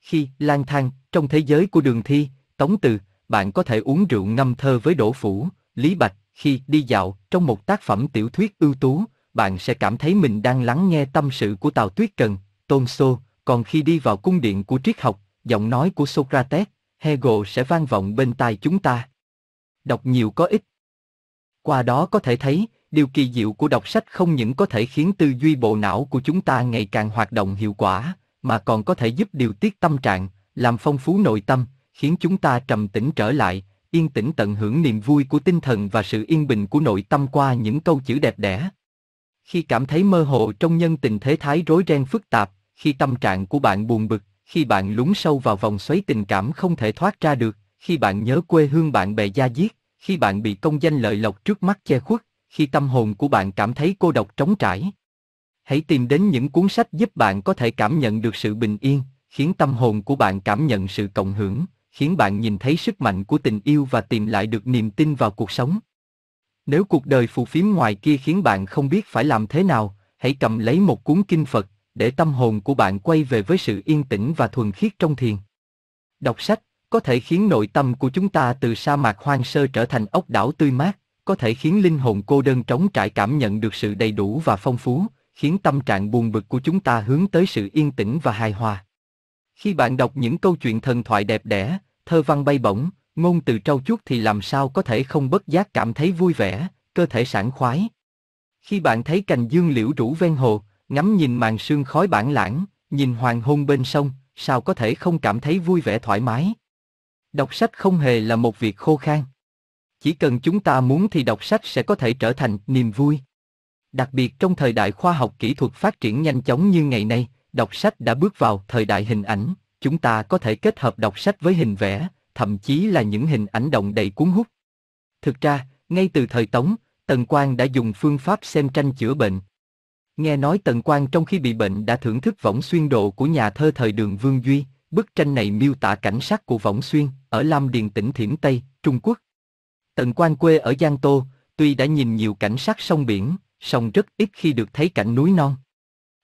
Khi lang thang, trong thế giới của đường thi, tống từ, bạn có thể uống rượu ngâm thơ với Đỗ Phủ, Lý Bạch, khi đi dạo trong một tác phẩm tiểu thuyết ưu tú, bạn sẽ cảm thấy mình đang lắng nghe tâm sự của Tào Tuyết Cần, Tôn Sô, còn khi đi vào cung điện của triết học, giọng nói của Socrates, Hegel sẽ vang vọng bên tai chúng ta. Đọc nhiều có ích. Qua đó có thể thấy, điều kỳ diệu của đọc sách không những có thể khiến tư duy bộ não của chúng ta ngày càng hoạt động hiệu quả, mà còn có thể giúp điều tiết tâm trạng, làm phong phú nội tâm, khiến chúng ta trầm tĩnh trở lại, yên tĩnh tận hưởng niềm vui của tinh thần và sự yên bình của nội tâm qua những câu chữ đẹp đẽ. Khi cảm thấy mơ hồ trong nhân tình thế thái rối ren phức tạp, khi tâm trạng của bạn buồn bực, khi bạn lún sâu vào vòng xoáy tình cảm không thể thoát ra được, khi bạn nhớ quê hương bạn bè gia diết, khi bạn bị công danh lợi lộc trước mắt che khuất, khi tâm hồn của bạn cảm thấy cô độc trống trải. Hãy tìm đến những cuốn sách giúp bạn có thể cảm nhận được sự bình yên, khiến tâm hồn của bạn cảm nhận sự cộng hưởng, khiến bạn nhìn thấy sức mạnh của tình yêu và tìm lại được niềm tin vào cuộc sống. Nếu cuộc đời phù phiếm ngoài kia khiến bạn không biết phải làm thế nào, hãy cầm lấy một cuốn kinh Phật, để tâm hồn của bạn quay về với sự yên tĩnh và thuần khiết trong thiền. Đọc sách có thể khiến nội tâm của chúng ta từ sa mạc hoang sơ trở thành ốc đảo tươi mát, có thể khiến linh hồn cô đơn trống trải cảm nhận được sự đầy đủ và phong phú, khiến tâm trạng buồn bực của chúng ta hướng tới sự yên tĩnh và hài hòa. Khi bạn đọc những câu chuyện thần thoại đẹp đẽ, thơ văn bay bổng, ngôn từ trau chuốt thì làm sao có thể không bất giác cảm thấy vui vẻ, cơ thể sảng khoái. Khi bạn thấy cành dương liễu rủ ven hồ, ngắm nhìn màn sương khói bản lãng, nhìn hoàng hôn bên sông, sao có thể không cảm thấy vui vẻ thoải mái. Đọc sách không hề là một việc khô khan. Chỉ cần chúng ta muốn thì đọc sách sẽ có thể trở thành niềm vui. Đặc biệt trong thời đại khoa học kỹ thuật phát triển nhanh chóng như ngày nay, đọc sách đã bước vào thời đại hình ảnh, chúng ta có thể kết hợp đọc sách với hình vẽ, thậm chí là những hình ảnh động đầy cuốn hút. Thực ra, ngay từ thời Tống, Tần Quang đã dùng phương pháp xem tranh chữa bệnh. Nghe nói Tần Quang trong khi bị bệnh đã thưởng thức võng xuyên độ của nhà thơ thời đường Vương Duy, bức tranh này miêu tả cảnh sắc của võng xuyên, ở Lam Điền tỉnh Thiểm Tây, Trung Quốc. Tần Quang quê ở Giang Tô, tuy đã nhìn nhiều cảnh sắc sông biển, song rất ít khi được thấy cảnh núi non.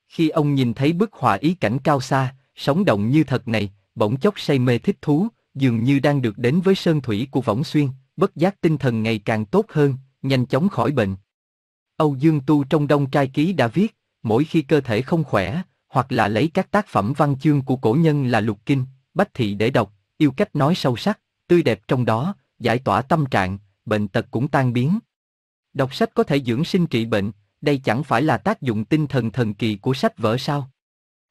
Khi ông nhìn thấy bức họa ý cảnh cao xa, sống động như thật này, bỗng chốc say mê thích thú, dường như đang được đến với sơn thủy của võng xuyên, bất giác tinh thần ngày càng tốt hơn, nhanh chóng khỏi bệnh. Âu Dương Tu trong Đông Trai Ký đã viết, mỗi khi cơ thể không khỏe, hoặc là lấy các tác phẩm văn chương của cổ nhân là lục kinh, bách thị để đọc, yêu cách nói sâu sắc, tươi đẹp trong đó, giải tỏa tâm trạng, bệnh tật cũng tan biến. Đọc sách có thể dưỡng sinh trị bệnh, đây chẳng phải là tác dụng tinh thần thần kỳ của sách vở sao?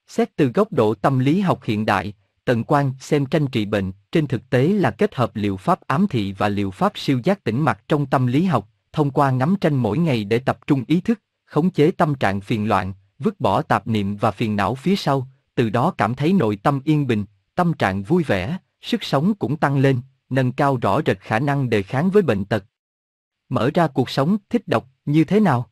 Xét từ góc độ tâm lý học hiện đại, Tần Quang xem tranh trị bệnh, trên thực tế là kết hợp liệu pháp ám thị và liệu pháp siêu giác tỉnh mặt trong tâm lý học, thông qua ngắm tranh mỗi ngày để tập trung ý thức, khống chế tâm trạng phiền loạn, vứt bỏ tạp niệm và phiền não phía sau, từ đó cảm thấy nội tâm yên bình, tâm trạng vui vẻ, sức sống cũng tăng lên, nâng cao rõ rệt khả năng đề kháng với bệnh tật. Mở ra cuộc sống thích đọc như thế nào?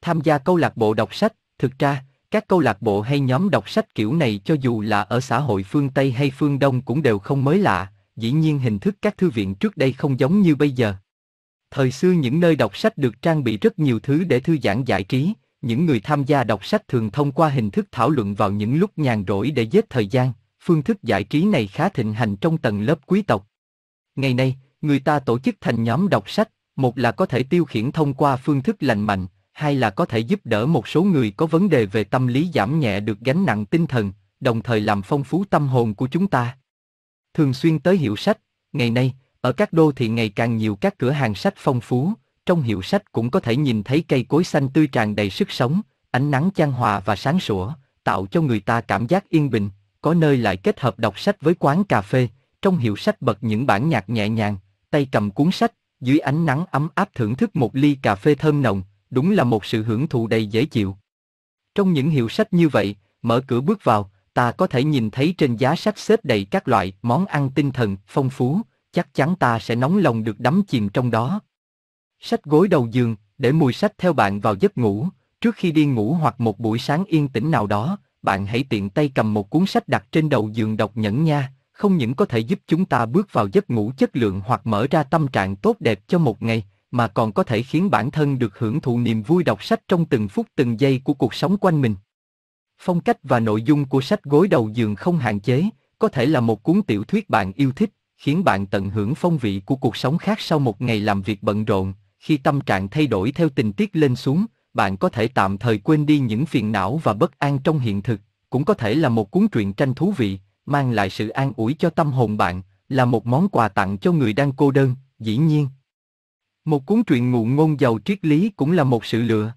Tham gia câu lạc bộ đọc sách, thực ra, các câu lạc bộ hay nhóm đọc sách kiểu này cho dù là ở xã hội phương Tây hay phương Đông cũng đều không mới lạ, dĩ nhiên hình thức các thư viện trước đây không giống như bây giờ. Thời xưa những nơi đọc sách được trang bị rất nhiều thứ để thư giãn giải trí, những người tham gia đọc sách thường thông qua hình thức thảo luận vào những lúc nhàn rỗi để giết thời gian, phương thức giải trí này khá thịnh hành trong tầng lớp quý tộc. Ngày nay, người ta tổ chức thành nhóm đọc sách, một là có thể tiêu khiển thông qua phương thức lành mạnh, hai là có thể giúp đỡ một số người có vấn đề về tâm lý giảm nhẹ được gánh nặng tinh thần, đồng thời làm phong phú tâm hồn của chúng ta. Thường xuyên tới hiệu sách, ngày nay, ở các đô thị ngày càng nhiều các cửa hàng sách phong phú, trong hiệu sách cũng có thể nhìn thấy cây cối xanh tươi tràn đầy sức sống, ánh nắng chan hòa và sáng sủa, tạo cho người ta cảm giác yên bình, có nơi lại kết hợp đọc sách với quán cà phê, trong hiệu sách bật những bản nhạc nhẹ nhàng, tay cầm cuốn sách, dưới ánh nắng ấm áp thưởng thức một ly cà phê thơm nồng, đúng là một sự hưởng thụ đầy dễ chịu. Trong những hiệu sách như vậy, mở cửa bước vào, ta có thể nhìn thấy trên giá sách xếp đầy các loại món ăn tinh thần, phong phú, chắc chắn ta sẽ nóng lòng được đắm chìm trong đó. Sách gối đầu giường, để mùi sách theo bạn vào giấc ngủ, trước khi đi ngủ hoặc một buổi sáng yên tĩnh nào đó, bạn hãy tiện tay cầm một cuốn sách đặt trên đầu giường đọc nhẫn nha, không những có thể giúp chúng ta bước vào giấc ngủ chất lượng hoặc mở ra tâm trạng tốt đẹp cho một ngày, mà còn có thể khiến bản thân được hưởng thụ niềm vui đọc sách trong từng phút từng giây của cuộc sống quanh mình. Phong cách và nội dung của sách gối đầu giường không hạn chế, có thể là một cuốn tiểu thuyết bạn yêu thích, khiến bạn tận hưởng phong vị của cuộc sống khác sau một ngày làm việc bận rộn. Khi tâm trạng thay đổi theo tình tiết lên xuống, bạn có thể tạm thời quên đi những phiền não và bất an trong hiện thực, cũng có thể là một cuốn truyện tranh thú vị, mang lại sự an ủi cho tâm hồn bạn, là một món quà tặng cho người đang cô đơn, dĩ nhiên. Một cuốn truyện ngụ ngôn giàu triết lý cũng là một sự lựa.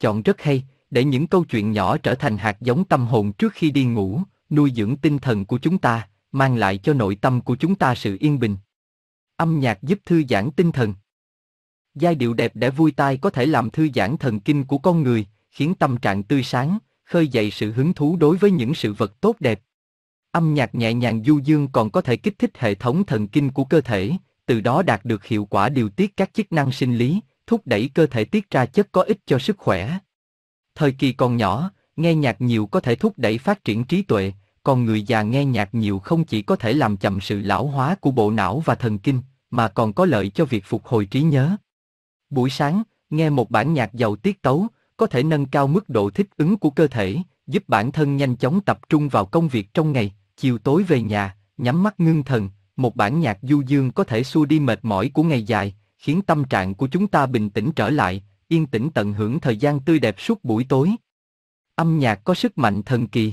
Chọn rất hay, để những câu chuyện nhỏ trở thành hạt giống tâm hồn trước khi đi ngủ, nuôi dưỡng tinh thần của chúng ta, mang lại cho nội tâm của chúng ta sự yên bình. Âm nhạc giúp thư giãn tinh thần. Giai điệu đẹp để vui tai có thể làm thư giãn thần kinh của con người, khiến tâm trạng tươi sáng, khơi dậy sự hứng thú đối với những sự vật tốt đẹp. Âm nhạc nhẹ nhàng du dương còn có thể kích thích hệ thống thần kinh của cơ thể, từ đó đạt được hiệu quả điều tiết các chức năng sinh lý, thúc đẩy cơ thể tiết ra chất có ích cho sức khỏe. Thời kỳ còn nhỏ, nghe nhạc nhiều có thể thúc đẩy phát triển trí tuệ, còn người già nghe nhạc nhiều không chỉ có thể làm chậm sự lão hóa của bộ não và thần kinh, mà còn có lợi cho việc phục hồi trí nhớ. Buổi sáng, nghe một bản nhạc giàu tiết tấu, có thể nâng cao mức độ thích ứng của cơ thể, giúp bản thân nhanh chóng tập trung vào công việc trong ngày, chiều tối về nhà, nhắm mắt ngưng thần, một bản nhạc du dương có thể xua đi mệt mỏi của ngày dài, khiến tâm trạng của chúng ta bình tĩnh trở lại, yên tĩnh tận hưởng thời gian tươi đẹp suốt buổi tối. Âm nhạc có sức mạnh thần kỳ.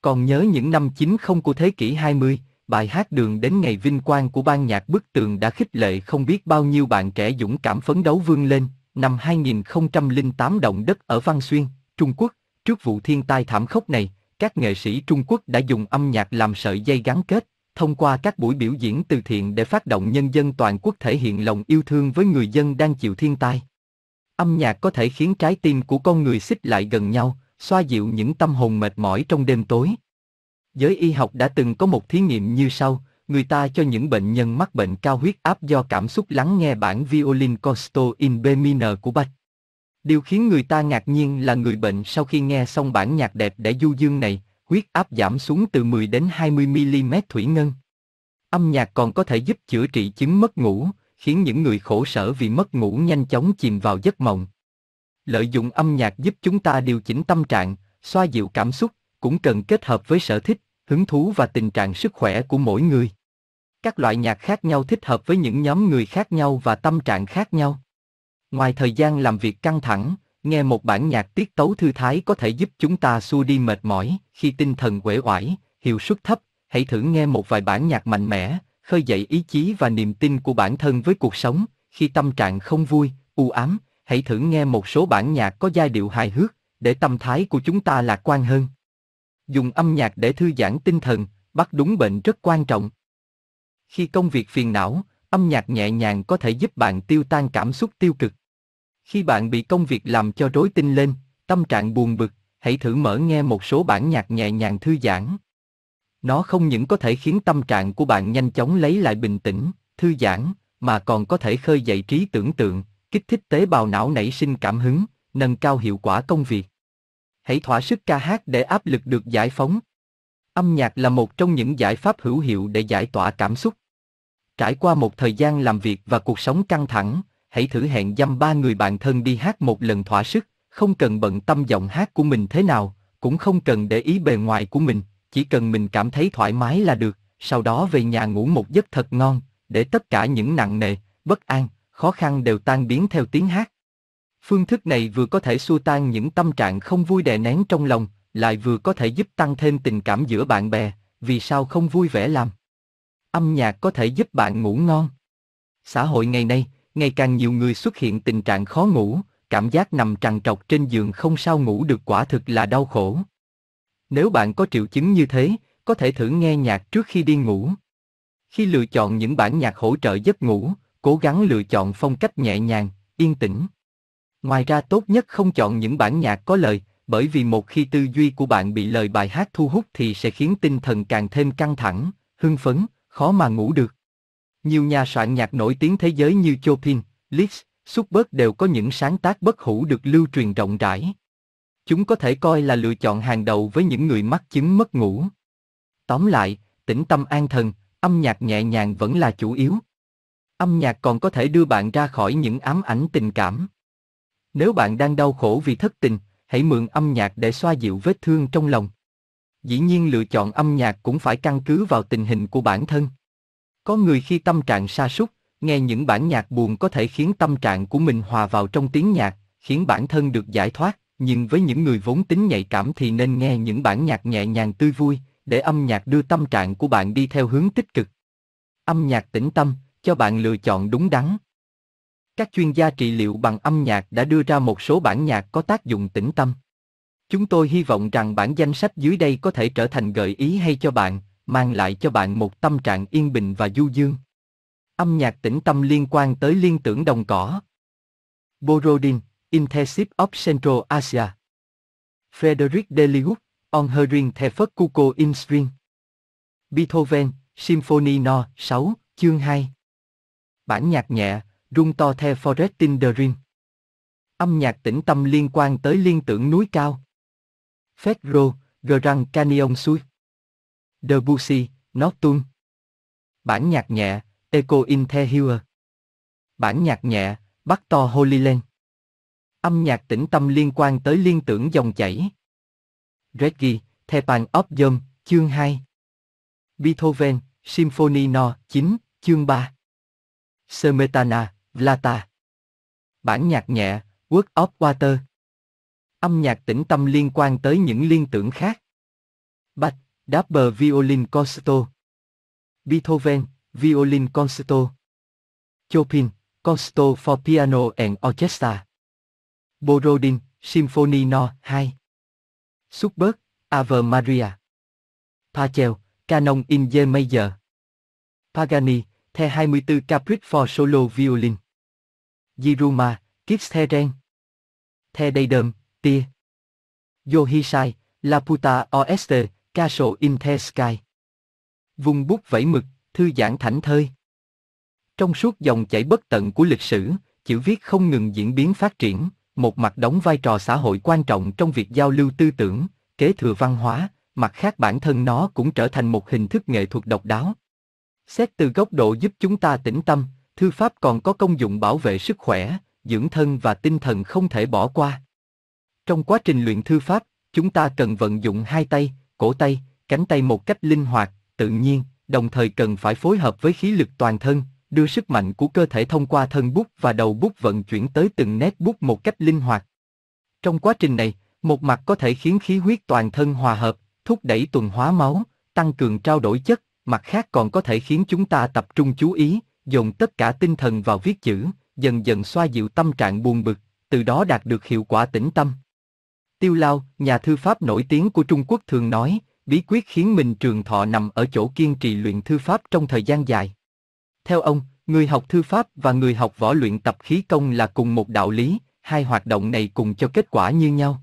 Còn nhớ những năm 90 của thế kỷ 20, bài hát đường đến ngày vinh quang của ban nhạc bức tường đã khích lệ không biết bao nhiêu bạn trẻ dũng cảm phấn đấu vươn lên. Năm 2008 động đất ở Văn Xuyên, Trung Quốc, trước vụ thiên tai thảm khốc này, các nghệ sĩ Trung Quốc đã dùng âm nhạc làm sợi dây gắn kết, thông qua các buổi biểu diễn từ thiện để phát động nhân dân toàn quốc thể hiện lòng yêu thương với người dân đang chịu thiên tai. Âm nhạc có thể khiến trái tim của con người xích lại gần nhau, xoa dịu những tâm hồn mệt mỏi trong đêm tối. Giới y học đã từng có một thí nghiệm như sau, người ta cho những bệnh nhân mắc bệnh cao huyết áp do cảm xúc lắng nghe bản violin Costo in B minor của Bach. Điều khiến người ta ngạc nhiên là người bệnh sau khi nghe xong bản nhạc đẹp để du dương này, huyết áp giảm xuống từ 10 đến 20 mm thủy ngân. Âm nhạc còn có thể giúp chữa trị chứng mất ngủ, khiến những người khổ sở vì mất ngủ nhanh chóng chìm vào giấc mộng. Lợi dụng âm nhạc giúp chúng ta điều chỉnh tâm trạng, xoa dịu cảm xúc, cũng cần kết hợp với sở thích, hứng thú và tình trạng sức khỏe của mỗi người. Các loại nhạc khác nhau thích hợp với những nhóm người khác nhau và tâm trạng khác nhau. Ngoài thời gian làm việc căng thẳng, nghe một bản nhạc tiết tấu thư thái có thể giúp chúng ta xua đi mệt mỏi, khi tinh thần uể oải, hiệu suất thấp, hãy thử nghe một vài bản nhạc mạnh mẽ, khơi dậy ý chí và niềm tin của bản thân với cuộc sống, khi tâm trạng không vui, u ám, hãy thử nghe một số bản nhạc có giai điệu hài hước, để tâm thái của chúng ta lạc quan hơn. Dùng âm nhạc để thư giãn tinh thần, bắt đúng bệnh rất quan trọng. Khi công việc phiền não, âm nhạc nhẹ nhàng có thể giúp bạn tiêu tan cảm xúc tiêu cực. Khi bạn bị công việc làm cho rối tinh lên, tâm trạng buồn bực, hãy thử mở nghe một số bản nhạc nhẹ nhàng thư giãn. Nó không những có thể khiến tâm trạng của bạn nhanh chóng lấy lại bình tĩnh, thư giãn, mà còn có thể khơi dậy trí tưởng tượng, kích thích tế bào não nảy sinh cảm hứng, nâng cao hiệu quả công việc. Hãy thỏa sức ca hát để áp lực được giải phóng. Âm nhạc là một trong những giải pháp hữu hiệu để giải tỏa cảm xúc. Trải qua một thời gian làm việc và cuộc sống căng thẳng, hãy thử hẹn dăm ba người bạn thân đi hát một lần thỏa sức, không cần bận tâm giọng hát của mình thế nào, cũng không cần để ý bề ngoài của mình, chỉ cần mình cảm thấy thoải mái là được, sau đó về nhà ngủ một giấc thật ngon, để tất cả những nặng nề, bất an, khó khăn đều tan biến theo tiếng hát. Phương thức này vừa có thể xua tan những tâm trạng không vui đè nén trong lòng, lại vừa có thể giúp tăng thêm tình cảm giữa bạn bè, vì sao không vui vẻ làm. Âm nhạc có thể giúp bạn ngủ ngon. Xã hội ngày nay, ngày càng nhiều người xuất hiện tình trạng khó ngủ, cảm giác nằm trằn trọc trên giường không sao ngủ được quả thực là đau khổ. Nếu bạn có triệu chứng như thế, có thể thử nghe nhạc trước khi đi ngủ. Khi lựa chọn những bản nhạc hỗ trợ giấc ngủ, cố gắng lựa chọn phong cách nhẹ nhàng, yên tĩnh. Ngoài ra tốt nhất không chọn những bản nhạc có lời, bởi vì một khi tư duy của bạn bị lời bài hát thu hút thì sẽ khiến tinh thần càng thêm căng thẳng, hưng phấn, khó mà ngủ được. Nhiều nhà soạn nhạc nổi tiếng thế giới như Chopin, Liszt, Schubert đều có những sáng tác bất hủ được lưu truyền rộng rãi. Chúng có thể coi là lựa chọn hàng đầu với những người mắc chứng mất ngủ. Tóm lại, tĩnh tâm an thần, âm nhạc nhẹ nhàng vẫn là chủ yếu. Âm nhạc còn có thể đưa bạn ra khỏi những ám ảnh tình cảm. Nếu bạn đang đau khổ vì thất tình, hãy mượn âm nhạc để xoa dịu vết thương trong lòng. Dĩ nhiên lựa chọn âm nhạc cũng phải căn cứ vào tình hình của bản thân. Có người khi tâm trạng sa sút, nghe những bản nhạc buồn có thể khiến tâm trạng của mình hòa vào trong tiếng nhạc, khiến bản thân được giải thoát, nhưng với những người vốn tính nhạy cảm thì nên nghe những bản nhạc nhẹ nhàng tươi vui, để âm nhạc đưa tâm trạng của bạn đi theo hướng tích cực. Âm nhạc tĩnh tâm, cho bạn lựa chọn đúng đắn. Các chuyên gia trị liệu bằng âm nhạc đã đưa ra một số bản nhạc có tác dụng tĩnh tâm. Chúng tôi hy vọng rằng bản danh sách dưới đây có thể trở thành gợi ý hay cho bạn, mang lại cho bạn một tâm trạng yên bình và du dương. Âm nhạc tĩnh tâm liên quan tới liên tưởng đồng cỏ. Borodin, Intensive of Central Asia. Frederick Delius, On Hearing the First Cuckoo in String. Beethoven, Symphony No. 6, chương 2. Bản nhạc nhẹ, rung to the Forest in the Ring. Âm nhạc tĩnh tâm liên quan tới liên tưởng núi cao. Fedro, Grand Canyon Suite. Debussy, Nocturne. Bản nhạc nhẹ, Echo in the Hill. Bản nhạc nhẹ, Bắc to Holy Land. Âm nhạc tĩnh tâm liên quan tới liên tưởng dòng chảy. Reggie, Thepan of Yom, chương 2. Beethoven, Symphony No. 9, chương 3. Smetana, Vlata. Bản nhạc nhẹ, Work of Water. Âm nhạc tĩnh tâm liên quan tới những liên tưởng khác. Bach, Dapper Violin Concerto. Beethoven, Violin Concerto. Chopin, Concerto for Piano and Orchestra. Borodin, Symphony No. 2. Schubert, Ave Maria. Pachel, Canon in G major. Pagani, The 24 Caprice for Solo Violin. Giruma, Kipsteren. The Deidum, Tia. Yohisai, Laputa Oeste, Castle in the Sky. Vùng bút vẫy mực, thư giãn thảnh thơi. Trong suốt dòng chảy bất tận của lịch sử, chữ viết không ngừng diễn biến phát triển, một mặt đóng vai trò xã hội quan trọng trong việc giao lưu tư tưởng, kế thừa văn hóa, mặt khác bản thân nó cũng trở thành một hình thức nghệ thuật độc đáo. Xét từ góc độ giúp chúng ta tĩnh tâm, thư pháp còn có công dụng bảo vệ sức khỏe, dưỡng thân và tinh thần không thể bỏ qua. Trong quá trình luyện thư pháp, chúng ta cần vận dụng hai tay, cổ tay, cánh tay một cách linh hoạt, tự nhiên, đồng thời cần phải phối hợp với khí lực toàn thân, đưa sức mạnh của cơ thể thông qua thân bút và đầu bút vận chuyển tới từng nét bút một cách linh hoạt. Trong quá trình này, một mặt có thể khiến khí huyết toàn thân hòa hợp, thúc đẩy tuần hóa máu, tăng cường trao đổi chất, mặt khác còn có thể khiến chúng ta tập trung chú ý, dồn tất cả tinh thần vào viết chữ, dần dần xoa dịu tâm trạng buồn bực, từ đó đạt được hiệu quả tĩnh tâm. Tiêu Lao, nhà thư pháp nổi tiếng của Trung Quốc thường nói, bí quyết khiến mình trường thọ nằm ở chỗ kiên trì luyện thư pháp trong thời gian dài. Theo ông, người học thư pháp và người học võ luyện tập khí công là cùng một đạo lý, hai hoạt động này cùng cho kết quả như nhau.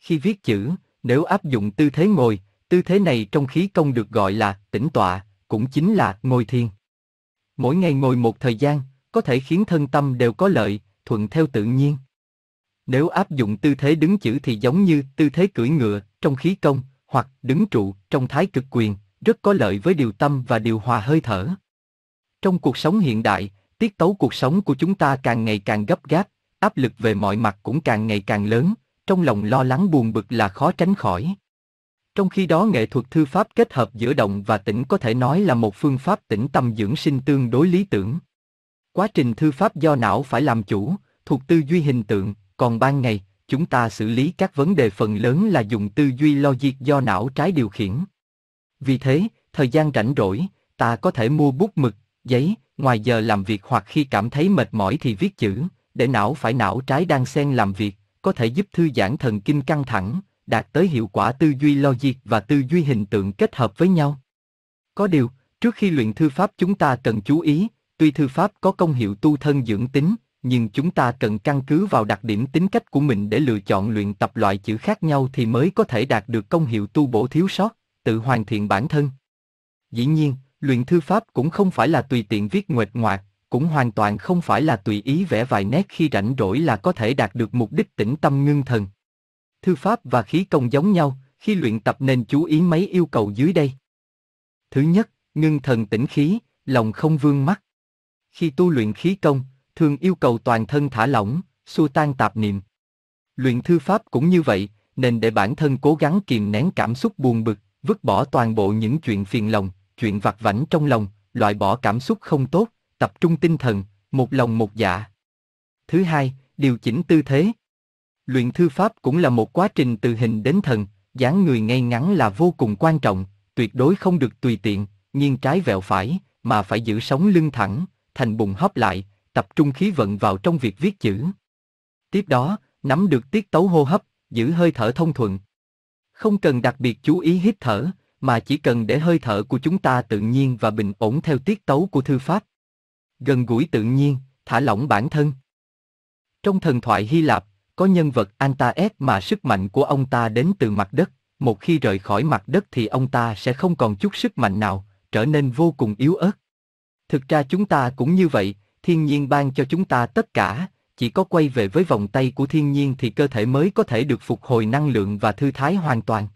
Khi viết chữ, nếu áp dụng tư thế ngồi, tư thế này trong khí công được gọi là tĩnh tọa, cũng chính là ngồi thiền. Mỗi ngày ngồi một thời gian, có thể khiến thân tâm đều có lợi, thuận theo tự nhiên. Nếu áp dụng tư thế đứng chữ thì giống như tư thế cưỡi ngựa trong khí công, hoặc đứng trụ trong thái cực quyền, rất có lợi với điều tâm và điều hòa hơi thở. Trong cuộc sống hiện đại, tiết tấu cuộc sống của chúng ta càng ngày càng gấp gáp, áp lực về mọi mặt cũng càng ngày càng lớn, trong lòng lo lắng buồn bực là khó tránh khỏi. Trong khi đó nghệ thuật thư pháp kết hợp giữa động và tĩnh có thể nói là một phương pháp tĩnh tâm dưỡng sinh tương đối lý tưởng. Quá trình thư pháp do não phải làm chủ, thuộc tư duy hình tượng, còn ban ngày, chúng ta xử lý các vấn đề phần lớn là dùng tư duy logic do não trái điều khiển. Vì thế, thời gian rảnh rỗi, ta có thể mua bút mực, giấy, ngoài giờ làm việc hoặc khi cảm thấy mệt mỏi thì viết chữ, để não phải não trái đang xen làm việc, có thể giúp thư giãn thần kinh căng thẳng, đạt tới hiệu quả tư duy logic và tư duy hình tượng kết hợp với nhau. Có điều, trước khi luyện thư pháp chúng ta cần chú ý, tuy thư pháp có công hiệu tu thân dưỡng tính, nhưng chúng ta cần căn cứ vào đặc điểm tính cách của mình để lựa chọn luyện tập loại chữ khác nhau thì mới có thể đạt được công hiệu tu bổ thiếu sót, tự hoàn thiện bản thân. Dĩ nhiên, luyện thư pháp cũng không phải là tùy tiện viết nguệch ngoạc, cũng hoàn toàn không phải là tùy ý vẽ vài nét khi rảnh rỗi là có thể đạt được mục đích tĩnh tâm ngưng thần. Thư pháp và khí công giống nhau, khi luyện tập nên chú ý mấy yêu cầu dưới đây. Thứ nhất, ngưng thần tĩnh khí, lòng không vương mắc. Khi tu luyện khí công, thường yêu cầu toàn thân thả lỏng, xua tan tạp niệm. Luyện thư pháp cũng như vậy, nên để bản thân cố gắng kìm nén cảm xúc buồn bực, vứt bỏ toàn bộ những chuyện phiền lòng, chuyện vặt vảnh trong lòng, loại bỏ cảm xúc không tốt, tập trung tinh thần, một lòng một dạ. Thứ hai, điều chỉnh tư thế. Luyện thư pháp cũng là một quá trình từ hình đến thần, dáng người ngay ngắn là vô cùng quan trọng, tuyệt đối không được tùy tiện, nghiêng trái vẹo phải, mà phải giữ sống lưng thẳng, thành bụng hấp lại, tập trung khí vận vào trong việc viết chữ. Tiếp đó, nắm được tiết tấu hô hấp, giữ hơi thở thông thuận. Không cần đặc biệt chú ý hít thở, mà chỉ cần để hơi thở của chúng ta tự nhiên và bình ổn theo tiết tấu của thư pháp. Gần gũi tự nhiên, thả lỏng bản thân. Trong thần thoại Hy Lạp, có nhân vật Antaes mà sức mạnh của ông ta đến từ mặt đất, một khi rời khỏi mặt đất thì ông ta sẽ không còn chút sức mạnh nào, trở nên vô cùng yếu ớt. Thực ra chúng ta cũng như vậy, thiên nhiên ban cho chúng ta tất cả, chỉ có quay về với vòng tay của thiên nhiên thì cơ thể mới có thể được phục hồi năng lượng và thư thái hoàn toàn.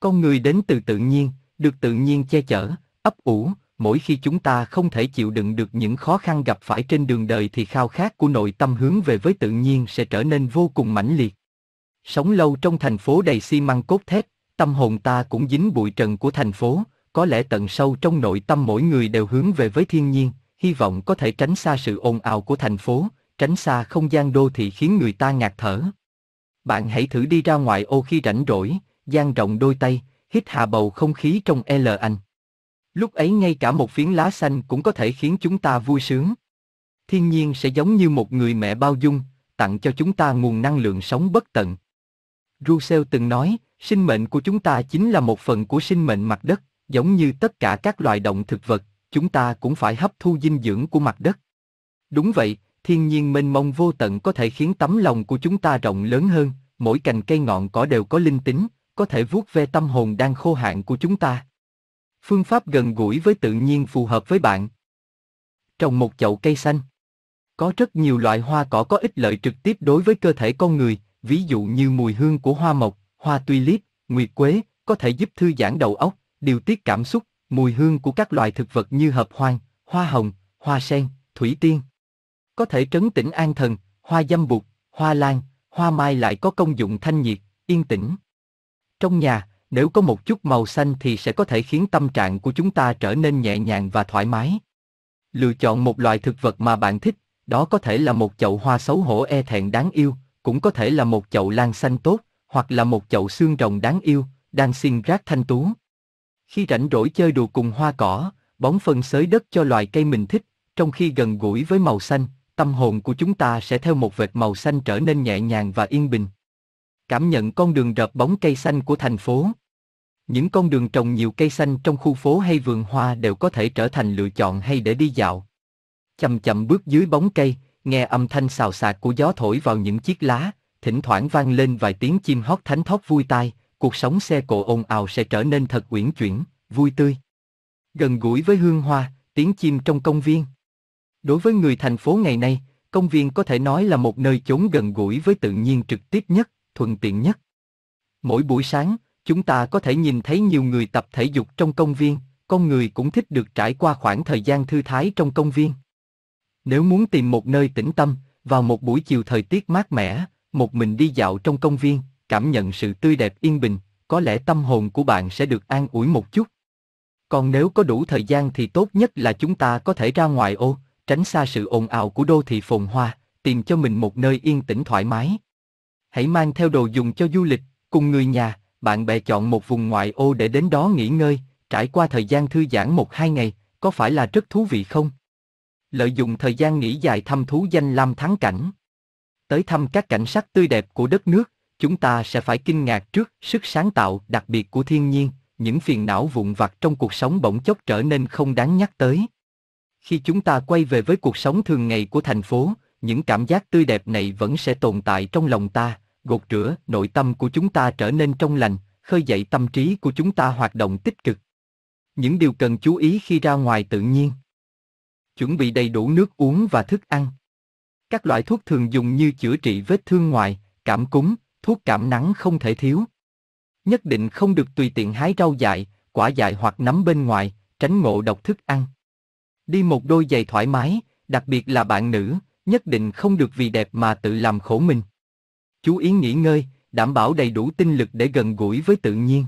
Con người đến từ tự nhiên, được tự nhiên che chở, ấp ủ, mỗi khi chúng ta không thể chịu đựng được những khó khăn gặp phải trên đường đời thì khao khát của nội tâm hướng về với tự nhiên sẽ trở nên vô cùng mãnh liệt. Sống lâu trong thành phố đầy xi măng cốt thép, tâm hồn ta cũng dính bụi trần của thành phố, có lẽ tận sâu trong nội tâm mỗi người đều hướng về với thiên nhiên, hy vọng có thể tránh xa sự ồn ào của thành phố, tránh xa không gian đô thị khiến người ta ngạt thở. Bạn hãy thử đi ra ngoài ô khi rảnh rỗi, dang rộng đôi tay, hít hà bầu không khí trong e L anh. Lúc ấy ngay cả một phiến lá xanh cũng có thể khiến chúng ta vui sướng. Thiên nhiên sẽ giống như một người mẹ bao dung, tặng cho chúng ta nguồn năng lượng sống bất tận. Rousseau từng nói, sinh mệnh của chúng ta chính là một phần của sinh mệnh mặt đất, giống như tất cả các loài động thực vật, chúng ta cũng phải hấp thu dinh dưỡng của mặt đất. Đúng vậy, thiên nhiên mênh mông vô tận có thể khiến tấm lòng của chúng ta rộng lớn hơn, mỗi cành cây ngọn cỏ đều có linh tính, có thể vuốt ve tâm hồn đang khô hạn của chúng ta. Phương pháp gần gũi với tự nhiên phù hợp với bạn. Trồng một chậu cây xanh. Có rất nhiều loại hoa cỏ có ích lợi trực tiếp đối với cơ thể con người, ví dụ như mùi hương của hoa mộc, hoa tulip, nguyệt quế, có thể giúp thư giãn đầu óc, điều tiết cảm xúc, mùi hương của các loài thực vật như hợp hoang, hoa hồng, hoa sen, thủy tiên. Có thể trấn tĩnh an thần, hoa dâm bụt, hoa lan, hoa mai lại có công dụng thanh nhiệt, yên tĩnh. Trong nhà, nếu có một chút màu xanh thì sẽ có thể khiến tâm trạng của chúng ta trở nên nhẹ nhàng và thoải mái. Lựa chọn một loại thực vật mà bạn thích, đó có thể là một chậu hoa xấu hổ e thẹn đáng yêu, cũng có thể là một chậu lan xanh tốt, hoặc là một chậu xương rồng đáng yêu, đang xin rác thanh tú. Khi rảnh rỗi chơi đùa cùng hoa cỏ, bón phân xới đất cho loài cây mình thích, trong khi gần gũi với màu xanh, tâm hồn của chúng ta sẽ theo một vệt màu xanh trở nên nhẹ nhàng và yên bình. Cảm nhận con đường rợp bóng cây xanh của thành phố. Những con đường trồng nhiều cây xanh trong khu phố hay vườn hoa đều có thể trở thành lựa chọn hay để đi dạo. Chậm chậm bước dưới bóng cây, nghe âm thanh xào xạc của gió thổi vào những chiếc lá, thỉnh thoảng vang lên vài tiếng chim hót thánh thót vui tai, cuộc sống xe cộ ồn ào sẽ trở nên thật uyển chuyển, vui tươi. Gần gũi với hương hoa, tiếng chim trong công viên. Đối với người thành phố ngày nay, công viên có thể nói là một nơi chốn gần gũi với tự nhiên trực tiếp nhất, thuận tiện nhất. Mỗi buổi sáng, chúng ta có thể nhìn thấy nhiều người tập thể dục trong công viên, con người cũng thích được trải qua khoảng thời gian thư thái trong công viên. Nếu muốn tìm một nơi tĩnh tâm, vào một buổi chiều thời tiết mát mẻ, một mình đi dạo trong công viên, cảm nhận sự tươi đẹp yên bình, có lẽ tâm hồn của bạn sẽ được an ủi một chút. Còn nếu có đủ thời gian thì tốt nhất là chúng ta có thể ra ngoài ô, tránh xa sự ồn ào của đô thị phồn hoa, tìm cho mình một nơi yên tĩnh thoải mái. Hãy mang theo đồ dùng cho du lịch, cùng người nhà, bạn bè chọn một vùng ngoại ô để đến đó nghỉ ngơi, trải qua thời gian thư giãn một hai ngày, có phải là rất thú vị không? Lợi dụng thời gian nghỉ dài thăm thú danh lam thắng cảnh. Tới thăm các cảnh sắc tươi đẹp của đất nước, chúng ta sẽ phải kinh ngạc trước sức sáng tạo đặc biệt của thiên nhiên, những phiền não vụn vặt trong cuộc sống bỗng chốc trở nên không đáng nhắc tới. Khi chúng ta quay về với cuộc sống thường ngày của thành phố, những cảm giác tươi đẹp này vẫn sẽ tồn tại trong lòng ta, gột rửa nội tâm của chúng ta trở nên trong lành, khơi dậy tâm trí của chúng ta hoạt động tích cực. Những điều cần chú ý khi ra ngoài tự nhiên. Chuẩn bị đầy đủ nước uống và thức ăn. Các loại thuốc thường dùng như chữa trị vết thương ngoài, cảm cúm, thuốc cảm nắng không thể thiếu. Nhất định không được tùy tiện hái rau dại, quả dại hoặc nấm bên ngoài, tránh ngộ độc thức ăn. Đi một đôi giày thoải mái, đặc biệt là bạn nữ, nhất định không được vì đẹp mà tự làm khổ mình. Chú ý nghỉ ngơi, đảm bảo đầy đủ tinh lực để gần gũi với tự nhiên.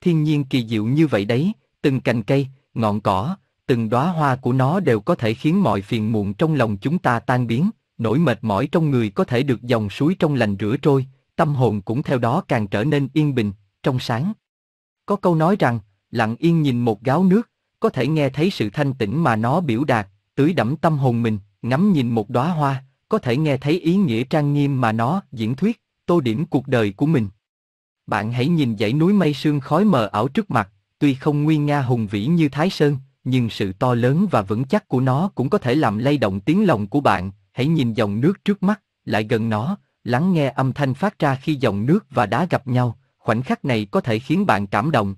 Thiên nhiên kỳ diệu như vậy đấy, từng cành cây, ngọn cỏ, từng đóa hoa của nó đều có thể khiến mọi phiền muộn trong lòng chúng ta tan biến, nỗi mệt mỏi trong người có thể được dòng suối trong lành rửa trôi, tâm hồn cũng theo đó càng trở nên yên bình, trong sáng. Có câu nói rằng, lặng yên nhìn một gáo nước, có thể nghe thấy sự thanh tĩnh mà nó biểu đạt, tưới đẫm tâm hồn mình, ngắm nhìn một đóa hoa, có thể nghe thấy ý nghĩa trang nghiêm mà nó diễn thuyết, tô điểm cuộc đời của mình. Bạn hãy nhìn dãy núi mây sương khói mờ ảo trước mặt, tuy không nguy nga hùng vĩ như Thái Sơn, nhưng sự to lớn và vững chắc của nó cũng có thể làm lay động tiếng lòng của bạn. Hãy nhìn dòng nước trước mắt, lại gần nó, lắng nghe âm thanh phát ra khi dòng nước và đá gặp nhau, khoảnh khắc này có thể khiến bạn cảm động.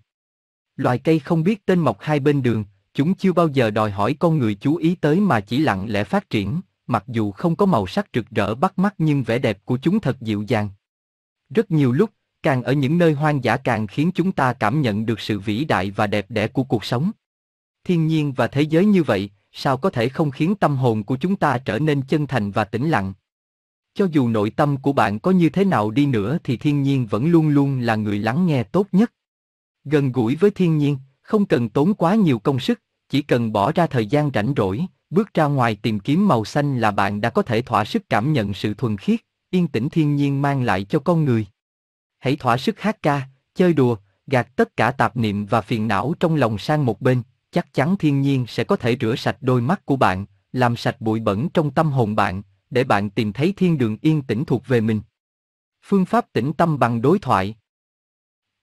Loài cây không biết tên mọc hai bên đường, chúng chưa bao giờ đòi hỏi con người chú ý tới mà chỉ lặng lẽ phát triển, mặc dù không có màu sắc rực rỡ bắt mắt nhưng vẻ đẹp của chúng thật dịu dàng. Rất nhiều lúc, càng ở những nơi hoang dã càng khiến chúng ta cảm nhận được sự vĩ đại và đẹp đẽ của cuộc sống. Thiên nhiên và thế giới như vậy, sao có thể không khiến tâm hồn của chúng ta trở nên chân thành và tĩnh lặng? Cho dù nội tâm của bạn có như thế nào đi nữa thì thiên nhiên vẫn luôn luôn là người lắng nghe tốt nhất. Gần gũi với thiên nhiên, không cần tốn quá nhiều công sức, chỉ cần bỏ ra thời gian rảnh rỗi, bước ra ngoài tìm kiếm màu xanh là bạn đã có thể thỏa sức cảm nhận sự thuần khiết, yên tĩnh thiên nhiên mang lại cho con người. Hãy thỏa sức hát ca, chơi đùa, gạt tất cả tạp niệm và phiền não trong lòng sang một bên, chắc chắn thiên nhiên sẽ có thể rửa sạch đôi mắt của bạn, làm sạch bụi bẩn trong tâm hồn bạn, để bạn tìm thấy thiên đường yên tĩnh thuộc về mình. Phương pháp tĩnh tâm bằng đối thoại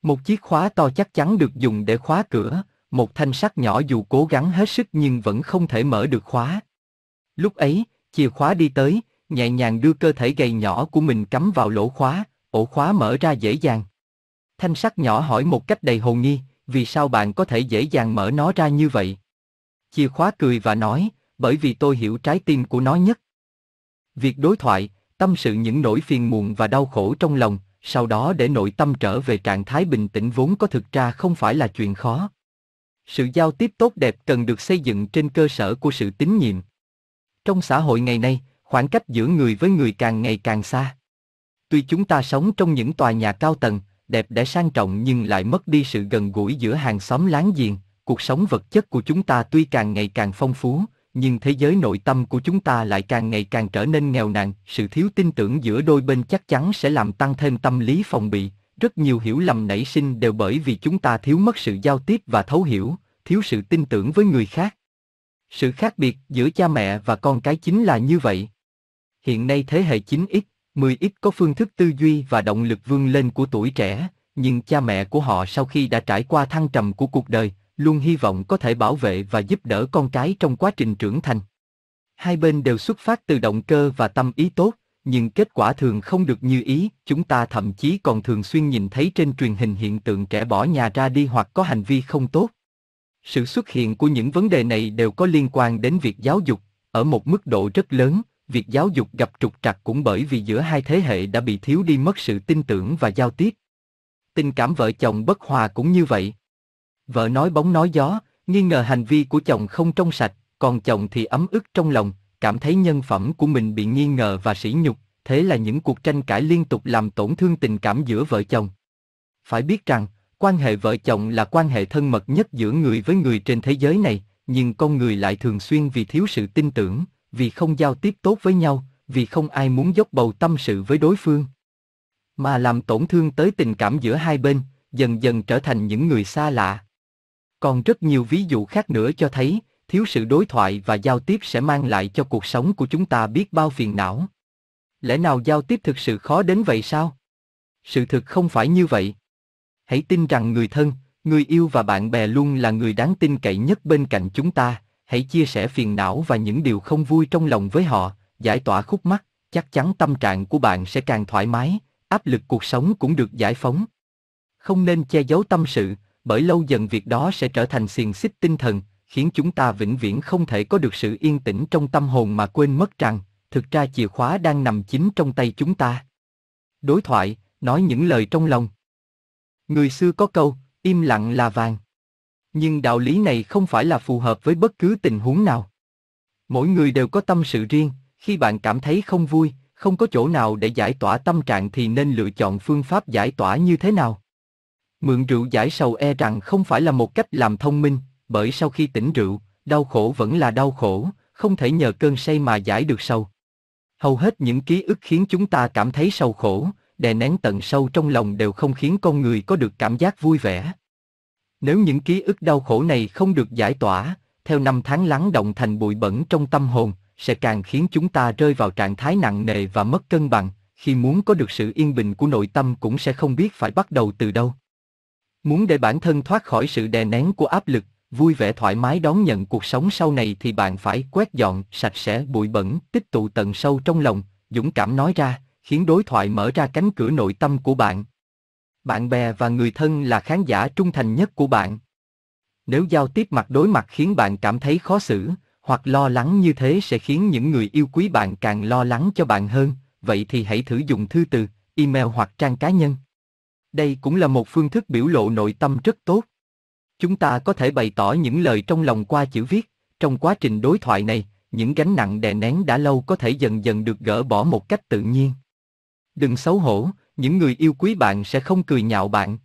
Một chiếc khóa to chắc chắn được dùng để khóa cửa, một thanh sắt nhỏ dù cố gắng hết sức nhưng vẫn không thể mở được khóa. Lúc ấy, chìa khóa đi tới, nhẹ nhàng đưa cơ thể gầy nhỏ của mình cắm vào lỗ khóa, ổ khóa mở ra dễ dàng. Thanh sắt nhỏ hỏi một cách đầy hồ nghi, vì sao bạn có thể dễ dàng mở nó ra như vậy? Chìa khóa cười và nói, bởi vì tôi hiểu trái tim của nó nhất. Việc đối thoại, tâm sự những nỗi phiền muộn và đau khổ trong lòng, sau đó để nội tâm trở về trạng thái bình tĩnh vốn có thực ra không phải là chuyện khó. Sự giao tiếp tốt đẹp cần được xây dựng trên cơ sở của sự tín nhiệm. Trong xã hội ngày nay, khoảng cách giữa người với người càng ngày càng xa. Tuy chúng ta sống trong những tòa nhà cao tầng, đẹp đẽ sang trọng nhưng lại mất đi sự gần gũi giữa hàng xóm láng giềng, cuộc sống vật chất của chúng ta tuy càng ngày càng phong phú, nhưng thế giới nội tâm của chúng ta lại càng ngày càng trở nên nghèo nàn, sự thiếu tin tưởng giữa đôi bên chắc chắn sẽ làm tăng thêm tâm lý phòng bị, rất nhiều hiểu lầm nảy sinh đều bởi vì chúng ta thiếu mất sự giao tiếp và thấu hiểu, thiếu sự tin tưởng với người khác. Sự khác biệt giữa cha mẹ và con cái chính là như vậy. Hiện nay thế hệ 9X, 10X có phương thức tư duy và động lực vươn lên của tuổi trẻ, nhưng cha mẹ của họ sau khi đã trải qua thăng trầm của cuộc đời, luôn hy vọng có thể bảo vệ và giúp đỡ con cái trong quá trình trưởng thành. Hai bên đều xuất phát từ động cơ và tâm ý tốt, nhưng kết quả thường không được như ý, chúng ta thậm chí còn thường xuyên nhìn thấy trên truyền hình hiện tượng trẻ bỏ nhà ra đi hoặc có hành vi không tốt. Sự xuất hiện của những vấn đề này đều có liên quan đến việc giáo dục, ở một mức độ rất lớn, việc giáo dục gặp trục trặc cũng bởi vì giữa hai thế hệ đã bị thiếu đi mất sự tin tưởng và giao tiếp. Tình cảm vợ chồng bất hòa cũng như vậy. Vợ nói bóng nói gió, nghi ngờ hành vi của chồng không trong sạch, còn chồng thì ấm ức trong lòng, cảm thấy nhân phẩm của mình bị nghi ngờ và sỉ nhục, thế là những cuộc tranh cãi liên tục làm tổn thương tình cảm giữa vợ chồng. Phải biết rằng, quan hệ vợ chồng là quan hệ thân mật nhất giữa người với người trên thế giới này, nhưng con người lại thường xuyên vì thiếu sự tin tưởng, vì không giao tiếp tốt với nhau, vì không ai muốn dốc bầu tâm sự với đối phương. Mà làm tổn thương tới tình cảm giữa hai bên, dần dần trở thành những người xa lạ. Còn rất nhiều ví dụ khác nữa cho thấy, thiếu sự đối thoại và giao tiếp sẽ mang lại cho cuộc sống của chúng ta biết bao phiền não. Lẽ nào giao tiếp thực sự khó đến vậy sao? Sự thực không phải như vậy. Hãy tin rằng người thân, người yêu và bạn bè luôn là người đáng tin cậy nhất bên cạnh chúng ta, hãy chia sẻ phiền não và những điều không vui trong lòng với họ, giải tỏa khúc mắc, chắc chắn tâm trạng của bạn sẽ càng thoải mái, áp lực cuộc sống cũng được giải phóng. Không nên che giấu tâm sự, bởi lâu dần việc đó sẽ trở thành xiềng xích tinh thần, khiến chúng ta vĩnh viễn không thể có được sự yên tĩnh trong tâm hồn mà quên mất rằng, thực ra chìa khóa đang nằm chính trong tay chúng ta. Đối thoại, nói những lời trong lòng. Người xưa có câu, im lặng là vàng. Nhưng đạo lý này không phải là phù hợp với bất cứ tình huống nào. Mỗi người đều có tâm sự riêng, khi bạn cảm thấy không vui, không có chỗ nào để giải tỏa tâm trạng thì nên lựa chọn phương pháp giải tỏa như thế nào. Mượn rượu giải sầu e rằng không phải là một cách làm thông minh, bởi sau khi tỉnh rượu, đau khổ vẫn là đau khổ, không thể nhờ cơn say mà giải được sầu. Hầu hết những ký ức khiến chúng ta cảm thấy sầu khổ, đè nén tận sâu trong lòng đều không khiến con người có được cảm giác vui vẻ. Nếu những ký ức đau khổ này không được giải tỏa, theo năm tháng lắng động thành bụi bẩn trong tâm hồn, sẽ càng khiến chúng ta rơi vào trạng thái nặng nề và mất cân bằng, khi muốn có được sự yên bình của nội tâm cũng sẽ không biết phải bắt đầu từ đâu. Muốn để bản thân thoát khỏi sự đè nén của áp lực, vui vẻ thoải mái đón nhận cuộc sống sau này thì bạn phải quét dọn sạch sẽ bụi bẩn tích tụ tận sâu trong lòng, dũng cảm nói ra, khiến đối thoại mở ra cánh cửa nội tâm của bạn. Bạn bè và người thân là khán giả trung thành nhất của bạn. Nếu giao tiếp mặt đối mặt khiến bạn cảm thấy khó xử, hoặc lo lắng như thế sẽ khiến những người yêu quý bạn càng lo lắng cho bạn hơn, vậy thì hãy thử dùng thư từ, email hoặc trang cá nhân. Đây cũng là một phương thức biểu lộ nội tâm rất tốt. Chúng ta có thể bày tỏ những lời trong lòng qua chữ viết, trong quá trình đối thoại này, những gánh nặng đè nén đã lâu có thể dần dần được gỡ bỏ một cách tự nhiên. Đừng xấu hổ, những người yêu quý bạn sẽ không cười nhạo bạn.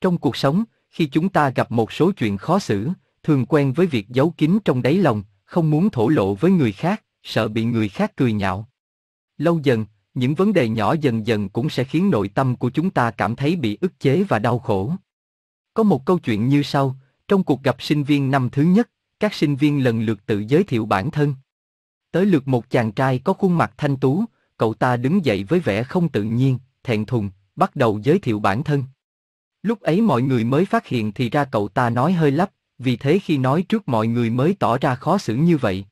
Trong cuộc sống, khi chúng ta gặp một số chuyện khó xử, thường quen với việc giấu kín trong đáy lòng, không muốn thổ lộ với người khác, sợ bị người khác cười nhạo. Lâu dần, những vấn đề nhỏ dần dần cũng sẽ khiến nội tâm của chúng ta cảm thấy bị ức chế và đau khổ. Có một câu chuyện như sau, trong cuộc gặp sinh viên năm thứ nhất, các sinh viên lần lượt tự giới thiệu bản thân. Tới lượt một chàng trai có khuôn mặt thanh tú, cậu ta đứng dậy với vẻ không tự nhiên, thẹn thùng, bắt đầu giới thiệu bản thân. Lúc ấy mọi người mới phát hiện thì ra cậu ta nói hơi lắp, vì thế khi nói trước mọi người mới tỏ ra khó xử như vậy.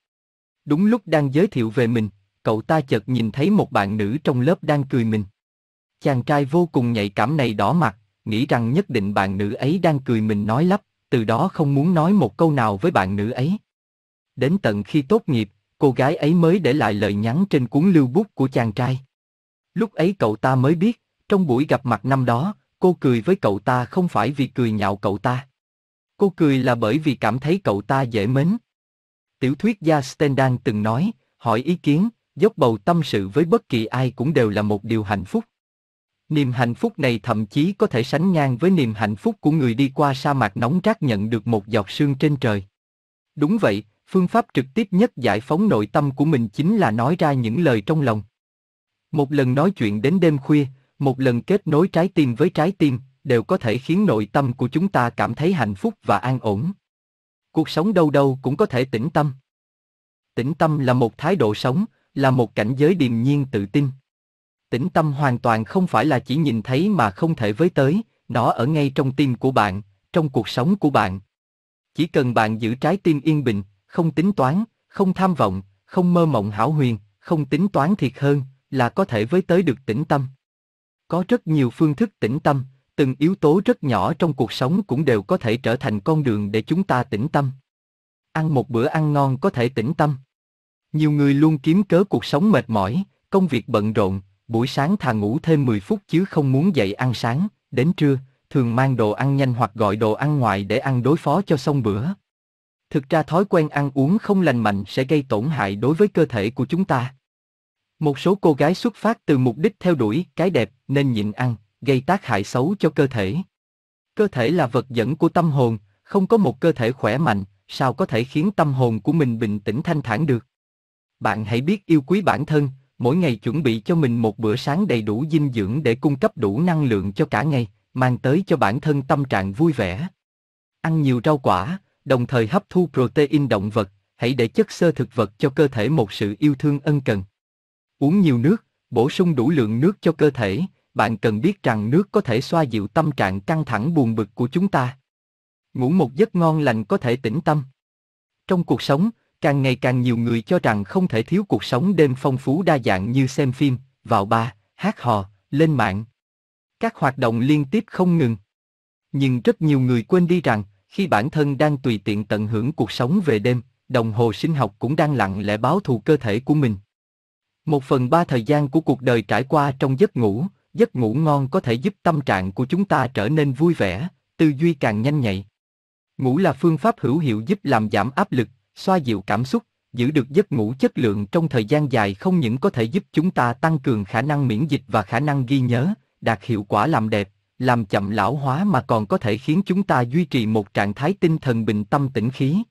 Đúng lúc đang giới thiệu về mình, cậu ta chợt nhìn thấy một bạn nữ trong lớp đang cười mình. Chàng trai vô cùng nhạy cảm này đỏ mặt, nghĩ rằng nhất định bạn nữ ấy đang cười mình nói lắp, từ đó không muốn nói một câu nào với bạn nữ ấy. Đến tận khi tốt nghiệp, cô gái ấy mới để lại lời nhắn trên cuốn lưu bút của chàng trai. Lúc ấy cậu ta mới biết, trong buổi gặp mặt năm đó, cô cười với cậu ta không phải vì cười nhạo cậu ta. Cô cười là bởi vì cảm thấy cậu ta dễ mến. Tiểu thuyết gia Stendhal từng nói, hỏi ý kiến, dốc bầu tâm sự với bất kỳ ai cũng đều là một điều hạnh phúc. Niềm hạnh phúc này thậm chí có thể sánh ngang với niềm hạnh phúc của người đi qua sa mạc nóng rát nhận được một giọt sương trên trời. Đúng vậy, phương pháp trực tiếp nhất giải phóng nội tâm của mình chính là nói ra những lời trong lòng. Một lần nói chuyện đến đêm khuya, một lần kết nối trái tim với trái tim, đều có thể khiến nội tâm của chúng ta cảm thấy hạnh phúc và an ổn. Cuộc sống đâu đâu cũng có thể tĩnh tâm. Tĩnh tâm là một thái độ sống, là một cảnh giới điềm nhiên tự tin. Tĩnh tâm hoàn toàn không phải là chỉ nhìn thấy mà không thể với tới, nó ở ngay trong tim của bạn, trong cuộc sống của bạn. Chỉ cần bạn giữ trái tim yên bình, không tính toán, không tham vọng, không mơ mộng hảo huyền, không tính toán thiệt hơn, là có thể với tới được tĩnh tâm. Có rất nhiều phương thức tĩnh tâm, từng yếu tố rất nhỏ trong cuộc sống cũng đều có thể trở thành con đường để chúng ta tĩnh tâm. Ăn một bữa ăn ngon có thể tĩnh tâm. Nhiều người luôn kiếm cớ cuộc sống mệt mỏi, công việc bận rộn, buổi sáng thà ngủ thêm 10 phút chứ không muốn dậy ăn sáng, đến trưa, thường mang đồ ăn nhanh hoặc gọi đồ ăn ngoài để ăn đối phó cho xong bữa. Thực ra thói quen ăn uống không lành mạnh sẽ gây tổn hại đối với cơ thể của chúng ta. Một số cô gái xuất phát từ mục đích theo đuổi cái đẹp nên nhịn ăn, gây tác hại xấu cho cơ thể. Cơ thể là vật dẫn của tâm hồn, không có một cơ thể khỏe mạnh, sao có thể khiến tâm hồn của mình bình tĩnh thanh thản được? Bạn hãy biết yêu quý bản thân, mỗi ngày chuẩn bị cho mình một bữa sáng đầy đủ dinh dưỡng để cung cấp đủ năng lượng cho cả ngày, mang tới cho bản thân tâm trạng vui vẻ. Ăn nhiều rau quả, đồng thời hấp thu protein động vật, hãy để chất xơ thực vật cho cơ thể một sự yêu thương ân cần. Uống nhiều nước, bổ sung đủ lượng nước cho cơ thể, bạn cần biết rằng nước có thể xoa dịu tâm trạng căng thẳng buồn bực của chúng ta. Ngủ một giấc ngon lành có thể tĩnh tâm. Trong cuộc sống, càng ngày càng nhiều người cho rằng không thể thiếu cuộc sống đêm phong phú đa dạng như xem phim, vào bar, hát hò, lên mạng. Các hoạt động liên tiếp không ngừng. Nhưng rất nhiều người quên đi rằng, khi bản thân đang tùy tiện tận hưởng cuộc sống về đêm, đồng hồ sinh học cũng đang lặng lẽ báo thù cơ thể của mình. Một phần ba thời gian của cuộc đời trải qua trong giấc ngủ, giấc ngủ ngon có thể giúp tâm trạng của chúng ta trở nên vui vẻ, tư duy càng nhanh nhạy. Ngủ là phương pháp hữu hiệu giúp làm giảm áp lực, xoa dịu cảm xúc, giữ được giấc ngủ chất lượng trong thời gian dài không những có thể giúp chúng ta tăng cường khả năng miễn dịch và khả năng ghi nhớ, đạt hiệu quả làm đẹp, làm chậm lão hóa mà còn có thể khiến chúng ta duy trì một trạng thái tinh thần bình tâm tĩnh khí.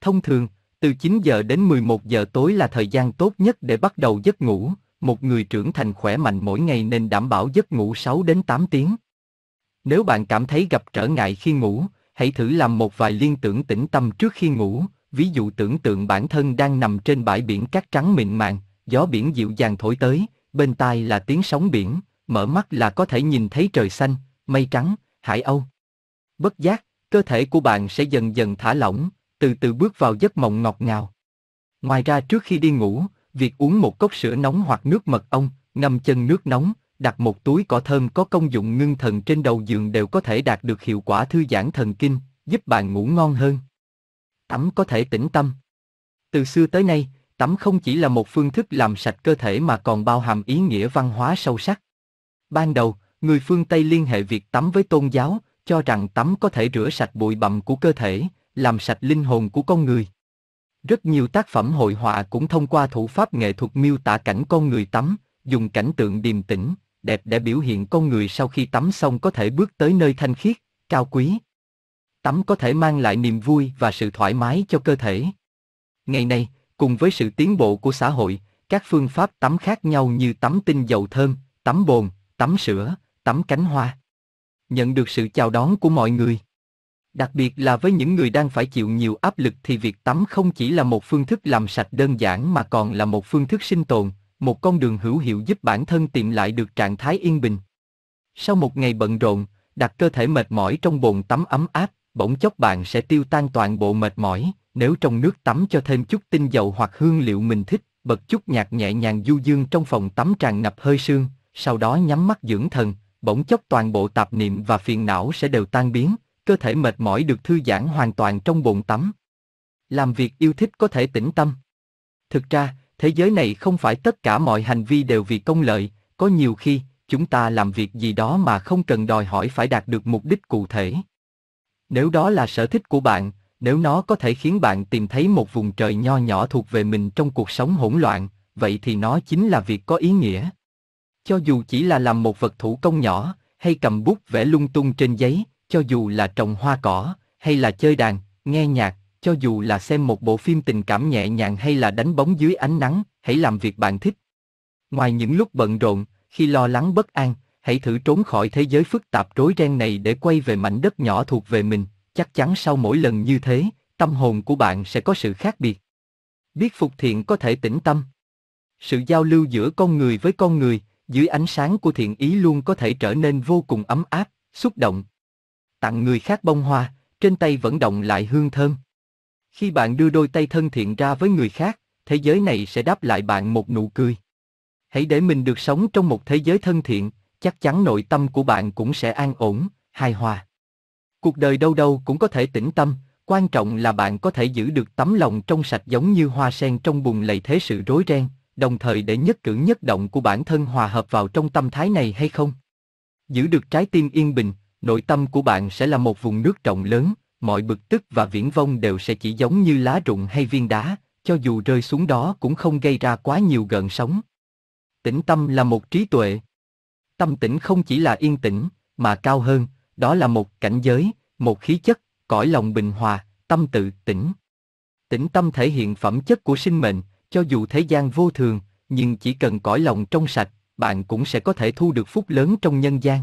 Thông thường, từ 9 giờ đến 11 giờ tối là thời gian tốt nhất để bắt đầu giấc ngủ, một người trưởng thành khỏe mạnh mỗi ngày nên đảm bảo giấc ngủ 6 đến 8 tiếng. Nếu bạn cảm thấy gặp trở ngại khi ngủ, hãy thử làm một vài liên tưởng tĩnh tâm trước khi ngủ, ví dụ tưởng tượng bản thân đang nằm trên bãi biển cát trắng mịn màng, gió biển dịu dàng thổi tới, bên tai là tiếng sóng biển, mở mắt là có thể nhìn thấy trời xanh, mây trắng, hải âu. Bất giác, cơ thể của bạn sẽ dần dần thả lỏng, từ từ bước vào giấc mộng ngọt ngào. Ngoài ra trước khi đi ngủ, việc uống một cốc sữa nóng hoặc nước mật ong, ngâm chân nước nóng, đặt một túi cỏ thơm có công dụng ngưng thần trên đầu giường đều có thể đạt được hiệu quả thư giãn thần kinh, giúp bạn ngủ ngon hơn. Tắm có thể tĩnh tâm. Từ xưa tới nay, tắm không chỉ là một phương thức làm sạch cơ thể mà còn bao hàm ý nghĩa văn hóa sâu sắc. Ban đầu, người phương Tây liên hệ việc tắm với tôn giáo, cho rằng tắm có thể rửa sạch bụi bặm của cơ thể, làm sạch linh hồn của con người. Rất nhiều tác phẩm hội họa cũng thông qua thủ pháp nghệ thuật miêu tả cảnh con người tắm, dùng cảnh tượng điềm tĩnh, đẹp để biểu hiện con người sau khi tắm xong có thể bước tới nơi thanh khiết, cao quý. Tắm có thể mang lại niềm vui và sự thoải mái cho cơ thể. Ngày nay, cùng với sự tiến bộ của xã hội, các phương pháp tắm khác nhau như tắm tinh dầu thơm, tắm bồn, tắm sữa, tắm cánh hoa. Nhận được sự chào đón của mọi người. Đặc biệt là với những người đang phải chịu nhiều áp lực thì việc tắm không chỉ là một phương thức làm sạch đơn giản mà còn là một phương thức sinh tồn, một con đường hữu hiệu giúp bản thân tìm lại được trạng thái yên bình. Sau một ngày bận rộn, đặt cơ thể mệt mỏi trong bồn tắm ấm áp, bỗng chốc bạn sẽ tiêu tan toàn bộ mệt mỏi, nếu trong nước tắm cho thêm chút tinh dầu hoặc hương liệu mình thích, bật chút nhạc nhẹ nhàng du dương trong phòng tắm tràn ngập hơi sương, sau đó nhắm mắt dưỡng thần, bỗng chốc toàn bộ tạp niệm và phiền não sẽ đều tan biến, cơ thể mệt mỏi được thư giãn hoàn toàn trong bồn tắm. Làm việc yêu thích có thể tĩnh tâm. Thực ra, thế giới này không phải tất cả mọi hành vi đều vì công lợi, có nhiều khi, chúng ta làm việc gì đó mà không cần đòi hỏi phải đạt được mục đích cụ thể. Nếu đó là sở thích của bạn, nếu nó có thể khiến bạn tìm thấy một vùng trời nho nhỏ thuộc về mình trong cuộc sống hỗn loạn, vậy thì nó chính là việc có ý nghĩa. Cho dù chỉ là làm một vật thủ công nhỏ, hay cầm bút vẽ lung tung trên giấy, cho dù là trồng hoa cỏ, hay là chơi đàn, nghe nhạc, cho dù là xem một bộ phim tình cảm nhẹ nhàng hay là đánh bóng dưới ánh nắng, hãy làm việc bạn thích. Ngoài những lúc bận rộn, khi lo lắng bất an, hãy thử trốn khỏi thế giới phức tạp rối ren này để quay về mảnh đất nhỏ thuộc về mình, chắc chắn sau mỗi lần như thế, tâm hồn của bạn sẽ có sự khác biệt. Biết phục thiện có thể tĩnh tâm. Sự giao lưu giữa con người với con người, dưới ánh sáng của thiện ý luôn có thể trở nên vô cùng ấm áp, xúc động. Tặng người khác bông hoa, trên tay vẫn động lại hương thơm. Khi bạn đưa đôi tay thân thiện ra với người khác, thế giới này sẽ đáp lại bạn một nụ cười. Hãy để mình được sống trong một thế giới thân thiện, chắc chắn nội tâm của bạn cũng sẽ an ổn, hài hòa. Cuộc đời đâu đâu cũng có thể tĩnh tâm, quan trọng là bạn có thể giữ được tấm lòng trong sạch giống như hoa sen trong bùn lầy thế sự rối ren, đồng thời để nhất cử nhất động của bản thân hòa hợp vào trong tâm thái này hay không. Giữ được trái tim yên bình, nội tâm của bạn sẽ là một vùng nước rộng lớn, mọi bực tức và viễn vông đều sẽ chỉ giống như lá rụng hay viên đá, cho dù rơi xuống đó cũng không gây ra quá nhiều gợn sóng. Tĩnh tâm là một trí tuệ. Tâm tĩnh không chỉ là yên tĩnh, mà cao hơn, đó là một cảnh giới, một khí chất, cõi lòng bình hòa, tâm tự tĩnh. Tĩnh tâm thể hiện phẩm chất của sinh mệnh, cho dù thế gian vô thường, nhưng chỉ cần cõi lòng trong sạch, bạn cũng sẽ có thể thu được phúc lớn trong nhân gian.